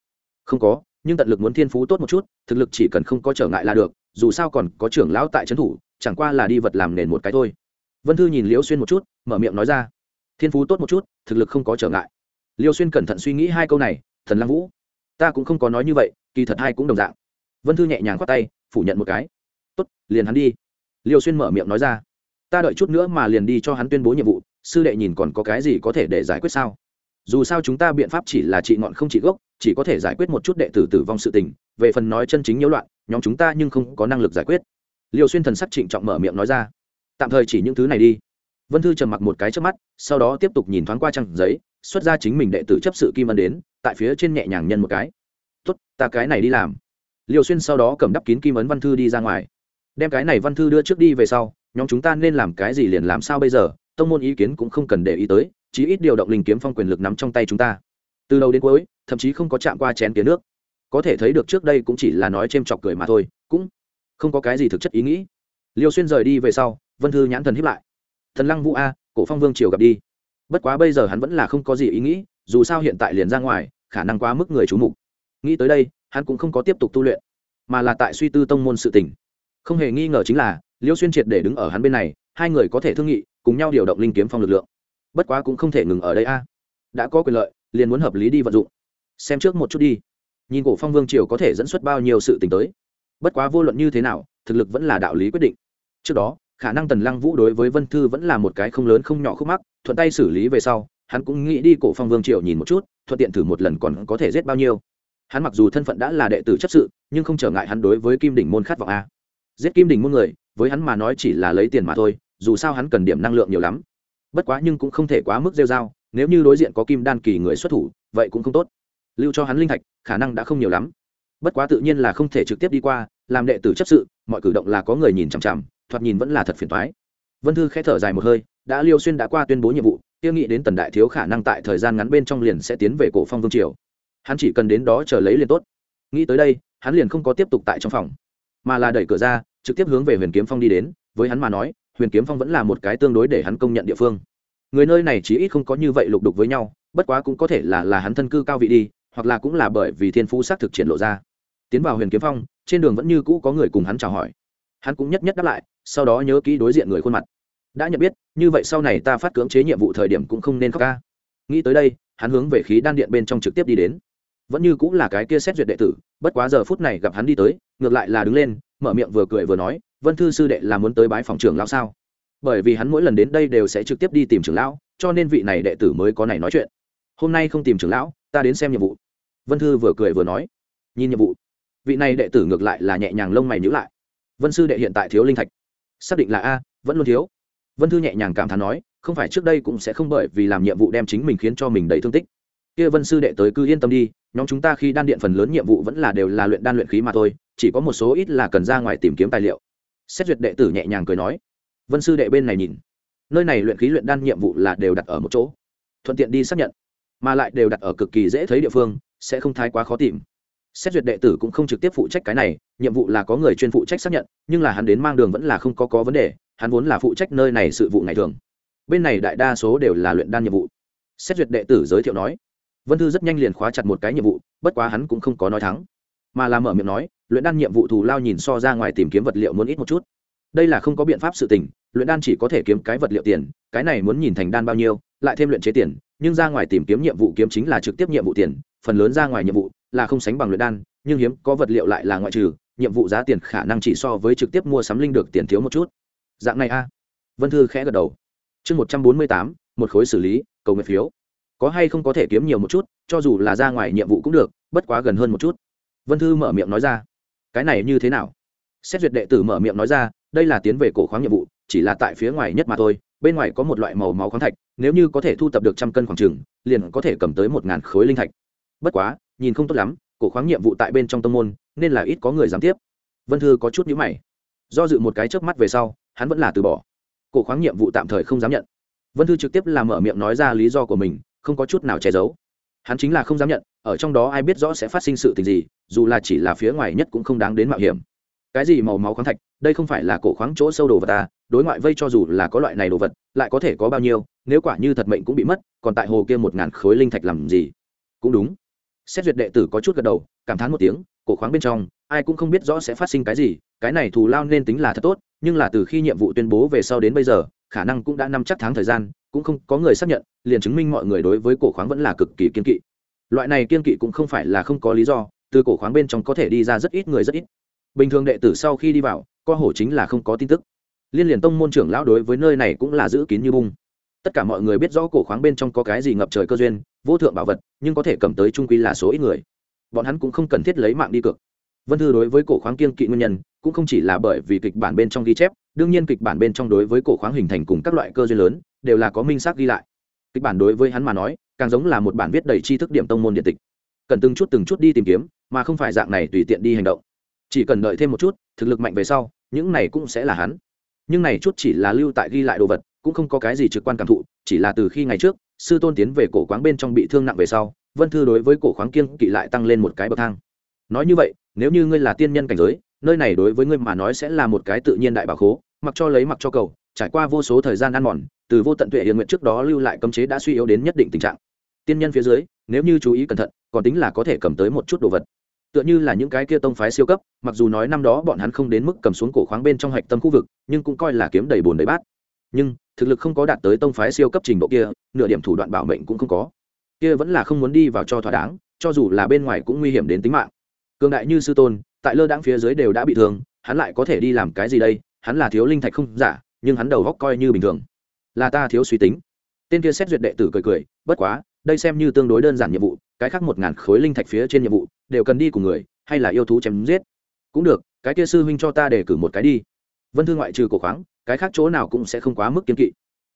Không có, nhưng tận lực muốn thiên phú tốt một chút, thực lực chỉ cần không có trở ngại là được, dù sao còn có trưởng lão tại trấn thủ, chẳng qua là đi vật làm nền một cái thôi. Vân thư nhìn Liêu xuyên một chút, mở miệng nói ra. Thiên phú tốt một chút, thực lực không có trở ngại liêu xuyên cẩn thận suy nghĩ hai câu này, thần lăng vũ, ta cũng không có nói như vậy, kỳ thật hai cũng đồng dạng. Vân thư nhẹ nhàng khoát tay, phủ nhận một cái. Tốt, liền hắn đi. Liêu xuyên mở miệng nói ra. Ta đợi chút nữa mà liền đi cho hắn tuyên bố nhiệm vụ, sư đệ nhìn còn có cái gì có thể để giải quyết sao? Dù sao chúng ta biện pháp chỉ là trị ngọn không trị gốc, chỉ có thể giải quyết một chút đệ tử tử vong sự tình, về phần nói chân chính nhiễu loạn, nhóm chúng ta nhưng không có năng lực giải quyết. Liều xuyên thần sắc trịnh trọng mở miệng nói ra. Tạm thời chỉ những thứ này đi. Vân thư trầm mặc một cái trước mắt, sau đó tiếp tục nhìn thoáng qua trang giấy xuất ra chính mình đệ tử chấp sự kim ân đến, tại phía trên nhẹ nhàng nhân một cái. Tốt, ta cái này đi làm. Liều xuyên sau đó cầm đắp kín kim ấn văn thư đi ra ngoài. Đem cái này văn thư đưa trước đi về sau, nhóm chúng ta nên làm cái gì liền làm sao bây giờ, tông môn ý kiến cũng không cần để ý tới, chí ít điều động linh kiếm phong quyền lực nắm trong tay chúng ta. Từ đầu đến cuối, thậm chí không có chạm qua chén tiếng nước. Có thể thấy được trước đây cũng chỉ là nói c h ê m chọc cười mà thôi, cũng không có cái gì thực chất ý nghĩ. Liêu xuyên rời đi về sau vân thư nhãn thần hiếp lại. Thần lăng vũ a, cổ phong vương triều gặp đi bất quá bây giờ hắn vẫn là không có gì ý nghĩ, dù sao hiện tại liền ra ngoài, khả năng quá mức người c h ú mục. Nghĩ tới đây, hắn cũng không có tiếp tục tu luyện, mà là tại suy tư tông môn sự tình. Không hề nghi ngờ chính là, liêu xuyên triệt để đứng ở hắn bên này, hai người có thể thương nghị, cùng nhau điều động linh kiếm phong lực lượng. Bất quá cũng không thể ngừng ở đây a. À. Đã có quyền lợi, liền muốn hợp lý đi vận dụng. Xem trước một chút đi. Nhìn cổ phong vương triều có thể dẫn xuất bao nhiêu sự t ì n h tới. Bất quá vô luận như thế nào, thực lực vẫn là đạo lý quyết định. Trước đó khả năng tần lăng vũ đối với vân thư vẫn là một cái không lớn không nhỏ khúc mắc, thuận tay xử lý về sau, hắn cũng nghĩ đi cổ phong vương triều nhìn một chút, thuận tiện thử một lần còn có thể giết bao nhiêu. Hắn mặc dù thân phận đã là đệ tử chấp sự, nhưng không trở ngại hắn đối với kim đỉnh môn khát vọng a. Giết kim đỉnh môn người, với hắn mà nói chỉ là lấy tiền mà thôi, dù sao hắn cần điểm năng lượng nhiều lắm. Bất quá nhưng cũng không thể quá mức rêu dao nếu như đối diện có kim đan kỳ người xuất thủ, vậy cũng không tốt. Lưu cho hắn linh thạch, khả năng đã không nhiều lắm. Bất quá tự nhiên là không thể trực tiếp đi qua, làm đệ tử chấp sự, mọi cử động là có người nhìn chằm chằm thoạt nhìn vẫn là thật phiền toái. vân thư khẽ thở dài một hơi, đã liêu xuyên đã qua tuyên bố nhiệm vụ tiêu nghị đến tần đại thiếu khả năng tại thời gian ngắn bên trong liền sẽ tiến về cổ phong vương triều. Hắn chỉ cần đến đó chờ lấy liền tốt. Nghĩ tới đây, hắn liền không có tiếp tục tại trong phòng, mà là đẩy cửa ra, trực tiếp hướng về huyền kiếm phong đi đến, với hắn mà nói, huyền kiếm phong vẫn là một cái tương đối để hắn công nhận địa phương. Người nơi này chỉ ít không có như vậy lục đục với nhau, bất quá cũng có thể là là hắn thân cư cao vị đi, hoặc là cũng là bởi vì thiên phú xác thực triển lộ ra. Tiến vào huyền kiếm phong, trên đường vẫn như cũ có người cùng hắn chào hỏi. Hắn cũng nhất nhất đáp lại sau đó nhớ kỹ đối diện người khuôn mặt. Đã nhận biết, như vậy sau này ta phát cưỡng chế nhiệm vụ thời điểm cũng không nên khóc ca. Nghĩ tới đây, hắn hướng về khí đan điện bên trong trực tiếp đi đến. Vẫn như cũng là cái kia xét duyệt đệ tử, bất quá giờ phút này gặp hắn đi tới, ngược lại là đứng lên, mở miệng vừa cười vừa nói, vân thư sư đệ là muốn tới bái phòng trưởng lão sao? Bởi vì hắn mỗi lần đến đây đều sẽ trực tiếp đi tìm trưởng lão, cho nên vị này đệ tử mới có này nói chuyện. Hôm nay không tìm trưởng lão, ta đến xem nhiệm vụ. Vân thư vừa cười vừa nói. Nhìn nhiệm vụ. Vị này đệ tử ngược lại là nhẹ nhàng lông mày nhữ lại. Vân sư đệ hiện tại thiếu linh thạch xác định là a, vẫn luôn thiếu. Vân thư nhẹ nhàng cảm thán nói, không phải trước đây cũng sẽ không bởi vì làm nhiệm vụ đem chính mình khiến cho mình đầy thương tích. Kia vân sư đệ tới cứ yên tâm đi, nhóm chúng ta khi đan điện phần lớn nhiệm vụ vẫn là đều là luyện đan luyện khí mà thôi, chỉ có một số ít là cần ra ngoài tìm kiếm tài liệu. Xét duyệt đệ tử nhẹ nhàng cười nói. Vân sư đệ bên này nhìn. Nơi này luyện khí luyện đan nhiệm vụ là đều đặt ở một chỗ. Thuận tiện đi xác nhận. Mà lại đều đặt ở cực kỳ dễ thấy địa phương, sẽ không thái quá khó tìm. Xét duyệt đệ tử cũng không trực tiếp phụ trách cái này nhiệm vụ là có người chuyên phụ trách xác nhận, nhưng là hắn đến mang đường vẫn là không có có vấn đề, hắn vốn là phụ trách nơi này sự vụ ngày thường. Bên này đại đa số đều là luyện đan nhiệm vụ. Xét duyệt đệ tử giới thiệu nói, vân thư rất nhanh liền khóa chặt một cái nhiệm vụ, bất quá hắn cũng không có nói thắng, mà là mở miệng nói, luyện đan nhiệm vụ thù lao nhìn so ra ngoài tìm kiếm vật liệu muốn ít một chút. Đây là không có biện pháp sự tình, luyện đan chỉ có thể kiếm cái vật liệu tiền, cái này muốn nhìn thành đan bao nhiêu, lại thêm luyện chế tiền, nhưng ra ngoài tìm kiếm nhiệm vụ kiếm chính là trực tiếp nhiệm vụ tiền, phần lớn ra ngoài nhiệm vụ là không sánh bằng luyện đan, nhưng hiếm có vật liệu lại là ngoại trừ nhiệm vụ giá tiền khả năng chỉ so với trực tiếp mua sắm linh được tiền thiếu một chút. Dạng này a. Vân thư khẽ gật đầu. Chương một trăm bốn mươi tám, một khối xử lý, cầu nguyện phiếu. Có hay không có thể kiếm nhiều một chút, cho dù là ra ngoài nhiệm vụ cũng được, bất quá gần hơn một chút. Vân thư mở miệng nói ra. Cái này như thế nào? Xét duyệt đệ tử mở miệng nói ra, đây là tiến về cổ khoáng nhiệm vụ, chỉ là tại phía ngoài nhất mà thôi, bên ngoài có một loại màu máu khoáng thạch, nếu như có thể thu tập được trăm cân khoảng trừng liền có thể cầm tới một ngàn khối linh thạch. Bất quá, nhìn không tốt lắm, cổ khoáng nhiệm vụ tại bên trong tâm môn nên là ít có người dám tiếp. Vân thư có chút nhữ mày. Do dự một cái chớp mắt về sau, hắn vẫn là từ bỏ. Cổ khoáng nhiệm vụ tạm thời không dám nhận. Vân thư trực tiếp làm mở miệng nói ra lý do của mình, không có chút nào che giấu. Hắn chính là không dám nhận, ở trong đó ai biết rõ sẽ phát sinh sự tình gì, dù là chỉ là phía ngoài nhất cũng không đáng đến mạo hiểm. Cái gì màu máu khoáng thạch, đây không phải là cổ khoáng chỗ sâu đồ vật à đối ngoại vây cho dù là có loại này đồ vật, lại có thể có bao nhiêu, nếu quả như thật mệnh cũng bị mất, còn tại hồ kia một ngàn khối linh thạch làm gì? Cũng đúng. Xét duyệt đệ tử có chút gật đầu, cảm thán một tiếng cổ khoáng bên trong, ai cũng không biết rõ sẽ phát sinh cái gì, cái này thù lao nên tính là thật tốt, nhưng là từ khi nhiệm vụ tuyên bố về sau đến bây giờ, khả năng cũng đã năm chắc tháng thời gian, cũng không có người xác nhận, liền chứng minh mọi người đối với cổ khoáng vẫn là cực kỳ kiên kỵ. Loại này kiên kỵ cũng không phải là không có lý do, từ cổ khoáng bên trong có thể đi ra rất ít người rất ít. Bình thường đệ tử sau khi đi vào, co hổ chính là không có tin tức. Liên liền tông môn trưởng lão đối với nơi này cũng là giữ kín như bung. Tất cả mọi người biết rõ cổ khoáng bên trong có cái gì ngập trời cơ duyên, vô thượng bảo vật, nhưng có thể cầm tới trung quy là số ít người bọn hắn cũng không cần thiết lấy mạng đi cược. Vân thư đối với cổ khoáng kiên kỵ nguyên nhân, cũng không chỉ là bởi vì kịch bản bên trong ghi chép, đương nhiên kịch bản bên trong đối với cổ khoáng hình thành cùng các loại cơ duyên lớn, đều là có minh xác ghi lại. Kịch bản đối với hắn mà nói, càng giống là một bản viết đầy tri thức điểm tông môn điện tịch. Cần từng chút từng chút đi tìm kiếm, mà không phải dạng này tùy tiện đi hành động. Chỉ cần đợi thêm một chút, thực lực mạnh về sau, những này cũng sẽ là hắn. Nhưng này chút chỉ là lưu tại ghi lại đồ vật, cũng không có cái gì trực quan cảm thụ, chỉ là từ khi ngày trước, sư tôn tiến về cổ quán bên trong bị thương nặng về sau vân thư đối với cổ khoáng kiên kỵ lại tăng lên một cái bậc thang. Nói như vậy, nếu như ngươi là tiên nhân cảnh giới, nơi này đối với ngươi mà nói sẽ là một cái tự nhiên đại bảo khố, mặc cho lấy mặc cho cầu, trải qua vô số thời gian ăn mòn, từ vô tận tuệ hiền nguyện trước đó lưu lại cấm chế đã suy yếu đến nhất định tình trạng. Tiên nhân phía dưới, nếu như chú ý cẩn thận, còn tính là có thể cầm tới một chút đồ vật. Tựa như là những cái kia tông phái siêu cấp, mặc dù nói năm đó bọn hắn không đến mức cầm xuống cổ khoáng bên trong hạch tâm khu vực, nhưng cũng coi là kiếm đầy bồn đầy bát. Nhưng, thực lực không có đạt tới tông phái siêu cấp trình độ kia, nửa điểm thủ đoạn bảo mệnh cũng không có kia vẫn là không muốn đi vào cho thỏa đáng, cho dù là bên ngoài cũng nguy hiểm đến tính mạng. Cường đại như sư tôn, tại lơ đãng phía dưới đều đã bị thương, hắn lại có thể đi làm cái gì đây? Hắn là thiếu linh thạch không giả, nhưng hắn đầu góc coi như bình thường. Là ta thiếu suy tính. Tên kia xét duyệt đệ tử cười cười, bất quá, đây xem như tương đối đơn giản nhiệm vụ, cái khác một ngàn khối linh thạch phía trên nhiệm vụ, đều cần đi cùng người, hay là yêu thú chém giết. Cũng được, cái kia sư huynh cho ta để cử một cái đi. Vân thương ngoại trừ cổ khoáng, cái khác chỗ nào cũng sẽ không quá mức kiếm kỵ.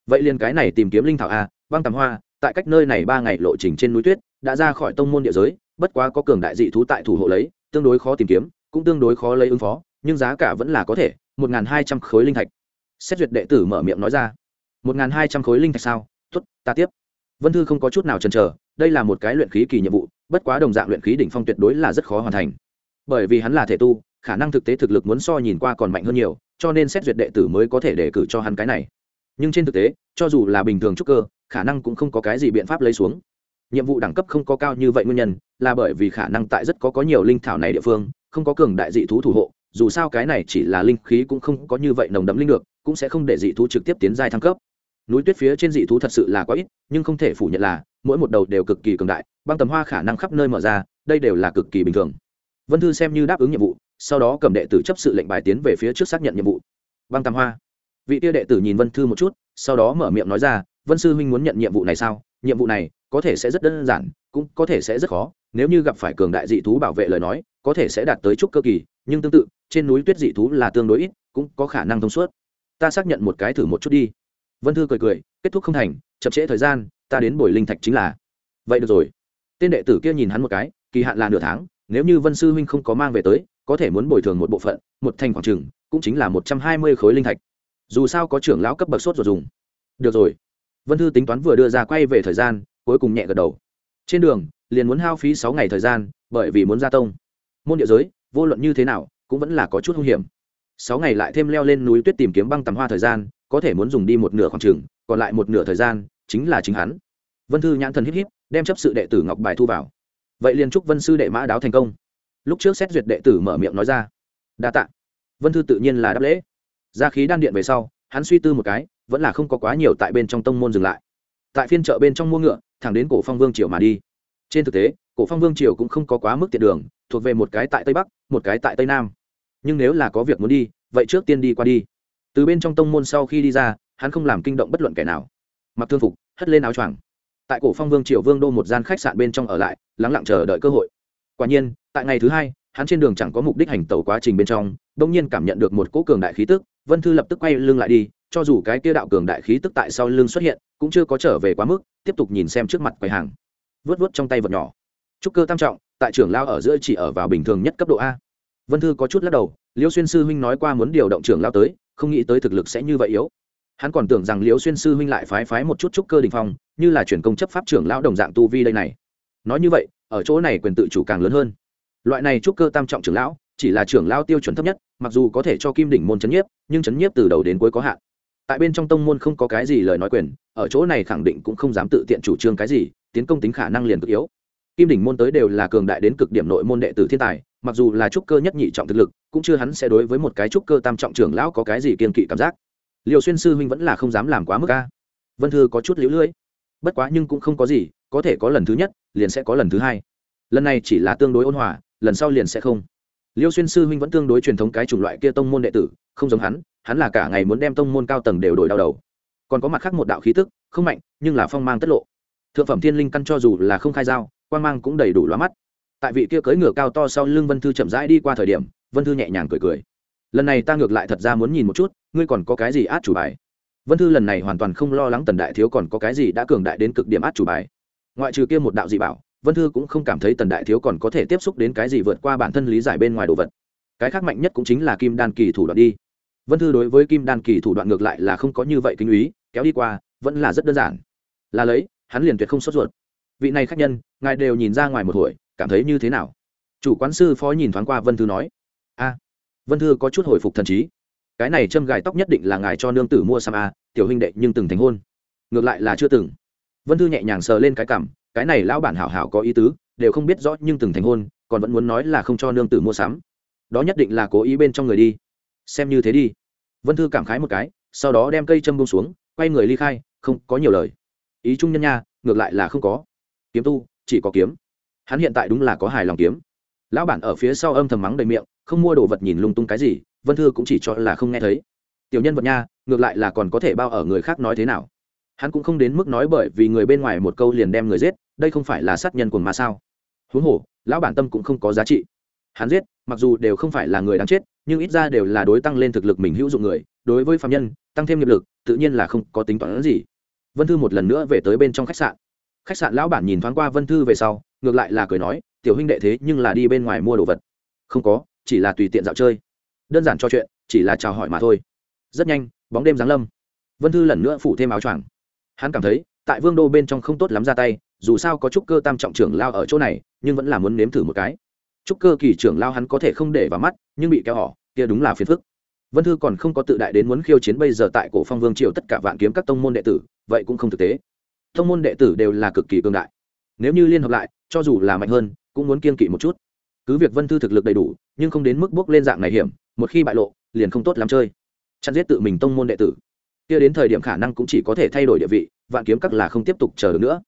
Vậy liền cái này tìm kiếm linh thảo a băng tầm hoa tại cách nơi này ba ngày lộ trình trên núi tuyết, đã ra khỏi tông môn địa giới, bất quá có cường đại dị thú tại thủ hộ lấy, tương đối khó tìm kiếm, cũng tương đối khó lấy ứng phó, nhưng giá cả vẫn là có thể, một n g h n hai trăm khối linh thạch. Xét duyệt đệ tử mở miệng nói ra. Một n g h n hai trăm khối linh thạch sao? T ố t ta tiếp. Vân thư không có chút nào chần chờ, đây là một cái luyện khí kỳ nhiệm vụ, bất quá đồng dạng luyện khí đỉnh phong tuyệt đối là rất khó hoàn thành. Bởi vì hắn là thể tu, khả năng thực tế thực lực muốn so nhìn qua còn mạnh hơn nhiều, cho nên xét duyệt đệ tử mới có thể đề cử cho hắn cái này. Nhưng trên thực tế, cho dù là bình thường trúc cơ khả năng cũng không có cái gì biện pháp lấy xuống. Nhiệm vụ đẳng cấp không có cao như vậy nguyên nhân là bởi vì khả năng tại rất có có nhiều linh thảo này địa phương, không có cường đại dị thú thủ hộ, dù sao cái này chỉ là linh khí cũng không có như vậy nồng đậm linh được, cũng sẽ không để dị thú trực tiếp tiến giai thăng cấp. Núi tuyết phía trên dị thú thật sự là quá ít, nhưng không thể phủ nhận là, mỗi một đầu đều cực kỳ cường đại, băng tầm hoa khả năng khắp nơi mở ra, đây đều là cực kỳ bình thường. Vân thư xem như đáp ứng nhiệm vụ, sau đó cầm đệ tử chấp sự lệnh bài tiến về phía trước xác nhận nhiệm vụ. Băng tầm hoa. Vị tiêu đệ tử nhìn vân thư một chút, sau đó mở miệng nói ra vân sư huynh muốn nhận nhiệm vụ này sao? Nhiệm vụ này có thể sẽ rất đơn giản, cũng có thể sẽ rất khó. Nếu như gặp phải cường đại dị thú bảo vệ lời nói, có thể sẽ đạt tới chút cơ kỳ, nhưng tương tự, trên núi tuyết dị thú là tương đối ít, cũng có khả năng thông suốt. Ta xác nhận một cái thử một chút đi. Vân thư cười cười, kết thúc không thành, chậm trễ thời gian, ta đến bồi linh thạch chính là. Vậy được rồi. Tên đệ tử kia nhìn hắn một cái, kỳ hạn là nửa tháng, nếu như vân sư huynh không có mang về tới, có thể muốn bồi thường một bộ phận, một thành khoảng trừng cũng chính là một trăm hai mươi khối linh thạch. Dù sao có trưởng lão cấp bậc sốt rồi dùng. Được rồi vân thư tính toán vừa đưa ra quay về thời gian, cuối cùng nhẹ gật đầu. Trên đường, liền muốn hao phí sáu ngày thời gian, bởi vì muốn ra tông. Môn địa giới, vô luận như thế nào, cũng vẫn là có chút hung hiểm. Sáu ngày lại thêm leo lên núi tuyết tìm kiếm băng tầm hoa thời gian, có thể muốn dùng đi một nửa khoảng trường, còn lại một nửa thời gian, chính là chính hắn. Vân thư nhãn thần híp híp, đem chấp sự đệ tử ngọc bài thu vào. Vậy liền chúc vân sư đệ mã đáo thành công. Lúc trước xét duyệt đệ tử mở miệng nói ra. Đa tạ. Vân thư tự nhiên là đáp lễ. Ra khí đan điện về sau, hắn suy tư một cái vẫn là không có quá nhiều tại bên trong tông môn dừng lại. Tại phiên chợ bên trong mua ngựa, thẳng đến cổ phong vương triều mà đi. Trên thực tế, cổ phong vương triều cũng không có quá mức tiện đường, thuộc về một cái tại tây bắc, một cái tại tây nam. Nhưng nếu là có việc muốn đi, vậy trước tiên đi qua đi. Từ bên trong tông môn sau khi đi ra, hắn không làm kinh động bất luận kẻ nào. Mặc thương phục, hất lên áo choàng. Tại cổ phong vương triều vương đô một gian khách sạn bên trong ở lại, lắng lặng chờ đợi cơ hội. Quả nhiên, tại ngày thứ hai, hắn trên đường chẳng có mục đích hành tẩu quá trình bên trong đông nhiên cảm nhận được một cỗ cường đại khí tức, vân thư lập tức quay lưng lại đi cho dù cái kia đạo cường đại khí tức tại sau lưng xuất hiện, cũng chưa có trở về quá mức, tiếp tục nhìn xem trước mặt quầy hàng. Vớt vớt trong tay vật nhỏ. Trúc cơ tam trọng, tại trưởng lao ở giữa chỉ ở vào bình thường nhất cấp độ a. Vân thư có chút lắc đầu liêu xuyên sư huynh nói qua muốn điều động trưởng lao tới, không nghĩ tới thực lực sẽ như vậy yếu. Hắn còn tưởng rằng liêu xuyên sư huynh lại phái phái một chút trúc cơ đình phong, như là chuyển công chấp pháp trưởng lão đồng dạng tu vi đây này. Nói như vậy, ở chỗ này quyền tự chủ càng lớn hơn. Loại này trúc cơ tam trọng trưởng lão, chỉ là trưởng lao tiêu chuẩn thấp nhất, mặc dù có thể cho kim đỉnh môn chấn nhiếp, nhưng chấn nhiếp từ đầu đến cuối có hạn tại bên trong tông môn không có cái gì lời nói quyền, ở chỗ này khẳng định cũng không dám tự tiện chủ trương cái gì, tiến công tính khả năng liền cực yếu. Kim đỉnh môn tới đều là cường đại đến cực điểm nội môn đệ tử thiên tài, mặc dù là trúc cơ nhất nhị trọng thực lực, cũng chưa hắn sẽ đối với một cái trúc cơ tam trọng trưởng lão có cái gì kiên kỵ cảm giác. Liều xuyên sư huynh vẫn là không dám làm quá mức ca vân thư có chút liễu lưỡi. Bất quá nhưng cũng không có gì, có thể có lần thứ nhất, liền sẽ có lần thứ hai. Lần này chỉ là tương đối ôn hòa, lần sau liền sẽ không. Liêu xuyên sư huynh vẫn tương đối truyền thống cái chủng loại kia tông môn đệ tử, không giống hắn hắn là cả ngày muốn đem tông môn cao tầng đều đổi đau đầu. Còn có mặt khác một đạo khí tức, không mạnh, nhưng là phong mang tất lộ. Thượng phẩm thiên linh căn cho dù là không khai giao quan mang cũng đầy đủ lóa mắt. Tại vị kia cưỡi ngựa cao to sau lưng vân thư chậm rãi đi qua thời điểm, vân thư nhẹ nhàng cười cười. Lần này ta ngược lại thật ra muốn nhìn một chút, ngươi còn có cái gì át chủ bài? Vân thư lần này hoàn toàn không lo lắng tần đại thiếu còn có cái gì đã cường đại đến cực điểm át chủ bài. Ngoại trừ kia một đạo dị bảo, vân thư cũng không cảm thấy tần đại thiếu còn có thể tiếp xúc đến cái gì vượt qua bản thân lý giải bên ngoài đồ vật. Cái khác mạnh nhất cũng chính là kim đan kỳ thủ đoạn đi vân thư đối với kim đan kỳ thủ đoạn ngược lại là không có như vậy kinh úy kéo đi qua, vẫn là rất đơn giản. Là lấy, hắn liền tuyệt không sốt ruột. Vị này khách nhân, ngài đều nhìn ra ngoài một hồi, cảm thấy như thế nào? Chủ quán sư phó nhìn thoáng qua vân thư nói. A, vân thư có chút hồi phục thần trí. Cái này châm gài tóc nhất định là ngài cho nương tử mua sam a, tiểu huynh đệ nhưng từng thành hôn. Ngược lại là chưa từng. Vân thư nhẹ nhàng sờ lên cái cảm cái này lão bản hảo hảo có ý tứ, đều không biết rõ nhưng từng thành hôn, còn vẫn muốn nói là không cho nương tử mua sắm. Đó nhất định là cố ý bên trong người đi xem như thế đi. Vân thư cảm khái một cái, sau đó đem cây châm bông xuống, quay người ly khai, không có nhiều lời. Ý trung nhân nha, ngược lại là không có. Kiếm tu, chỉ có kiếm. Hắn hiện tại đúng là có hài lòng kiếm. Lão bản ở phía sau âm thầm mắng đầy miệng, không mua đồ vật nhìn lung tung cái gì, vân thư cũng chỉ cho là không nghe thấy. Tiểu nhân vật nha, ngược lại là còn có thể bao ở người khác nói thế nào. Hắn cũng không đến mức nói bởi vì người bên ngoài một câu liền đem người giết, đây không phải là sát nhân của mà sao? Huống hồ, lão bản tâm cũng không có giá trị. Hắn giết, mặc dù đều không phải là người đáng chết nhưng ít ra đều là đối tăng lên thực lực mình hữu dụng người, đối với phạm nhân, tăng thêm nghiệp lực, tự nhiên là không có tính toán gì. Vân thư một lần nữa về tới bên trong khách sạn. Khách sạn lão bản nhìn thoáng qua vân thư về sau, ngược lại là cười nói, tiểu huynh đệ thế nhưng là đi bên ngoài mua đồ vật. Không có, chỉ là tùy tiện dạo chơi. Đơn giản cho chuyện, chỉ là chào hỏi mà thôi. Rất nhanh, bóng đêm giáng lâm. Vân thư lần nữa phủ thêm áo choàng. Hắn cảm thấy, tại vương đô bên trong không tốt lắm ra tay, dù sao có trúc cơ tam trọng trưởng lao ở chỗ này, nhưng vẫn là muốn nếm thử một cái. Trúc cơ kỳ trưởng lao hắn có thể không để vào mắt, nhưng bị kéo họ kia đúng là phiền phức. Vân thư còn không có tự đại đến muốn khiêu chiến bây giờ tại cổ phong vương triều tất cả vạn kiếm các tông môn đệ tử, vậy cũng không thực tế. Tông môn đệ tử đều là cực kỳ cương đại. Nếu như liên hợp lại, cho dù là mạnh hơn, cũng muốn kiên kỵ một chút. Cứ việc vân thư thực lực đầy đủ, nhưng không đến mức bước lên dạng này hiểm, một khi bại lộ, liền không tốt lắm chơi. Chặn giết tự mình tông môn đệ tử. Kia đến thời điểm khả năng cũng chỉ có thể thay đổi địa vị, vạn kiếm các là không tiếp tục chờ được nữa.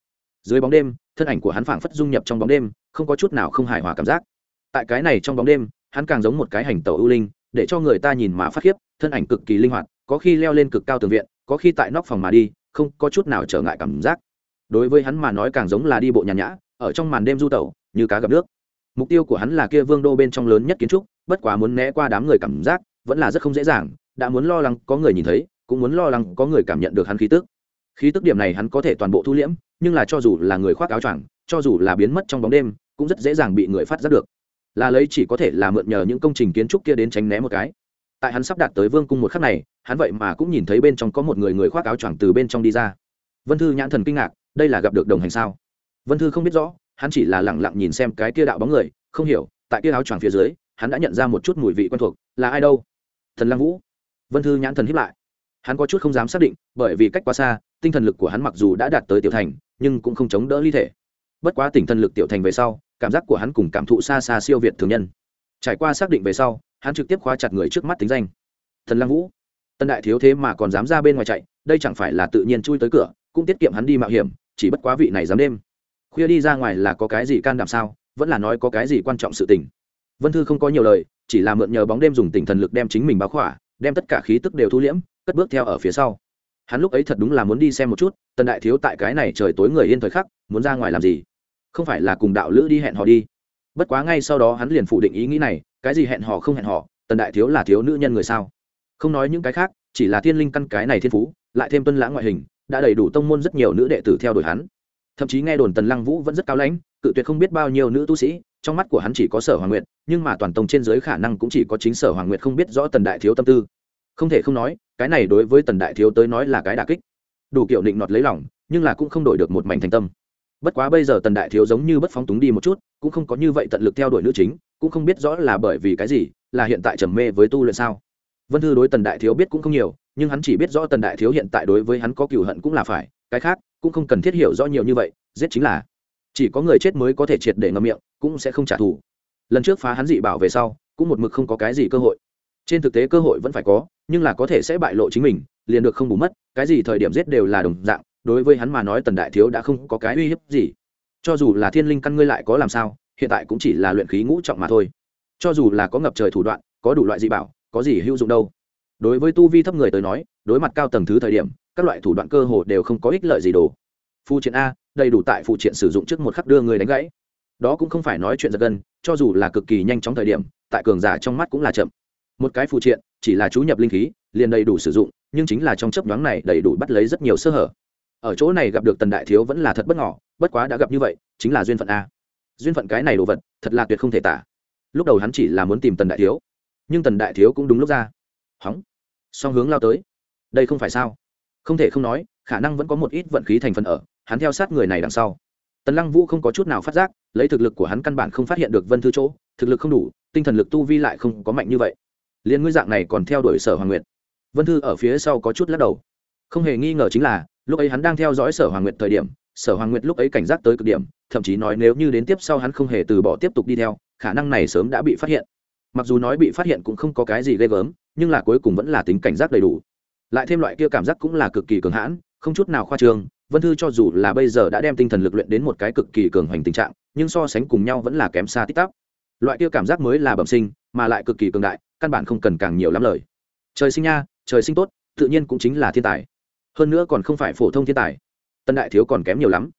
Dưới bóng đêm, thân ảnh của hắn phảng phất dung nhập trong bóng đêm, không có chút nào không hài hòa cảm giác. Tại cái này trong bóng đêm, hắn càng giống một cái hành tàu ưu linh để cho người ta nhìn mà phát khiếp, thân ảnh cực kỳ linh hoạt, có khi leo lên cực cao tường viện, có khi tại nóc phòng mà đi, không có chút nào trở ngại cảm giác. Đối với hắn mà nói càng giống là đi bộ nhàn nhã, ở trong màn đêm du tẩu, như cá gặp nước. Mục tiêu của hắn là kia vương đô bên trong lớn nhất kiến trúc, bất quá muốn né qua đám người cảm giác, vẫn là rất không dễ dàng, đã muốn lo lắng có người nhìn thấy, cũng muốn lo lắng có người cảm nhận được hắn khí tức. Khí tức điểm này hắn có thể toàn bộ thu liễm, nhưng là cho dù là người khoác áo choàng, cho dù là biến mất trong bóng đêm, cũng rất dễ dàng bị người phát giác được là lấy chỉ có thể là mượn nhờ những công trình kiến trúc kia đến tránh né một cái. Tại hắn sắp đạt tới vương cung một khắc này, hắn vậy mà cũng nhìn thấy bên trong có một người người khoác áo choàng từ bên trong đi ra. Vân thư nhãn thần kinh ngạc, đây là gặp được đồng hành sao? Vân thư không biết rõ, hắn chỉ là lẳng lặng nhìn xem cái kia đạo bóng người, không hiểu, tại kia áo choàng phía dưới, hắn đã nhận ra một chút mùi vị quen thuộc, là ai đâu? Thần lăng vũ. Vân thư nhãn thần hiếp lại. Hắn có chút không dám xác định, bởi vì cách quá xa, tinh thần lực của hắn mặc dù đã đạt tới tiểu thành, nhưng cũng không chống đỡ ly thể. Bất quá tỉnh thần lực tiểu thành về sau cảm giác của hắn cùng cảm thụ xa xa siêu việt thường nhân. Trải qua xác định về sau, hắn trực tiếp khóa chặt người trước mắt tính danh. Thần lăng vũ. Tân đại thiếu thế mà còn dám ra bên ngoài chạy, đây chẳng phải là tự nhiên chui tới cửa, cũng tiết kiệm hắn đi mạo hiểm, chỉ bất quá vị này dám đêm. Khuya đi ra ngoài là có cái gì can đảm sao, vẫn là nói có cái gì quan trọng sự tình. Vân thư không có nhiều lời, chỉ là mượn nhờ bóng đêm dùng tỉnh thần lực đem chính mình báo khỏa, đem tất cả khí tức đều thu liễm, cất bước theo ở phía sau. Hắn lúc ấy thật đúng là muốn đi xem một chút, tần đại thiếu tại cái này trời tối người yên thời khắc, muốn ra ngoài làm gì? Không phải là cùng đạo lữ đi hẹn họ đi. Bất quá ngay sau đó hắn liền phủ định ý nghĩ này, cái gì hẹn họ không hẹn họ tần đại thiếu là thiếu nữ nhân người sao? Không nói những cái khác, chỉ là thiên linh căn cái này thiên phú, lại thêm tuân lãng ngoại hình, đã đầy đủ tông môn rất nhiều nữ đệ tử theo đuổi hắn. Thậm chí nghe đồn tần lăng vũ vẫn rất cao lãnh, cự tuyệt không biết bao nhiêu nữ tu sĩ, trong mắt của hắn chỉ có sở hoàng nguyệt, nhưng mà toàn tông trên giới khả năng cũng chỉ có chính sở hoàng nguyệt không biết rõ tần đại thiếu tâm tư. Không thể không nói, cái này đối với tần đại thiếu tới nói là cái đà kích. Đủ kiểu định nọt lấy lòng, nhưng là cũng không đổi được một mảnh thành tâm bất quá bây giờ tần đại thiếu giống như bất phóng túng đi một chút, cũng không có như vậy tận lực theo đuổi nữ chính, cũng không biết rõ là bởi vì cái gì, là hiện tại trầm mê với tu luyện sao. Vân thư đối tần đại thiếu biết cũng không nhiều, nhưng hắn chỉ biết rõ tần đại thiếu hiện tại đối với hắn có cựu hận cũng là phải, cái khác cũng không cần thiết hiểu rõ nhiều như vậy, giết chính là chỉ có người chết mới có thể triệt để ngậm miệng, cũng sẽ không trả thù. Lần trước phá hắn dị bảo về sau, cũng một mực không có cái gì cơ hội. Trên thực tế cơ hội vẫn phải có, nhưng là có thể sẽ bại lộ chính mình, liền được không bù mất, cái gì thời điểm giết đều là đồng dạng đối với hắn mà nói tần đại thiếu đã không có cái uy hiếp gì. Cho dù là thiên linh căn ngươi lại có làm sao, hiện tại cũng chỉ là luyện khí ngũ trọng mà thôi. Cho dù là có ngập trời thủ đoạn, có đủ loại dị bảo, có gì hữu dụng đâu. Đối với tu vi thấp người tới nói, đối mặt cao tầng thứ thời điểm, các loại thủ đoạn cơ hồ đều không có ích lợi gì đồ. Phụ triện a, đầy đủ tại phụ triện sử dụng trước một khắc đưa người đánh gãy. Đó cũng không phải nói chuyện giật gân, cho dù là cực kỳ nhanh chóng thời điểm, tại cường giả trong mắt cũng là chậm. Một cái phụ triện, chỉ là chú nhập linh khí, liền đầy đủ sử dụng, nhưng chính là trong chấp nhoáng này đầy đủ bắt lấy rất nhiều sơ hở ở chỗ này gặp được tần đại thiếu vẫn là thật bất ngỏ bất quá đã gặp như vậy, chính là duyên phận a. Duyên phận cái này đồ vật, thật là tuyệt không thể tả. Lúc đầu hắn chỉ là muốn tìm tần đại thiếu, nhưng tần đại thiếu cũng đúng lúc ra. Hóng. Song hướng lao tới. Đây không phải sao? Không thể không nói, khả năng vẫn có một ít vận khí thành phần ở, hắn theo sát người này đằng sau. Tần lăng vũ không có chút nào phát giác, lấy thực lực của hắn căn bản không phát hiện được vân thư chỗ, thực lực không đủ, tinh thần lực tu vi lại không có mạnh như vậy. Liền ngươi dạng này còn theo đuổi sở hoàng nguyệt. Vân thư ở phía sau có chút lắc đầu. Không hề nghi ngờ chính là lúc ấy hắn đang theo dõi sở hoàng nguyệt thời điểm, sở hoàng nguyệt lúc ấy cảnh giác tới cực điểm, thậm chí nói nếu như đến tiếp sau hắn không hề từ bỏ tiếp tục đi theo, khả năng này sớm đã bị phát hiện. Mặc dù nói bị phát hiện cũng không có cái gì ghê gớm, nhưng là cuối cùng vẫn là tính cảnh giác đầy đủ. Lại thêm loại kia cảm giác cũng là cực kỳ cường hãn, không chút nào khoa trương, vân thư cho dù là bây giờ đã đem tinh thần lực luyện đến một cái cực kỳ cường hoành tình trạng, nhưng so sánh cùng nhau vẫn là kém xa tích tắc loại kia cảm giác mới là bẩm sinh, mà lại cực kỳ cường đại, căn bản không cần càng nhiều lắm lời. Trời sinh nha, trời sinh tốt, tự nhiên cũng chính là thiên tài hơn nữa còn không phải phổ thông thiên tài. Tân đại thiếu còn kém nhiều lắm.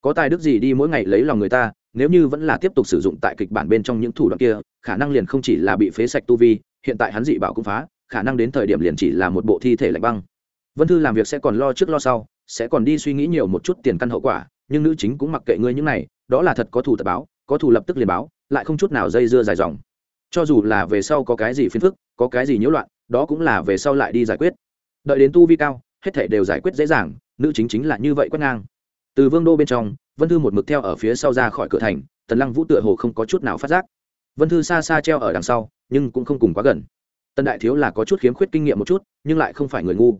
Có tài đức gì đi mỗi ngày lấy lòng người ta, nếu như vẫn là tiếp tục sử dụng tại kịch bản bên trong những thủ đoạn kia, khả năng liền không chỉ là bị phế sạch tu vi, hiện tại hắn dị bảo cũng phá, khả năng đến thời điểm liền chỉ là một bộ thi thể lạnh băng. Vân thư làm việc sẽ còn lo trước lo sau, sẽ còn đi suy nghĩ nhiều một chút tiền căn hậu quả, nhưng nữ chính cũng mặc kệ ngươi những này, đó là thật có thù tập báo, có thù lập tức liền báo, lại không chút nào dây dưa dài dòng. Cho dù là về sau có cái gì phiền phức, có cái gì nhiễu loạn, đó cũng là về sau lại đi giải quyết. Đợi đến tu vi cao hết thể đều giải quyết dễ dàng, nữ chính chính là như vậy quét ngang. Từ vương đô bên trong, vân thư một mực theo ở phía sau ra khỏi cửa thành, tần lăng vũ tựa hồ không có chút nào phát giác. Vân thư xa xa treo ở đằng sau, nhưng cũng không cùng quá gần. Tần đại thiếu là có chút khiếm khuyết kinh nghiệm một chút, nhưng lại không phải người ngu.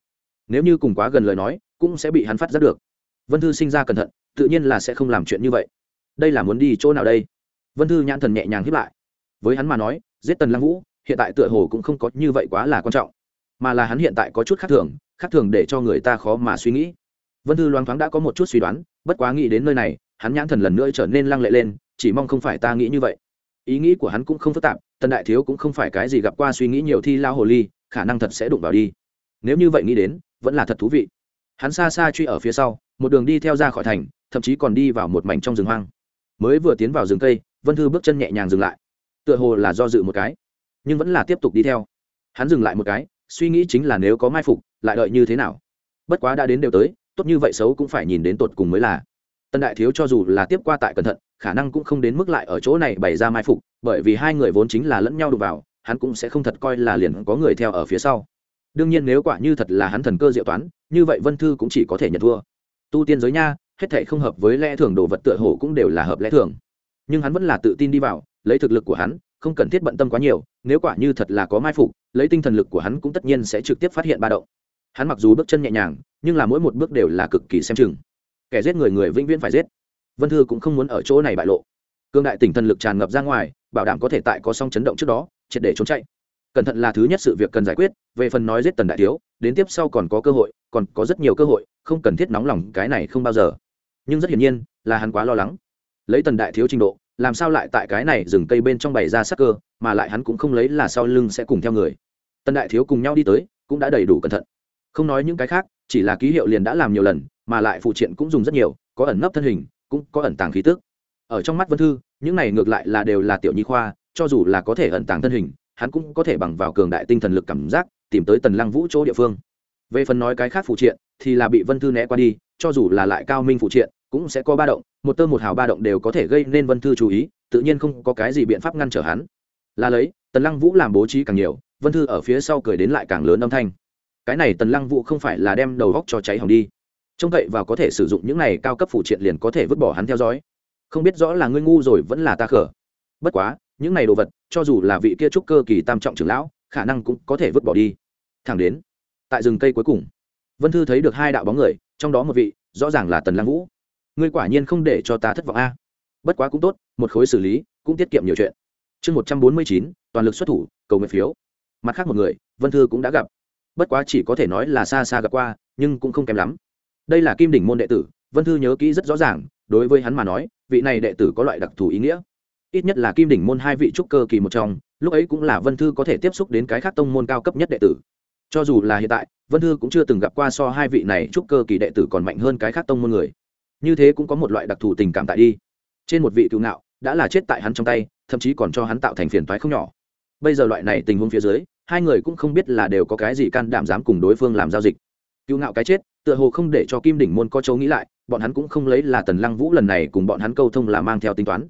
Nếu như cùng quá gần lời nói, cũng sẽ bị hắn phát giác được. Vân thư sinh ra cẩn thận, tự nhiên là sẽ không làm chuyện như vậy. Đây là muốn đi chỗ nào đây? Vân thư nhãn thần nhẹ nhàng hiếp lại. Với hắn mà nói, giết tần lăng vũ, hiện tại tựa hồ cũng không có như vậy quá là quan trọng mà là hắn hiện tại có chút khác thường khác thường để cho người ta khó mà suy nghĩ. Vân thư loáng thoáng đã có một chút suy đoán, bất quá nghĩ đến nơi này, hắn nhãn thần lần nữa trở nên lăng lệ lên, chỉ mong không phải ta nghĩ như vậy. Ý nghĩ của hắn cũng không phức tạp, tần đại thiếu cũng không phải cái gì gặp qua suy nghĩ nhiều thi lao hồ ly, khả năng thật sẽ đụng vào đi. Nếu như vậy nghĩ đến, vẫn là thật thú vị. Hắn xa xa truy ở phía sau, một đường đi theo ra khỏi thành, thậm chí còn đi vào một mảnh trong rừng hoang. Mới vừa tiến vào rừng cây, vân thư bước chân nhẹ nhàng dừng lại. Tựa hồ là do dự một cái, nhưng vẫn là tiếp tục đi theo. Hắn dừng lại một cái suy nghĩ chính là nếu có mai phục, lại đợi như thế nào? Bất quá đã đến đều tới, tốt như vậy xấu cũng phải nhìn đến tột cùng mới là. Tân đại thiếu cho dù là tiếp qua tại cẩn thận, khả năng cũng không đến mức lại ở chỗ này bày ra mai phục, bởi vì hai người vốn chính là lẫn nhau đụng vào, hắn cũng sẽ không thật coi là liền có người theo ở phía sau. Đương nhiên nếu quả như thật là hắn thần cơ diệu toán, như vậy vân thư cũng chỉ có thể nhận thua. Tu tiên giới nha, hết thể không hợp với lẽ thường đồ vật tựa hồ cũng đều là hợp lẽ thường. Nhưng hắn vẫn là tự tin đi vào, lấy thực lực của hắn, không cần thiết bận tâm quá nhiều, nếu quả như thật là có mai phục lấy tinh thần lực của hắn cũng tất nhiên sẽ trực tiếp phát hiện ba động. Hắn mặc dù bước chân nhẹ nhàng, nhưng là mỗi một bước đều là cực kỳ xem chừng. Kẻ giết người người vĩnh viễn phải giết. Vân thư cũng không muốn ở chỗ này bại lộ. Cương đại tỉnh thần lực tràn ngập ra ngoài, bảo đảm có thể tại có song chấn động trước đó, triệt để trốn chạy. Cẩn thận là thứ nhất sự việc cần giải quyết, về phần nói giết tần đại thiếu, đến tiếp sau còn có cơ hội, còn có rất nhiều cơ hội, không cần thiết nóng lòng, cái này không bao giờ. Nhưng rất hiển nhiên, là hắn quá lo lắng. Lấy tần đại thiếu trình độ làm sao lại tại cái này rừng cây bên trong bày ra sắc cơ, mà lại hắn cũng không lấy là sau lưng sẽ cùng theo người. Tân đại thiếu cùng nhau đi tới, cũng đã đầy đủ cẩn thận. Không nói những cái khác, chỉ là ký hiệu liền đã làm nhiều lần, mà lại phụ triện cũng dùng rất nhiều, có ẩn nấp thân hình, cũng có ẩn tàng khí tức. Ở trong mắt vân thư, những này ngược lại là đều là tiểu nhi khoa, cho dù là có thể ẩn tàng thân hình, hắn cũng có thể bằng vào cường đại tinh thần lực cảm giác, tìm tới tần lăng vũ chỗ địa phương. Về phần nói cái khác phụ triện, thì là bị vân thư né qua đi, cho dù là lại cao minh phụ triện cũng sẽ có ba động, một tơ một hào ba động đều có thể gây nên vân thư chú ý, tự nhiên không có cái gì biện pháp ngăn trở hắn. Là lấy, tần lăng vũ làm bố trí càng nhiều, vân thư ở phía sau cười đến lại càng lớn âm thanh. Cái này tần lăng vũ không phải là đem đầu góc cho cháy hỏng đi. Trông cậy và có thể sử dụng những này cao cấp phụ triện liền có thể vứt bỏ hắn theo dõi. Không biết rõ là ngươi ngu rồi vẫn là ta khở bất quá, những này đồ vật, cho dù là vị kia trúc cơ kỳ tam trọng trưởng lão, khả năng cũng có thể vứt bỏ đi. Thẳng đến, tại rừng cây cuối cùng, vân thư thấy được hai đạo bóng người, trong đó một vị, rõ ràng là tần lăng vũ ngươi quả nhiên không để cho ta thất vọng a. Bất quá cũng tốt, một khối xử lý, cũng tiết kiệm nhiều chuyện. Chương một trăm bốn mươi chín, toàn lực xuất thủ, cầu nguyện phiếu. Mặt khác một người, vân thư cũng đã gặp. Bất quá chỉ có thể nói là xa xa gặp qua, nhưng cũng không kém lắm. Đây là kim đỉnh môn đệ tử, vân thư nhớ kỹ rất rõ ràng, đối với hắn mà nói, vị này đệ tử có loại đặc thù ý nghĩa. Ít nhất là kim đỉnh môn hai vị trúc cơ kỳ một trong, lúc ấy cũng là vân thư có thể tiếp xúc đến cái khác tông môn cao cấp nhất đệ tử. Cho dù là hiện tại, vân thư cũng chưa từng gặp qua so hai vị này trúc cơ kỳ đệ tử còn mạnh hơn cái khác tông môn người như thế cũng có một loại đặc thù tình cảm tại đi. Trên một vị cựu ngạo, đã là chết tại hắn trong tay, thậm chí còn cho hắn tạo thành phiền toái không nhỏ. Bây giờ loại này tình huống phía dưới, hai người cũng không biết là đều có cái gì can đảm dám cùng đối phương làm giao dịch. Cựu ngạo cái chết, tựa hồ không để cho kim đỉnh môn có châu nghĩ lại, bọn hắn cũng không lấy là tần lăng vũ lần này cùng bọn hắn câu thông là mang theo tính toán.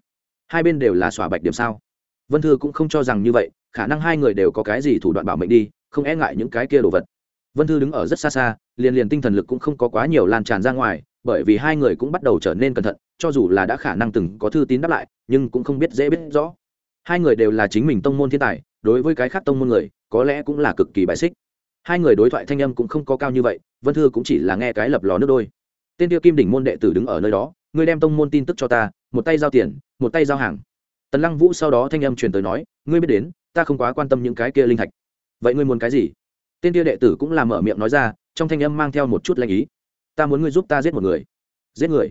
Hai bên đều là xỏa bạch điểm sao? Vân thư cũng không cho rằng như vậy, khả năng hai người đều có cái gì thủ đoạn bảo mệnh đi, không e ngại những cái kia đồ vật. Vân thư đứng ở rất xa xa, liền liền tinh thần lực cũng không có quá nhiều lan tràn ra ngoài bởi vì hai người cũng bắt đầu trở nên cẩn thận, cho dù là đã khả năng từng có thư tín đáp lại, nhưng cũng không biết dễ biết rõ. Hai người đều là chính mình tông môn thiên tài, đối với cái khác tông môn người, có lẽ cũng là cực kỳ bài xích. Hai người đối thoại thanh âm cũng không có cao như vậy, vân thư cũng chỉ là nghe cái lập lò nước đôi. Tên tiêu kim đỉnh môn đệ tử đứng ở nơi đó, ngươi đem tông môn tin tức cho ta, một tay giao tiền, một tay giao hàng. Tần lăng vũ sau đó thanh âm truyền tới nói, ngươi biết đến, ta không quá quan tâm những cái kia linh thạch. Vậy ngươi muốn cái gì? Tên tiêu đệ tử cũng làm mở miệng nói ra, trong thanh âm mang theo một chút lanh ý ta muốn ngươi giúp ta giết một người. Giết người?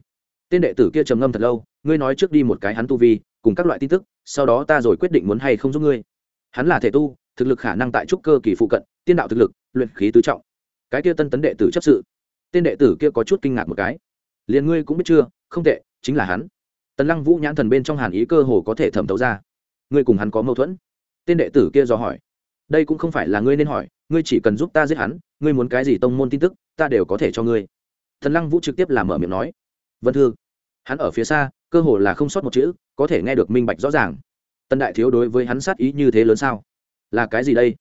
Tên đệ tử kia trầm ngâm thật lâu, ngươi nói trước đi một cái hắn tu vi, cùng các loại tin tức, sau đó ta rồi quyết định muốn hay không giúp ngươi. Hắn là thể tu, thực lực khả năng tại trúc cơ kỳ phụ cận, tiên đạo thực lực, luyện khí tứ trọng. Cái kia tân tấn đệ tử chấp sự. Tên đệ tử kia có chút kinh ngạc một cái. Liền ngươi cũng biết chưa, không tệ, chính là hắn. Tần lăng vũ nhãn thần bên trong hàn ý cơ hồ có thể thẩm thấu ra. Ngươi cùng hắn có mâu thuẫn? Tên đệ tử kia dò hỏi. Đây cũng không phải là ngươi nên hỏi, ngươi chỉ cần giúp ta giết hắn, ngươi muốn cái gì tông môn tin tức, ta đều có thể cho ngươi thần lăng vũ trực tiếp làm mở miệng nói, vân thư, hắn ở phía xa, cơ hồ là không sót một chữ, có thể nghe được minh bạch rõ ràng. Tân đại thiếu đối với hắn sát ý như thế lớn sao? Là cái gì đây?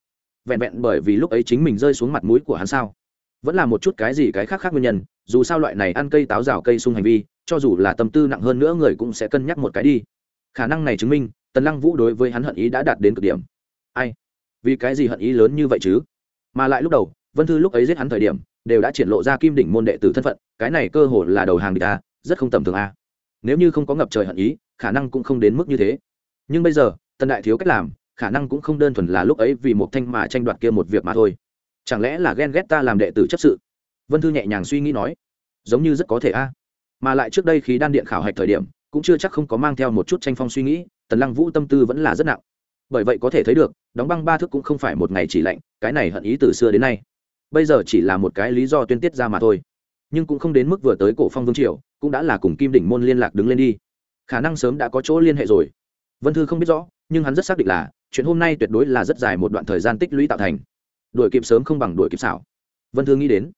Vẹn vẹn bởi vì lúc ấy chính mình rơi xuống mặt mũi của hắn sao? Vẫn là một chút cái gì cái khác khác nguyên nhân, dù sao loại này ăn cây táo rào cây sung hành vi, cho dù là tâm tư nặng hơn nữa người cũng sẽ cân nhắc một cái đi. Khả năng này chứng minh, tần lăng vũ đối với hắn hận ý đã đạt đến cực điểm. Ai? Vì cái gì hận ý lớn như vậy chứ? Mà lại lúc đầu, vân thư lúc ấy giết hắn thời điểm đều đã triển lộ ra kim đỉnh môn đệ tử thân phận, cái này cơ hồ là đầu hàng địch a, rất không tầm thường a. Nếu như không có ngập trời hận ý, khả năng cũng không đến mức như thế. Nhưng bây giờ, tần đại thiếu cách làm, khả năng cũng không đơn thuần là lúc ấy vì một thanh mà tranh đoạt kia một việc mà thôi. Chẳng lẽ là ghen ghét ta làm đệ tử chấp sự? Vân thư nhẹ nhàng suy nghĩ nói. Giống như rất có thể a. Mà lại trước đây khi đan điện khảo hạch thời điểm, cũng chưa chắc không có mang theo một chút tranh phong suy nghĩ, tần lăng vũ tâm tư vẫn là rất nặng. Bởi vậy có thể thấy được, đóng băng ba thước cũng không phải một ngày chỉ lạnh, cái này hận ý từ xưa đến nay bây giờ chỉ là một cái lý do tuyên tiết ra mà thôi. Nhưng cũng không đến mức vừa tới cổ phong vương triều, cũng đã là cùng kim đỉnh môn liên lạc đứng lên đi. Khả năng sớm đã có chỗ liên hệ rồi. Vân thư không biết rõ, nhưng hắn rất xác định là, chuyện hôm nay tuyệt đối là rất dài một đoạn thời gian tích lũy tạo thành. Đuổi kịp sớm không bằng đuổi kịp xảo. Vân thư nghĩ đến,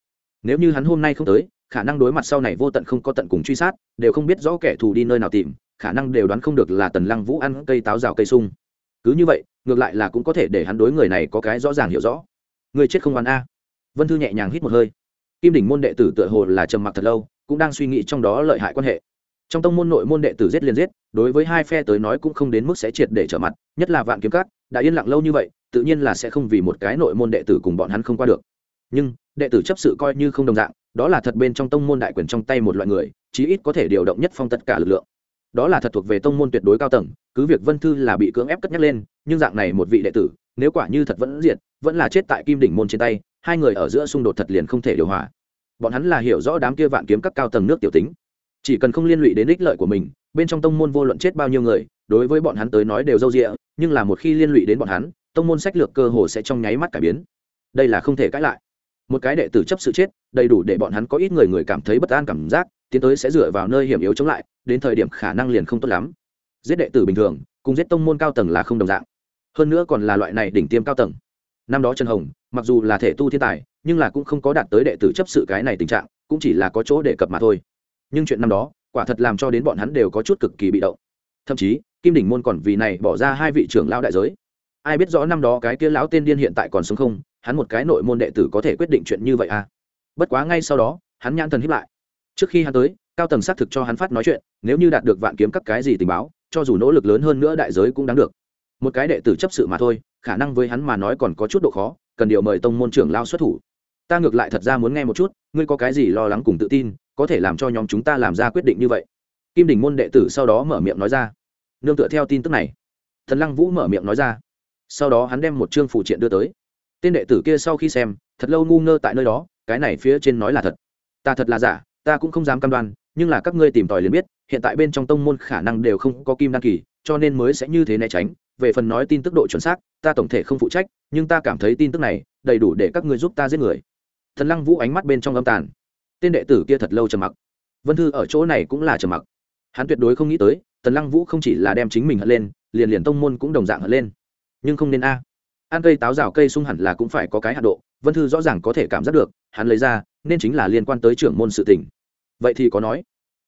nếu như hắn hôm nay không tới, khả năng đối mặt sau này vô tận không có tận cùng truy sát, đều không biết rõ kẻ thù đi nơi nào tìm, khả năng đều đoán không được là tần lăng vũ ăn cây táo rào cây sung. Cứ như vậy, ngược lại là cũng có thể để hắn đối người này có cái rõ ràng hiểu rõ. Người chết không oán a vân thư nhẹ nhàng hít một hơi. Kim đỉnh môn đệ tử tựa hồ là trầm mặc thật lâu, cũng đang suy nghĩ trong đó lợi hại quan hệ. Trong tông môn nội môn đệ tử giết liền giết, đối với hai phe tới nói cũng không đến mức sẽ triệt để trở mặt, nhất là vạn kiếm cát đã yên lặng lâu như vậy, tự nhiên là sẽ không vì một cái nội môn đệ tử cùng bọn hắn không qua được. Nhưng, đệ tử chấp sự coi như không đồng dạng, đó là thật bên trong tông môn đại quyền trong tay một loại người, chí ít có thể điều động nhất phong tất cả lực lượng. Đó là thật thuộc về tông môn tuyệt đối cao tầng, cứ việc vân thư là bị cưỡng ép cất nhắc lên, nhưng dạng này một vị đệ tử, nếu quả như thật vẫn diệt, vẫn là chết tại kim đỉnh môn trên tay hai người ở giữa xung đột thật liền không thể điều hòa. Bọn hắn là hiểu rõ đám kia vạn kiếm các cao tầng nước tiểu tính. Chỉ cần không liên lụy đến ích lợi của mình, bên trong tông môn vô luận chết bao nhiêu người, đối với bọn hắn tới nói đều d â u d ị a nhưng là một khi liên lụy đến bọn hắn, tông môn sách lược cơ hồ sẽ trong nháy mắt cải biến. Đây là không thể cãi lại. Một cái đệ tử chấp sự chết, đầy đủ để bọn hắn có ít người người cảm thấy bất an cảm giác, tiến tới sẽ dựa vào nơi hiểm yếu chống lại, đến thời điểm khả năng liền không tốt lắm. Giết đệ tử bình thường, cùng giết tông môn cao tầng là không đồng dạng. Hơn nữa còn là loại này đỉnh tiêm cao tầng năm đó trần hồng, mặc dù là thể tu thiên tài, nhưng là cũng không có đạt tới đệ tử chấp sự cái này tình trạng, cũng chỉ là có chỗ để cập mà thôi. Nhưng chuyện năm đó, quả thật làm cho đến bọn hắn đều có chút cực kỳ bị động. Thậm chí, kim đỉnh môn còn vì này bỏ ra hai vị trưởng lão đại giới. Ai biết rõ năm đó cái kia lão tên điên hiện tại còn sống không, hắn một cái nội môn đệ tử có thể quyết định chuyện như vậy à? Bất quá ngay sau đó, hắn nhãn thần hiếp lại. Trước khi hắn tới, cao tầng xác thực cho hắn phát nói chuyện, nếu như đạt được vạn kiếm các cái gì tình báo, cho dù nỗ lực lớn hơn nữa đại giới cũng đáng được một cái đệ tử chấp sự mà thôi, khả năng với hắn mà nói còn có chút độ khó, cần điều mời tông môn trưởng lao xuất thủ. Ta ngược lại thật ra muốn nghe một chút, ngươi có cái gì lo lắng cùng tự tin, có thể làm cho nhóm chúng ta làm ra quyết định như vậy. Kim đình môn đệ tử sau đó mở miệng nói ra. Nương tựa theo tin tức này. Thần lăng vũ mở miệng nói ra. Sau đó hắn đem một chương phụ triện đưa tới. Tên đệ tử kia sau khi xem, thật lâu ngu ngơ tại nơi đó, cái này phía trên nói là thật. Ta thật là giả, ta cũng không dám cam đoan, nhưng là các ngươi tìm tòi liền biết, hiện tại bên trong tông môn khả năng đều không có kim đăng kỳ, cho nên mới sẽ như thế né tránh về phần nói tin tức độ chuẩn xác, ta tổng thể không phụ trách, nhưng ta cảm thấy tin tức này đầy đủ để các ngươi giúp ta giết người. Thần lăng vũ ánh mắt bên trong âm tàn. Tên đệ tử kia thật lâu trầm mặc. Vân thư ở chỗ này cũng là trầm mặc. Hắn tuyệt đối không nghĩ tới tần lăng vũ không chỉ là đem chính mình hận lên, liền liền tông môn cũng đồng dạng hận lên. Nhưng không nên a. Ăn cây táo rào cây sung hẳn là cũng phải có cái hạ độ, vân thư rõ ràng có thể cảm giác được, hắn lấy ra, nên chính là liên quan tới trưởng môn sự tình. Vậy thì có nói,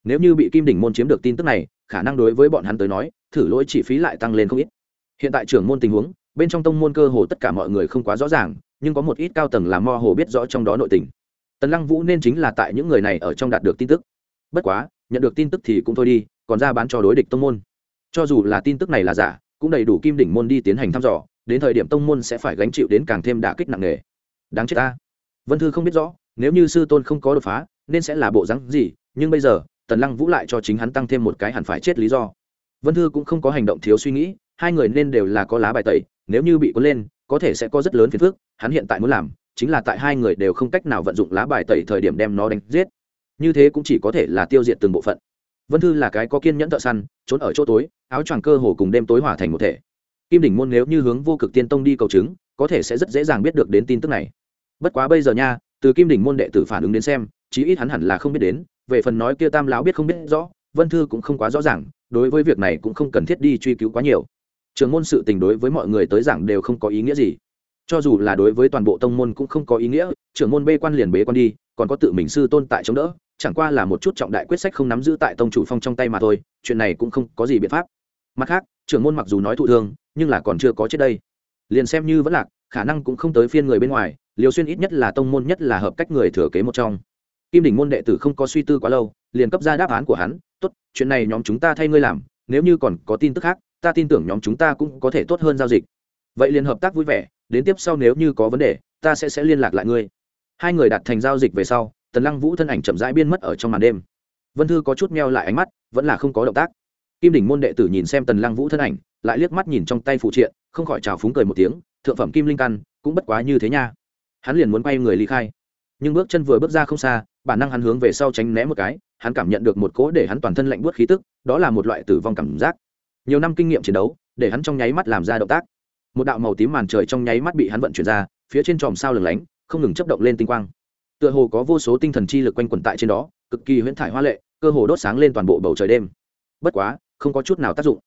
nếu như bị kim đỉnh môn chiếm được tin tức này, khả năng đối với bọn hắn tới nói, thử lỗi chi phí lại tăng lên không ít hiện tại trưởng môn tình huống, bên trong tông môn cơ hồ tất cả mọi người không quá rõ ràng, nhưng có một ít cao tầng làm mo hồ biết rõ trong đó nội tình. Tần lăng vũ nên chính là tại những người này ở trong đạt được tin tức. Bất quá, nhận được tin tức thì cũng thôi đi, còn ra bán cho đối địch tông môn. Cho dù là tin tức này là giả, cũng đầy đủ kim đỉnh môn đi tiến hành thăm dò, đến thời điểm tông môn sẽ phải gánh chịu đến càng thêm đả kích nặng nề. Đáng chết ta. Vân thư không biết rõ, nếu như sư tôn không có đột phá, nên sẽ là bộ rắn gì, nhưng bây giờ, tần lăng vũ lại cho chính hắn tăng thêm một cái hẳn phải chết lý do. Vân thư cũng không có hành động thiếu suy nghĩ hai người nên đều là có lá bài tẩy, nếu như bị cuốn lên, có thể sẽ có rất lớn phiền phức, hắn hiện tại muốn làm chính là tại hai người đều không cách nào vận dụng lá bài tẩy thời điểm đem nó đánh giết. Như thế cũng chỉ có thể là tiêu diệt từng bộ phận. Vân thư là cái có kiên nhẫn thợ săn, trốn ở chỗ tối, áo choàng cơ hồ cùng đêm tối hỏa thành một thể. Kim đỉnh môn nếu như hướng vô cực tiên tông đi cầu chứng, có thể sẽ rất dễ dàng biết được đến tin tức này. Bất quá bây giờ nha, từ kim đỉnh môn đệ tử phản ứng đến xem, chí ít hắn hẳn là không biết đến, về phần nói kia tam lão biết không biết rõ, vân thư cũng không quá rõ ràng, đối với việc này cũng không cần thiết đi truy cứu quá nhiều trường môn sự tình đối với mọi người tới giảng đều không có ý nghĩa gì. Cho dù là đối với toàn bộ tông môn cũng không có ý nghĩa, trưởng môn bê quan liền bế quan đi, còn có tự mình sư tôn tại chống đỡ, chẳng qua là một chút trọng đại quyết sách không nắm giữ tại tông chủ phong trong tay mà thôi, chuyện này cũng không có gì biện pháp. Mặt khác, trưởng môn mặc dù nói thụ thương, nhưng là còn chưa có chết đây. Liền xem như vẫn lạc, khả năng cũng không tới phiên người bên ngoài liều xuyên ít nhất là tông môn nhất là hợp cách người thừa kế một trong. Kim đỉnh môn đệ tử không có suy tư quá lâu, liền cấp ra đáp án của hắn, tốt, chuyện này nhóm chúng ta thay ngươi làm, nếu như còn có tin tức khác ta tin tưởng nhóm chúng ta cũng có thể tốt hơn giao dịch. Vậy liền hợp tác vui vẻ, đến tiếp sau nếu như có vấn đề, ta sẽ sẽ liên lạc lại ngươi. Hai người đặt thành giao dịch về sau, tần lăng vũ thân ảnh chậm rãi biên mất ở trong màn đêm. Vân thư có chút meo lại ánh mắt, vẫn là không có động tác. Kim đỉnh môn đệ tử nhìn xem tần lăng vũ thân ảnh, lại liếc mắt nhìn trong tay phụ triện, không khỏi trào phúng cười một tiếng, thượng phẩm kim linh căn, cũng bất quá như thế nha. Hắn liền muốn quay người ly khai. Nhưng bước chân vừa bước ra không xa, bản năng hắn hướng về sau tránh né một cái, hắn cảm nhận được một cỗ để hắn toàn thân lạnh buốt khí tức, đó là một loại tử vong cảm giác nhiều năm kinh nghiệm chiến đấu, để hắn trong nháy mắt làm ra động tác. Một đạo màu tím màn trời trong nháy mắt bị hắn vận chuyển ra, phía trên tròm sao lửng lánh, không ngừng chấp động lên tinh quang. Tựa hồ có vô số tinh thần chi lực quanh quẩn tại trên đó, cực kỳ huyễn thải hoa lệ, cơ hồ đốt sáng lên toàn bộ bầu trời đêm. Bất quá, không có chút nào tác dụng.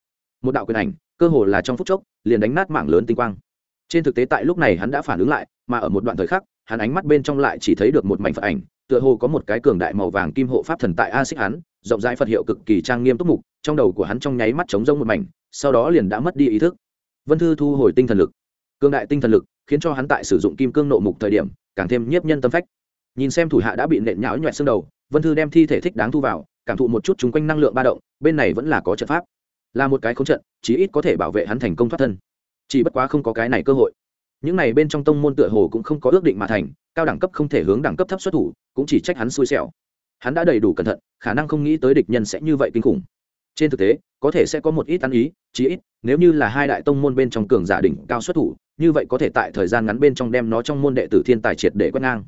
Một đạo quyền ảnh, cơ hồ là trong phút chốc, liền đánh nát mạng lớn tinh quang. Trên thực tế tại lúc này hắn đã phản ứng lại, mà ở một đoạn thời khắc, hắn ánh mắt bên trong lại chỉ thấy được một mảnh phật ảnh, tựa hồ có một cái cường đại màu vàng kim hộ pháp thần tại a xích hắn rộng rãi phật hiệu cực kỳ trang nghiêm túc mục trong đầu của hắn trong nháy mắt trống rông một mảnh, sau đó liền đã mất đi ý thức. Vân thư thu hồi tinh thần lực. Cường đại tinh thần lực khiến cho hắn tại sử dụng kim cương nộ mục thời điểm, càng thêm nhiếp nhân tâm phách. Nhìn xem thủ hạ đã bị nện nhão nhoẹt xương đầu, vân thư đem thi thể thích đáng thu vào, cảm thụ một chút chung quanh năng lượng ba động, bên này vẫn là có trận pháp. Là một cái khốn trận, chí ít có thể bảo vệ hắn thành công thoát thân. Chỉ bất quá không có cái này cơ hội. Những này bên trong tông môn tựa hồ cũng không có ước định mà thành, cao đẳng cấp không thể hướng đẳng cấp thấp xuất thủ, cũng chỉ trách hắn xui xẻo. Hắn đã đầy đủ cẩn thận, khả năng không nghĩ tới địch nhân sẽ như vậy kinh khủng trên thực tế, có thể sẽ có một ít ăn ý, chí ít, nếu như là hai đại tông môn bên trong cường giả đỉnh cao xuất thủ, như vậy có thể tại thời gian ngắn bên trong đem nó trong môn đệ tử thiên tài triệt để quét ngang.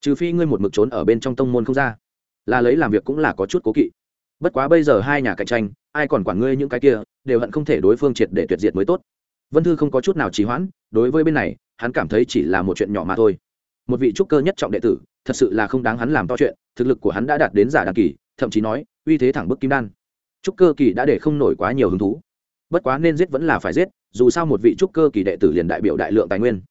Trừ phi ngươi một mực trốn ở bên trong tông môn không ra. Là lấy làm việc cũng là có chút cố kỵ. Bất quá bây giờ hai nhà cạnh tranh, ai còn quản ngươi những cái kia, đều hận không thể đối phương triệt để tuyệt diệt mới tốt. Vân thư không có chút nào trì hoãn, đối với bên này, hắn cảm thấy chỉ là một chuyện nhỏ mà thôi. Một vị trúc cơ nhất trọng đệ tử, thật sự là không đáng hắn làm to chuyện, thực lực của hắn đã đạt đến giả đăng kỳ, thậm chí nói, uy thế thẳng bức kim đan trúc cơ kỳ đã để không nổi quá nhiều hứng thú. Bất quá nên giết vẫn là phải giết, dù sao một vị trúc cơ kỳ đệ tử liền đại biểu đại lượng tài nguyên.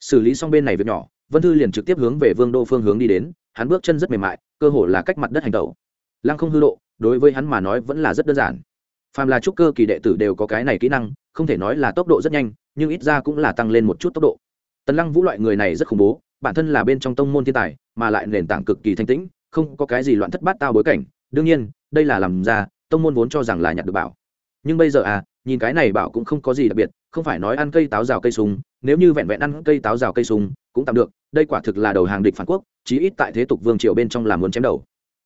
Xử lý xong bên này việc nhỏ, vân thư liền trực tiếp hướng về vương đô phương hướng đi đến, hắn bước chân rất mềm mại, cơ hồ là cách mặt đất hành tẩu. Lăng không hư độ, đối với hắn mà nói vẫn là rất đơn giản. Phàm là trúc cơ kỳ đệ tử đều có cái này kỹ năng, không thể nói là tốc độ rất nhanh, nhưng ít ra cũng là tăng lên một chút tốc độ. Tần lăng vũ loại người này rất khủng bố, bản thân là bên trong tông môn thiên tài, mà lại nền tảng cực kỳ thanh tĩnh, không có cái gì loạn thất bát tao bối cảnh. Đương nhiên, đây là làm ra tông môn vốn cho rằng là nhặt được bảo. Nhưng bây giờ à nhìn cái này bảo cũng không có gì đặc biệt, không phải nói ăn cây táo rào cây súng, nếu như vẹn vẹn ăn cây táo rào cây súng, cũng tạm được, đây quả thực là đầu hàng địch phản quốc, chí ít tại thế tục vương triều bên trong làm muốn chém đầu.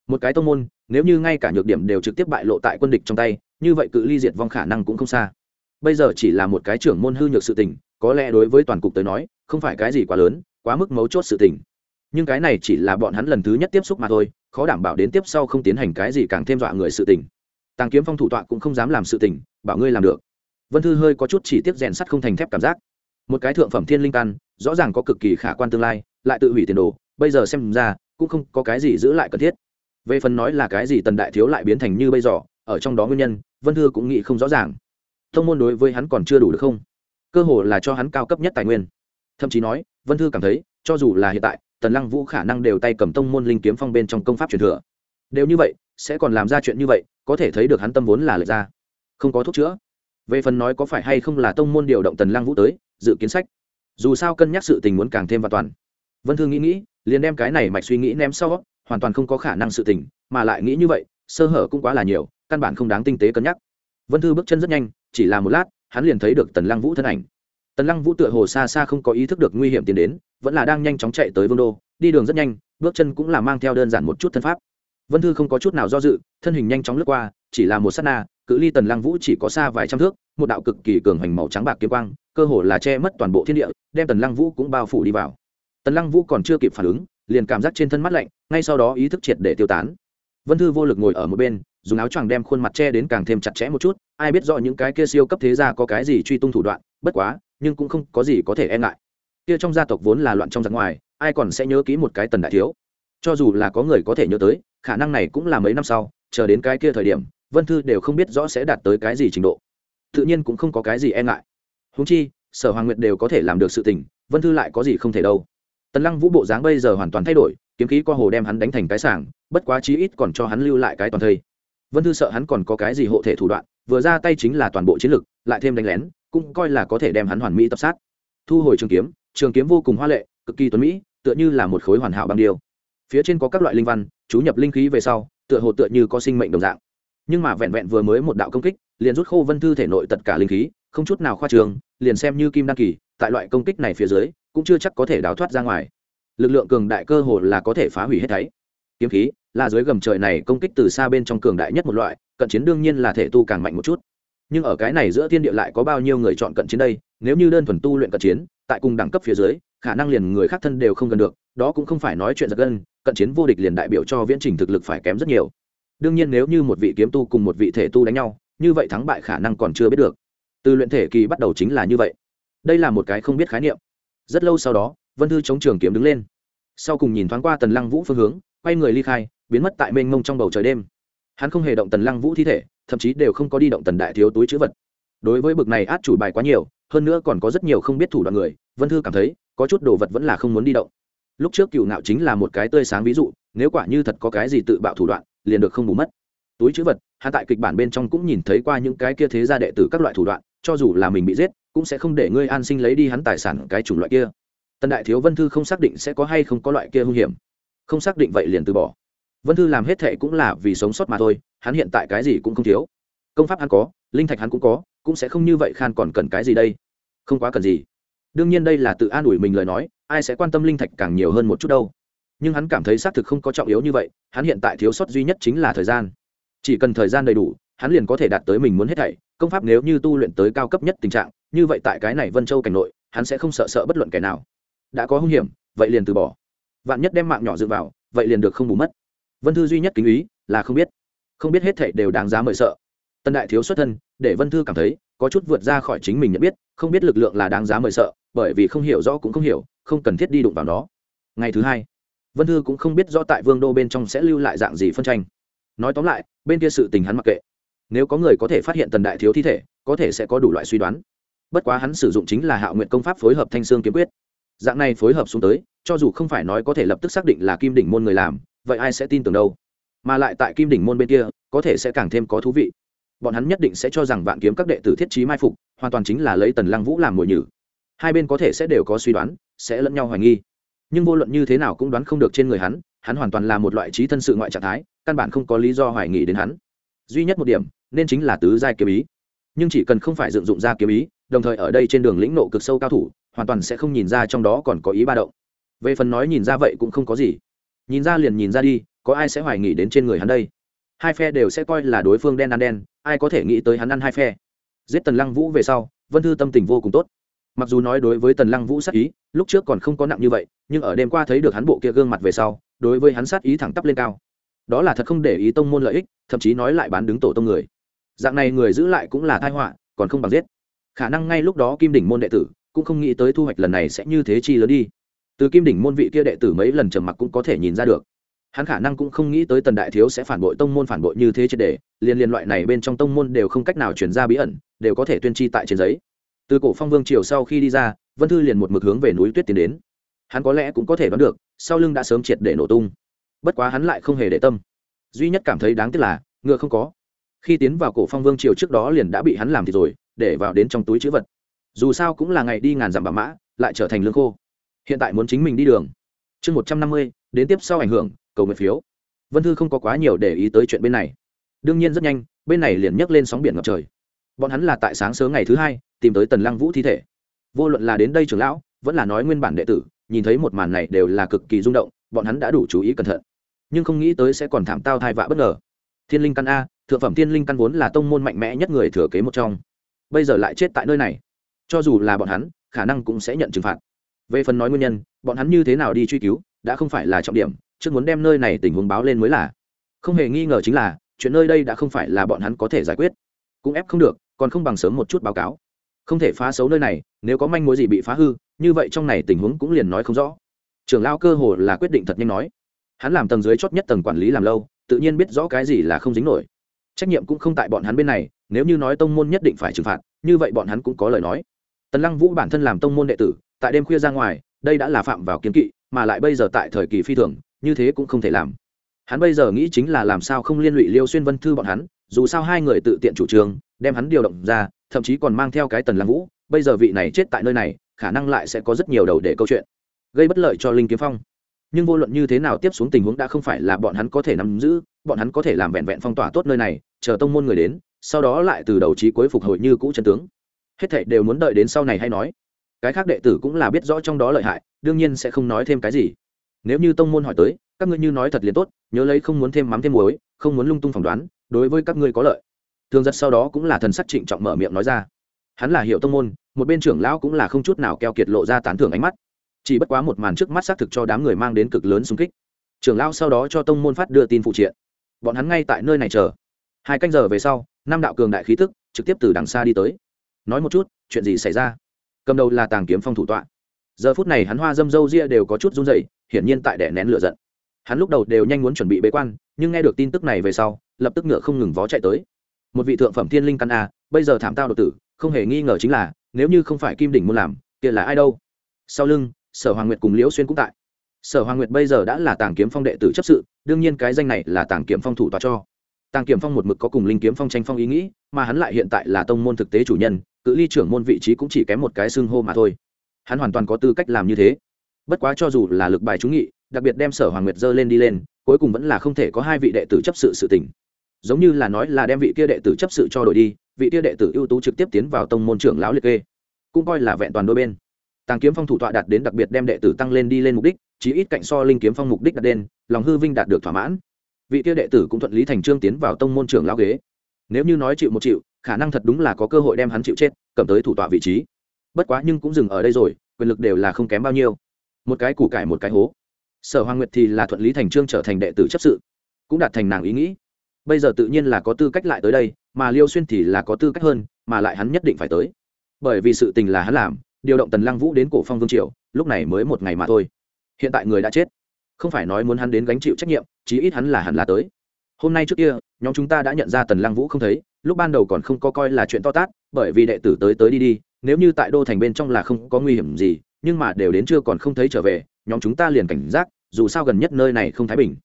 Một cái tông môn, nếu như ngay cả nhược điểm đều trực tiếp bại lộ tại quân địch trong tay, như vậy cự ly diệt vong khả năng cũng không xa. Bây giờ chỉ là một cái trưởng môn hư nhược sự tình, có lẽ đối với toàn cục tới nói, không phải cái gì quá lớn, quá mức mấu chốt sự tình. Nhưng cái này chỉ là bọn hắn lần thứ nhất tiếp xúc mà thôi, khó đảm bảo đến tiếp sau không tiến hành cái gì càng thêm dọa người sự tình tàng kiếm phong thủ tọa cũng không dám làm sự tình, bảo ngươi làm được. Vân thư hơi có chút chỉ tiếp rèn sắt không thành thép cảm giác. Một cái thượng phẩm thiên linh căn, rõ ràng có cực kỳ khả quan tương lai, lại tự hủy tiền đồ, bây giờ xem ra, cũng không có cái gì giữ lại cần thiết. Về phần nói là cái gì tần đại thiếu lại biến thành như bây giờ, ở trong đó nguyên nhân, vân thư cũng nghĩ không rõ ràng. Thông môn đối với hắn còn chưa đủ được không? Cơ hồ là cho hắn cao cấp nhất tài nguyên. Thậm chí nói, vân thư cảm thấy, cho dù là hiện tại, tần lăng vũ khả năng đều tay cầm tông môn linh kiếm phong bên trong công pháp truyền thừa đều như vậy, sẽ còn làm ra chuyện như vậy, có thể thấy được hắn tâm vốn là lệch ra. Không có thuốc chữa. Về phần nói có phải hay không là tông môn điều động tần lăng vũ tới, dự kiến sách. Dù sao cân nhắc sự tình muốn càng thêm và toàn. Vân thương nghĩ nghĩ, liền đem cái này mạch suy nghĩ ném sau, hoàn toàn không có khả năng sự tình, mà lại nghĩ như vậy, sơ hở cũng quá là nhiều, căn bản không đáng tinh tế cân nhắc. Vân thư bước chân rất nhanh, chỉ là một lát, hắn liền thấy được tần lăng vũ thân ảnh. Tần lăng vũ tựa hồ xa xa không có ý thức được nguy hiểm tiến đến, vẫn là đang nhanh chóng chạy tới vương đô, đi đường rất nhanh, bước chân cũng là mang theo đơn giản một chút thân pháp vân thư không có chút nào do dự, thân hình nhanh chóng lướt qua, chỉ là một s á t na, cự ly tần lăng vũ chỉ có xa vài trăm thước, một đạo cực kỳ cường hoành màu trắng bạc kiếm quang, cơ hồ là che mất toàn bộ thiên địa, đem tần lăng vũ cũng bao phủ đi vào. Tần lăng vũ còn chưa kịp phản ứng, liền cảm giác trên thân mắt lạnh, ngay sau đó ý thức triệt để tiêu tán. Vân thư vô lực ngồi ở một bên, dùng áo choàng đem khuôn mặt che đến càng thêm chặt chẽ một chút, ai biết rõ những cái kia siêu cấp thế gia có cái gì truy tung thủ đoạn, bất quá, nhưng cũng không có gì có thể e ngại. Kia trong gia tộc vốn là loạn trong giặc ngoài, ai còn sẽ nhớ kỹ một cái tần đại thiếu? Cho dù là có người có thể nhớ tới khả năng này cũng là mấy năm sau, chờ đến cái kia thời điểm, vân thư đều không biết rõ sẽ đạt tới cái gì trình độ. Tự nhiên cũng không có cái gì e ngại. Húng chi, sở hoàng nguyệt đều có thể làm được sự tình, vân thư lại có gì không thể đâu. Tần lăng vũ bộ dáng bây giờ hoàn toàn thay đổi, kiếm khí qua hồ đem hắn đánh thành cái sảng, bất quá chí ít còn cho hắn lưu lại cái toàn thây. Vân thư sợ hắn còn có cái gì hộ thể thủ đoạn, vừa ra tay chính là toàn bộ chiến lực, lại thêm đánh lén, cũng coi là có thể đem hắn hoàn mỹ tập sát. Thu hồi trường kiếm trường kiếm vô cùng hoa lệ, cực kỳ tuấn mỹ, tựa như là một khối hoàn hảo bằng điều phía trên có các loại linh văn chú nhập linh khí về sau, tựa hồ tựa như có sinh mệnh đồng dạng. Nhưng mà vẹn vẹn vừa mới một đạo công kích, liền rút khô vân thư thể nội tất cả linh khí, không chút nào khoa trường, liền xem như kim đăng kỳ, tại loại công kích này phía dưới, cũng chưa chắc có thể đào thoát ra ngoài. Lực lượng cường đại cơ hồ là có thể phá hủy hết thảy. Kiếm khí là dưới gầm trời này công kích từ xa bên trong cường đại nhất một loại, cận chiến đương nhiên là thể tu càng mạnh một chút. Nhưng ở cái này giữa thiên địa lại có bao nhiêu người chọn cận chiến đây, nếu như đơn thuần tu luyện cận chiến, tại cùng đẳng cấp phía dưới, khả năng liền người khác thân đều không gần được, đó cũng không phải nói chuyện giật gân cận chiến vô địch liền đại biểu cho viễn trình thực lực phải kém rất nhiều. Đương nhiên nếu như một vị kiếm tu cùng một vị thể tu đánh nhau, như vậy thắng bại khả năng còn chưa biết được. Từ luyện thể kỳ bắt đầu chính là như vậy. Đây là một cái không biết khái niệm. Rất lâu sau đó, vân thư chống trường kiếm đứng lên. Sau cùng nhìn thoáng qua tần lăng vũ phương hướng, quay người ly khai, biến mất tại mênh mông trong bầu trời đêm. Hắn không hề động tần lăng vũ thi thể, thậm chí đều không có đi động tần đại thiếu túi chữ vật. Đối với bực này át chủ bài quá nhiều, hơn nữa còn có rất nhiều không biết thủ đoạn người, vân thư cảm thấy, có chút đồ vật vẫn là không muốn đi động lúc trước cựu ngạo chính là một cái tươi sáng ví dụ, nếu quả như thật có cái gì tự bạo thủ đoạn, liền được không bù mất. Túi chữ vật, hạ tại kịch bản bên trong cũng nhìn thấy qua những cái kia thế gia đệ tử các loại thủ đoạn, cho dù là mình bị giết, cũng sẽ không để ngươi an sinh lấy đi hắn tài sản cái chủng loại kia. Tần đại thiếu vân thư không xác định sẽ có hay không có loại kia hung hiểm. Không xác định vậy liền từ bỏ. Vân thư làm hết thệ cũng là vì sống sót mà thôi, hắn hiện tại cái gì cũng không thiếu. Công pháp hắn có, linh thạch hắn cũng có, cũng sẽ không như vậy khan còn cần cái gì đây. Không quá cần gì đương nhiên đây là tự an ủi mình lời nói, ai sẽ quan tâm linh thạch càng nhiều hơn một chút đâu. Nhưng hắn cảm thấy xác thực không có trọng yếu như vậy, hắn hiện tại thiếu sót duy nhất chính là thời gian. Chỉ cần thời gian đầy đủ, hắn liền có thể đạt tới mình muốn hết thảy, công pháp nếu như tu luyện tới cao cấp nhất tình trạng, như vậy tại cái này vân châu cảnh nội, hắn sẽ không sợ sợ bất luận kẻ nào. Đã có hung hiểm, vậy liền từ bỏ. Vạn nhất đem mạng nhỏ dựa vào, vậy liền được không bù mất. Vân thư duy nhất kính ý là không biết. Không biết hết thảy đều đáng giá mời sợ. Tân đại thiếu xuất thân, để vân thư cảm thấy, có chút vượt ra khỏi chính mình nhận biết, không biết lực lượng là đáng giá mời sợ bởi vì không hiểu rõ cũng không hiểu, không cần thiết đi đụng vào nó. Ngày thứ hai, vân thư cũng không biết rõ tại vương đô bên trong sẽ lưu lại dạng gì phân tranh. Nói tóm lại, bên kia sự tình hắn mặc kệ. Nếu có người có thể phát hiện tần đại thiếu thi thể, có thể sẽ có đủ loại suy đoán. Bất quá hắn sử dụng chính là hạo nguyện công pháp phối hợp thanh sương kiếm quyết. Dạng này phối hợp xuống tới, cho dù không phải nói có thể lập tức xác định là kim đỉnh môn người làm, vậy ai sẽ tin tưởng đâu? Mà lại tại kim đỉnh môn bên kia, có thể sẽ càng thêm có thú vị. Bọn hắn nhất định sẽ cho rằng vạn kiếm các đệ tử thiết trí mai phục, hoàn toàn chính là lấy tần lăng vũ làm mồi nhử hai bên có thể sẽ đều có suy đoán, sẽ lẫn nhau hoài nghi. Nhưng vô luận như thế nào cũng đoán không được trên người hắn hắn hoàn toàn là một loại trí thân sự ngoại trạng thái, căn bản không có lý do hoài nghi đến hắn. Duy nhất một điểm, nên chính là tứ giai kiếm ý. Nhưng chỉ cần không phải dựng dụng ra kiếm ý, đồng thời ở đây trên đường lĩnh nộ cực sâu cao thủ, hoàn toàn sẽ không nhìn ra trong đó còn có ý ba động. Về phần nói nhìn ra vậy cũng không có gì. Nhìn ra liền nhìn ra đi, có ai sẽ hoài nghi đến trên người hắn đây? Hai phe đều sẽ coi là đối phương đen ăn đen, ai có thể nghĩ tới hắn ăn hai phe? Giết tần lăng vũ về sau, vân thư tâm tình vô cùng tốt mặc dù nói đối với tần lăng vũ sát ý, lúc trước còn không có nặng như vậy, nhưng ở đêm qua thấy được hắn bộ kia gương mặt về sau, đối với hắn sát ý thẳng tắp lên cao. Đó là thật không để ý tông môn lợi ích, thậm chí nói lại bán đứng tổ tông người. Dạng này người giữ lại cũng là thai họa, còn không bằng giết. Khả năng ngay lúc đó kim đỉnh môn đệ tử cũng không nghĩ tới thu hoạch lần này sẽ như thế chi lớn đi. Từ kim đỉnh môn vị kia đệ tử mấy lần trầm mặc cũng có thể nhìn ra được. Hắn khả năng cũng không nghĩ tới tần đại thiếu sẽ phản bội tông môn phản bội như thế triệt đề liên liên loại này bên trong tông môn đều không cách nào chuyển ra bí ẩn, đều có thể tuyên chi tại trên giấy từ cổ phong vương triều sau khi đi ra, vân thư liền một mực hướng về núi tuyết tiến đến. Hắn có lẽ cũng có thể đoán được, sau lưng đã sớm triệt để nổ tung. Bất quá hắn lại không hề để tâm. Duy nhất cảm thấy đáng tiếc là, ngựa không có. Khi tiến vào cổ phong vương triều trước đó liền đã bị hắn làm thì rồi, để vào đến trong túi chữ vật. Dù sao cũng là ngày đi ngàn dặm bà mã, lại trở thành lương khô. Hiện tại muốn chính mình đi đường. Chương một trăm năm mươi, đến tiếp sau ảnh hưởng, cầu nguyện phiếu. Vân thư không có quá nhiều để ý tới chuyện bên này. Đương nhiên rất nhanh, bên này liền nhấc lên sóng biển ngập trời bọn hắn là tại sáng sớm ngày thứ hai, tìm tới tần lăng vũ thi thể. Vô luận là đến đây trưởng lão, vẫn là nói nguyên bản đệ tử, nhìn thấy một màn này đều là cực kỳ rung động, bọn hắn đã đủ chú ý cẩn thận. Nhưng không nghĩ tới sẽ còn thảm tao thai vạ bất ngờ. Thiên linh căn a, thượng phẩm thiên linh căn vốn là tông môn mạnh mẽ nhất người thừa kế một trong. Bây giờ lại chết tại nơi này. Cho dù là bọn hắn, khả năng cũng sẽ nhận trừng phạt. Về phần nói nguyên nhân, bọn hắn như thế nào đi truy cứu, đã không phải là trọng điểm, trước muốn đem nơi này tình huống báo lên mới là. Không hề nghi ngờ chính là, chuyện nơi đây đã không phải là bọn hắn có thể giải quyết. Cũng ép không được còn không bằng sớm một chút báo cáo. Không thể phá xấu nơi này, nếu có manh mối gì bị phá hư, như vậy trong này tình huống cũng liền nói không rõ. Trưởng lao cơ hồ là quyết định thật nhanh nói. Hắn làm tầng dưới chót nhất tầng quản lý làm lâu, tự nhiên biết rõ cái gì là không dính nổi. Trách nhiệm cũng không tại bọn hắn bên này, nếu như nói tông môn nhất định phải trừng phạt, như vậy bọn hắn cũng có lời nói. Tần lăng vũ bản thân làm tông môn đệ tử, tại đêm khuya ra ngoài, đây đã là phạm vào kiến kỵ, mà lại bây giờ tại thời kỳ phi thường, như thế cũng không thể làm. Hắn bây giờ nghĩ chính là làm sao không liên lụy liêu xuyên vân thư bọn hắn, dù sao hai người tự tiện chủ trương đem hắn điều động ra, thậm chí còn mang theo cái tần lăng vũ, bây giờ vị này chết tại nơi này, khả năng lại sẽ có rất nhiều đầu để câu chuyện. Gây bất lợi cho linh kiếm phong. Nhưng vô luận như thế nào tiếp xuống tình huống đã không phải là bọn hắn có thể nắm giữ, bọn hắn có thể làm vẹn vẹn phong tỏa tốt nơi này, chờ tông môn người đến, sau đó lại từ đầu trí cuối phục hồi như cũ chân tướng. Hết thệ đều muốn đợi đến sau này hay nói. Cái khác đệ tử cũng là biết rõ trong đó lợi hại, đương nhiên sẽ không nói thêm cái gì. Nếu như tông môn hỏi tới, các ngươi như nói thật liền tốt, nhớ lấy không muốn thêm mắm thêm muối, không muốn lung tung phỏng đoán, đối với các ngươi có lợi thường giật sau đó cũng là thần sắc trịnh trọng mở miệng nói ra. Hắn là hiệu tông môn, một bên trưởng lão cũng là không chút nào keo kiệt lộ ra tán thưởng ánh mắt. Chỉ bất quá một màn trước mắt xác thực cho đám người mang đến cực lớn xung kích. Trưởng lão sau đó cho tông môn phát đưa tin phụ triện. Bọn hắn ngay tại nơi này chờ. Hai canh giờ về sau, năm đạo cường đại khí tức trực tiếp từ đằng xa đi tới. Nói một chút, chuyện gì xảy ra? Cầm đầu là tàng kiếm phong thủ tọa. Giờ phút này hắn hoa dâm dâu ria đều có chút run dậy hiển nhiên tại đẻ nén lửa giận. Hắn lúc đầu đều nhanh muốn chuẩn bị bế quan, nhưng nghe được tin tức này về sau, lập tức ngựa không ngừng vó chạy tới một vị thượng phẩm thiên linh căn a, bây giờ thảm tao đột tử, không hề nghi ngờ chính là, nếu như không phải kim đỉnh muốn làm, kia là ai đâu? Sau lưng, sở hoàng nguyệt cùng liễu xuyên cũng tại. Sở hoàng nguyệt bây giờ đã là tàng kiếm phong đệ tử chấp sự, đương nhiên cái danh này là tàng kiếm phong thủ tòa cho. Tàng kiếm phong một mực có cùng linh kiếm phong tranh phong ý nghĩ, mà hắn lại hiện tại là tông môn thực tế chủ nhân, cự ly trưởng môn vị trí cũng chỉ kém một cái xưng hô mà thôi. Hắn hoàn toàn có tư cách làm như thế. Bất quá cho dù là lực bài trúng nghị, đặc biệt đem sở hoàng nguyệt dơ lên đi lên, cuối cùng vẫn là không thể có hai vị đệ tử chấp sự sự tình giống như là nói là đem vị kia đệ tử chấp sự cho đội đi, vị kia đệ tử ưu tú trực tiếp tiến vào tông môn trưởng lão liệt kê, cũng coi là vẹn toàn đôi bên. Tàng kiếm phong thủ tọa đạt đến đặc biệt đem đệ tử tăng lên đi lên mục đích, chí ít cạnh so linh kiếm phong mục đích đạt đến, lòng hư vinh đạt được thỏa mãn. Vị kia đệ tử cũng thuận lý thành trương tiến vào tông môn trưởng lão ghế. Nếu như nói chịu một chịu, khả năng thật đúng là có cơ hội đem hắn chịu chết, cầm tới thủ tọa vị trí. Bất quá nhưng cũng dừng ở đây rồi, quyền lực đều là không kém bao nhiêu. Một cái củ cải một cái hố. Sở hoàng nguyệt thì là thuận lý thành trương trở thành đệ tử chấp sự, cũng đạt thành nàng ý nghĩ bây giờ tự nhiên là có tư cách lại tới đây, mà liêu xuyên thì là có tư cách hơn, mà lại hắn nhất định phải tới. Bởi vì sự tình là hắn làm, điều động tần lăng vũ đến cổ phong vương triều, lúc này mới một ngày mà thôi. Hiện tại người đã chết. Không phải nói muốn hắn đến gánh chịu trách nhiệm, chí ít hắn là hẳn là tới. Hôm nay trước kia, nhóm chúng ta đã nhận ra tần lăng vũ không thấy, lúc ban đầu còn không có coi là chuyện to tát, bởi vì đệ tử tới tới đi đi, nếu như tại đô thành bên trong là không có nguy hiểm gì, nhưng mà đều đến chưa còn không thấy trở về, nhóm chúng ta liền cảnh giác, dù sao gần nhất nơi này không thái bình.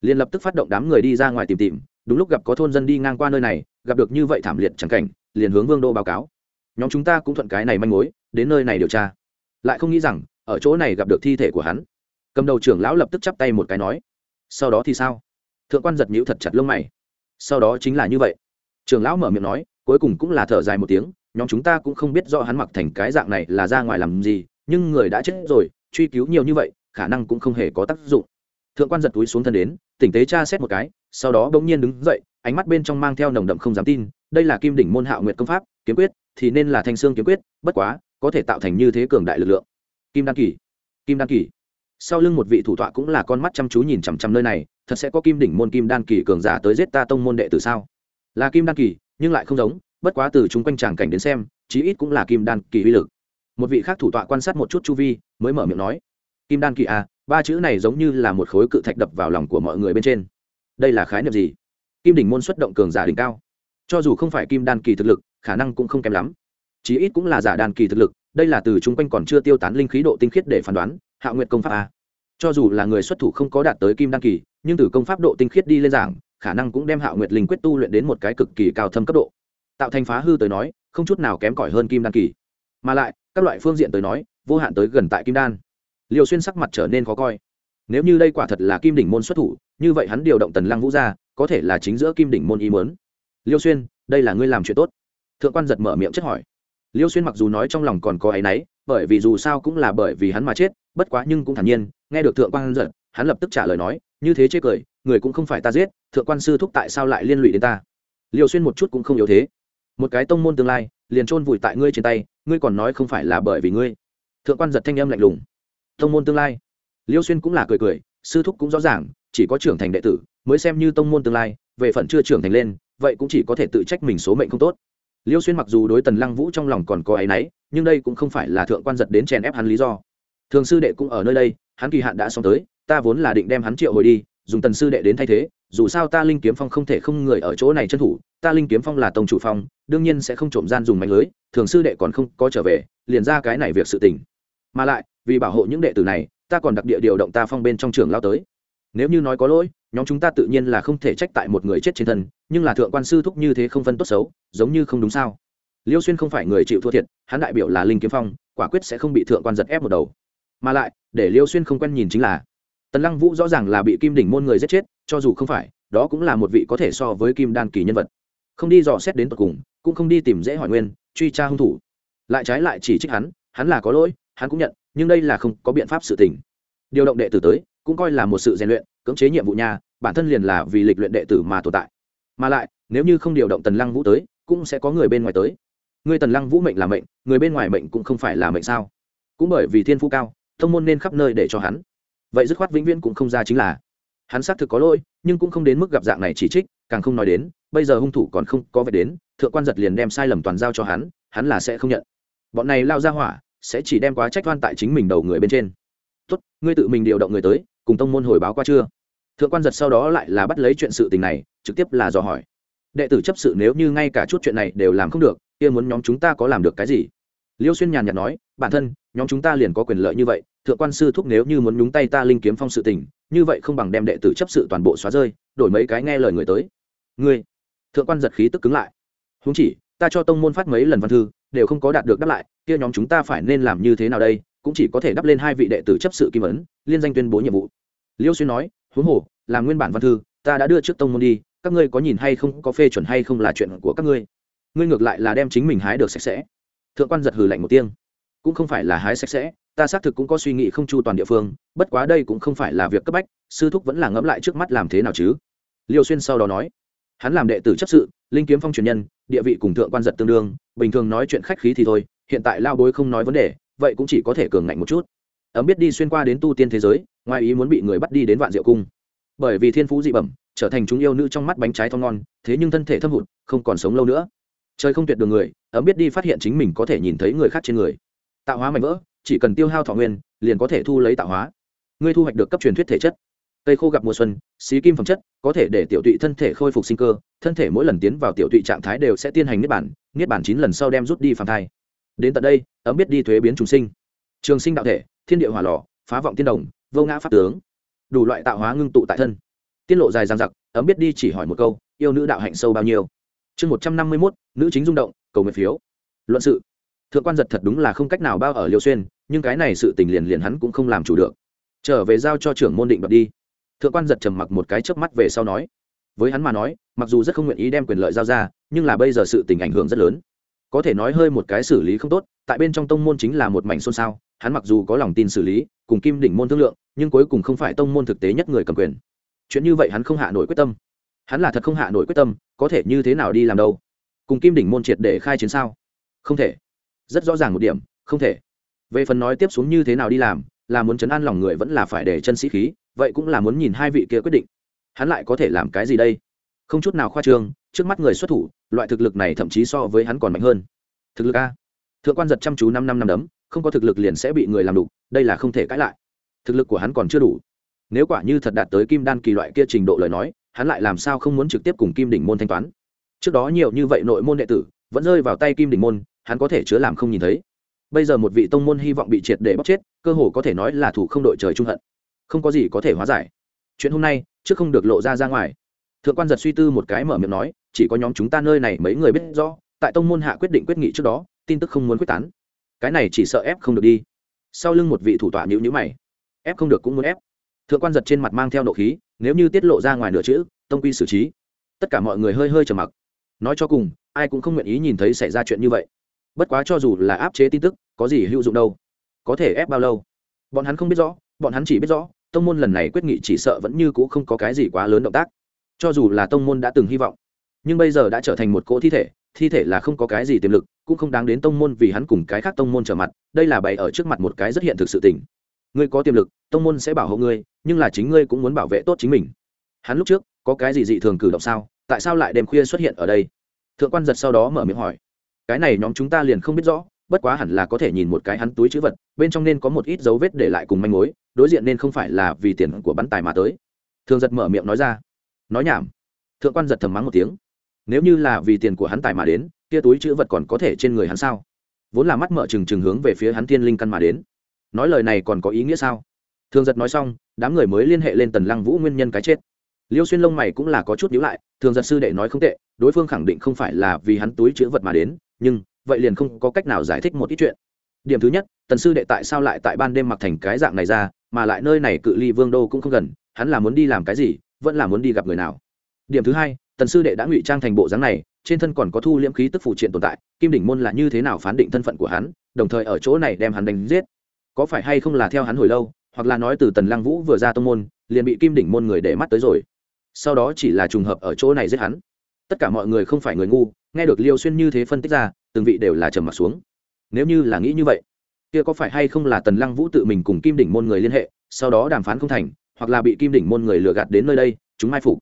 Liền lập tức phát động đám người đi ra ngoài tìm tìm đúng lúc gặp có thôn dân đi ngang qua nơi này, gặp được như vậy thảm liệt chẳng cảnh, liền hướng vương đô báo cáo. Nhóm chúng ta cũng thuận cái này manh mối, đến nơi này điều tra. Lại không nghĩ rằng, ở chỗ này gặp được thi thể của hắn. Cầm đầu trưởng lão lập tức chắp tay một cái nói, sau đó thì sao? Thượng quan giật nhữ thật chặt lông mày. Sau đó chính là như vậy. Trưởng lão mở miệng nói, cuối cùng cũng là thở dài một tiếng, nhóm chúng ta cũng không biết rõ hắn mặc thành cái dạng này là ra ngoài làm gì, nhưng người đã chết rồi, truy cứu nhiều như vậy, khả năng cũng không hề có tác dụng. Thượng quan giật túi xuống thân đến tỉnh tế tra xét một cái, sau đó bỗng nhiên đứng dậy, ánh mắt bên trong mang theo nồng đậm không dám tin, đây là kim đỉnh môn hạo nguyệt công pháp, kiếm quyết, thì nên là thanh xương kiếm quyết, bất quá, có thể tạo thành như thế cường đại lực lượng. Kim đan kỳ, kim đan kỳ. Sau lưng một vị thủ tọa cũng là con mắt chăm chú nhìn chằm chằm nơi này, thật sẽ có kim đỉnh môn kim đan kỳ cường giả tới giết ta tông môn đệ tử sao? Là kim đan kỳ, nhưng lại không giống, bất quá từ chúng quanh tràng cảnh đến xem, chí ít cũng là kim đan kỳ uy lực. Một vị khác thủ tọa quan sát một chút chu vi, mới mở miệng nói, kim đan kỳ à ba chữ này giống như là một khối cự thạch đập vào lòng của mọi người bên trên. Đây là khái niệm gì? Kim đỉnh môn xuất động cường giả đỉnh cao. Cho dù không phải kim đan kỳ thực lực, khả năng cũng không kém lắm. Chí ít cũng là giả đan kỳ thực lực, đây là từ chung quanh còn chưa tiêu tán linh khí độ tinh khiết để phán đoán, hạ nguyện công pháp a. Cho dù là người xuất thủ không có đạt tới kim đan kỳ, nhưng từ công pháp độ tinh khiết đi lên giảng, khả năng cũng đem hạ nguyệt linh quyết tu luyện đến một cái cực kỳ cao thâm cấp độ. Tạo thành phá hư tới nói, không chút nào kém cỏi hơn kim đan kỳ. Mà lại, các loại phương diện tới nói, vô hạn tới gần tại kim đan liều xuyên sắc mặt trở nên khó coi. Nếu như đây quả thật là kim đỉnh môn xuất thủ, như vậy hắn điều động tần lăng vũ ra, có thể là chính giữa kim đỉnh môn ý mớn liêu xuyên, đây là ngươi làm chuyện tốt. Thượng quan giật mở miệng chất hỏi. Liêu xuyên mặc dù nói trong lòng còn có áy náy, bởi vì dù sao cũng là bởi vì hắn mà chết, bất quá nhưng cũng thản nhiên, nghe được thượng quan giật, hắn lập tức trả lời nói, như thế chê cười, người cũng không phải ta giết, thượng quan sư thúc tại sao lại liên lụy đến ta? Liêu xuyên một chút cũng không yếu thế. Một cái tông môn tương lai, liền chôn vùi tại ngươi trên tay, ngươi còn nói không phải là bởi vì ngươi. Thượng quan giật thanh âm lạnh lùng tông môn tương lai. Liêu xuyên cũng là cười cười, sư thúc cũng rõ ràng, chỉ có trưởng thành đệ tử mới xem như tông môn tương lai, về phần chưa trưởng thành lên, vậy cũng chỉ có thể tự trách mình số mệnh không tốt. Liêu xuyên mặc dù đối tần lăng vũ trong lòng còn có áy náy, nhưng đây cũng không phải là thượng quan giật đến chèn ép hắn lý do. Thường sư đệ cũng ở nơi đây, hắn kỳ hạn đã xong tới, ta vốn là định đem hắn triệu hồi đi, dùng tần sư đệ đến thay thế, dù sao ta linh kiếm phong không thể không người ở chỗ này chân thủ, ta linh kiếm phong là tông chủ phong, đương nhiên sẽ không trộm gian dùng mạnh lưới, thường sư đệ còn không có trở về, liền ra cái này việc sự tình. Mà lại vì bảo hộ những đệ tử này, ta còn đặc địa điều động ta phong bên trong trường lao tới. Nếu như nói có lỗi, nhóm chúng ta tự nhiên là không thể trách tại một người chết trên thân, nhưng là thượng quan sư thúc như thế không phân tốt xấu, giống như không đúng sao? Liêu xuyên không phải người chịu thua thiệt, hắn đại biểu là linh kiếm phong, quả quyết sẽ không bị thượng quan giật ép một đầu. Mà lại, để liêu xuyên không quen nhìn chính là, tần lăng vũ rõ ràng là bị kim đỉnh môn người giết chết, cho dù không phải, đó cũng là một vị có thể so với kim đan kỳ nhân vật. Không đi dò xét đến tận cùng, cũng không đi tìm dễ hỏi nguyên, truy tra hung thủ. Lại trái lại chỉ trích hắn hắn là có lỗi, hắn cũng nhận nhưng đây là không có biện pháp sự tình. Điều động đệ tử tới, cũng coi là một sự rèn luyện, cưỡng chế nhiệm vụ nhà bản thân liền là vì lịch luyện đệ tử mà tồn tại. Mà lại, nếu như không điều động tần lăng vũ tới, cũng sẽ có người bên ngoài tới. Người tần lăng vũ mệnh là mệnh, người bên ngoài mệnh cũng không phải là mệnh sao? Cũng bởi vì thiên phú cao, thông môn nên khắp nơi để cho hắn. Vậy dứt khoát vĩnh viễn cũng không ra chính là. Hắn xác thực có lỗi, nhưng cũng không đến mức gặp dạng này chỉ trích, càng không nói đến, bây giờ hung thủ còn không có vẻ đến, thượng quan giật liền đem sai lầm toàn giao cho hắn hắn là sẽ không nhận. Bọn này lao ra hỏa sẽ chỉ đem quá trách oan tại chính mình đầu người bên trên. Tốt, ngươi tự mình điều động người tới, cùng tông môn hồi báo qua chưa? Thượng quan giật sau đó lại là bắt lấy chuyện sự tình này, trực tiếp là dò hỏi. Đệ tử chấp sự nếu như ngay cả chút chuyện này đều làm không được, kia muốn nhóm chúng ta có làm được cái gì? Liêu xuyên nhàn nhạt nói, bản thân, nhóm chúng ta liền có quyền lợi như vậy, thượng quan sư thúc nếu như muốn nhúng tay ta linh kiếm phong sự tình, như vậy không bằng đem đệ tử chấp sự toàn bộ xóa rơi, đổi mấy cái nghe lời người tới. Ngươi? Thượng quan giật khí tức cứng lại. Húng chỉ, ta cho tông môn phát mấy lần văn thư đều không có đạt được đáp lại, kia nhóm chúng ta phải nên làm như thế nào đây? Cũng chỉ có thể đắp lên hai vị đệ tử chấp sự kim ấn, liên danh tuyên bố nhiệm vụ. Liêu xuyên nói, huống hồ, là nguyên bản văn thư, ta đã đưa trước tông môn đi, các ngươi có nhìn hay không, có phê chuẩn hay không là chuyện của các ngươi. Ngươi ngược lại là đem chính mình hái được sạch sẽ. Thượng quan giật hừ lạnh một tiếng. Cũng không phải là hái sạch sẽ, ta xác thực cũng có suy nghĩ không chu toàn địa phương, bất quá đây cũng không phải là việc cấp bách, sư thúc vẫn là ngẫm lại trước mắt làm thế nào chứ? Liêu xuyên sau đó nói, hắn làm đệ tử chấp sự linh kiếm phong truyền nhân, địa vị cùng thượng quan giật tương đương, bình thường nói chuyện khách khí thì thôi, hiện tại lao bối không nói vấn đề, vậy cũng chỉ có thể cường ngạnh một chút. Ấm biết đi xuyên qua đến tu tiên thế giới, ngoài ý muốn bị người bắt đi đến vạn diệu cung. Bởi vì thiên phú dị bẩm, trở thành chúng yêu nữ trong mắt bánh trái thon ngon, thế nhưng thân thể thâm hụt, không còn sống lâu nữa. Trời không tuyệt đường người, ấm biết đi phát hiện chính mình có thể nhìn thấy người khác trên người. Tạo hóa mạnh vỡ, chỉ cần tiêu hao thọ nguyên, liền có thể thu lấy tạo hóa. Ngươi thu hoạch được cấp truyền thuyết thể chất cây khô gặp mùa xuân, xí kim phẩm chất, có thể để tiểu tụy thân thể khôi phục sinh cơ, thân thể mỗi lần tiến vào tiểu tụy trạng thái đều sẽ tiến hành niết bản niết bản chín lần sau đem rút đi phàm thai. Đến tận đây, ấm biết đi thuế biến trùng sinh. Trường sinh đạo thể, thiên địa hỏa lò, phá vọng tiên đồng, vô ngã pháp tướng. Đủ loại tạo hóa ngưng tụ tại thân. Tiết lộ dài dằng dặc, ấm biết đi chỉ hỏi một câu, yêu nữ đạo hạnh sâu bao nhiêu? Chương một trăm năm mươi mốt, nữ chính rung động, cầu nguyện phiếu. Luận sự. Thượng quan giật thật đúng là không cách nào bao ở liêu xuyên, nhưng cái này sự tình liền liền hắn cũng không làm chủ được. Trở về giao cho trưởng môn định đoạt đi thượng quan giật trầm mặc một cái chớp mắt về sau nói, với hắn mà nói, mặc dù rất không nguyện ý đem quyền lợi giao ra, nhưng là bây giờ sự tình ảnh hưởng rất lớn. Có thể nói hơi một cái xử lý không tốt, tại bên trong tông môn chính là một mảnh xôn xao, hắn mặc dù có lòng tin xử lý, cùng kim đỉnh môn thương lượng, nhưng cuối cùng không phải tông môn thực tế nhất người cầm quyền. Chuyện như vậy hắn không hạ nổi quyết tâm. Hắn là thật không hạ nổi quyết tâm, có thể như thế nào đi làm đâu? Cùng kim đỉnh môn triệt để khai chiến sao? Không thể. Rất rõ ràng một điểm, không thể. Về phần nói tiếp xuống như thế nào đi làm, là muốn chấn an lòng người vẫn là phải để chân sĩ khí vậy cũng là muốn nhìn hai vị kia quyết định. Hắn lại có thể làm cái gì đây? Không chút nào khoa trương, trước mắt người xuất thủ, loại thực lực này thậm chí so với hắn còn mạnh hơn. Thực lực a. Thượng quan giật chăm chú năm năm năm đấm, không có thực lực liền sẽ bị người làm đục, đây là không thể cãi lại. Thực lực của hắn còn chưa đủ. Nếu quả như thật đạt tới kim đan kỳ loại kia trình độ lời nói, hắn lại làm sao không muốn trực tiếp cùng kim đỉnh môn thanh toán? Trước đó nhiều như vậy nội môn đệ tử, vẫn rơi vào tay kim đỉnh môn, hắn có thể chứa làm không nhìn thấy. Bây giờ một vị tông môn hy vọng bị triệt để bóc chết, cơ hồ có thể nói là thủ không đội trời trung hận không có gì có thể hóa giải. Chuyện hôm nay, trước không được lộ ra ra ngoài. Thượng quan giật suy tư một cái mở miệng nói, chỉ có nhóm chúng ta nơi này mấy người biết rõ, tại tông môn hạ quyết định quyết nghị trước đó, tin tức không muốn quyết tán. Cái này chỉ sợ ép không được đi. Sau lưng một vị thủ tọa nhữ nhữ mày. Ép không được cũng muốn ép. Thượng quan giật trên mặt mang theo nộ khí, nếu như tiết lộ ra ngoài nửa chữ, tông quy xử trí. Tất cả mọi người hơi hơi trầm mặc. Nói cho cùng, ai cũng không nguyện ý nhìn thấy xảy ra chuyện như vậy. Bất quá cho dù là áp chế tin tức, có gì hữu dụng đâu? Có thể ép bao lâu? Bọn hắn không biết rõ bọn hắn chỉ biết rõ, tông môn lần này quyết nghị chỉ sợ vẫn như c ũ không có cái gì quá lớn động tác. Cho dù là tông môn đã từng hy vọng, nhưng bây giờ đã trở thành một cỗ thi thể thi thể là không có cái gì tiềm lực, cũng không đáng đến tông môn vì hắn cùng cái khác tông môn trở mặt, đây là bày ở trước mặt một cái rất hiện thực sự tình. Ngươi có tiềm lực, tông môn sẽ bảo hộ ngươi, nhưng là chính ngươi cũng muốn bảo vệ tốt chính mình. Hắn lúc trước, có cái gì dị thường cử động sao? Tại sao lại đêm khuya xuất hiện ở đây? Thượng quan giật sau đó mở miệng hỏi. Cái này nhóm chúng ta liền không biết rõ, bất quá hẳn là có thể nhìn một cái hắn túi chữ vật, bên trong nên có một ít dấu vết để lại cùng manh mối đối diện nên không phải là vì tiền của bắn tài mà tới. Thường giật mở miệng nói ra. Nói nhảm. Thượng quan giật thầm mắng một tiếng. Nếu như là vì tiền của hắn tài mà đến, kia túi chữ vật còn có thể trên người hắn sao? Vốn là mắt mở trừng trừng hướng về phía hắn thiên linh căn mà đến. Nói lời này còn có ý nghĩa sao? Thường giật nói xong, đám người mới liên hệ lên tần lăng vũ nguyên nhân cái chết. Liêu xuyên lông mày cũng là có chút nhíu lại, thường giật sư đệ nói không tệ, đối phương khẳng định không phải là vì hắn túi chữ vật mà đến, nhưng vậy liền không có cách nào giải thích một ít chuyện. Điểm thứ nhất, tần sư đệ tại sao lại tại ban đêm mặc thành cái dạng này ra mà lại nơi này cự ly vương đô cũng không gần, hắn là muốn đi làm cái gì, vẫn là muốn đi gặp người nào. Điểm thứ hai, tần sư đệ đã ngụy trang thành bộ dáng này, trên thân còn có thu liễm khí tức phụ triện tồn tại, kim đỉnh môn là như thế nào phán định thân phận của hắn, đồng thời ở chỗ này đem hắn đánh giết. Có phải hay không là theo hắn hồi lâu, hoặc là nói từ tần lăng vũ vừa ra tông môn, liền bị kim đỉnh môn người để mắt tới rồi. Sau đó chỉ là trùng hợp ở chỗ này giết hắn. Tất cả mọi người không phải người ngu, nghe được liêu xuyên như thế phân tích ra, từng vị đều là trầm m ặ t xuống. Nếu như là nghĩ như vậy kia có phải hay không là tần lăng vũ tự mình cùng kim đỉnh môn người liên hệ, sau đó đàm phán không thành, hoặc là bị kim đỉnh môn người lừa gạt đến nơi đây, chúng mai phục.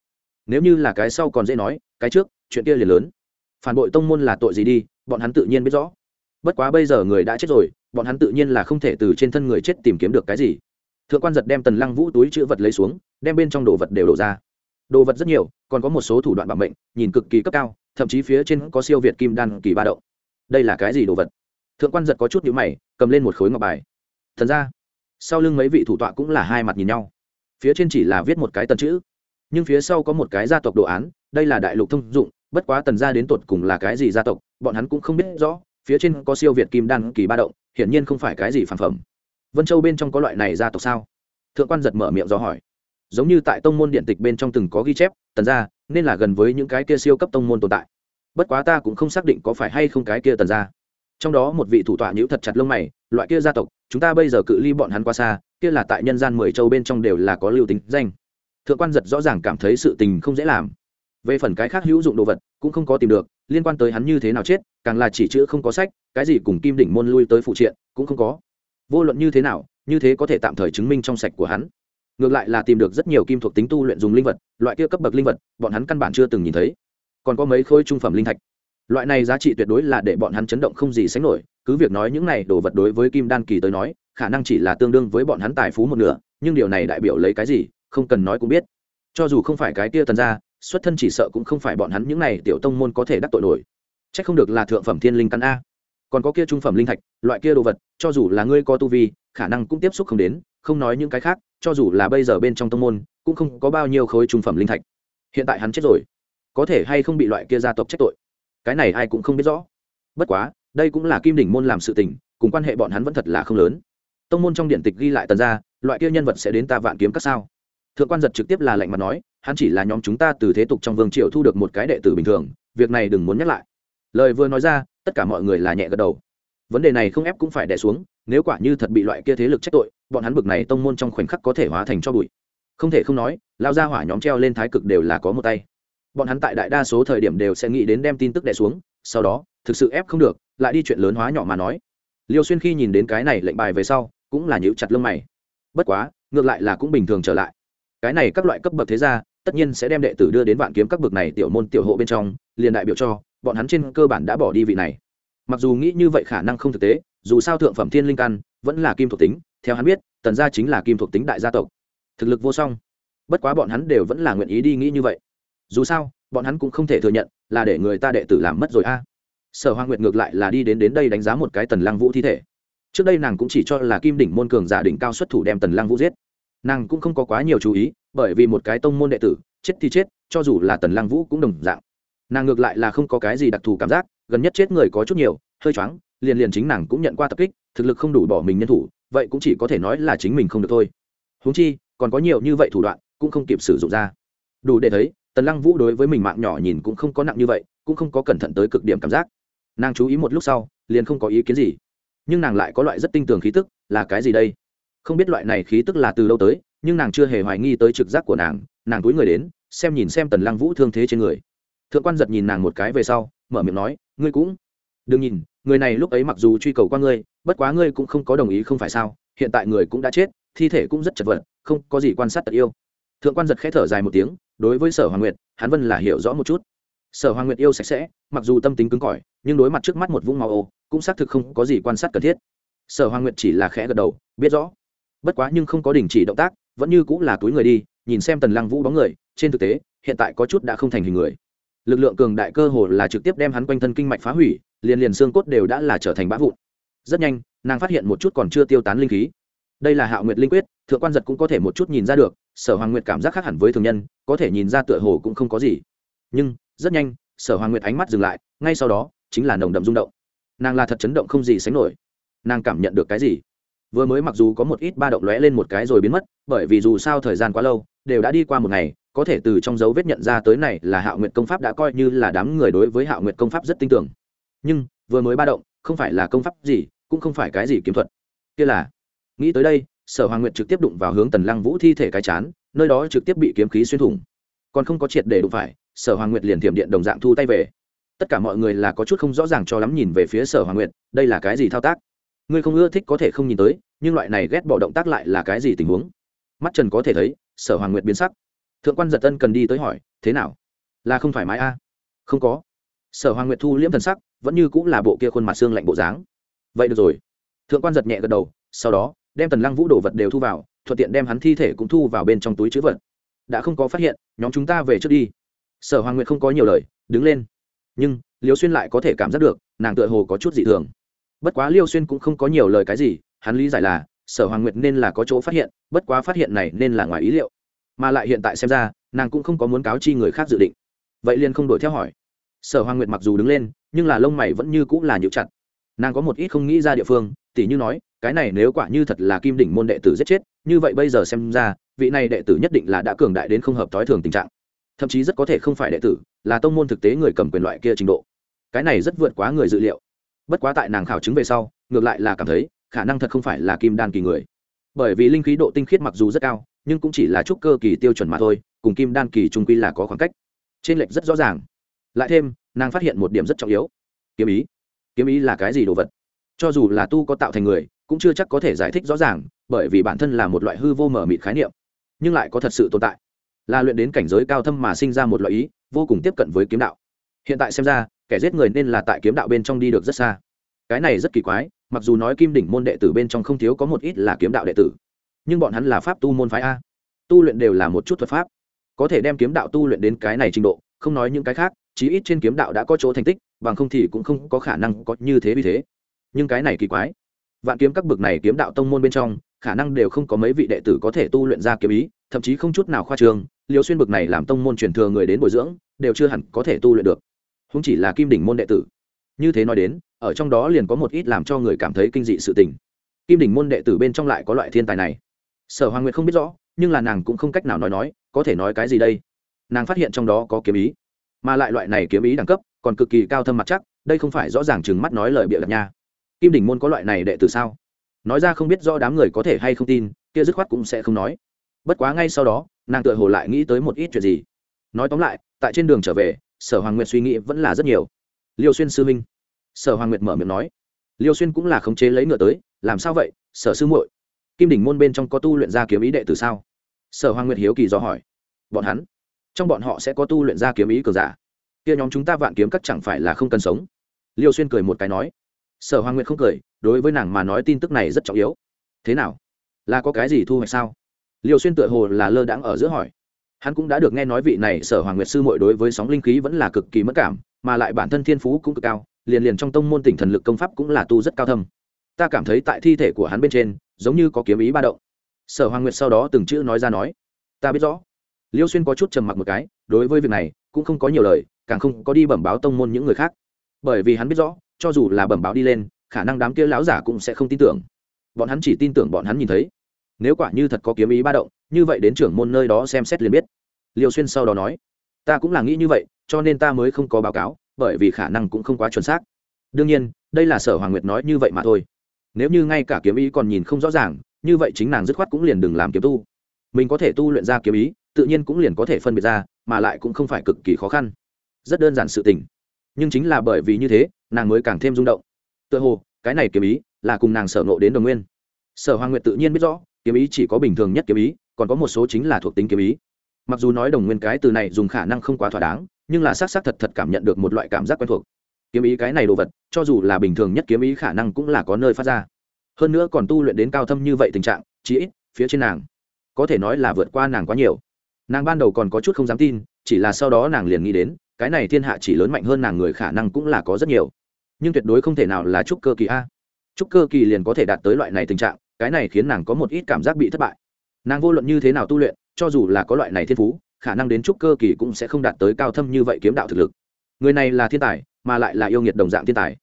Nếu như là cái sau còn dễ nói, cái trước, chuyện kia liền lớn. Phản bội tông môn là tội gì đi, bọn hắn tự nhiên biết rõ. Bất quá bây giờ người đã chết rồi, bọn hắn tự nhiên là không thể từ trên thân người chết tìm kiếm được cái gì. Thượng quan giật đem tần lăng vũ túi chữ vật lấy xuống, đem bên trong đồ vật đều đổ ra. Đồ vật rất nhiều, còn có một số thủ đoạn bảo mệnh, nhìn cực kỳ cấp cao, thậm chí phía trên có siêu việt kim đan kỳ ba đậu. đây là cái gì đồ vật? Thượng quan giật có chút nhữ mày cầm lên một khối ngọc bài. Thần ra, sau lưng mấy vị thủ tọa cũng là hai mặt nhìn nhau. Phía trên chỉ là viết một cái tần chữ, nhưng phía sau có một cái gia tộc đồ án, đây là đại lục thông dụng, bất quá tần gia đến tột cùng là cái gì gia tộc, bọn hắn cũng không biết rõ, phía trên có siêu việt kim đan kỳ ba động, hiển nhiên không phải cái gì phản phẩm. Vân châu bên trong có loại này gia tộc sao? Thượng quan giật mở miệng do hỏi. Giống như tại tông môn điện tịch bên trong từng có ghi chép, tần gia, nên là gần với những cái kia siêu cấp tông môn tồn tại. Bất quá ta cũng không xác định có phải hay không cái kia tần gia trong đó một vị thủ tọa nhữ thật chặt lông mày, loại kia gia tộc, chúng ta bây giờ cự ly bọn hắn qua xa, kia là tại nhân gian mười châu bên trong đều là có lưu tính danh. Thượng quan giật rõ ràng cảm thấy sự tình không dễ làm. Về phần cái khác hữu dụng đồ vật, cũng không có tìm được, liên quan tới hắn như thế nào chết, càng là chỉ chữ không có sách, cái gì cùng kim đỉnh môn lui tới phụ triện, cũng không có. Vô luận như thế nào, như thế có thể tạm thời chứng minh trong sạch của hắn. Ngược lại là tìm được rất nhiều kim thuộc tính tu luyện dùng linh vật, loại kia cấp bậc linh vật, bọn hắn căn bản chưa từng nhìn thấy. Còn có mấy khối trung phẩm linh thạch loại này giá trị tuyệt đối là để bọn hắn chấn động không gì sánh nổi, cứ việc nói những này đồ vật đối với kim đan kỳ tới nói, khả năng chỉ là tương đương với bọn hắn tài phú một nửa, nhưng điều này đại biểu lấy cái gì, không cần nói cũng biết. Cho dù không phải cái kia tần ra xuất thân chỉ sợ cũng không phải bọn hắn những này tiểu tông môn có thể đắc tội nổi. C h ắ c không được là thượng phẩm thiên linh căn a. Còn có kia trung phẩm linh thạch, loại kia đồ vật, cho dù là ngươi có tu vi, khả năng cũng tiếp xúc không đến, không nói những cái khác, cho dù là bây giờ bên trong tông môn, cũng không có bao nhiêu khối trung phẩm linh thạch. Hiện tại hắn chết rồi. Có thể hay không bị loại kia gia tộc trách tội? Cái này ai cũng không biết rõ. Bất quá, đây cũng là kim đỉnh môn làm sự tình, cùng quan hệ bọn hắn vẫn thật là không lớn. Tông môn trong điện tịch ghi lại tần ra loại kia nhân vật sẽ đến ta vạn kiếm các sao? Thượng quan giật trực tiếp là lạnh mặt nói, hắn chỉ là nhóm chúng ta từ thế tục trong vương triều thu được một cái đệ tử bình thường, việc này đừng muốn nhắc lại. Lời vừa nói ra, tất cả mọi người là nhẹ gật đầu. Vấn đề này không ép cũng phải đẻ xuống, nếu quả như thật bị loại kia thế lực trách tội, bọn hắn bực này tông môn trong khoảnh khắc có thể hóa thành cho bụi. Không thể không nói lao ra hỏa nhóm treo lên thái cực đều là có một tay bọn hắn tại đại đa số thời điểm đều sẽ nghĩ đến đem tin tức đẻ xuống, sau đó, thực sự ép không được, lại đi chuyện lớn hóa nhỏ mà nói. Liêu xuyên khi nhìn đến cái này lệnh bài về sau, cũng là nhíu chặt lông mày. Bất quá, ngược lại là cũng bình thường trở lại. Cái này các loại cấp bậc thế gia, tất nhiên sẽ đem đệ tử đưa đến vạn kiếm các bậc này tiểu môn tiểu hộ bên trong, liền đại biểu cho, bọn hắn trên cơ bản đã bỏ đi vị này. Mặc dù nghĩ như vậy khả năng không thực tế, dù sao thượng phẩm thiên linh căn, vẫn là kim thuộc tính, theo hắn biết, tần gia chính là kim thuộc tính đại gia tộc. Thực lực vô song. Bất quá bọn hắn đều vẫn là nguyện ý đi nghĩ như vậy dù sao, bọn hắn cũng không thể thừa nhận là để người ta đệ tử làm mất rồi a. Sở hoa nguyệt ngược lại là đi đến đến đây đánh giá một cái tần lăng vũ thi thể. Trước đây nàng cũng chỉ cho là kim đỉnh môn cường giả đỉnh cao xuất thủ đem tần lăng vũ giết. Nàng cũng không có quá nhiều chú ý, bởi vì một cái tông môn đệ tử, chết thì chết, cho dù là tần lăng vũ cũng đồng dạng. Nàng ngược lại là không có cái gì đặc thù cảm giác, gần nhất chết người có chút nhiều, hơi choáng, liền liền chính nàng cũng nhận qua tập kích, thực lực không đủ bỏ mình nhân thủ, vậy cũng chỉ có thể nói là chính mình không được thôi. Huống chi, còn có nhiều như vậy thủ đoạn, cũng không kịp sử dụng ra. Đủ để thấy tần lăng vũ đối với mình mạng nhỏ nhìn cũng không có nặng như vậy, cũng không có cẩn thận tới cực điểm cảm giác. Nàng chú ý một lúc sau, liền không có ý kiến gì. Nhưng nàng lại có loại rất tinh tường khí tức, là cái gì đây? Không biết loại này khí tức là từ lâu tới, nhưng nàng chưa hề hoài nghi tới trực giác của nàng nàng túi người đến, xem nhìn xem tần lăng vũ thương thế trên người. Thượng quan giật nhìn nàng một cái về sau, mở miệng nói, ngươi cũng đừng nhìn, người này lúc ấy mặc dù truy cầu qua ngươi, bất quá ngươi cũng không có đồng ý không phải sao, hiện tại người cũng đã chết, thi thể cũng rất chật vật, không có gì quan sát tật yêu. Thượng quan giật khẽ thở dài một tiếng đối với sở hoàng nguyệt, hắn vân là hiểu rõ một chút. Sở hoàng nguyệt yêu sạch sẽ, mặc dù tâm tính cứng cỏi, nhưng đối mặt trước mắt một vũng màu ô, cũng xác thực không có gì quan sát cần thiết. Sở hoàng nguyệt chỉ là khẽ gật đầu, biết rõ. Bất quá nhưng không có đình chỉ động tác, vẫn như cũng là túi người đi, nhìn xem tần lăng vũ bóng người, trên thực tế, hiện tại có chút đã không thành hình người. Lực lượng cường đại cơ hồ là trực tiếp đem hắn quanh thân kinh mạch phá hủy, liền liền xương cốt đều đã là trở thành bã vụn. Rất nhanh, nàng phát hiện một chút còn chưa tiêu tán linh khí. Đây là hạo nguyệt linh quyết, thượng quan giật cũng có thể một chút nhìn ra được sở hoàng nguyệt cảm giác khác hẳn với thường nhân, có thể nhìn ra tựa hồ cũng không có gì. Nhưng, rất nhanh, sở hoàng nguyệt ánh mắt dừng lại, ngay sau đó, chính là nồng đậm rung động. Nàng là thật chấn động không gì sánh nổi. Nàng cảm nhận được cái gì? Vừa mới mặc dù có một ít ba động lóe lên một cái rồi biến mất, bởi vì dù sao thời gian quá lâu, đều đã đi qua một ngày, có thể từ trong dấu vết nhận ra tới này là hạo nguyệt công pháp đã coi như là đám người đối với hạo nguyệt công pháp rất tin tưởng. Nhưng, vừa mới ba động, không phải là công pháp gì, cũng không phải cái gì kiếm thuật. Kia là, nghĩ tới đây sở hoàng nguyệt trực tiếp đụng vào hướng tần lăng vũ thi thể cái chán, nơi đó trực tiếp bị kiếm khí xuyên thủng. Còn không có triệt để đụng phải, sở hoàng nguyệt liền thiểm điện đồng dạng thu tay về. Tất cả mọi người là có chút không rõ ràng cho lắm nhìn về phía sở hoàng nguyệt, đây là cái gì thao tác? Ngươi không ưa thích có thể không nhìn tới, nhưng loại này ghét bỏ động tác lại là cái gì tình huống? Mắt trần có thể thấy, sở hoàng nguyệt biến sắc. Thượng quan giật tân cần đi tới hỏi, thế nào? Là không thoải mái a? Không có. Sở hoàng nguyệt thu liễm thần sắc, vẫn như cũng là bộ kia khuôn mặt xương lạnh bộ dáng. Vậy được rồi. Thượng quan giật nhẹ gật đầu, sau đó đem tần lăng vũ đồ vật đều thu vào, thuận tiện đem hắn thi thể cũng thu vào bên trong túi chữ vật. Đã không có phát hiện, nhóm chúng ta về trước đi. Sở hoàng nguyệt không có nhiều lời, đứng lên. Nhưng, liêu xuyên lại có thể cảm giác được, nàng tựa hồ có chút dị thường. Bất quá liêu xuyên cũng không có nhiều lời cái gì, hắn lý giải là, sở hoàng nguyệt nên là có chỗ phát hiện, bất quá phát hiện này nên là ngoài ý liệu. Mà lại hiện tại xem ra, nàng cũng không có muốn cáo chi người khác dự định. Vậy liền không đổi theo hỏi. Sở hoàng nguyệt mặc dù đứng lên, nhưng là lông mày vẫn như cũng là nhịu chặt. Nàng có một ít không nghĩ ra địa phương, tỉ như nói cái này nếu quả như thật là kim đỉnh môn đệ tử giết chết, như vậy bây giờ xem ra, vị này đệ tử nhất định là đã cường đại đến không hợp thói thường tình trạng. Thậm chí rất có thể không phải đệ tử, là tông môn thực tế người cầm quyền loại kia trình độ. Cái này rất vượt quá người dự liệu. Bất quá tại nàng khảo chứng về sau, ngược lại là cảm thấy, khả năng thật không phải là kim đan kỳ người. Bởi vì linh khí độ tinh khiết mặc dù rất cao, nhưng cũng chỉ là chút cơ kỳ tiêu chuẩn mà thôi, cùng kim đan kỳ trung quy là có khoảng cách. Trên lệch rất rõ ràng. Lại thêm, nàng phát hiện một điểm rất trọng yếu. Kiếm ý. Kiếm ý là cái gì đồ vật? Cho dù là tu có tạo thành người cũng chưa chắc có thể giải thích rõ ràng, bởi vì bản thân là một loại hư vô mở mịt khái niệm, nhưng lại có thật sự tồn tại. Là luyện đến cảnh giới cao thâm mà sinh ra một loại ý, vô cùng tiếp cận với kiếm đạo. Hiện tại xem ra, kẻ giết người nên là tại kiếm đạo bên trong đi được rất xa. Cái này rất kỳ quái, mặc dù nói kim đỉnh môn đệ tử bên trong không thiếu có một ít là kiếm đạo đệ tử, nhưng bọn hắn là pháp tu môn phái a. Tu luyện đều là một chút thuật pháp. Có thể đem kiếm đạo tu luyện đến cái này trình độ, không nói những cái khác, chí ít trên kiếm đạo đã có chỗ thành tích, bằng không thì cũng không có khả năng có như thế vì thế. Nhưng cái này kỳ quái vạn kiếm các bực này kiếm đạo tông môn bên trong, khả năng đều không có mấy vị đệ tử có thể tu luyện ra kiếm ý, thậm chí không chút nào khoa trương liều xuyên bực này làm tông môn truyền thừa người đến bồi dưỡng, đều chưa hẳn có thể tu luyện được. Không chỉ là kim đỉnh môn đệ tử. Như thế nói đến, ở trong đó liền có một ít làm cho người cảm thấy kinh dị sự tình. Kim đỉnh môn đệ tử bên trong lại có loại thiên tài này. Sở hoàng nguyệt không biết rõ, nhưng là nàng cũng không cách nào nói nói, có thể nói cái gì đây? Nàng phát hiện trong đó có kiếm ý, mà lại loại này kiếm ý đẳng cấp còn cực kỳ cao thâm mặt chắc, đây không phải rõ ràng chừng mắt nói lời bịa đặt nha kim đỉnh môn có loại này đệ tử sao? Nói ra không biết do đám người có thể hay không tin, kia dứt khoát cũng sẽ không nói. Bất quá ngay sau đó, nàng tựa hồ lại nghĩ tới một ít chuyện gì. Nói tóm lại, tại trên đường trở về, sở hoàng nguyệt suy nghĩ vẫn là rất nhiều. Liêu xuyên sư minh sở hoàng nguyệt mở miệng nói. Liêu xuyên cũng là khống chế lấy ngựa tới, làm sao vậy, sở sư muội? Kim đỉnh môn bên trong có tu luyện ra kiếm ý đệ tử sao? Sở hoàng nguyệt hiếu kỳ do hỏi. Bọn hắn? Trong bọn họ sẽ có tu luyện ra kiếm ý cường giả. Kia nhóm chúng ta vạn kiếm các chẳng phải là không cần sống? Liêu xuyên cười một cái nói sở hoàng nguyệt không cười, đối với nàng mà nói tin tức này rất trọng yếu. Thế nào? Là có cái gì thu hoạch sao? Liêu xuyên tựa hồ là lơ đãng ở giữa hỏi. Hắn cũng đã được nghe nói vị này sở hoàng nguyệt sư mội đối với sóng linh khí vẫn là cực kỳ mất cảm, mà lại bản thân thiên phú cũng cực cao, liền liền trong tông môn tỉnh thần lực công pháp cũng là tu rất cao thâm. Ta cảm thấy tại thi thể của hắn bên trên, giống như có kiếm ý ba động. Sở hoàng nguyệt sau đó từng chữ nói ra nói. Ta biết rõ. Liêu xuyên có chút trầm mặc một cái, đối với việc này, cũng không có nhiều lời, càng không có đi bẩm báo tông môn những người khác. Bởi vì hắn biết rõ cho dù là bẩm báo đi lên, khả năng đám kia lão giả cũng sẽ không tin tưởng. Bọn hắn chỉ tin tưởng bọn hắn nhìn thấy. Nếu quả như thật có kiếm ý ba động, như vậy đến trưởng môn nơi đó xem xét liền biết. Liêu xuyên sau đó nói, ta cũng là nghĩ như vậy, cho nên ta mới không có báo cáo, bởi vì khả năng cũng không quá chuẩn xác. Đương nhiên, đây là sở hoàng nguyệt nói như vậy mà thôi. Nếu như ngay cả kiếm ý còn nhìn không rõ ràng, như vậy chính nàng dứt khoát cũng liền đừng làm kiếm tu. Mình có thể tu luyện ra kiếm ý, tự nhiên cũng liền có thể phân biệt ra, mà lại cũng không phải cực kỳ khó khăn. Rất đơn giản sự tình nhưng chính là bởi vì như thế, nàng mới càng thêm rung động. Tựa hồ, cái này kiếm ý là cùng nàng sở nộ đến đồng nguyên. Sở hoàng nguyệt tự nhiên biết rõ, kiếm ý chỉ có bình thường nhất kiếm ý, còn có một số chính là thuộc tính kiếm ý. Mặc dù nói đồng nguyên cái từ này dùng khả năng không quá thỏa đáng, nhưng là s á c s á c thật thật cảm nhận được một loại cảm giác quen thuộc. Kiếm ý cái này đồ vật, cho dù là bình thường nhất kiếm ý khả năng cũng là có nơi phát ra. Hơn nữa còn tu luyện đến cao thâm như vậy tình trạng, chí ít, phía trên nàng, có thể nói là vượt qua nàng quá nhiều. Nàng ban đầu còn có chút không dám tin, chỉ là sau đó nàng liền nghĩ đến cái này thiên hạ chỉ lớn mạnh hơn nàng người khả năng cũng là có rất nhiều. Nhưng tuyệt đối không thể nào là trúc cơ kỳ a. Trúc cơ kỳ liền có thể đạt tới loại này tình trạng, cái này khiến nàng có một ít cảm giác bị thất bại. Nàng vô luận như thế nào tu luyện, cho dù là có loại này thiên phú, khả năng đến trúc cơ kỳ cũng sẽ không đạt tới cao thâm như vậy kiếm đạo thực lực. Người này là thiên tài, mà lại là yêu nghiệt đồng dạng thiên tài.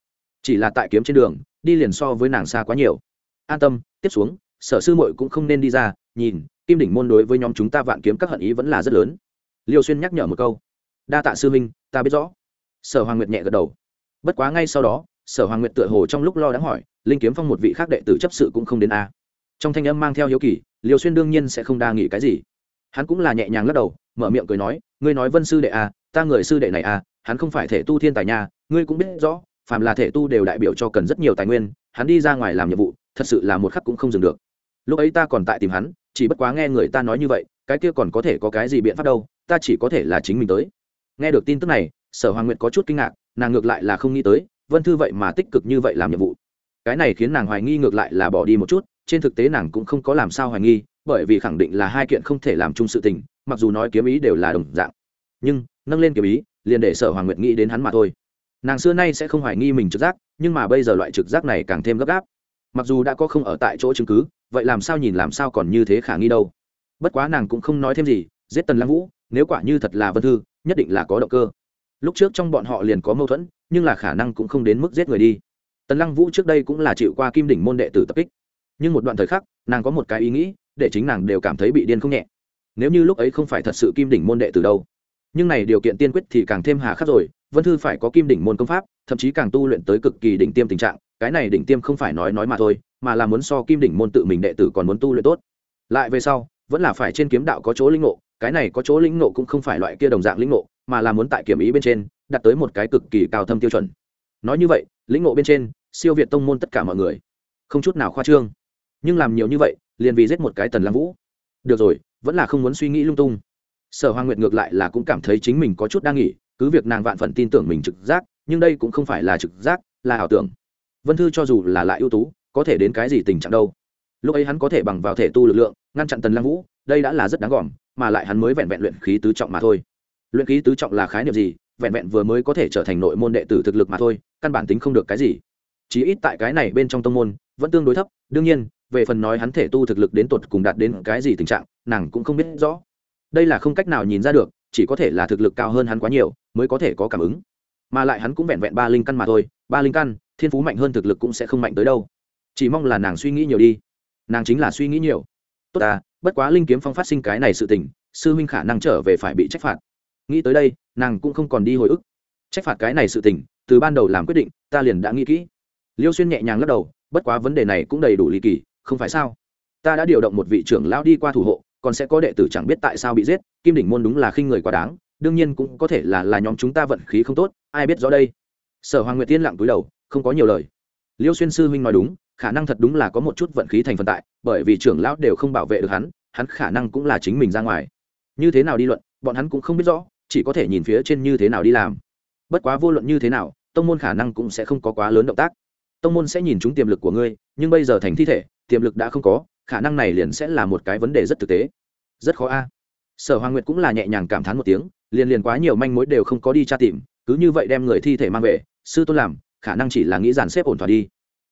Chỉ là tại kiếm trên đường, đi liền so với nàng xa quá nhiều. An tâm, tiếp xuống, sở sư muội cũng không nên đi ra, nhìn, kim đỉnh môn đối với nhóm chúng ta vạn kiếm các hận ý vẫn là rất lớn. Liêu xuyên nhắc nhở một câu đa tạ sư minh ta biết rõ. Sở hoàng nguyệt nhẹ gật đầu. Bất quá ngay sau đó, sở hoàng nguyệt tựa hồ trong lúc lo đáng hỏi, linh kiếm phong một vị khác đệ tử chấp sự cũng không đến a. Trong thanh âm mang theo hiếu kỳ, liêu xuyên đương nhiên sẽ không đa nghĩ cái gì. Hắn cũng là nhẹ nhàng lắc đầu, mở miệng cười nói, ngươi nói vân sư đệ a ta người sư đệ này a hắn không phải thể tu thiên tài nhà ngươi cũng biết rõ, phàm là thể tu đều đại biểu cho cần rất nhiều tài nguyên, hắn đi ra ngoài làm nhiệm vụ, thật sự là một khắc cũng không dừng được. Lúc ấy ta còn tại tìm hắn, chỉ bất quá nghe người ta nói như vậy, cái kia còn có thể có cái gì biện pháp đâu, ta chỉ có thể là chính mình tới nghe được tin tức này, sở hoàng nguyệt có chút kinh ngạc, nàng ngược lại là không nghĩ tới, vân thư vậy mà tích cực như vậy làm nhiệm vụ. Cái này khiến nàng hoài nghi ngược lại là bỏ đi một chút, trên thực tế nàng cũng không có làm sao hoài nghi, bởi vì khẳng định là hai kiện không thể làm chung sự tình, mặc dù nói kiếm ý đều là đồng dạng. Nhưng, nâng lên kiếm ý, liền để sở hoàng nguyệt nghĩ đến hắn mà thôi. Nàng xưa nay sẽ không hoài nghi mình trực giác, nhưng mà bây giờ loại trực giác này càng thêm gấp gáp. Mặc dù đã có không ở tại chỗ chứng cứ, vậy làm sao nhìn làm sao còn như thế khả nghi đâu. Bất quá nàng cũng không nói thêm gì, giết tần lăng vũ nếu quả như thật là vân thư, nhất định là có động cơ. Lúc trước trong bọn họ liền có mâu thuẫn, nhưng là khả năng cũng không đến mức giết người đi. Tần lăng vũ trước đây cũng là chịu qua kim đỉnh môn đệ tử tập kích. Nhưng một đoạn thời khắc, nàng có một cái ý nghĩ, để chính nàng đều cảm thấy bị điên không nhẹ. Nếu như lúc ấy không phải thật sự kim đỉnh môn đệ tử đâu. Nhưng này điều kiện tiên quyết thì càng thêm hà khắc rồi, vân thư phải có kim đỉnh môn công pháp, thậm chí càng tu luyện tới cực kỳ đỉnh tiêm tình trạng, cái này đỉnh tiêm không phải nói nói mà thôi, mà là muốn so kim đỉnh môn tự mình đệ tử còn muốn tu luyện tốt. Lại về sau, vẫn là phải trên kiếm đạo có chỗ linh ngộ cái này có chỗ lĩnh ngộ cũng không phải loại kia đồng dạng lĩnh ngộ, mà là muốn tại kiểm ý bên trên, đạt tới một cái cực kỳ cao thâm tiêu chuẩn. Nói như vậy, lĩnh ngộ bên trên, siêu việt tông môn tất cả mọi người. Không chút nào khoa trương. Nhưng làm nhiều như vậy, liền vì giết một cái tần lăng vũ. Được rồi, vẫn là không muốn suy nghĩ lung tung. Sở hoàng nguyệt ngược lại là cũng cảm thấy chính mình có chút đang nghỉ, cứ việc nàng vạn phận tin tưởng mình trực giác, nhưng đây cũng không phải là trực giác, là ảo tưởng. Vân thư cho dù là lại ưu tú, có thể đến cái gì tình trạng đâu? Lúc ấy hắn có thể bằng vào thể tu lực lượng, ngăn chặn tần lăng vũ, đây đã là rất đáng gỏm mà lại hắn mới vẹn vẹn luyện khí tứ trọng mà thôi. Luyện khí tứ trọng là khái niệm gì? Vẹn vẹn vừa mới có thể trở thành nội môn đệ tử thực lực mà thôi, căn bản tính không được cái gì. Chí ít tại cái này bên trong tông môn, vẫn tương đối thấp. Đương nhiên, về phần nói hắn thể tu thực lực đến tột cùng đạt đến cái gì tình trạng, nàng cũng không biết rõ. Đây là không cách nào nhìn ra được, chỉ có thể là thực lực cao hơn hắn quá nhiều, mới có thể có cảm ứng. Mà lại hắn cũng vẹn vẹn ba linh căn mà thôi, ba linh căn, thiên phú mạnh hơn thực lực cũng sẽ không mạnh tới đâu. Chỉ mong là nàng suy nghĩ nhiều đi. Nàng chính là suy nghĩ nhiều. Tốt à bất quá linh kiếm phong phát sinh cái này sự tình, sư huynh khả năng trở về phải bị trách phạt. Nghĩ tới đây, nàng cũng không còn đi hồi ức. Trách phạt cái này sự tình, từ ban đầu làm quyết định, ta liền đã nghĩ kỹ. Liêu xuyên nhẹ nhàng lắc đầu, bất quá vấn đề này cũng đầy đủ lý kỳ, không phải sao? Ta đã điều động một vị trưởng lão đi qua thủ hộ, còn sẽ có đệ tử chẳng biết tại sao bị giết, kim đỉnh môn đúng là khinh người quá đáng, đương nhiên cũng có thể là là nhóm chúng ta vận khí không tốt, ai biết rõ đây? Sở hoàng nguyệt tiên lặng túi đầu, không có nhiều lời. Liêu xuyên sư huynh nói đúng khả năng thật đúng là có một chút vận khí thành phần tại, bởi vì trưởng lão đều không bảo vệ được hắn hắn khả năng cũng là chính mình ra ngoài. Như thế nào đi luận, bọn hắn cũng không biết rõ, chỉ có thể nhìn phía trên như thế nào đi làm. Bất quá vô luận như thế nào, tông môn khả năng cũng sẽ không có quá lớn động tác. Tông môn sẽ nhìn chúng tiềm lực của ngươi, nhưng bây giờ thành thi thể, tiềm lực đã không có, khả năng này liền sẽ là một cái vấn đề rất thực tế. Rất khó a. Sở hoàng nguyệt cũng là nhẹ nhàng cảm thán một tiếng, liền liền quá nhiều manh mối đều không có đi tra tìm, cứ như vậy đem người thi thể mang về, sư tôn làm, khả năng chỉ là nghĩ dàn xếp ổn thỏa đi.